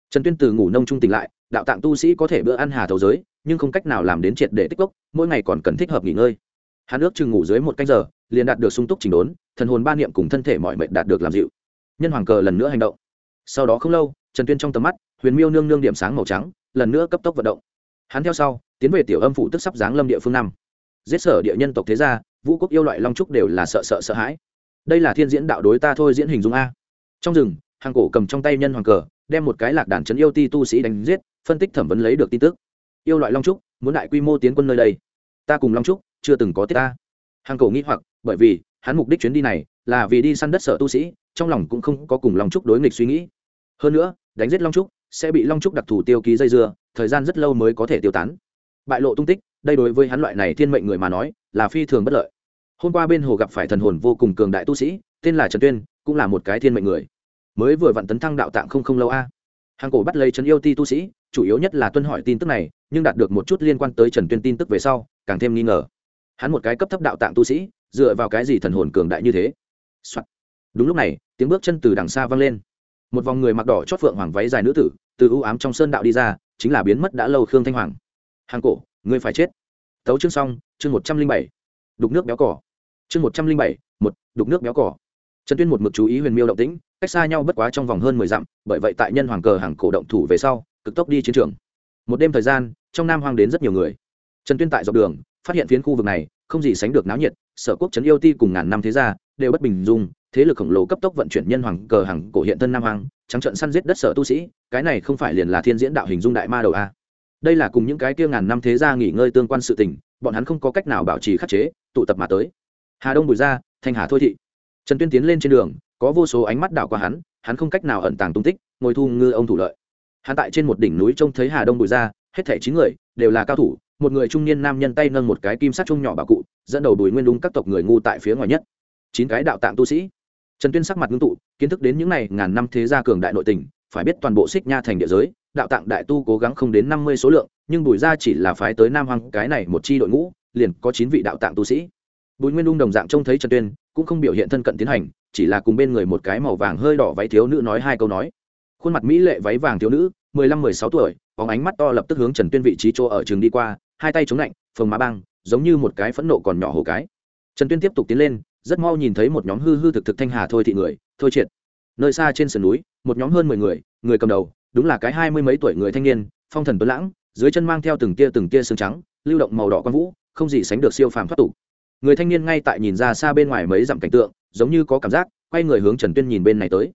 trần tuyên từ ngủ nông trung tỉnh lại, đạo tạng tu sĩ có thể bữa ăn hà thầu giới nhưng không cách nào làm đến triệt để tích cốc, mỗi ngày còn cần thích hợp nghỉ ngơi. Hắn ước chừng ngủ dưới một canh giờ, liền đạt được sung túc trình đốn, thần hồn ba niệm cùng thân thể mọi mệnh đạt được làm dịu. Nhân hoàng cờ lần nữa hành động. Sau đó không lâu, trần tuyên trong tầm mắt, huyền miêu nương nương điểm sáng màu trắng, lần nữa cấp tốc vận động. Hắn theo sau, tiến về tiểu âm phủ tức sắp giáng lâm địa phương năm. Giết sở địa nhân tộc thế gia, vũ quốc yêu loại long trúc đều là sợ sợ sợ hãi. Đây là thiên diễn đạo đối ta thôi diễn hình dung a. Trong rừng hàng cổ cầm trong tay nhân hoàng cờ, đem một cái lạc đàn trấn yêu ti tu sĩ đánh giết, phân tích thẩm vấn lấy được tin tức yêu loại long trúc, muốn đại quy mô tiến quân nơi đây. Ta cùng long trúc chưa từng có tiết ta. Hàng cổ nghĩ hoặc, bởi vì, hắn mục đích chuyến đi này là vì đi săn đất sở tu sĩ, trong lòng cũng không có cùng long trúc đối nghịch suy nghĩ. Hơn nữa, đánh giết long trúc sẽ bị long trúc đặc thù tiêu ký dây dưa, thời gian rất lâu mới có thể tiêu tán. Bại lộ tung tích, đây đối với hắn loại này thiên mệnh người mà nói, là phi thường bất lợi. Hôm qua bên hồ gặp phải thần hồn vô cùng cường đại tu sĩ, tên là trần tuyên, cũng là một cái thiên mệnh người. Mới vừa vặn tấn thăng đạo tạng không không lâu a. Hàng cổ bắt lấy trấn yêu ti tu sĩ, chủ yếu nhất là tuân hỏi tin tức này nhưng đạt được một chút liên quan tới trần tuyên tin tức về sau, càng thêm nghi ngờ. Hắn một cái cấp thấp đạo tạng tu sĩ, dựa vào cái gì thần hồn cường đại như thế、Soạn. đúng lúc này, tiếng bước chân từ đằng xa vang lên. Một vòng người mặc đỏ chót phượng hoàng váy dài nữ tử, từ ưu ám trong sơn đạo đi ra, chính là biến mất đã lâu khương thanh hoàng. Hàng cổ, ngươi phải chết. Tấu chương xong, chương một trăm linh bảy. Đục nước béo cỏ. Chương một trăm linh bảy, một, đục nước béo cỏ. Trần tuyên một mực chú ý huyền miêu động tĩnh, cách xa nhau bất quá trong vòng hơn mười dặm, bởi vậy tại nhân hoàng cờ hàng cổ động thủ về sau, cực tốc đi chiến trường một đêm thời gian, trong nam hoang đến rất nhiều người. Trần tuyên tại dọc đường, phát hiện phiến khu vực này, không gì sánh được náo nhiệt, sở quốc trấn yêu ti cùng ngàn năm thế gia đều bất bình dung, thế lực khổng lồ cấp tốc vận chuyển nhân hoàng cờ hàng cổ hiện thân nam hoang, trắng trận săn giết đất sở tu sĩ, cái này không phải liền là thiên diễn đạo hình dung đại ma đầu a. Đây là cùng những cái kia ngàn năm thế gia nghỉ ngơi tương quan sự tình, bọn hắn không có cách nào bảo trì khắc chế, tụ tập mà tới. Hà đông bùi gia, thanh hà thôi thị. Trần tuyên tiến lên trên đường, có vô số ánh mắt đảo qua hắn hắn không cách nào ẩn tàng tung tích, ngồi thu ngư ông thủ lợi hắn tại trên một đỉnh núi trông thấy hà đông bùi ra, hết thảy chín người đều là cao thủ một người trung niên nam nhân tay nâng một cái kim sắt chung nhỏ bà cụ dẫn đầu bùi nguyên đúng các tộc người ngu tại phía ngoài nhất. Chín cái đạo tạng tu sĩ. Trần tuyên sắc mặt ngưng tụ kiến thức đến những này ngàn năm thế gia cường đại nội tình phải biết toàn bộ xích nha thành địa giới đạo tạng đại tu cố gắng không đến năm mươi số lượng nhưng bùi ra chỉ là phái tới nam hoàng cái này một chi đội ngũ liền có chín vị đạo tạng tu sĩ. Bùi nguyên Đung đồng dạng trông thấy trần tuyên cũng không biểu hiện thân cận tiến hành chỉ là cùng bên người một cái màu vàng hơi đỏ váy thiếu nữ nói hai câu nói khuôn mặt mỹ lệ váy vàng thiếu nữ, mười lăm, mười sáu tuổi, bóng ánh mắt to lập tức hướng trần tuyên vị trí chỗ ở trường đi qua, hai tay chống lạnh, phồng má băng, giống như một cái phẫn nộ còn nhỏ hổ cái. Trần tuyên tiếp tục tiến lên, rất mau nhìn thấy một nhóm hư hư thực thực thanh hà thôi thị người, thôi triệt. Nơi xa trên sườn núi, một nhóm hơn mười người người cầm đầu, đúng là cái hai mươi mấy tuổi người thanh niên, phong thần tuấn lãng, dưới chân mang theo từng tia từng tia xương trắng, lưu động màu đỏ quang vũ, không gì sánh được siêu phàm thoát tục. Người thanh niên ngay tại nhìn ra xa bên ngoài mấy dặm cảnh tượng, giống như có cảm giác, quay người hướng trần tuyên nhìn bên này tới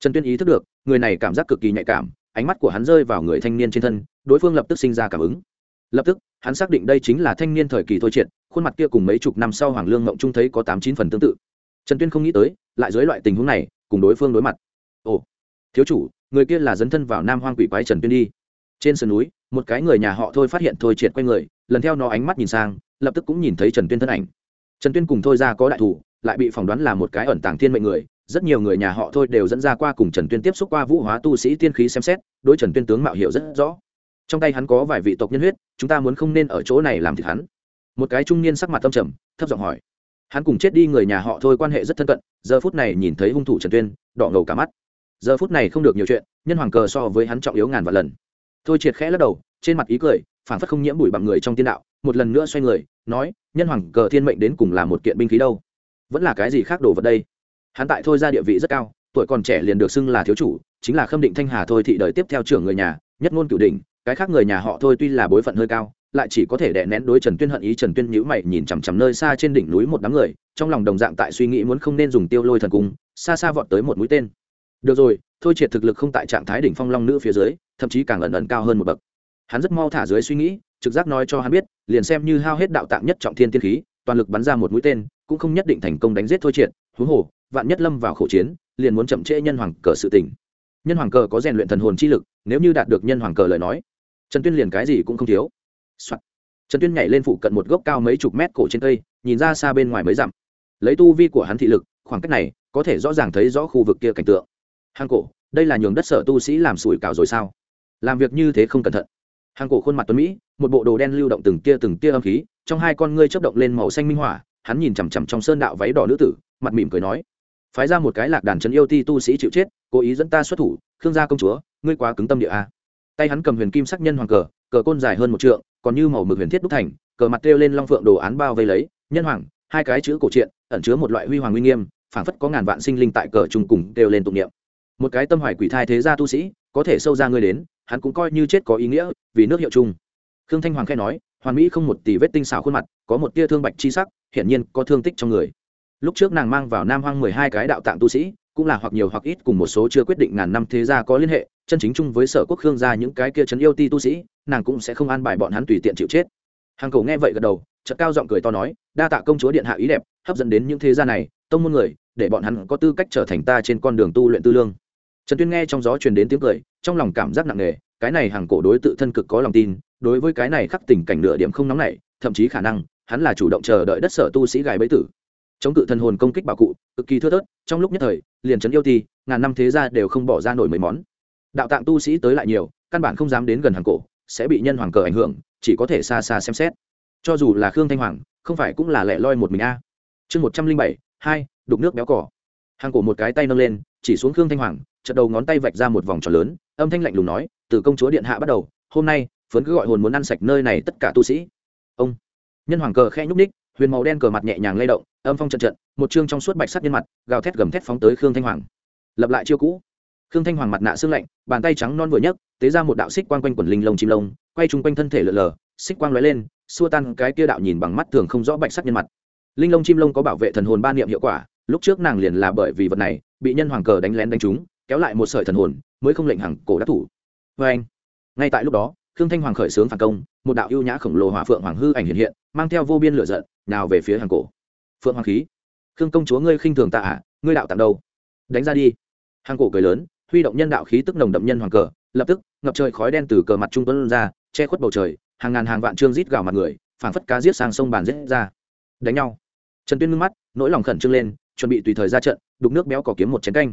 trần tuyên ý thức được, người này cảm giác cực kỳ nhạy cảm, ánh mắt của hắn rơi vào người thanh niên trên thân, đối phương lập tức sinh ra cảm ứng. Lập tức, hắn xác định đây chính là thanh niên thời kỳ thôi triệt, khuôn mặt kia cùng mấy chục năm sau hoàng lương mộng trung thấy có tám chín phần tương tự. Trần tuyên không nghĩ tới, lại dưới loại tình huống này, cùng đối phương đối mặt. Ồ, thiếu chủ, người kia là dấn thân vào nam hoang quỷ quái trần tuyên đi. Trên sườn núi, một cái người nhà họ thôi phát hiện thôi triệt q u a y người, lần theo nó ánh mắt nhìn sang, lập tức cũng nhìn thấy trần tuyên thân ảnh. Trần tuyên cùng thôi ra có đại thủ, lại bị phỏng đoán là một cái ẩn tàng thiên mệnh người rất nhiều người nhà họ thôi đều dẫn ra qua cùng trần tuyên tiếp xúc qua vũ hóa tu sĩ tiên khí xem xét, đối trần tuyên tướng mạo hiệu rất rõ. Trong tay hắn có vài vị tộc nhân huyết, chúng ta muốn không nên ở chỗ này làm thịt hắn. Một cái trung niên sắc mặt tâm trầm, thấp giọng hỏi. Hắn cùng chết đi người nhà họ thôi quan hệ rất thân cận, giờ phút này nhìn thấy hung thủ trần tuyên, đỏ ngầu cả mắt. Giờ phút này không được nhiều chuyện, nhân hoàng cờ so với hắn trọng yếu ngàn vạn lần. Thôi triệt khẽ lắc đầu, trên mặt ý cười phản phất không nhiễm bụi bằng người trong tiên đạo, một lần nữa xoay người, nói, nhân hoàng cờ thiên mệnh đến cùng là một kiện binh khí đâu? Vẫn là cái gì khác đồ vật đây? Hắn tại thôi ra địa vị rất cao, tuổi còn trẻ liền được xưng là thiếu chủ, chính là khâm định thanh hà thôi thị đời tiếp theo trưởng người nhà, nhất ngôn cửu đình cái khác người nhà họ thôi tuy là bối phận hơi cao, lại chỉ có thể đè nén đối trần tuyên hận ý trần tuyên nhữ mày nhìn chằm chằm nơi xa trên đỉnh núi một đám người, trong lòng đồng dạng tại suy nghĩ muốn không nên dùng tiêu lôi thần cung, xa xa vọt tới một mũi tên. Được rồi, thôi triệt thực lực không tại trạng thái đỉnh phong long nữ phía dưới, thậm chí càng ẩn ẩn cao hơn một bậc. Hắn rất mau thả dưới suy nghĩ, trực giác nói cho hắn biết, liền xem như hao hết đạo tạng nhất trọng thiên tiên khí, toàn lực bắn ra một mũi tên, cũng không nhất định thành công đánh giết thôi triệt, huống hồ vạn nhất lâm vào khẩu chiến, liền muốn chậm trễ nhân hoàng cờ sự tình. Nhân hoàng cờ có rèn luyện thần hồn chi lực, nếu như đạt được nhân hoàng cờ lời nói, trần tuyên liền cái gì cũng không thiếu、Soạn. trần tuyên nhảy lên phụ cận một gốc cao mấy chục mét cổ trên cây, nhìn ra xa bên ngoài mấy dặm. Lấy tu vi của hắn thị lực, khoảng cách này, có thể rõ ràng thấy rõ khu vực kia cảnh tượng. Hang cổ, đây là nhường đất sở tu sĩ làm sủi cảo rồi sao? Làm việc như thế không cẩn thận. Hàng cổ khuôn mặt tuấn mỹ, một bộ đồ đen lưu động từng tia từng tia âm khí, trong hai con ngươi chớp động lên màu xanh minh hỏa, hắn nhìn chằm chằm trong sơn đạo váy đỏ nữ tử, mặt mỉm cười nói phái ra một cái lạc đàn trấn yêu ti tu sĩ chịu chết, cố ý dẫn ta xuất thủ, khương gia công chúa, ngươi quá cứng tâm địa a. Tay hắn cầm huyền kim sắc nhân hoàng cờ cờ côn dài hơn một trượng, còn như màu mực huyền thiết đúc thành, cờ mặt treo lên long phượng đồ án bao vây lấy, nhân hoàng, hai cái chữ cổ truyện, ẩn chứa một loại huy hoàng uy nghiêm, phảng phất có ngàn vạn sinh linh tại cờ trùng cùng đều lên tụng niệm. Một cái tâm hoài quỷ thai thế gia tu sĩ, có thể sâu ra ngươi đến, hắn cũng coi như chết có ý nghĩa, vì nước hiệu chung. Khương thanh hoàng khai nói, hoàn mỹ không một tỷ vết tinh xảo khuôn mặt, có một tia thương bạch chi sắc, hiển nhiên có thương tích trong người lúc trước nàng mang vào nam hoang mười hai cái đạo tạng tu sĩ, cũng là hoặc nhiều hoặc ít cùng một số chưa quyết định ngàn năm thế gia có liên hệ, chân chính chung với sở quốc khương gia những cái kia trấn yêu ti tu sĩ, nàng cũng sẽ không an bài bọn hắn tùy tiện chịu chết. Hàng cầu nghe vậy gật đầu, chợt cao giọng cười to nói, đa tạ công chúa điện hạ ý đẹp, hấp dẫn đến những thế gia này, tông môn người, để bọn hắn có tư cách trở thành ta trên con đường tu luyện tư lương. Trần tuyên nghe trong gió truyền đến tiếng cười, trong lòng cảm giác nặng nề, cái này hàng cổ đối tự thân cực có lòng tin, đối với cái này khắc tình cảnh nửa điểm không nóng nảy, thậm chí khả năng, hắn là chủ động chờ đợi đất sở tu sĩ gài bẫy tử chống cự thần hồn công kích bảo cụ, cực kỳ thưa thớt, trong lúc nhất thời, liền trấn yêu ti ngàn năm thế gia đều không bỏ ra nổi mấy món. Đạo tạng tu sĩ tới lại nhiều, căn bản không dám đến gần hàng cổ, sẽ bị nhân hoàng cờ ảnh hưởng, chỉ có thể xa xa xem xét. Cho dù là khương thanh hoàng, không phải cũng là lẻ loi một mình a. Chương một trăm linh bảy, hai, đục nước béo cỏ. Hàng cổ một cái tay nâng lên, chỉ xuống khương thanh hoàng, chợt đầu ngón tay vạch ra một vòng tròn lớn, âm thanh lạnh lùng nói, từ công chúa điện hạ bắt đầu, hôm nay, phấn cứ gọi hồn muốn ăn sạch nơi này tất cả tu sĩ. Ông, nhân hoàng cờ khe nhúc ních huyền màu đen cờ mặt nhẹ nhàng lay động âm phong trận trận, một chương trong suốt bạch sắc nhân mặt, gào thét gầm thét phóng tới khương thanh hoàng. Lập lại chiêu cũ. Khương thanh hoàng mặt nạ xương lạnh, bàn tay trắng non vừa nhấc, tế ra một đạo xích quang quanh quần linh lông chim lông, quay chung quanh thân thể lượn lờ, xích quang lóe lên, xua tan cái kia đạo nhìn bằng mắt thường không rõ bạch sắc nhân mặt. Linh lông chim lông có bảo vệ thần hồn ba niệm hiệu quả, lúc trước nàng liền là bởi vì vật này, bị nhân hoàng cờ đánh lén đánh trúng, kéo lại một sợi thần hồn, mới không lệnh hằng cổ đắc thủ. Vê anh, ngay tại lúc đó, khương thanh hoàng khởi xướng phản công, một đạo ưu nhã khổng lồ hỏa phượng hoàng hư ảnh hiện hiện, mang theo vô biên lửa giận, nào về phía hàng cổ phượng hoàng khí. Khương công chúa ngươi khinh thường tạ à ngươi đạo tặng đâu? Đánh ra đi. Hàng cổ cười lớn, huy động nhân đạo khí tức nồng đậm nhân hoàng cờ, lập tức, ngập trời khói đen từ cờ mặt trung tuấn ra, che khuất bầu trời, hàng ngàn hàng vạn trương rít gào mặt người, phảng phất cá giết sang sông bàn giết ra. Đánh nhau. Trần tuyên ngưng mắt, nỗi lòng khẩn trương lên, chuẩn bị tùy thời ra trận, đục nước béo cỏ kiếm một chén canh.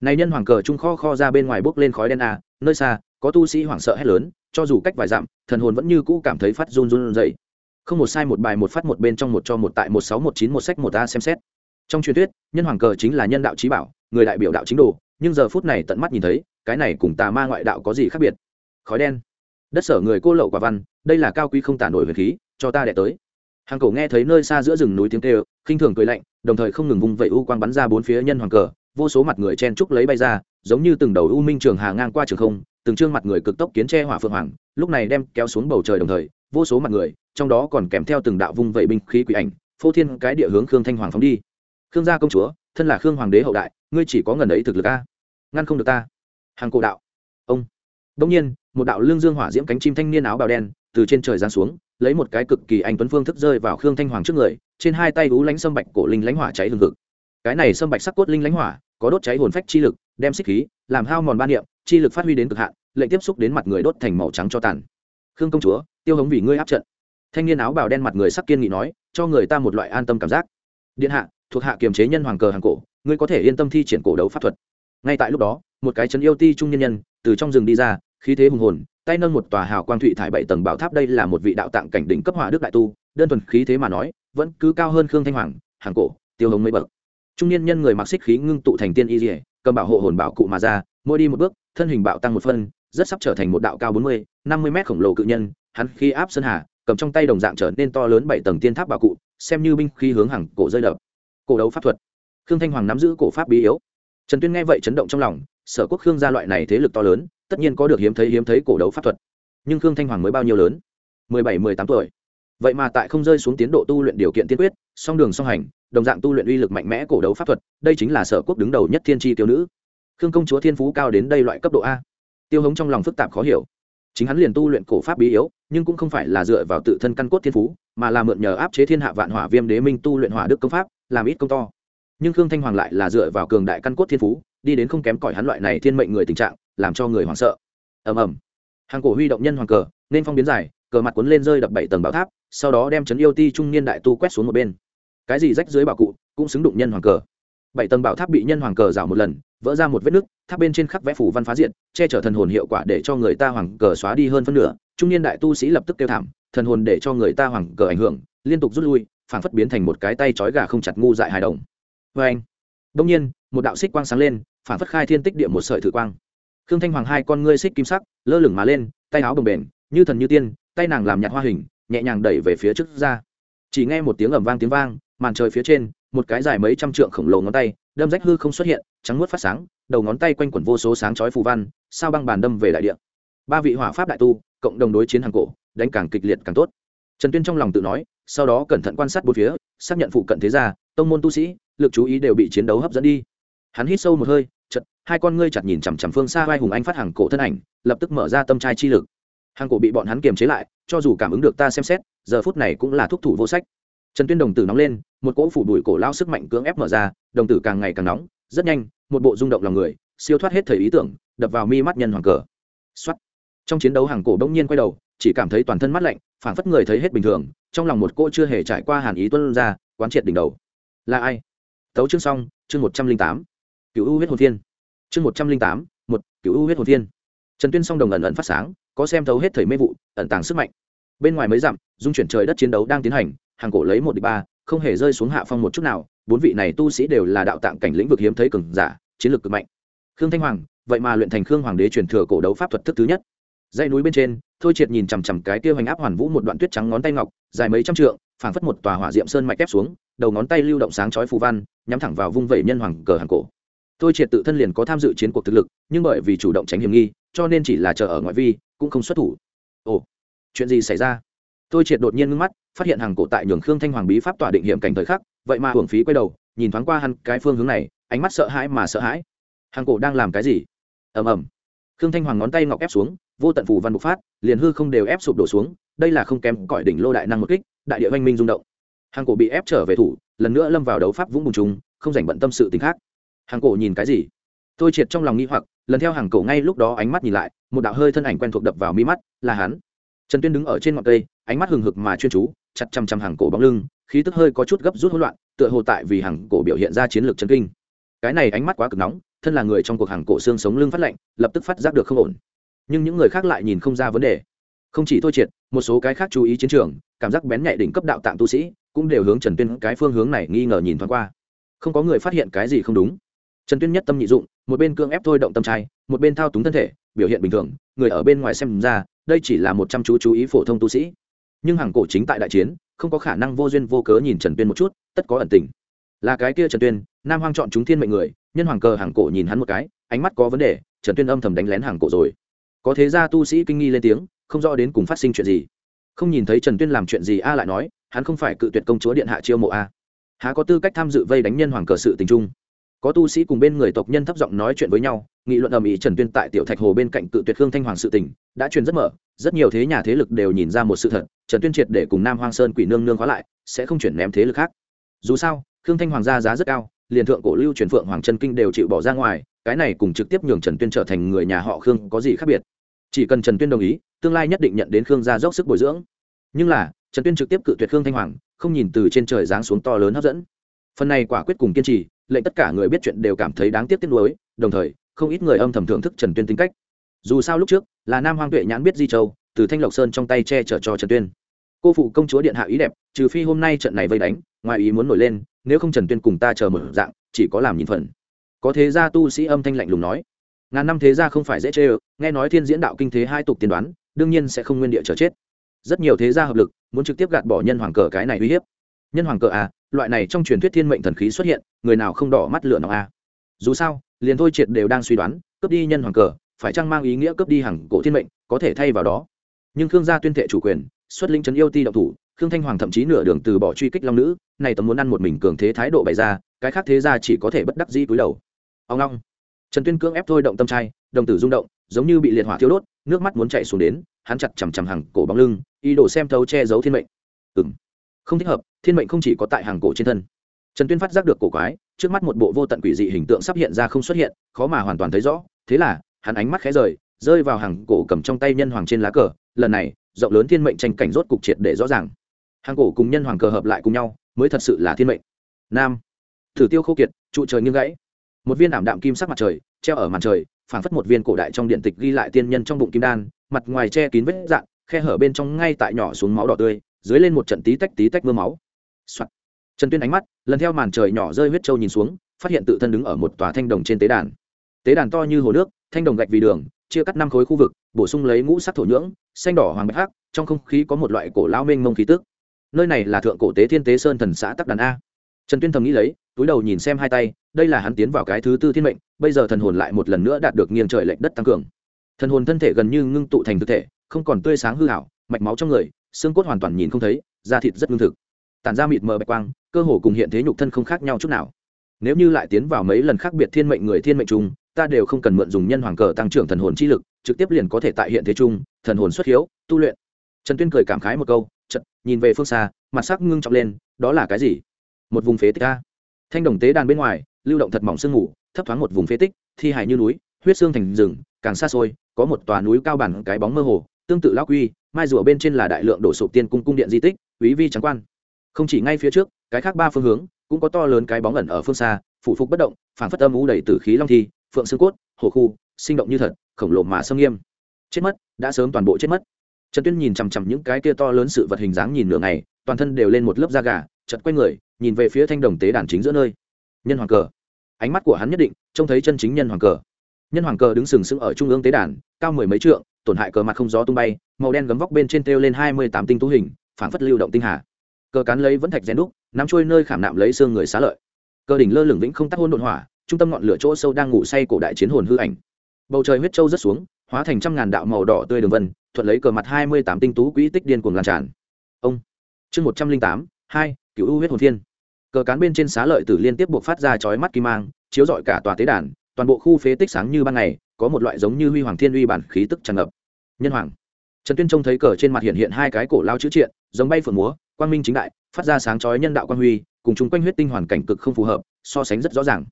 Này nhân hoàng cờ trung kho kho ra bên ngoài bốc lên khói đen à nơi xa, có tu sĩ hoảng sợ hét lớn, cho dù cách vài dặm, thần hồn vẫn như cũ cảm thấy phát run run dậy không một sai một bài một phát một bên trong một cho một tại một sáu một chín một sách một a xem xét. Trong truyền thuyết, nhân hoàng cờ chính là nhân đạo trí bảo, người đại biểu đạo chính đồ, nhưng giờ phút này tận mắt nhìn thấy, cái này cùng tà ma ngoại đạo có gì khác biệt? Khói đen. Đất sở người cô lậu quả văn, đây là cao quý không tản nổi về khí, cho ta đẻ tới. Hàng cổ nghe thấy nơi xa giữa rừng núi tiếng kêu, khinh thường cười lạnh, đồng thời không ngừng vung vẩy u quang bắn ra bốn phía nhân hoàng cờ, vô số mặt người chen trúc lấy bay ra, giống như từng đầu u minh trường hà ngang qua trường không, từng trương mặt người cực tốc kiến che hỏa phượng hoàng, lúc này đem kéo xuống bầu trời đồng thời, vô số mặt người trong đó còn kèm theo từng đạo vung vẩy binh khí quỷ ảnh, phô thiên cái địa hướng khương thanh hoàng phóng đi. Khương gia công chúa, thân là khương hoàng đế hậu đại, ngươi chỉ có ngần ấy thực lực a. Ngăn không được ta. Hàng cổ đạo. Ông. Đông nhiên, một đạo lương dương hỏa diễm cánh chim thanh niên áo bào đen, từ trên trời giáng xuống, lấy một cái cực kỳ anh tuấn phương thức rơi vào khương thanh hoàng trước người, trên hai tay ú lánh sâm bạch cổ linh lánh hỏa cháy lừng hực. Cái này sâm bạch sắc cốt linh lánh hỏa, có đốt cháy hồn phách chi lực, đem xích khí, làm hao mòn ba niệm, chi lực phát huy đến cực hạn, lệnh tiếp xúc đến mặt người đốt thành màu trắng cho tàn. Khương công chúa, tiêu hống vì ngươi áp trận thanh niên áo bào đen mặt người sắc kiên nghị nói, cho người ta một loại an tâm cảm giác. Điện hạ, thuộc hạ kiềm chế nhân hoàng cờ hàng cổ, ngươi có thể yên tâm thi triển cổ đấu pháp thuật. Ngay tại lúc đó, một cái chấn yêu ti trung nhân nhân, từ trong rừng đi ra, khí thế hùng hồn, tay nâng một tòa hào quang thụy thải bảy tầng bảo tháp đây là một vị đạo tạng cảnh đỉnh cấp hỏa đức đại tu, đơn thuần khí thế mà nói, vẫn cứ cao hơn khương thanh hoàng, hàng cổ, tiêu hồng mấy bậc. Trung niên nhân người mặc xích khí ngưng tụ thành tiên y dỉa cầm bảo hộ hồn bảo cụ mà ra, mỗi đi một bước, thân hình bạo tăng một phân, rất sắp trở thành một đạo cao bốn mươi, năm mươi mét khổng lồ cự nhân, hắn khi áp sơn hà cầm trong tay đồng dạng trở nên to lớn bảy tầng tiên tháp bảo cụ, xem như binh khí hướng hàng cổ rơi đập. Cổ đấu pháp thuật. Khương thanh hoàng nắm giữ cổ pháp bí yếu. Trần tuyên nghe vậy chấn động trong lòng, sở quốc khương gia loại này thế lực to lớn, tất nhiên có được hiếm thấy hiếm thấy cổ đấu pháp thuật. Nhưng khương thanh hoàng mới bao nhiêu lớn? Mười bảy, mười tám tuổi. Vậy mà tại không rơi xuống tiến độ tu luyện điều kiện tiên quyết, song đường song hành, đồng dạng tu luyện uy lực mạnh mẽ cổ đấu pháp thuật, đây chính là sở quốc đứng đầu nhất thiên tri tiêu nữ. Khương công chúa thiên phú cao đến đây loại cấp độ a. Tiêu hống trong lòng phức tạp khó hiểu. Chính hắn liền tu luyện cổ pháp bí yếu nhưng cũng không phải là dựa vào tự thân căn cốt thiên phú, mà là mượn nhờ áp chế thiên hạ vạn hỏa viêm đế minh tu luyện hỏa đức công pháp, làm ít công to. Nhưng khương thanh hoàng lại là dựa vào cường đại căn cốt thiên phú, đi đến không kém cỏi hắn loại này thiên mệnh người tình trạng, làm cho người hoảng sợ. Ầm ầm. Hàng cổ huy động nhân hoàng cờ, nên phong biến dài, cờ mặt cuốn lên rơi đập bảy tầng bảo tháp, sau đó đem chấn yêu ti trung niên đại tu quét xuống một bên. Cái gì rách dưới bảo cụ, cũng xứng đụng nhân hoàng cờ. Bảy tầng bảo tháp bị nhân hoàng cờ rào một lần, vỡ ra một vết nứt, tháp bên trên khắc vẽ phủ văn phá diện, che chở thần hồn hiệu quả để cho người ta hoàng cờ xóa đi hơn phân nửa trung niên đại tu sĩ lập tức kêu thảm, thần hồn để cho người ta hoảng cờ ảnh hưởng, liên tục rút lui, phảng phất biến thành một cái tay trói gà không chặt ngu dại hài đồng. Vê anh đông nhiên, một đạo xích quang sáng lên, phảng phất khai thiên tích địa một sợi thử quang. Khương thanh hoàng hai con ngươi xích kim sắc, lơ lửng mà lên, tay áo đồng bền như thần như tiên, tay nàng làm nhạt hoa hình, nhẹ nhàng đẩy về phía trước ra. Chỉ nghe một tiếng ầm vang tiếng vang, màn trời phía trên, một cái dài mấy trăm trượng khổng lồ ngón tay, đâm rách hư không xuất hiện, trắng nuốt phát sáng, đầu ngón tay quanh quẩn vô số sáng chói phù văn, sao băng bàn đâm về đại địa. Ba vị hỏa pháp đại tu cộng đồng đối chiến hàng cổ, đánh càng kịch liệt càng tốt. Trần tuyên trong lòng tự nói, sau đó cẩn thận quan sát bốn phía, xác nhận phụ cận thế gia, tông môn tu sĩ, lực chú ý đều bị chiến đấu hấp dẫn đi. Hắn hít sâu một hơi chật hai con ngươi chặt nhìn chằm chằm phương xa vai hùng anh phát hàng cổ thân ảnh, lập tức mở ra tâm trai chi lực. Hàng cổ bị bọn hắn kiềm chế lại, cho dù cảm ứng được ta xem xét, giờ phút này cũng là thúc thủ vô sách. Trần tuyên đồng tử nóng lên, một cỗ phủ đùi cổ lao sức mạnh cưỡng ép mở ra, đồng tử càng ngày càng nóng, rất nhanh, một bộ rung động lòng người, siêu thoát hết thời ý tưởng, đập vào mi mắt nhân hoàng cờ. Xuất trong chiến đấu hàng cổ bỗng nhiên quay đầu, chỉ cảm thấy toàn thân mắt lạnh, phảng phất người thấy hết bình thường, trong lòng một cô chưa hề trải qua hàn ý tuân ra, quán triệt đỉnh đầu. Là ai? Tấu chương xong, chương một trăm linh tám. Cựu u huyết hồ thiên. Chương một trăm linh tám, một cựu u huyết hồ thiên. Trần tuyên song đồng ẩn ẩn phát sáng, có xem thấu hết thời mê vụ, ẩn tàng sức mạnh. Bên ngoài mấy dặm, dung chuyển trời đất chiến đấu đang tiến hành, hàng cổ lấy một đ ba, không hề rơi xuống hạ phong một chút nào, bốn vị này tu sĩ đều là đạo tạng cảnh lĩnh vực hiếm thấy cường giả, chiến lược cực mạnh. Khương thanh hoàng, vậy mà luyện thành khương hoàng đế truyền thừa cổ đấu pháp thuật thức thứ nhất dãy núi bên trên, thôi triệt nhìn chằm chằm cái kia hoành áp hoàn vũ một đoạn tuyết trắng ngón tay ngọc, dài mấy trăm trượng, phảng phất một tòa hỏa diệm sơn mạch ép xuống, đầu ngón tay lưu động sáng chói phù văn, nhắm thẳng vào vung vẩy nhân hoàng cờ hàng cổ. Thôi triệt tự thân liền có tham dự chiến cuộc thực lực, nhưng bởi vì chủ động tránh hiểm nghi, cho nên chỉ là chờ ở ngoại vi, cũng không xuất thủ. Ồ, chuyện gì xảy ra? Tôi triệt đột nhiên ngưng mắt, phát hiện hàng cổ tại nhường khương thanh hoàng bí pháp tỏa định hiểm cảnh thời khắc, vậy mà hưởng phí quay đầu, nhìn thoáng qua hắn cái phương hướng này, ánh mắt sợ hãi mà sợ hãi. Hàng cổ đang làm cái gì? Ầm ầm. Khương thanh hoàng ngón tay ngọc ép xuống vô tận phù văn bộc phát, liền hư không đều ép sụp đổ xuống, đây là không kém cõi đỉnh lô đại năng một kích, đại địa oanh minh rung động. Hàng cổ bị ép trở về thủ, lần nữa lâm vào đấu pháp vũng bùng trùng, không rảnh bận tâm sự tính khác. Hàng cổ nhìn cái gì? Tôi triệt trong lòng nghi hoặc, lần theo hàng cổ ngay lúc đó ánh mắt nhìn lại, một đạo hơi thân ảnh quen thuộc đập vào mi mắt, là hắn. Trần tuyên đứng ở trên ngọn cây, ánh mắt hừng hực mà chuyên chú, chặt chăm chăm hàng cổ bóng lưng, khí tức hơi có chút gấp rút hỗn loạn, tựa hồ tại vì hàng cổ biểu hiện ra chiến lược chân kinh. Cái này ánh mắt quá cực nóng, thân là người trong cuộc hàng cổ xương sống lưng phát lạnh, lập tức phát giác được không ổn nhưng những người khác lại nhìn không ra vấn đề. Không chỉ thôi triệt, một số cái khác chú ý chiến trường, cảm giác bén nhạy đỉnh cấp đạo tạng tu sĩ, cũng đều hướng trần tuyên cái phương hướng này nghi ngờ nhìn thoáng qua. Không có người phát hiện cái gì không đúng. Trần tuyên nhất tâm nhị dụng, một bên cương ép thôi động tâm trai, một bên thao túng thân thể, biểu hiện bình thường, người ở bên ngoài xem ra, đây chỉ là một trăm chú chú ý phổ thông tu sĩ. Nhưng hàng cổ chính tại đại chiến, không có khả năng vô duyên vô cớ nhìn trần tuyên một chút, tất có ẩn tình. Là cái kia trần tuyên, nam hoang chọn chúng thiên mệnh người, nhân hoàng cờ hàng cổ nhìn hắn một cái, ánh mắt có vấn đề, trần tuyên âm thầm đánh lén hàng cổ rồi có thế gia tu sĩ kinh nghi lên tiếng, không rõ đến cùng phát sinh chuyện gì. Không nhìn thấy trần tuyên làm chuyện gì a lại nói, hắn không phải cự tuyệt công chúa điện hạ chiêu mộ a. Há có tư cách tham dự vây đánh nhân hoàng cờ sự tình trung có tu sĩ cùng bên người tộc nhân thấp giọng nói chuyện với nhau, nghị luận ầm ĩ trần tuyên tại tiểu thạch hồ bên cạnh cự tuyệt khương thanh hoàng sự tình, đã truyền rất mở, rất nhiều thế nhà thế lực đều nhìn ra một sự thật, trần tuyên triệt để cùng nam hoang sơn quỷ nương nương khóa lại, sẽ không chuyển ném thế lực khác. Dù sao, khương thanh hoàng gia giá rất cao, liền thượng cổ lưu truyền phượng hoàng trần kinh đều chịu bỏ ra ngoài cái này cùng trực tiếp nhường trần tuyên trở thành người nhà họ khương có gì khác biệt? Chỉ cần trần tuyên đồng ý, tương lai nhất định nhận đến khương gia dốc sức bồi dưỡng. Nhưng là, trần tuyên trực tiếp cự tuyệt khương thanh hoàng, không nhìn từ trên trời giáng xuống to lớn hấp dẫn. Phần này quả quyết cùng kiên trì, lệnh tất cả người biết chuyện đều cảm thấy đáng tiếc tiếc nuối, đồng thời, không ít người âm thầm thưởng thức trần tuyên tính cách. Dù sao lúc trước, là nam hoang tuệ nhãn biết di châu, từ thanh lộc sơn trong tay che chở cho trần tuyên. Cô phụ công chúa điện hạ ý đẹp, trừ phi hôm nay trận này vây đánh, ngoài ý muốn nổi lên, nếu không trần tuyên cùng ta chờ mở dạng, chỉ có làm nhìn phần có thế gia tu sĩ âm thanh lạnh lùng nói, ngàn năm thế gia không phải dễ chê ơ, nghe nói thiên diễn đạo kinh thế hai tục tiên đoán, đương nhiên sẽ không nguyên địa chờ chết. Rất nhiều thế gia hợp lực, muốn trực tiếp gạt bỏ nhân hoàng cờ cái này uy hiếp. Nhân hoàng cờ à loại này trong truyền thuyết thiên mệnh thần khí xuất hiện, người nào không đỏ mắt lửa nào à? Dù sao, liền thôi triệt đều đang suy đoán, cướp đi nhân hoàng cờ, phải chăng mang ý nghĩa cướp đi hàng cổ thiên mệnh, có thể thay vào đó? Nhưng khương gia tuyên thệ chủ quyền, xuất linh trấn yêu ti động thủ, khương thanh hoàng thậm chí nửa đường từ bỏ truy kích long nữ, này tấm muốn ăn một mình cường thế thái độ bày ra, cái khác thế ra chỉ có thể bất đắc dĩ cúi đầu ông long. Trần tuyên cưỡng ép thôi động tâm trai, đồng tử rung động, giống như bị liệt hỏa thiêu đốt, nước mắt muốn chạy xuống đến, hắn chặt chằm chằm hàng cổ bóng lưng, ý đồ xem thấu che giấu thiên mệnh. Ừng không thích hợp, thiên mệnh không chỉ có tại hàng cổ trên thân. Trần tuyên phát giác được cổ quái, trước mắt một bộ vô tận quỷ dị hình tượng sắp hiện ra không xuất hiện, khó mà hoàn toàn thấy rõ, thế là, hắn ánh mắt khẽ rời, rơi vào hàng cổ cầm trong tay nhân hoàng trên lá cờ, lần này, rộng lớn thiên mệnh tranh cảnh rốt cục triệt để rõ ràng. Hàng cổ cùng nhân hoàng cờ hợp lại cùng nhau, mới thật sự là thiên mệnh. Nam. Thử tiêu khô kiệt, trụ trời nghiêng gãy một viên ảm đạm kim sắc mặt trời, treo ở màn trời, phảng phất một viên cổ đại trong điện tịch ghi lại tiên nhân trong bụng kim đan, mặt ngoài che kín vết dạn khe hở bên trong ngay tại nhỏ xuống máu đỏ tươi, dưới lên một trận tí tách tí tách mưa máu、Soạn. trần tuyên ánh mắt, lần theo màn trời nhỏ rơi huyết trâu nhìn xuống, phát hiện tự thân đứng ở một tòa thanh đồng trên tế đàn. Tế đàn to như hồ nước, thanh đồng gạch vì đường, chia cắt năm khối khu vực, bổ sung lấy ngũ sắc thổ nhưỡng, xanh đỏ hoàng bạch hắc, trong không khí có một loại cổ lao mênh mông khí tức. Nơi này là thượng cổ tế thiên tế sơn thần xã tắc đàn a. Trần tuyên thầm nghĩ lấy, túi đầu nhìn xem hai tay đây là hắn tiến vào cái thứ tư thiên mệnh, bây giờ thần hồn lại một lần nữa đạt được nghiêng trời lệch đất tăng cường. Thần hồn thân thể gần như ngưng tụ thành thực thể, không còn tươi sáng hư hảo mạch máu trong người, xương cốt hoàn toàn nhìn không thấy, da thịt rất lương thực. Tản ra mịt mờ bạch quang, cơ hồ cùng hiện thế nhục thân không khác nhau chút nào. Nếu như lại tiến vào mấy lần khác biệt thiên mệnh người thiên mệnh chung, ta đều không cần mượn dùng nhân hoàng cờ tăng trưởng thần hồn chi lực, trực tiếp liền có thể tại hiện thế chung, thần hồn xuất hiếu, tu luyện. Trần tuyên cười cảm khái một câu chật nhìn về phương xa, mặt sắc ngưng trọng lên, đó là cái gì? Một vùng phế tích a. Thanh đồng tế đàn bên ngoài lưu động thật mỏng sương ngủ, thấp thoáng một vùng phế tích, thi hài như núi, huyết xương thành rừng, càng xa xôi, có một tòa núi cao bản cái bóng mơ hồ, tương tự lão quy, mai rùa bên trên là đại lượng đổ sụp tiên cung cung điện di tích, quý vi trắng quan. Không chỉ ngay phía trước, cái khác ba phương hướng, cũng có to lớn cái bóng ẩn ở phương xa phụ phục bất động phản phất âm u đầy tử khí long thi, phượng xương cốt, hồ khu, sinh động như thật, khổng lồ mà sâm nghiêm. Chết mất, đã sớm toàn bộ chết mất. Trần tuyên nhìn chằm chằm những cái kia to lớn sự vật hình dáng nhìn nửa ngày, toàn thân đều lên một lớp da gà chật quay người, nhìn về phía thanh đồng tế đàn chính giữa nơi. Nhân hoàng cờ ánh mắt của hắn nhất định, trông thấy chân chính nhân hoàng cờ. Nhân hoàng cờ đứng sừng sững ở trung ương tế đàn, cao mười mấy trượng, tổn hại cờ mặt không gió tung bay, màu đen gấm vóc bên trên treo lên hai mươi tám tinh tú hình, phảng phất lưu động tinh hà. Cờ cán lấy vẫn thạch rèn đúc, nắm trôi nơi khảm nạm lấy xương người xá lợi. Cờ đỉnh lơ lửng vĩnh không tắt hôn đột hỏa, trung tâm ngọn lửa chỗ sâu đang ngủ say cổ đại chiến hồn hư ảnh. Bầu trời huyết châu rớt xuống, hóa thành trăm ngàn đạo màu đỏ tươi đường vân, thuận lấy cờ mặt hai mươi tám tinh tú quỹ tích điên cuồng lan tràn. Ông, chương một trăm linh tám, hai, cựu u huyết hồn thiên cờ cán bên trên xá lợi tử liên tiếp buộc phát ra chói mắt kim mang, chiếu rọi cả tòa tế đàn, toàn bộ khu phế tích sáng như ban ngày, có một loại giống như huy hoàng thiên uy bản khí tức tràn ngập. Nhân hoàng. Trần tuyên trông thấy cờ trên mặt hiện hiện hai cái cổ lao chữ triện, giống bay phượng múa, quang minh chính đại, phát ra sáng chói nhân đạo quang huy, cùng chung quanh huyết tinh hoàn cảnh cực không phù hợp, so sánh rất rõ ràng.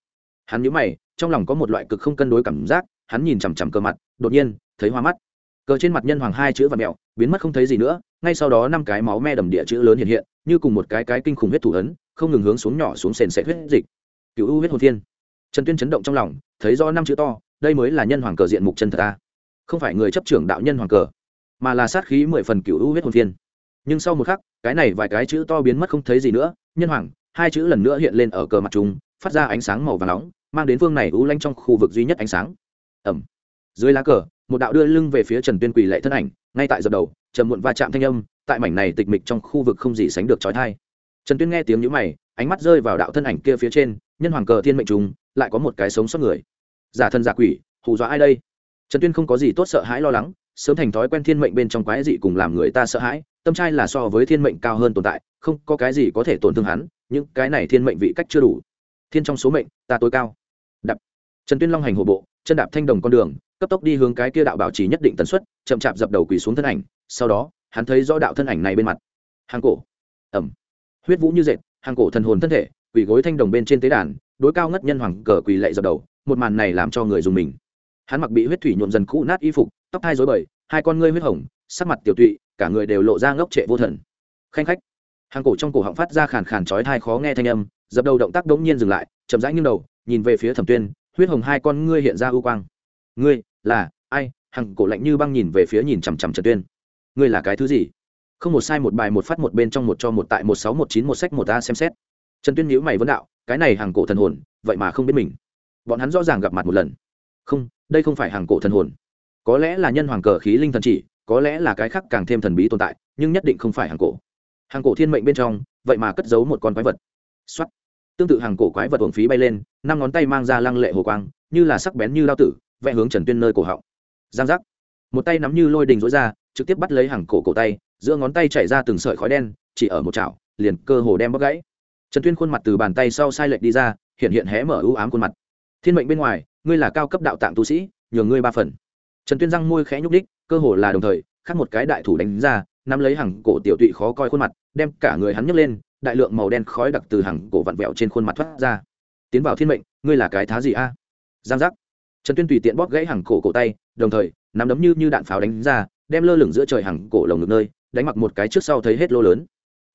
Hắn nhíu mày, trong lòng có một loại cực không cân đối cảm giác, hắn nhìn chằm chằm cờ mặt, đột nhiên, thấy hoa mắt. Cờ trên mặt nhân hoàng hai chữ và mẹo biến mất không thấy gì nữa, ngay sau đó năm cái máu me đầm địa chữ lớn hiện hiện, như cùng một cái cái kinh khủng huyết thủ ấn không ngừng hướng xuống nhỏ xuống sền sệt huyết dịch. Cựu u huyết hồn thiên. Trần tuyên chấn động trong lòng, thấy do năm chữ to, đây mới là nhân hoàng cờ diện mục chân thật ta. Không phải người chấp trưởng đạo nhân hoàng cờ, mà là sát khí mười phần cựu u huyết hồn thiên. Nhưng sau một khắc, cái này vài cái chữ to biến mất không thấy gì nữa, nhân hoàng, hai chữ lần nữa hiện lên ở cờ mặt chúng, phát ra ánh sáng màu và nóng, mang đến phương này u lanh trong khu vực duy nhất ánh sáng. Ẩm. Dưới lá cờ, một đạo đưa lưng về phía trần tuyên quỳ lệ thân ảnh, ngay tại dập đầu, trầm muộn va chạm thanh âm, tại mảnh này tịch mịch trong khu vực không gì sánh được trói thai trần tuyên nghe tiếng nhữ mày, ánh mắt rơi vào đạo thân ảnh kia phía trên, nhân hoàng cờ thiên mệnh trùng, lại có một cái sống sót người. Giả thân giả quỷ, hù dọa ai đây? Trần tuyên không có gì tốt sợ hãi lo lắng, sớm thành thói quen thiên mệnh bên trong quái dị cùng làm người ta sợ hãi, tâm trai là so với thiên mệnh cao hơn tồn tại, không có cái gì có thể tổn thương hắn, những cái này thiên mệnh vị cách chưa đủ. Thiên trong số mệnh, ta tối cao. Đập trần tuyên long hành hộ bộ, chân đạp thanh đồng con đường, cấp tốc đi hướng cái kia đạo bảo trì nhất định tần suất, chậm chạp dập đầu quỳ xuống thân ảnh, sau đó, hắn thấy rõ đạo thân ảnh này bên mặt. Hàng cổ. Ẩm huyết vũ như dệt, hàng cổ thần hồn thân thể, quỳ gối thanh đồng bên trên tế đàn, đối cao ngất nhân hoàng cờ quỳ lệ dập đầu, một màn này làm cho người dùng mình. Hắn mặc bị huyết thủy nhuộm dần cũ nát y phục, tóc thai rối bời, hai con ngươi huyết hồng, sắc mặt tiểu tụy, cả người đều lộ ra ngốc trệ vô thần. Khanh khách. Hàng cổ trong cổ họng phát ra khàn khàn chói thai khó nghe thanh âm, dập đầu động tác đống nhiên dừng lại, chậm rãi nghiêng đầu, nhìn về phía thẩm tuyên, huyết hồng hai con ngươi hiện ra ưu quang. Ngươi là ai? Hàng cổ lạnh như băng nhìn về phía nhìn chằm chằm trần tuyên. Ngươi là cái thứ gì? Không một sai một bài một phát một bên trong một cho một tại một sáu một chín một sách một a xem xét. Trần tuyên nhữ mày vấn đạo, cái này hàng cổ thần hồn, vậy mà không biết mình. Bọn hắn rõ ràng gặp mặt một lần. Không, đây không phải hàng cổ thần hồn. Có lẽ là nhân hoàng cờ khí linh thần chỉ, có lẽ là cái khác càng thêm thần bí tồn tại, nhưng nhất định không phải hàng cổ. Hàng cổ thiên mệnh bên trong, vậy mà cất giấu một con quái vật. Xuất tương tự hàng cổ quái vật uổng phí bay lên, năm ngón tay mang ra lăng lệ hồ quang, như là sắc bén như lao tử, vẽ hướng trần tuyên nơi cổ họng. Giang giác. Một tay nắm như lôi đình rối ra, trực tiếp bắt lấy hàng cổ cổ tay giữa ngón tay chảy ra từng sợi khói đen, chỉ ở một chảo, liền cơ hồ đem bóc gãy. Trần tuyên khuôn mặt từ bàn tay sau sai lệch đi ra, hiện hiện hé mở ưu ám khuôn mặt. Thiên mệnh bên ngoài, ngươi là cao cấp đạo tạng tu sĩ, nhường ngươi ba phần. Trần tuyên răng môi khẽ nhúc đích cơ hồ là đồng thời, khác một cái đại thủ đánh ra, nắm lấy hàng cổ tiểu tụy khó coi khuôn mặt, đem cả người hắn nhấc lên, đại lượng màu đen khói đặc từ hàng cổ vặn vẹo trên khuôn mặt thoát ra. Tiến vào thiên mệnh, ngươi là cái thá gì a? Giang giác. Trần tuyên tùy tiện bóp gãy hàng cổ cổ tay, đồng thời, nắm đấm như như đạn pháo đánh ra, đem lơ lửng giữa trời hàng cổ lồng ngực nơi đánh mặc một cái trước sau thấy hết lô lớn.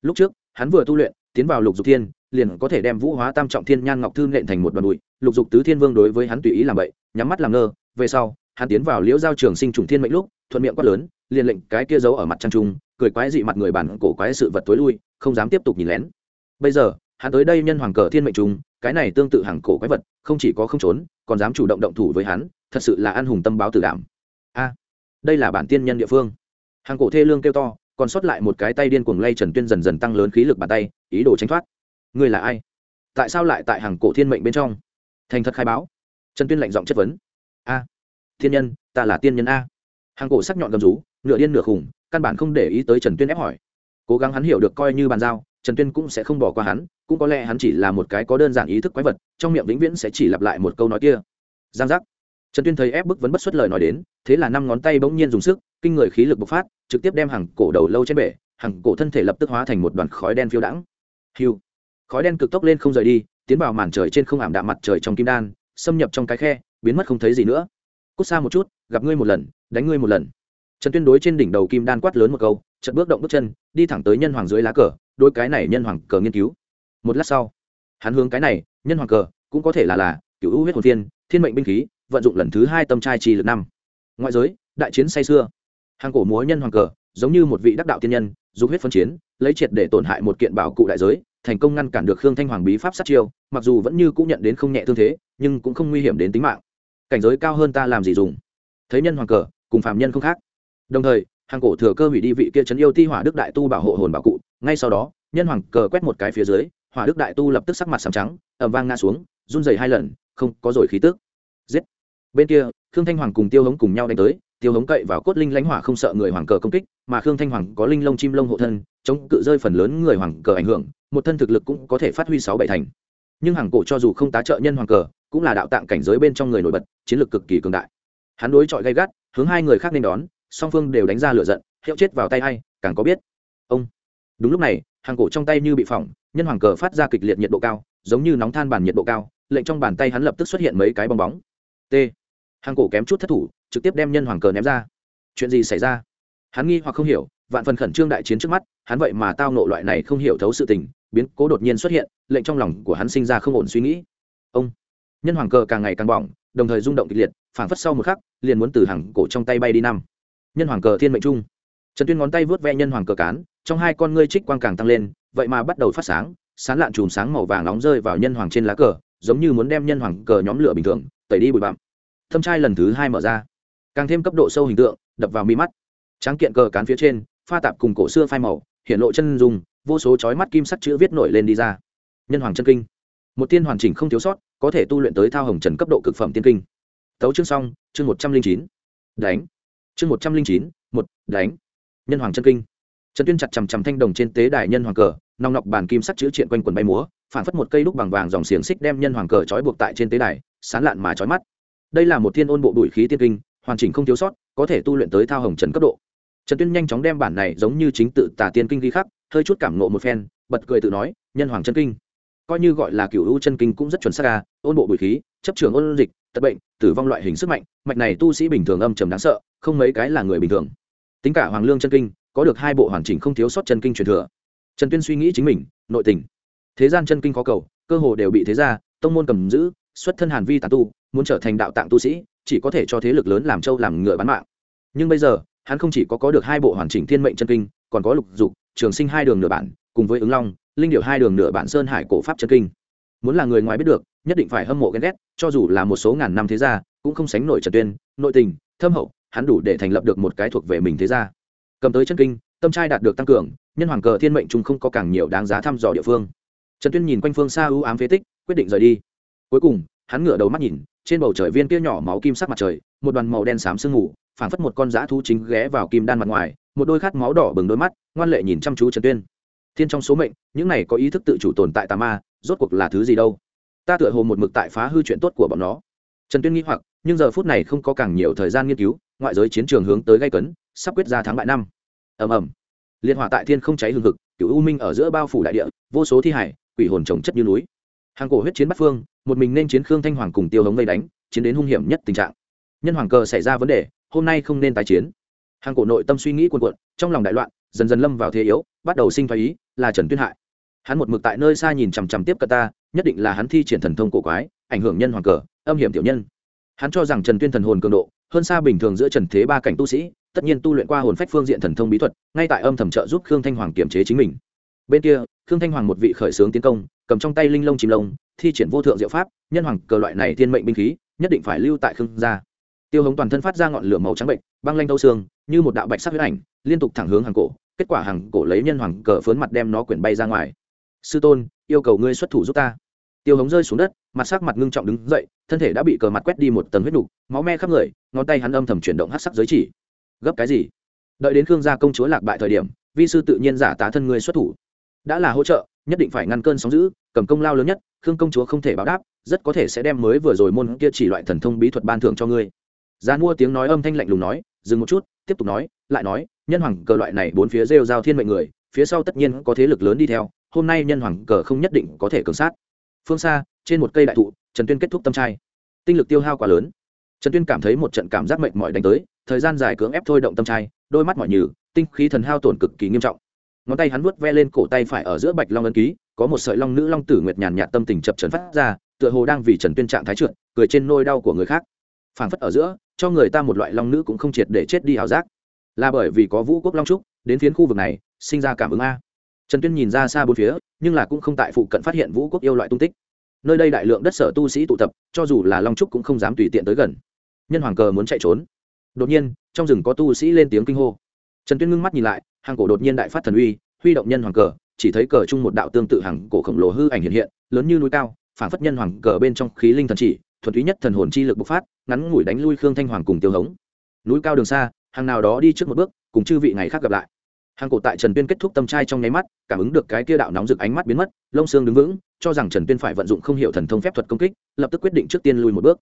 Lúc trước, hắn vừa tu luyện, tiến vào lục dục thiên, liền có thể đem vũ hóa tam trọng thiên nhan ngọc thư nện thành một đoàn bụi. Lục dục tứ thiên vương đối với hắn tùy ý làm vậy, nhắm mắt làm ngơ. Về sau, hắn tiến vào liễu giao trường sinh trùng thiên mệnh lúc, thuận miệng quát lớn, liền lệnh cái kia giấu ở mặt trăng trung cười quái dị mặt người bản cổ quái sự vật tối lui, không dám tiếp tục nhìn lén. Bây giờ, hắn tới đây nhân hoàng cờ thiên mệnh trùng, cái này tương tự hàng cổ quái vật, không chỉ có không trốn, còn dám chủ động động thủ với hắn, thật sự là an hùng tâm báo tử đảm. A, đây là bản tiên nhân địa phương. Hàng cổ thê lương kêu to còn sót lại một cái tay điên cuồng lay trần tuyên dần dần tăng lớn khí lực bàn tay, ý đồ tránh thoát. Ngươi là ai? Tại sao lại tại hàng cổ thiên mệnh bên trong? Thành thật khai báo. Trần tuyên lạnh giọng chất vấn. A, thiên nhân, ta là tiên nhân a. Hàng cổ sắc nhọn gầm rú, nửa điên nửa khủng, căn bản không để ý tới trần tuyên ép hỏi. Cố gắng hắn hiểu được coi như bàn giao, trần tuyên cũng sẽ không bỏ qua hắn, cũng có lẽ hắn chỉ là một cái có đơn giản ý thức quái vật, trong miệng vĩnh viễn sẽ chỉ lặp lại một câu nói kia. Giang giác trần tuyên thấy ép bức vấn bất xuất lời nói đến, thế là năm ngón tay bỗng nhiên dùng sức, kinh người khí lực bộc phát, trực tiếp đem hàng cổ đầu lâu trên bể, hàng cổ thân thể lập tức hóa thành một đoàn khói đen phiêu đãng. Hiu! Khói đen cực tốc lên không rời đi, tiến vào màn trời trên không ảm đạm mặt trời trong kim đan, xâm nhập trong cái khe, biến mất không thấy gì nữa. Cút xa một chút, gặp ngươi một lần, đánh ngươi một lần. Trần tuyên đối trên đỉnh đầu kim đan quát lớn một câu chật bước động bước chân, đi thẳng tới nhân hoàng dưới lá cờ đôi cái này nhân hoàng cờ nghiên cứu. Một lát sau, hắn hướng cái này, nhân hoàng cờ, cũng có thể là là, cựu u huyết hồn thiên thiên mệnh binh khí vận dụng lần thứ hai tâm trai trì lực năm. Ngoại giới, đại chiến say xưa hàng cổ múa nhân hoàng cờ, giống như một vị đắc đạo tiên nhân dùng huyết phân chiến, lấy triệt để tổn hại một kiện bảo cụ đại giới, thành công ngăn cản được khương thanh hoàng bí pháp sát chiêu, mặc dù vẫn như cũng nhận đến không nhẹ thương thế, nhưng cũng không nguy hiểm đến tính mạng. Cảnh giới cao hơn ta làm gì dùng? Thấy nhân hoàng cờ, cùng phạm nhân không khác. Đồng thời, hàng cổ thừa cơ hủy đi vị kia trấn yêu ti hỏa đức đại tu bảo hộ hồn bảo cụ, ngay sau đó, nhân hoàng cờ quét một cái phía dưới, hỏa đức đại tu lập tức sắc mặt sàm trắng ẩm vang ngã xuống, run dày hai lần, không có rồi khí tức bên kia, khương thanh hoàng cùng tiêu hống cùng nhau đánh tới, tiêu hống cậy vào cốt linh lãnh hỏa không sợ người hoàng cờ công kích, mà khương thanh hoàng có linh lông chim lông hộ thân, chống cự rơi phần lớn người hoàng cờ ảnh hưởng, một thân thực lực cũng có thể phát huy sáu bảy thành. Nhưng hàng cổ cho dù không tá trợ nhân hoàng cờ, cũng là đạo tạng cảnh giới bên trong người nổi bật, chiến lược cực kỳ cường đại. Hắn đối chọi gay gắt, hướng hai người khác nên đón, song phương đều đánh ra lửa giận, hiệu chết vào tay hay càng có biết. Ông. Đúng lúc này, hàng cổ trong tay như bị phỏng, nhân hoàng cờ phát ra kịch liệt nhiệt độ cao, giống như nóng than bàn nhiệt độ cao, lệnh trong bàn tay hắn lập tức xuất hiện mấy cái bong bóng. T hàng cổ kém chút thất thủ, trực tiếp đem nhân hoàng cờ ném ra. Chuyện gì xảy ra? Hắn nghi hoặc không hiểu, vạn phần khẩn trương đại chiến trước mắt, hắn vậy mà tao nộ loại này không hiểu thấu sự tình, biến cố đột nhiên xuất hiện, lệnh trong lòng của hắn sinh ra không ổn suy nghĩ. Ông! Nhân hoàng cờ càng ngày càng bỏng, đồng thời rung động kịch liệt, phảng phất sau một khắc, liền muốn từ hàng cổ trong tay bay đi năm. Nhân hoàng cờ thiên mệnh trung. Trần tuyên ngón tay vớt ve nhân hoàng cờ cán, trong hai con ngươi trích quang càng tăng lên, vậy mà bắt đầu phát sáng sán lạn chùm sáng màu vàng nóng rơi vào nhân hoàng trên lá cờ, giống như muốn đem nhân hoàng cờ nhóm lửa bình thường, tẩy đi bụi bặm thâm trai lần thứ hai mở ra. Càng thêm cấp độ sâu hình tượng, đập vào mi mắt. Tráng kiện cờ cán phía trên, pha tạp cùng cổ xưa phai màu, hiện lộ chân dùng vô số chói mắt kim sắc chữ viết nổi lên đi ra. Nhân hoàng chân kinh. Một tiên hoàn chỉnh không thiếu sót, có thể tu luyện tới thao hồng trần cấp độ cực phẩm tiên kinh. Tấu chương xong, chương một trăm linh chín. Đánh. Chương một trăm linh chín, một, đánh. Nhân hoàng chân kinh. Trần tuyên chặt chằm chằm thanh đồng trên tế đài nhân hoàng cờ, nòng nọc bàn kim sắc chữ triện quanh quần bay múa, phản phất một cây đúc bằng vàng dòng xiềng xích đem nhân hoàng cờ trói buộc tại trên tế đài, sán lạn mà trói mắt đây là một thiên ôn bộ đuổi khí tiên kinh, hoàn chỉnh không thiếu sót, có thể tu luyện tới thao hồng trần cấp độ. Trần tuyên nhanh chóng đem bản này giống như chính tự tà tiên kinh ghi khắc, hơi chút cảm nộ một phen, bật cười tự nói, nhân hoàng chân kinh. Coi như gọi là cựu u chân kinh cũng rất chuẩn xác ca ôn bộ bụi khí, chấp trường ôn dịch, tật bệnh, tử vong loại hình sức mạnh, mạch này tu sĩ bình thường âm trầm đáng sợ, không mấy cái là người bình thường. Tính cả hoàng lương chân kinh, có được hai bộ hoàn chỉnh không thiếu sót chân kinh truyền thừa. Trần tuyên suy nghĩ chính mình, nội tình. Thế gian chân kinh có cầu, cơ hồ đều bị thế gia tông môn cầm giữ xuất thân hàn vi tàn tu, muốn trở thành đạo tạng tu sĩ, chỉ có thể cho thế lực lớn làm châu làm ngựa bán mạng. Nhưng bây giờ, hắn không chỉ có có được hai bộ hoàn chỉnh thiên mệnh chân kinh, còn có lục dục, trường sinh hai đường nửa bản, cùng với ứng long, linh điệu hai đường nửa bản sơn hải cổ pháp chân kinh. Muốn là người ngoài biết được, nhất định phải hâm mộ ghen ghét, cho dù là một số ngàn năm thế gia, cũng không sánh nổi trần tuyên, nội tình, thâm hậu, hắn đủ để thành lập được một cái thuộc về mình thế gia. Cầm tới chân kinh, tâm trai đạt được tăng cường, nhân hoàng cờ thiên mệnh chúng không có càng nhiều đáng giá thăm dò địa phương. Trần tuyên nhìn quanh phương xa ưu ám phế tích, quyết định rời đi cuối cùng, hắn ngửa đầu mắt nhìn, trên bầu trời viên kia nhỏ máu kim sắc mặt trời, một đoàn màu đen xám sương ngủ phảng phất một con dã thú chính ghé vào kim đan mặt ngoài, một đôi khát máu đỏ bừng đôi mắt, ngoan lệ nhìn chăm chú trần tuyên. Thiên trong số mệnh, những này có ý thức tự chủ tồn tại tà ma, rốt cuộc là thứ gì đâu? Ta tựa hồ một mực tại phá hư chuyện tốt của bọn nó. Trần tuyên nghĩ hoặc, nhưng giờ phút này không có càng nhiều thời gian nghiên cứu, ngoại giới chiến trường hướng tới gây cấn, sắp quyết ra thắng bại năm. Ầm ầm. Liệt hỏa tại thiên không cháy hừng hực cựu u minh ở giữa bao phủ đại địa, vô số thi hải, quỷ hồn trồng chất như núi. Hàng cổ huyết chiến bắc phương một mình nên chiến khương thanh hoàng cùng tiêu hống vây đánh, chiến đến hung hiểm nhất tình trạng. Nhân hoàng cờ xảy ra vấn đề, hôm nay không nên tái chiến. Hàng cổ nội tâm suy nghĩ cuồn cuộn, trong lòng đại loạn, dần dần lâm vào thế yếu, bắt đầu sinh thái ý, là trần tuyên hại. Hắn một mực tại nơi xa nhìn chằm chằm tiếp cận ta, nhất định là hắn thi triển thần thông cổ quái, ảnh hưởng nhân hoàng cờ, âm hiểm tiểu nhân. Hắn cho rằng trần tuyên thần hồn cường độ, hơn xa bình thường giữa trần thế ba cảnh tu sĩ, tất nhiên tu luyện qua hồn phách phương diện thần thông bí thuật, ngay tại âm thầm trợ giúp khương thanh hoàng kiềm chế chính mình. Bên kia, khương thanh hoàng một vị khởi xướng tiến công, cầm trong tay linh lông chìm lông thi triển vô thượng diệu pháp, nhân hoàng cờ loại này thiên mệnh binh khí, nhất định phải lưu tại khương gia. Tiêu hống toàn thân phát ra ngọn lửa màu trắng bệnh, băng lanh thâu xương, như một đạo bạch sắc huyết ảnh, liên tục thẳng hướng hàng cổ, kết quả hàng cổ lấy nhân hoàng cờ phớn mặt đem nó quyển bay ra ngoài. Sư tôn, yêu cầu ngươi xuất thủ giúp ta. Tiêu hống rơi xuống đất, mặt sắc mặt ngưng trọng đứng dậy, thân thể đã bị cờ mặt quét đi một tầng huyết đục máu me khắp người, ngón tay hắn âm thầm chuyển động hát sắc giới chỉ. Gấp cái gì? Đợi đến khương gia công chúa lạc bại thời điểm, vi sư tự nhiên giả tá thân ngươi xuất thủ. Đã là hỗ trợ nhất định phải ngăn cơn sóng giữ cầm công lao lớn nhất, khương công chúa không thể báo đáp, rất có thể sẽ đem mới vừa rồi môn kia chỉ loại thần thông bí thuật ban thưởng cho ngươi. Gian mua tiếng nói âm thanh lạnh lùng nói, dừng một chút, tiếp tục nói, lại nói, nhân hoàng cờ loại này bốn phía rêu giao thiên mệnh người, phía sau tất nhiên có thế lực lớn đi theo, hôm nay nhân hoàng cờ không nhất định có thể cường sát. Phương xa, trên một cây đại thụ, trần tuyên kết thúc tâm trai. Tinh lực tiêu hao quá lớn. Trần tuyên cảm thấy một trận cảm giác mệt mỏi đánh tới, thời gian dài cưỡng ép thôi động tâm trai, đôi mắt mỏi nhừ, tinh khí thần hao tổn cực kỳ nghiêm trọng ngón tay hắn vuốt ve lên cổ tay phải ở giữa bạch long ấn ký, có một sợi long nữ long tử nguyệt nhàn nhạt tâm tình chập trấn phát ra, tựa hồ đang vì trần tuyên trạng thái trượt, cười trên nôi đau của người khác. Phảng phất ở giữa, cho người ta một loại long nữ cũng không triệt để chết đi ảo giác. Là bởi vì có vũ quốc long trúc, đến phiến khu vực này, sinh ra cảm ứng a. Trần tuyên nhìn ra xa bốn phía, nhưng là cũng không tại phụ cận phát hiện vũ quốc yêu loại tung tích. Nơi đây đại lượng đất sở tu sĩ tụ tập, cho dù là long trúc cũng không dám tùy tiện tới gần. Nhân hoàng cờ muốn chạy trốn. Đột nhiên, trong rừng có tu sĩ lên tiếng kinh hô. Trần tuyên ngưng mắt nhìn lại hàng cổ đột nhiên đại phát thần uy, huy động nhân hoàng cờ, chỉ thấy cờ chung một đạo tương tự hàng cổ khổng lồ hư ảnh hiện hiện, lớn như núi cao phản phất nhân hoàng cờ bên trong khí linh thần chỉ, thuần túy nhất thần hồn chi lực bộc phát, ngắn ngủi đánh lui khương thanh hoàng cùng tiêu hống. Núi cao đường xa hàng nào đó đi trước một bước, cùng chư vị ngày khác gặp lại. Hàng cổ tại trần tuyên kết thúc tâm trai trong nháy mắt, cảm ứng được cái kia đạo nóng rực ánh mắt biến mất, lông xương đứng vững, cho rằng trần tuyên phải vận dụng không hiểu thần thông phép thuật công kích, lập tức quyết định trước tiên lui một bước.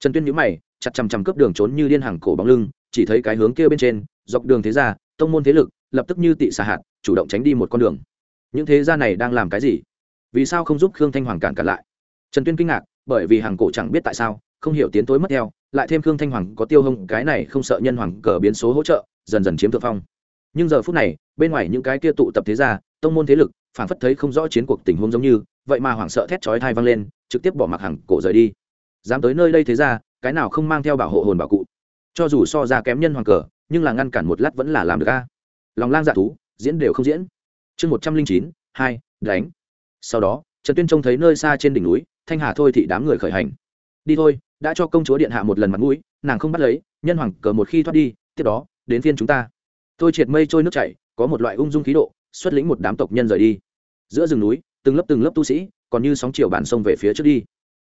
Trần tuyên nhíu mày, chặt chằm chằm cướp đường trốn như điên hàng cổ bóng lưng, chỉ thấy cái hướng kia bên trên, dọc đường thế gia, tông môn thế lực lập tức như tị xà hạt, chủ động tránh đi một con đường. Những thế gia này đang làm cái gì? Vì sao không giúp khương thanh hoàng cản cản lại? Trần tuyên kinh ngạc, bởi vì hàng cổ chẳng biết tại sao, không hiểu tiến tối mất theo, lại thêm khương thanh hoàng có tiêu hông, cái này không sợ nhân hoàng cờ biến số hỗ trợ, dần dần chiếm thượng phong. Nhưng giờ phút này, bên ngoài những cái kia tụ tập thế gia, tông môn thế lực phản phất thấy không rõ chiến cuộc tình huống giống như, vậy mà hoảng sợ thét chói thai vang lên, trực tiếp bỏ mặc hàng cổ rời đi. Dám tới nơi đây thế ra cái nào không mang theo bảo hộ hồn bảo cụ? Cho dù so ra kém nhân hoàng cờ, nhưng là ngăn cản một lát vẫn là làm được a lòng lang dạ thú, diễn đều không diễn. Chương một trăm linh chín, hai, đánh. Sau đó, trần tuyên trông thấy nơi xa trên đỉnh núi, thanh hà thôi thị đám người khởi hành. Đi thôi, đã cho công chúa điện hạ một lần mặt mũi, nàng không bắt lấy, nhân hoàng cờ một khi thoát đi, tiếp đó, đến phiên chúng ta. Tôi triệt mây trôi nước chảy, có một loại ung dung khí độ, xuất lĩnh một đám tộc nhân rời đi. Giữa rừng núi, từng lớp từng lớp tu sĩ, còn như sóng chiều bản sông về phía trước đi.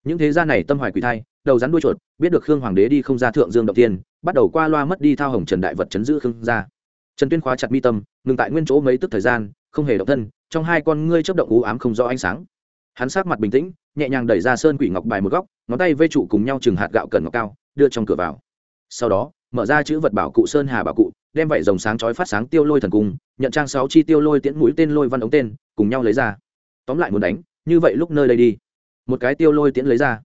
Những thế gia này tâm hoài quỷ thai, đầu rắn đuôi chuột, biết được khương hoàng đế đi không ra thượng dương đầu tiên, bắt đầu qua loa mất đi thao hồng trần đại vật chấn giữ khương gia trần tuyên khóa chặt mi tâm, ngừng tại nguyên chỗ mấy tức thời gian, không hề động thân, trong hai con ngươi chấp động u ám không rõ ánh sáng. Hắn sát mặt bình tĩnh, nhẹ nhàng đẩy ra sơn quỷ ngọc bài một góc, ngón tay vây trụ cùng nhau chừng hạt gạo cần ngọc cao, đưa trong cửa vào. Sau đó, mở ra chữ vật bảo cụ sơn hà bảo cụ, đem vảy rồng sáng chói phát sáng tiêu lôi thần cung, nhận trang sáu chi tiêu lôi tiễn mũi tên lôi văn ống tên, cùng nhau lấy ra. Tóm lại muốn đánh, như vậy lúc nơi đây đi. Một cái tiêu lôi tiễn lấy ra.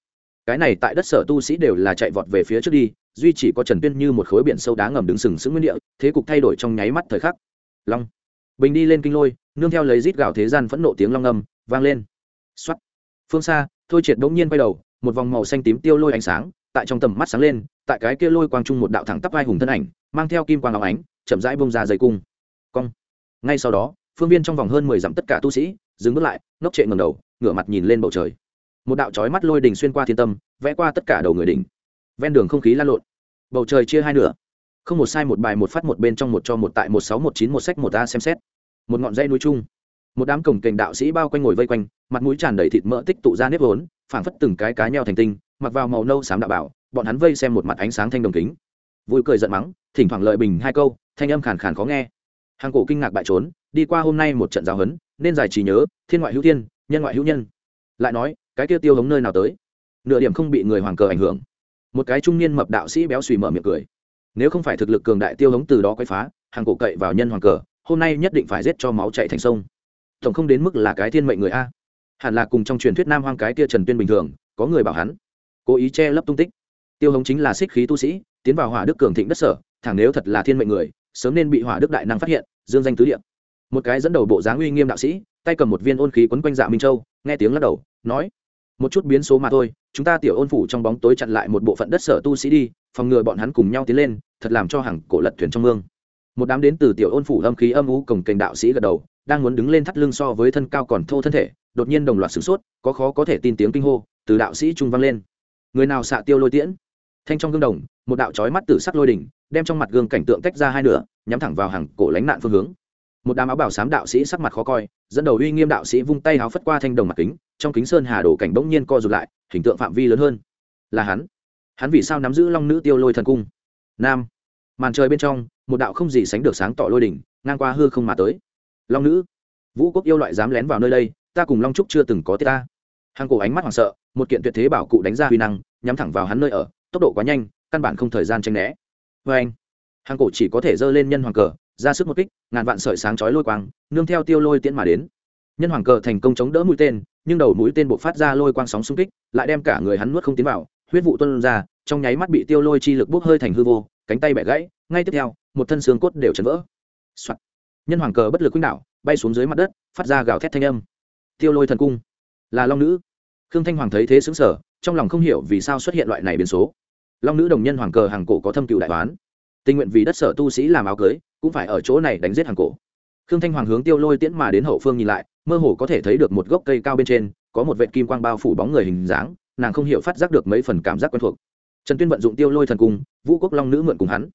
Cái này tại đất sở tu sĩ đều là chạy vọt về phía trước đi duy chỉ có trần tuyên như một khối biển sâu đá ngầm đứng sừng sững nguyên địa, thế cục thay đổi trong nháy mắt thời khắc. Long. Bình đi lên kinh lôi, nương theo lấy rít gạo thế gian phẫn nộ tiếng long ngầm vang lên. X phương xa, thôi triệt bỗng nhiên quay đầu, một vòng màu xanh tím tiêu lôi ánh sáng, tại trong tầm mắt sáng lên, tại cái kia lôi quang trung một đạo thẳng tắp vai hùng thân ảnh, mang theo kim quang áo ánh, chậm rãi bông ra dây cung. Cong. Ngay sau đó, phương viên trong vòng hơn mười dặm tất cả tu sĩ, dừng bước lại, ngốc trệ ngầm đầu, ngửa mặt nhìn lên bầu trời. Một đạo trói mắt lôi đình xuyên qua thiên tâm, vẽ qua tất cả đầu người đỉnh ven đường không khí lan lộn. Bầu trời chia hai nửa. Không một sai, một bài, một phát, một bên trong, một cho, một tại, một sáu, một chín, một sách, một a xem xét. Một ngọn dây núi chung. Một đám cổng kềnh đạo sĩ bao quanh ngồi vây quanh, mặt mũi tràn đầy thịt mỡ tích tụ ra nếp vốn, phảng phất từng cái cá nheo thành tinh, mặc vào màu nâu xám đạo bảo, bọn hắn vây xem một mặt ánh sáng thanh đồng kính. Vui cười giận mắng, thỉnh thoảng lợi bình hai câu, thanh âm khàn khàn khó nghe. Hàng cổ kinh ngạc bại trốn, đi qua hôm nay một trận giáo huấn, nên giải trí nhớ, thiên ngoại hữu thiên, nhân ngoại hữu nhân. Lại nói, cái kia tiêu hống nơi nào tới? Nửa điểm không bị người hoàng cờ ảnh hưởng một cái trung niên mập đạo sĩ béo xùy mở miệng cười. Nếu không phải thực lực cường đại tiêu hống từ đó quay phá, hàng cổ cậy vào nhân hoàng cờ, hôm nay nhất định phải giết cho máu chạy thành sông. Tổng không đến mức là cái thiên mệnh người a. Hẳn là cùng trong truyền thuyết nam hoang cái kia trần tuyên bình thường, có người bảo hắn. Cố ý che lấp tung tích. Tiêu hống chính là xích khí tu sĩ, tiến vào hỏa đức cường thịnh đất sở, thẳng nếu thật là thiên mệnh người, sớm nên bị hỏa đức đại năng phát hiện, dương danh tứ địa. Một cái dẫn đầu bộ dáng uy nghiêm đạo sĩ, tay cầm một viên ôn khí quấn quanh dạ minh châu, nghe tiếng lắc đầu, nói một chút biến số mà thôi, chúng ta tiểu ôn phủ trong bóng tối chặn lại một bộ phận đất sở tu sĩ đi, phòng ngừa bọn hắn cùng nhau tiến lên, thật làm cho hàng cổ lật thuyền trong mương. Một đám đến từ tiểu ôn phủ âm khí âm u cổng kênh đạo sĩ gật đầu, đang muốn đứng lên thắt lưng so với thân cao còn thô thân thể, đột nhiên đồng loạt sửng sốt, có khó có thể tin tiếng kinh hô, từ đạo sĩ trung vang lên. Người nào xạ tiêu lôi tiễn? Thanh trong gương đồng, một đạo trói mắt tử sắc lôi đỉnh, đem trong mặt gương cảnh tượng tách ra hai nửa, nhắm thẳng vào hàng cổ lánh nạn phương hướng một đám áo bảo sám đạo sĩ sắc mặt khó coi, dẫn đầu uy nghiêm đạo sĩ vung tay áo phất qua thanh đồng mặt kính, trong kính sơn hà đổ cảnh bỗng nhiên co rụt lại, hình tượng phạm vi lớn hơn. Là hắn. Hắn vì sao nắm giữ long nữ tiêu lôi thần cung? Nam. Màn trời bên trong, một đạo không gì sánh được sáng tỏ lôi đỉnh, ngang qua hư không mà tới. Long nữ. Vũ quốc yêu loại dám lén vào nơi đây, ta cùng long trúc chưa từng có tiết ta. Hàng cổ ánh mắt hoảng sợ, một kiện tuyệt thế bảo cụ đánh ra huy năng, nhắm thẳng vào hắn nơi ở, tốc độ quá nhanh, căn bản không thời gian tranh né. Vê anh hàng cổ chỉ có thể giơ lên nhân hoàng cờ ra sức một kích, ngàn vạn sợi sáng chói lôi quang, nương theo tiêu lôi tiễn mà đến. Nhân hoàng cờ thành công chống đỡ mũi tên, nhưng đầu mũi tên buộc phát ra lôi quang sóng xung kích, lại đem cả người hắn nuốt không tiến vào, huyết vụ tuân ra, trong nháy mắt bị tiêu lôi chi lực bốc hơi thành hư vô, cánh tay bẻ gãy, ngay tiếp theo, một thân xương cốt đều chấn vỡ、Soạn. nhân hoàng cờ bất lực quýnh đạo bay xuống dưới mặt đất, phát ra gào thét thanh âm. Tiêu lôi thần cung. Là long nữ. Khương thanh hoàng thấy thế xứng sở trong lòng không hiểu vì sao xuất hiện loại này biến số. Long nữ đồng nhân hoàng cờ hàng cổ có thâm cựu đại toán tình nguyện vì đất sở tu sĩ làm áo cưới, cũng phải ở chỗ này đánh giết hàng cổ. Khương thanh hoàng hướng tiêu lôi tiễn mà đến hậu phương nhìn lại, mơ hồ có thể thấy được một gốc cây cao bên trên, có một vệ kim quang bao phủ bóng người hình dáng, nàng không hiểu phát giác được mấy phần cảm giác quen thuộc. Trần tuyên vận dụng tiêu lôi thần cung, vũ quốc long nữ mượn cùng hắn.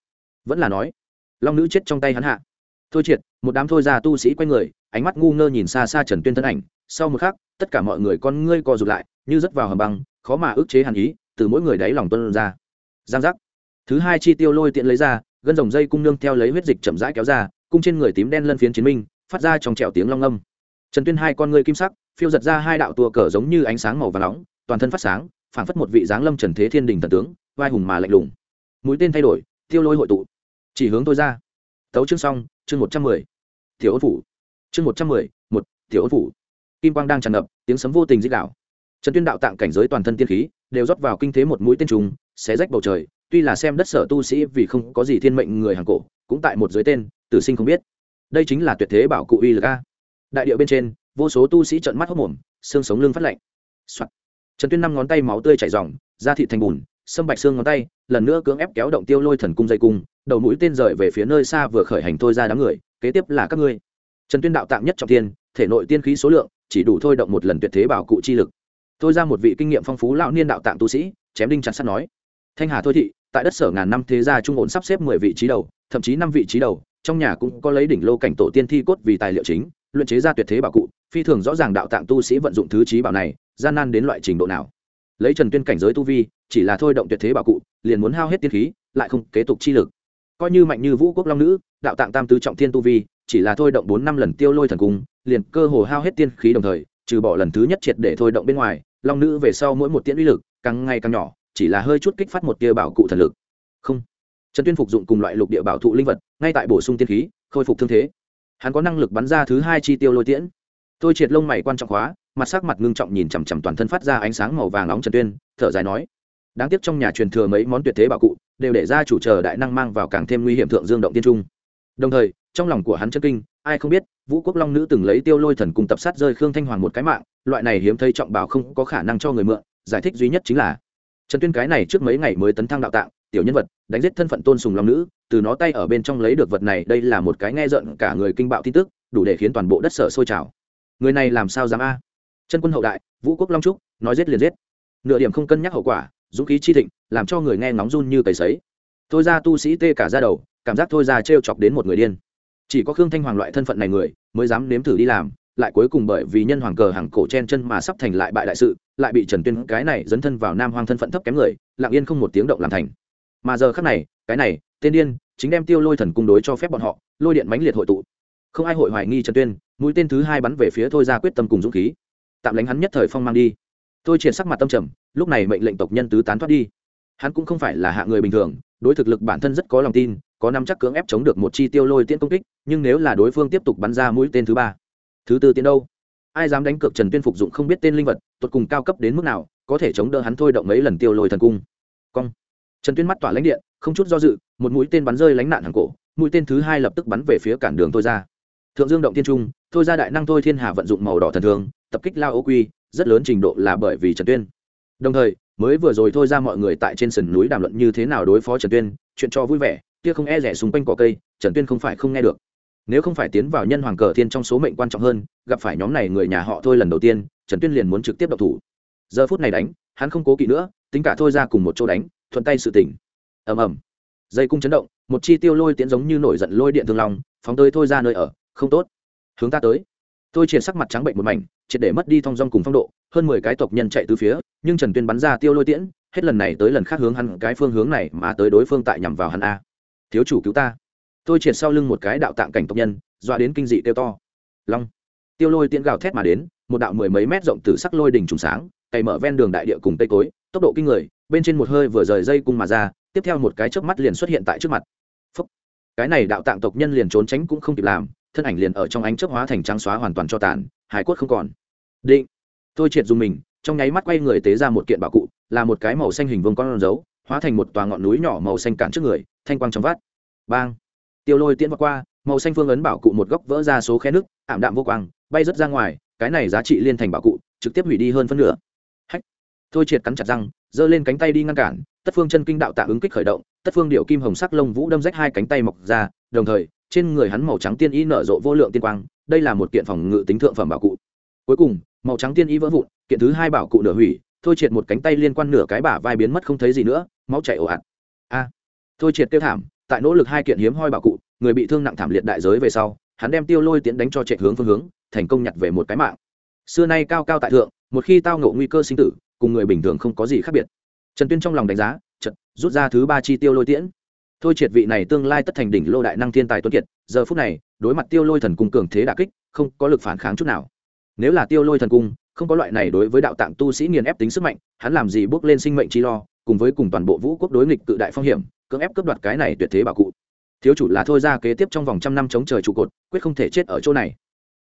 Vẫn là nói, long nữ chết trong tay hắn hạ. Thôi triệt, một đám thôi ra tu sĩ quay người, ánh mắt ngu ngơ nhìn xa xa trần tuyên thân ảnh. Sau một khắc, tất cả mọi người con ngươi co rụt lại, như rớt vào hầm băng, khó mà ức chế hàn ý, từ mỗi người đáy lòng tuân ra. Giang giác thứ hai chi tiêu lôi tiện lấy ra, gân dòng dây cung nương theo lấy huyết dịch chậm rãi kéo ra, cung trên người tím đen lân phiến chiến minh, phát ra trong trẻo tiếng long âm trần tuyên hai con ngươi kim sắc, phiêu giật ra hai đạo tua cờ giống như ánh sáng màu và nóng, toàn thân phát sáng, phảng phất một vị giáng lâm trần thế thiên đình thần tướng, vai hùng mà lạnh lùng. Mũi tên thay đổi, tiêu lôi hội tụ. Chỉ hướng tôi ra. Tấu chương xong, chương một trăm mười. Tiểu ôn phủ. Chương một trăm mười, một, tiểu ôn phủ. Kim quang đang tràn ngập, tiếng sấm vô tình dích đạo trần tuyên đạo tạng cảnh giới toàn thân tiên khí, đều rót vào kinh thế một mũi tên trùng, xé rách bầu trời tuy là xem đất sở tu sĩ vì không có gì thiên mệnh người hàng cổ, cũng tại một dưới tên, tử sinh không biết. Đây chính là tuyệt thế bảo cụ uy lực a. Đại điệu bên trên, vô số tu sĩ trợn mắt hốc mồm, xương sống lưng phát lạnh、Soạn. trần tuyên năm ngón tay máu tươi chảy r da thị thành bùn, sâm bạch xương ngón tay, lần nữa cưỡng ép kéo động tiêu lôi thần cung dây cung, đầu mũi tên rời về phía nơi xa vừa khởi hành thôi ra đám người, kế tiếp là các ngươi. Trần tuyên đạo tạm nhất trọng tiên thể nội tiên khí số lượng, chỉ đủ thôi động một lần tuyệt thế bảo cụ chi lực. Thôi ra một vị kinh nghiệm phong phú lão niên đạo tạng tu sĩ, chém đinh chặt sắt nói. Thanh hà thôi thị tại đất sở ngàn năm thế gia trung ổn sắp xếp mười vị trí đầu, thậm chí năm vị trí đầu, trong nhà cũng có lấy đỉnh lô cảnh tổ tiên thi cốt vì tài liệu chính, luyện chế ra tuyệt thế bảo cụ, phi thường rõ ràng đạo tạng tu sĩ vận dụng thứ trí bảo này, gian nan đến loại trình độ nào. Lấy trần tuyên cảnh giới tu vi, chỉ là thôi động tuyệt thế bảo cụ, liền muốn hao hết tiên khí, lại không kế tục chi lực. Coi như mạnh như vũ quốc long nữ, đạo tạng tam tứ trọng thiên tu vi, chỉ là thôi động bốn năm lần tiêu lôi thần cung, liền cơ hồ hao hết tiên khí đồng thời, trừ bỏ lần thứ nhất triệt để thôi động bên ngoài, long nữ về sau mỗi một tiễn uy lực, càng ngày càng nhỏ chỉ là hơi chút kích phát một tia bảo cụ thần lực. Không. Trần tuyên phục dụng cùng loại lục địa bảo thụ linh vật, ngay tại bổ sung tiên khí, khôi phục thương thế. Hắn có năng lực bắn ra thứ hai chi tiêu lôi tiễn. Tôi triệt lông mày quan trọng hóa, mặt sắc mặt ngưng trọng nhìn chằm chằm toàn thân phát ra ánh sáng màu vàng nóng trần tuyên, thở dài nói, đáng tiếc trong nhà truyền thừa mấy món tuyệt thế bảo cụ, đều để ra chủ chờ đại năng mang vào càng thêm nguy hiểm thượng dương động tiên trung. Đồng thời, trong lòng của hắn chân kinh, ai không biết, vũ quốc long nữ từng lấy tiêu lôi thần cùng tập sát rơi khương thanh hoàng một cái mạng, loại này hiếm thấy trọng bảo không có khả năng cho người mượn, giải thích duy nhất chính là trần tuyên cái này trước mấy ngày mới tấn thăng đạo tạng, tiểu nhân vật, đánh giết thân phận tôn sùng long nữ, từ nó tay ở bên trong lấy được vật này, đây là một cái nghe giận cả người kinh bạo tin tức, đủ để khiến toàn bộ đất sở sôi trào. Người này làm sao dám a? Chân quân hậu đại, vũ quốc long trúc, nói giết liền giết. Nửa điểm không cân nhắc hậu quả, dũng khí chi thịnh, làm cho người nghe ngóng run như cầy sấy. Thôi ra tu sĩ tê cả ra đầu, cảm giác thôi ra t chọc đến một người điên. Chỉ có khương thanh hoàng loại thân phận này người, mới dám nếm thử đi làm lại cuối cùng bởi vì nhân hoàng cờ hàng cổ chen chân mà sắp thành lại bại đại sự, lại bị trần tuyên cái này dấn thân vào nam hoàng thân phận thấp kém người, lặng yên không một tiếng động làm thành. Mà giờ khác này, cái này, tên điên, chính đem tiêu lôi thần cung đối cho phép bọn họ, lôi điện mãnh liệt hội tụ. Không ai hội hoài nghi trần tuyên, mũi tên thứ hai bắn về phía thôi ra quyết tâm cùng dũng khí. Tạm lánh hắn nhất thời phong mang đi. Tôi triển sắc mặt tâm trầm, lúc này mệnh lệnh tộc nhân tứ tán thoát đi. Hắn cũng không phải là hạ người bình thường, đối thực lực bản thân rất có lòng tin, có năm chắc cưỡng ép chống được một chi tiêu lôi tiễn công kích, nhưng nếu là đối phương tiếp tục bắn ra mũi tên thứ ba thứ tư tiến đâu? Ai dám đánh cược trần tuyên phục dụng không biết tên linh vật, tột cùng cao cấp đến mức nào, có thể chống đỡ hắn thôi động mấy lần tiêu lôi thần cung. Cong. Trần tuyên mắt tỏa lãnh điện, không chút do dự, một mũi tên bắn rơi lánh nạn hàng cổ, mũi tên thứ hai lập tức bắn về phía cản đường thôi ra. Thượng dương động tiên trung, thôi ra đại năng thôi thiên hà vận dụng màu đỏ thần thường, tập kích lao ô quy, rất lớn trình độ là bởi vì trần tuyên. Đồng thời, mới vừa rồi thôi ra mọi người tại trên sườn núi đàm luận như thế nào đối phó trần tuyên, chuyện cho vui vẻ, kia không e rẻ xung quanh cỏ cây, trần tuyên không phải không nghe được nếu không phải tiến vào nhân hoàng cờ thiên trong số mệnh quan trọng hơn, gặp phải nhóm này người nhà họ thôi lần đầu tiên, trần tuyên liền muốn trực tiếp độc thủ. Giờ phút này đánh, hắn không cố kỵ nữa, tính cả thôi ra cùng một chỗ đánh, thuận tay sự tỉnh. Ầm ầm. Dây cung chấn động, một chi tiêu lôi tiễn giống như nổi giận lôi điện thương lòng phóng tới thôi ra nơi ở, không tốt, hướng ta tới. Tôi triển sắc mặt trắng bệnh một mảnh, triệt để mất đi thong dong cùng phong độ, hơn mười cái tộc nhân chạy từ phía, nhưng trần tuyên bắn ra tiêu lôi tiễn, hết lần này tới lần khác hướng hắn cái phương hướng này mà tới đối phương tại nhằm vào hắn a. Thiếu chủ cứu ta tôi triệt sau lưng một cái đạo tạng cảnh tộc nhân, dọa đến kinh dị tiêu to. Long. Tiêu lôi tiễn gào thét mà đến, một đạo mười mấy mét rộng từ sắc lôi đỉnh trùng sáng, cày mở ven đường đại địa cùng tây cối, tốc độ kinh người, bên trên một hơi vừa rời dây cung mà ra, tiếp theo một cái chớp mắt liền xuất hiện tại trước mặt. Phúc. cái này đạo tạng tộc nhân liền trốn tránh cũng không kịp làm, thân ảnh liền ở trong ánh chớp hóa thành trắng xóa hoàn toàn cho tàn hải quất không còn. Định. Tôi triệt dùng mình, trong nháy mắt quay người tế ra một kiện bảo cụ, là một cái màu xanh hình vương con dấu hóa thành một tòa ngọn núi nhỏ màu xanh cản trước người, thanh quang trong vắt. Bang tiêu lôi tiễn vào qua, màu xanh phương ấn bảo cụ một góc vỡ ra số khe nước, ảm đạm vô quang, bay rớt ra ngoài, cái này giá trị liên thành bảo cụ, trực tiếp hủy đi hơn phân nửa. Hách! Thôi triệt cắn chặt răng, giơ lên cánh tay đi ngăn cản, tất phương chân kinh đạo tạ ứng kích khởi động, tất phương điệu kim hồng sắc lông vũ đâm rách hai cánh tay mọc ra, đồng thời, trên người hắn màu trắng tiên y nở rộ vô lượng tiên quang, đây là một kiện phòng ngự tính thượng phẩm bảo cụ. Cuối cùng, màu trắng tiên y vỡ vụn, kiện thứ hai bảo cụ nửa hủy, thôi triệt một cánh tay liên quan nửa cái bả vai biến mất không thấy gì nữa, máu chảy ồ ạt. A! Thôi triệt kêu thảm tại nỗ lực hai kiện hiếm hoi bảo cụ, người bị thương nặng thảm liệt đại giới về sau, hắn đem tiêu lôi tiễn đánh cho chạy hướng phương hướng, thành công nhặt về một cái mạng. Xưa nay cao cao tại thượng, một khi tao ngộ nguy cơ sinh tử, cùng người bình thường không có gì khác biệt. Trần tuyên trong lòng đánh giá, chợt, rút ra thứ ba chi tiêu lôi tiễn. Thôi triệt vị này tương lai tất thành đỉnh lô đại năng thiên tài tuấn kiệt, giờ phút này, đối mặt tiêu lôi thần cung cường thế đà kích, không có lực phản kháng chút nào. Nếu là tiêu lôi thần cung, không có loại này đối với đạo tạng tu sĩ nghiền ép tính sức mạnh, hắn làm gì bước lên sinh mệnh chi lo, cùng với cùng toàn bộ vũ quốc đối nghịch cự đại phong hiểm cưỡng ép cướp đoạt cái này tuyệt thế bảo cụ. Thiếu chủ là thôi ra kế tiếp trong vòng trăm năm chống trời trụ cột, quyết không thể chết ở chỗ này.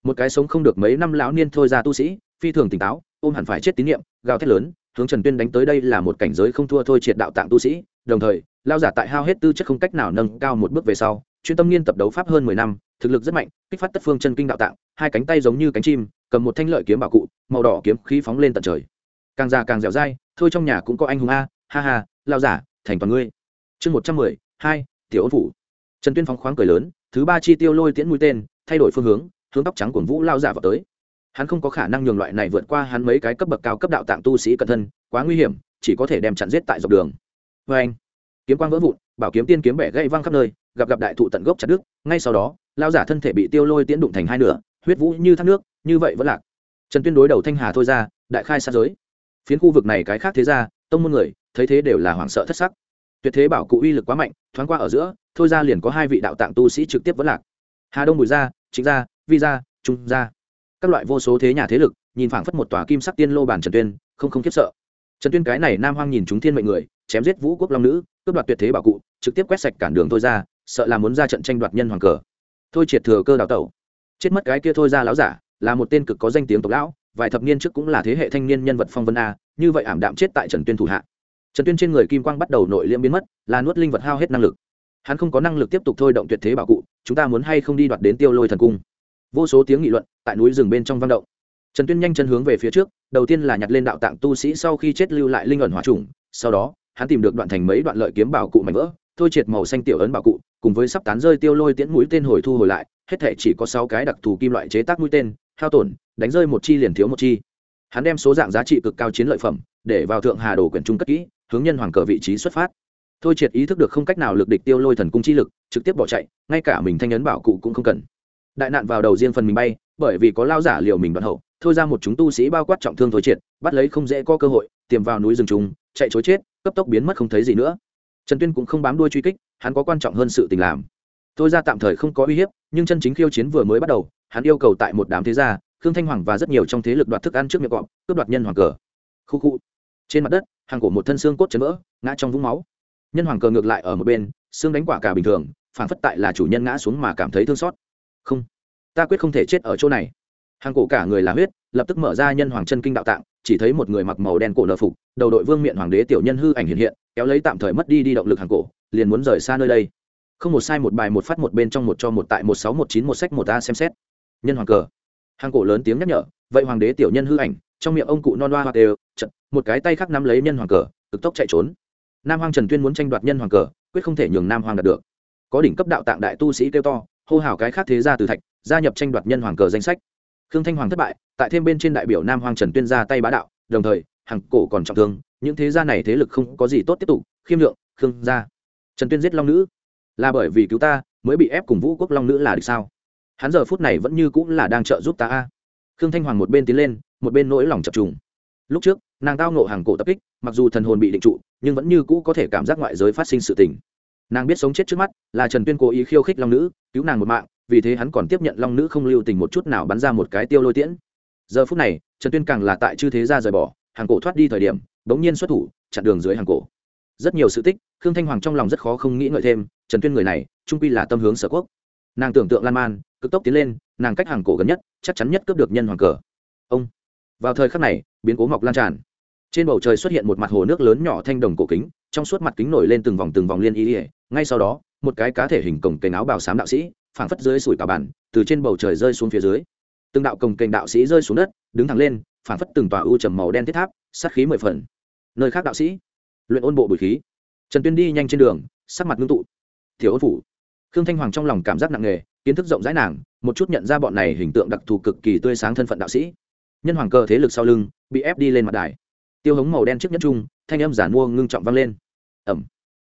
Một cái sống không được mấy năm lão niên thôi ra tu sĩ, phi thường tỉnh táo, ôm hẳn phải chết tín nhiệm, gào thét lớn, hướng trần tuyên đánh tới đây là một cảnh giới không thua thôi triệt đạo tạng tu sĩ, đồng thời lao giả tại hao hết tư chất không cách nào nâng cao một bước về sau, chuyên tâm nghiên tập đấu pháp hơn mười năm, thực lực rất mạnh, kích phát tất phương chân kinh đạo tạng, hai cánh tay giống như cánh chim, cầm một thanh lợi kiếm bảo cụ, màu đỏ kiếm khí phóng lên tận trời. Càng già càng dẻo dai, thôi trong nhà cũng có anh hùng a, ha ha lao giả, thành toàn ngươi chương một trăm mười hai, tiểu ôn phủ. Trần tuyên phóng khoáng cười lớn, thứ ba chi tiêu lôi tiễn mũi tên, thay đổi phương hướng hướng tóc trắng của vũ lao giả vào tới. Hắn không có khả năng nhường loại này vượt qua hắn mấy cái cấp bậc cao cấp đạo tạng tu sĩ cẩn thân, quá nguy hiểm, chỉ có thể đem chặn giết tại dọc đường. Vê anh, kiếm quang vỡ vụn, bảo kiếm tiên kiếm bẻ gây văng khắp nơi, gặp gặp đại thụ tận gốc chặt đứt, ngay sau đó, lao giả thân thể bị tiêu lôi tiễn đụng thành hai nửa, huyết vũ như thác nước, như vậy vẫn lạc. Trần tuyên đối đầu thanh hà thôi ra, đại khai sát giới. Phiến khu vực này cái khác thế ra tông môn người, thấy thế đều là hoảng sợ thất sắc tuyệt thế bảo cụ uy lực quá mạnh, thoáng qua ở giữa, thôi ra liền có hai vị đạo tạng tu sĩ trực tiếp vẫn lạc. Hà đông bùi gia chính gia, vi gia, trung gia. Các loại vô số thế nhà thế lực, nhìn phảng phất một tòa kim sắc tiên lô bản trần tuyên, không không khiếp sợ. Trần tuyên cái này nam hoang nhìn chúng thiên mệnh người, chém giết vũ quốc long nữ, cướp đoạt tuyệt thế bảo cụ, trực tiếp quét sạch cản đường thôi ra, sợ là muốn ra trận tranh đoạt nhân hoàng cờ. Thôi triệt thừa cơ đào tẩu. Chết mất cái kia thôi ra láo giả, là một tên cực có danh tiếng tộc lão, vài thập niên trước cũng là thế hệ thanh niên nhân vật phong vân a, như vậy ảm đạm chết tại trần tuyên thủ hạ trần tuyên trên người kim quang bắt đầu nội liễm biến mất, là nuốt linh vật hao hết năng lực. Hắn không có năng lực tiếp tục thôi động tuyệt thế bảo cụ, chúng ta muốn hay không đi đoạt đến tiêu lôi thần cung. Vô số tiếng nghị luận tại núi rừng bên trong vang động. Trần tuyên nhanh chân hướng về phía trước, đầu tiên là nhặt lên đạo tạng tu sĩ sau khi chết lưu lại linh ẩn hòa trùng, sau đó, hắn tìm được đoạn thành mấy đoạn lợi kiếm bảo cụ mảnh vỡ, thôi triệt màu xanh tiểu ấn bảo cụ, cùng với sắp tán rơi tiêu lôi tiễn mũi tên hồi thu hồi lại, hết thể chỉ có sáu cái đặc thù kim loại chế tác mũi tên, hao tổn, đánh rơi một chi liền thiếu một chi. Hắn đem số dạng giá trị cực cao chiến lợi phẩm để vào thượng hà đồ quyển trung cất kỹ hướng nhân hoàng cờ vị trí xuất phát. Thôi triệt ý thức được không cách nào lực địch tiêu lôi thần cung chi lực, trực tiếp bỏ chạy, ngay cả mình thanh ấn bảo cụ cũng không cần. Đại nạn vào đầu riêng phần mình bay, bởi vì có lao giả liều mình đoạn hậu, thôi ra một chúng tu sĩ bao quát trọng thương thôi triệt, bắt lấy không dễ có cơ hội, tiềm vào núi rừng chúng chạy chối chết, cấp tốc biến mất không thấy gì nữa. Trần tuyên cũng không bám đuôi truy kích, hắn có quan trọng hơn sự tình làm. Thôi ra tạm thời không có uy hiếp, nhưng chân chính khiêu chiến vừa mới bắt đầu, hắn yêu cầu tại một đám thế gia, khương thanh hoàng và rất nhiều trong thế lực đoạt thức ăn trước miệng cọp, cướp đoạt nhân hoàng cờ. Khu khu trên mặt đất, hàng cổ một thân xương cốt chấn vỡ, ngã trong vũng máu. Nhân hoàng cờ ngược lại ở một bên, xương đánh quả cả bình thường phản phất tại là chủ nhân ngã xuống mà cảm thấy thương xót. Không, ta quyết không thể chết ở chỗ này. Hàng cổ cả người là huyết, lập tức mở ra nhân hoàng chân kinh đạo tạng, chỉ thấy một người mặc màu đen cổ nợ phục, đầu đội vương miện hoàng đế tiểu nhân hư ảnh hiện hiện, kéo lấy tạm thời mất đi đi động lực hàng cổ, liền muốn rời xa nơi đây. Không một sai một bài một phát một bên trong một cho một tại một sáu một chín một sách một a xem xét. Nhân hoàng cờ. Hàng cổ lớn tiếng nhắc nhở, vậy hoàng đế tiểu nhân hư ảnh trong miệng ông cụ non hoa hoa đều chật, một cái tay khác nắm lấy nhân hoàng cờ, cực tốc chạy trốn. Nam hoàng trần tuyên muốn tranh đoạt nhân hoàng cờ, quyết không thể nhường nam hoàng đạt được. Có đỉnh cấp đạo tạng đại tu sĩ kêu to, hô hào cái khác thế gia từ thạch, gia nhập tranh đoạt nhân hoàng cờ danh sách. Khương thanh hoàng thất bại, tại thêm bên trên đại biểu nam hoàng trần tuyên ra tay bá đạo, đồng thời hàng cổ còn trọng thương, những thế gia này thế lực không có gì tốt tiếp tục, khiêm lượng, khương gia. Trần tuyên giết long nữ. Là bởi vì cứu ta, mới bị ép cùng vũ quốc long nữ là được sao? Hắn giờ phút này vẫn như cũng là đang trợ giúp ta a. Khương thanh hoàng một bên tiến lên một bên nỗi lòng chập trùng. Lúc trước, nàng tao nộ hàng cổ tập kích, mặc dù thần hồn bị định trụ, nhưng vẫn như cũ có thể cảm giác ngoại giới phát sinh sự tình. Nàng biết sống chết trước mắt là trần tuyên cố ý khiêu khích long nữ, cứu nàng một mạng, vì thế hắn còn tiếp nhận long nữ không lưu tình một chút nào bắn ra một cái tiêu lôi tiễn. Giờ phút này, trần tuyên càng là tại chư thế ra rời bỏ, hàng cổ thoát đi thời điểm, bỗng nhiên xuất thủ, chặn đường dưới hàng cổ. Rất nhiều sự tích, khương thanh hoàng trong lòng rất khó không nghĩ ngợi thêm, trần tuyên người này, trung pi là tâm hướng sở quốc. Nàng tưởng tượng lan man, cực tốc tiến lên, nàng cách hàng cổ gần nhất, chắc chắn nhất cướp được nhân hoàng cờ. Ông! Vào thời khắc này, biến cố mọc lan tràn. Trên bầu trời xuất hiện một mặt hồ nước lớn nhỏ thanh đồng cổ kính, trong suốt mặt kính nổi lên từng vòng từng vòng liên ý ỉa ngay sau đó, một cái cá thể hình cổng cành áo bào xám đạo sĩ, phảng phất dưới sủi cả bản, từ trên bầu trời rơi xuống phía dưới. Từng đạo cổng cành đạo sĩ rơi xuống đất, đứng thẳng lên, phảng phất từng tòa ưu trầm màu đen thiết tháp, sát khí mười phần. Nơi khác đạo sĩ, luyện ôn bộ bùi khí. Trần tuyên đi nhanh trên đường, sắc mặt ngưng tụ. Thiếu ôn phủ. Khương thanh hoàng trong lòng cảm giác nặng nề, kiến thức rộng rãi nàng, một chút nhận ra bọn này hình tượng đặc thù cực kỳ tươi sáng thân phận đạo sĩ nhân hoàng cơ thế lực sau lưng bị ép đi lên mặt đài. Tiêu hống màu đen trước nhất trung, thanh âm giản mua ngưng trọng vang lên. Ẩm.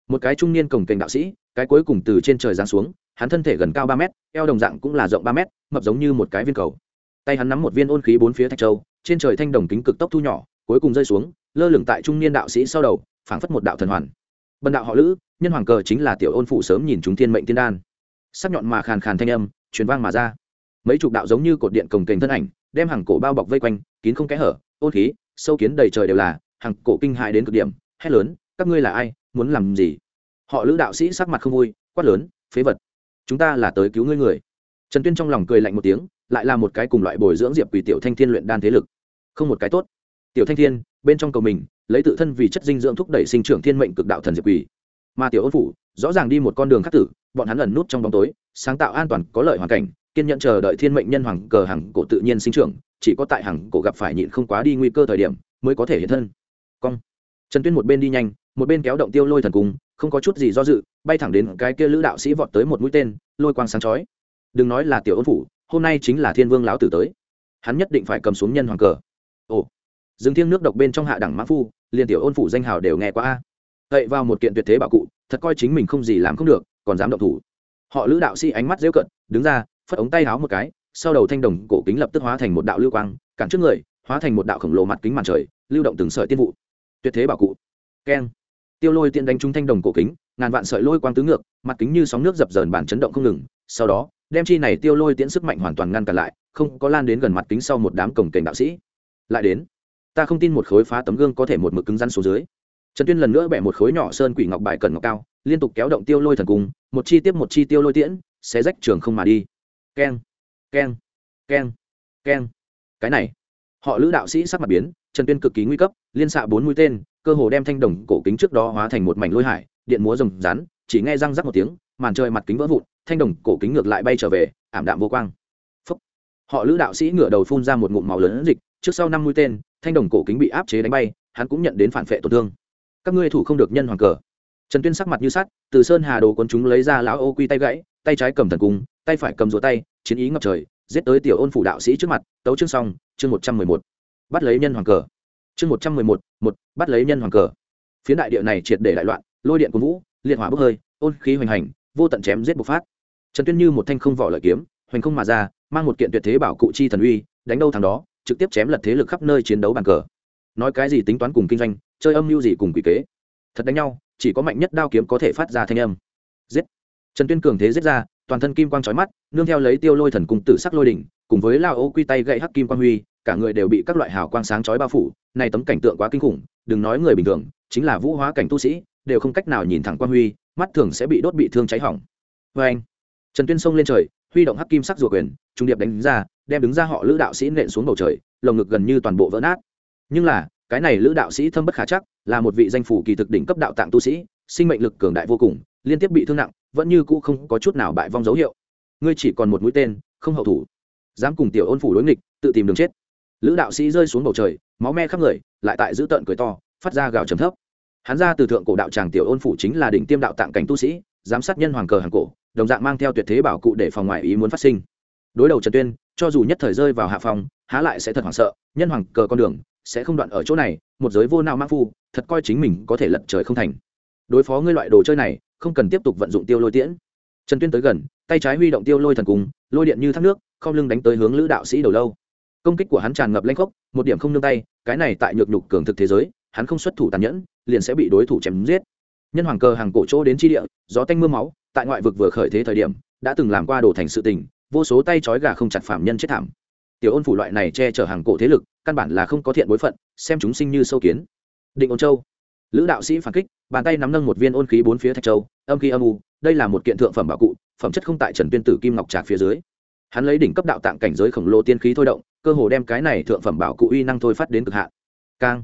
Một cái trung niên cổng kềnh đạo sĩ, cái cuối cùng từ trên trời giáng xuống, hắn thân thể gần cao ba mét, eo đồng dạng cũng là rộng ba mét, mập giống như một cái viên cầu. Tay hắn nắm một viên ôn khí bốn phía thạch châu, trên trời thanh đồng kính cực tốc thu nhỏ, cuối cùng rơi xuống, lơ lửng tại trung niên đạo sĩ sau đầu, phảng phất một đạo thần hoàn. Bần đạo họ lữ, nhân hoàng cờ chính là tiểu ôn phụ sớm nhìn chúng thiên mệnh tiên đan. Sắc nhọn mà khàn khàn thanh âm, truyền vang mà ra. Mấy chục đạo giống như cột điện cồng kềnh thân ảnh đem hàng cổ bao bọc vây quanh, kín không kẽ hở, ôn khí, sâu kiến đầy trời đều là, hàng cổ kinh hại đến cực điểm, hét lớn, các ngươi là ai, muốn làm gì? Họ lữ đạo sĩ sắc mặt không vui, quát lớn, phế vật, chúng ta là tới cứu ngươi người. Trần tuyên trong lòng cười lạnh một tiếng, lại là một cái cùng loại bồi dưỡng diệp quỷ tiểu thanh thiên luyện đan thế lực. Không một cái tốt. Tiểu thanh thiên, bên trong cầu mình, lấy tự thân vì chất dinh dưỡng thúc đẩy sinh trưởng thiên mệnh cực đạo thần diệp quỷ mà tiểu ôn phủ, rõ ràng đi một con đường khắc tử, bọn hắn ẩn nút trong bóng tối, sáng tạo an toàn, có lợi hoàn cảnh kiên nhẫn chờ đợi thiên mệnh nhân hoàng cờ hàng cổ tự nhiên sinh trưởng, chỉ có tại hàng cổ gặp phải nhịn không quá đi nguy cơ thời điểm mới có thể hiện thân. Cong. Trần tuyên một bên đi nhanh, một bên kéo động tiêu lôi thần cung không có chút gì do dự, bay thẳng đến cái kia lữ đạo sĩ vọt tới một mũi tên, lôi quang sáng chói. Đừng nói là tiểu ôn phủ, hôm nay chính là thiên vương lão tử tới. Hắn nhất định phải cầm xuống nhân hoàng cờ. Ồ. Dương thiêng nước độc bên trong hạ đẳng mã phu, liền tiểu ôn phủ danh hào đều nghe qua a. Cậy vào một kiện tuyệt thế bảo cụ, thật coi chính mình không gì làm không được, còn dám động thủ. Họ lữ đạo sĩ ánh mắt dễu cận, đứng ra phất ống tay háo một cái, sau đầu thanh đồng cổ kính lập tức hóa thành một đạo lưu quang, cản trước người, hóa thành một đạo khổng lồ mặt kính màn trời, lưu động từng sợi tiên vụ. Tuyệt thế bảo cụ. Keng. Tiêu lôi tiện đánh trúng thanh đồng cổ kính, ngàn vạn sợi lôi quang tứ ngược, mặt kính như sóng nước dập dờn bản chấn động không ngừng, sau đó, đem chi này tiêu lôi tiễn sức mạnh hoàn toàn ngăn cản lại, không có lan đến gần mặt kính sau một đám cổng kềnh đạo sĩ. Lại đến, ta không tin một khối phá tấm gương có thể một mực cứng rắn xuống dưới. Trần tuyên lần nữa bẻ một khối nhỏ sơn quỷ ngọc bài cần ngọc cao, liên tục kéo động tiêu lôi thần cung, một chi tiếp một chi tiêu lôi tiễn sẽ rách trường không mà đi keng keng keng keng cái này, họ lữ đạo sĩ sắc mặt biến, trần tuyên cực kỳ nguy cấp, liên xạ bốn mũi tên, cơ hồ đem thanh đồng cổ kính trước đó hóa thành một mảnh lôi hải, điện múa rồng rắn, chỉ nghe răng rắc một tiếng, màn trời mặt kính vỡ vụn, thanh đồng cổ kính ngược lại bay trở về, ảm đạm vô quang. Phúc. họ lữ đạo sĩ ngửa đầu phun ra một ngụm màu lớn dịch, trước sau năm mũi tên, thanh đồng cổ kính bị áp chế đánh bay, hắn cũng nhận đến phản vệ tổn thương. Các ngươi thủ không được nhân hoàng cờ. Trần tuyên sắc mặt như sắt, từ sơn hà đồ quân chúng lấy ra lão ô quy tay gãy, tay trái cầm thần cung tay phải cầm rùa tay, chiến ý ngập trời, giết tới tiểu ôn phủ đạo sĩ trước mặt, tấu chương xong, chương một trăm mười một. Bắt lấy nhân hoàng cờ. Chương một trăm mười một một, bắt lấy nhân hoàng cờ. Phía đại địa này triệt để đại loạn, lôi điện của vũ, liệt hỏa bốc hơi, ôn khí hoành hành, vô tận chém giết bộc phát. Trần tuyên như một thanh không vỏ lợi kiếm, hoành không mà ra, mang một kiện tuyệt thế bảo cụ chi thần uy, đánh đâu thằng đó, trực tiếp chém lật thế lực khắp nơi chiến đấu bàn cờ. Nói cái gì tính toán cùng kinh doanh, chơi âm mưu gì cùng quỷ kế. Thật đánh nhau, chỉ có mạnh nhất đao kiếm có thể phát ra thanh âm. Giết. Trần tuyên cường thế giết ra toàn thân kim quang trói mắt, nương theo lấy tiêu lôi thần cung tử sắc lôi đỉnh, cùng với lao ô quy tay gậy hắc kim quang huy, cả người đều bị các loại hào quang sáng chói bao phủ, này tấm cảnh tượng quá kinh khủng, đừng nói người bình thường, chính là vũ hóa cảnh tu sĩ, đều không cách nào nhìn thẳng quang huy, mắt thường sẽ bị đốt bị thương cháy hỏng. Vê anh, trần tuyên xông lên trời, huy động hắc kim sắc rùa quyền, trung điệp đánh ra, đem đứng ra họ lữ đạo sĩ nện xuống bầu trời, lồng ngực gần như toàn bộ vỡ nát. Nhưng là, cái này lữ đạo sĩ thâm bất khả chắc, là một vị danh phủ kỳ thực đỉnh cấp đạo tạng tu sĩ, sinh mệnh lực cường đại vô cùng, liên tiếp bị thương nặng vẫn như cũ không có chút nào bại vong dấu hiệu. Ngươi chỉ còn một mũi tên, không hậu thủ. Dám cùng tiểu ôn phủ đối nghịch, tự tìm đường chết. Lữ đạo sĩ rơi xuống bầu trời, máu me khắp người, lại tại giữ tợn cười to, phát ra gào trầm thấp. Hắn ra từ thượng cổ đạo tràng tiểu ôn phủ chính là đỉnh tiêm đạo tạng cảnh tu sĩ, giám sát nhân hoàng cờ hàng cổ, đồng dạng mang theo tuyệt thế bảo cụ để phòng ngoại ý muốn phát sinh. Đối đầu trần tuyên, cho dù nhất thời rơi vào hạ phòng há lại sẽ thật hoảng sợ, nhân hoàng cờ con đường sẽ không đoạn ở chỗ này, một giới vô nào mang phu, thật coi chính mình có thể lật trời không thành. Đối phó ngươi loại đồ chơi này không cần tiếp tục vận dụng tiêu lôi tiễn. Trần tuyên tới gần tay trái huy động tiêu lôi thần cùng, lôi điện như thác nước không lưng đánh tới hướng lữ đạo sĩ đầu lâu. Công kích của hắn tràn ngập lanh khốc một điểm không nương tay cái này tại nhược nhục cường thực thế giới hắn không xuất thủ tàn nhẫn liền sẽ bị đối thủ chém giết. Nhân hoàng cờ hàng cổ chỗ đến chi địa gió tanh m ư a máu tại ngoại vực vừa khởi thế thời điểm đã từng làm qua đồ thành sự tình vô số tay trói gà không chặt phạm nhân chết thảm. Tiểu ôn phủ loại này che chở hàng cổ thế lực căn bản là không có thiện bối phận xem chúng sinh như sâu kiến. Định ôn châu. Lữ đạo sĩ phản kích bàn tay nắm nâng một viên ôn khí bốn phía thạch châu âm khí âm u, đây là một kiện thượng phẩm bảo cụ, phẩm chất không tại trần tuyên tử kim ngọc trạc phía dưới. Hắn lấy đỉnh cấp đạo tạng cảnh giới khổng lồ tiên khí thôi động, cơ hồ đem cái này thượng phẩm bảo cụ uy năng thôi phát đến cực hạn. Cang.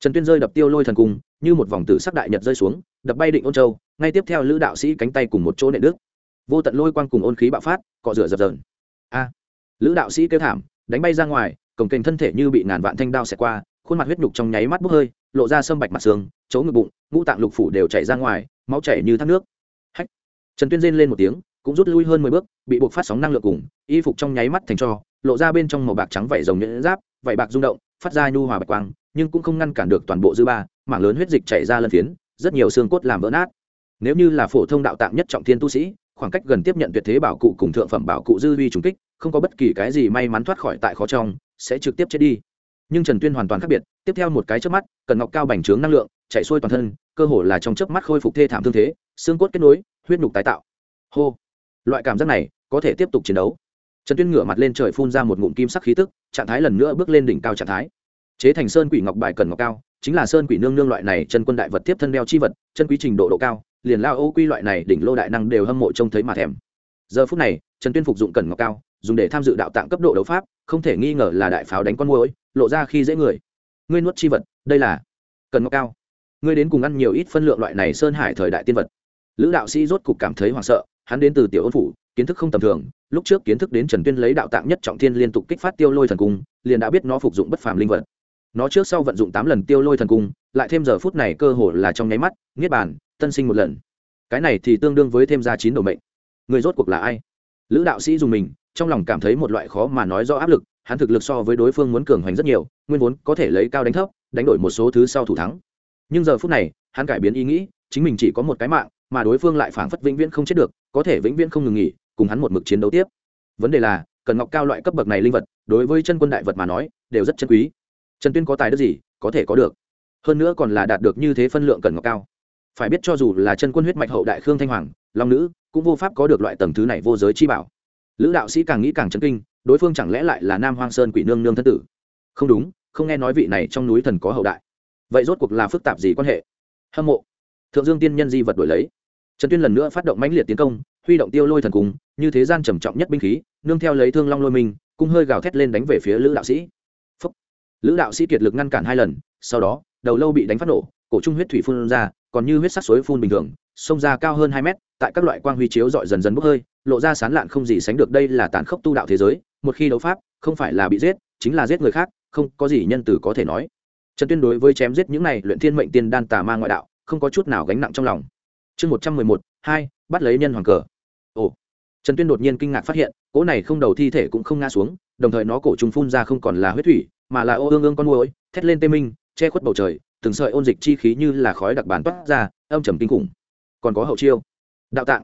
Trần tuyên rơi đập tiêu lôi thần cung, như một vòng tử sắc đại nhật rơi xuống, đập bay định ôn châu, ngay tiếp theo lữ đạo sĩ cánh tay cùng một chỗ nệ đức vô tận lôi quang cùng ôn khí bạo phát, cọ rửa dập dờn. A. Lữ đạo sĩ kêu thảm, đánh bay ra ngoài, cổng kềnh thân thể như bị ngàn vạn thanh đao xẹt qua, khuôn mặt huyết nhục trong nháy mắt bốc hơi, lộ ra sâm bạch mặt xương, chỗ ngực bụng, ngũ tạng lục phủ đều chảy ra ngoài máu chảy như thác nước. Hách. Trần tuyên rên lên một tiếng, cũng rút lui hơn mười bước, bị buộc phát sóng năng lượng cùng, y phục trong nháy mắt thành cho, lộ ra bên trong màu bạc trắng vảy rồng nhuyễn giáp, vảy bạc rung động, phát ra nhu hòa bạch quang, nhưng cũng không ngăn cản được toàn bộ dư ba, mảng lớn huyết dịch chảy ra lân phiến, rất nhiều xương cốt làm vỡ nát. Nếu như là phổ thông đạo tạng nhất trọng thiên tu sĩ, khoảng cách gần tiếp nhận tuyệt thế bảo cụ cùng thượng phẩm bảo cụ dư vi trùng kích, không có bất kỳ cái gì may mắn thoát khỏi tại khó trong, sẽ trực tiếp chết đi. Nhưng trần tuyên hoàn toàn khác biệt, tiếp theo một cái chớp mắt, cần ngọc cao bành trướng năng lượng chạy xuôi toàn thân, cơ hồ là trong chớp mắt khôi phục thê thảm thương thế, xương cốt kết nối, huyết nhục tái tạo. Hô. Loại cảm giác này có thể tiếp tục chiến đấu. Trần tuyên ngửa mặt lên trời phun ra một ngụm kim sắc khí tức, trạng thái lần nữa bước lên đỉnh cao trạng thái. Chế thành sơn quỷ ngọc bài cần ngọc cao, chính là sơn quỷ nương nương loại này chân quân đại vật tiếp thân đeo chi vật, chân quý trình độ độ cao, liền lao ô quy loại này đỉnh lô đại năng đều hâm mộ trông thấy mà thèm. Giờ phút này, trần tuyên phục dụng cần ngọc cao, dùng để tham dự đạo tạng cấp độ đấu pháp, không thể nghi ngờ là đại pháo đánh con môi lộ ra khi dễ người. Ngươi nuốt chi vật, đây là cần ngọc cao ngươi đến cùng ăn nhiều ít phân lượng loại này sơn hải thời đại tiên vật. Lữ đạo sĩ rốt cục cảm thấy hoảng sợ, hắn đến từ tiểu ôn phủ, kiến thức không tầm thường, lúc trước kiến thức đến trần tuyên lấy đạo tạng nhất trọng thiên liên tục kích phát tiêu lôi thần cung, liền đã biết nó phục dụng bất phàm linh vật. Nó trước sau vận dụng tám lần tiêu lôi thần cung, lại thêm giờ phút này cơ hồ là trong nháy mắt, niết bàn, tân sinh một lần. Cái này thì tương đương với thêm ra chín đầu mệnh. Người rốt cuộc là ai? Lữ đạo sĩ dùng mình, trong lòng cảm thấy một loại khó mà nói do áp lực, hắn thực lực so với đối phương muốn cường hoành rất nhiều, nguyên vốn có thể lấy cao đánh thấp, đánh đổi một số thứ sau thủ thắng nhưng giờ phút này, hắn cải biến ý nghĩ, chính mình chỉ có một cái mạng, mà đối phương lại phảng phất vĩnh viễn không chết được, có thể vĩnh viễn không ngừng nghỉ, cùng hắn một mực chiến đấu tiếp. Vấn đề là, cần ngọc cao loại cấp bậc này linh vật, đối với chân quân đại vật mà nói, đều rất chân quý. Trần tuyên có tài đức gì, có thể có được. Hơn nữa còn là đạt được như thế phân lượng cần ngọc cao. Phải biết cho dù là chân quân huyết mạch hậu đại khương thanh hoàng, long nữ, cũng vô pháp có được loại tầng thứ này vô giới chi bảo. Lữ đạo sĩ càng nghĩ càng chấn kinh, đối phương chẳng lẽ lại là nam hoang sơn quỷ nương nương thân tử? Không đúng, không nghe nói vị này trong núi thần có hậu đại vậy rốt cuộc là phức tạp gì quan hệ? Hâm mộ. Thượng dương tiên nhân di vật đổi lấy. Trần tuyên lần nữa phát động mãnh liệt tiến công, huy động tiêu lôi thần cung, như thế gian trầm trọng nhất binh khí, nương theo lấy thương long lôi mình cung hơi gào thét lên đánh về phía lữ đạo sĩ. Phúc. lữ đạo sĩ kiệt lực ngăn cản hai lần, sau đó, đầu lâu bị đánh phát nổ, cổ trung huyết thủy phun ra, còn như huyết sắc suối phun bình thường, sông ra cao hơn hai mét, tại các loại quang huy chiếu dọi dần dần bốc hơi, lộ ra sán lạn không gì sánh được đây là tàn khốc tu đạo thế giới, một khi đấu pháp, không phải là bị giết, chính là giết người khác, không có gì nhân từ có thể nói trần tuyên đối với chém giết những này luyện thiên mệnh tiên đan tà ma ngoại đạo, không có chút nào gánh nặng trong lòng. Chương một trăm mười một, hai, bắt lấy nhân hoàng cờ. Ồ. Trần tuyên đột nhiên kinh ngạc phát hiện, cỗ này không đầu thi thể cũng không ngã xuống, đồng thời nó cổ trùng phun ra không còn là huyết thủy, mà là ô ương ương con môi thét lên tê minh, che khuất bầu trời, từng sợi ôn dịch chi khí như là khói đặc bản toát ra, âm trầm kinh khủng. Còn có hậu chiêu. Đạo tạng.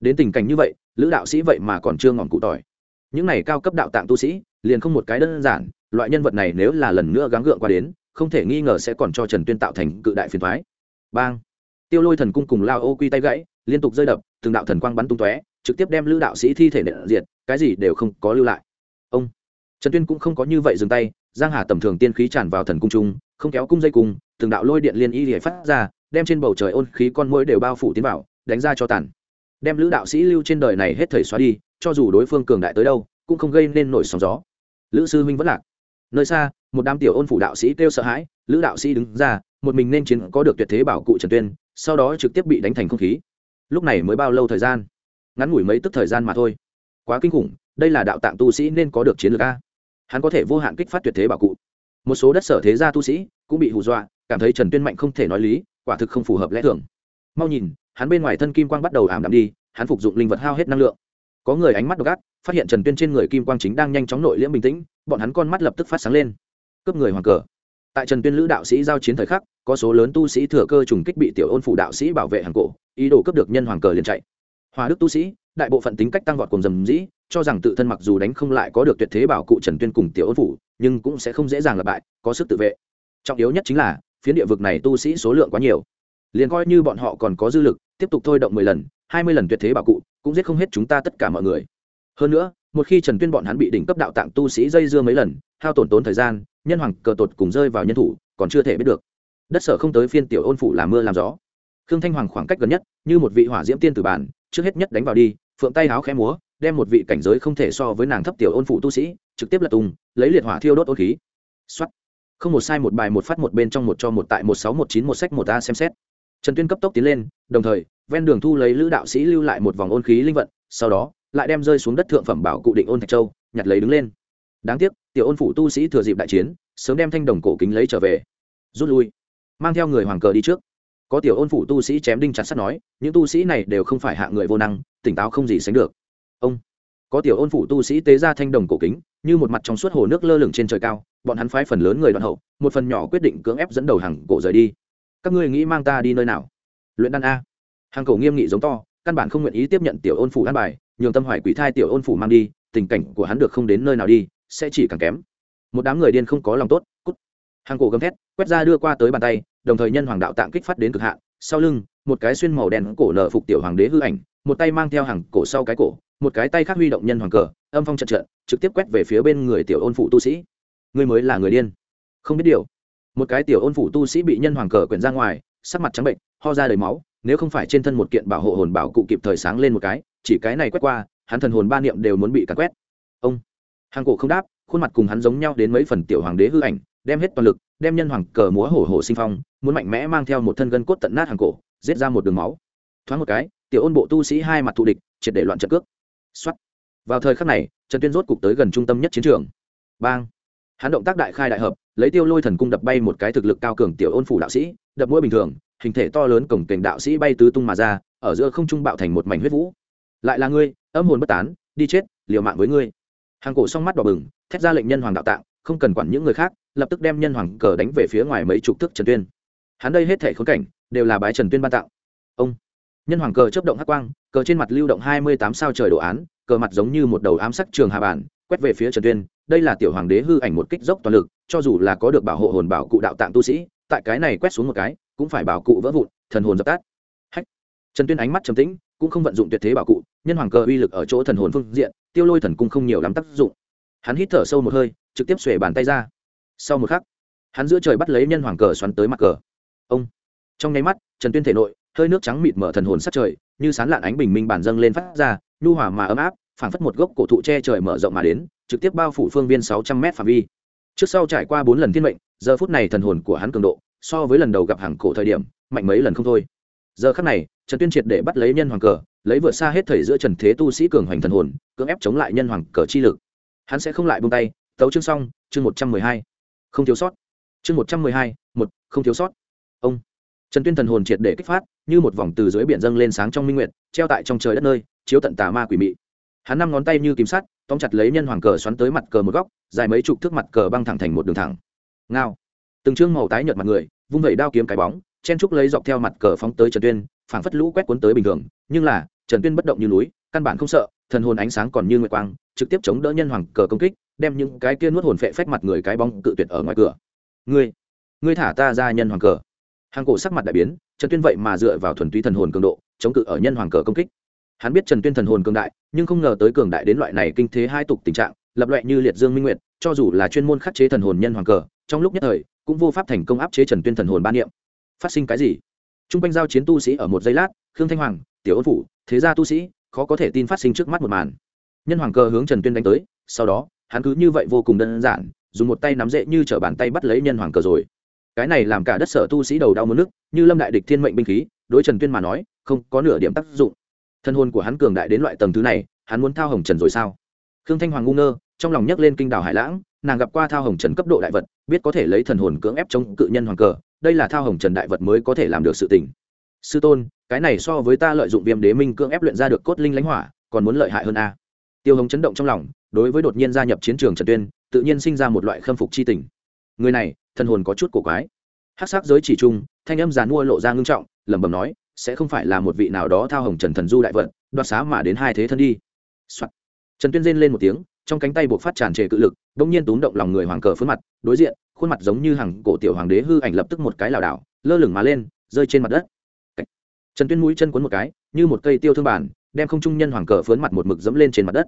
Đến tình cảnh như vậy, lữ đạo sĩ vậy mà còn chưa ngọn cụ tỏi. Những này cao cấp đạo tạng tu sĩ, liền không một cái đơn giản, loại nhân vật này nếu là lần nữa gắng gượng qua đến không thể nghi ngờ sẽ còn cho trần tuyên tạo thành cự đại phiền thoái bang! Tiêu lôi thần cung cùng lao ô quy tay gãy, liên tục rơi đập, từng đạo thần quang bắn tung tóe, trực tiếp đem lữ đạo sĩ thi thể nện diệt, cái gì đều không có lưu lại. Ông! Trần tuyên cũng không có như vậy dừng tay, giang hà tầm thường tiên khí tràn vào thần cung trung, không kéo cung dây cung từng đạo lôi điện liên y để phát ra, đem trên bầu trời ôn khí con mũi đều bao phủ tiến vào, đánh ra cho tàn. Đem lữ đạo sĩ lưu trên đời này hết thời xóa đi, cho dù đối phương cường đại tới đâu, cũng không gây nên nổi sóng gió. Lữ sư huynh vẫn lạc. Nơi xa một đám tiểu ôn phủ đạo sĩ kêu sợ hãi, lữ đạo sĩ đứng ra, một mình nên chiến có được tuyệt thế bảo cụ trần tuyên, sau đó trực tiếp bị đánh thành không khí. Lúc này mới bao lâu thời gian? Ngắn ngủi mấy tức thời gian mà thôi. Quá kinh khủng, đây là đạo tạng tu sĩ nên có được chiến lược a. Hắn có thể vô hạn kích phát tuyệt thế bảo cụ. Một số đất sở thế gia tu sĩ cũng bị hù dọa, cảm thấy trần tuyên mạnh không thể nói lý, quả thực không phù hợp lẽ thường. Mau nhìn, hắn bên ngoài thân kim quang bắt đầu ảm đạm đi, hắn phục dụng linh vật hao hết năng lượng. Có người ánh mắt đ ộ gác phát hiện trần tuyên trên người kim quang chính đang nhanh chóng nội liễm bình tĩnh, bọn hắn con mắt lập tức phát sáng lên cướp người hoàng cờ. Tại trần tuyên lữ đạo sĩ giao chiến thời khắc, có số lớn tu sĩ thừa cơ trùng kích bị tiểu ôn phủ đạo sĩ bảo vệ hàng cổ, ý đồ cướp được nhân hoàng cờ liền chạy. Hòa đức tu sĩ, đại bộ phận tính cách tăng vọt cùng dầm dĩ, cho rằng tự thân mặc dù đánh không lại có được tuyệt thế bảo cụ trần tuyên cùng tiểu ôn phủ, nhưng cũng sẽ không dễ dàng lặp bại có sức tự vệ. Trọng yếu nhất chính là, phiến địa vực này tu sĩ số lượng quá nhiều. Liền coi như bọn họ còn có dư lực, tiếp tục thôi động mười lần, hai mươi lần tuyệt thế bảo cụ, cũng giết không hết chúng ta tất cả mọi người. Hơn nữa, một khi trần tuyên bọn hắn bị đỉnh cấp đạo tạng tu sĩ dây dưa mấy lần hao tổn tốn thời gian, nhân hoàng cờ tột cùng rơi vào nhân thủ, còn chưa thể biết được. Đất sở không tới phiên tiểu ôn phủ làm mưa làm gió. Khương thanh hoàng khoảng cách gần nhất, như một vị hỏa diễm tiên tử bản, trước hết nhất đánh vào đi, phượng tay háo khẽ múa, đem một vị cảnh giới không thể so với nàng thấp tiểu ôn phủ tu sĩ, trực tiếp lật tung, lấy liệt hỏa thiêu đốt ôn khí. Xuất không một sai một bài một phát một bên trong một cho một tại một sáu một chín một sách một a xem xét. Trần tuyên cấp tốc tiến lên, đồng thời, ven đường thu lấy lữ đạo sĩ lưu lại một vòng ôn khí linh vận, sau đó, lại đem rơi xuống đất thượng phẩm bảo cụ định ôn thạch châu, nhặt lấy đứng lên. Đáng tiếc tiểu ôn phủ tu sĩ thừa dịp đại chiến, sớm đem thanh đồng cổ kính lấy trở về, rút lui, mang theo người hoàng cờ đi trước. Có tiểu ôn phủ tu sĩ chém đinh chặt sắt nói, những tu sĩ này đều không phải hạ người vô năng, tỉnh táo không gì sánh được. Ông, có tiểu ôn phủ tu sĩ tế ra thanh đồng cổ kính, như một mặt trong suốt hồ nước lơ lửng trên trời cao, bọn hắn phái phần lớn người đoạn hậu, một phần nhỏ quyết định cưỡng ép dẫn đầu hàng cổ rời đi. Các ngươi nghĩ mang ta đi nơi nào? Luyện đan a. Hàng cổ nghiêm nghị giống to, căn bản không nguyện ý tiếp nhận tiểu ôn phủ đan bài, nhường tâm hoài quỷ thai tiểu ôn phủ mang đi, tình cảnh của hắn được không đến nơi nào đi sẽ chỉ càng kém. Một đám người điên không có lòng tốt, cút. Hàng cổ gầm thét, quét ra đưa qua tới bàn tay, đồng thời nhân hoàng đạo tạng kích phát đến cực hạn. Sau lưng, một cái xuyên màu đen cổ lở phục tiểu hoàng đế hư ảnh, một tay mang theo hàng cổ sau cái cổ, một cái tay khác huy động nhân hoàng cờ, âm phong trận trận, trực tiếp quét về phía bên người tiểu ôn phụ tu sĩ. Người mới là người điên. Không biết điều, một cái tiểu ôn phụ tu sĩ bị nhân hoàng cờ quyển ra ngoài, sắc mặt trắng bệnh, ho ra đầy máu, nếu không phải trên thân một kiện bảo hộ hồn bảo cụ kịp thời sáng lên một cái, chỉ cái này quét qua, hắn thần hồn ba niệm đều muốn bị cắn quét. Ông hàng cổ không đáp, khuôn mặt cùng hắn giống nhau đến mấy phần tiểu hoàng đế hư ảnh, đem hết toàn lực, đem nhân hoàng cờ múa hổ hổ sinh phong, muốn mạnh mẽ mang theo một thân gân cốt tận nát hàng cổ, giết ra một đường máu. Thoáng một cái, tiểu ôn bộ tu sĩ hai mặt thù địch, triệt để loạn trận cước. Xuất vào thời khắc này, trần tuyên rốt cục tới gần trung tâm nhất chiến trường. Bang. Hắn động tác đại khai đại hợp, lấy tiêu lôi thần cung đập bay một cái thực lực cao cường tiểu ôn phủ đạo sĩ, đập mũi bình thường, hình thể to lớn cổng kềnh đạo sĩ bay tứ tung mà ra, ở giữa không trung bạo thành một mảnh huyết vũ. Lại là ngươi, âm hồn bất tán, đi chết, liều mạng với ngươi hàng cổ song mắt đỏ bừng, thét ra lệnh nhân hoàng đạo tạng, không cần quản những người khác, lập tức đem nhân hoàng cờ đánh về phía ngoài mấy chục thước trần tuyên. Hắn đây hết thể khốn cảnh, đều là bái trần tuyên ban tặng. Ông, nhân hoàng cờ chấp động hắc quang, cờ trên mặt lưu động hai mươi tám sao trời đồ án, cờ mặt giống như một đầu ám sắc trường hà bản, quét về phía trần tuyên, đây là tiểu hoàng đế hư ảnh một kích dốc toàn lực, cho dù là có được bảo hộ hồn bảo cụ đạo tạng tu sĩ, tại cái này quét xuống một cái, cũng phải bảo cụ vỡ vụn, thần hồn dập tắt. Hách. Trần tuyên ánh mắt trầm tĩnh, cũng không vận dụng tuyệt thế bảo cụ, nhân hoàng cờ uy lực ở chỗ thần hồn phương diện tiêu lôi thần cung không nhiều lắm tác dụng. Hắn hít thở sâu một hơi, trực tiếp xuề bàn tay ra. Sau một khắc, hắn giữa trời bắt lấy nhân hoàng cờ xoắn tới mặt cờ. Ông! Trong nháy mắt, trần tuyên thể nội, hơi nước trắng mịt mở thần hồn sát trời, như sán lạn ánh bình minh bản dâng lên phát ra, nhu hòa mà ấm áp, phảng phất một gốc cổ thụ che trời mở rộng mà đến, trực tiếp bao phủ phương viên sáu trăm mét phạm vi. Trước sau trải qua bốn lần thiên mệnh, giờ phút này thần hồn của hắn cường độ, so với lần đầu gặp hàng cổ thời điểm, mạnh mấy lần không thôi. Giờ khắc này, trần tuyên triệt để bắt lấy nhân hoàng cờ lấy vượt xa hết thời giữa trần thế tu sĩ cường hoành thần hồn, cưỡng ép chống lại nhân hoàng cờ chi lực. Hắn sẽ không lại buông tay. Tấu chương xong, chương một trăm mười hai. Không thiếu sót. Chương một trăm mười hai, một, không thiếu sót. Ông. Trần tuyên thần hồn triệt để kích phát, như một vòng từ dưới biển dâng lên sáng trong minh nguyệt, treo tại trong trời đất nơi, chiếu tận tà ma quỷ mị. Hắn năm ngón tay như kim sắt, tóm chặt lấy nhân hoàng cờ xoắn tới mặt cờ một góc, dài mấy chục thước mặt cờ băng thẳng thành một đường thẳng. Ngao. Từng chương màu tái nhợt mặt người, vung vẩy đao kiếm cái bóng chen trúc lấy dọc theo mặt cờ phóng tới trần tuyên, phảng phất lũ quét cuốn tới bình thường, nhưng là, trần tuyên bất động như núi, căn bản không sợ, thần hồn ánh sáng còn như nguyệt quang, trực tiếp chống đỡ nhân hoàng cờ công kích, đem những cái kia nuốt hồn phệ phách mặt người cái bóng cự tuyệt ở ngoài cửa. Ngươi ngươi thả ta ra nhân hoàng cờ. Hàng cổ sắc mặt đại biến, trần tuyên vậy mà dựa vào thuần túy thần hồn cường độ, chống cự ở nhân hoàng cờ công kích. Hắn biết trần tuyên thần hồn cường đại, nhưng không ngờ tới cường đại đến loại này kinh thế hai tục tình trạng, lập loại như liệt dương minh nguyệt, cho dù là chuyên môn khắc chế thần hồn nhân hoàng cờ, trong lúc nhất thời, cũng vô pháp thành công áp chế trần tuyên thần hồn ban niệm phát sinh cái gì? T r u n g quanh giao chiến tu sĩ ở một giây lát, khương thanh hoàng, tiểu ôn phủ, thế gia tu sĩ, khó có thể tin phát sinh trước mắt một màn. Nhân hoàng cờ hướng trần tuyên đánh tới, sau đó, hắn cứ như vậy vô cùng đơn giản, dùng một tay nắm dễ như t r ở bàn tay bắt lấy nhân hoàng cờ rồi. Cái này làm cả đất sở tu sĩ đầu đau mất nước, như lâm đại địch thiên mệnh binh khí, đối trần tuyên mà nói, không có nửa điểm tác dụng. Thân hồn của hắn cường đại đến loại tầng thứ này, hắn muốn thao hồng trần rồi sao? Khương thanh hoàng ngu ngơ, trong lòng nhấc lên kinh đảo hải lãng, nàng gặp qua thao hồng trần cấp độ đại vật, biết có thể lấy thần hồn cưỡng ép chống cự nhân hoàng cờ đây là thao hồng trần đại vật mới có thể làm được sự tình. Sư tôn cái này so với ta lợi dụng viêm đế minh cưỡng ép luyện ra được cốt linh lãnh hỏa còn muốn lợi hại hơn a. Tiêu hồng chấn động trong lòng đối với đột nhiên gia nhập chiến trường trần tuyên tự nhiên sinh ra một loại khâm phục c h i tình. Người này thần hồn có chút cổ quái. Hát sắc giới chỉ trung, thanh âm giàn mua lộ ra ngưng trọng lẩm bẩm nói sẽ không phải là một vị nào đó thao hồng trần thần du đại vận đoạt xá mà đến hai thế thân đi、Soạn. trần tuyên rên lên một tiếng trong cánh tay buộc phát tràn trề cự lực đ ỗ n g nhiên túm động lòng người hoàng cờ phấn mặt đối diện khuôn mặt giống như hàng cổ tiểu hoàng đế hư ảnh lập tức một cái lảo đảo, lơ lửng mà lên, rơi trên mặt đất. Trần tuyên mũi chân cuốn một cái, như một cây tiêu thương bản, đem không trung nhân hoàng cờ phớn mặt một mực dẫm lên trên mặt đất.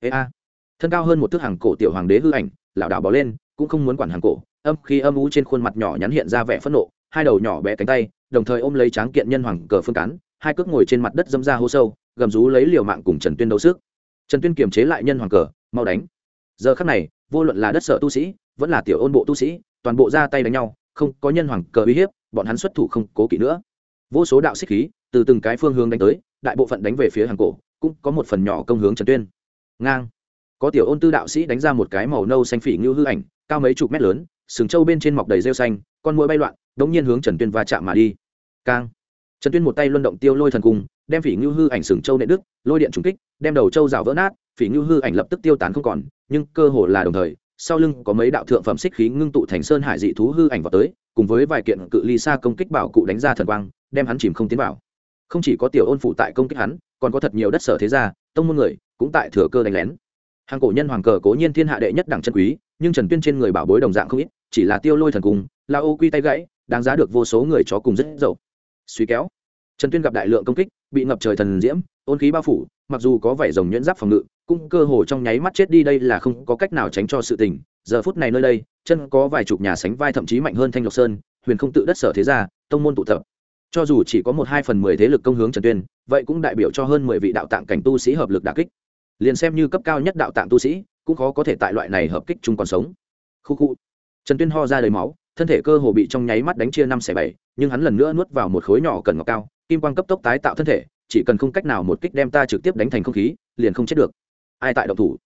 Ê a. Thân cao hơn một thước hàng cổ tiểu hoàng đế hư ảnh, lảo đảo bỏ lên, cũng không muốn quản hàng cổ, âm khi âm ú trên khuôn mặt nhỏ nhắn hiện ra vẻ phẫn nộ, hai đầu nhỏ bé cánh tay, đồng thời ôm lấy tráng kiện nhân hoàng cờ phương cán, hai cước ngồi trên mặt đất dâm ra hô sâu, gầm rú lấy liều mạng cùng trần tuyên đấu sức. Trần tuyên kiềm chế lại nhân hoàng cờ, mau đánh. Giờ khắc này vô luận là đất sở tu sĩ, vẫn là tiểu ôn bộ tu sĩ, toàn bộ ra tay đánh nhau, không có nhân hoàng cờ uy hiếp, bọn hắn xuất thủ không cố kỵ nữa. Vô số đạo xích khí, từ từng cái phương hướng đánh tới, đại bộ phận đánh về phía hàng cổ, cũng có một phần nhỏ công hướng trần tuyên. Ngang. Có tiểu ôn tư đạo sĩ đánh ra một cái màu nâu xanh phỉ như hư ảnh, cao mấy chục mét lớn, sừng trâu bên trên mọc đầy rêu xanh, con mũi bay loạn, đống nhiên hướng trần tuyên va chạm mà đi. Cang. Trần tuyên một tay luân động tiêu lôi thần cung, đem phỉ ngưu hư ảnh sừng trâu nệ đức lôi điện trùng kích, đem đầu trâu rào vỡ nát, phỉ ngưu hư ảnh lập tức tiêu tán không còn nhưng cơ hồ là đồng thời, sau lưng có mấy đạo thượng phẩm xích khí ngưng tụ thành sơn hải dị thú hư ảnh vào tới, cùng với vài kiện cự ly xa công kích bảo cụ đánh ra thần quang, đem hắn chìm không tiến vào. Không chỉ có tiểu ôn phụ tại công kích hắn, còn có thật nhiều đất sở thế gia, tông môn người cũng tại thừa cơ đánh lén. Hàng cổ nhân hoàng cờ cố nhiên thiên hạ đệ nhất đẳng chân quý, nhưng trần tuyên trên người bảo bối đồng dạng không ít, chỉ là tiêu lôi thần cung la ô quy tay gãy, đáng giá được vô số người chó cùng rất dậu. Suy kéo. Trần tuyên gặp đại lượng công kích, bị ngập trời thần diễm, ôn khí bao phủ, mặc dù có vẻ rồng nhuyễn giáp phòng ngự cũng cơ hồ trong nháy mắt chết đi, đây là không có cách nào tránh cho sự tình. Giờ phút này nơi đây, chân có vài chục nhà sánh vai thậm chí mạnh hơn thanh lộc sơn, huyền không tự đất sở thế gia, tông môn tụ tập. Cho dù chỉ có một hai phần mười thế lực công hướng trần tuyên, vậy cũng đại biểu cho hơn mười vị đạo tạng cảnh tu sĩ hợp lực đà kích. Liền xem như cấp cao nhất đạo tạng tu sĩ, cũng khó có thể tại loại này hợp kích chung còn sống. Khu khu. Trần tuyên ho ra đầy máu, thân thể cơ hồ bị trong nháy mắt đánh chia năm xẻ bảy, nhưng hắn lần nữa nuốt vào một khối nhỏ cần ngọc cao, kim quang cấp tốc tái tạo thân thể, chỉ cần không cách nào một kích đem ta trực tiếp đánh thành không khí, liền không chết được ai tại động thủ?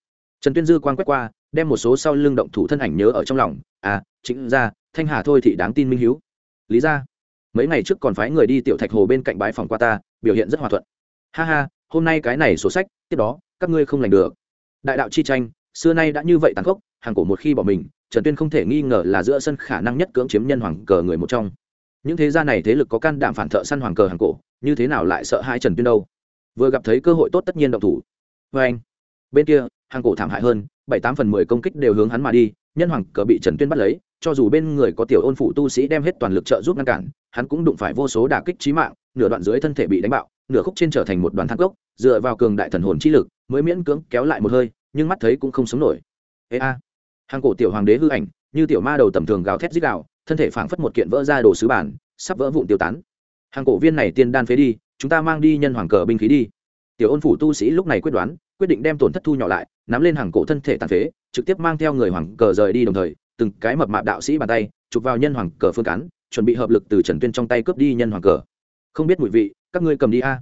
Trần tuyên dư quang quét qua, đem một số sau lưng động thủ thân ảnh nhớ ở trong lòng. À chính ra, thanh hà thôi thì đáng tin minh hiếu. Lý ra, mấy ngày trước còn phái người đi tiểu thạch hồ bên cạnh bãi phòng qua ta, biểu hiện rất hòa thuận. Ha ha, hôm nay cái này sổ sách, tiếp đó, các ngươi không lành được. Đại đạo chi tranh, xưa nay đã như vậy tàn khốc, hàng cổ một khi bỏ mình, trần tuyên không thể nghi ngờ là giữa sân khả năng nhất cưỡng chiếm nhân hoàng cờ người một trong. Những thế gia này thế lực có can đảm phản thợ săn hoàng cờ hàng cổ, như thế nào lại sợ hai trần tuyên đâu? Vừa gặp thấy cơ hội tốt tất nhiên động thủ. Vê anh bên kia, hàng cổ thảm hại hơn, bảy tám phần mười công kích đều hướng hắn mà đi, nhân hoàng cờ bị trần tuyên bắt lấy, cho dù bên người có tiểu ôn phụ tu sĩ đem hết toàn lực trợ giúp ngăn cản, hắn cũng đụng phải vô số đả kích trí mạng, nửa đoạn dưới thân thể bị đánh bạo, nửa khúc trên trở thành một đoàn thác gốc dựa vào cường đại thần hồn chi lực, mới miễn cưỡng kéo lại một hơi, nhưng mắt thấy cũng không sống nổi. Ê a. Hàng cổ tiểu hoàng đế hư ảnh, như tiểu ma đầu tầm thường gào thét dít đạo thân thể phảng phất một kiện vỡ ra đồ sứ bản, sắp vỡ vụn tiêu tán. Hàng cổ viên này tiên đan phế đi, chúng ta mang đi nhân hoàng cờ binh khí đi tiểu ôn phủ tu sĩ lúc này quyết đoán, quyết định đem tổn thất thu nhỏ lại, nắm lên hàng cổ thân thể tàn phế, trực tiếp mang theo người hoàng cờ rời đi đồng thời, từng cái mập mạp đạo sĩ bàn tay, chụp vào nhân hoàng cờ phương cán, chuẩn bị hợp lực từ trần tuyên trong tay cướp đi nhân hoàng cờ. Không biết mùi vị, các ngươi cầm đi a.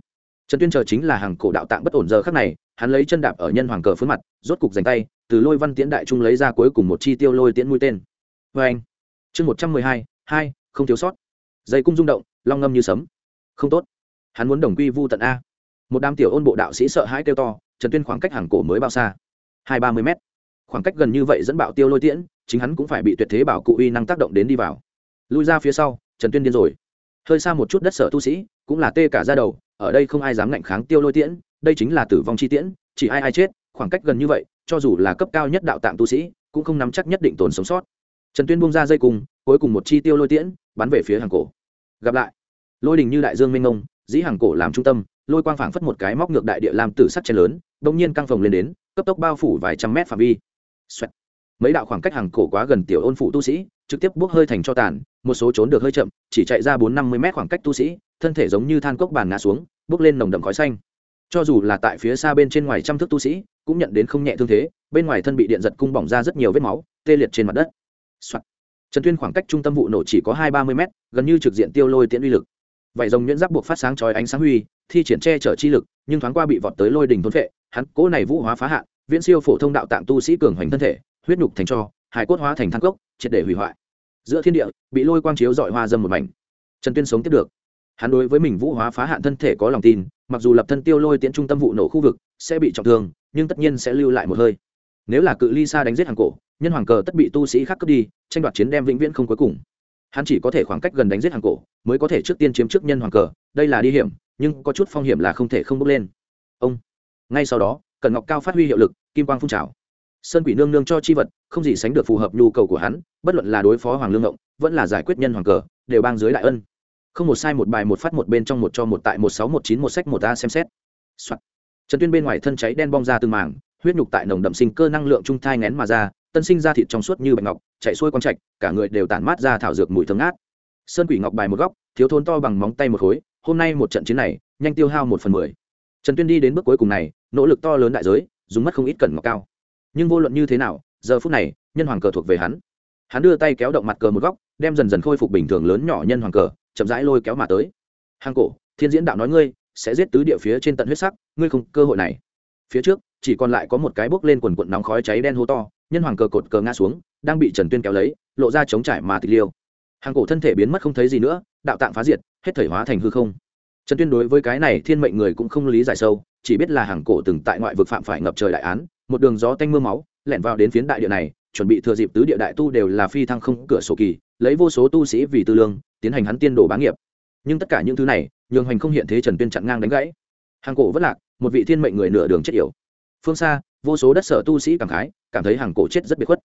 Trần tuyên chờ chính là hàng cổ đạo tạng bất ổn giờ khắc này, hắn lấy chân đạp ở nhân hoàng cờ phương mặt, rốt cục dành tay, từ lôi văn tiễn đại trung lấy ra cuối cùng một chi tiêu lôi tiễn mũi tên. Vê anh. Chương một trăm mười hai hai, không thiếu sót. Dây cung rung động, long ngâm như sấm. Không tốt. Hắn muốn đồng quy vu tận a một đám tiểu ôn bộ đạo sĩ sợ hãi kêu to, trần tuyên khoảng cách hàng cổ mới bao xa. Hai ba mươi mét. Khoảng cách gần như vậy dẫn bạo tiêu lôi tiễn, chính hắn cũng phải bị tuyệt thế bảo cụ uy năng tác động đến đi vào. Lui ra phía sau, trần tuyên điên rồi. Hơi xa một chút đất sở tu sĩ, cũng là tê cả ra đầu, ở đây không ai dám ngạnh kháng tiêu lôi tiễn, đây chính là tử vong chi tiễn, chỉ ai ai chết, khoảng cách gần như vậy, cho dù là cấp cao nhất đạo tạng tu sĩ, cũng không nắm chắc nhất định tồn sống sót. Trần tuyên buông ra dây cùng, cuối cùng một chi tiêu lôi tiễn, bắn về phía hàng cổ. Gặp lại. Lôi đình như đại dương minh ngông dĩ hàng cổ làm trung tâm lôi quang phảng phất một cái móc ngược đại địa làm tử sắc chen lớn bỗng nhiên căng phồng lên đến, cấp tốc bao phủ vài trăm mét phạm vi Xoẹt. mấy đạo khoảng cách hàng cổ quá gần tiểu ôn phụ tu sĩ, trực tiếp bốc hơi thành cho tàn, một số trốn được hơi chậm, chỉ chạy ra bốn năm mươi mét khoảng cách tu sĩ, thân thể giống như than cốc bàn ngã xuống, bốc lên nồng đậm khói xanh cho dù là tại phía xa bên trên ngoài trăm thước tu sĩ, cũng nhận đến không nhẹ thương thế, bên ngoài thân bị điện giật cung bỏng ra rất nhiều vết máu, tê liệt trên mặt đất、Soạn. trần tuyên khoảng cách trung tâm vụ nổ chỉ có hai ba mươi m gần như trực diện tiêu lôi tiễn uy lực vậy rồng nhuyễn giáp buộc phát sáng chói ánh sáng huy, thi triển che chở chi lực, nhưng thoáng qua bị vọt tới lôi đình thôn vệ hắn cỗ này vũ hóa phá hạn, viễn siêu phổ thông đạo tạng tu sĩ cường hoành thân thể, huyết nhục thành cho, hải cốt hóa thành thang cốc, triệt để hủy hoại. Giữa thiên địa, bị lôi quang chiếu dọi hoa dâm một mảnh. Trần tuyên sống tiếp được. Hắn đối với mình vũ hóa phá hạn thân thể có lòng tin, mặc dù lập thân tiêu lôi tiễn trung tâm vụ nổ khu vực, sẽ bị trọng thương, nhưng tất nhiên sẽ lưu lại một hơi. Nếu là cự ly xa đánh giết hàng cổ, nhân hoàng cờ tất bị tu sĩ khác cướp đi, tranh đoạt chiến đem vĩnh viễn không cuối cùng hắn chỉ có thể khoảng cách gần đánh giết hàng cổ, mới có thể trước tiên chiếm trước nhân hoàng cờ, đây là đi hiểm, nhưng có chút phong hiểm là không thể không bước lên. Ông. Ngay sau đó cần ngọc cao phát huy hiệu lực, kim quang phun trào. Sơn quỷ nương nương cho chi vật, không gì sánh được phù hợp nhu cầu của hắn, bất luận là đối phó hoàng lương ngộng, vẫn là giải quyết nhân hoàng cờ, đều bang dưới đại ân. Không một sai một bài một phát một bên trong một cho một tại một sáu một chín một sách một a xem xét、Soạn. trần tuyên bên ngoài thân cháy đen bong ra từng màng huyết nhục tại nồng đậm sinh cơ năng lượng trung thai ngén mà ra, tân sinh ra thịt trong suốt như bạch ngọc chạy xuôi quang trạch, cả người đều tản mát ra thảo dược mùi thơm ngát. Sơn quỷ ngọc bài một góc, thiếu thốn to bằng móng tay một khối, hôm nay một trận chiến này, nhanh tiêu hao một phần mười. Trần tuyên đi đến bước cuối cùng này, nỗ lực to lớn đại giới, dùng mất không ít cẩn ngọc cao. Nhưng vô luận như thế nào, giờ phút này, nhân hoàng cờ thuộc về hắn. Hắn đưa tay kéo động mặt cờ một góc, đem dần dần khôi phục bình thường lớn nhỏ nhân hoàng cờ, chậm rãi lôi kéo mà tới. Hàng cổ, thiên diễn đạo nói ngươi, sẽ giết tứ địa phía trên tận huyết sắc, ngươi không cơ hội này. Phía trước, chỉ còn lại có một cái bốc lên quần quận nóng khói cháy đen hô to nhân hoàng cờ cột cờ ngã xuống, đang bị trần tuyên kéo lấy, lộ ra chống trải mà tịch liêu. Hàng cổ thân thể biến mất không thấy gì nữa, đạo tạng phá diệt, hết thể hóa thành hư không. Trần tuyên đối với cái này thiên mệnh người cũng không lý giải sâu, chỉ biết là hàng cổ từng tại ngoại vực phạm phải ngập trời đại án, một đường gió tanh mưa máu, lẻn vào đến phiến đại địa này, chuẩn bị thừa dịp tứ địa đại tu đều là phi thăng không cửa sổ kỳ, lấy vô số tu sĩ vì tư lương, tiến hành hắn tiên đồ bá nghiệp. Nhưng tất cả những thứ này, nhường hoành không hiện thế trần tuyên chặn ngang đánh gãy. Hàng cổ vất lạc, một vị thiên mệnh người nửa đường chết yểu. Phương xa vô số đất sở tu sĩ cảm khái, cảm thấy hàng cổ chết rất biệt khuất.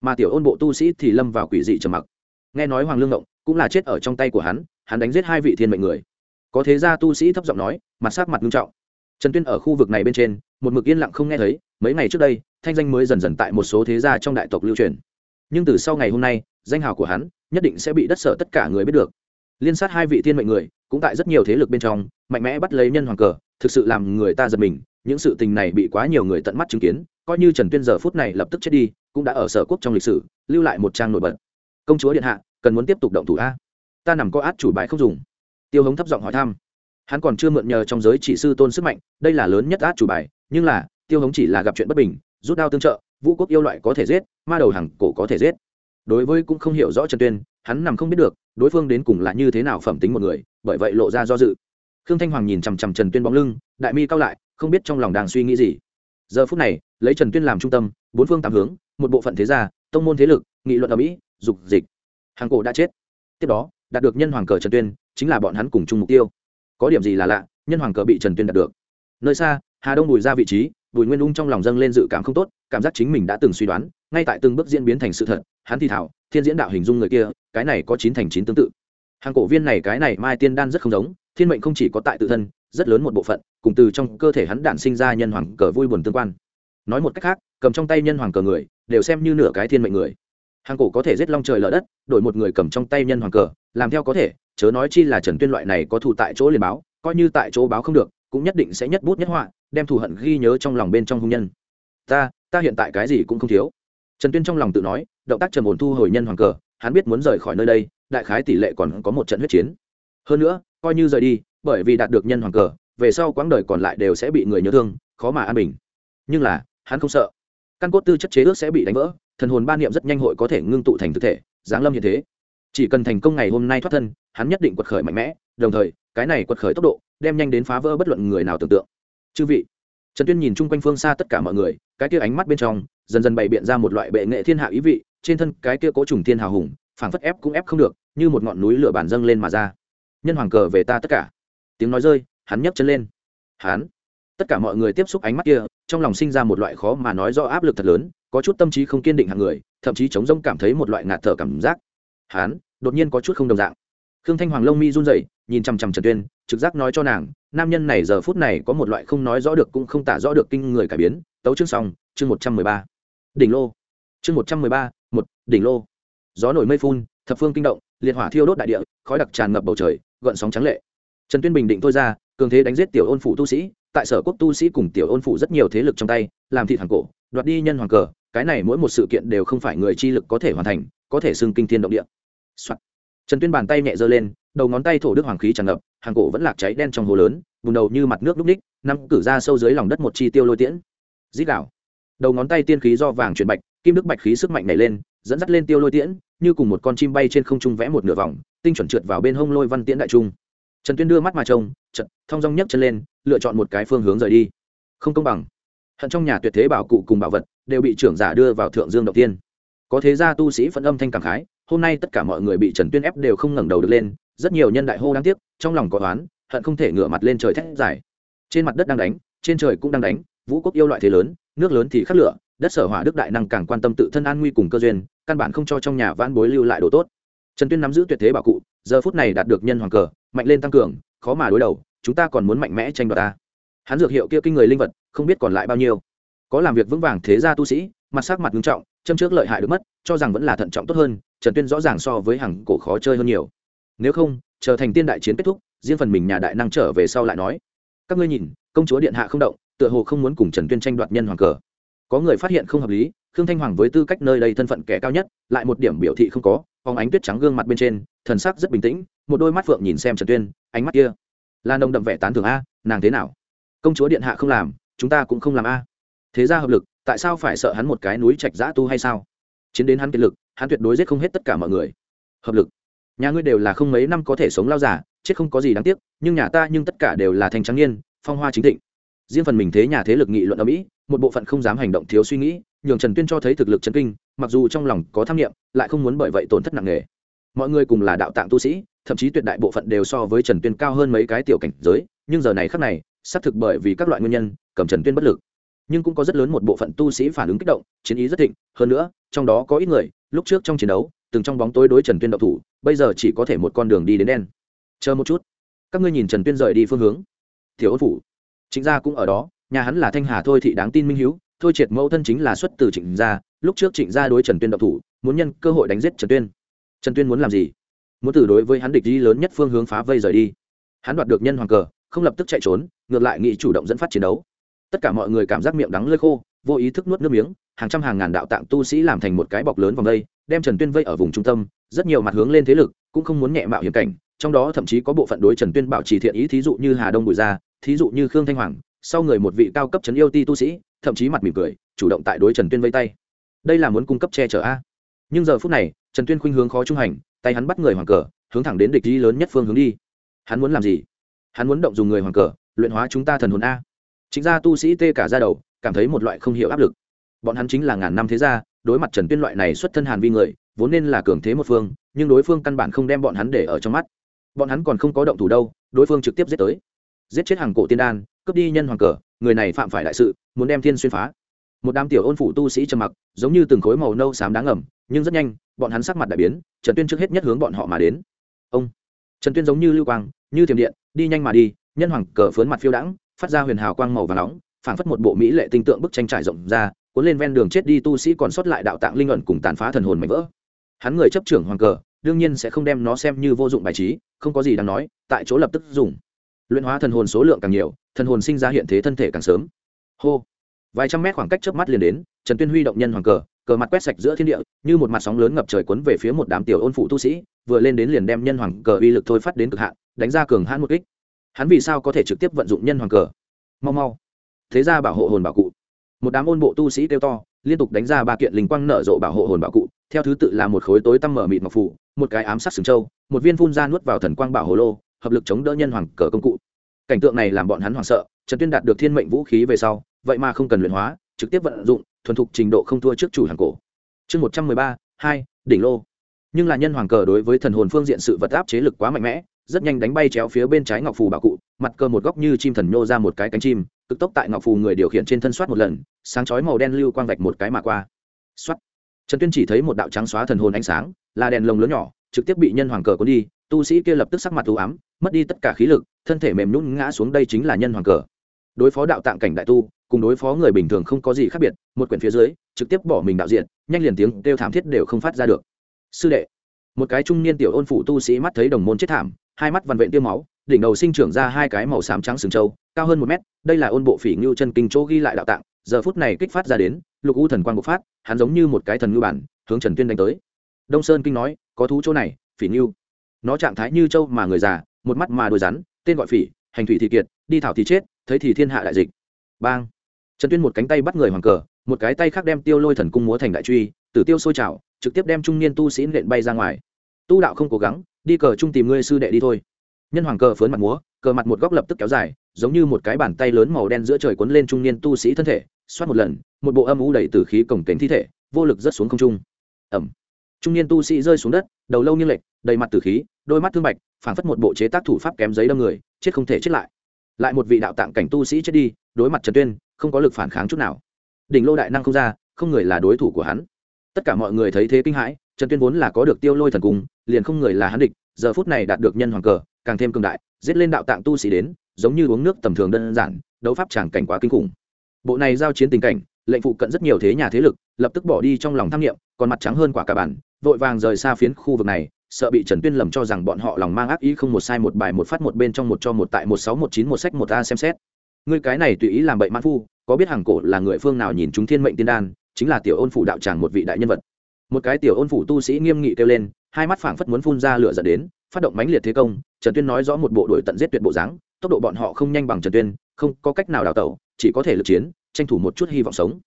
Mà tiểu ôn bộ tu sĩ thì lâm vào quỷ dị trầm mặc. Nghe nói hoàng lương ngộng cũng là chết ở trong tay của hắn hắn đánh giết hai vị thiên mệnh người. Có thế ra tu sĩ thấp giọng nói, mặt sát mặt nghiêm trọng. Trần tuyên ở khu vực này bên trên, một mực yên lặng không nghe thấy, mấy ngày trước đây, thanh danh mới dần dần tại một số thế gia trong đại tộc lưu truyền. Nhưng từ sau ngày hôm nay, danh hào của hắn nhất định sẽ bị đất sở tất cả người biết được. Liên sát hai vị thiên mệnh người cũng tại rất nhiều thế lực bên trong, mạnh mẽ bắt lấy nhân hoàng cờ, thực sự làm người ta giật mình những sự tình này bị quá nhiều người tận mắt chứng kiến, coi như trần tuyên giờ phút này lập tức chết đi, cũng đã ở sở quốc trong lịch sử, lưu lại một trang nổi bật. Công chúa điện hạ, cần muốn tiếp tục động thủ a? Ta nằm có át chủ bài không dùng. Tiêu hống thấp giọng hỏi thăm. Hắn còn chưa mượn nhờ trong giới chỉ sư tôn sức mạnh, đây là lớn nhất át chủ bài, nhưng là, tiêu hống chỉ là gặp chuyện bất bình, rút đao tương trợ, vũ quốc yêu loại có thể giết, ma đầu hàng cổ có thể giết. Đối với cũng không hiểu rõ trần tuyên, hắn nằm không biết được, đối phương đến cùng là như thế nào phẩm tính một người, bởi vậy lộ ra do dự. Khương thanh hoàng nhìn chằm chằm trần tuyên bóng lưng, đại mi cao lại không biết trong lòng đang suy nghĩ gì. Giờ phút này, lấy trần tuyên làm trung tâm, bốn phương tám hướng, một bộ phận thế gia, tông môn thế lực, nghị luận ở mỹ, dục dịch. Hàng cổ đã chết. Tiếp đó, đạt được nhân hoàng cờ trần tuyên, chính là bọn hắn cùng chung mục tiêu. Có điểm gì là lạ, nhân hoàng cờ bị trần tuyên đạt được. Nơi xa, hà đông bùi ra vị trí, bùi nguyên ung trong lòng dâng lên dự cảm không tốt, cảm giác chính mình đã từng suy đoán, ngay tại từng bước diễn biến thành sự thật, hắn thì thảo, thiên diễn đạo hình dung người kia, cái này có chín thành chín tương tự. Hàng cổ viên này cái này mai tiên đan rất không giống, thiên mệnh không chỉ có tại tự thân rất lớn một bộ phận, cùng từ trong cơ thể hắn đản sinh ra nhân hoàng cờ vui buồn tương quan. Nói một cách khác, cầm trong tay nhân hoàng cờ người, đều xem như nửa cái thiên mệnh người. Hàng cổ có thể giết long trời lở đất, đổi một người cầm trong tay nhân hoàng cờ, làm theo có thể, chớ nói chi là trần tuyên loại này có thù tại chỗ liền báo, coi như tại chỗ báo không được, cũng nhất định sẽ nhất bút nhất họa, đem thù hận ghi nhớ trong lòng bên trong hung nhân. Ta ta hiện tại cái gì cũng không thiếu. Trần tuyên trong lòng tự nói, động tác trầm ổn thu hồi nhân hoàng cờ, hắn biết muốn rời khỏi nơi đây, đại khái tỷ lệ còn có một trận huyết chiến. Hơn nữa, coi như rời đi bởi vì đạt được nhân hoàng cờ, về sau quãng đời còn lại đều sẽ bị người nhớ thương, khó mà an bình. Nhưng là, hắn không sợ. Căn cốt tư chất chế ước sẽ bị đánh vỡ, thần hồn ba niệm rất nhanh hội có thể ngưng tụ thành thực thể, giáng lâm như thế. Chỉ cần thành công ngày hôm nay thoát thân, hắn nhất định quật khởi mạnh mẽ, đồng thời, cái này quật khởi tốc độ, đem nhanh đến phá vỡ bất luận người nào tưởng tượng. Chư vị, trần tuyên nhìn chung quanh phương xa tất cả mọi người, cái kia ánh mắt bên trong, dần dần bày biện ra một loại bệ nghệ thiên hạ ý vị, trên thân cái kia cố trùng thiên hào hùng, phảng phất ép cũng ép không được, như một ngọn núi lửa bản dâng lên mà ra. Nhân hoàng cờ về ta tất cả tiếng nói rơi, hắn nhấc chân lên. Hắn, tất cả mọi người tiếp xúc ánh mắt kia, trong lòng sinh ra một loại khó mà nói rõ áp lực thật lớn, có chút tâm trí không kiên định hàng người, thậm chí chống rông cảm thấy một loại ngạt thở cảm giác. Hắn, đột nhiên có chút không đồng dạng. Khương thanh hoàng lông mi run rẩy, nhìn chằm chằm trần tuyên, trực giác nói cho nàng, nam nhân này giờ phút này có một loại không nói rõ được cũng không tả rõ được kinh người cải biến. Tấu chương xong, chương một trăm mười ba. Đỉnh lô. Chương một trăm mười ba, một, đỉnh lô. Gió nổi mây phun, thập phương kinh động, liệt hỏa thiêu đốt đại địa, khói đặc tràn ngập bầu trời, gợn sóng trắng lệ trần tuyên bình định thôi ra, cường thế đánh giết tiểu ôn phủ tu sĩ, tại sở quốc tu sĩ cùng tiểu ôn phủ rất nhiều thế lực trong tay, làm thị thẳng cổ, đoạt đi nhân hoàng cờ, cái này mỗi một sự kiện đều không phải người chi lực có thể hoàn thành, có thể xưng kinh thiên động địa、Soạn. trần tuyên bàn tay nhẹ giơ lên, đầu ngón tay thổ đức hoàng khí tràn ngập, hàng cổ vẫn lạc cháy đen trong hồ lớn, bùn đầu như mặt nước lúc ních, năm cử ra sâu dưới lòng đất một chi tiêu lôi tiễn. Dít đảo đầu ngón tay tiên khí do vàng chuyển bạch, kim đức bạch khí sức mạnh nảy lên, dẫn dắt lên tiêu lôi tiễn, như cùng một con chim bay trên không trung vẽ một nửa vòng, tinh chuẩn trượt vào bên hông lôi văn tiễn đại trung trần tuyên đưa mắt mà trông trận thong dong nhấc chân lên lựa chọn một cái phương hướng rời đi. Không công bằng. Hận trong nhà tuyệt thế bảo cụ cùng bảo vật đều bị trưởng giả đưa vào thượng dương đầu tiên. Có thế gia tu sĩ phẫn âm thanh cảm khái hôm nay tất cả mọi người bị trần tuyên ép đều không ngẩng đầu được lên rất nhiều nhân đại hô đáng tiếc trong lòng có oán hận không thể ngửa mặt lên trời thét dài. Trên mặt đất đang đánh trên trời cũng đang đánh vũ quốc yêu loại thế lớn nước lớn thì khắc lựa, đất sở hỏa đức đại năng càng quan tâm tự thân an nguy cùng cơ duyên căn bản không cho trong nhà vãn bối lưu lại đồ tốt. Trần tuyên nắm giữ tuyệt thế bảo cụ giờ phút này đạt được nhân hoàng cờ mạnh lên tăng cường, khó mà đối đầu, chúng ta còn muốn mạnh mẽ tranh đoạt ta. Hắn dược hiệu kia kinh người linh vật, không biết còn lại bao nhiêu. Có làm việc vững vàng thế gia tu sĩ, mặt sắc mặt nghiêm trọng, châm trước lợi hại được mất, cho rằng vẫn là thận trọng tốt hơn, trần tuyên rõ ràng so với hàng cổ khó chơi hơn nhiều. Nếu không, chờ thành tiên đại chiến kết thúc, riêng phần mình nhà đại năng trở về sau lại nói. Các ngươi nhìn, công chúa điện hạ không động, tựa hồ không muốn cùng trần tuyên tranh đoạt nhân hoàng cờ. Có người phát hiện không hợp lý, khương thanh hoàng với tư cách nơi đây thân phận kẻ cao nhất, lại một điểm biểu thị không có phóng ánh tuyết trắng gương mặt bên trên, thần sắc rất bình tĩnh, một đôi mắt phượng nhìn xem trần tuyên, ánh mắt kia. Là nồng đậm vẻ tán thưởng a, nàng thế nào? Công chúa điện hạ không làm, chúng ta cũng không làm a. Thế ra hợp lực, tại sao phải sợ hắn một cái núi trạch giã tu hay sao? Chiến đến hắn kiệt lực, hắn tuyệt đối giết không hết tất cả mọi người. Hợp lực. Nhà ngươi đều là không mấy năm có thể sống lao giả, chết không có gì đáng tiếc, nhưng nhà ta nhưng tất cả đều là thành trắng niên, phong hoa chính thịnh. Riêng phần mình thế nhà thế lực nghị luận ở mỹ, một bộ phận không dám hành động thiếu suy nghĩ, nhường trần tuyên cho thấy thực lực chân kinh mặc dù trong lòng có tham nghiệm lại không muốn bởi vậy tổn thất nặng nề. Mọi người cùng là đạo tạng tu sĩ, thậm chí tuyệt đại bộ phận đều so với trần tuyên cao hơn mấy cái tiểu cảnh giới, nhưng giờ này khác này, xác thực bởi vì các loại nguyên nhân, cầm trần tuyên bất lực. Nhưng cũng có rất lớn một bộ phận tu sĩ phản ứng kích động, chiến ý rất thịnh, hơn nữa, trong đó có ít người, lúc trước trong chiến đấu, từng trong bóng tối đối trần tuyên độc thủ, bây giờ chỉ có thể một con đường đi đến đen. Chờ một chút. Các ngươi nhìn trần tuyên rời đi phương hướng. Thiếu ôn phủ. Chính gia cũng ở đó, nhà hắn là thanh hà thôi thị đáng tin minh hiếu, thôi triệt mẫu thân chính là xuất từ trịnh gia lúc trước trịnh gia đối trần tuyên độc thủ, muốn nhân cơ hội đánh giết trần tuyên. Trần tuyên muốn làm gì? Muốn từ đối với hắn địch đi lớn nhất phương hướng phá vây rời đi. Hắn đoạt được nhân hoàng cờ, không lập tức chạy trốn, ngược lại nghị chủ động dẫn phát chiến đấu. Tất cả mọi người cảm giác miệng đắng lơi khô, vô ý thức nuốt nước miếng, hàng trăm hàng ngàn đạo tạng tu sĩ làm thành một cái bọc lớn vòng đây, đem trần tuyên vây ở vùng trung tâm, rất nhiều mặt hướng lên thế lực cũng không muốn nhẹ mạo hiểm cảnh, trong đó thậm chí có bộ phận đối trần tuyên bảo trì thiện ý, thí dụ như hà đông bùi gia, thí dụ như khương thanh hoàng, sau người một vị cao cấp trấn yêu ti tu sĩ, thậm chí mặt mỉm cười, chủ động tại đối trần tuyên vây tay đây là muốn cung cấp che chở a. Nhưng giờ phút này, trần tuyên khuynh hướng khó trung hành, tay hắn bắt người hoàng cờ, hướng thẳng đến địch ý lớn nhất phương hướng đi. Hắn muốn làm gì? Hắn muốn động dùng người hoàng cờ, luyện hóa chúng ta thần hồn a. Chính ra tu sĩ tê cả ra đầu, cảm thấy một loại không hiểu áp lực. Bọn hắn chính là ngàn năm thế gia, đối mặt trần tuyên loại này xuất thân hàn vi người, vốn nên là cường thế một phương, nhưng đối phương căn bản không đem bọn hắn để ở trong mắt. Bọn hắn còn không có động thủ đâu, đối phương trực tiếp giết tới. Giết chết hàng cổ tiên đan, cướp đi nhân hoàng cờ, người này phạm phải đại sự, muốn đem thiên xuyên phá một đám tiểu ôn phủ tu sĩ trầm mặc, giống như từng khối màu nâu xám đáng ngầm, nhưng rất nhanh, bọn hắn sắc mặt đại biến, trần tuyên trước hết nhất hướng bọn họ mà đến. Ông! Trần tuyên giống như lưu quang, như thiềm điện, đi nhanh mà đi, nhân hoàng cờ phớn mặt phiêu đãng, phát ra huyền hào quang màu và nóng, phảng phất một bộ mỹ lệ tinh tượng bức tranh trải rộng ra, cuốn lên ven đường chết đi tu sĩ còn sót lại đạo tạng linh luận cùng tàn phá thần hồn mạnh vỡ. Hắn người chấp trưởng hoàng cờ, đương nhiên sẽ không đem nó xem như vô dụng bài trí, không có gì đáng nói, tại chỗ lập tức dùng. Luyện hóa thần hồn số lượng càng nhiều, thần hồn sinh ra hiện thế thân thể càng sớm. Hô! Vài trăm mét khoảng cách trước mắt liền đến, trần tuyên huy động nhân hoàng cờ cờ mặt quét sạch giữa thiên địa, như một mặt sóng lớn ngập trời cuốn về phía một đám tiểu ôn phụ tu sĩ, vừa lên đến liền đem nhân hoàng cờ uy lực thôi phát đến cực hạn, đánh ra cường hãn một kích. Hắn vì sao có thể trực tiếp vận dụng nhân hoàng cờ? Mau mau. Thế ra bảo hộ hồn bảo cụ. Một đám ôn bộ tu sĩ kêu to, liên tục đánh ra ba kiện linh quang nở rộ bảo hộ hồn bảo cụ, theo thứ tự là một khối tối tăm mở mịt ngọc phủ, một cái ám sát sừng châu, một viên phun ra nuốt vào thần quang bảo hồ lô, hợp lực chống đỡ nhân hoàng cờ công cụ. Cảnh tượng này làm bọn hắn hoảng sợ, trần tuyên đạt được thiên mệnh vũ khí về sau vậy mà không cần luyện hóa, trực tiếp vận dụng, thuần thục trình độ không thua trước chủ hàng cổ. Chương một trăm mười ba, hai, đỉnh lô. Nhưng là nhân hoàng cờ đối với thần hồn phương diện sự vật áp chế lực quá mạnh mẽ, rất nhanh đánh bay chéo phía bên trái ngọc phù bảo cụ, mặt cờ một góc như chim thần nhô ra một cái cánh chim, cực tốc tại ngọc phù người điều khiển trên thân soát một lần, sáng chói màu đen lưu quang vạch một cái mà qua. Soát trần tuyên chỉ thấy một đạo trắng xóa thần hồn ánh sáng, là đèn lồng lớn nhỏ, trực tiếp bị nhân hoàng cờ cuốn đi, tu sĩ kia lập tức sắc mặt u ám, mất đi tất cả khí lực, thân thể mềm nhún ngã xuống đây chính là nhân hoàng cờ đối phó đạo tạng cảnh đại tu, cùng đối phó người bình thường không có gì khác biệt, một quyển phía dưới, trực tiếp bỏ mình đạo diện, nhanh liền tiếng kêu thảm thiết đều không phát ra được. Sư đệ, một cái trung niên tiểu ôn phủ tu sĩ mắt thấy đồng môn chết thảm, hai mắt vằn vện tiêu máu, đỉnh đầu sinh trưởng ra hai cái màu xám trắng sừng trâu, cao hơn một mét, đây là ôn bộ phỉ ngưu chân kinh chỗ ghi lại đạo tạng, giờ phút này kích phát ra đến, lục u thần quang bộc phát, hắn giống như một cái thần ngưu bản, hướng trần tuyên đánh tới. Đông sơn kinh nói, có thú chỗ này, phỉ ngưu. Nó trạng thái như châu mà người già, một mắt mà đôi rắn, tên gọi phỉ hành thủy thì kiệt, đi thảo thì chết, thấy thì thiên hạ đại dịch. Bang. Trần tuyên một cánh tay bắt người hoàng cờ, một cái tay khác đem tiêu lôi thần cung múa thành đại truy, tử tiêu sôi trào, trực tiếp đem trung niên tu sĩ nện bay ra ngoài. Tu đạo không cố gắng, đi cờ chung tìm ngươi sư đệ đi thôi. Nhân hoàng cờ phớn mặt múa, cờ mặt một góc lập tức kéo dài, giống như một cái bàn tay lớn màu đen giữa trời cuốn lên trung niên tu sĩ thân thể, xoát một lần, một bộ âm u đầy từ khí cổng kềnh thi thể, vô lực rớt xuống không trung. Ẩm. Trung niên tu sĩ rơi xuống đất, đầu lâu như lệch, đầy mặt tử khí, đôi mắt thương bạch, phảng phất một bộ chế tác thủ pháp kém giấy đâm người chết không thể chết lại. Lại một vị đạo tạng cảnh tu sĩ chết đi, đối mặt trần tuyên, không có lực phản kháng chút nào. Đỉnh lô đại năng không ra, không người là đối thủ của hắn. Tất cả mọi người thấy thế kinh hãi, trần tuyên vốn là có được tiêu lôi thần cung liền không người là hắn địch, giờ phút này đạt được nhân hoàng cờ, càng thêm cường đại, giết lên đạo tạng tu sĩ đến, giống như uống nước tầm thường đơn giản, đấu pháp tràng cảnh quá kinh khủng. Bộ này giao chiến tình cảnh, lệnh phụ cận rất nhiều thế nhà thế lực, lập tức bỏ đi trong lòng tham nghiệm còn mặt trắng hơn quả cả bản, vội vàng rời xa phiến khu vực này sợ bị trần tuyên lầm cho rằng bọn họ lòng mang ác ý không một sai một bài một phát một bên trong một cho một tại một sáu một chín một sách một a xem xét. Ngươi cái này tùy ý làm bậy mãn phu, có biết hàng cổ là người phương nào nhìn chúng thiên mệnh tiên đan, chính là tiểu ôn phủ đạo tràng một vị đại nhân vật. Một cái tiểu ôn phủ tu sĩ nghiêm nghị kêu lên, hai mắt phảng phất muốn phun ra lửa dẫn đến, phát động mãnh liệt thế công, trần tuyên nói rõ một bộ đội tận giết tuyệt bộ dáng, tốc độ bọn họ không nhanh bằng trần tuyên, không có cách nào đào tẩu, chỉ có thể lực chiến, tranh thủ một chút hy vọng sống.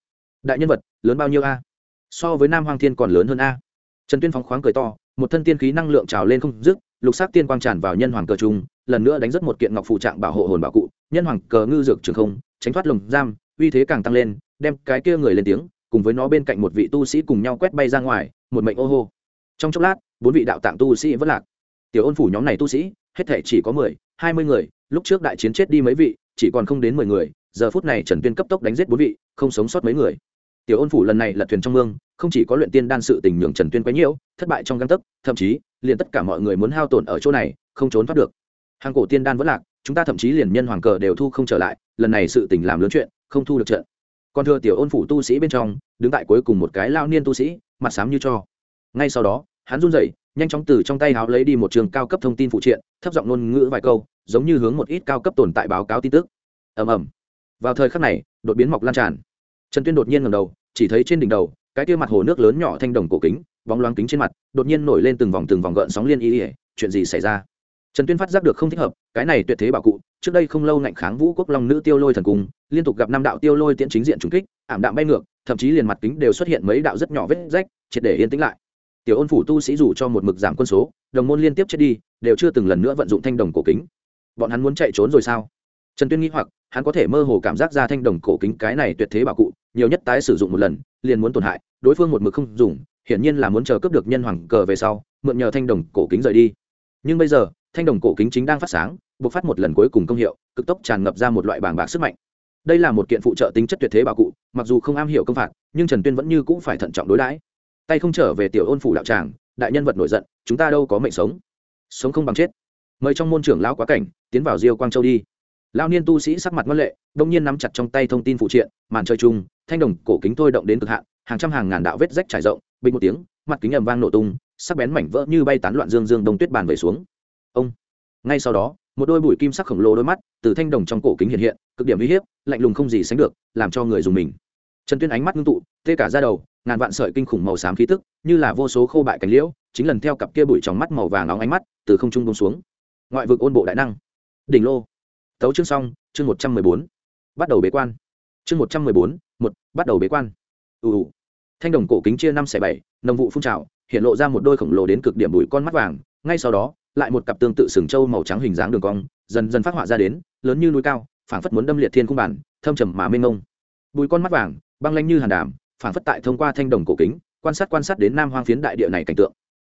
Đại nhân vật, lớn bao nhiêu a? So với nam hoàng thiên còn lớn hơn a. Trần tuyên phóng khoáng cười to một thân tiên khí năng lượng trào lên không dứt, lục sắc tiên quang tràn vào nhân hoàng cờ trung, lần nữa đánh rất một kiện ngọc phụ trạng bảo hộ hồn bảo cụ, nhân hoàng cờ ngư dược trường không, tránh thoát lồng giam, uy thế càng tăng lên, đem cái kia người lên tiếng, cùng với nó bên cạnh một vị tu sĩ cùng nhau quét bay ra ngoài, một mệnh ô hô. Trong chốc lát, bốn vị đạo tạng tu sĩ vẫn lạc. Tiểu ôn phủ nhóm này tu sĩ, hết thể chỉ có mười, hai mươi người, lúc trước đại chiến chết đi mấy vị, chỉ còn không đến mười người, giờ phút này trần tuyên cấp tốc đánh giết bốn vị, không sống sót mấy người tiểu ôn phủ lần này lật thuyền trong mương, không chỉ có luyện tiên đan sự tình nhường trần tuyên quấy nhiễu, thất bại trong găng tấc, thậm chí, liền tất cả mọi người muốn hao tổn ở chỗ này, không trốn thoát được. Hàng cổ tiên đan vẫn lạc, chúng ta thậm chí liền nhân hoàng cờ đều thu không trở lại, lần này sự tình làm lớn chuyện, không thu được trận. Còn thừa tiểu ôn phủ tu sĩ bên trong, đứng tại cuối cùng một cái lao niên tu sĩ, mặt xám như cho. Ngay sau đó, hắn run rẩy, nhanh chóng từ trong tay háo lấy đi một trường cao cấp thông tin phụ triện, thấp giọng ngôn ngữ vài câu, giống như hướng một ít cao cấp tồn tại báo cáo tin tức. Ầm ầm. Vào thời khắc này, đột biến mọc lan tràn trần tuyên đột nhiên ngầm đầu, chỉ thấy trên đỉnh đầu, cái kia mặt hồ nước lớn nhỏ thanh đồng cổ kính, bóng loáng kính trên mặt, đột nhiên nổi lên từng vòng từng vòng gợn sóng liên y ỉa chuyện gì xảy ra? Trần tuyên phát giác được không thích hợp, cái này tuyệt thế bảo cụ, trước đây không lâu ngạnh kháng vũ quốc long nữ tiêu lôi thần cung, liên tục gặp năm đạo tiêu lôi tiễn chính diện trùng kích, ảm đạm bay ngược, thậm chí liền mặt kính đều xuất hiện mấy đạo rất nhỏ vết rách, triệt để yên tĩnh lại. Tiểu ôn phủ tu sĩ dù cho một mực giảm quân số, đồng môn liên tiếp chết đi, đều chưa từng lần nữa vận dụng thanh đồng cổ kính. Bọn hắn muốn chạy trốn rồi sao? Trần tuyên nghĩ hoặc, hắn có thể mơ hồ cảm giác ra thanh đồng cổ kính cái này tuyệt thế bảo cụ nhiều nhất tái sử dụng một lần, liền muốn tổn hại, đối phương một mực không dùng, hiển nhiên là muốn chờ cướp được nhân hoàng cờ về sau, mượn nhờ thanh đồng cổ kính rời đi. Nhưng bây giờ, thanh đồng cổ kính chính đang phát sáng, bộc phát một lần cuối cùng công hiệu, cực tốc tràn ngập ra một loại bảng bạc sức mạnh. Đây là một kiện phụ trợ tính chất tuyệt thế bảo cụ, mặc dù không am hiểu công phạt, nhưng trần tuyên vẫn như cũng phải thận trọng đối đãi. Tay không trở về tiểu ôn phủ đạo tràng, đại nhân vật nổi giận, chúng ta đâu có mệnh sống. Sống không bằng chết. Mời trong môn trưởng lão quá cảnh, tiến vào diêu quang châu đi lao niên tu sĩ sắc mặt ngân lệ, đông nhiên nắm chặt trong tay thông tin phụ triện, màn chơi chung thanh đồng cổ kính thôi động đến cực hạn, hàng trăm hàng ngàn đạo vết rách trải rộng, bình một tiếng, mặt kính ầm vang nổ tung, sắc bén mảnh vỡ như bay tán loạn dương dương đông tuyết bàn về xuống. Ông! Ngay sau đó, một đôi bụi kim sắc khổng lồ đôi mắt từ thanh đồng trong cổ kính hiện hiện, cực điểm uy hiếp, lạnh lùng không gì sánh được, làm cho người dùng mình. Trần tuyên ánh mắt ngưng tụ, tê cả ra đầu, ngàn vạn sợi kinh khủng màu xám khí tức, như là vô số khô bại cánh liễu, chính lần theo cặp kia bụi trong mắt màu vàng nóng ánh mắt từ không trung bông xuống. Ngoại vực ôn bộ đại năng. Đỉnh lô tấu chương xong, chương một trăm mười bốn. Bắt đầu bế quan. Chương một trăm mười bốn, một, bắt đầu bế quan. Ù ù. Thanh đồng cổ kính chia năm xẻ bảy, nồng vụ phun trào, hiện lộ ra một đôi khổng lồ đến cực điểm bụi con mắt vàng, ngay sau đó, lại một cặp tương tự sừng trâu màu trắng hình dáng đường cong, dần dần phát họa ra đến, lớn như núi cao, phảng phất muốn đâm liệt thiên cung bản, thâm trầm mà mênh mông. Bùi con mắt vàng, băng lanh như hàn đàm, phảng phất tại thông qua thanh đồng cổ kính, quan sát quan sát đến nam hoang phiến đại địa này cảnh tượng.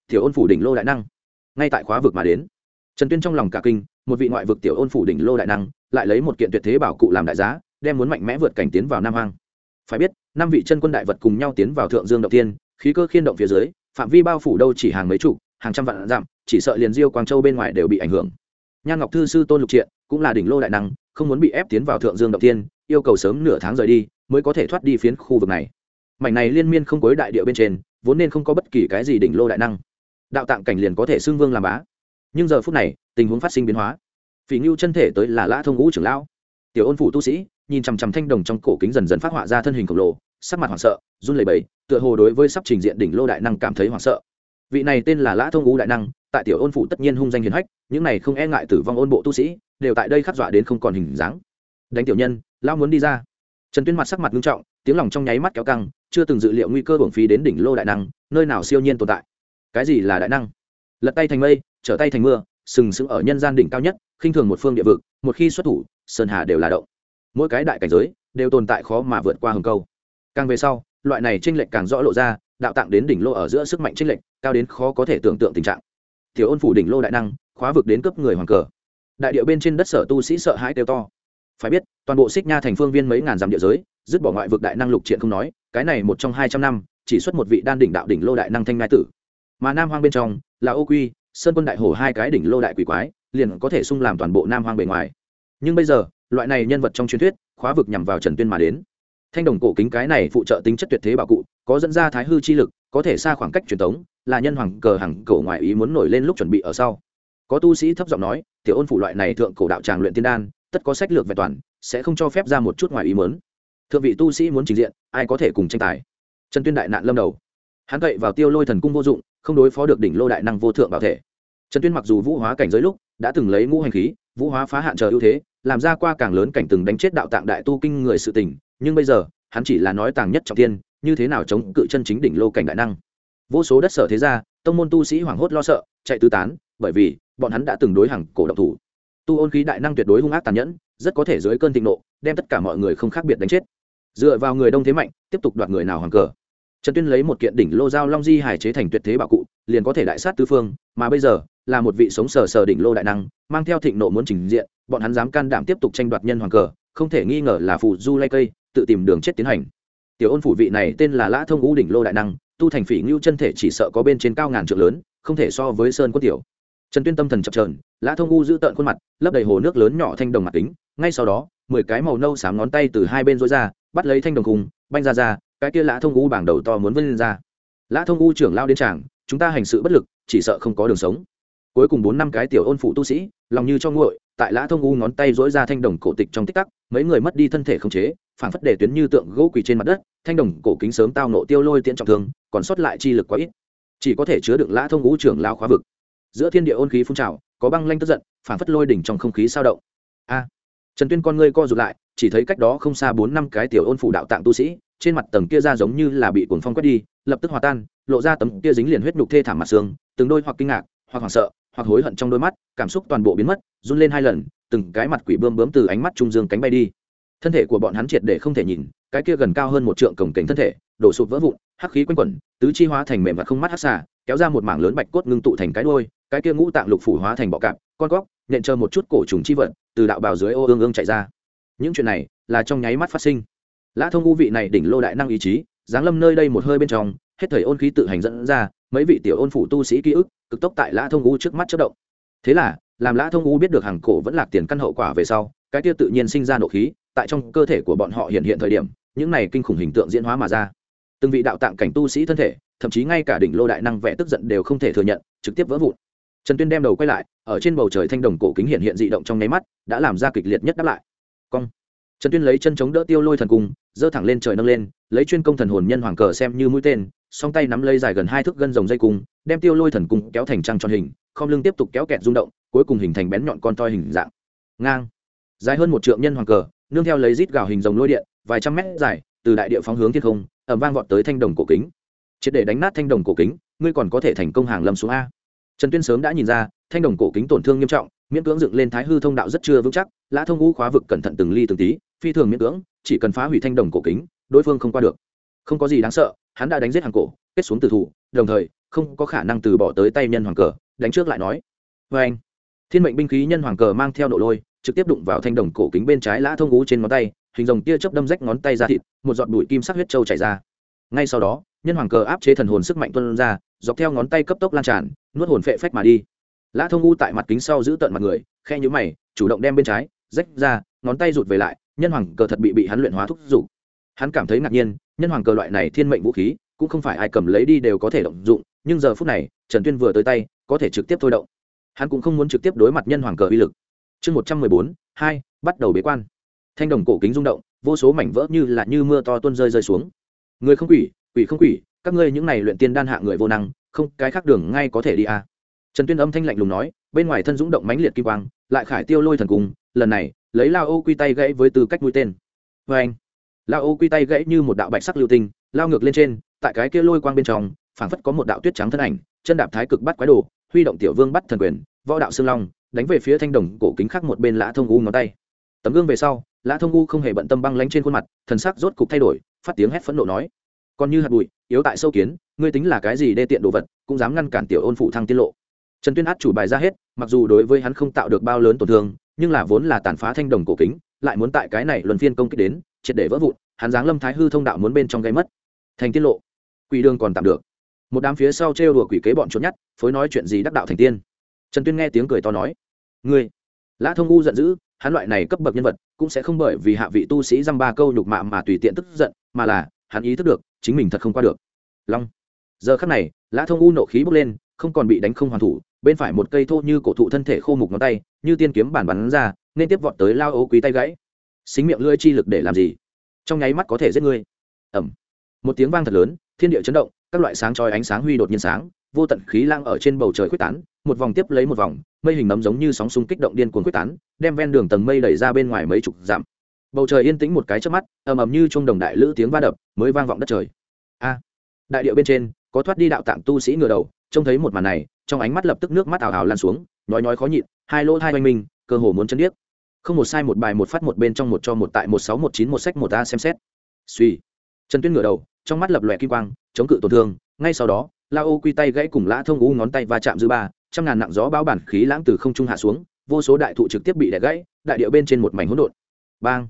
Tiểu ôn phủ đỉnh lô đại năng, ngay tại khóa vực mà đến. Trần tuyên trong lòng cả kinh một vị ngoại vực tiểu ôn phủ đỉnh lô đại năng, lại lấy một kiện tuyệt thế bảo cụ làm đại giá, đem muốn mạnh mẽ vượt cảnh tiến vào nam hoang. Phải biết, năm vị chân quân đại vật cùng nhau tiến vào thượng dương động tiên khí cơ khiên động phía dưới, phạm vi bao phủ đâu chỉ hàng mấy chục, hàng trăm vạn dặm, chỉ sợ liền diêu quang châu bên ngoài đều bị ảnh hưởng. Nhan ngọc thư sư tôn lục triện cũng là đỉnh lô đại năng, không muốn bị ép tiến vào thượng dương động tiên yêu cầu sớm nửa tháng rời đi mới có thể thoát đi phiến khu vực này. Mảnh này liên miên không cuối đại địa bên trên, vốn nên không có bất kỳ cái gì đỉnh lô đại năng. Đạo tạng cảnh liền có thể xưng vương làm bá nhưng giờ phút này, tình huống phát sinh biến hóa. Phỉ ngưu chân thể tới là lã thông ngũ trưởng lão. Tiểu ôn phủ tu sĩ, nhìn chằm chằm thanh đồng trong cổ kính dần dần phát họa ra thân hình khổng lồ, sắc mặt hoảng sợ, run lẩy bẩy, tựa hồ đối với sắp trình diện đỉnh lô đại năng cảm thấy hoảng sợ. Vị này tên là lã thông ngũ đại năng, tại tiểu ôn phủ tất nhiên hung danh hiền hách, những này không e ngại tử vong ôn bộ tu sĩ, đều tại đây khắc dọa đến không còn hình dáng. Đánh tiểu nhân lao muốn đi ra. Trần tuyên mặt sắc mặt nghiêm trọng, tiếng lòng trong nháy mắt kéo căng, chưa từng dự liệu nguy cơ bổng phí đến đỉnh lô đại năng, nơi nào siêu nhiên tồn tại. Cái gì là đại năng? Lật tay thành mây trở tay thành mưa, sừng sững ở nhân gian đỉnh cao nhất, khinh thường một phương địa vực, một khi xuất thủ, sơn hà đều là động. Mỗi cái đại cảnh giới đều tồn tại khó mà vượt qua hừng câu. Càng về sau, loại này tranh lệch càng rõ lộ ra, đạo tạng đến đỉnh lô ở giữa sức mạnh tranh lệch, cao đến khó có thể tưởng tượng tình trạng. Thiếu ôn phủ đỉnh lô đại năng, khóa vực đến cấp người hoàng cờ. Đại điệu bên trên đất sở tu sĩ sợ hãi kêu to. Phải biết, toàn bộ xích nha thành phương viên mấy ngàn dặm địa giới, dứt bỏ ngoại vực đại năng lục triện không nói, cái này một trong hai trăm năm, chỉ xuất một vị đan đỉnh đạo đỉnh lô đại năng thanh ngai tử. Mà nam hoang bên trong, là ô quy sơn quân đại hổ hai cái đỉnh lô đại quỷ quái, liền có thể sung làm toàn bộ nam hoang bề ngoài. Nhưng bây giờ, loại này nhân vật trong truyền thuyết, khóa vực nhằm vào trần tuyên mà đến. Thanh đồng cổ kính cái này phụ trợ tính chất tuyệt thế bảo cụ, có dẫn ra thái hư chi lực, có thể xa khoảng cách truyền thống, là nhân hoàng cờ hàng cổ ngoại ý muốn nổi lên lúc chuẩn bị ở sau. Có tu sĩ thấp giọng nói, tiểu ôn phụ loại này thượng cổ đạo tràng luyện tiên đan, tất có sách lược vẹn toàn, sẽ không cho phép ra một chút ngoài ý muốn. thượng vị tu sĩ muốn trình diện, ai có thể cùng tranh tài? Trần tuyên đại nạn lâm đầu hắn cậy vào tiêu lôi thần cung vô dụng, không đối phó được đỉnh lô đại năng vô thượng bảo thể. Trần tuyên mặc dù vũ hóa cảnh giới lúc đã từng lấy ngũ hành khí, vũ hóa phá hạn chờ ưu thế, làm ra qua càng lớn cảnh từng đánh chết đạo tạng đại tu kinh người sự tình, nhưng bây giờ, hắn chỉ là nói tàng nhất trọng tiên như thế nào chống cự chân chính đỉnh lô cảnh đại năng? Vô số đất sở thế gia, tông môn tu sĩ hoảng hốt lo sợ, chạy tứ tán, bởi vì bọn hắn đã từng đối hàng cổ động thủ. Tu ôn khí đại năng tuyệt đối hung ác tàn nhẫn, rất có thể dưới cơn thịnh nộ, đem tất cả mọi người không khác biệt đánh chết. Dựa vào người đông thế mạnh, tiếp tục đoạt người nào hoàng cờ trần tuyên lấy một kiện đỉnh lô giao long di hải chế thành tuyệt thế bảo cụ, liền có thể đại sát tư phương, mà bây giờ, là một vị sống sờ sờ đỉnh lô đại năng, mang theo thịnh nộ muốn trình diện, bọn hắn dám can đảm tiếp tục tranh đoạt nhân hoàng cờ, không thể nghi ngờ là phù du lay cây, tự tìm đường chết tiến hành. Tiểu ôn phủ vị này tên là lã thông ngũ đỉnh lô đại năng, tu thành phỉ ngưu chân thể chỉ sợ có bên trên cao ngàn trượng lớn, không thể so với sơn quân tiểu. Trần tuyên tâm thần chập trờn lã thông u giữ tợn khuôn mặt, lấp đầy hồ nước lớn nhỏ thanh đồng mặt kính, ngay sau đó, mười cái màu nâu xám ngón tay từ hai bên rối ra, bắt lấy thanh đồng cùng banh ra ra cái kia lã thông u bảng đầu to muốn vươn lên ra. Lã thông u trưởng lao đến tràng, chúng ta hành sự bất lực, chỉ sợ không có đường sống. Cuối cùng bốn năm cái tiểu ôn phụ tu sĩ, lòng như cho nguội, tại lã thông u ngón tay dỗi ra thanh đồng cổ tịch trong tích tắc, mấy người mất đi thân thể không chế phản phất để tuyến như tượng gỗ quỳ trên mặt đất, thanh đồng cổ kính sớm tao nộ tiêu lôi tiễn trọng thương, còn sót lại chi lực quá ít. Chỉ có thể chứa đựng lã thông u trưởng lao khóa vực. Giữa thiên địa ôn khí phun trào, có băng lanh tức giận phản phất lôi đỉnh trong không khí sao động. A. Trần tuyên con ngươi co rụt lại, chỉ thấy cách đó không xa bốn năm cái tiểu ôn phủ đạo tạng tu sĩ trên mặt tầng kia ra giống như là bị cuồng phong quét đi, lập tức hòa tan, lộ ra tấm kia dính liền huyết nhục thê thảm mặt xương, từng đôi hoặc kinh ngạc, hoặc hoảng sợ, hoặc hối hận trong đôi mắt, cảm xúc toàn bộ biến mất, run lên hai lần, từng cái mặt quỷ bươm bướm từ ánh mắt trung dương cánh bay đi. Thân thể của bọn hắn triệt để không thể nhìn, cái kia gần cao hơn một trượng cổng cảnh thân thể, đổ sụp vỡ vụn, hắc khí quanh quẩn, tứ chi hóa thành mềm và không mắt hắc xà, kéo ra một mảng lớn bạch cốt ngưng tụ thành cái đôi cái kia ngũ tạng lục phủ hóa thành bọ cạp, con góc, nện chờ một chút cổ trùng chi vật, từ đạo bào dưới ô ương ương chạy ra. Những chuyện này là trong nháy mắt phát sinh lã thông u vị này đỉnh lô đại năng ý chí, giáng lâm nơi đây một hơi bên trong, hết thời ôn khí tự hành dẫn ra, mấy vị tiểu ôn phủ tu sĩ ký ức, cực tốc tại lã thông u trước mắt chất động. Thế là, làm lã thông u biết được hàng cổ vẫn lạc tiền căn hậu quả về sau, cái tiêu tự nhiên sinh ra nộ khí, tại trong cơ thể của bọn họ hiện hiện thời điểm, những này kinh khủng hình tượng diễn hóa mà ra. Từng vị đạo tạng cảnh tu sĩ thân thể, thậm chí ngay cả đỉnh lô đại năng vẽ tức giận đều không thể thừa nhận, trực tiếp vỡ vụn. Trần tuyên đem đầu quay lại, ở trên bầu trời thanh đồng cổ kính hiện hiện dị động trong nháy mắt, đã làm ra kịch liệt nhất đáp lại. Cong trần tuyên lấy chân chống đỡ tiêu lôi thần cung, giơ thẳng lên trời nâng lên, lấy chuyên công thần hồn nhân hoàng cờ xem như mũi tên, song tay nắm lấy dài gần hai thước gân rồng dây cung, đem tiêu lôi thần cung kéo thành trăng tròn hình không lưng tiếp tục kéo kẹt rung động, cuối cùng hình thành bén nhọn con toi hình dạng. Ngang. Dài hơn một trượng nhân hoàng cờ, nương theo lấy rít gào hình rồng lôi điện, vài trăm mét dài, từ đại địa phóng hướng thiên không ẩm vang vọt tới thanh đồng cổ kính. Triệt để đánh nát thanh đồng cổ kính, ngươi còn có thể thành công hàng lâm xuống a. Trần tuyên sớm đã nhìn ra, thanh đồng cổ kính tổn thương nghiêm trọng, miễn cưỡng dựng lên thái hư thông đạo rất chưa vững chắc, lã thông ngũ khóa vực cẩn thận từng ly từng tí phi thường miễn cưỡng, chỉ cần phá hủy thanh đồng cổ kính, đối phương không qua được. Không có gì đáng sợ, hắn đã đánh giết hàng cổ, kết xuống từ thủ, đồng thời, không có khả năng từ bỏ tới tay nhân hoàng cờ, đánh trước lại nói. Vê anh thiên mệnh binh khí nhân hoàng cờ mang theo nổ lôi, trực tiếp đụng vào thanh đồng cổ kính bên trái lã thông ngũ trên ngón tay, hình rồng tia chớp đâm rách ngón tay ra thịt, một giọt bụi kim sắc huyết trâu chảy ra. Ngay sau đó, nhân hoàng cờ áp chế thần hồn sức mạnh tuân ra, dọc theo ngón tay cấp tốc lan tràn, nuốt hồn phệ phách mà đi. Lã thông u tại mặt kính sau giữ tận mặt người, khe nhũ mày, chủ động đem bên trái, rách ra, ngón tay rụt về lại nhân hoàng cờ thật bị bị hắn luyện hóa thúc giục. Hắn cảm thấy ngạc nhiên, nhân hoàng cờ loại này thiên mệnh vũ khí, cũng không phải ai cầm lấy đi đều có thể động dụng, nhưng giờ phút này, trần tuyên vừa tới tay, có thể trực tiếp thôi động. Hắn cũng không muốn trực tiếp đối mặt nhân hoàng cờ uy lực. Chương một trăm mười bốn, hai, bắt đầu bế quan. Thanh đồng cổ kính rung động, vô số mảnh vỡ như là như mưa to tuôn rơi rơi xuống. Người không quỷ quỷ không quỷ, các ngươi những này luyện tiên đan hạ người vô năng, không, cái khác đường ngay có thể đi à. trần tuyên âm thanh lạnh lùng nói, bên ngoài thân dũng động mãnh liệt kim quang, lại khải tiêu lôi thần cung lần này lấy lao ô quy tay gãy với tư cách mũi tên. Vê anh, lao ô quy tay gãy như một đạo bạch sắc lưu tinh, lao ngược lên trên, tại cái kia lôi quang bên trong, phảng phất có một đạo tuyết trắng thân ảnh, chân đạp thái cực bắt quái đồ, huy động tiểu vương bắt thần quyền, võ đạo xương long, đánh về phía thanh đồng cổ kính khác một bên lã thông u ngón tay. Tấm gương về sau, lã thông u không hề bận tâm băng lánh trên khuôn mặt, thần sắc rốt cục thay đổi, phát tiếng hét phẫn nộ nói còn như hạt bụi, yếu tại sâu kiến, ngươi tính là cái gì đê tiện đồ vật, cũng dám ngăn cản tiểu ôn phụ thăng tiết lộ. Trần tuyên át chủ bài ra hết, mặc dù đối với hắn không tạo được bao lớn tổn thương nhưng là vốn là tàn phá thanh đồng cổ kính, lại muốn tại cái này luân phiên công kích đến, triệt để vỡ vụn, hắn giáng lâm thái hư thông đạo muốn bên trong gây mất. Thành tiết lộ. Quỷ đường còn tạm được. Một đám phía sau trêu đùa quỷ kế bọn trốn nhát phối nói chuyện gì đắc đạo thành tiên. Trần tuyên nghe tiếng cười to nói, ngươi. Lã thông u giận dữ, hắn loại này cấp bậc nhân vật, cũng sẽ không bởi vì hạ vị tu sĩ dăm ba câu nhục mạ mà tùy tiện tức giận, mà là, hắn ý thức được, chính mình thật không qua được. Long. Giờ khắc này, lã thông u nộ khí bốc lên không còn bị đánh không hoàn thủ, bên phải một cây thô như cổ thụ thân thể khô mục ngón tay, như tiên kiếm bản bắn ra, nên tiếp vọt tới lao ô quý tay gãy. Xính miệng lưỡi chi lực để làm gì? Trong nháy mắt có thể giết ngươi. Ẩm một tiếng vang thật lớn, thiên địa chấn động, các loại sáng chói ánh sáng huy đột nhiên sáng, vô tận khí lang ở trên bầu trời quyết tán, một vòng tiếp lấy một vòng, mây hình nấm giống như sóng súng kích động điên cuồng quyết tán, đem ven đường tầng mây đẩy ra bên ngoài mấy chục dặm. Bầu trời yên tĩnh một cái trước mắt, ầm ầm như trung đồng đại lữ tiếng va đập, mới vang vọng đất trời. A. Đại điệu bên trên, có thoát đi đạo tạng tu sĩ ngửa đầu trông thấy một màn này, trong ánh mắt lập tức nước mắt ảo ảo lan xuống nói nói khó nhịn, hai lỗ hai oanh minh, cơ hồ muốn chân điếc. Không một sai một bài một phát một bên trong một cho một tại một sáu một chín một sách một a xem xét. Suy trần tuyên ngửa đầu, trong mắt lập lòe kim quang, chống cự tổn thương, ngay sau đó, la ô quy tay gãy cùng lã thông u ngón tay va chạm dư ba, trăm ngàn nặng gió bão bản khí lãng từ không trung hạ xuống, vô số đại thụ trực tiếp bị đẻ gãy, đại điệu bên trên một mảnh hỗn độn. Bang.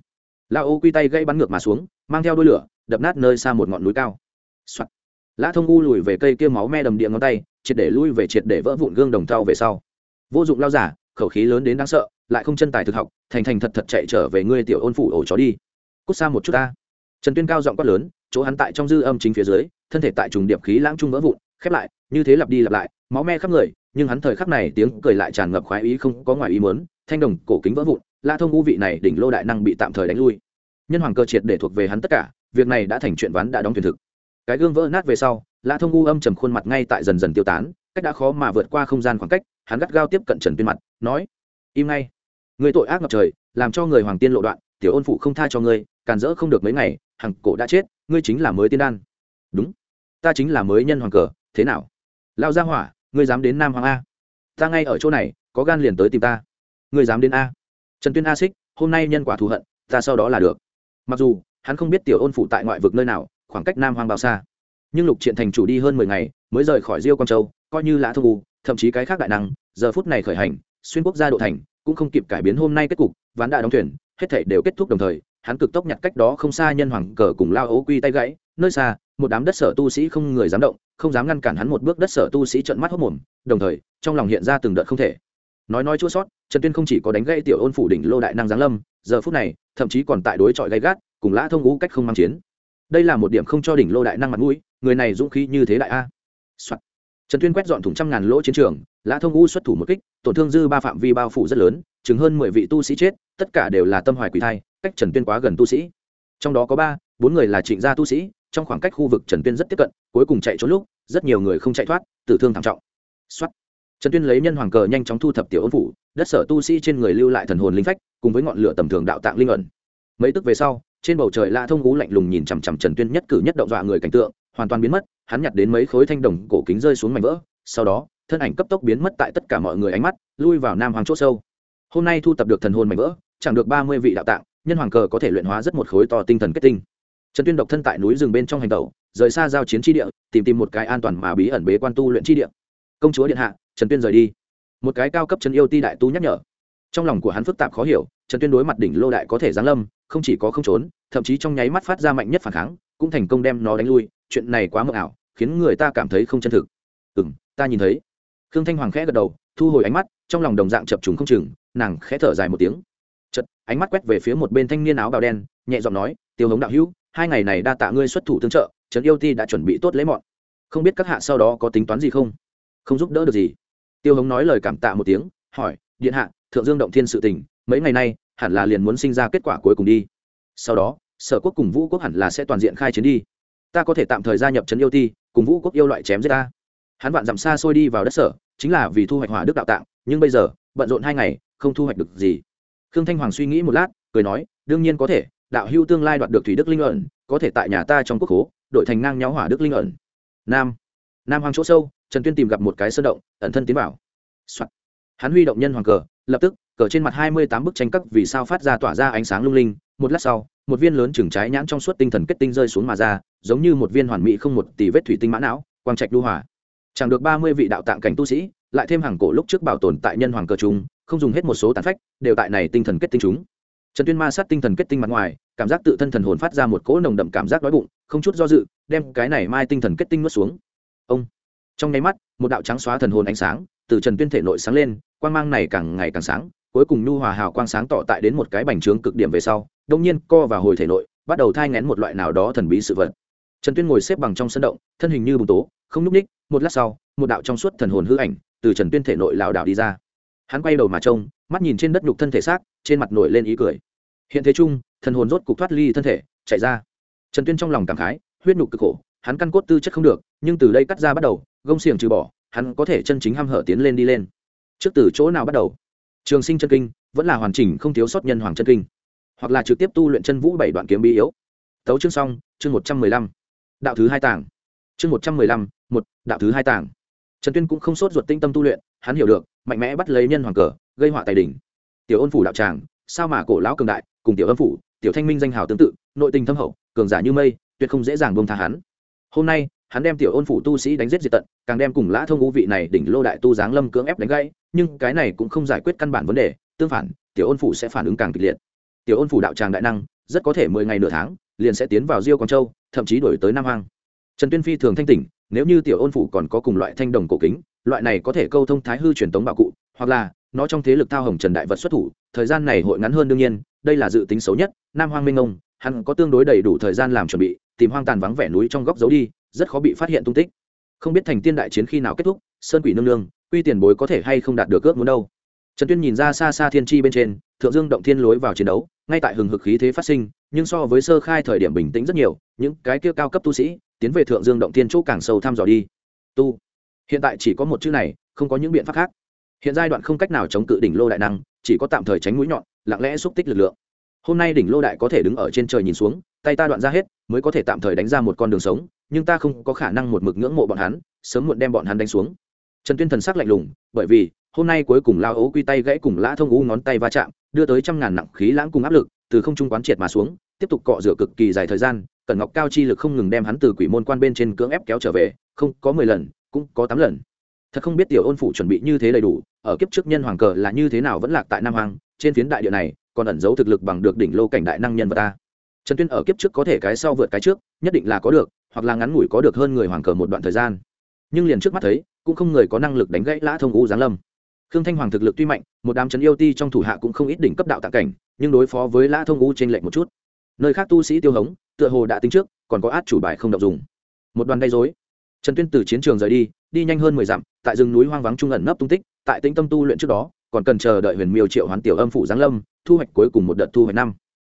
La ô quy tay gãy bắn ngược mà xuống, mang theo đôi lửa, đập nát nơi xa một ngọn núi cao. Soạn. lã thông u lùi về cây kia máu me đầm địa ngón tay triệt để lui về triệt để vỡ vụn gương đồng thau về sau. Vô dụng lao giả, khẩu khí lớn đến đáng sợ, lại không chân tài thực học, thành thành thật thật chạy trở về ngươi tiểu ôn phủ ổ chó đi. Cút xa một chút ta. Trần tuyên cao giọng quát lớn, chỗ hắn tại trong dư âm chính phía dưới, thân thể tại trùng điệp khí lãng trung vỡ vụn, khép lại, như thế lặp đi lặp lại, máu me khắp người, nhưng hắn thời khắc này tiếng cười lại tràn ngập khoái ý không có ngoài ý muốn, thanh đồng, cổ kính vỡ vụn, la thông u vị này đỉnh lô đại năng bị tạm thời đánh lui. Nhân hoàng cơ triệt để thuộc về hắn tất cả, việc này đã thành chuyện ván đã đóng thuyền thực cái gương vỡ nát về sau, lã thông u âm trầm khuôn mặt ngay tại dần dần tiêu tán, cách đã khó mà vượt qua không gian khoảng cách, hắn gắt gao tiếp cận trần tuyên mặt, nói, im ngay. Người tội ác ngập trời, làm cho người hoàng tiên lộ đoạn, tiểu ôn phụ không tha cho ngươi, càn rỡ không được mấy ngày, hằng cổ đã chết, ngươi chính là mới tiên đan. Đúng. Ta chính là mới nhân hoàng cờ, thế nào? Lao ra hỏa, ngươi dám đến nam hoàng a. Ta ngay ở chỗ này, có gan liền tới tìm ta. Ngươi dám đến a. Trần tuyên a xích, hôm nay nhân quả thù hận, ta sau đó là được. Mặc dù, hắn không biết tiểu ôn phụ tại ngoại vực nơi nào khoảng cách nam hoàng bao xa. Nhưng lục triện thành chủ đi hơn mười ngày, mới rời khỏi diêu quang châu, coi như lã thu u thậm chí cái khác đại năng, giờ phút này khởi hành, xuyên quốc gia độ thành, cũng không kịp cải biến hôm nay kết cục, ván đã đóng thuyền, hết thể đều kết thúc đồng thời, hắn cực tốc nhặt cách đó không xa nhân hoàng cờ cùng lao ấu quy tay gãy, nơi xa, một đám đất sở tu sĩ không người dám động, không dám ngăn cản hắn một bước đất sở tu sĩ trợn mắt hốc mồm, đồng thời, trong lòng hiện ra từng đợt không thể. Nói nói chua sót, trần tuyên không chỉ có đánh gãy tiểu ôn phủ đỉnh lô đại năng giáng lâm, giờ phút này, thậm chí còn tại đối chọi gây gắt, cùng lã thông ngũ cách không mang chiến đây là một điểm không cho đỉnh lô đại năng mặt mũi, người này dũng khí như thế đại a. Soạn. trần tuyên quét dọn thủng trăm ngàn lỗ chiến trường, lã thông u xuất thủ một kích, tổn thương dư ba phạm vi bao phủ rất lớn chứng hơn mười vị tu sĩ chết, tất cả đều là tâm hoài quỷ thai, cách trần tuyên quá gần tu sĩ. Trong đó có ba, bốn người là trịnh gia tu sĩ, trong khoảng cách khu vực trần tuyên rất tiếp cận, cuối cùng chạy trốn lúc, rất nhiều người không chạy thoát, tử thương thảm trọng. Xuất trần tuyên lấy nhân hoàng cờ nhanh chóng thu thập tiểu ôn phủ, đất sở tu sĩ trên người lưu lại thần hồn linh phách, cùng với ngọn lửa tầm thường đạo tạng linh ẩn. Mấy tức về sau trên bầu trời lạ thông ú lạnh lùng nhìn chằm chằm trần tuyên nhất cử nhất động dọa người cảnh tượng, hoàn toàn biến mất, hắn nhặt đến mấy khối thanh đồng cổ kính rơi xuống mảnh vỡ, sau đó, thân ảnh cấp tốc biến mất tại tất cả mọi người ánh mắt, lui vào nam hoàng c h ỗ sâu. Hôm nay thu tập được thần hồn mảnh vỡ, chẳng được ba mươi vị đạo tạng, nhân hoàng cờ có thể luyện hóa rất một khối to tinh thần kết tinh. Trần tuyên độc thân tại núi rừng bên trong hành tẩu, rời xa giao chiến tri địa, tìm tìm một cái an toàn mà bí ẩn bế quan tu luyện tri địa. Công chúa điện hạ, trần tuyên rời đi. Một cái cao cấp trần yêu ti đại tu nhắc nhở. Trong lòng của hắn phức tạp khó hiểu trần tuyên đối mặt đỉnh lô đại có thể giáng lâm, không chỉ có không trốn, thậm chí trong nháy mắt phát ra mạnh nhất phản kháng, cũng thành công đem nó đánh lui. Chuyện này quá mờ ảo, khiến người ta cảm thấy không chân thực. Ừ m ta nhìn thấy. Khương thanh hoàng khẽ gật đầu, thu hồi ánh mắt, trong lòng đồng dạng chập trùng không chừng, nàng khẽ thở dài một tiếng. Chật ánh mắt quét về phía một bên thanh niên áo bào đen, nhẹ giọng nói, tiêu hống đạo hữu, hai ngày này đa tạ ngươi xuất thủ tương trợ, trấn yêu ti đã chuẩn bị tốt lấy mọn. Không biết các hạ sau đó có tính toán gì không? Không giúp đỡ được gì. Tiêu hống nói lời cảm tạ một tiếng, hỏi, điện hạ, thượng dương động thiên sự tình, mấy ngày nay hẳn là liền muốn sinh ra kết quả cuối cùng đi. Sau đó, sở quốc cùng vũ quốc hẳn là sẽ toàn diện khai chiến đi. Ta có thể tạm thời gia nhập trấn yêu ti, cùng vũ quốc yêu loại chém giết ta. Hắn vạn dặm xa xôi đi vào đất sở, chính là vì thu hoạch hỏa đức đạo tạng, nhưng bây giờ, bận rộn hai ngày, không thu hoạch được gì. Khương thanh hoàng suy nghĩ một lát, cười nói, đương nhiên có thể, đạo hưu tương lai đoạt được thủy đức linh ẩn, có thể tại nhà ta trong quốc hố đội thành ngang nhau hỏa đức linh ẩn. Nam nam hoàng chỗ sâu, trần tuyên tìm gặp một cái sơn động, ẩn thân tiến vào、Soạn. hắn huy động nhân hoàng cờ, lập tức cờ trên mặt hai mươi tám bức tranh cấp vì sao phát ra tỏa ra ánh sáng lung linh, một lát sau, một viên lớn chừng trái nhãn trong suốt tinh thần kết tinh rơi xuống mà ra, giống như một viên hoàn mỹ không một tỷ vết thủy tinh mã não, quang trạch đu hỏa chẳng được ba mươi vị đạo tạng cảnh tu sĩ, lại thêm hàng cổ lúc trước bảo tồn tại nhân hoàng cờ trung không dùng hết một số tàn phách, đều tại này tinh thần kết tinh chúng. Trần tuyên ma sát tinh thần kết tinh mặt ngoài, cảm giác tự thân thần hồn phát ra một cỗ nồng đậm cảm giác đói bụng, không chút do dự, đem cái này mai tinh thần kết tinh nuốt xuống. Ông. Trong nháy mắt, một đạo trắng xóa thần hồn ánh sáng từ trần tuyên thể nội sáng lên, quang mang này càng ngày càng sáng cuối cùng nhu hòa hào quang sáng tỏ tại đến một cái bành trướng cực điểm về sau, đông nhiên co và hồi thể nội, bắt đầu thai ngén một loại nào đó thần bí sự vật. Trần tuyên ngồi xếp bằng trong sân động, thân hình như bùng tố, không nhúc ních một lát sau, một đạo trong suốt thần hồn hư ảnh từ trần tuyên thể nội lảo đảo đi ra. Hắn quay đầu mà trông, mắt nhìn trên đất nhục thân thể xác, trên mặt nổi lên ý cười. Hiện thế chung, thần hồn rốt cục thoát ly thân thể, chạy ra. Trần tuyên trong lòng cảm khái, huyết nhục cực khổ, hắn căn cốt tư chất không được, nhưng từ đây cắt ra bắt đầu, gông xiềng trừ bỏ, hắn có thể chân chính h hở tiến lên đi lên. Trước từ chỗ nào bắt đầu? Trường sinh chân kinh, vẫn là hoàn chỉnh không thiếu sót nhân hoàng chân kinh. Hoặc là trực tiếp tu luyện chân vũ bảy đoạn kiếm bí yếu. Tấu chương xong, chương một trăm mười lăm. Đạo thứ hai tảng chương một trăm mười lăm, một, đạo thứ hai tảng trần tuyên cũng không sốt ruột tinh tâm tu luyện, hắn hiểu được, mạnh mẽ bắt lấy nhân hoàng cờ, gây họa tài đỉnh. Tiểu ôn phủ đạo tràng, sao mà cổ lão cường đại, cùng tiểu âm phủ, tiểu thanh minh danh hào tương tự, nội tình thâm hậu, cường giả như mây, tuyệt không dễ dàng bông tha hắn. Hôm nay hắn đem tiểu ôn phủ tu sĩ đánh giết diệt tận, càng đem cùng lã thông ngũ vị này đỉnh lô đại tu giáng lâm cưỡng ép đánh gãy, nhưng cái này cũng không giải quyết căn bản vấn đề, tương phản, tiểu ôn phủ sẽ phản ứng càng kịch liệt. Tiểu ôn phủ đạo tràng đại năng, rất có thể mười ngày nửa tháng, liền sẽ tiến vào diêu quang châu, thậm chí đổi tới nam hoang. Trần tuyên phi thường thanh tỉnh, nếu như tiểu ôn phủ còn có cùng loại thanh đồng cổ kính, loại này có thể câu thông thái hư truyền tống bảo cụ, hoặc là nó trong thế lực thao hồng trần đại vật xuất thủ, thời gian này hội ngắn hơn đương nhiên, đây là dự tính xấu nhất, nam hoang minh ông, hắn có tương đối đầy đủ thời gian làm chuẩn bị, tìm hoang tàn vắng vẻ núi trong góc giấu đi rất khó bị phát hiện tung tích. Không biết thành tiên đại chiến khi nào kết thúc, sơn quỷ nương nương, quy tiền bối có thể hay không đạt được ước muốn đâu. Trần tuyên nhìn ra xa xa thiên tri bên trên, thượng dương động thiên lối vào chiến đấu, ngay tại hừng hực khí thế phát sinh, nhưng so với sơ khai thời điểm bình tĩnh rất nhiều, những cái kia cao cấp tu sĩ tiến về thượng dương động thiên chỗ càng sâu thăm dò đi. Tu. Hiện tại chỉ có một chữ này, không có những biện pháp khác. Hiện giai đoạn không cách nào chống cự đỉnh lô đại năng, chỉ có tạm thời tránh mũi nhọn, lặng lẽ xúc tích lực lượng. Hôm nay đỉnh lô đại có thể đứng ở trên trời nhìn xuống, tay ta đoạn ra hết, mới có thể tạm thời đánh ra một con đường sống nhưng ta không có khả năng một mực ngưỡng mộ bọn hắn, sớm muộn đem bọn hắn đánh xuống. Trần tuyên thần sắc lạnh lùng, bởi vì, hôm nay cuối cùng lao ấu quy tay gãy cùng lã thông u ngón tay va chạm, đưa tới trăm ngàn nặng khí lãng cùng áp lực, từ không trung quán triệt mà xuống, tiếp tục cọ rửa cực kỳ dài thời gian, cẩn ngọc cao chi lực không ngừng đem hắn từ quỷ môn quan bên trên cưỡng ép kéo trở về, không có mười lần, cũng có tám lần. Thật không biết tiểu ôn phủ chuẩn bị như thế đầy đủ, ở kiếp trước nhân hoàng cờ là như thế nào vẫn lạc tại nam hoàng trên phiến đại địa này, còn ẩn giấu thực lực bằng được đỉnh lô cảnh đại năng nhân vật ta. Trần tuyên ở kiếp trước có thể cái sau vượt cái trước, nhất định là có được hoặc là ngắn ngủi có được hơn người hoàng cờ một đoạn thời gian. Nhưng liền trước mắt thấy, cũng không người có năng lực đánh gãy lã thông u giáng lâm. Khương thanh hoàng thực lực tuy mạnh, một đám trấn yêu ti trong thủ hạ cũng không ít đỉnh cấp đạo tạ cảnh, nhưng đối phó với lã thông u trên lệnh một chút. Nơi khác tu sĩ tiêu hống, tựa hồ đã tính trước, còn có át chủ bài không đọc dùng. Một đoàn gây dối trần tuyên từ chiến trường rời đi đi nhanh hơn mười dặm, tại rừng núi hoang vắng trung ẩn nấp tung tích, tại tĩnh tâm tu luyện trước đó, còn cần chờ đợi huyền miêu triệu hoán tiểu âm phủ giáng lâm, thu hoạch cuối cùng một đợt thu hoạch năm.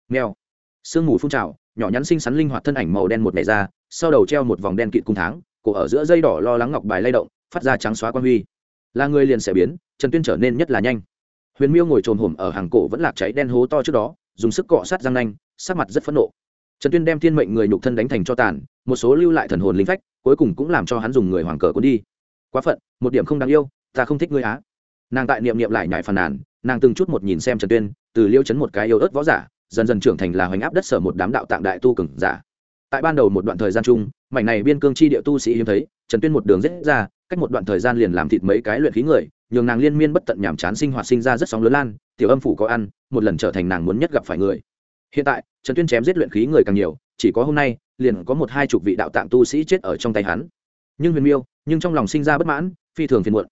Nghèo sương mù phun trào, nhỏ nhắn xinh xắn linh hoạt thân ảnh màu đen một ngày ra sau đầu treo một vòng đen kịt cung tháng, cổ ở giữa dây đỏ lo lắng ngọc bài lay động, phát ra trắng xóa quan huy. Là người liền sẽ biến, trần tuyên trở nên nhất là nhanh. Huyền miêu ngồi trồm hổm ở hàng cổ vẫn lạc cháy đen hố to trước đó, dùng sức cọ sát răng nanh, sắc mặt rất phẫn nộ. Trần tuyên đem thiên mệnh người nhục thân đánh thành cho tàn, một số lưu lại thần hồn linh phách, cuối cùng cũng làm cho hắn dùng người hoàng cờ cuốn đi. Quá phận, một điểm không đáng yêu, ta không thích ngươi á. Nàng tại niệm niệm lại nhải phàn nàn, nàng từng chút một nhìn xem trần tuyên, từ liêu chấn một cái yêu ớt võ giả, dần dần trưởng thành là hoành áp đất sở một đám đạo tạng đại tu cừng giả tại ban đầu một đoạn thời gian chung, mảnh này biên cương chi địa tu sĩ hiếm thấy, trần tuyên một đường rết ra, cách một đoạn thời gian liền làm thịt mấy cái luyện khí người, nhường nàng liên miên bất tận nhàm chán sinh hoạt sinh ra rất sóng lớn lan, tiểu âm phủ có ăn, một lần trở thành nàng muốn nhất gặp phải người. Hiện tại, trần tuyên chém giết luyện khí người càng nhiều, chỉ có hôm nay, liền có một hai chục vị đạo tạng tu sĩ chết ở trong tay hắn. Nhưng huyền miêu, nhưng trong lòng sinh ra bất mãn, phi thường phiền muộn.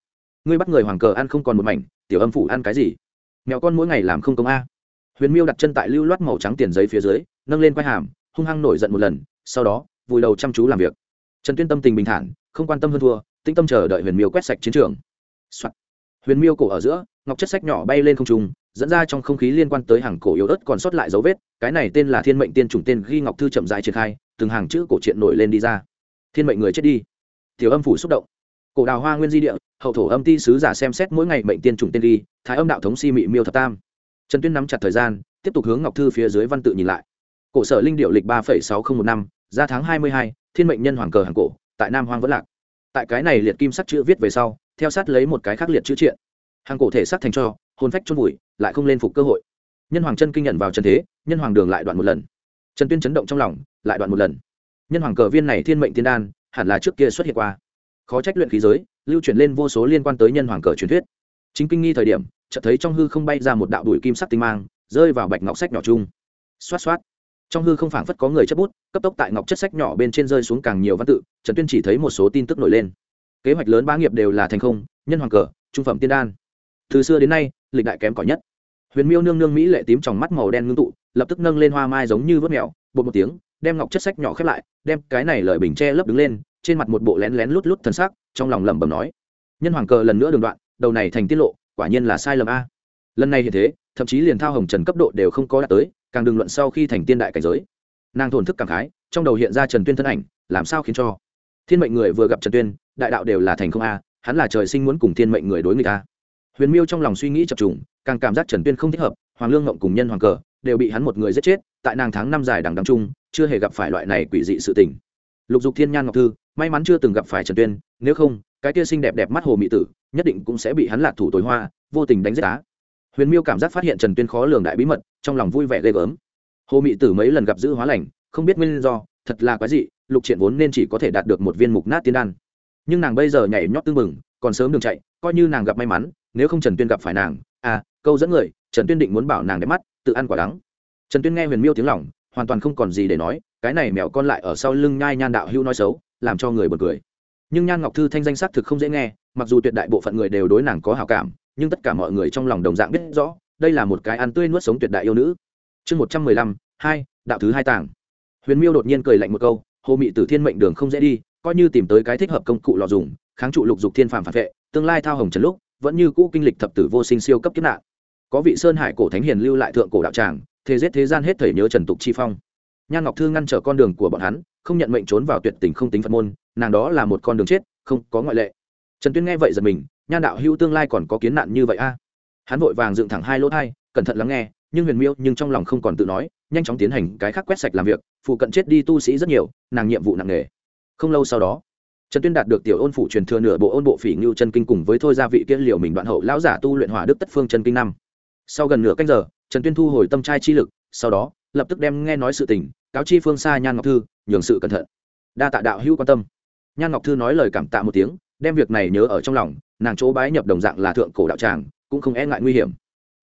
Ngươi bắt người hoàng cờ ăn không còn một mảnh, tiểu âm phủ ăn cái gì? Mèo con mỗi ngày làm không công a. Huyền miêu đặt chân tại lưu loát màu trắng tiền giấy phía dưới, nâng lên quai hàm hung hăng nổi giận một lần, sau đó, vùi đầu chăm chú làm việc. Trần tuyên tâm tình bình thản, không quan tâm hơn thua, tĩnh tâm chờ đợi huyền miêu quét sạch chiến trường、Soạn. huyền miêu cổ ở giữa, ngọc chất sách nhỏ bay lên không trung, dẫn ra trong không khí liên quan tới hàng cổ yếu ớt còn sót lại dấu vết, cái này tên là thiên mệnh tiên chủng tên ghi ngọc thư chậm dài triển khai, từng hàng chữ cổ truyện nổi lên đi ra. Thiên mệnh người chết đi. Tiểu âm phủ xúc động. Cổ đào hoa nguyên di địa, hậu thổ âm ti sứ giả xem xét mỗi ngày mệnh tiên chủng tên ghi, thái âm đạo thống si mị miêu thập tam. Trần tuyên nắm chặt thời gian, tiếp tục hướng ngọc thư phía dưới văn tự nhìn lại cổ sở linh điệu lịch ba sáu nghìn một năm, ra tháng hai mươi hai, thiên mệnh nhân hoàng cờ hàng cổ, tại nam hoang vẫn lạc. Tại cái này liệt kim sắc chữ viết về sau, theo sát lấy một cái khác liệt chữ triện. Hàng cổ thể sắc thành cho, hồn phách chôn vùi, lại không lên phục cơ hội. Nhân hoàng chân kinh nhận vào trần thế, nhân hoàng đường lại đoạn một lần. Trần tuyên chấn động trong lòng, lại đoạn một lần. Nhân hoàng cờ viên này thiên mệnh thiên đan, hẳn là trước kia xuất hiện qua. Khó trách luyện khí giới, lưu truyền lên vô số liên quan tới nhân hoàng cờ truyền thuyết. Chính kinh nghi thời điểm, chợt thấy trong hư không bay ra một đạo đùi kim sắc tinh mang, rơi vào bạch ngọc sách nhỏ chung. Xoát xoát trong hư không phảng phất có người chấp bút, cấp tốc tại ngọc chất sách nhỏ bên trên rơi xuống càng nhiều văn tự, trần tuyên chỉ thấy một số tin tức nổi lên. Kế hoạch lớn bá nghiệp đều là thành không, nhân hoàng cờ, trung phẩm tiên đan. Từ xưa đến nay, lịch đại kém cỏi nhất. Huyền miêu nương nương mỹ lệ tím trong mắt màu đen ngưng tụ, lập tức nâng lên hoa mai giống như vớt mèo, bột một tiếng, đem ngọc chất sách nhỏ khép lại, đem cái này lời bình che lấp đứng lên, trên mặt một bộ lén lén lút lút thân xác trong lòng lẩm bẩm nói, nhân hoàng cờ lần nữa đường đoạn, đầu này thành tiết lộ, quả nhiên là sai lầm a. Lần này hiện thế, thậm chí liền thao hồng trần cấp độ đều không có đạt tới càng đừng luận sau khi thành tiên đại cảnh giới. Nàng thổn thức cảm khái, trong đầu hiện ra trần tuyên thân ảnh, làm sao khiến cho? Thiên mệnh người vừa gặp trần tuyên, đại đạo đều là thành không a, hắn là trời sinh muốn cùng thiên mệnh người đối người ta huyền miêu trong lòng suy nghĩ chập trùng, càng cảm giác trần tuyên không thích hợp, hoàng lương ngộng cùng nhân hoàng cờ đều bị hắn một người giết chết, tại nàng tháng năm dài đằng đằng chung, chưa hề gặp phải loại này quỷ dị sự tình. Lục dục thiên nhan ngọc thư, may mắn chưa từng gặp phải trần tuyên, nếu không, cái kia xinh đẹp đẹp mắt hồ mỹ tử, nhất định cũng sẽ bị hắn lạc thủ tối hoa, vô tình đánh giết á. Huyền miêu cảm giác phát hiện trần tuyên khó lường đại bí mật trong lòng vui vẻ ghê gớm. Hồ mỹ tử mấy lần gặp giữ hóa lành, không biết nguyên do, thật là quái dị, lục triện vốn nên chỉ có thể đạt được một viên mục nát tiên đan. Nhưng nàng bây giờ nhảy nhót tưng mừng còn sớm đường chạy, coi như nàng gặp may mắn, nếu không trần tuyên gặp phải nàng à câu dẫn người, trần tuyên định muốn bảo nàng đẹp mắt, tự ăn quả đắng. Trần tuyên nghe huyền miêu tiếng lỏng hoàn toàn không còn gì để nói, cái này mèo con lại ở sau lưng nhai nhan đạo hữu nói xấu, làm cho người bật cười. Nhưng nhan ngọc thư thanh danh xác thực không dễ nghe, mặc dù tuyệt đại bộ phận người đều đối nàng có hào cảm, nhưng tất cả mọi người trong lòng đồng dạng biết rõ đây là một cái ăn tươi nuốt sống tuyệt đại yêu nữ. Chương một trăm mười lăm, hai, đạo thứ hai tàng huyền miêu đột nhiên cười lạnh một câu, hồ mị tử thiên mệnh đường không dễ đi, coi như tìm tới cái thích hợp công cụ lò dùng, kháng trụ lục dục thiên phàm phản vệ, tương lai thao hồng trần lúc, vẫn như cũ kinh lịch thập tử vô sinh siêu cấp kiếp nạn. Có vị sơn hải cổ thánh hiền lưu lại thượng cổ đạo tràng, thế giết thế gian hết thể nhớ trần tục chi phong. Nhan ngọc thư ngăn trở con đường của bọn hắn, không nhận mệnh trốn vào tuyệt tình không tính phật môn, nàng đó là một con đường chết, không có ngoại lệ. Trần tuyên nghe vậy giật mình, nhan đạo hữu tương lai còn có kiến nạn như vậy a? Hắn vội vàng dựng thẳng hai lỗ thai, cẩn thận lắng nghe, nhưng huyền miêu nhưng trong lòng không còn tự nói, nhanh chóng tiến hành cái khác quét sạch làm việc, phụ cận chết đi tu sĩ rất nhiều, nàng nhiệm vụ nặng nề. Không lâu sau đó, trần tuyên đạt được tiểu ôn phủ truyền thừa nửa bộ ôn bộ phỉ ngưu chân kinh cùng với thôi gia vị kiên liệu mình đoạn hậu lão giả tu luyện hỏa đức tất phương chân kinh năm. Sau gần nửa canh giờ, trần tuyên thu hồi tâm trai chi lực, sau đó, lập tức đem nghe nói sự tình, cáo chi phương xa nhan ngọc thư, nhường sự cẩn thận. Đa tạ đạo hữu quan tâm. Nhan ngọc thư nói lời cảm tạ một tiếng, đem việc này nhớ ở trong lòng, nàng chỗ bái nhập đồng dạng là thượng cổ đạo tràng cũng không e ngại nguy hiểm.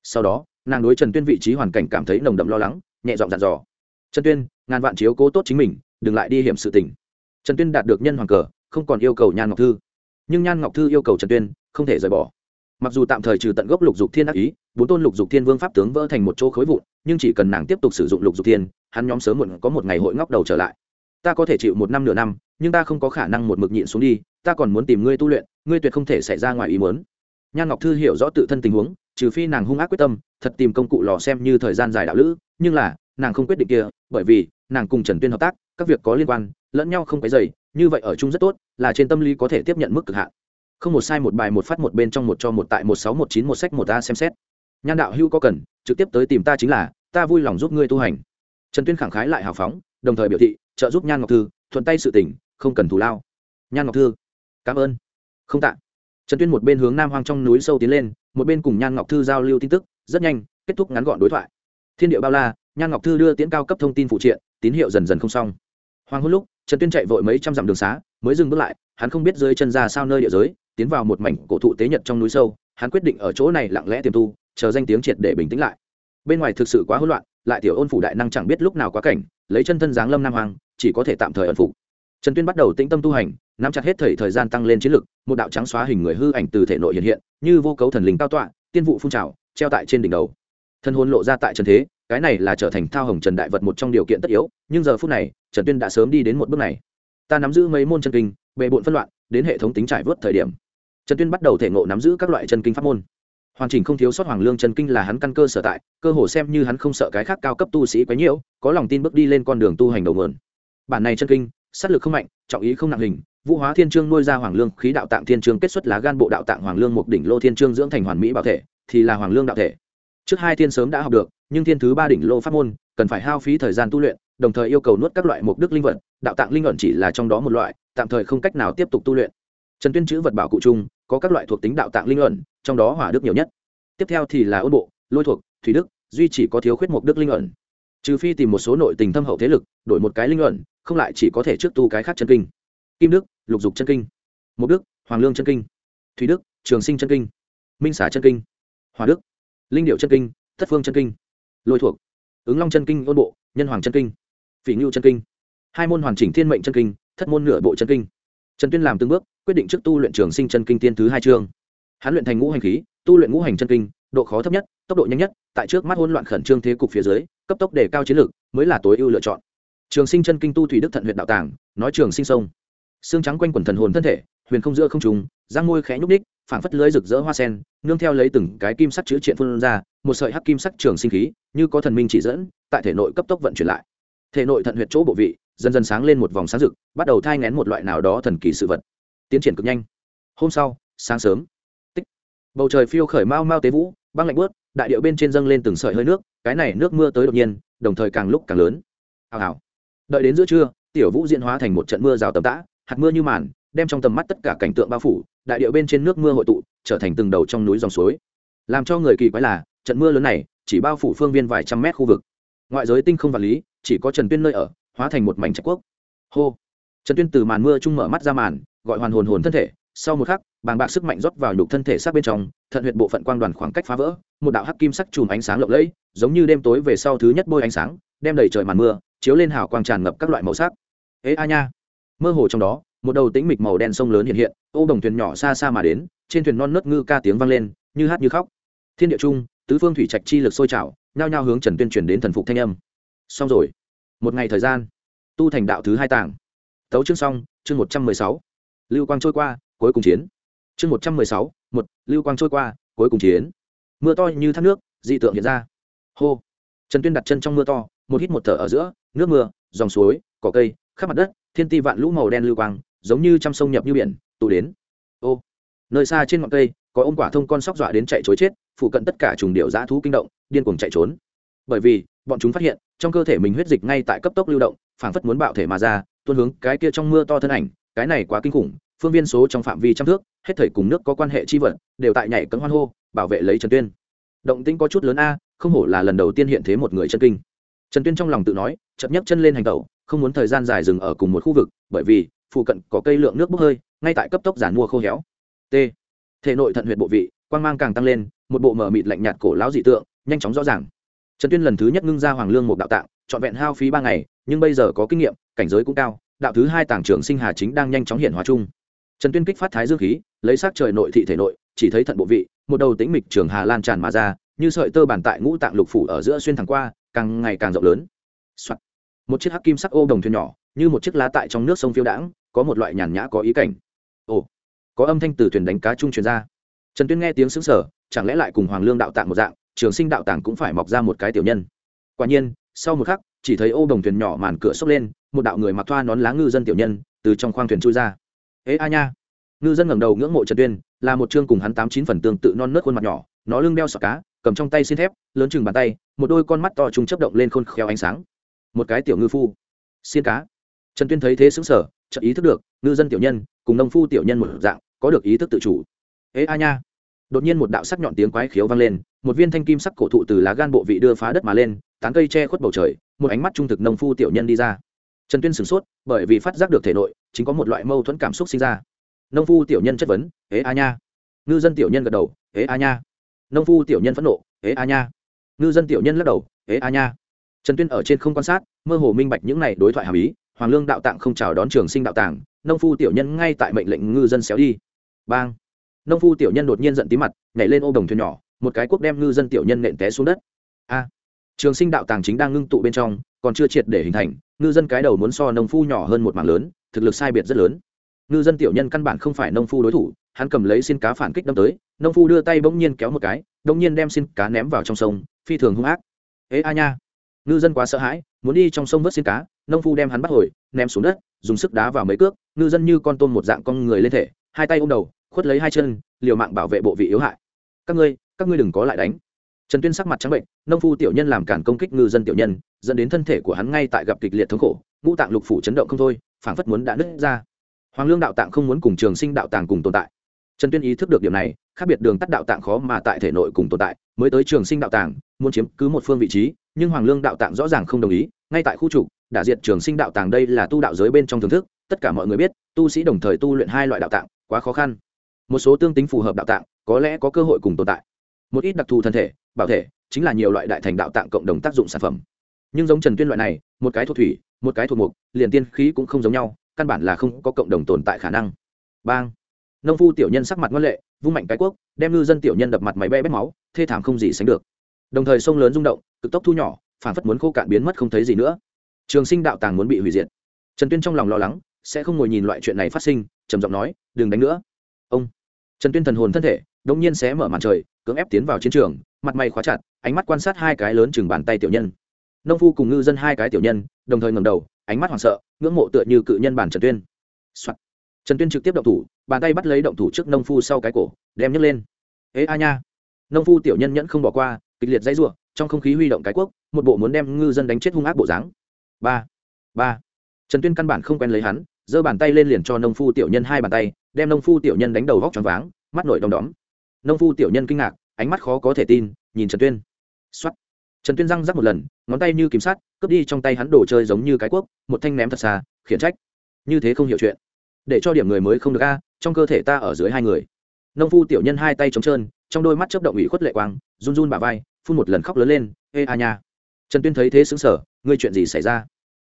Sau đó, nàng đối trần tuyên vị trí hoàn cảnh cảm thấy nồng đậm lo lắng, nhẹ giọng dặn dò. Trần tuyên, ngàn vạn chiếu cố tốt chính mình, đừng lại đi hiểm sự tình. Trần tuyên đạt được nhân hoàng cờ, không còn yêu cầu nhan ngọc thư. Nhưng nhan ngọc thư yêu cầu trần tuyên không thể rời bỏ. Mặc dù tạm thời trừ tận gốc lục dục thiên đắc ý, bốn tôn lục dục thiên vương pháp tướng vỡ thành một chỗ khối vụn, nhưng chỉ cần nàng tiếp tục sử dụng lục dục thiên, hắn nhóm sớm muộn có một ngày hội ngóc đầu trở lại. Ta có thể chịu một năm nửa năm, nhưng ta không có khả năng một mực nhịn xuống đi, ta còn muốn tìm ngươi tu luyện, ngươi tuyệt không thể xảy ra ngoài ý muốn nhan ngọc thư hiểu rõ tự thân tình huống, trừ phi nàng hung ác quyết tâm, thật tìm công cụ lò xem như thời gian dài đạo lữ, nhưng là, nàng không quyết định kia, bởi vì, nàng cùng trần tuyên hợp tác, các việc có liên quan, lẫn nhau không cái dày như vậy ở chung rất tốt, là trên tâm lý có thể tiếp nhận mức cực hạn. Không một sai một bài một phát một bên trong một cho một tại một sáu một chín một sách một a xem xét. Nhan đạo hữu có cần, trực tiếp tới tìm ta chính là, ta vui lòng giúp ngươi tu hành. Trần tuyên khẳng khái lại hào phóng, đồng thời biểu thị, trợ giúp nhan ngọc thư, thuận tay sự tỉnh không cần thù lao. Nhan ngọc thư, cảm ơn. Không tạ trần tuyên một bên hướng nam hoang trong núi sâu tiến lên, một bên cùng nhan ngọc thư giao lưu tin tức, rất nhanh, kết thúc ngắn gọn đối thoại. Thiên địa bao la, nhan ngọc thư đưa tiễn cao cấp thông tin phụ triện, tín hiệu dần dần không xong. Hoàng hôn lúc, trần tuyên chạy vội mấy trăm dặm đường xá, mới dừng bước lại, hắn không biết dưới chân ra sao nơi địa giới, tiến vào một mảnh cổ thụ tế nhật trong núi sâu, hắn quyết định ở chỗ này lặng lẽ tiềm tu, chờ danh tiếng triệt để bình tĩnh lại. Bên ngoài thực sự quá hỗn loạn, lại tiểu ôn phủ đại năng chẳng biết lúc nào quá cảnh, lấy chân thân giáng lâm nam hoàng chỉ có thể tạm thời ẩn phục trần tuyên bắt đầu tĩnh tâm tu hành, nắm chặt hết thời thời gian tăng lên chiến lực, một đạo trắng xóa hình người hư ảnh từ thể nội hiện hiện, như vô cấu thần linh cao tọa, tiên vụ phun trào, treo tại trên đỉnh đầu. Thân hồn lộ ra tại trần thế, cái này là trở thành thao hồng trần đại vật một trong điều kiện tất yếu, nhưng giờ phút này, trần tuyên đã sớm đi đến một bước này. Ta nắm giữ mấy môn chân kinh, bề bộn phân loạn, đến hệ thống tính trải vớt thời điểm. Trần tuyên bắt đầu thể ngộ nắm giữ các loại chân kinh pháp môn. Hoàn chỉnh không thiếu sót hoàng lương chân kinh là hắn căn cơ sở tại, cơ hồ xem như hắn không sợ cái khác cao cấp tu sĩ quấy nhiễu có lòng tin bước đi lên con đường tu hành đầu nguồn. Bản này chân kinh sát lực không mạnh, trọng ý không nặng hình, vũ hóa thiên trương nuôi ra hoàng lương, khí đạo tạng thiên trương kết xuất lá gan bộ đạo tạng hoàng lương một đỉnh lô thiên trương dưỡng thành hoàn mỹ bảo thể, thì là hoàng lương đạo thể. Trước hai thiên sớm đã học được, nhưng thiên thứ ba đỉnh lô pháp môn, cần phải hao phí thời gian tu luyện, đồng thời yêu cầu nuốt các loại mục đức linh vật, đạo tạng linh ẩn chỉ là trong đó một loại, tạm thời không cách nào tiếp tục tu luyện. Trần tuyên chữ vật bảo cụ chung, có các loại thuộc tính đạo tạng linh ẩn, trong đó hỏa đức nhiều nhất. Tiếp theo thì là ôn bộ, lôi thuộc, thủy đức, duy chỉ có thiếu khuyết mục đức linh ẩn trừ phi tìm một số nội tình thâm hậu thế lực, đổi một cái linh luận, không lại chỉ có thể trước tu cái khác chân kinh. Kim đức, lục dục chân kinh. Mục đức, hoàng lương chân kinh. Thủy đức, trường sinh chân kinh. Minh xả chân kinh. Hòa đức, linh điệu chân kinh, thất phương chân kinh. Lôi thuộc, ứng long chân kinh, ôn bộ, nhân hoàng chân kinh. Phỉ ngưu chân kinh. Hai môn hoàn chỉnh thiên mệnh chân kinh, thất môn nửa bộ chân kinh. Trần tuyên làm từng bước, quyết định trước tu luyện trường sinh chân kinh tiên thứ hai chương. Hắn luyện thành ngũ hành khí tu luyện ngũ hành chân kinh, độ khó thấp nhất, tốc độ nhanh nhất, tại trước mắt hỗn loạn khẩn trương thế cục phía dưới, cấp tốc đề cao chiến lược, mới là tối ưu lựa chọn. Trường sinh chân kinh tu thủy đức thận huyện đạo tàng, nói trường sinh sông. Xương trắng quanh quần thần hồn thân thể, huyền không giữa không trùng răng môi khẽ nhúc ních phảng phất lưới rực rỡ hoa sen, nương theo lấy từng cái kim sắc chữ triện phun ra, một sợi hắc kim sắc trường sinh khí, như có thần minh chỉ dẫn, tại thể nội cấp tốc vận chuyển lại. Thể nội thận huyệt chỗ bộ vị, dần dần sáng lên một vòng sáng rực, bắt đầu thai ngén một loại nào đó thần kỳ sự vật. Tiến triển cực nhanh. Hôm sau, sáng sớm bầu trời phiêu khởi mau mau tế vũ, băng lạnh bớt đại điệu bên trên dâng lên từng sợi hơi nước, cái này nước mưa tới đột nhiên, đồng thời càng lúc càng lớn. Hào hào. Đợi đến giữa trưa, tiểu vũ diễn hóa thành một trận mưa rào tầm tã, hạt mưa như màn, đem trong tầm mắt tất cả cảnh tượng bao phủ, đại điệu bên trên nước mưa hội tụ, trở thành từng đầu trong núi dòng suối. Làm cho người kỳ quái là, trận mưa lớn này chỉ bao phủ phương viên vài trăm mét khu vực. Ngoại giới tinh không vật lý, chỉ có trần tuyên nơi ở, hóa thành một mảnh trạch quốc. Hô. Trần tuyên từ màn mưa chung mở mắt ra màn, gọi hoàn hồn hồn thân thể sau một khắc, bàng bạc sức mạnh rót vào nhục thân thể sát bên trong, thận huyệt bộ phận quang đoàn khoảng cách phá vỡ, một đạo hắc kim sắc chùm ánh sáng lộng lẫy, giống như đêm tối về sau thứ nhất bôi ánh sáng, đem đầy trời màn mưa, chiếu lên hào quang tràn ngập các loại màu sắc. Ế a nha! Mơ hồ trong đó, một đầu tĩnh mịch màu đen sông lớn hiện hiện, ô đồng thuyền nhỏ xa xa mà đến, trên thuyền non nớt ngư ca tiếng vang lên, như hát như khóc. Thiên địa trung, tứ phương thủy trạch chi lực sôi trào, nhao nhao hướng trần tuyên truyền đến thần phục thanh âm. Xong rồi. Một ngày thời gian, tu thành đạo thứ hai tàng. Tấu chương xong, chương một trăm mười sáu. Lưu quang trôi qua cuối cùng chiến. Chương một trăm mười sáu, một, lưu quang trôi qua, cuối cùng chiến. Mưa to như thác nước, dị tượng hiện ra. Hô. Trần tuyên đặt chân trong mưa to, một hít một thở ở giữa, nước mưa, dòng suối, cỏ cây, khắp mặt đất, thiên ti vạn lũ màu đen lưu quang, giống như t sông nhập như biển, tụ đến. Ô. Nơi xa trên ngọn cây, có ôm quả thông con sóc dọa đến chạy chối chết phụ cận tất cả trùng điệu dã thú kinh động, điên cuồng chạy trốn. Bởi vì, bọn chúng phát hiện, trong cơ thể mình huyết dịch ngay tại cấp tốc lưu động, phảng phất muốn bạo thể mà ra, tuôn hướng cái kia trong mưa to thân ảnh, cái này quá kinh khủng phương viên số trong phạm vi trăm thước, hết thời cùng nước có quan hệ chi vật, đều tại nhảy cấm hoan hô, bảo vệ lấy trần tuyên. Động tĩnh có chút lớn a, không hổ là lần đầu tiên hiện thế một người chân kinh. Trần tuyên trong lòng tự nói chậm nhấc chân lên hành tẩu, không muốn thời gian dài dừng ở cùng một khu vực, bởi vì, phụ cận có cây lượng nước bốc hơi, ngay tại cấp tốc giản mua khô héo. T. Thể nội thận huyệt bộ vị quan mang càng tăng lên, một bộ mở mịt lạnh nhạt cổ lão dị tượng, nhanh chóng rõ ràng. Trần tuyên lần thứ nhất ngưng ra hoàng lương một đạo tạng, trọn vẹn hao phí ba ngày, nhưng bây giờ có kinh nghiệm, cảnh giới cũng cao, đạo thứ hai tàng trưởng sinh hà chính đang nhanh chóng hiện hóa chung trần tuyên kích phát thái dương khí, lấy sát trời nội thị thể nội, chỉ thấy thận bộ vị, một đầu tĩnh mịch trường hà lan tràn mà ra, như sợi tơ bàn tại ngũ tạng lục phủ ở giữa xuyên thẳng qua, càng ngày càng rộng lớn、Soạn. một chiếc hắc kim sắc ô đồng thuyền nhỏ, như một chiếc lá tại trong nước sông phiêu đãng, có một loại nhàn nhã có ý cảnh. Ồ, có âm thanh từ thuyền đánh cá trung truyền ra. Trần tuyên nghe tiếng xứng sở chẳng lẽ lại cùng hoàng lương đạo tạng một dạng, trường sinh đạo tạng cũng phải mọc ra một cái tiểu nhân. Quả nhiên, sau một khắc, chỉ thấy ô đồng thuyền nhỏ màn cửa xốc lên, một đạo người mặc thoa nón lá ngư dân tiểu nhân từ trong khoang thuyền chui ra ế a nha. Ngư dân ngẩng đầu ngưỡng mộ trần tuyên, là một chương cùng hắn tám chín phần tương tự non nớt khuôn mặt nhỏ, nó lưng đeo sọ cá, cầm trong tay xin thép, lớn chừng bàn tay, một đôi con mắt to trùng chấp động lên khôn khéo ánh sáng. Một cái tiểu ngư phu. Xiên cá. Trần tuyên thấy thế xứng sở chợt ý thức được, ngư dân tiểu nhân cùng nông phu tiểu nhân một dạng, có được ý thức tự chủ. Ế a nha. Đột nhiên một đạo sắc nhọn tiếng quái khiếu vang lên, một viên thanh kim sắc cổ thụ từ lá gan bộ vị đưa phá đất mà lên, tán cây che khuất bầu trời, một ánh mắt trung thực nông phu tiểu nhân đi ra. Trần tuyên sửng sốt, bởi vì phát giác được thể nội chính có một loại mâu thuẫn cảm xúc sinh ra. Nông phu tiểu nhân chất vấn, ế a nha. Ngư dân tiểu nhân gật đầu, ế a nha. Nông phu tiểu nhân phẫn nộ, ế a nha. Ngư dân tiểu nhân lắc đầu, ế a nha. Trần tuyên ở trên không quan sát, mơ hồ minh bạch những này đối thoại hàm ý, hoàng lương đạo tạng không chào đón trường sinh đạo tàng nông phu tiểu nhân ngay tại mệnh lệnh ngư dân xéo đi. Bang! Nông phu tiểu nhân đột nhiên giận tí mặt, nhảy lên ô đồng thuyền nhỏ, một cái cuốc đem ngư dân tiểu nhân nện té xuống đất. A! Trường sinh đạo tàng chính đang ngưng tụ bên trong, còn chưa triệt để hình thành, ngư dân cái đầu muốn so nông phu nhỏ hơn một mảng lớn thực lực sai biệt rất lớn. Ngư dân tiểu nhân căn bản không phải nông phu đối thủ, hắn cầm lấy xin cá phản kích đâm tới, nông phu đưa tay bỗng nhiên kéo một cái bỗng nhiên đem xin cá ném vào trong sông, phi thường hung ác. Ế a nha. Ngư dân quá sợ hãi, muốn đi trong sông vớt xin cá, nông phu đem hắn bắt hồi, ném xuống đất, dùng sức đá vào mấy cước, ngư dân như con tôm một dạng con người lên thể, hai tay ôm đầu, khuất lấy hai chân, liều mạng bảo vệ bộ vị yếu hại. Các ngươi các ngươi đừng có lại đánh. Trần tuyên sắc mặt trắng bệnh, nông phu tiểu nhân làm cản công kích ngư dân tiểu nhân, dẫn đến thân thể của hắn ngay tại gặp kịch liệt thống khổ, ngũ tạng lục phủ chấn động không thôi phảng phất muốn đã nứt ra. Hoàng lương đạo tạng không muốn cùng trường sinh đạo tàng cùng tồn tại. Trần tuyên ý thức được điểm này, khác biệt đường tắt đạo tạng khó mà tại thể nội cùng tồn tại, mới tới trường sinh đạo tàng, muốn chiếm cứ một phương vị trí, nhưng hoàng lương đạo tạng rõ ràng không đồng ý, ngay tại khu trục, đã diệt trường sinh đạo tàng đây là tu đạo giới bên trong thưởng thức, tất cả mọi người biết, tu sĩ đồng thời tu luyện hai loại đạo tạng, quá khó khăn. Một số tương tính phù hợp đạo tạng, có lẽ có cơ hội cùng tồn tại. Một ít đặc thù thân thể, bảo thể, chính là nhiều loại đại thành đạo tạng cộng đồng tác dụng sản phẩm. Nhưng giống trần tuyên loại này, một cái thuộc thủy một cái thuộc mục, liền tiên khí cũng không giống nhau, căn bản là không có cộng đồng tồn tại khả năng. Bang! Nông phu tiểu nhân sắc mặt ngân lệ, vung mạnh cái quốc, đem ngư dân tiểu nhân đập mặt máy be bét máu, thê thảm không gì sánh được. Đồng thời sông lớn rung động, cực tốc thu nhỏ, phản phất muốn khô cạn biến mất không thấy gì nữa. Trường sinh đạo tàng muốn bị hủy diệt. Trần tuyên trong lòng lo lắng, sẽ không ngồi nhìn loại chuyện này phát sinh, trầm giọng nói, đừng đánh nữa. Ông! Trần tuyên thần hồn thân thể đông nhiên sẽ mở màn trời, cưỡng ép tiến vào chiến trường, mặt mày khóa chặt, ánh mắt quan sát hai cái lớn chừng bàn tay tiểu nhân nông phu cùng ngư dân hai cái tiểu nhân, đồng thời ngầm đầu, ánh mắt hoảng sợ, ngưỡng mộ tựa như cự nhân bản trần tuyên、Soạn. trần tuyên trực tiếp động thủ, bàn tay bắt lấy động thủ trước nông phu sau cái cổ, đem nhấc lên. Ế a nha. Nông phu tiểu nhân nhẫn không bỏ qua, kịch liệt dãy ruộng trong không khí huy động cái quốc, một bộ muốn đem ngư dân đánh chết hung ác bộ dáng. Ba. Ba. Trần tuyên căn bản không quen lấy hắn, giơ bàn tay lên liền cho nông phu tiểu nhân hai bàn tay, đem nông phu tiểu nhân đánh đầu vóc tròn váng, mắt nổi đom đóm. Nông phu tiểu nhân kinh ngạc, ánh mắt khó có thể tin, nhìn trần tuyên trần tuyên răng rắc một lần, ngón tay như kiếm sát cướp đi trong tay hắn đồ chơi giống như cái cuốc, một thanh ném thật xa, khiển trách. Như thế không hiểu chuyện. Để cho điểm người mới không được a, trong cơ thể ta ở dưới hai người. Nông phu tiểu nhân hai tay trống trơn, trong đôi mắt chấp động ủy khuất lệ quang, run run bà vai, phun một lần khóc lớn lên, ê a nha. Trần tuyên thấy thế xứng sở ngươi chuyện gì xảy ra?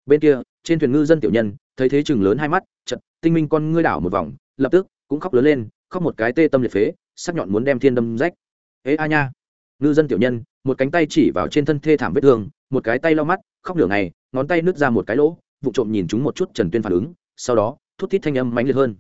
Bên kia, trên thuyền ngư dân tiểu nhân, thấy thế chừng lớn hai mắt chật tinh minh con ngươi đảo một vòng, lập tức cũng khóc lớn lên, khóc một cái tê tâm liệt phế, sắc nhọn muốn đem thiên đâm rách. Ê a nha. Ngư dân tiểu nhân một cánh tay chỉ vào trên thân thê thảm vết thương, một cái tay lau mắt, khóc nửa ngày, ngón tay nứt ra một cái lỗ, vụ trộm nhìn chúng một chút trần tuyên phản ứng, sau đó, thút thít thanh âm mãnh liệt hơn.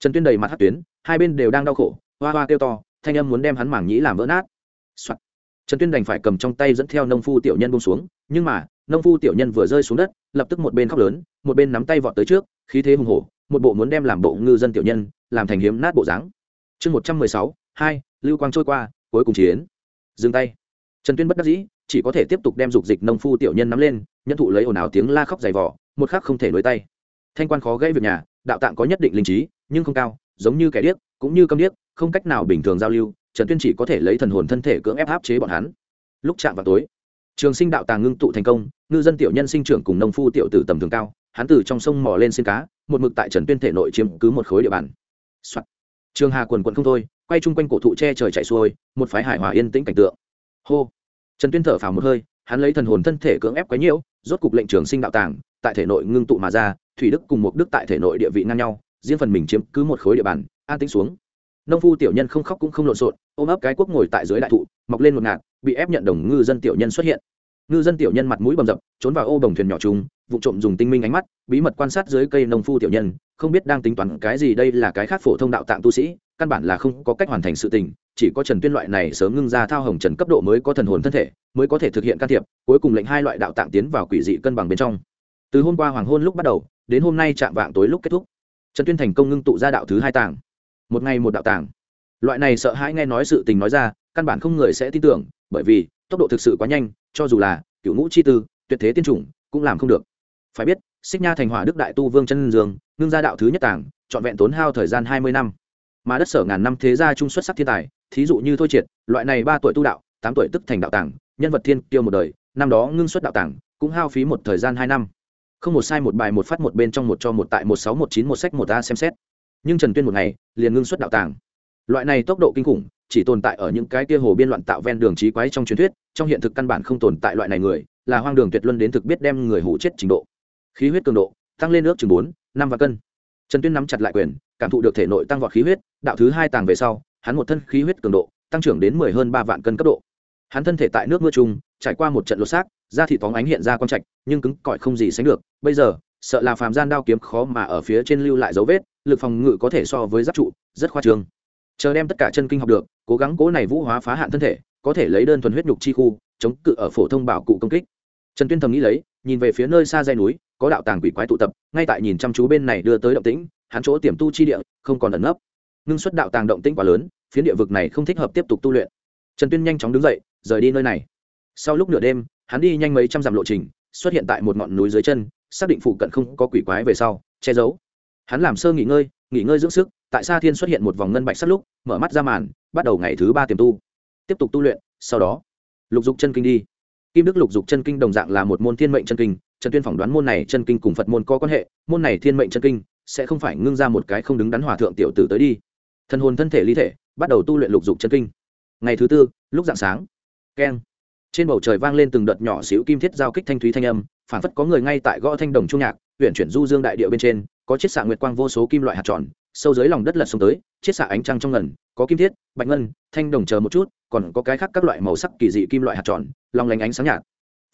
Trần tuyên đầy mặt hát tuyến, hai bên đều đang đau khổ, hoa hoa kêu to, thanh âm muốn đem hắn mảng nhĩ làm vỡ nát、Soạn. trần tuyên đành phải cầm trong tay dẫn theo nông phu tiểu nhân bông xuống, nhưng mà, nông phu tiểu nhân vừa rơi xuống đất, lập tức một bên khóc lớn, một bên nắm tay vọt tới trước, khí thế hùng hổ, một bộ muốn đem làm bộ ngư dân tiểu nhân, làm thành hiếm nát bộ dáng. Chương một trăm mười sáu, hai, lưu quang trôi qua, cuối cùng chiến. Dừng tay trần tuyên bất đắc dĩ, chỉ có thể tiếp tục đem dục dịch nông phu tiểu nhân nắm lên nhân thụ lấy ồn ào tiếng la khóc dày vỏ một khắc không thể nối tay. Thanh quan khó gãy việc nhà, đạo tạng có nhất định linh trí, nhưng không cao, giống như kẻ điếc, cũng như câm điếc, không cách nào bình thường giao lưu, trần tuyên chỉ có thể lấy thần hồn thân thể cưỡng ép áp chế bọn hắn. Lúc chạm vào tối, trường sinh đạo tàng ngưng tụ thành công, ngư dân tiểu nhân sinh trưởng cùng nông phu tiểu tử tầm thường cao, hắn từ trong sông mò lên xin cá, một mực tại trần tuyên thể nội chiếm cứ một khối địa bàn、Soạn. trường hà quần quận không thôi, quay chung quanh cổ thụ tre trời chạy xuôi, một phái hải hòa yên tĩnh cảnh tượng hô. Trần tuyên thở phào một hơi, hắn lấy thần hồn thân thể cưỡng ép quấy nhiễu, rốt cục lệnh trường sinh đạo tàng, tại thể nội ngưng tụ mà ra, thủy đức cùng một đức tại thể nội địa vị ngang nhau, riêng phần mình chiếm cứ một khối địa bàn, an tĩnh xuống. Nông phu tiểu nhân không khóc cũng không lộn xộn, ôm ấp cái quốc ngồi tại dưới đại thụ, mọc lên một ngạt, bị ép nhận đồng ngư dân tiểu nhân xuất hiện. Ngư dân tiểu nhân mặt mũi bầm dập, trốn vào ô đồng thuyền nhỏ chung vụ trộm dùng tinh minh ánh mắt, bí mật quan sát dưới cây nông phu tiểu nhân, không biết đang tính toán cái gì đây là cái khác phổ thông đạo tạng tu sĩ căn bản là không có cách hoàn thành sự tình, chỉ có trần tuyên loại này sớm ngưng ra thao hồng trần cấp độ mới có thần hồn thân thể, mới có thể thực hiện can thiệp, cuối cùng lệnh hai loại đạo tạng tiến vào quỷ dị cân bằng bên trong. Từ hôm qua hoàng hôn lúc bắt đầu, đến hôm nay chạm vạng tối lúc kết thúc, trần tuyên thành công ngưng tụ ra đạo thứ hai tàng một ngày một đạo tàng loại này sợ hãi nghe nói sự tình nói ra, căn bản không người sẽ tin tưởng, bởi vì tốc độ thực sự quá nhanh, cho dù là cựu ngũ chi tư, tuyệt thế tiên chủng, cũng làm không được. Phải biết, xích nha thành hỏa đức đại tu vương chân dương, ngưng ra đạo thứ nhất tàng trọn vẹn tốn hao thời gian hai mươi năm mà đất sở ngàn năm thế gia trung xuất sắc thiên tài, thí dụ như thôi triệt, loại này ba tuổi tu đạo, tám tuổi tức thành đạo tàng, nhân vật thiên tiêu một đời, năm đó ngưng xuất đạo tàng, cũng hao phí một thời gian hai năm. Không một sai một bài một phát một bên trong một cho một tại một sáu một chín một sách một a xem xét. Nhưng trần tuyên một ngày, liền ngưng xuất đạo tàng. Loại này tốc độ kinh khủng, chỉ tồn tại ở những cái kia hồ biên loạn tạo ven đường trí quái trong truyền thuyết, trong hiện thực căn bản không tồn tại loại này người, là hoang đường tuyệt luân đến thực biết đem người hủ chết trình độ. Khí huyết cường độ, tăng lên ước chừng bốn, năm và cân. Trần tuyên nắm chặt lại quyền cảm thụ được thể nội tăng vọt khí huyết, đạo thứ hai tàng về sau, hắn một thân khí huyết cường độ, tăng trưởng đến mười hơn ba vạn cân cấp độ. Hắn thân thể tại nước mưa chung, trải qua một trận lột xác, da thị phóng ánh hiện ra con trạch, nhưng cứng cỏi không gì sánh được. Bây giờ, sợ là phàm gian đao kiếm khó mà ở phía trên lưu lại dấu vết, lực phòng ngự có thể so với giáp trụ, rất khoa trương. Chờ đem tất cả chân kinh học được, cố gắng cố này vũ hóa phá hạn thân thể, có thể lấy đơn thuần huyết nhục chi khu, chống cự ở phổ thông bảo cụ công kích. Trần tuyên thầm nghĩ lấy nhìn về phía nơi xa dây núi, có đạo tàng quỷ quái tụ tập, ngay tại nhìn chăm chú bên này đưa tới động tĩnh, hắn chỗ tiềm tu chi địa, không còn ẩn nấp. Ngưng xuất đạo tàng động tĩnh quá lớn, phiến địa vực này không thích hợp tiếp tục tu luyện. Trần tuyên nhanh chóng đứng dậy, rời đi nơi này. Sau lúc nửa đêm, hắn đi nhanh mấy trăm dặm lộ trình, xuất hiện tại một ngọn núi dưới chân, xác định phụ cận không có quỷ quái về sau, che giấu. Hắn làm sơ nghỉ ngơi nghỉ ngơi dưỡng sức, tại sa thiên xuất hiện một vòng ngân bạch sắt lúc, mở mắt ra màn, bắt đầu ngày thứ ba tiềm tu. Tiếp tục tu luyện, sau đó, lục dục chân kinh đi kim đức lục dục chân kinh đồng dạng là một môn thiên mệnh chân kinh, trần tuyên phỏng đoán môn này chân kinh cùng phật môn có quan hệ, môn này thiên mệnh chân kinh sẽ không phải ngưng ra một cái không đứng đắn hòa thượng tiểu tử tới đi. Thân hồn thân thể ly thể, bắt đầu tu luyện lục dục chân kinh. Ngày thứ tư, lúc dạng sáng, keng, trên bầu trời vang lên từng đợt nhỏ xíu kim thiết giao kích thanh thúy thanh âm phản phất có người ngay tại gõ thanh đồng trung nhạc huyện chuyển du dương đại địa bên trên, có chiết xạ nguyệt quang vô số kim loại hạt tròn, sâu dưới lòng đất lật xuống tới chiết xạ ánh trăng trong ngần có kim thiết, bạch ngân, thanh đồng chờ một chút, còn có cái khác các loại màu sắc kỳ dị kim loại hạt tròn, long lánh ánh sáng nhạt.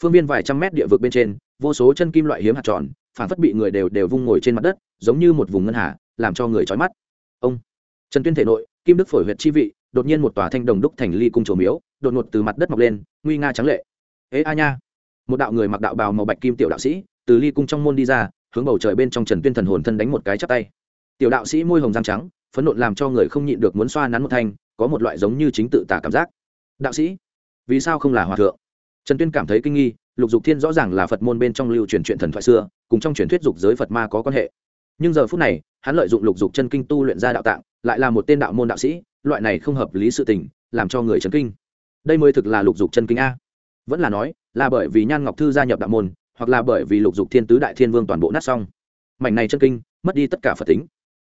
Phương viên vài trăm mét địa vực bên trên, vô số chân kim loại hiếm hạt tròn phản phất bị người đều đều vung ngồi trên mặt đất, giống như một vùng ngân hà, làm cho người trói mắt. Ông, trần tuyên thể nội, kim đức phổi huyệt chi vị, đột nhiên một tòa thanh đồng đúc thành ly cung trổ miếu, đột ngột từ mặt đất mọc lên, nguy nga trắng lệ. Ế a nha. Một đạo người mặc đạo bào màu bạch kim tiểu đạo sĩ, từ ly cung trong môn đi ra, hướng bầu trời bên trong trần tuyên thần hồn thân đánh một cái chắp tay. Tiểu đạo sĩ môi hồng răng trắng phấn nộn làm cho người không nhịn được muốn xoa nắn một thanh, có một loại giống như chính tự tả cảm giác. Đạo sĩ, vì sao không là hòa thượng? Trần tuyên cảm thấy kinh nghi, lục dục thiên rõ ràng là phật môn bên trong lưu truyền chuyện thần thoại xưa, cùng trong truyền thuyết dục giới phật ma có quan hệ. Nhưng giờ phút này, hắn lợi dụng lục dục chân kinh tu luyện ra đạo tạng, lại là một tên đạo môn đạo sĩ, loại này không hợp lý sự tình, làm cho người chấn kinh. Đây mới thực là lục dục chân kinh a. Vẫn là nói, là bởi vì nhan ngọc thư gia nhập đạo môn, hoặc là bởi vì lục dục thiên tứ đại thiên vương toàn bộ nát xong. Mảnh này chân kinh, mất đi tất cả phật tính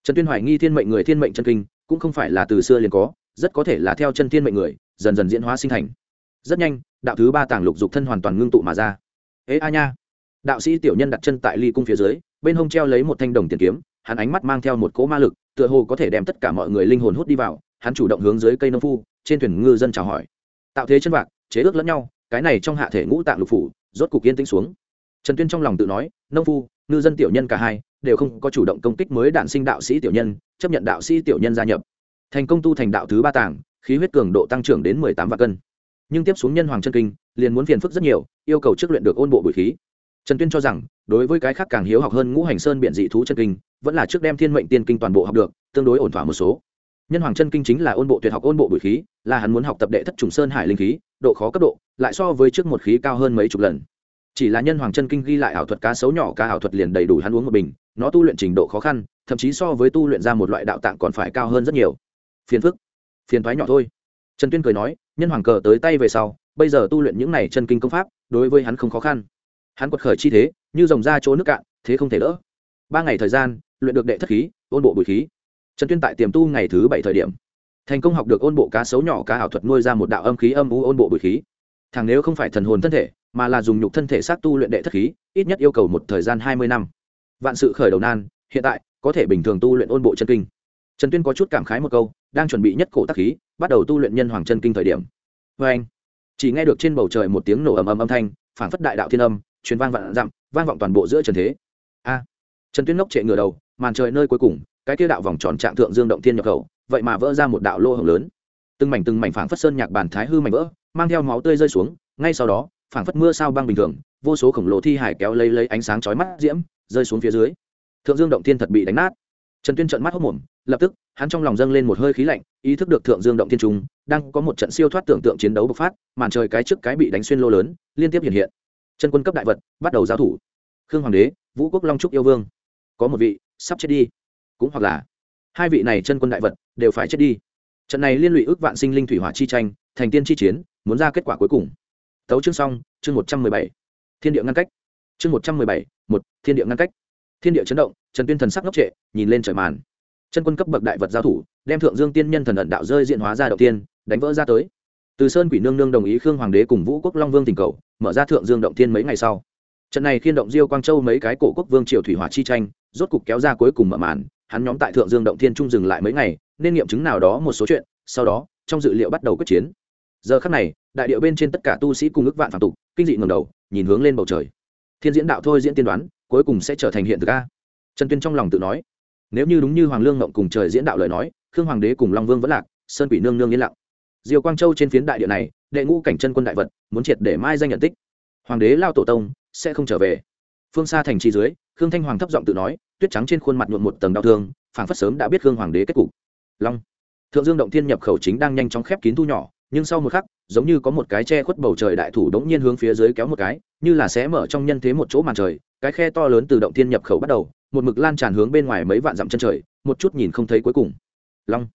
trần tuyên hoài nghi thiên mệnh người thiên mệnh chân kinh, cũng không phải là từ xưa liền có, rất có thể là theo chân thiên mệnh người, dần dần diễn hóa sinh thành. Rất nhanh, đạo thứ ba tàng lục dục thân hoàn toàn ngưng tụ mà ra. Ế a nha! Đạo sĩ tiểu nhân đặt chân tại ly cung phía dưới, bên hông treo lấy một thanh đồng tiền kiếm, hắn ánh mắt mang theo một cỗ ma lực, tựa hồ có thể đem tất cả mọi người linh hồn hút đi vào, hắn chủ động hướng dưới cây nông phu, trên thuyền ngư dân chào hỏi. Tạo thế chân vạc, chế ước lẫn nhau, cái này trong hạ thể ngũ tạng lục phủ, rốt cục yên tĩnh xuống. Trần tuyên trong lòng tự nói, nông phu, ngư dân tiểu nhân cả hai đều không có chủ động công kích mới đạn sinh đạo sĩ tiểu nhân, chấp nhận đạo sĩ tiểu nhân gia nhập. Thành công tu thành đạo thứ ba tàng khí huyết cường độ tăng trưởng đến mười tám vạn cân. Nhưng tiếp xuống nhân hoàng chân kinh, liền muốn phiền phức rất nhiều, yêu cầu trước luyện được ôn bộ bụi khí. Trần tuyên cho rằng, đối với cái khác càng hiếu học hơn ngũ hành sơn biện dị thú chân kinh, vẫn là trước đem thiên mệnh tiên kinh toàn bộ học được, tương đối ổn thỏa một số. Nhân hoàng chân kinh chính là ôn bộ tuyệt học ôn bộ bụi khí, là hắn muốn học tập đệ thất trùng sơn hải linh khí, độ khó cấp độ, lại so với trước một khí cao hơn mấy chục lần chỉ là nhân hoàng chân kinh ghi lại ảo thuật cá sấu nhỏ, cá ảo thuật liền đầy đủ hắn uống một bình. Nó tu luyện trình độ khó khăn, thậm chí so với tu luyện ra một loại đạo tạng còn phải cao hơn rất nhiều. Phiền phức. Phiền thoái nhỏ thôi. Trần tuyên cười nói, nhân hoàng cờ tới tay về sau, bây giờ tu luyện những này chân kinh công pháp, đối với hắn không khó khăn. Hắn quật khởi chi thế, như dòng ra chỗ nước cạn, thế không thể đỡ. Ba ngày thời gian, luyện được đệ thất khí, ôn bộ bùi khí. Trần tuyên tại tiềm tu ngày thứ bảy thời điểm, thành công học được ôn bộ cá sấu nhỏ, cá ảo thuật nuôi ra một đạo âm khí âm u ôn bộ bùi khí thằng nếu không phải thần hồn thân thể, mà là dùng nhục thân thể sát tu luyện đệ thất khí, ít nhất yêu cầu một thời gian hai mươi năm. Vạn sự khởi đầu nan, hiện tại, có thể bình thường tu luyện ôn bộ chân kinh. Trần tuyên có chút cảm khái một câu, đang chuẩn bị nhất cổ tắc khí, bắt đầu tu luyện nhân hoàng chân kinh thời điểm. Vê anh, chỉ nghe được trên bầu trời một tiếng nổ ầm ầm âm thanh phản phất đại đạo thiên âm, truyền vang vạn dặm, vang vọng toàn bộ giữa trần thế. A, trần tuyên ngốc trệ ngửa đầu, màn trời nơi cuối cùng, cái kia đạo vòng tròn trạng thượng dương động thiên nhập khẩu, vậy mà vỡ ra một đạo lô hồng lớn. Từng mảnh từng mảnh phảng phất sơn nhạc bản thái hư mảnh vỡ mang theo máu tươi rơi xuống, ngay sau đó, phảng phất mưa sao băng bình thường, vô số khổng lồ thi hải kéo lấy lấy ánh sáng chói mắt diễm, rơi xuống phía dưới. Thượng dương động thiên thật bị đánh nát. Trần tuyên trợn mắt hốc mồm lập tức, hắn trong lòng dâng lên một hơi khí lạnh, ý thức được thượng dương động thiên trung đang có một trận siêu thoát tưởng tượng chiến đấu bộc phát, màn trời cái trước cái bị đánh xuyên lô lớn, liên tiếp hiện hiện. Chân quân cấp đại vật, bắt đầu giao thủ. Khương hoàng đế, vũ quốc long trúc yêu vương. Có một vị, sắp chết đi. Cũng hoặc là, hai vị này chân quân đại vật, đều phải chết đi. Trận này liên lụy ước vạn sinh linh thủy hỏa chi tranh, thành tiên chi chiến muốn ra kết quả cuối cùng. Tấu chương xong, chương một trăm mười bảy. Thiên địa ngăn cách. Chương một trăm mười bảy, một, thiên địa ngăn cách. Thiên địa chấn động, trần tuyên thần sắc ngốc trệ, nhìn lên trời màn. Chân quân cấp bậc đại vật giao thủ, đem thượng dương tiên nhân thần ẩn đạo rơi diện hóa ra đầu tiên, đánh vỡ ra tới. Từ sơn quỷ nương nương đồng ý khương hoàng đế cùng vũ quốc long vương tình cầu, mở ra thượng dương động thiên mấy ngày sau. Trận này khiên động diêu quang châu mấy cái cổ quốc vương triều thủy hỏa chi tranh, rốt cục kéo ra cuối cùng mở màn, hắn nhóm tại thượng dương động thiên trung dừng lại mấy ngày, nên nghiệm chứng nào đó một số chuyện, sau đó, trong dự liệu bắt đầu quyết chiến giờ khắc này, đại điệu bên trên tất cả tu sĩ cùng ước vạn phản tục, kinh dị ngầm đầu, nhìn hướng lên bầu trời. Thiên diễn đạo thôi diễn tiên đoán, cuối cùng sẽ trở thành hiện thực a. Trần tuyên trong lòng tự nói, nếu như đúng như hoàng lương ngộng cùng trời diễn đạo lời nói, khương hoàng đế cùng long vương vẫn lạc, sơn quỷ nương nương yên lặng. Diều quang châu trên phiến đại địa này, đệ ngũ cảnh chân quân đại vật, muốn triệt để mai danh nhận tích. Hoàng đế lao tổ tông sẽ không trở về. Phương xa thành trì dưới, khương thanh hoàng thấp giọng tự nói, tuyết trắng trên khuôn mặt nhuộn một tầng đau thương, phảng phất sớm đã biết khương hoàng đế kết cục. Long. Thượng dương động thiên nhập khẩu chính đang nhanh chóng khép kín thu nhỏ nhưng sau một khắc, giống như có một cái che khuất bầu trời đại thủ đống nhiên hướng phía dưới kéo một cái, như là sẽ mở trong nhân thế một chỗ màn trời, cái khe to lớn từ động thiên nhập khẩu bắt đầu, một mực lan tràn hướng bên ngoài mấy vạn dặm chân trời, một chút nhìn không thấy cuối cùng. Long.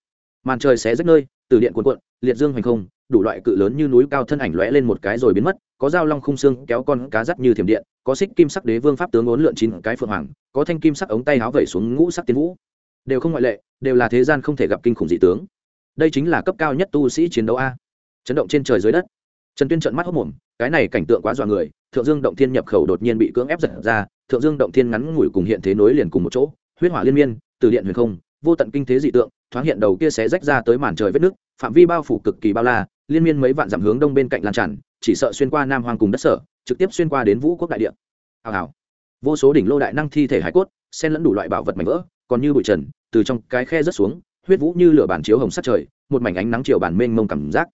Màn trời xé rách nơi, từ điện cuộn cuộn, liệt dương hoành không, đủ loại cự lớn như núi cao thân ảnh lóe lên một cái rồi biến mất, có dao long khung xương kéo con cá rắt như thiểm điện, có xích kim sắc đế vương pháp tướng ốn lượn chín cái phượng hoàng, có thanh kim sắc ống tay áo vẩy xuống ngũ sắc tiến vũ. Đều không ngoại lệ, đều là thế gian không thể gặp kinh khủng dị tướng đây chính là cấp cao nhất tu sĩ chiến đấu a. Chấn động trên trời dưới đất. Trần tuyên trận mắt hốc mồm, cái này cảnh tượng quá dọa người, thượng dương động thiên nhập khẩu đột nhiên bị cưỡng ép giật ra, thượng dương động thiên ngắn ngủi cùng hiện thế nối liền cùng một chỗ, huyết hỏa liên miên, từ điện huyền không, vô tận kinh thế dị tượng, thoáng hiện đầu kia sẽ rách ra tới màn trời vết nước, phạm vi bao phủ cực kỳ bao la, liên miên mấy vạn dặm hướng đông bên cạnh lan tràn, chỉ sợ xuyên qua nam hoàng cùng đất sở, trực tiếp xuyên qua đến vũ quốc đại địa. Hào hào. Vô số đỉnh lô đại năng thi thể hải cốt, xen lẫn đủ loại bảo vật mảnh vỡ, còn như bụi trần, từ trong cái khe rớt xuống huyết vũ như lửa bản chiếu hồng sắt trời, một mảnh ánh nắng chiều bản mênh mông cảm giác.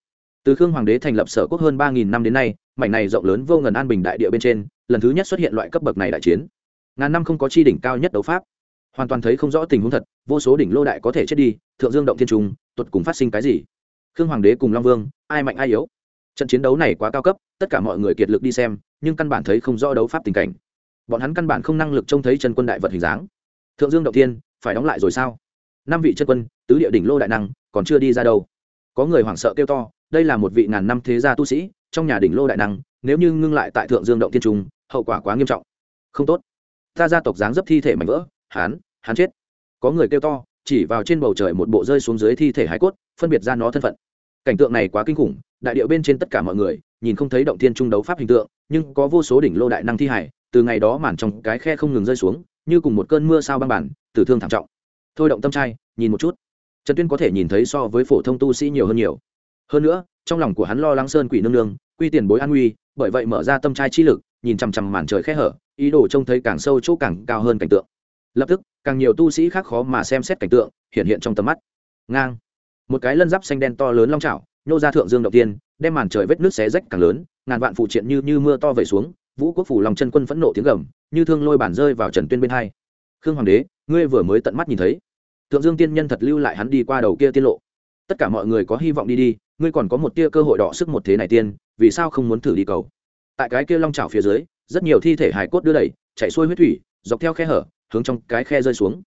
Từ khương hoàng đế thành lập sở quốc hơn ba nghìn năm đến nay, mảnh này rộng lớn vô ngần an bình đại địa bên trên, lần thứ nhất xuất hiện loại cấp bậc này đại chiến. Ngàn năm không có chi đỉnh cao nhất đấu pháp. Hoàn toàn thấy không rõ tình huống thật, vô số đỉnh lô đại có thể chết đi, thượng dương động thiên trung tuột cùng phát sinh cái gì? Khương hoàng đế cùng long vương, ai mạnh ai yếu? Trận chiến đấu này quá cao cấp, tất cả mọi người kiệt lực đi xem, nhưng căn bản thấy không rõ đấu pháp tình cảnh. Bọn hắn căn bản không năng lực trông thấy chân quân đại vật hình dáng. Thượng dương động thiên, phải đóng lại rồi sao? Năm vị chân quân, tứ địa đỉnh lô đại năng, còn chưa đi ra đâu. Có người hoảng sợ kêu to, đây là một vị ngàn năm thế gia tu sĩ, trong nhà đỉnh lô đại năng, nếu như ngưng lại tại thượng dương động thiên trung, hậu quả quá nghiêm trọng. Không tốt. Ta gia tộc dáng dấp thi thể mảnh vỡ, hán hán chết. Có người kêu to, chỉ vào trên bầu trời một bộ rơi xuống dưới thi thể hải cốt, phân biệt ra nó thân phận. Cảnh tượng này quá kinh khủng, đại điệu bên trên tất cả mọi người, nhìn không thấy động thiên trung đấu pháp hình tượng, nhưng có vô số đỉnh lô đại năng thi hải, từ ngày đó màn trong cái khe không ngừng rơi xuống, như cùng một cơn mưa sao băng bản, tử thương thảm trọng thôi động tâm trai, nhìn một chút. Trần tuyên có thể nhìn thấy so với phổ thông tu sĩ nhiều hơn nhiều. Hơn nữa, trong lòng của hắn lo lắng sơn quỷ nương nương, quy tiền bối an nguy, bởi vậy mở ra tâm trai chi lực, nhìn chằm chằm màn trời khe hở, ý đồ trông thấy càng sâu chỗ càng cao hơn cảnh tượng. Lập tức, càng nhiều tu sĩ khác khó mà xem xét cảnh tượng, hiện hiện trong tầm mắt. Ngang. Một cái lân giáp xanh đen to lớn long trào nhô ra thượng dương đầu tiên, đem màn trời vết nước xé rách càng lớn, ngàn vạn phụ triện như như mưa to về xuống, vũ quốc phủ lòng chân quân phẫn nộ tiếng gầm, như thương lôi bản rơi vào trần tuyên bên hai. Khương hoàng đế, ngươi vừa mới tận mắt nhìn thấy thượng dương tiên nhân thật lưu lại hắn đi qua đầu kia tiên lộ. Tất cả mọi người có hy vọng đi đi ngươi còn có một tia cơ hội đọ sức một thế này tiên vì sao không muốn thử đi cầu? Tại cái kia long trào phía dưới rất nhiều thi thể hải cốt đưa đầy, chạy xuôi huyết thủy dọc theo khe hở hướng trong cái khe rơi xuống.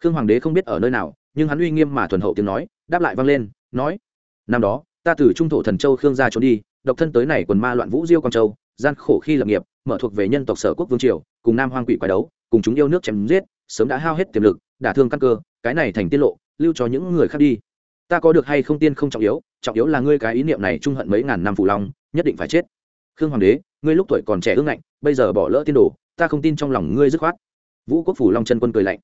Khương hoàng đế không biết ở nơi nào nhưng hắn uy nghiêm mà thuần hậu tiếng nói đáp lại vang lên nói năm đó ta từ trung thổ thần châu khương gia trốn đi độc thân tới này quần ma loạn vũ diêu quang châu gian khổ khi lập nghiệp mở thuộc về nhân tộc sở quốc vương triều cùng nam hoang quỷ quái đấu cùng chúng yêu nước chém giết sớm đã hao hết tiềm lực đả thương căn cơ cái này thành tiết lộ, lưu cho những người khác đi. Ta có được hay không tiên không trọng yếu trọng yếu là ngươi cái ý niệm này trung hận mấy ngàn năm phù long, nhất định phải chết. Khương hoàng đế, ngươi lúc tuổi còn trẻ ương ngạnh, bây giờ bỏ lỡ tiên đồ, ta không tin trong lòng ngươi dứt khoát. Vũ quốc phủ long chân quân cười lạnh.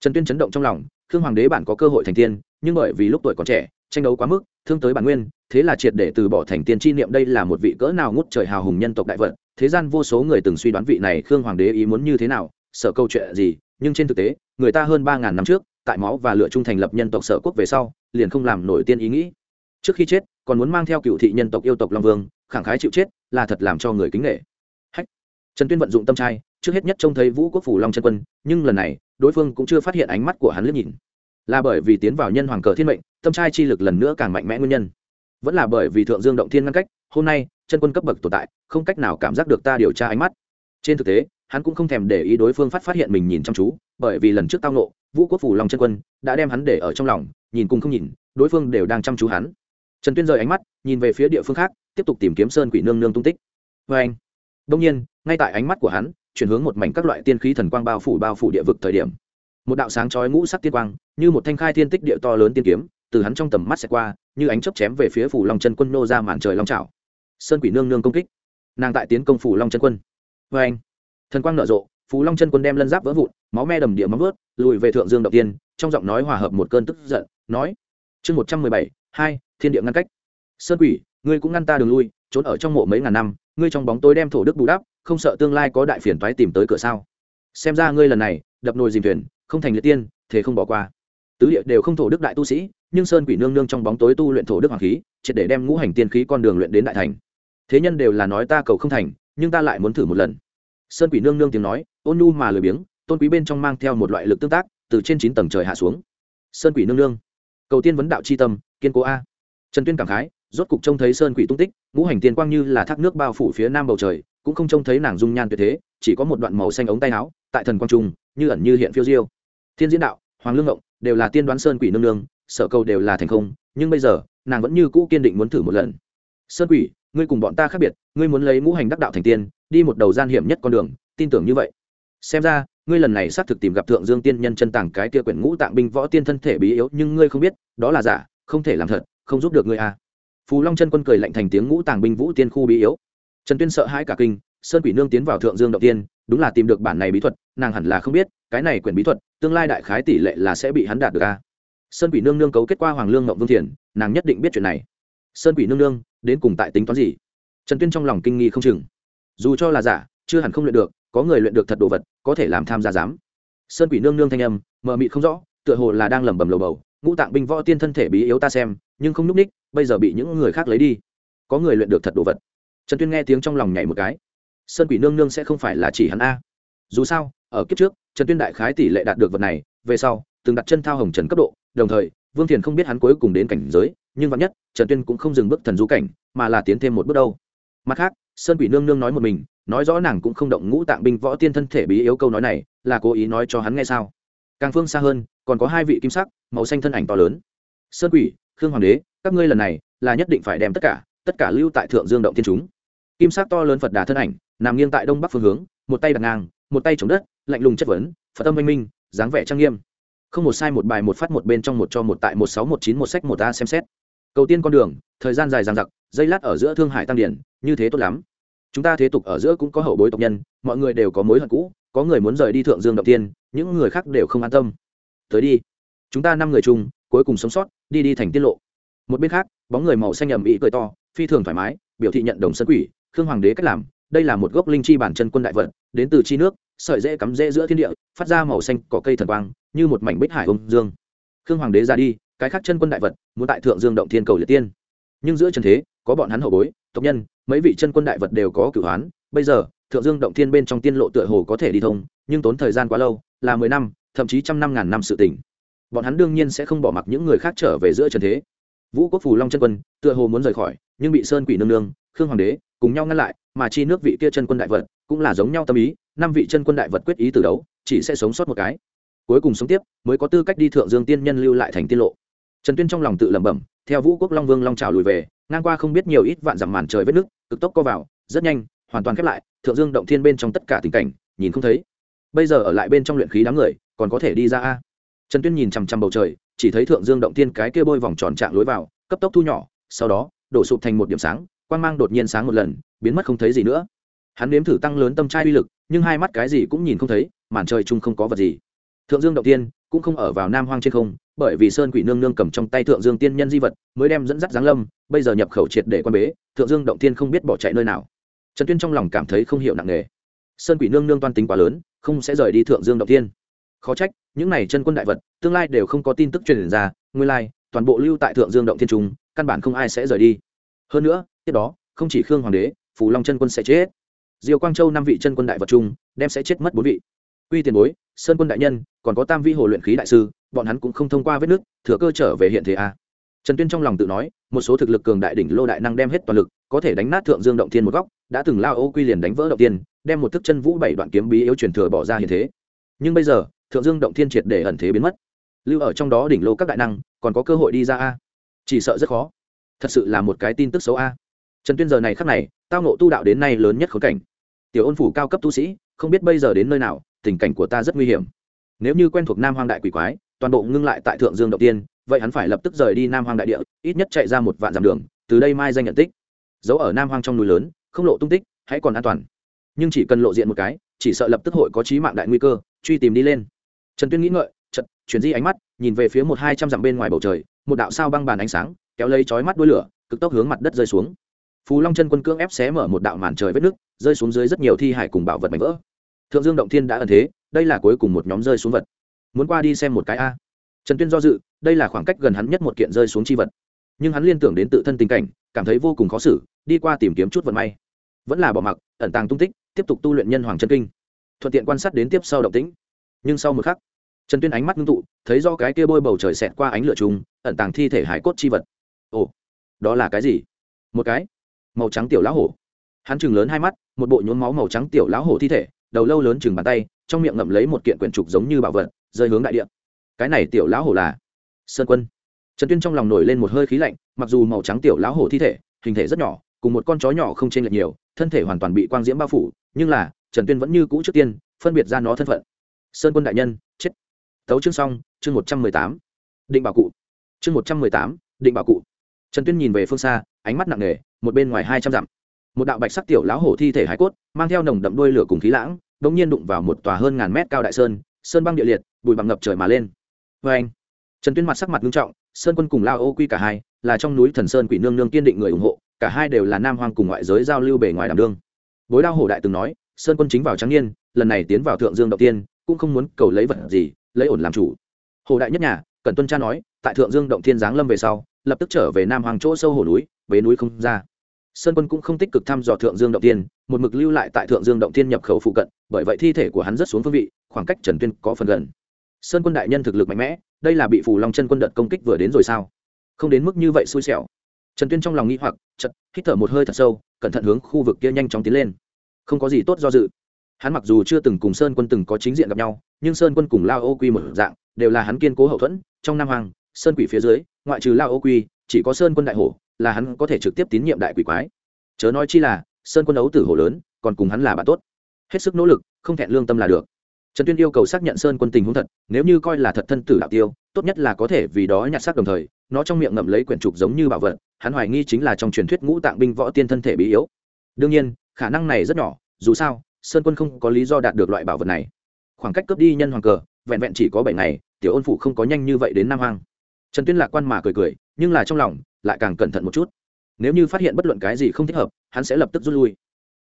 Trần tuyên chấn động trong lòng, khương hoàng đế bản có cơ hội thành tiên, nhưng bởi vì lúc tuổi còn trẻ, tranh đấu quá mức, thương tới bản nguyên, thế là triệt để từ bỏ thành tiên chi niệm đây là một vị cỡ nào ngút trời hào hùng nhân tộc đại vận. Thế gian vô số người từng suy đoán vị này khương hoàng đế ý muốn như thế nào, sợ câu chuyện gì, nhưng trên thực tế, người ta hơn ba ngàn năm trước tại máu và lửa trung thành lập nhân tộc sở quốc về sau, liền không làm nổi tiên ý nghĩ. Trước khi chết, còn muốn mang theo cựu thị nhân tộc yêu tộc long vương, khẳng khái chịu chết là thật làm cho người kính nghệ hách! Trần tuyên vận dụng tâm trai, trước hết nhất trông thấy vũ quốc phủ long chân quân, nhưng lần này, đối phương cũng chưa phát hiện ánh mắt của hắn liếc nhìn. Là bởi vì tiến vào nhân hoàng cờ thiên mệnh, tâm trai chi lực lần nữa càng mạnh mẽ nguyên nhân. Vẫn là bởi vì thượng dương động thiên ngăn cách, hôm nay, chân quân cấp bậc tồn tại, không cách nào cảm giác được ta điều tra ánh mắt. Trên thực tế, hắn cũng không thèm để ý đối phương phát phát hiện mình nhìn chăm chú, bởi vì lần trước tao nộ vũ quốc phủ long chân quân đã đem hắn để ở trong lòng, nhìn cùng không nhìn, đối phương đều đang chăm chú hắn. Trần tuyên rời ánh mắt, nhìn về phía địa phương khác, tiếp tục tìm kiếm sơn quỷ nương nương tung tích. Vê anh đông nhiên, ngay tại ánh mắt của hắn, chuyển hướng một mảnh các loại tiên khí thần quang bao phủ bao phủ địa vực thời điểm. Một đạo sáng chói ngũ sắc tiên quang, như một thanh khai thiên tích địa to lớn tiên kiếm, từ hắn trong tầm mắt sẽ qua, như ánh chớp chém về phía phủ long chân quân nô ra màn trời long trào sơn quỷ nương nương công kích. Nàng tại tiến công phủ long chân quân. Vê anh, thần quang nở rộ phú long chân quân đem lân giáp vỡ vụn, máu me đầm địa móng vớt lùi về thượng dương đầu tiên, trong giọng nói hòa hợp một cơn tức giận, nói, chương một trăm mười bảy, hai, thiên địa ngăn cách. Sơn quỷ, ngươi cũng ngăn ta đường lui, trốn ở trong mộ mấy ngàn năm, ngươi trong bóng tối đem thổ đức bù đắp, không sợ tương lai có đại phiền toái tìm tới cửa sao? Xem ra ngươi lần này, đập nồi dìm thuyền, không thành liệt tiên thế không bỏ qua. Tứ địa đều không thổ đức đại tu sĩ, nhưng sơn quỷ nương nương trong bóng tối tu luyện thổ đức hoàng khí, triệt để đem ngũ hành tiên khí con đường luyện đến đại thành. Thế nhân đều là nói ta cầu không thành, nhưng ta lại muốn thử một lần. Sơn quỷ nương nương tiếng nói, ôn nu mà lười biếng tôn quý bên trong mang theo một loại lực tương tác, từ trên chín tầng trời hạ xuống. Sơn quỷ nương nương. Cầu tiên vấn đạo c h i tâm, kiên cố a. Trần tuyên cảm khái, rốt cục trông thấy sơn quỷ tung tích, ngũ hành tiên quang như là thác nước bao phủ phía nam bầu trời, cũng không trông thấy nàng dung nhan tuyệt thế, chỉ có một đoạn màu xanh ống tay áo, tại thần quang trung, như ẩn như hiện phiêu diêu. Thiên diễn đạo, hoàng lương ngộng, đều là tiên đoán sơn quỷ nương nương, sở cầu đều là thành không, nhưng bây giờ, nàng vẫn như cũ kiên định muốn thử một lần. Sơn quỷ, ngươi cùng bọn ta khác biệt, ngươi muốn lấy ngũ hành đắc đạo thành tiên, đi một đầu gian hiểm nhất con đường, tin tưởng như vậy. Xem ra ngươi lần này xác thực tìm gặp thượng dương tiên nhân chân tàng cái kia quyển ngũ tạng binh võ tiên thân thể bí yếu, nhưng ngươi không biết, đó là giả, không thể làm thật, không giúp được ngươi à. Phù long chân quân cười lạnh thành tiếng ngũ tàng binh vũ tiên khu bí yếu. Trần tuyên sợ hãi cả kinh, sơn quỷ nương tiến vào thượng dương đầu tiên, đúng là tìm được bản này bí thuật, nàng hẳn là không biết, cái này quyển bí thuật, tương lai đại khái tỷ lệ là sẽ bị hắn đạt được a sơn quỷ nương nương cấu kết qua hoàng lương ngậm vương thiền, nàng nhất định biết chuyện này. Sơn quỷ nương nương, đến cùng tại tính toán gì? Trần tuyên trong lòng kinh nghi không chừng. Dù cho là giả, chưa hẳn không luyện được có người luyện được thật đồ vật, có thể làm tham gia giám. Sơn quỷ nương nương thanh âm, mờ mịt không rõ, tựa hồ là đang lẩm bẩm lầu bầu. Ngũ tạng binh võ tiên thân thể bí yếu ta xem, nhưng không núp ních, bây giờ bị những người khác lấy đi. Có người luyện được thật đồ vật. Trần tuyên nghe tiếng trong lòng nhảy một cái. Sơn quỷ nương nương sẽ không phải là chỉ hắn a. Dù sao, ở kiếp trước, trần tuyên đại khái tỷ lệ đạt được vật này, về sau, từng đặt chân thao hồng trần cấp độ, đồng thời, vương thiền không biết hắn cuối cùng đến cảnh giới, nhưng vắn nhất, trần tuyên cũng không dừng bước thần du cảnh, mà là tiến thêm một bước đâu. Mặt khác sơn quỷ nương nương nói một mình, nói rõ nàng cũng không động ngũ tạng binh võ tiên thân thể bí yếu câu nói này, là cố ý nói cho hắn nghe sao? Càng phương xa hơn, còn có hai vị kim sắc, màu xanh thân ảnh to lớn. Sơn quỷ, khương hoàng đế, các ngươi lần này là nhất định phải đem tất cả tất cả lưu tại thượng dương động thiên chúng. Kim sắc to lớn phật đà thân ảnh, nằm nghiêng tại đông bắc phương hướng, một tay đặt ngang, một tay chống đất, lạnh lùng chất vấn, phật tâm minh minh, dáng vẻ trang nghiêm. Không một sai một bài một phát một bên trong một cho một tại một sáu một chín một sách một a xem xét cầu tiên con đường, thời gian dài dằng dặc, dây lát ở giữa thương hải tăng điển, như thế tốt lắm. Chúng ta thế tục ở giữa cũng có hậu bối tộc nhân, mọi người đều có mối hận cũ, có người muốn rời đi thượng dương động tiên, những người khác đều không an tâm. Tới đi. Chúng ta năm người chung, cuối cùng sống sót, đi đi thành tiết lộ. Một bên khác, bóng người màu xanh ẩm ĩ cười to, phi thường thoải mái, biểu thị nhận đồng sân quỷ, khương hoàng đế cách làm, đây là một gốc linh chi bản chân quân đại vật đến từ chi nước, sợi dễ cắm rễ giữa thiên địa, phát ra màu xanh cỏ cây thần quang, như một mảnh bích hải ông dương. Khương hoàng đế ra đi cái khác chân quân đại vật, muốn tại thượng dương động thiên cầu liệt tiên. Nhưng giữa trần thế, có bọn hắn hậu bối, tộc nhân, mấy vị chân quân đại vật đều có cửu hoán. Bây giờ, thượng dương động thiên bên trong tiên lộ tựa hồ có thể đi thông, nhưng tốn thời gian quá lâu, là mười năm, thậm chí trăm năm ngàn năm sự tỉnh bọn hắn đương nhiên sẽ không bỏ mặc những người khác trở về giữa trần thế. Vũ quốc phù long chân quân, tựa hồ muốn rời khỏi, nhưng bị sơn quỷ nương nương, khương hoàng đế, cùng nhau ngăn lại, mà chi nước vị kia chân quân đại vật, cũng là giống nhau tâm ý, năm vị chân quân đại vật quyết ý từ đấu, chỉ sẽ sống sót một cái. Cuối cùng sống tiếp, mới có tư cách đi thượng dương tiên nhân lưu lại thành tiên lộ trần tuyên trong lòng tự lẩm bẩm, theo vũ quốc long vương long trào lùi về, ngang qua không biết nhiều ít vạn dặm màn trời vết nước, cực tốc co vào, rất nhanh, hoàn toàn khép lại, thượng dương động thiên bên trong tất cả tình cảnh, nhìn không thấy. Bây giờ ở lại bên trong luyện khí đám người, còn có thể đi ra a? Trần tuyên nhìn chằm chằm bầu trời, chỉ thấy thượng dương động thiên cái kia bôi vòng tròn trạng lối vào, cấp tốc thu nhỏ, sau đó, đổ sụp thành một điểm sáng, quang mang đột nhiên sáng một lần, biến mất không thấy gì nữa. Hắn nếm thử tăng lớn tâm trai uy lực, nhưng hai mắt cái gì cũng nhìn không thấy, màn trời chung không có vật gì. Thượng dương động tiên cũng không ở vào nam hoang trên không, bởi vì sơn quỷ nương nương cầm trong tay thượng dương tiên nhân di vật mới đem dẫn dắt giáng lâm, bây giờ nhập khẩu triệt để quan bế, thượng dương động tiên không biết bỏ chạy nơi nào. Trần tuyên trong lòng cảm thấy không hiểu nặng nề. Sơn quỷ nương nương toan tính quá lớn, không sẽ rời đi thượng dương động tiên khó trách, những này chân quân đại vật, tương lai đều không có tin tức truyền ra, nguyên lai, toàn bộ lưu tại thượng dương động thiên trung, căn bản không ai sẽ rời đi. Hơn nữa, tiếp đó, không chỉ khương hoàng đế, phù long chân quân sẽ chết. Diều quang châu năm vị chân quân đại vật chung đem sẽ chết mất bốn vị. Uy tiền bối sơn quân đại nhân, còn có tam vi hồ luyện khí đại sư, bọn hắn cũng không thông qua vết nước thừa cơ trở về hiện thế a. Trần tuyên trong lòng tự nói, một số thực lực cường đại đỉnh lô đại năng đem hết toàn lực, có thể đánh nát thượng dương động thiên một góc, đã từng lao ô quy liền đánh vỡ động tiên đem một thức chân vũ bảy đoạn kiếm bí yếu truyền thừa bỏ ra hiện thế. Nhưng bây giờ, thượng dương động thiên triệt để ẩn thế biến mất. Lưu ở trong đó đỉnh lô các đại năng, còn có cơ hội đi ra a? Chỉ sợ rất khó. Thật sự là một cái tin tức xấu a. Trần tuyên giờ này khắc này, tao nộ tu đạo đến nay lớn nhất khốn cảnh. Tiểu ôn phủ cao cấp tu sĩ, không biết bây giờ đến nơi nào tình cảnh của ta rất nguy hiểm. Nếu như quen thuộc nam hoang đại quỷ quái, toàn bộ ngưng lại tại thượng dương động tiên, vậy hắn phải lập tức rời đi nam hoang đại địa, ít nhất chạy ra một vạn dặm đường, từ đây mai danh nhận tích. Giấu ở nam hoang trong núi lớn, không lộ tung tích, hãy còn an toàn. Nhưng chỉ cần lộ diện một cái, chỉ sợ lập tức hội có trí mạng đại nguy cơ, truy tìm đi lên. Trần tuyên nghĩ ngợi chật chuyển di ánh mắt, nhìn về phía một hai trăm dặm bên ngoài bầu trời, một đạo sao băng bàn ánh sáng, kéo lấy chói mắt đuôi lửa, cực tốc hướng mặt đất rơi xuống. Phù long chân quân cưỡng ép xé mở một đạo màn trời vết nước rơi xuống dưới rất nhiều thi hải cùng bảo vật mảnh vỡ thượng dương động thiên đã ẩn thế, đây là cuối cùng một nhóm rơi xuống vật. Muốn qua đi xem một cái a. Trần tuyên do dự, đây là khoảng cách gần hắn nhất một kiện rơi xuống chi vật. Nhưng hắn liên tưởng đến tự thân tình cảnh, cảm thấy vô cùng khó xử, đi qua tìm kiếm chút vận may. Vẫn là bỏ mặc, ẩn tàng tung tích, tiếp tục tu luyện nhân hoàng chân kinh. Thuận tiện quan sát đến tiếp sau động tĩnh. Nhưng sau một khắc, trần tuyên ánh mắt ngưng tụ, thấy do cái kia bôi bầu trời xẹt qua ánh lửa trùng, ẩn tàng thi thể hải cốt chi vật. Ồ, đó là cái gì? Một cái màu trắng tiểu lão hổ. Hắn chừng lớn hai mắt, một bộ nhốn máu màu trắng tiểu lão hổ thi thể đầu lâu lớn chừng bàn tay, trong miệng ngậm lấy một kiện quyển trục giống như bảo vật, rơi hướng đại địa. Cái này tiểu lão hổ là sơn quân. Trần tuyên trong lòng nổi lên một hơi khí lạnh, mặc dù màu trắng tiểu lão hổ thi thể, hình thể rất nhỏ, cùng một con chó nhỏ không chênh lệch nhiều, thân thể hoàn toàn bị quang diễm bao phủ, nhưng là, trần tuyên vẫn như cũ trước tiên, phân biệt ra nó thân phận. Sơn quân đại nhân, chết. Tấu chương xong, chương một trăm mười tám. Định bảo cụ. Chương một trăm mười tám, định bảo cụ. Trần tuyên nhìn về phương xa, ánh mắt nặng nề, một bên ngoài hai trăm dặm một đạo bạch sắc tiểu lão hổ thi thể hải cốt, mang theo nồng đậm đuôi lửa cùng khí lãng đ ỗ n g nhiên đụng vào một tòa hơn ngàn mét cao đại sơn sơn băng địa liệt, bụi bằng ngập trời mà lên. Vê anh, trần tuyên mặt sắc mặt nghiêm trọng, sơn quân cùng lao ô quy cả hai là trong núi thần sơn quỷ nương nương kiên định người ủng hộ, cả hai đều là nam hoang cùng ngoại giới giao lưu bề ngoài đảm đương. Bối đao hổ đại từng nói, sơn quân chính vào trắng niên, lần này tiến vào thượng dương động tiên, cũng không muốn cầu lấy vật gì, lấy ổn làm chủ. Hồ đại nhất nhà cần tuân cha nói, tại thượng dương động thiên giáng lâm về sau, lập tức trở về nam hoàng chỗ sâu hồ núi về núi không ra sơn quân cũng không tích cực thăm dò thượng dương động thiên một mực lưu lại tại thượng dương động thiên nhập khẩu phụ cận, bởi vậy thi thể của hắn rất xuống phương vị, khoảng cách trần tuyên có phần gần. Sơn quân đại nhân thực lực mạnh mẽ, đây là bị phù long chân quân đợt công kích vừa đến rồi sao? Không đến mức như vậy xui xẻo. Trần tuyên trong lòng nghĩ hoặc chật hít thở một hơi thật sâu, cẩn thận hướng khu vực kia nhanh chóng tiến lên. Không có gì tốt do dự. Hắn mặc dù chưa từng cùng sơn quân từng có chính diện gặp nhau, nhưng sơn quân cùng lao ô quy một dạng, đều là hắn kiên cố hậu thuẫn, trong nam hoàng sơn quỷ phía dưới, ngoại trừ lao ô quy, chỉ có sơn quân đại hổ là hắn có thể trực tiếp tín nhiệm đại quỷ quái. Chớ nói chi là, sơn quân ấu tử hổ lớn, còn cùng hắn là bạn tốt. Hết sức nỗ lực, không thẹn lương tâm là được. Trần tuyên yêu cầu xác nhận sơn quân tình huống thật, nếu như coi là thật thân tử đạo tiêu, tốt nhất là có thể vì đó nhặt xác đồng thời, nó trong miệng ngậm lấy quyển trục giống như bảo vật, hắn hoài nghi chính là trong truyền thuyết ngũ tạng binh võ tiên thân thể bí yếu. Đương nhiên, khả năng này rất nhỏ, dù sao, sơn quân không có lý do đạt được loại bảo vật này. Khoảng cách cướp đi nhân hoàng cờ, vẹn vẹn chỉ có bảy ngày, tiểu ôn phụ không có nhanh như vậy đến nam hoang. Trần tuyên lạc quan mà cười cười, nhưng là trong lòng lại càng cẩn thận một chút. Nếu như phát hiện bất luận cái gì không thích hợp, hắn sẽ lập tức rút lui.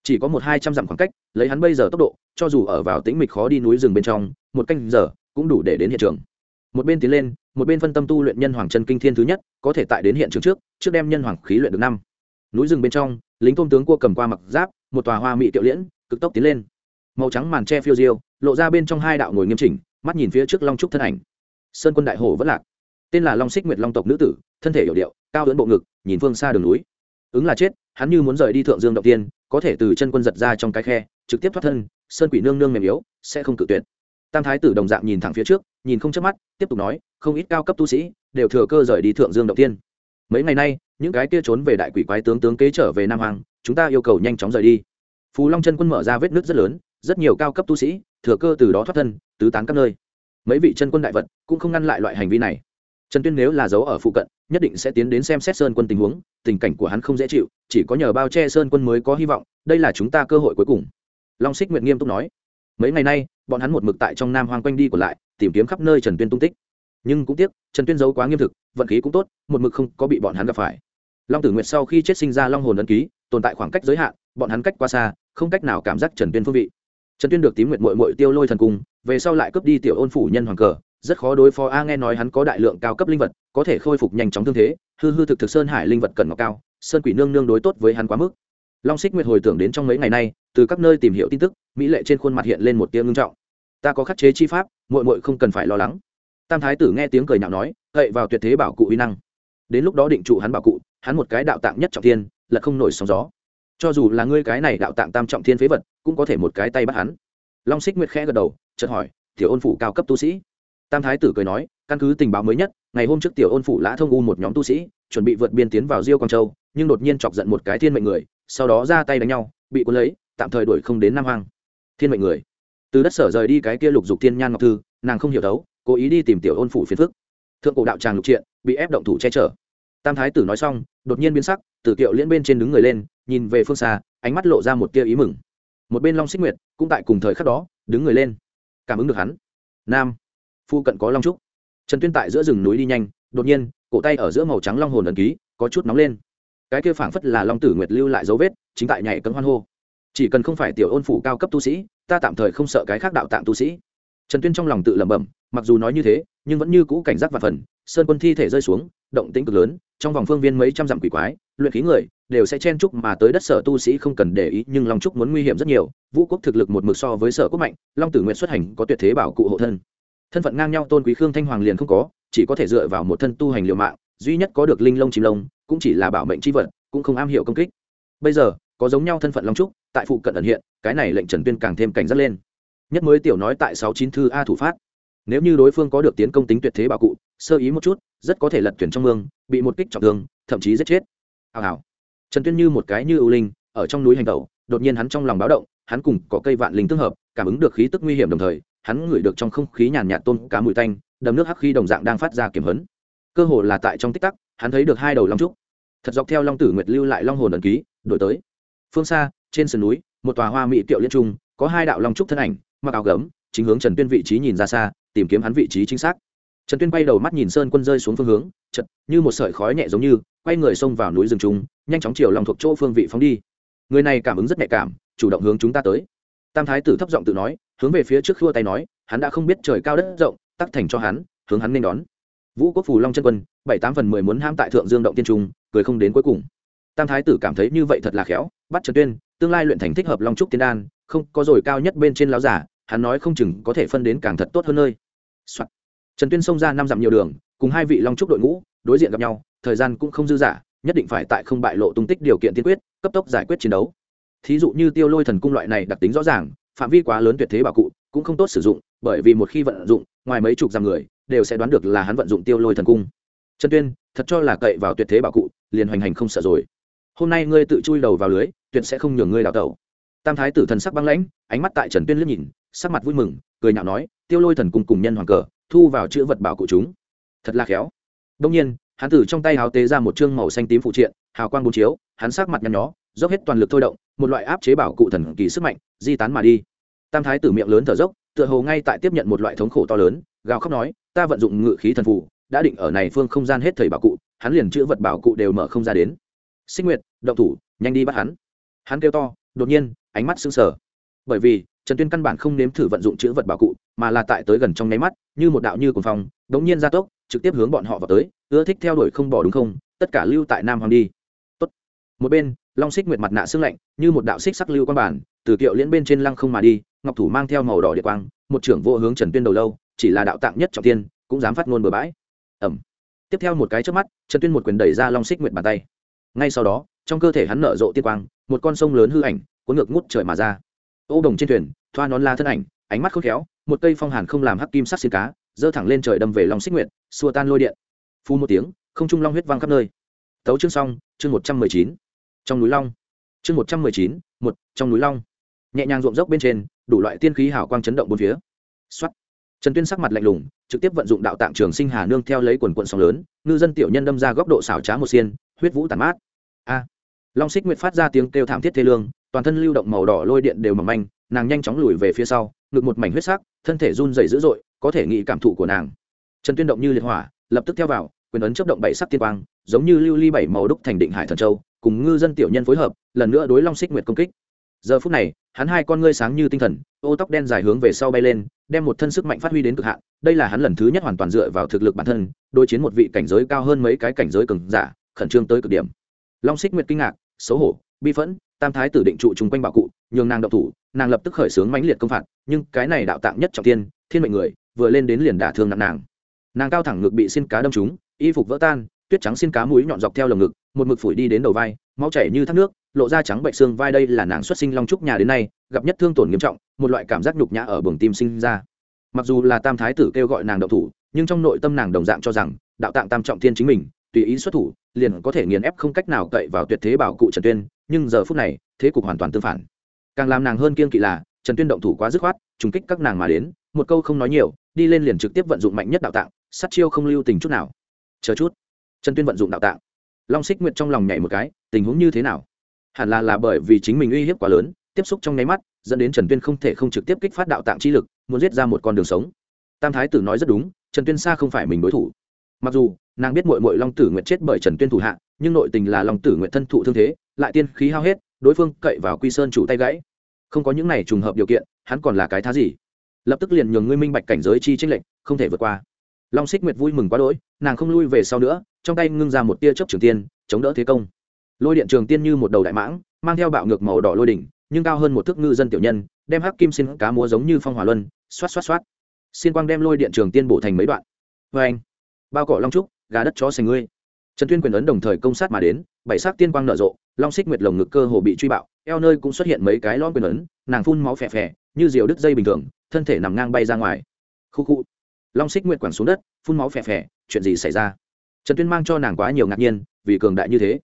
Chỉ có một hai trăm dặm khoảng cách, lấy hắn bây giờ tốc độ, cho dù ở vào tĩnh mịch khó đi núi rừng bên trong, một canh giờ cũng đủ để đến hiện trường. Một bên tiến lên, một bên phân tâm tu luyện nhân hoàng chân kinh thiên thứ nhất, có thể tại đến hiện trường trước trước đem nhân hoàng khí luyện được năm. Núi rừng bên trong, lính tôm tướng cua cầm qua mặc giáp, một tòa hoa mỹ tiệu liễn, cực tốc tiến lên. Màu trắng màn tre phiêu diêu, lộ ra bên trong hai đạo ngồi nghiêm chỉnh, mắt nhìn phía trước long trúc thân ảnh. Sơn quân đại hồ vẫn lạc tên là long xích nguyệt long tộc nữ tử, thân thể hiểu điệu, cao lớn bộ ngực, nhìn phương xa đường núi. Ứng là chết, hắn như muốn rời đi thượng dương động tiên, có thể từ chân quân giật ra trong cái khe, trực tiếp thoát thân, sơn quỷ nương nương mềm yếu, sẽ không cự tuyệt. Tam thái tử đồng dạng nhìn thẳng phía trước, nhìn không chớp mắt, tiếp tục nói, không ít cao cấp tu sĩ đều thừa cơ rời đi thượng dương động tiên. Mấy ngày nay, những cái kia trốn về đại quỷ quái tướng tướng kế trở về nam hoàng, chúng ta yêu cầu nhanh chóng rời đi. Phù long chân quân mở ra vết nứt rất lớn, rất nhiều cao cấp tu sĩ thừa cơ từ đó thoát thân, tứ tán các nơi. Mấy vị chân quân đại vật cũng không ngăn lại loại hành vi này trần tuyên nếu là giấu ở phụ cận, nhất định sẽ tiến đến xem xét sơn quân tình huống, tình cảnh của hắn không dễ chịu, chỉ có nhờ bao che sơn quân mới có hy vọng, đây là chúng ta cơ hội cuối cùng. Long xích nguyện nghiêm túc nói. Mấy ngày nay, bọn hắn một mực tại trong nam hoang quanh đi còn lại, tìm kiếm khắp nơi trần tuyên tung tích. Nhưng cũng tiếc, trần tuyên giấu quá nghiêm thực, vận khí cũng tốt, một mực không có bị bọn hắn gặp phải. Long tử nguyệt sau khi chết sinh ra long hồn ấn ký, tồn tại khoảng cách giới hạn, bọn hắn cách qua xa, không cách nào cảm giác trần tuyên phương vị. Trần tuyên được tím nguyệt mội mội tiêu lôi thần cung, về sau lại cướp đi tiểu ôn phủ nhân hoàng cờ rất khó đối phó. A, nghe nói hắn có đại lượng cao cấp linh vật, có thể khôi phục nhanh chóng thương thế. Hư hư thực thực sơn hải linh vật cần ngọc cao, sơn quỷ nương nương đối tốt với hắn quá mức. Long xích nguyệt hồi tưởng đến trong mấy ngày nay, từ các nơi tìm hiểu tin tức, mỹ lệ trên khuôn mặt hiện lên một tiếng ngưng trọng. Ta có khắc chế chi pháp, muội muội không cần phải lo lắng. Tam thái tử nghe tiếng cười nhạo nói gậy vào tuyệt thế bảo cụ uy năng. Đến lúc đó định trụ hắn bảo cụ, hắn một cái đạo tạng nhất trọng thiên, là không nổi sóng gió. Cho dù là ngươi cái này đạo tạng tam trọng thiên phế vật, cũng có thể một cái tay bắt hắn. Long xích nguyệt khẽ gật đầu, chợt hỏi, tiểu ôn phủ cao cấp tu sĩ? Tam thái tử cười nói, căn cứ tình báo mới nhất, ngày hôm trước tiểu ôn phủ lã thông u một nhóm tu sĩ, chuẩn bị vượt biên tiến vào diêu quang châu, nhưng đột nhiên chọc giận một cái thiên mệnh người, sau đó ra tay đánh nhau, bị cuốn lấy, tạm thời đuổi không đến nam hoàng thiên mệnh người. Từ đất sở rời đi cái kia lục dục thiên nhan ngọc thư, nàng không hiểu đấu, cố ý đi tìm tiểu ôn phủ phiền phức. Thượng cổ đạo tràng lục triện, bị ép động thủ che chở. Tam thái tử nói xong, đột nhiên biến sắc, tử kiệu liễn bên trên đứng người lên, nhìn về phương xa, ánh mắt lộ ra một tia ý mừng. Một bên long xích nguyệt, cũng tại cùng thời khắc đó, đứng người lên. Cảm ứng được hắn. Nam phu cận có long trúc. Trần tuyên tại giữa rừng núi đi nhanh, đột nhiên, cổ tay ở giữa màu trắng long hồn ẩn ký, có chút nóng lên. Cái kia phảng phất là long tử nguyệt lưu lại dấu vết, chính tại nhảy cấm hoan hô. Chỉ cần không phải tiểu ôn phủ cao cấp tu sĩ, ta tạm thời không sợ cái khác đạo tạng tu sĩ. Trần tuyên trong lòng tự lẩm bẩm, mặc dù nói như thế, nhưng vẫn như cũ cảnh giác và phần, sơn quân thi thể rơi xuống, động tĩnh cực lớn, trong vòng phương viên mấy trăm dặm quỷ quái, luyện khí người, đều sẽ chen trúc mà tới đất sở tu sĩ không cần để ý, nhưng long trúc muốn nguy hiểm rất nhiều, vũ quốc thực lực một mực so với sở quốc mạnh, long tử nguyện xuất hành có tuyệt thế bảo cụ hộ thân thân phận ngang nhau tôn quý khương thanh hoàng liền không có, chỉ có thể dựa vào một thân tu hành liều mạng, duy nhất có được linh lông chim lông, cũng chỉ là bảo mệnh c h i vật, cũng không am hiểu công kích. Bây giờ, có giống nhau thân phận long trúc, tại phụ cận ẩn hiện, cái này lệnh trần tuyên càng thêm cảnh giác lên. Nhất mới tiểu nói tại sáu chín thư a thủ phát. Nếu như đối phương có được tiến công tính tuyệt thế bảo cụ, sơ ý một chút, rất có thể lật tuyển trong mương, bị một kích trọng thương, thậm chí giết chết. Hào hào. Trần tuyên như một cái như ưu linh, ở trong núi hành tẩu, đột nhiên hắn trong lòng báo động, hắn cùng có cây vạn linh tương hợp, cảm ứng được khí tức nguy hiểm đồng thời hắn ngửi được trong không khí nhàn nhạt tôn cá mùi tanh, đầm nước hắc khí đồng dạng đang phát ra kiểm hấn. Cơ hồ là tại trong tích tắc, hắn thấy được hai đầu long trúc. Thật dọc theo long tử nguyệt lưu lại long hồn ẩn ký, đổi tới. Phương xa, trên sườn núi, một tòa hoa mỹ tiệu liên trung, có hai đạo long trúc thân ảnh, mặc áo gấm, chính hướng trần tuyên vị trí nhìn ra xa, tìm kiếm hắn vị trí chính xác. Trần tuyên bay đầu mắt nhìn sơn quân rơi xuống phương hướng chật như một sợi khói nhẹ giống như, quay người xông vào núi rừng trung, nhanh chóng chiều lòng thuộc chỗ phương vị phóng đi. Người này cảm ứng rất nhạy cảm, chủ động hướng chúng ta tới. Tam thái tử thấp giọng tự nói hướng về phía trước khua tay nói hắn đã không biết trời cao đất rộng tắc thành cho hắn hướng hắn nên đón. Vũ quốc phù long chân quân bảy tám phần mười muốn ham tại thượng dương động tiên trung cười không đến cuối cùng. Tam thái tử cảm thấy như vậy thật là khéo bắt trần tuyên tương lai luyện thành thích hợp long trúc tiên đan không có rồi cao nhất bên trên láo giả hắn nói không chừng có thể phân đến càng thật tốt hơn nơi、Soạn. trần tuyên xông ra năm dặm nhiều đường cùng hai vị long trúc đội ngũ đối diện gặp nhau thời gian cũng không dư giả, nhất định phải tại không bại lộ tung tích điều kiện tiên quyết cấp tốc giải quyết chiến đấu. Thí dụ như tiêu lôi thần cung loại này đặc tính rõ ràng phạm vi quá lớn tuyệt thế bảo cụ cũng không tốt sử dụng, bởi vì một khi vận dụng, ngoài mấy chục dặm người đều sẽ đoán được là hắn vận dụng tiêu lôi thần cung. Trần tuyên, thật cho là cậy vào tuyệt thế bảo cụ, liền hoành hành không sợ rồi. Hôm nay ngươi tự chui đầu vào lưới, tuyệt sẽ không nhường ngươi đào tẩu. Tam thái tử thần sắc băng lãnh, ánh mắt tại trần tuyên liếc nhìn, sắc mặt vui mừng, cười nhạo nói, tiêu lôi thần cung cùng nhân hoàng cờ, thu vào chữ vật bảo cụ chúng. Thật là khéo. Đông nhiên, hắn từ trong tay hào tế ra một chương màu xanh tím phụ triện, hào quang bốn chiếu, hắn sắc mặt nhăn nhó, dốc hết toàn lực thôi động, một loại áp chế bảo cụ thần kỳ sức mạnh di tán mà đi. Tam thái tử miệng lớn thở dốc, tựa hồ ngay tại tiếp nhận một loại thống khổ to lớn, gào khóc nói, ta vận dụng ngự khí thần phù, đã định ở này phương không gian hết thầy bảo cụ, hắn liền chữ vật bảo cụ đều mở không ra đến. Sinh nguyệt, động thủ, nhanh đi bắt hắn. Hắn kêu to, đột nhiên, ánh mắt sưng sờ. Bởi vì, trần tuyên căn bản không nếm thử vận dụng chữ vật bảo cụ, mà là tại tới gần trong nháy mắt, như một đạo như cuồng phong, đống nhiên gia tốc, trực tiếp hướng bọn họ vào tới, ưa thích theo đuổi không bỏ đúng không, tất cả lưu tại nam hoàng đi. Tốt. một bên long xích nguyệt mặt nạ xương lạnh, như một đạo xích sắc lưu quan bản, từ kiệu liễn bên trên lăng không mà đi, ngọc thủ mang theo màu đỏ địa quang, một trưởng vô hướng trần tuyên đầu lâu, chỉ là đạo tạng nhất trọng tiên cũng dám phát ngôn bừa bãi. Ẩm. Tiếp theo một cái trước mắt, trần tuyên một quyền đẩy ra long xích nguyệt bàn tay. Ngay sau đó, trong cơ thể hắn nở rộ tiên quang, một con sông lớn hư ảnh, cuốn ngược ngút trời mà ra. Ô đồng trên thuyền, thoa nón la thân ảnh, ánh mắt khôn khéo, một cây phong hàn không làm hắc kim sắc xin cá, giơ thẳng lên trời đâm về long xích nguyệt, xua tan lôi điện. Phu một tiếng, không trung long huyết văng khắp nơi. Tấu chương xong, chương một trăm mười chín trong núi long. Chương một trăm mười chín, một, trong núi long. Nhẹ nhàng ruộng dốc bên trên, đủ loại tiên khí hào quang chấn động bốn phía. Xuất trần tuyên sắc mặt lạnh lùng, trực tiếp vận dụng đạo tạng trường sinh hà nương theo lấy quần quận sóng lớn, ngư dân tiểu nhân đâm ra góc độ xảo trá một xiên, huyết vũ tàn mát. A. Long xích nguyệt phát ra tiếng kêu thảm thiết thê lương, toàn thân lưu động màu đỏ lôi điện đều mỏng manh, nàng nhanh chóng lùi về phía sau, ngực một mảnh huyết sắc, thân thể run dày dữ dội, có thể nghĩ cảm thụ của nàng. Trần tuyên động như liệt hỏa, lập tức theo vào, quyền ấn chấp động bảy sắc tiên quang, giống như lưu ly bảy màu đúc thành định hải thần châu cùng ngư dân tiểu nhân phối hợp, lần nữa đối long xích nguyệt công kích. Giờ phút này, hắn hai con ngươi sáng như tinh thần, ô tóc đen dài hướng về sau bay lên, đem một thân sức mạnh phát huy đến cực hạn. Đây là hắn lần thứ nhất hoàn toàn dựa vào thực lực bản thân, đối chiến một vị cảnh giới cao hơn mấy cái cảnh giới cường giả, khẩn trương tới cực điểm. Long xích nguyệt kinh ngạc, xấu hổ, bi phẫn, tam thái tử định trụ chung quanh bảo cụ, nhường nàng động thủ, nàng lập tức khởi xướng mãnh liệt công phạt, nhưng cái này đạo tạng nhất trọng tiên thiên mệnh người, vừa lên đến liền đả thương nặng nàng. Nàng cao thẳng ngực bị xin cá đâm trúng, y phục vỡ tan tuyết trắng xin cá mũi nhọn dọc theo lồng ngực, một mực phủi đi đến đầu vai, máu chảy như thác nước, lộ ra trắng bệnh xương vai đây là nàng xuất sinh long trúc nhà đến nay, gặp nhất thương tổn nghiêm trọng, một loại cảm giác nhục nhã ở buồng tim sinh ra. Mặc dù là tam thái tử kêu gọi nàng đậu thủ, nhưng trong nội tâm nàng đồng dạng cho rằng, đạo tạng tam trọng thiên chính mình, tùy ý xuất thủ, liền có thể nghiền ép không cách nào cậy vào tuyệt thế bảo cụ trần tuyên, nhưng giờ phút này, thế cục hoàn toàn tương phản. Càng làm nàng hơn kiên kỵ là, trần tuyên động thủ quá dứt khoát, trùng kích các nàng mà đến, một câu không nói nhiều, đi lên liền trực tiếp vận dụng mạnh nhất đạo tạng, sát chiêu không lưu tình chút nào. Chờ chút trần tuyên vận dụng đạo tạng. Long xích nguyệt trong lòng nhảy một cái, tình huống như thế nào? Hẳn là là bởi vì chính mình uy hiếp quá lớn, tiếp xúc trong nháy mắt, dẫn đến trần tuyên không thể không trực tiếp kích phát đạo tạng chi lực, muốn giết ra một con đường sống. Tam thái tử nói rất đúng, trần tuyên xa không phải mình đối thủ. Mặc dù, nàng biết mội mội long tử Nguyệt chết bởi trần tuyên thủ hạ, nhưng nội tình là long tử Nguyệt thân thụ thương thế, lại tiên khí hao hết, đối phương cậy vào quy sơn chủ tay gãy. Không có những này trùng hợp điều kiện, hắn còn là cái thá gì? Lập tức liền nhường ngươi minh bạch cảnh giới chi tranh lệnh không thể vượt qua long xích nguyệt vui mừng quá đỗi, nàng không lui về sau nữa, trong tay ngưng ra một tia chớp trường tiên, chống đỡ thế công. Lôi điện trường tiên như một đầu đại mãng, mang theo bạo ngược màu đỏ lôi đỉnh, nhưng cao hơn một thước ngư dân tiểu nhân, đem hắc kim xin cá múa giống như phong hỏa luân, xoát xoát xoát. Xin quang đem lôi điện trường tiên bổ thành mấy đoạn. Vê anh, bao cỏ long trúc, gà đất chó sành ngươi. Trần tuyên quyền ấn đồng thời công sát mà đến, bảy sắc tiên quang nở rộ, long xích nguyệt lồng ngực cơ hồ bị truy bạo, eo nơi cũng xuất hiện mấy cái lon quyền ấn, nàng phun máu phè phè, như diều đứt dây bình thường, thân thể nằm ngang bay ra ngoài. Khu khu long xích nguyện quẳng xuống đất, phun máu phè phè, chuyện gì xảy ra? Trần tuyên mang cho nàng quá nhiều ngạc nhiên, vì cường đại như thế.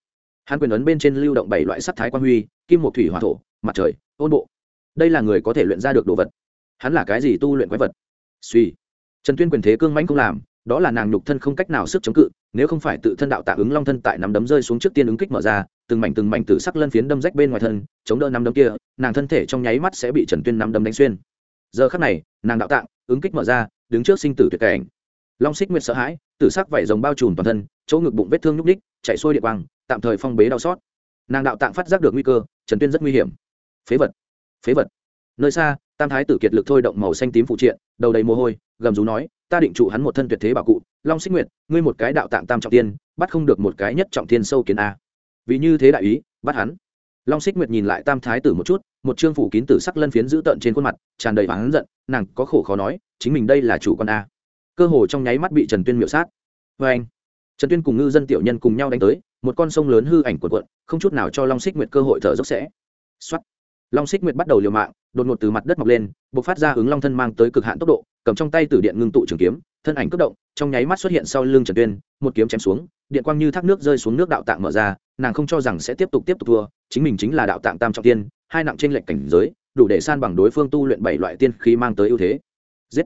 Hắn quyền ấn bên trên lưu động bảy loại sắc thái quan huy, kim một thủy, hỏa, thổ, mặt trời, ôn bộ. Đây là người có thể luyện ra được đồ vật. Hắn là cái gì tu luyện quái vật? Suy. Trần tuyên quyền thế cương mãnh không làm, đó là nàng nhục thân không cách nào sức chống cự, nếu không phải tự thân đạo tạ ứng long thân tại nắm đấm rơi xuống trước tiên ứng kích mở ra, từng mảnh từng mảnh từ sắc lân phiến đâm rách bên ngoài thân, chống đỡ nắm đấm kia, nàng thân thể trong nháy mắt sẽ bị trần tuyên nắm đấm đánh xuyên. Giờ khắc này, nàng đạo tạng ứng kích mở ra đứng trước sinh tử tuyệt cảnh. Long xích nguyệt sợ hãi, tử sắc vảy rồng bao trùm toàn thân, chỗ ngực bụng vết thương nhúc ních chạy xuôi địa quang, tạm thời phong bế đau xót. Nàng đạo tạng phát giác được nguy cơ, trần tuyên rất nguy hiểm. Phế vật phế vật. Nơi xa, tam thái tử kiệt lực thôi động màu xanh tím phụ triện, đầu đầy mồ hôi, gầm rú nói, ta định trụ hắn một thân tuyệt thế bảo cụ, long xích nguyệt, ngươi một cái đạo tạng tam trọng tiên, bắt không được một cái nhất trọng thiên sâu kiến a. Vì như thế đại ý, bắt hắn long xích nguyệt nhìn lại tam thái tử một chút, một trương phủ kín tử sắc lân phiến giữ tợn trên khuôn mặt, tràn đầy oán giận, nàng có khổ khó nói, chính mình đây là chủ con a. Cơ hồ trong nháy mắt bị trần tuyên miệu sát. Vê anh trần tuyên cùng ngư dân tiểu nhân cùng nhau đánh tới, một con sông lớn hư ảnh cuộn cuộn, không chút nào cho long xích nguyệt cơ hội thở dốc sẽ. Xuất long xích nguyệt bắt đầu liều mạng, đột ngột từ mặt đất mọc lên b ộ c phát ra ứng long thân mang tới cực hạn tốc độ, cầm trong tay từ điện ngưng tụ trường kiếm thân ảnh cất động, trong nháy mắt xuất hiện sau lưng trần tuyên, một kiếm chém xuống, điện quang như thác nước rơi xuống nước đạo tạng mở ra, nàng không cho rằng sẽ tiếp tục tiếp tục thua, chính mình chính là đạo tạng tam trọng tiên, hai nặng trên lệnh cảnh giới, đủ để san bằng đối phương tu luyện bảy loại tiên khí mang tới ưu thế. Giết!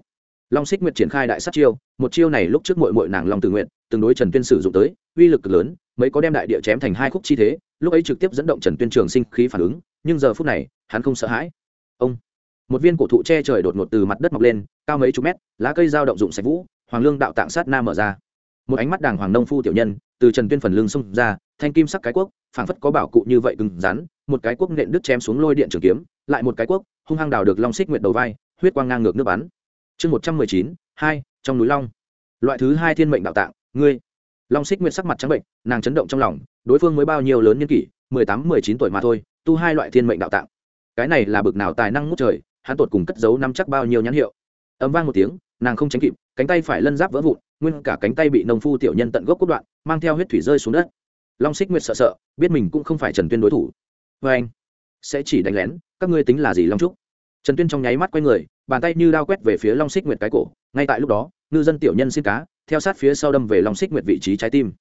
Long xích nguyệt triển khai đại sát chiêu, một chiêu này lúc trước mội mội nàng long tự nguyện từng đối trần tuyên sử dụng tới, uy lực cực lớn mới có đem đại địa chém thành hai khúc chi thế, lúc ấy trực tiếp dẫn động trần tuyên trường sinh khí phản ứng, nhưng giờ phút này, hắn không sợ hãi. Ông! Một viên cổ thụ che trời đột ngột từ mặt đất mọc lên, cao mấy chục mét, lá cây dao động dụng sạch vũ, hoàng lương đạo tạng sát na mở ra. Một ánh mắt đàng hoàng nông phu tiểu nhân, từ trần tuyên phần lưng xông ra, thanh kim sắc cái quốc, phảng phất có bảo cụ như vậy cứng rắn, một cái quốc nện đứt chém xuống lôi điện trường kiếm, lại một cái quốc, hung hăng đào được long xích nguyệt đầu vai, huyết quang ngang ngược nước bắn. Chương một trăm mười chín, hai, trong núi long. Loại thứ hai thiên mệnh đạo tạng, ngươi. Long xích nguyệt sắc mặt trắng bệnh, nàng chấn động trong lòng, đối phương mới bao nhiêu lớn nhân kỷ, mười tám, mười chín tuổi mà thôi, tu hai loại thiên mệnh đạo tạng. Cái này là bực nào tài năng ngút trời hắn tột cùng cất giấu năm chắc bao nhiêu nhãn hiệu. Ấm vang một tiếng, nàng không tránh kịp, cánh tay phải lân giáp vỡ vụn, nguyên cả cánh tay bị nông phu tiểu nhân tận gốc cốt đoạn, mang theo huyết thủy rơi xuống đất. Long xích nguyệt sợ sợ, biết mình cũng không phải trần tuyên đối thủ. Vê anh, sẽ chỉ đánh lén, các ngươi tính là gì long trúc? Trần tuyên trong nháy mắt quay người, bàn tay như đao quét về phía long xích nguyệt cái cổ, ngay tại lúc đó, ngư dân tiểu nhân xin cá, theo sát phía sau đâm về long xích nguyệt vị trí trái tim.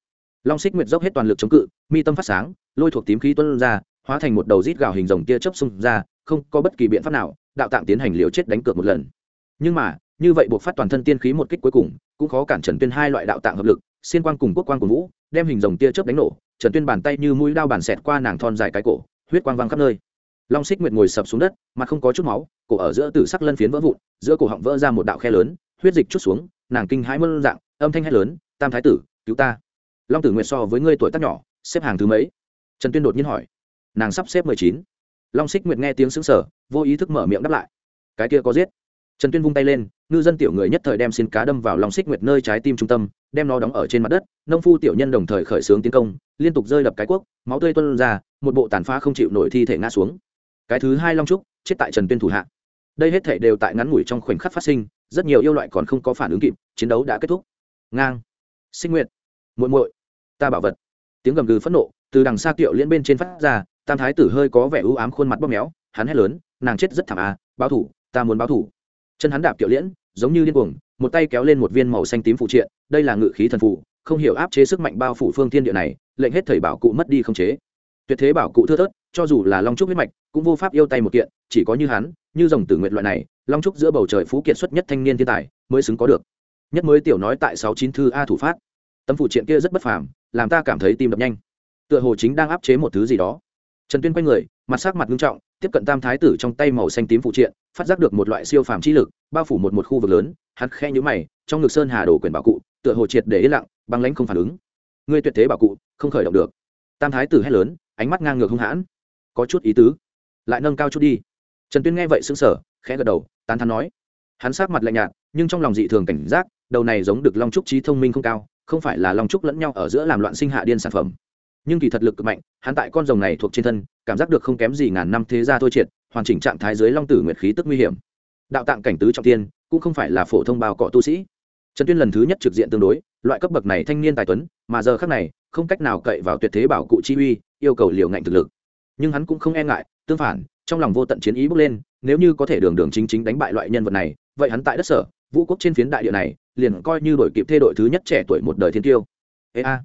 Long xích nguyệt dốc hết toàn lực chống cự, mi tâm phát sáng, lôi thuộc tím khí tuân ra, hóa thành một đầu rít gào hình rồng tia chớp xung ra, không có bất kỳ biện pháp nào đạo tạng tiến hành liều chết đánh cược một lần. Nhưng mà, như vậy buộc phát toàn thân tiên khí một kích cuối cùng, cũng khó cản trần tuyên hai loại đạo tạng hợp lực, xiên quang cùng quốc quang của vũ, đem hình rồng tia chớp đánh nổ, trần tuyên bàn tay như mũi đao bàn xẹt qua nàng thon dài cái cổ, huyết quang văng khắp nơi. Long xích nguyệt ngồi sập xuống đất mà không có chút máu, cổ ở giữa tử sắc lân phiến vỡ vụn, giữa cổ họng vỡ ra một đạo khe lớn, huyết dịch chút xuống, nàng kinh hãi mơn dạng, âm thanh hét lớn, tam thái tử, cứu ta. Long tử nguyệt so với ngươi tuổi tác nhỏ, xếp hàng thứ mấy? Trần tuyên đột nhiên hỏi. Nàng sắp xếp mười chín long xích nguyệt nghe tiếng xứng sở vô ý thức mở miệng đáp lại. Cái kia có giết. Trần tuyên vung tay lên, ngư dân tiểu người nhất thời đem xin cá đâm vào lòng xích nguyệt nơi trái tim trung tâm, đem nó đóng ở trên mặt đất, nông phu tiểu nhân đồng thời khởi xướng tiến công, liên tục rơi đập cái quốc, máu tươi tuân ra, một bộ tàn phá không chịu nổi thi thể ngã xuống. Cái thứ hai long trúc, chết tại trần tuyên thủ hạ. Đây hết thể đều tại ngắn ngủi trong khoảnh khắc phát sinh, rất nhiều yêu loại còn không có phản ứng kịp, chiến đấu đã kết thúc. Ngang. Sinh nguyện muội muội, ta bảo vật. Tiếng gầm gừ phẫn nộ từ đằng xa kiệu liên bên trên phát ra tam thái tử hơi có vẻ ưu ám khuôn mặt bóp méo, hắn hét lớn, nàng chết rất thảm à báo thủ, ta muốn báo thủ. Chân hắn đạp kiệu liễn, giống như điên cuồng, một tay kéo lên một viên màu xanh tím phụ triện, đây là ngự khí thần phụ, không hiểu áp chế sức mạnh bao phủ phương thiên địa này, lệnh hết thầy bảo cụ mất đi không chế. Tuyệt thế bảo cụ thưa thớt, cho dù là long trúc huyết mạch, cũng vô pháp yêu tay một kiện, chỉ có như hắn, như dòng tử nguyện loại này, long trúc giữa bầu trời phú kiệt xuất nhất thanh niên thiên tài, mới xứng có được. Nhất mới tiểu nói tại sáu chín thư a thủ phát. Tấm phụ triện kia rất bất phàm, làm ta cảm thấy tim đập nhanh. Tựa hồ chính đang áp chế một thứ gì đó trần tuyên quay người, mặt sắc mặt nghiêm trọng, tiếp cận tam thái tử trong tay màu xanh tím phụ triện, phát giác được một loại siêu phàm chi lực, bao phủ một một khu vực lớn, hắn khe nhũ mày, trong ngực sơn hà đổ quyền bảo cụ, tựa hồ triệt để yên lặng, băng lãnh không phản ứng. Người tuyệt thế bảo cụ, không khởi động được. Tam thái tử hét lớn, ánh mắt ngang ngược hung hãn. Có chút ý tứ. Lại nâng cao chút đi. Trần tuyên nghe vậy sững sờ, khẽ gật đầu, tán thắn nói. Hắn sát mặt lạnh nhạt, nhưng trong lòng dị thường cảnh giác, đầu này giống được long trúc trí thông minh không cao, không phải là long trúc lẫn nhau ở giữa làm loạn sinh hạ điên sản phẩm nhưng kỳ thật lực cực mạnh, hắn tại con rồng này thuộc trên thân, cảm giác được không kém gì ngàn năm thế gia thôi triệt, hoàn chỉnh trạng thái dưới long tử nguyệt khí tức nguy hiểm. Đạo tạng cảnh tứ trọng tiên, cũng không phải là phổ thông bao cọ tu sĩ. Trần tuyên lần thứ nhất trực diện tương đối, loại cấp bậc này thanh niên tài tuấn, mà giờ khác này, không cách nào cậy vào tuyệt thế bảo cụ chi uy, yêu cầu liều ngạnh thực lực. Nhưng hắn cũng không e ngại, tương phản, trong lòng vô tận chiến ý bước lên, nếu như có thể đường đường chính chính đánh bại loại nhân vật này, vậy hắn tại đất sở, vũ quốc trên phiến đại địa này, liền coi như đổi kịp thê đội thứ nhất trẻ tuổi một đời thiên tiêu. Ê a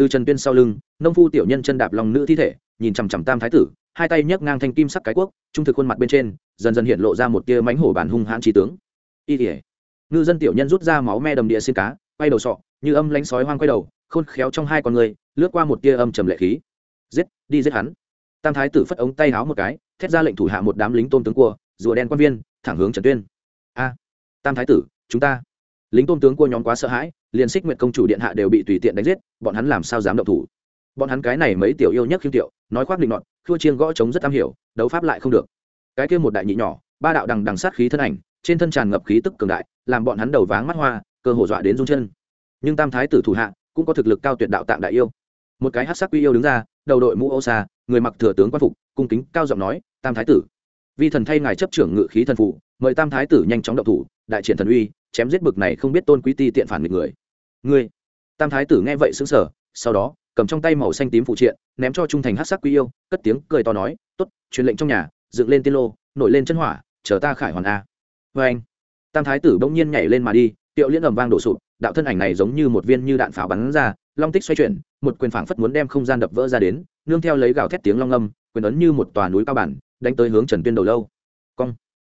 từ trần tuyên sau lưng, nông phu tiểu nhân chân đạp lòng nữ thi thể, nhìn chằm chằm tam thái tử, hai tay nhấc ngang thanh kim sắc cái quốc trung thực khuôn mặt bên trên, dần dần hiện lộ ra một tia mánh hổ bản hung hãn trí tướng. Y tỉa ngư dân tiểu nhân rút ra máu me đầm địa xin cá, quay đầu sọ, như âm lánh sói hoang quay đầu, khôn khéo trong hai con người, lướt qua một tia âm trầm lệ khí. Giết, đi giết hắn. Tam thái tử phất ống tay háo một cái, thét ra lệnh thủ hạ một đám lính tôn tướng cua, rùa đen quan viên, thẳng hướng trần tuyên. A, tam thái tử, chúng ta lính tôn tướng cua nhóm quá sợ hãi, liền xích nguyện công chủ điện hạ đều bị tùy tiện đánh giết, bọn hắn làm sao dám động thủ? Bọn hắn cái này mấy tiểu yêu nhất khiêm tiệu, nói khoác định nọt, khua chiêng gõ trống rất am hiểu, đấu pháp lại không được. Cái kia một đại nhị nhỏ, ba đạo đằng đằng sát khí thân ảnh, trên thân tràn ngập khí tức cường đại, làm bọn hắn đầu váng mắt hoa, cơ hồ dọa đến rung chân. Nhưng tam thái tử thủ hạ cũng có thực lực cao tuyệt đạo tạng đại yêu. Một cái hát sắc quy yêu đứng ra, đầu đội mũ ô xa, người mặc thừa tướng quan phục, cung kính cao giọng nói, tam thái tử. Vi thần thay ngài chấp trưởng ngự khí thần phụ, mời tam thái tử nhanh chóng động thủ, đại triển thần uy chém giết bực này không biết tôn quý ti tiện phản nghịch người. Ngươi, tam thái tử nghe vậy xứng sở sau đó, cầm trong tay màu xanh tím phụ triện, ném cho trung thành hát sắc quý yêu, cất tiếng cười to nói t ố t truyền lệnh trong nhà, dựng lên tiên lô, nổi lên chân hỏa, chờ ta khải hoàn a. Vê anh, tam thái tử bỗng nhiên nhảy lên mà đi, tiệu liễn ầm vang đổ sụp, đạo thân ảnh này giống như một viên như đạn pháo bắn ra, long tích xoay chuyển, một quyền phảng phất muốn đem không gian đập vỡ ra đến, nương theo lấy gào thét tiếng long âm, quyền ấn như một tòa núi cao bản, đánh tới hướng trần tuyên đầu lâu. Cong,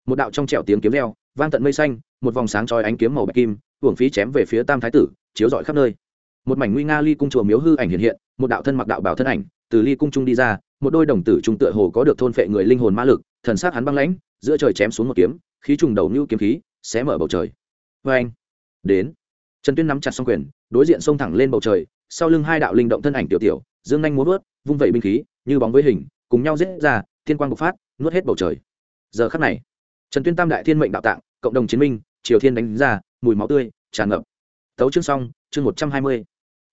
một đạo trong trẹo tiếng kiếm leo vang tận mây xanh, một vòng sáng trói ánh kiếm màu bạch kim hưởng phí chém về phía tam thái tử, chiếu rọi khắp nơi. Một mảnh nguy nga ly cung chùa miếu hư ảnh hiện hiện, một đạo thân mặc đạo bảo thân ảnh, từ ly cung trung đi ra, một đôi đồng tử trung tựa hồ có được thôn phệ người linh hồn ma lực, thần sắc hắn băng lãnh, giữa trời chém xuống một kiếm, khí trùng đầu như kiếm khí, xé mở bầu trời. Vê anh, đến. Trần tuyên nắm chặt xong quyền, đối diện xông thẳng lên bầu trời, sau lưng hai đạo linh động thân ảnh tiểu tiểu, dương nhanh muốn vớt, vung vẩy binh khí, như bóng với hình, cùng nhau giết ra, thiên quang bộc phát, nuốt hết bầu trời. Giờ khắc này trần tuyên tam đại thiên mệnh đạo tạng, cộng đồng chiến minh, triều thiên đánh ra, mùi máu tươi, tràn ngập. Tấu chương xong, chương một trăm hai mươi,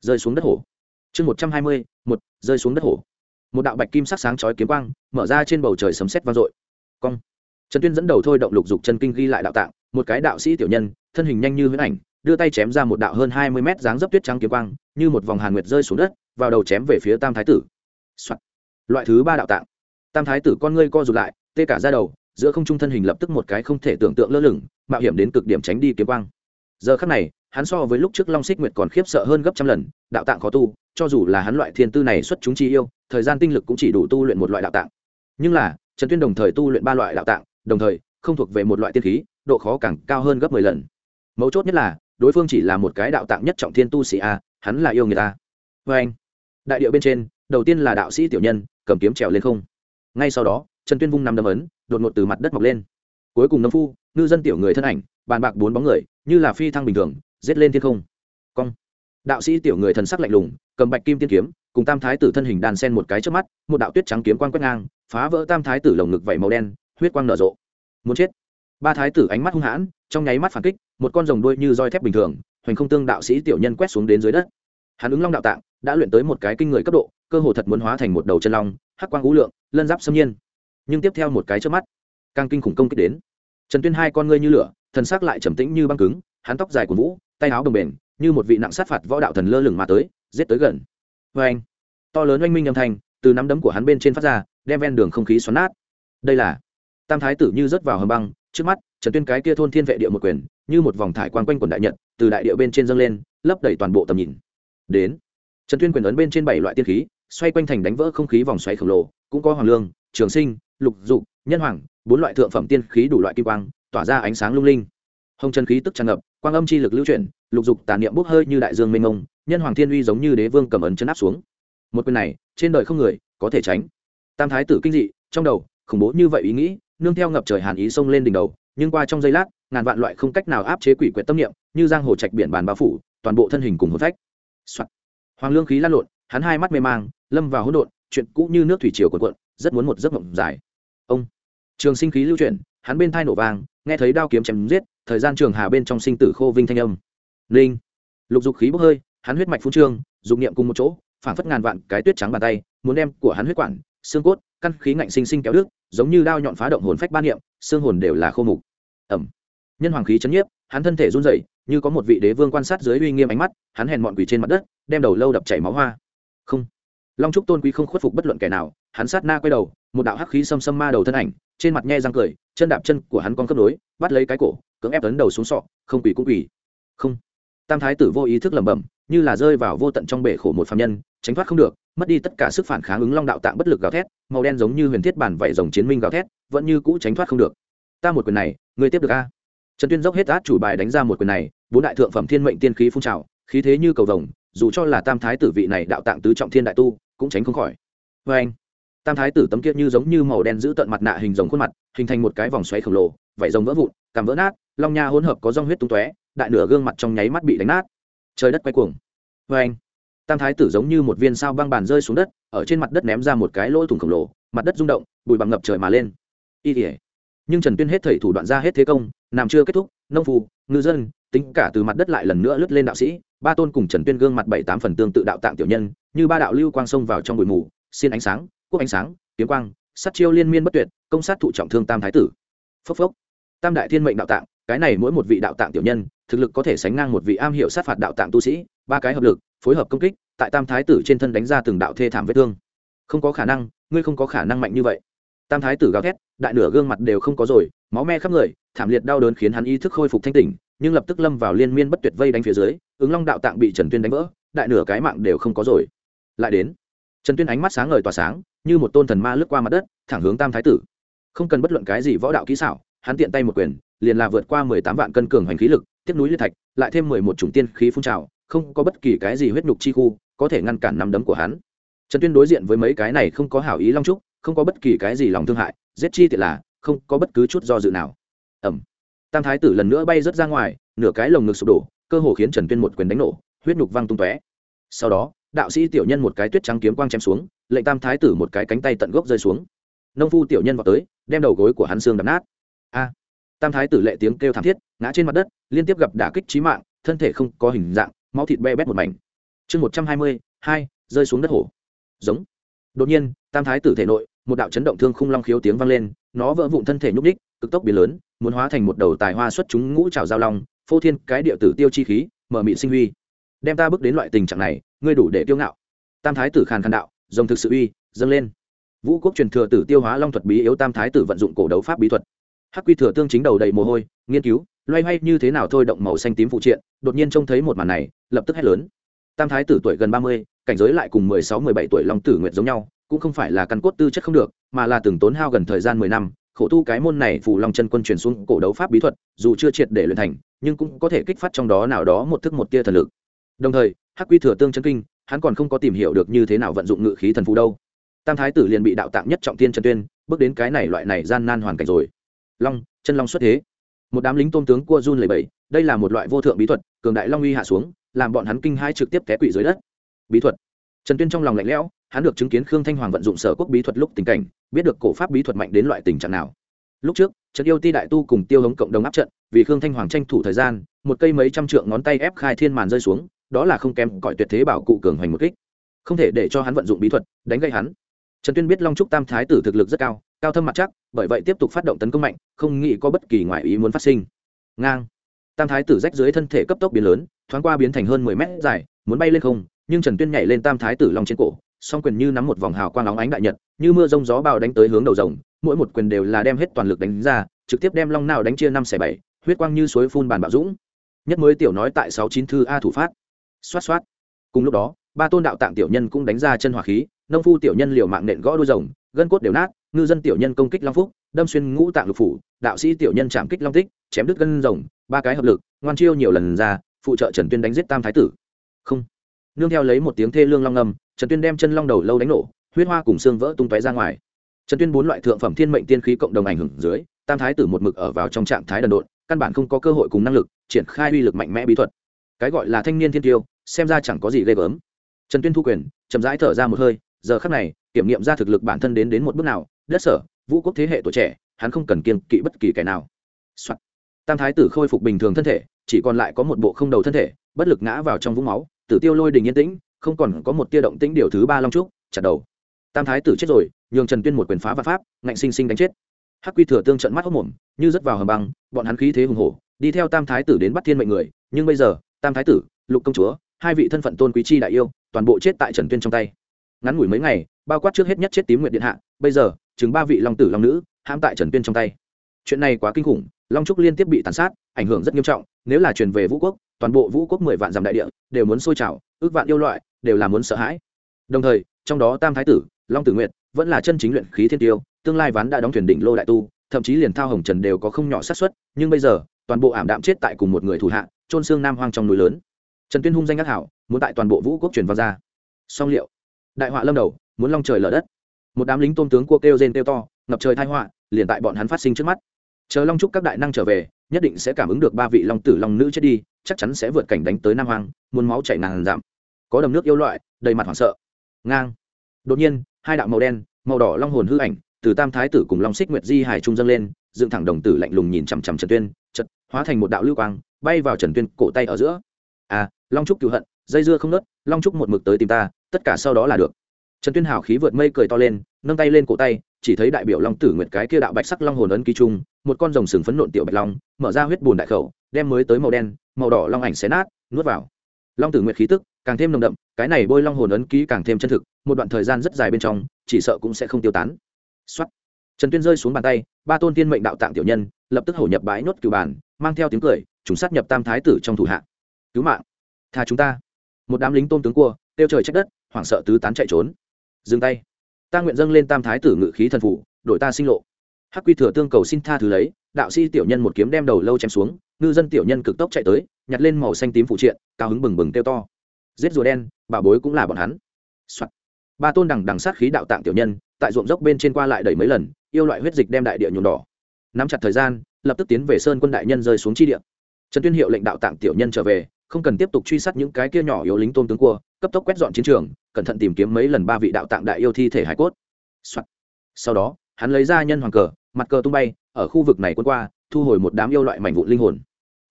rơi xuống đất hổ. Chương một trăm hai mươi, một, rơi xuống đất hổ. Một đạo bạch kim sắc sáng chói kiếm quang, mở ra trên bầu trời sấm sét vang dội. Cong. Trần tuyên dẫn đầu thôi động lục dục chân kinh ghi lại đạo tạng, một cái đạo sĩ tiểu nhân, thân hình nhanh như huyễn ảnh, đưa tay chém ra một đạo hơn hai mươi mét dáng dấp tuyết trắng kiếm quang, như một vòng hàn nguyệt rơi xuống đất, vào đầu chém về phía tam thái tử、Soạn. loại thứ ba đạo tạng. Tam thái tử con ngươi co rụt lại, tê cả ra đầu giữa không trung thân hình lập tức một cái không thể tưởng tượng lơ lửng, mạo hiểm đến cực điểm tránh đi kiếm quang. Giờ khắc này, hắn so với lúc trước long xích nguyệt còn khiếp sợ hơn gấp trăm lần, đạo tạng khó tu, cho dù là hắn loại thiên tư này xuất chúng chi yêu, thời gian tinh lực cũng chỉ đủ tu luyện một loại đạo tạng. Nhưng là, trần tuyên đồng thời tu luyện ba loại đạo tạng, đồng thời, không thuộc về một loại tiên khí, độ khó càng cao hơn gấp mười lần. Mấu chốt nhất là, đối phương chỉ là một cái đạo tạng nhất trọng thiên tu sĩ a, hắn là yêu người ta vê vâng. anh đại điệu bên trên, đầu tiên là đạo sĩ tiểu nhân, cầm kiếm trèo lên không. Ngay sau đó trần tuyên vung nằm đâm ấn, đột ngột từ mặt đất mọc lên. Cuối cùng nông phu, ngư dân tiểu người thân ảnh, bàn bạc bốn bóng người, như là phi thăng bình thường, giết lên thiên không. Cong. Đạo sĩ tiểu người thần sắc lạnh lùng, cầm bạch kim tiên kiếm, cùng tam thái tử thân hình đàn sen một cái trước mắt, một đạo tuyết trắng kiếm quang quét ngang, phá vỡ tam thái tử lồng ngực vẩy màu đen, huyết quang nở rộ. Muốn chết. Ba thái tử ánh mắt hung hãn, trong nháy mắt phản kích, một con rồng đuôi như roi thép bình thường, hoành không tương đạo sĩ tiểu nhân quét xuống đến dưới đất. Hắn ứng long đạo tạng, đã luyện tới một cái kinh người cấp độ, cơ hồ thật muốn hóa thành một đầu chân long, hắc quang ngũ lượng, lân giáp xâm nhiên nhưng tiếp theo một cái trước mắt, càng kinh khủng công kích đến. Trần tuyên hai con ngươi như lửa, thần sắc lại trầm tĩnh như băng cứng, hắn tóc dài của vũ, tay áo đồng bền như một vị nặng sát phạt võ đạo thần lơ lửng mà tới, giết tới gần. Vê anh, to lớn oanh minh âm thanh từ nắm đấm của hắn bên trên phát ra, đem ven đường không khí xoắn nát. Đây là tam thái tử như rớt vào hầm băng, trước mắt, trần tuyên cái kia thôn thiên vệ địa một quyền, như một vòng thải quang quanh quần đại nhật, từ đại địa bên trên dâng lên, lấp đầy toàn bộ tầm nhìn. Đến, trần tuyên quyền ấn bên trên bảy loại tiên khí, xoay quanh thành đánh vỡ không khí vòng xoáy khổng lồ, cũng có hoàng lương, trường sinh lục dục, nhân hoàng, bốn loại thượng phẩm tiên khí đủ loại kim quang, tỏa ra ánh sáng lung linh. Hồng trần khí tức tràn ngập, quang âm chi lực lưu chuyển, lục dục tàn niệm bốc hơi như đại dương mênh mông, nhân hoàng thiên uy giống như đế vương cầm ấn chân áp xuống. Một quyền này, trên đời không người có thể tránh. Tam thái tử kinh dị, trong đầu, khủng bố như vậy ý nghĩ, nương theo ngập trời hàn ý xông lên đỉnh đầu, nhưng qua trong giây lát, ngàn vạn loại không cách nào áp chế quỷ quyệt tâm niệm, như giang hồ trạch biển bàn bao phủ, toàn bộ thân hình cùng hồn phách、Soạn. hoàng lương khí lan lộn, hắn hai mắt mê mang, lâm vào hỗn độn, chuyện cũ như nước thủy triều cuộn cuộn rất muốn một giấc mộng dài. Ông, trường sinh khí lưu chuyển, hắn bên thai nổ vàng nghe thấy đao kiếm chém giết, thời gian trường hà bên trong sinh tử khô vinh thanh âm. Linh, lục dục khí bốc hơi, hắn huyết mạch phú trương, dục niệm cùng một chỗ phản phất ngàn vạn cái tuyết trắng bàn tay, muốn đem của hắn huyết quản, xương cốt, căn khí ngạnh sinh sinh kéo đứt, giống như đao nhọn phá động hồn phách ba niệm, xương hồn đều là khô mục. Ẩm. Nhân hoàng khí chấn nhiếp, hắn thân thể run rẩy, như có một vị đế vương quan sát dưới uy nghiêm ánh mắt, hắn hèn mọn quỳ trên mặt đất, đem đầu lâu đập chảy máu hoa. Không. Long trúc tôn quý không khuất phục bất luận kẻ nào hắn sát na quay đầu, một đạo hắc khí xâm xâm ma đầu thân ảnh, trên mặt nhe răng cười, chân đạp chân của hắn con cấp nối, bắt lấy cái cổ, cưỡng ép tấn đầu xuống sọ, không quỳ cũng quỳ. không. Tam thái tử vô ý thức lẩm bẩm, như là rơi vào vô tận trong bể khổ một phạm nhân, tránh thoát không được, mất đi tất cả sức phản kháng ứng long đạo tạng bất lực gào thét, màu đen giống như huyền thiết bản vảy rồng chiến minh gào thét, vẫn như cũ tránh thoát không được. Ta một quyền này người tiếp được a? Trần tuyên dốc hết át chủ bài đánh ra một quyền này, bốn đại thượng phẩm thiên mệnh tiên khí phun trào, khí thế như cầu vồng, dù cho là tam thái tử vị này đạo tạng tứ trọng thiên đại tu, cũng tránh không khỏi. Vê anh tam thái tử tấm kia như giống như màu đen giữ tận mặt nạ hình rồng khuôn mặt, hình thành một cái vòng xoáy khổng lồ, vảy rồng vỡ vụn, cằm vỡ nát, long nha hỗn hợp có rong huyết tung tóe, đại nửa gương mặt trong nháy mắt bị đánh nát. Trời đất quay cuồng. Vê anh, tam thái tử giống như một viên sao băng bàn rơi xuống đất, ở trên mặt đất ném ra một cái lỗ thủng khổng lồ, mặt đất rung động, bụi bằng ngập trời mà lên. Y ỉa nhưng trần tuyên hết thầy thủ đoạn ra hết thế công làm chưa kết thúc, nông phu, ngư dân, tính cả từ mặt đất lại lần nữa lướt lên đạo sĩ, ba tôn cùng trần tuyên gương mặt bảy tám phần tương tự đạo tạng tiểu nhân, như ba đạo lưu quang xông vào trong bụi mù, xin ánh sáng quốc ánh sáng, kiếm quang, sát chiêu liên miên bất tuyệt, công sát thụ trọng thương tam thái tử. Phốc phốc. Tam đại thiên mệnh đạo tạng, cái này mỗi một vị đạo tạng tiểu nhân, thực lực có thể sánh ngang một vị am hiệu sát phạt đạo tạng tu sĩ, ba cái hợp lực, phối hợp công kích, tại tam thái tử trên thân đánh ra từng đạo thê thảm vết thương. Không có khả năng, ngươi không có khả năng mạnh như vậy. Tam thái tử gào thét, đại nửa gương mặt đều không có rồi, máu me khắp người, thảm liệt đau đớn khiến hắn ý thức khôi phục thanh tỉnh, nhưng lập tức lâm vào liên miên bất tuyệt vây đánh phía dưới, ứng long đạo tạng bị trần tuyên đánh vỡ, đại nửa cái mạng đều không có rồi. Lại đến trần tuyên ánh mắt sáng ngời tỏa sáng, như một tôn thần ma lướt qua mặt đất, thẳng hướng tam thái tử. Không cần bất luận cái gì võ đạo kỹ xảo, hắn tiện tay một quyền, liền là vượt qua mười tám vạn cân cường hành khí lực, tiếp núi liệt thạch, lại thêm mười một chủng tiên khí phun trào, không có bất kỳ cái gì huyết nhục chi khu, có thể ngăn cản nắm đấm của hắn. Trần tuyên đối diện với mấy cái này không có hảo ý long trúc, không có bất kỳ cái gì lòng thương hại, giết chi tiện là, không có bất cứ chút do dự nào. Ẩm tam thái tử lần nữa bay rớt ra ngoài, nửa cái lồng ngực sụp đổ, cơ hồ khiến trần tuyên một quyền đánh nổ, huyết nhục văng tung tóe. Sau đó đạo sĩ tiểu nhân một cái tuyết trắng kiếm quang chém xuống, lệnh tam thái tử một cái cánh tay tận gốc rơi xuống. Nông phu tiểu nhân vào tới, đem đầu gối của hắn xương đập nát. A! Tam thái tử lệ tiếng kêu thảm thiết, ngã trên mặt đất, liên tiếp gặp đả kích trí mạng, thân thể không có hình dạng, máu thịt be bét một mảnh. Chương một trăm hai mươi hai, rơi xuống đất hổ. Giống. Đột nhiên, tam thái tử thể nội, một đạo chấn động thương khung long khiếu tiếng vang lên, nó vỡ vụn thân thể nhúc ních cực tốc biến lớn, muốn hóa thành một đầu tài hoa xuất chúng ngũ trào giao long, phô thiên cái địa tử tiêu chi khí, mở mị sinh huy. Đem ta bước đến loại tình trạng này ngươi đủ để tiêu ngạo. Tam thái tử khàn khàn đạo dòng thực sự uy, dâng lên. Vũ quốc truyền thừa tử tiêu hóa long thuật bí yếu tam thái tử vận dụng cổ đấu pháp bí thuật. Hắc quy thừa tương chính đầu đầy mồ hôi, nghiên cứu, loay hoay như thế nào thôi động màu xanh tím phụ triện, đột nhiên trông thấy một màn này, lập tức hét lớn. Tam thái tử tuổi gần ba mươi, cảnh giới lại cùng mười sáu, mười bảy tuổi long tử nguyệt giống nhau, cũng không phải là căn cốt tư chất không được, mà là từng tốn hao gần thời gian mười năm, khổ tu cái môn này phù long chân quân truyền xuống cổ đấu pháp bí thuật, dù chưa triệt để luyện thành, nhưng cũng có thể kích phát trong đó nào đó một thức một tia thần lực. Đồng thời hắc quy thừa tương chân kinh, hắn còn không có tìm hiểu được như thế nào vận dụng ngự khí thần phù đâu. Tam thái tử liền bị đạo tạng nhất trọng tiên trần tuyên, bước đến cái này loại này gian nan hoàn cảnh rồi. Long, chân long xuất thế. Một đám lính tôn tướng cua run lầy bẫy đây là một loại vô thượng bí thuật, cường đại long uy hạ xuống, làm bọn hắn kinh hai trực tiếp té quỵ dưới đất. Bí thuật. Trần tuyên trong lòng lạnh lẽo, hắn được chứng kiến khương thanh hoàng vận dụng sở quốc bí thuật lúc tình cảnh, biết được cổ pháp bí thuật mạnh đến loại tình trạng nào. Lúc trước, trần yêu ti đại tu cùng tiêu hống cộng đồng áp trận, vì khương thanh hoàng tranh thủ thời gian, một cây mấy trăm trượng ngón tay ép khai thiên màn rơi xuống đó là không kém cõi tuyệt thế bảo cụ cường hoành một kích. Không thể để cho hắn vận dụng bí thuật, đánh gây hắn. Trần tuyên biết long trúc tam thái tử thực lực rất cao cao thâm mặt chắc, bởi vậy tiếp tục phát động tấn công mạnh, không nghĩ có bất kỳ ngoại ý muốn phát sinh. Ngang. Tam thái tử rách dưới thân thể cấp tốc biến lớn, thoáng qua biến thành hơn mười mét dài, muốn bay lên không, nhưng trần tuyên nhảy lên tam thái tử long trên cổ, song quyền như nắm một vòng hào quang óng ánh đại nhật, như mưa rông gió bào đánh tới hướng đầu rồng, mỗi một quyền đều là đem hết toàn lực đánh ra, trực tiếp đem long nào đánh chia năm xẻ bảy, huyết quang như suối phun bàn bạo dũng. Nhất mới tiểu nói tại sáu chín thư a thủ phát xoát xoát. Cùng lúc đó, ba tôn đạo tạng tiểu nhân cũng đánh ra chân hỏa khí, nông phu tiểu nhân liều mạng nện gõ đôi rồng, gân cốt đều nát, ngư dân tiểu nhân công kích long phúc, đâm xuyên ngũ tạng lục phủ, đạo sĩ tiểu nhân chạm kích long tích, chém đứt gân rồng, ba cái hợp lực, ngoan chiêu nhiều lần ra, phụ trợ trần tuyên đánh giết tam thái tử. Không. Nương theo lấy một tiếng thê lương long ngầm trần tuyên đem chân long đầu lâu đánh nổ, huyết hoa cùng xương vỡ tung tóe ra ngoài. Trần tuyên bốn loại thượng phẩm thiên mệnh tiên khí cộng đồng ảnh hưởng dưới, tam thái tử một mực ở vào trong trạng thái đần độn, căn bản không có cơ hội cùng năng lực, triển khai uy lực mạnh mẽ bí thuật cái gọi là thanh niên thiên tiêu, xem ra chẳng có gì ghê gớm. Trần tuyên thu quyền, chậm rãi thở ra một hơi, giờ khắc này, kiểm nghiệm ra thực lực bản thân đến đến một bước nào, đất sở, vũ quốc thế hệ tuổi trẻ, hắn không cần kiên kỵ bất kỳ kẻ nào、Soạn. tam thái tử khôi phục bình thường thân thể, chỉ còn lại có một bộ không đầu thân thể, bất lực ngã vào trong vũng máu, tử tiêu lôi đình yên tĩnh, không còn có một tia động tĩnh điều thứ ba long trúc, chặt đầu. Tam thái tử chết rồi, nhường trần tuyên một quyền phá và pháp, ngạnh sinh sinh đánh chết. Hắc quy thừa tương trận mắt hốc mồm, như rớt vào hầm băng, bọn hắn khí thế hùng hổ, đi theo tam thái tử đến bắt thiên mệnh người, nhưng bây giờ tam thái tử, lục công chúa, hai vị thân phận tôn quý chi đại yêu, toàn bộ chết tại trần tuyên trong tay. Ngắn ngủi mấy ngày, bao quát trước hết nhất chết tím nguyện điện hạ, bây giờ chứng ba vị long tử long nữ, hãm tại trần tuyên trong tay. Chuyện này quá kinh khủng, long trúc liên tiếp bị tàn sát, ảnh hưởng rất nghiêm trọng, nếu là truyền về vũ quốc, toàn bộ vũ quốc mười vạn dặm đại địa, đều muốn sôi trào, ước vạn yêu loại, đều là muốn sợ hãi. Đồng thời, trong đó tam thái tử, long tử nguyện vẫn là chân chính luyện khí thiên tiêu, tương lai ván đã đóng thuyền đỉnh lô đại tu, thậm chí liền thao hồng trần đều có không nhỏ sát suất, nhưng bây giờ, toàn bộ ảm đạm chết tại cùng một người thủ hạ trôn xương nam hoang trong núi lớn. Trần tuyên hung danh ác hảo, muốn tại toàn bộ vũ quốc truyền vào ra. Song liệu, đại họa lâm đầu, muốn long trời lở đất. Một đám lính tôn tướng cua kêu rên kêu to, ngập trời thai họa, liền tại bọn hắn phát sinh trước mắt. Chờ long trúc các đại năng trở về, nhất định sẽ cảm ứng được ba vị long tử long nữ chết đi, chắc chắn sẽ vượt cảnh đánh tới nam hoang, muốn máu chảy ngàn giảm có đầm nước yêu loại, đầy mặt hoảng sợ. Ngang. Đột nhiên, hai đạo màu đen, màu đỏ long hồn hư ảnh, từ tam thái tử cùng long xích nguyệt di hải trung dâng lên, dựng thẳng đồng tử lạnh lùng nhìn chằm chằm trần tuyên chật hóa thành một đạo lưu quang bay vào trần tuyên cổ tay ở giữa. À long trúc cựu hận, dây dưa không nớt, long trúc một mực tới tìm ta, tất cả sau đó là được. Trần tuyên hào khí vượt mây cười to lên, nâng tay lên cổ tay, chỉ thấy đại biểu long tử nguyệt cái kia đạo bạch sắc long hồn ấn ký trung một con rồng sừng phấn nộn tiểu bạch long, mở ra huyết bùn đại khẩu, đem mới tới màu đen, màu đỏ long ảnh xé nát, nuốt vào. Long tử nguyệt khí tức, càng thêm nồng đậm, cái này bôi long hồn ấn ký càng thêm chân thực, một đoạn thời gian rất dài bên trong, chỉ sợ cũng sẽ không tiêu tán. Xuất trần tuyên rơi xuống bàn tay, ba tôn tiên mệnh đạo tạng tiểu nhân lập tức hổ nhập bãi nốt cửu bàn mang theo tiếng cười chúng sát nhập tam thái tử trong thủ hạ. Cứu mạng. Tha chúng ta. Một đám lính tôn tướng cua, tiêu trời trách đất, hoảng sợ tứ tán chạy trốn. Dừng tay. Ta nguyện dâng lên tam thái tử ngự khí thần phủ đổi ta sinh lộ. Hắc quy thừa tương cầu xin tha thứ lấy, đạo sĩ tiểu nhân một kiếm đem đầu lâu chém xuống, ngư dân tiểu nhân cực tốc chạy tới, nhặt lên màu xanh tím phụ triện, cao hứng bừng bừng kêu to. Giết rùa đen bà bối cũng là bọn hắn、Soạn. ba tôn đằng đằng sát khí đạo tạng tiểu nhân, tại ruộng dốc bên trên qua lại đẩy mấy lần, yêu loại huyết dịch đem đại địa nhuộm đỏ nắm chặt thời gian, lập tức tiến về sơn quân đại nhân rơi xuống chi địa. Trần tuyên hiệu lệnh đạo tạng tiểu nhân trở về, không cần tiếp tục truy sát những cái kia nhỏ yếu lính tôn tướng cua, cấp tốc quét dọn chiến trường, cẩn thận tìm kiếm mấy lần ba vị đạo tạng đại yêu thi thể hải cốt、Soạn. sau đó, hắn lấy ra nhân hoàng cờ, mặt cờ tung bay, ở khu vực này quân qua, thu hồi một đám yêu loại mảnh vụn linh hồn.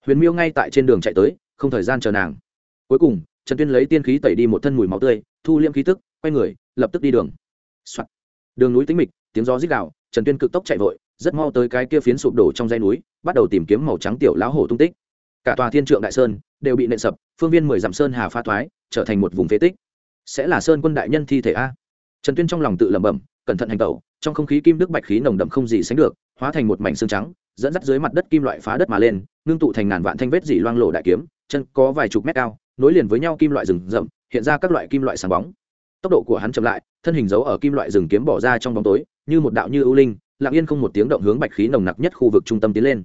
Huyền miêu ngay tại trên đường chạy tới, không thời gian chờ nàng. Cuối cùng, trần tuyên lấy tiên khí tẩy đi một thân mùi máu tươi, thu liễm khí tức, quay người, lập tức đi đường、Soạn. đường núi tính mịch, tiếng gió rít đạo trần tuyên cực tốc chạy vội rất mau tới cái kia phiến sụp đổ trong dãy núi, bắt đầu tìm kiếm màu trắng tiểu lão hổ tung tích. Cả tòa thiên trượng đại sơn đều bị nện sập, phương viên mười dặm sơn hà pha thoái, trở thành một vùng phế tích. Sẽ là sơn quân đại nhân thi thể a. Trần tuyên trong lòng tự lẩm bẩm, cẩn thận hành tẩu, trong không khí kim đức bạch khí nồng đậm không gì sánh được, hóa thành một mảnh xương trắng, dẫn dắt dưới mặt đất kim loại phá đất mà lên, ngưng tụ thành ngàn vạn thanh vết dỉ loang lộ đại kiếm, chân có vài chục mét cao, nối liền với nhau kim loại rừng rậm, hiện ra các loại kim loại sáng bóng. Tốc độ của hắn chậm lại, thân hình giấu ở kim loại rừng kiếm bỏ ra trong bóng tối, như một đạo như ưu linh lặng yên không một tiếng động hướng bạch khí nồng nặc nhất khu vực trung tâm tiến lên.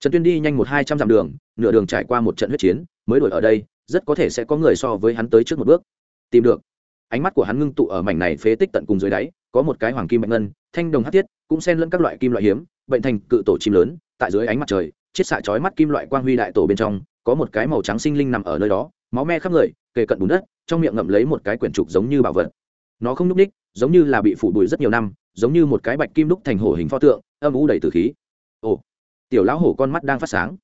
Trần tuyên đi nhanh một hai trăm dặm đường, nửa đường trải qua một trận huyết chiến, mới đổi ở đây, rất có thể sẽ có người so với hắn tới trước một bước. Tìm được. Ánh mắt của hắn ngưng tụ ở mảnh này phế tích tận cùng dưới đáy, có một cái hoàng kim bạch ngân, thanh đồng hát thiết, cũng xen lẫn các loại kim loại hiếm, bệnh thành cự tổ chim lớn, tại dưới ánh mặt trời, chiết xạ chói mắt kim loại quang huy đại tổ bên trong, có một cái màu trắng sinh linh nằm ở nơi đó, máu me khắp người, kề cận bùn đất, trong miệng ngậm lấy một cái quyển trục giống như bảo vật. Nó không n ú c ních giống như là bị phủ bụi rất nhiều năm, giống như một cái bạch kim đúc thành hổ hình pho tượng, âm u đầy từ khí. Ồ, tiểu lão hổ con mắt đang phát sáng.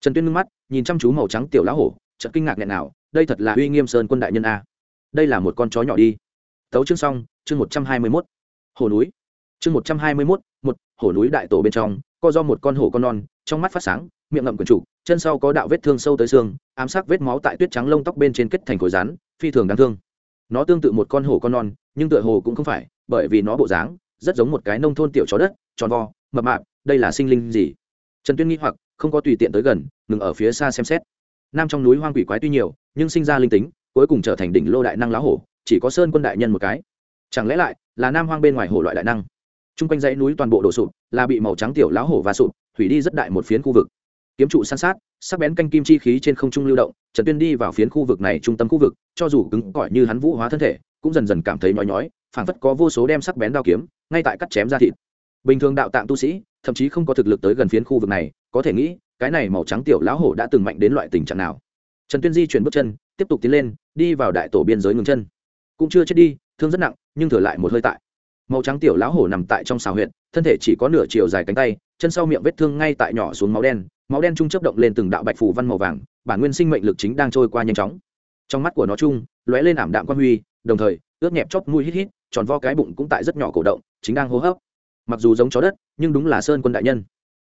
Trần tuyên ngưng mắt, nhìn chăm chú màu trắng tiểu lão hổ, chợt kinh ngạc nghẹn nào, đây thật là uy nghiêm sơn quân đại nhân a. Đây là một con chó nhỏ đi. Tấu chương xong, chương một trăm hai mươi mốt. Hồ núi. Chương một trăm hai mươi mốt, một hồ núi đại tổ bên trong, co do một con hổ con non, trong mắt phát sáng, miệng ngậm quần trụ chân sau có đạo vết thương sâu tới xương, ám sát vết máu tại tuyết trắng lông tóc bên trên kết thành khối rán phi thường đáng thương. Nó tương tự một con hổ con non nhưng tựa hồ cũng không phải, bởi vì nó bộ dáng rất giống một cái nông thôn tiểu chó đất, tròn vo, mập mạp, đây là sinh linh gì? Trần tuyên nghĩ hoặc, không có tùy tiện tới gần, ngừng ở phía xa xem xét. Nam trong núi hoang quỷ quái tuy nhiều, nhưng sinh ra linh tính, cuối cùng trở thành đỉnh lô đại năng lá hổ, chỉ có sơn quân đại nhân một cái. Chẳng lẽ lại là nam hoang bên ngoài hổ loại đại năng? T r u n g quanh dãy núi toàn bộ đổ sụp, là bị màu trắng tiểu lá hổ và sụp hủy đi rất đại một phiến khu vực kiếm trụ san sát, sắc bén canh kim chi khí trên không trung lưu động, trần tuyên đi vào phiến khu vực này trung tâm khu vực, cho dù cứng cỏi như hắn vũ hóa thân thể, cũng dần dần cảm thấy nhói nhói, phảng phất có vô số đem sắc bén đao kiếm, ngay tại cắt chém ra thịt. Bình thường đạo tạng tu sĩ, thậm chí không có thực lực tới gần phiến khu vực này, có thể nghĩ, cái này màu trắng tiểu lão hổ đã từng mạnh đến loại tình trạng nào. Trần tuyên di chuyển bước chân, tiếp tục tiến lên, đi vào đại tổ biên giới ngừng chân. Cũng chưa chết đi, thương rất nặng, nhưng thừa lại một hơi tại. Màu trắng tiểu lão hổ nằm tại trong xào huyện thân thể chỉ có nửa chiều dài cánh tay, chân sau miệng vết thương ngay tại nhỏ xuống máu đen máu đen trung chấp động lên từng đạo bạch phủ văn màu vàng, bản nguyên sinh mệnh lực chính đang trôi qua nhanh chóng. Trong mắt của nó chung, lóe lên ảm đạm quan huy, đồng thời, ướt nhẹp chóp mũi hít hít, tròn vo cái bụng cũng tại rất nhỏ cổ động, chính đang hô hấp. Mặc dù giống chó đất, nhưng đúng là sơn quân đại nhân.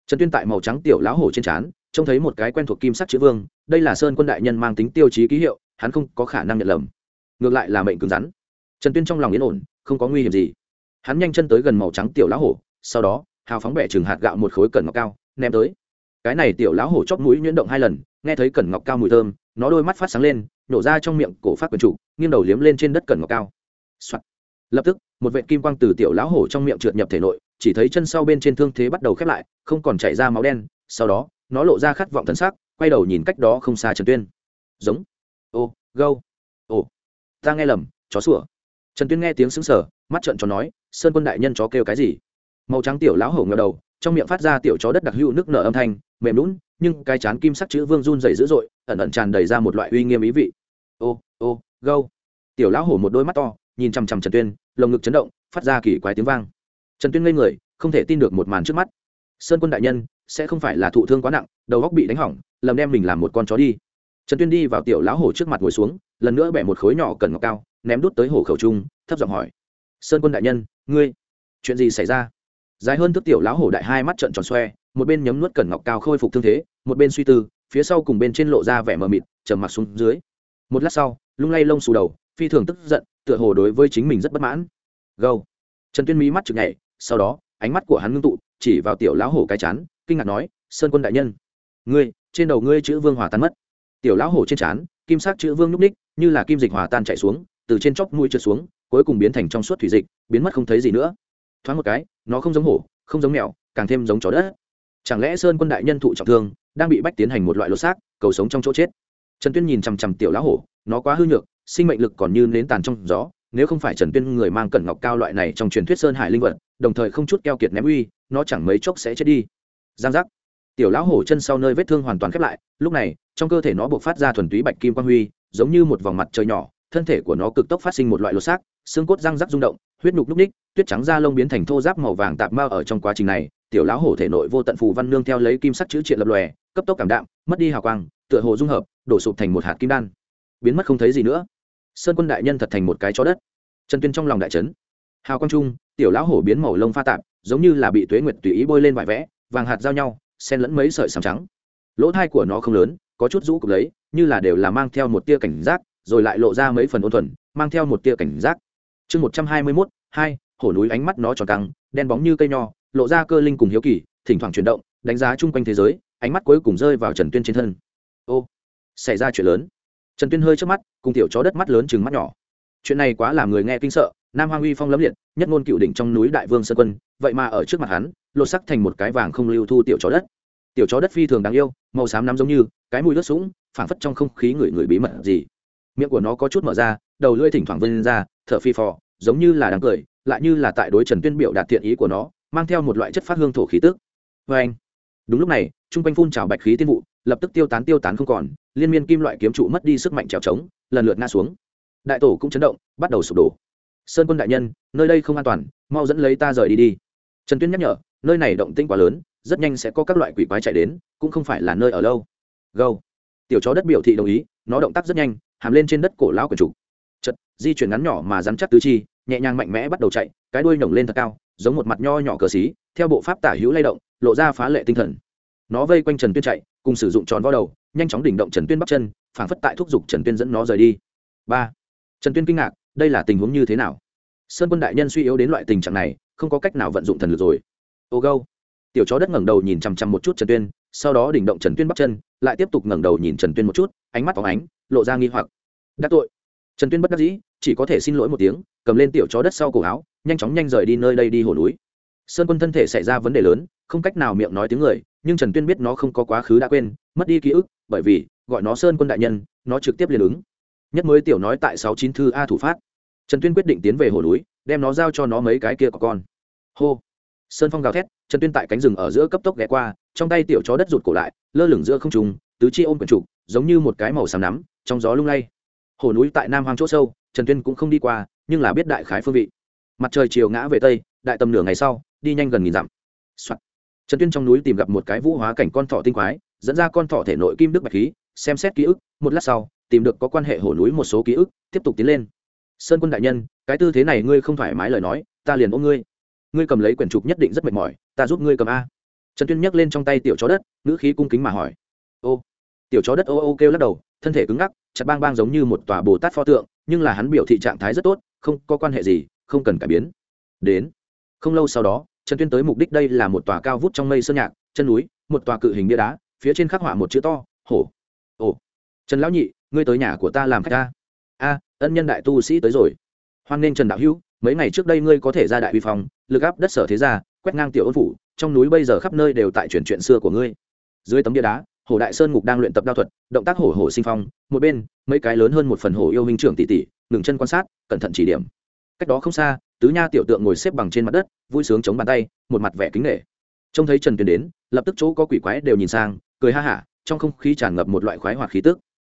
Trần tuyên tại màu trắng tiểu lão hổ trên trán, trông thấy một cái quen thuộc kim sắc chữ vương, đây là sơn quân đại nhân mang tính tiêu chí ký hiệu, hắn không có khả năng nhận lầm. Ngược lại là mệnh cứng rắn. Trần tuyên trong lòng yên ổn, không có nguy hiểm gì. Hắn nhanh chân tới gần màu trắng tiểu lão hổ, sau đó, hào phóng bẻ chừng hạt gạo một khối cẩn ngọc cao, ném tới cái này tiểu lão hổ chóp mũi nhuyễn động hai lần, nghe thấy cẩn ngọc cao mùi thơm, nó đôi mắt phát sáng lên nổ ra trong miệng cổ phát quần trụ nghiêng đầu liếm lên trên đất cẩn ngọc cao、Soạn. lập tức, một vệ kim quang từ tiểu lão hổ trong miệng trượt nhập thể nội, chỉ thấy chân sau bên trên thương thế bắt đầu khép lại, không còn chảy ra máu đen, sau đó, nó lộ ra khát vọng thân xác quay đầu nhìn cách đó không xa trần tuyên. Giống. Ô, gâu. Ô ta nghe lầm, chó sủa. Trần tuyên nghe tiếng xứng sở mắt trợn chó nói, sơn quân đại nhân chó kêu cái gì? Màu trắng tiểu lão hổ ngờ đầu trong miệng phát ra tiểu chó đất đặc hữu nước nở âm thanh, mềm lún nhưng cái chán kim sắc chữ vương run dày dữ dội, ẩn ẩn tràn đầy ra một loại uy nghiêm ý vị. Ô ô, gâu. Tiểu lão hổ một đôi mắt to, nhìn chằm chằm trần tuyên, lồng ngực chấn động, phát ra kỳ quái tiếng vang. Trần tuyên ngây người, không thể tin được một màn trước mắt. Sơn quân đại nhân, sẽ không phải là thụ thương quá nặng, đầu góc bị đánh hỏng, lầm đem mình làm một con chó đi. Trần tuyên đi vào tiểu lão hổ trước mặt ngồi xuống, lần nữa bẻ một khối nhỏ cần ngọc cao, ném đút tới hổ khẩu trung, thấp giọng hỏi. Sơn quân đại nhân, ngươi, chuyện gì xảy ra? Dài hơn thước tiểu lão hổ đại hai mắt trận tròn xoe, một bên nhấm nuốt cẩn ngọc cao khôi phục thương thế, một bên suy tư, phía sau cùng bên trên lộ ra vẻ mờ mịt, trầm mặc xuống dưới. Một lát sau, lung lay lông xù đầu, phi thường tức giận, tựa hồ đối với chính mình rất bất mãn. Gâu. Trần tuyên mỹ mắt chực nhảy, sau đó, ánh mắt của hắn ngưng tụ, chỉ vào tiểu lão hổ cái chán, kinh ngạc nói, sơn quân đại nhân, ngươi, trên đầu ngươi chữ vương hòa tan mất. Tiểu lão hổ trên chán kim sắc chữ vương núp ních như là kim dịch hòa tan chạy xuống, từ trên chóc mũi trượt xuống, cuối cùng biến thành trong suốt thủy dịch, biến mất không thấy gì nữa thoáng một cái, nó không giống hổ, không giống mèo, càng thêm giống chó đất. Chẳng lẽ sơn quân đại nhân thụ trọng thương, đang bị bách tiến hành một loại lột xác, cầu sống trong chỗ chết? Trần tuyên nhìn chằm chằm tiểu lão hổ, nó quá hư nhược, sinh mệnh lực còn như nến tàn trong gió, nếu không phải trần tuyên người mang cẩn ngọc cao loại này trong truyền thuyết sơn hải linh vật, đồng thời không chút keo kiệt ném uy, nó chẳng mấy chốc sẽ chết đi. Giang giác. Tiểu lão hổ chân sau nơi vết thương hoàn toàn khép lại, lúc này, trong cơ thể nó buộc phát ra thuần túy bạch kim quang huy, giống như một vòng mặt trời nhỏ, thân thể của nó cực tốc phát sinh một loại lột xác, xương cốt răng rắc rung động huyết nhục núc ních, tuyết trắng da lông biến thành thô giáp màu vàng tạp mao ở trong quá trình này, tiểu lão hổ thể nội vô tận phù văn nương theo lấy kim sắc chữ triện lập lòe, cấp tốc cảm đạm, mất đi hào quang, tựa hồ dung hợp, đổ sụp thành một hạt kim đan. Biến mất không thấy gì nữa. Sơn quân đại nhân thật thành một cái chó đất. Trần tuyên trong lòng đại trấn hào quang trung, tiểu lão hổ biến màu lông pha tạp, giống như là bị tuế nguyệt tùy ý bôi lên vải vẽ, vàng hạt giao nhau, xen lẫn mấy sợi sàm trắng. Lỗ thai của nó không lớn, có chút rũ cục lấy, như là đều là mang theo một tia cảnh giác, rồi lại lộ ra mấy phần ôn thuần, mang theo một tia cảnh giác. Chương một trăm hai mươi mốt hai, hổ núi ánh mắt nó tròn căng, đen bóng như cây nho, lộ ra cơ linh cùng hiếu kỳ, thỉnh thoảng chuyển động, đánh giá chung quanh thế giới, ánh mắt cuối cùng rơi vào trần tuyên trên thân. Ô, xảy ra chuyện lớn. Trần tuyên hơi trước mắt, cùng tiểu chó đất mắt lớn chừng mắt nhỏ. Chuyện này quá làm người nghe kinh sợ, nam hoang uy phong lấm liệt, nhất ngôn cựu đỉnh trong núi đại vương sơn quân, vậy mà ở trước mặt hắn, lột sắc thành một cái vàng không lưu thu tiểu chó đất. Tiểu chó đất phi thường đáng yêu, màu xám nắm giống như, cái mùi ướt sũng, phảng phất trong không khí người người bí mật gì. Miệng của nó có chút mở ra, đầu lưỡi thỉnh thoảng vươn ra, thở phi phò giống như là đang cười, lại như là tại đối trần tuyên biểu đạt thiện ý của nó, mang theo một loại chất phát hương thổ khí tức. Vê anh, đúng lúc này chung quanh phun trào bạch khí tiên vụ, lập tức tiêu tán tiêu tán không còn, liên miên kim loại kiếm trụ mất đi sức mạnh trèo trống, lần lượt ngã xuống. Đại tổ cũng chấn động, bắt đầu sụp đổ. Sơn quân đại nhân, nơi đây không an toàn, mau dẫn lấy ta rời đi đi. Trần tuyên nhắc nhở, nơi này động tĩnh quá lớn, rất nhanh sẽ có các loại quỷ quái chạy đến, cũng không phải là nơi ở lâu. Gâu, tiểu chó đất biểu thị đồng ý, nó động tác rất nhanh, hàm lên trên đất cổ lão quần trục chật, di chuyển ngắn nhỏ mà rắn chắc tứ chi, nhẹ nhàng mạnh mẽ bắt đầu chạy, cái đuôi nhổng lên thật cao, giống một mặt nho nhỏ cờ xí, theo bộ pháp tả hữu lay động, lộ ra phá lệ tinh thần. Nó vây quanh trần tuyên chạy, cùng sử dụng tròn vo đầu, nhanh chóng đỉnh động trần tuyên bắt chân, phảng phất tại thúc giục trần tuyên dẫn nó rời đi. Ba. Trần tuyên kinh ngạc, đây là tình huống như thế nào? Sơn quân đại nhân suy yếu đến loại tình trạng này, không có cách nào vận dụng thần lực rồi. Ô gâu. Tiểu chó đất ngẩng đầu nhìn chằm chằm một chút trần tuyên, sau đó đỉnh động trần tuyên bắt chân, lại tiếp tục ngẩng đầu nhìn trần tuyên một chút, ánh mắt phóng ánh, lộ ra nghi hoặc. Đắc tội trần tuyên bất đắc dĩ, chỉ có thể xin lỗi một tiếng, cầm lên tiểu chó đất sau cổ áo, nhanh chóng nhanh rời đi nơi đây đi hồ núi. Sơn quân thân thể xảy ra vấn đề lớn, không cách nào miệng nói tiếng người, nhưng trần tuyên biết nó không có quá khứ đã quên, mất đi ký ức, bởi vì, gọi nó sơn quân đại nhân, nó trực tiếp liền ứng. Nhất mới tiểu nói tại sáu chín thư a thủ phát. Trần tuyên quyết định tiến về hồ núi, đem nó giao cho nó mấy cái kia có con. Hô. Sơn phong gào thét, trần tuyên tại cánh rừng ở giữa cấp tốc ghé qua, trong tay tiểu chó đất rụt cổ lại, lơ lửng giữa không trùng tứ chi ôm quần trục, giống như một cái màu xám nắm, trong gió lung lay hồ núi tại nam hoang chỗ sâu, trần tuyên cũng không đi qua, nhưng là biết đại khái phương vị. Mặt trời chiều ngã về tây, đại tầm nửa ngày sau, đi nhanh gần nghìn dặm、Soạn. trần tuyên trong núi tìm gặp một cái vũ hóa cảnh con thọ tinh quái, dẫn ra con thọ thể nội kim đức bạch khí, xem xét ký ức, một lát sau, tìm được có quan hệ hồ núi một số ký ức, tiếp tục tiến lên. Sơn quân đại nhân, cái tư thế này ngươi không thoải mái lời nói, ta liền ôm ngươi. Ngươi cầm lấy quyển trục nhất định rất mệt mỏi, ta giúp ngươi cầm a. Trần tuyên nhấc lên trong tay tiểu chó đất, ngữ khí cung kính mà hỏi. Ô tiểu chó đất ô ô kêu lắc đầu thân thể cứng ngắc chặt bang bang giống như một tòa bồ tát pho tượng nhưng là hắn biểu thị trạng thái rất tốt không có quan hệ gì không cần cải biến. Đến. Không lâu sau đó trần tuyên tới mục đích đây là một tòa cao vút trong mây sơn nhạc chân núi một tòa cự hình bia đá phía trên khắc họa một chữ to hổ. Ồ. Trần lão nhị ngươi tới nhà của ta làm khách ta. A ân nhân đại tu sĩ tới rồi. Hoan nghênh trần đạo hữu mấy ngày trước đây ngươi có thể ra đại vi phòng, lực áp đất sở thế gia quét ngang tiểu ôn phủ trong núi bây giờ khắp nơi đều tại chuyển chuyện xưa của ngươi. Dưới tấm bia đá Hổ đại sơn ngục đang luyện tập đao thuật, động tác hổ hổ sinh phong, một bên, mấy cái lớn hơn một phần hổ yêu minh trưởng tỷ tỷ, ngừng chân quan sát, cẩn thận chỉ điểm. Cách đó không xa, tứ nha tiểu tượng ngồi xếp bằng trên mặt đất, vui sướng chống bàn tay, một mặt vẻ kính nghệ trông thấy trần tuyền đến, lập tức chỗ có quỷ quái đều nhìn sang, cười ha hả, trong không khí tràn ngập một loại khoái hoạt khí tức.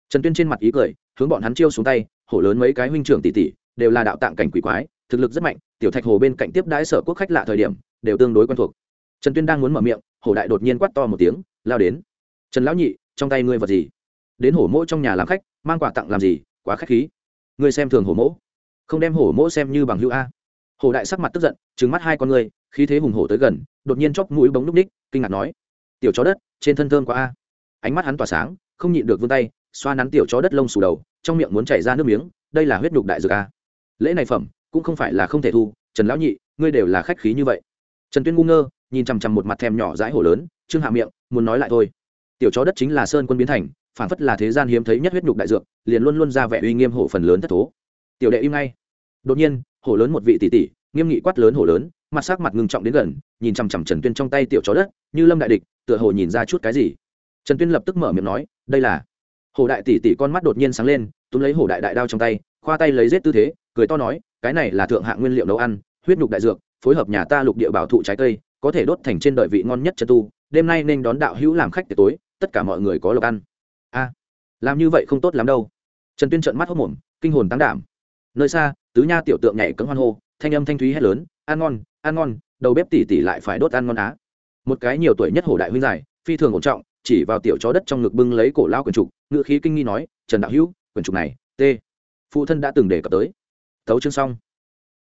Trần tuyên trên mặt ý cười, hướng bọn hắn chiêu xuống tay, hổ lớn mấy cái huynh trưởng tỷ tỷ, đều là đạo tạng cảnh quỷ quái, thực lực rất mạnh, tiểu thạch hồ bên cạnh tiếp đãi sở quốc khách lạ thời điểm, đều tương đối quen thuộc. Trần tuyên đang muốn mở miệng, hổ đại đột nhiên quát to một tiếng, lao đến trần lão nhị trong tay ngươi vật gì đến hổ mỗ trong nhà làm khách mang quà tặng làm gì quá khách khí ngươi xem thường hổ mỗ không đem hổ mỗ xem như bằng hữu a hổ đại sắc mặt tức giận trừng mắt hai con ngươi khí thế hùng hổ tới gần đột nhiên chóp mũi bóng núc ních kinh ngạc nói tiểu chó đất trên thân thơm quá a ánh mắt hắn tỏa sáng không nhịn được vươn tay xoa nắn tiểu chó đất lông sù đầu trong miệng muốn chảy ra nước miếng đây là huyết nhục đại dược a lễ này phẩm cũng không phải là không thể thu trần lão nhị ngươi đều là khách khí như vậy trần tuyên ngu ngơ nhìn chằm chằm một mặt thèm nhỏ dãi hổ lớn trương hạ miệng muốn nói lại thôi tiểu chó đất chính là sơn quân biến thành, phản phất là thế gian hiếm thấy nhất huyết nhục đại dược, liền luôn luôn ra vẻ uy nghiêm hổ phần lớn thất thố. Tiểu đệ im ngay. Đột nhiên, hổ lớn một vị tỷ tỷ, nghiêm nghị quát lớn hổ lớn, mặt sắc mặt ngưng trọng đến gần, nhìn chằm chằm trần tuyên trong tay tiểu chó đất, như lâm đại địch, tựa hồ nhìn ra chút cái gì. Trần tuyên lập tức mở miệng nói, đây là hổ đại tỷ tỷ con mắt đột nhiên sáng lên, túm lấy hổ đại đại đao trong tay, khoa tay lấy rết tư thế, cười to nói, cái này là thượng hạng nguyên liệu nấu ăn, huyết nhục đại dược, phối hợp nhà ta lục địa bảo thụ trái cây, có thể đốt thành trên đời vị ngon nhất chân tu, đêm nay nên đón đạo hữu làm khách tiệc tối tất cả mọi người có lộc ăn. A, làm như vậy không tốt lắm đâu. Trần tuyên trợn mắt hốc mồm, kinh hồn tăng đảm. Nơi xa, tứ nha tiểu tượng nhảy cấm hoan hô, thanh âm thanh thúy hét lớn, ăn ngon ăn ngon, đầu bếp tỉ tỉ lại phải đốt ăn ngon á. Một cái nhiều tuổi nhất hổ đại huynh dài, phi thường ổn trọng, chỉ vào tiểu chó đất trong ngực bưng lấy cổ lao quyển trục ngựa khí kinh nghi nói, trần đạo hữu, quyển trục này t phụ thân đã từng đề cập tới. Thấu chương xong.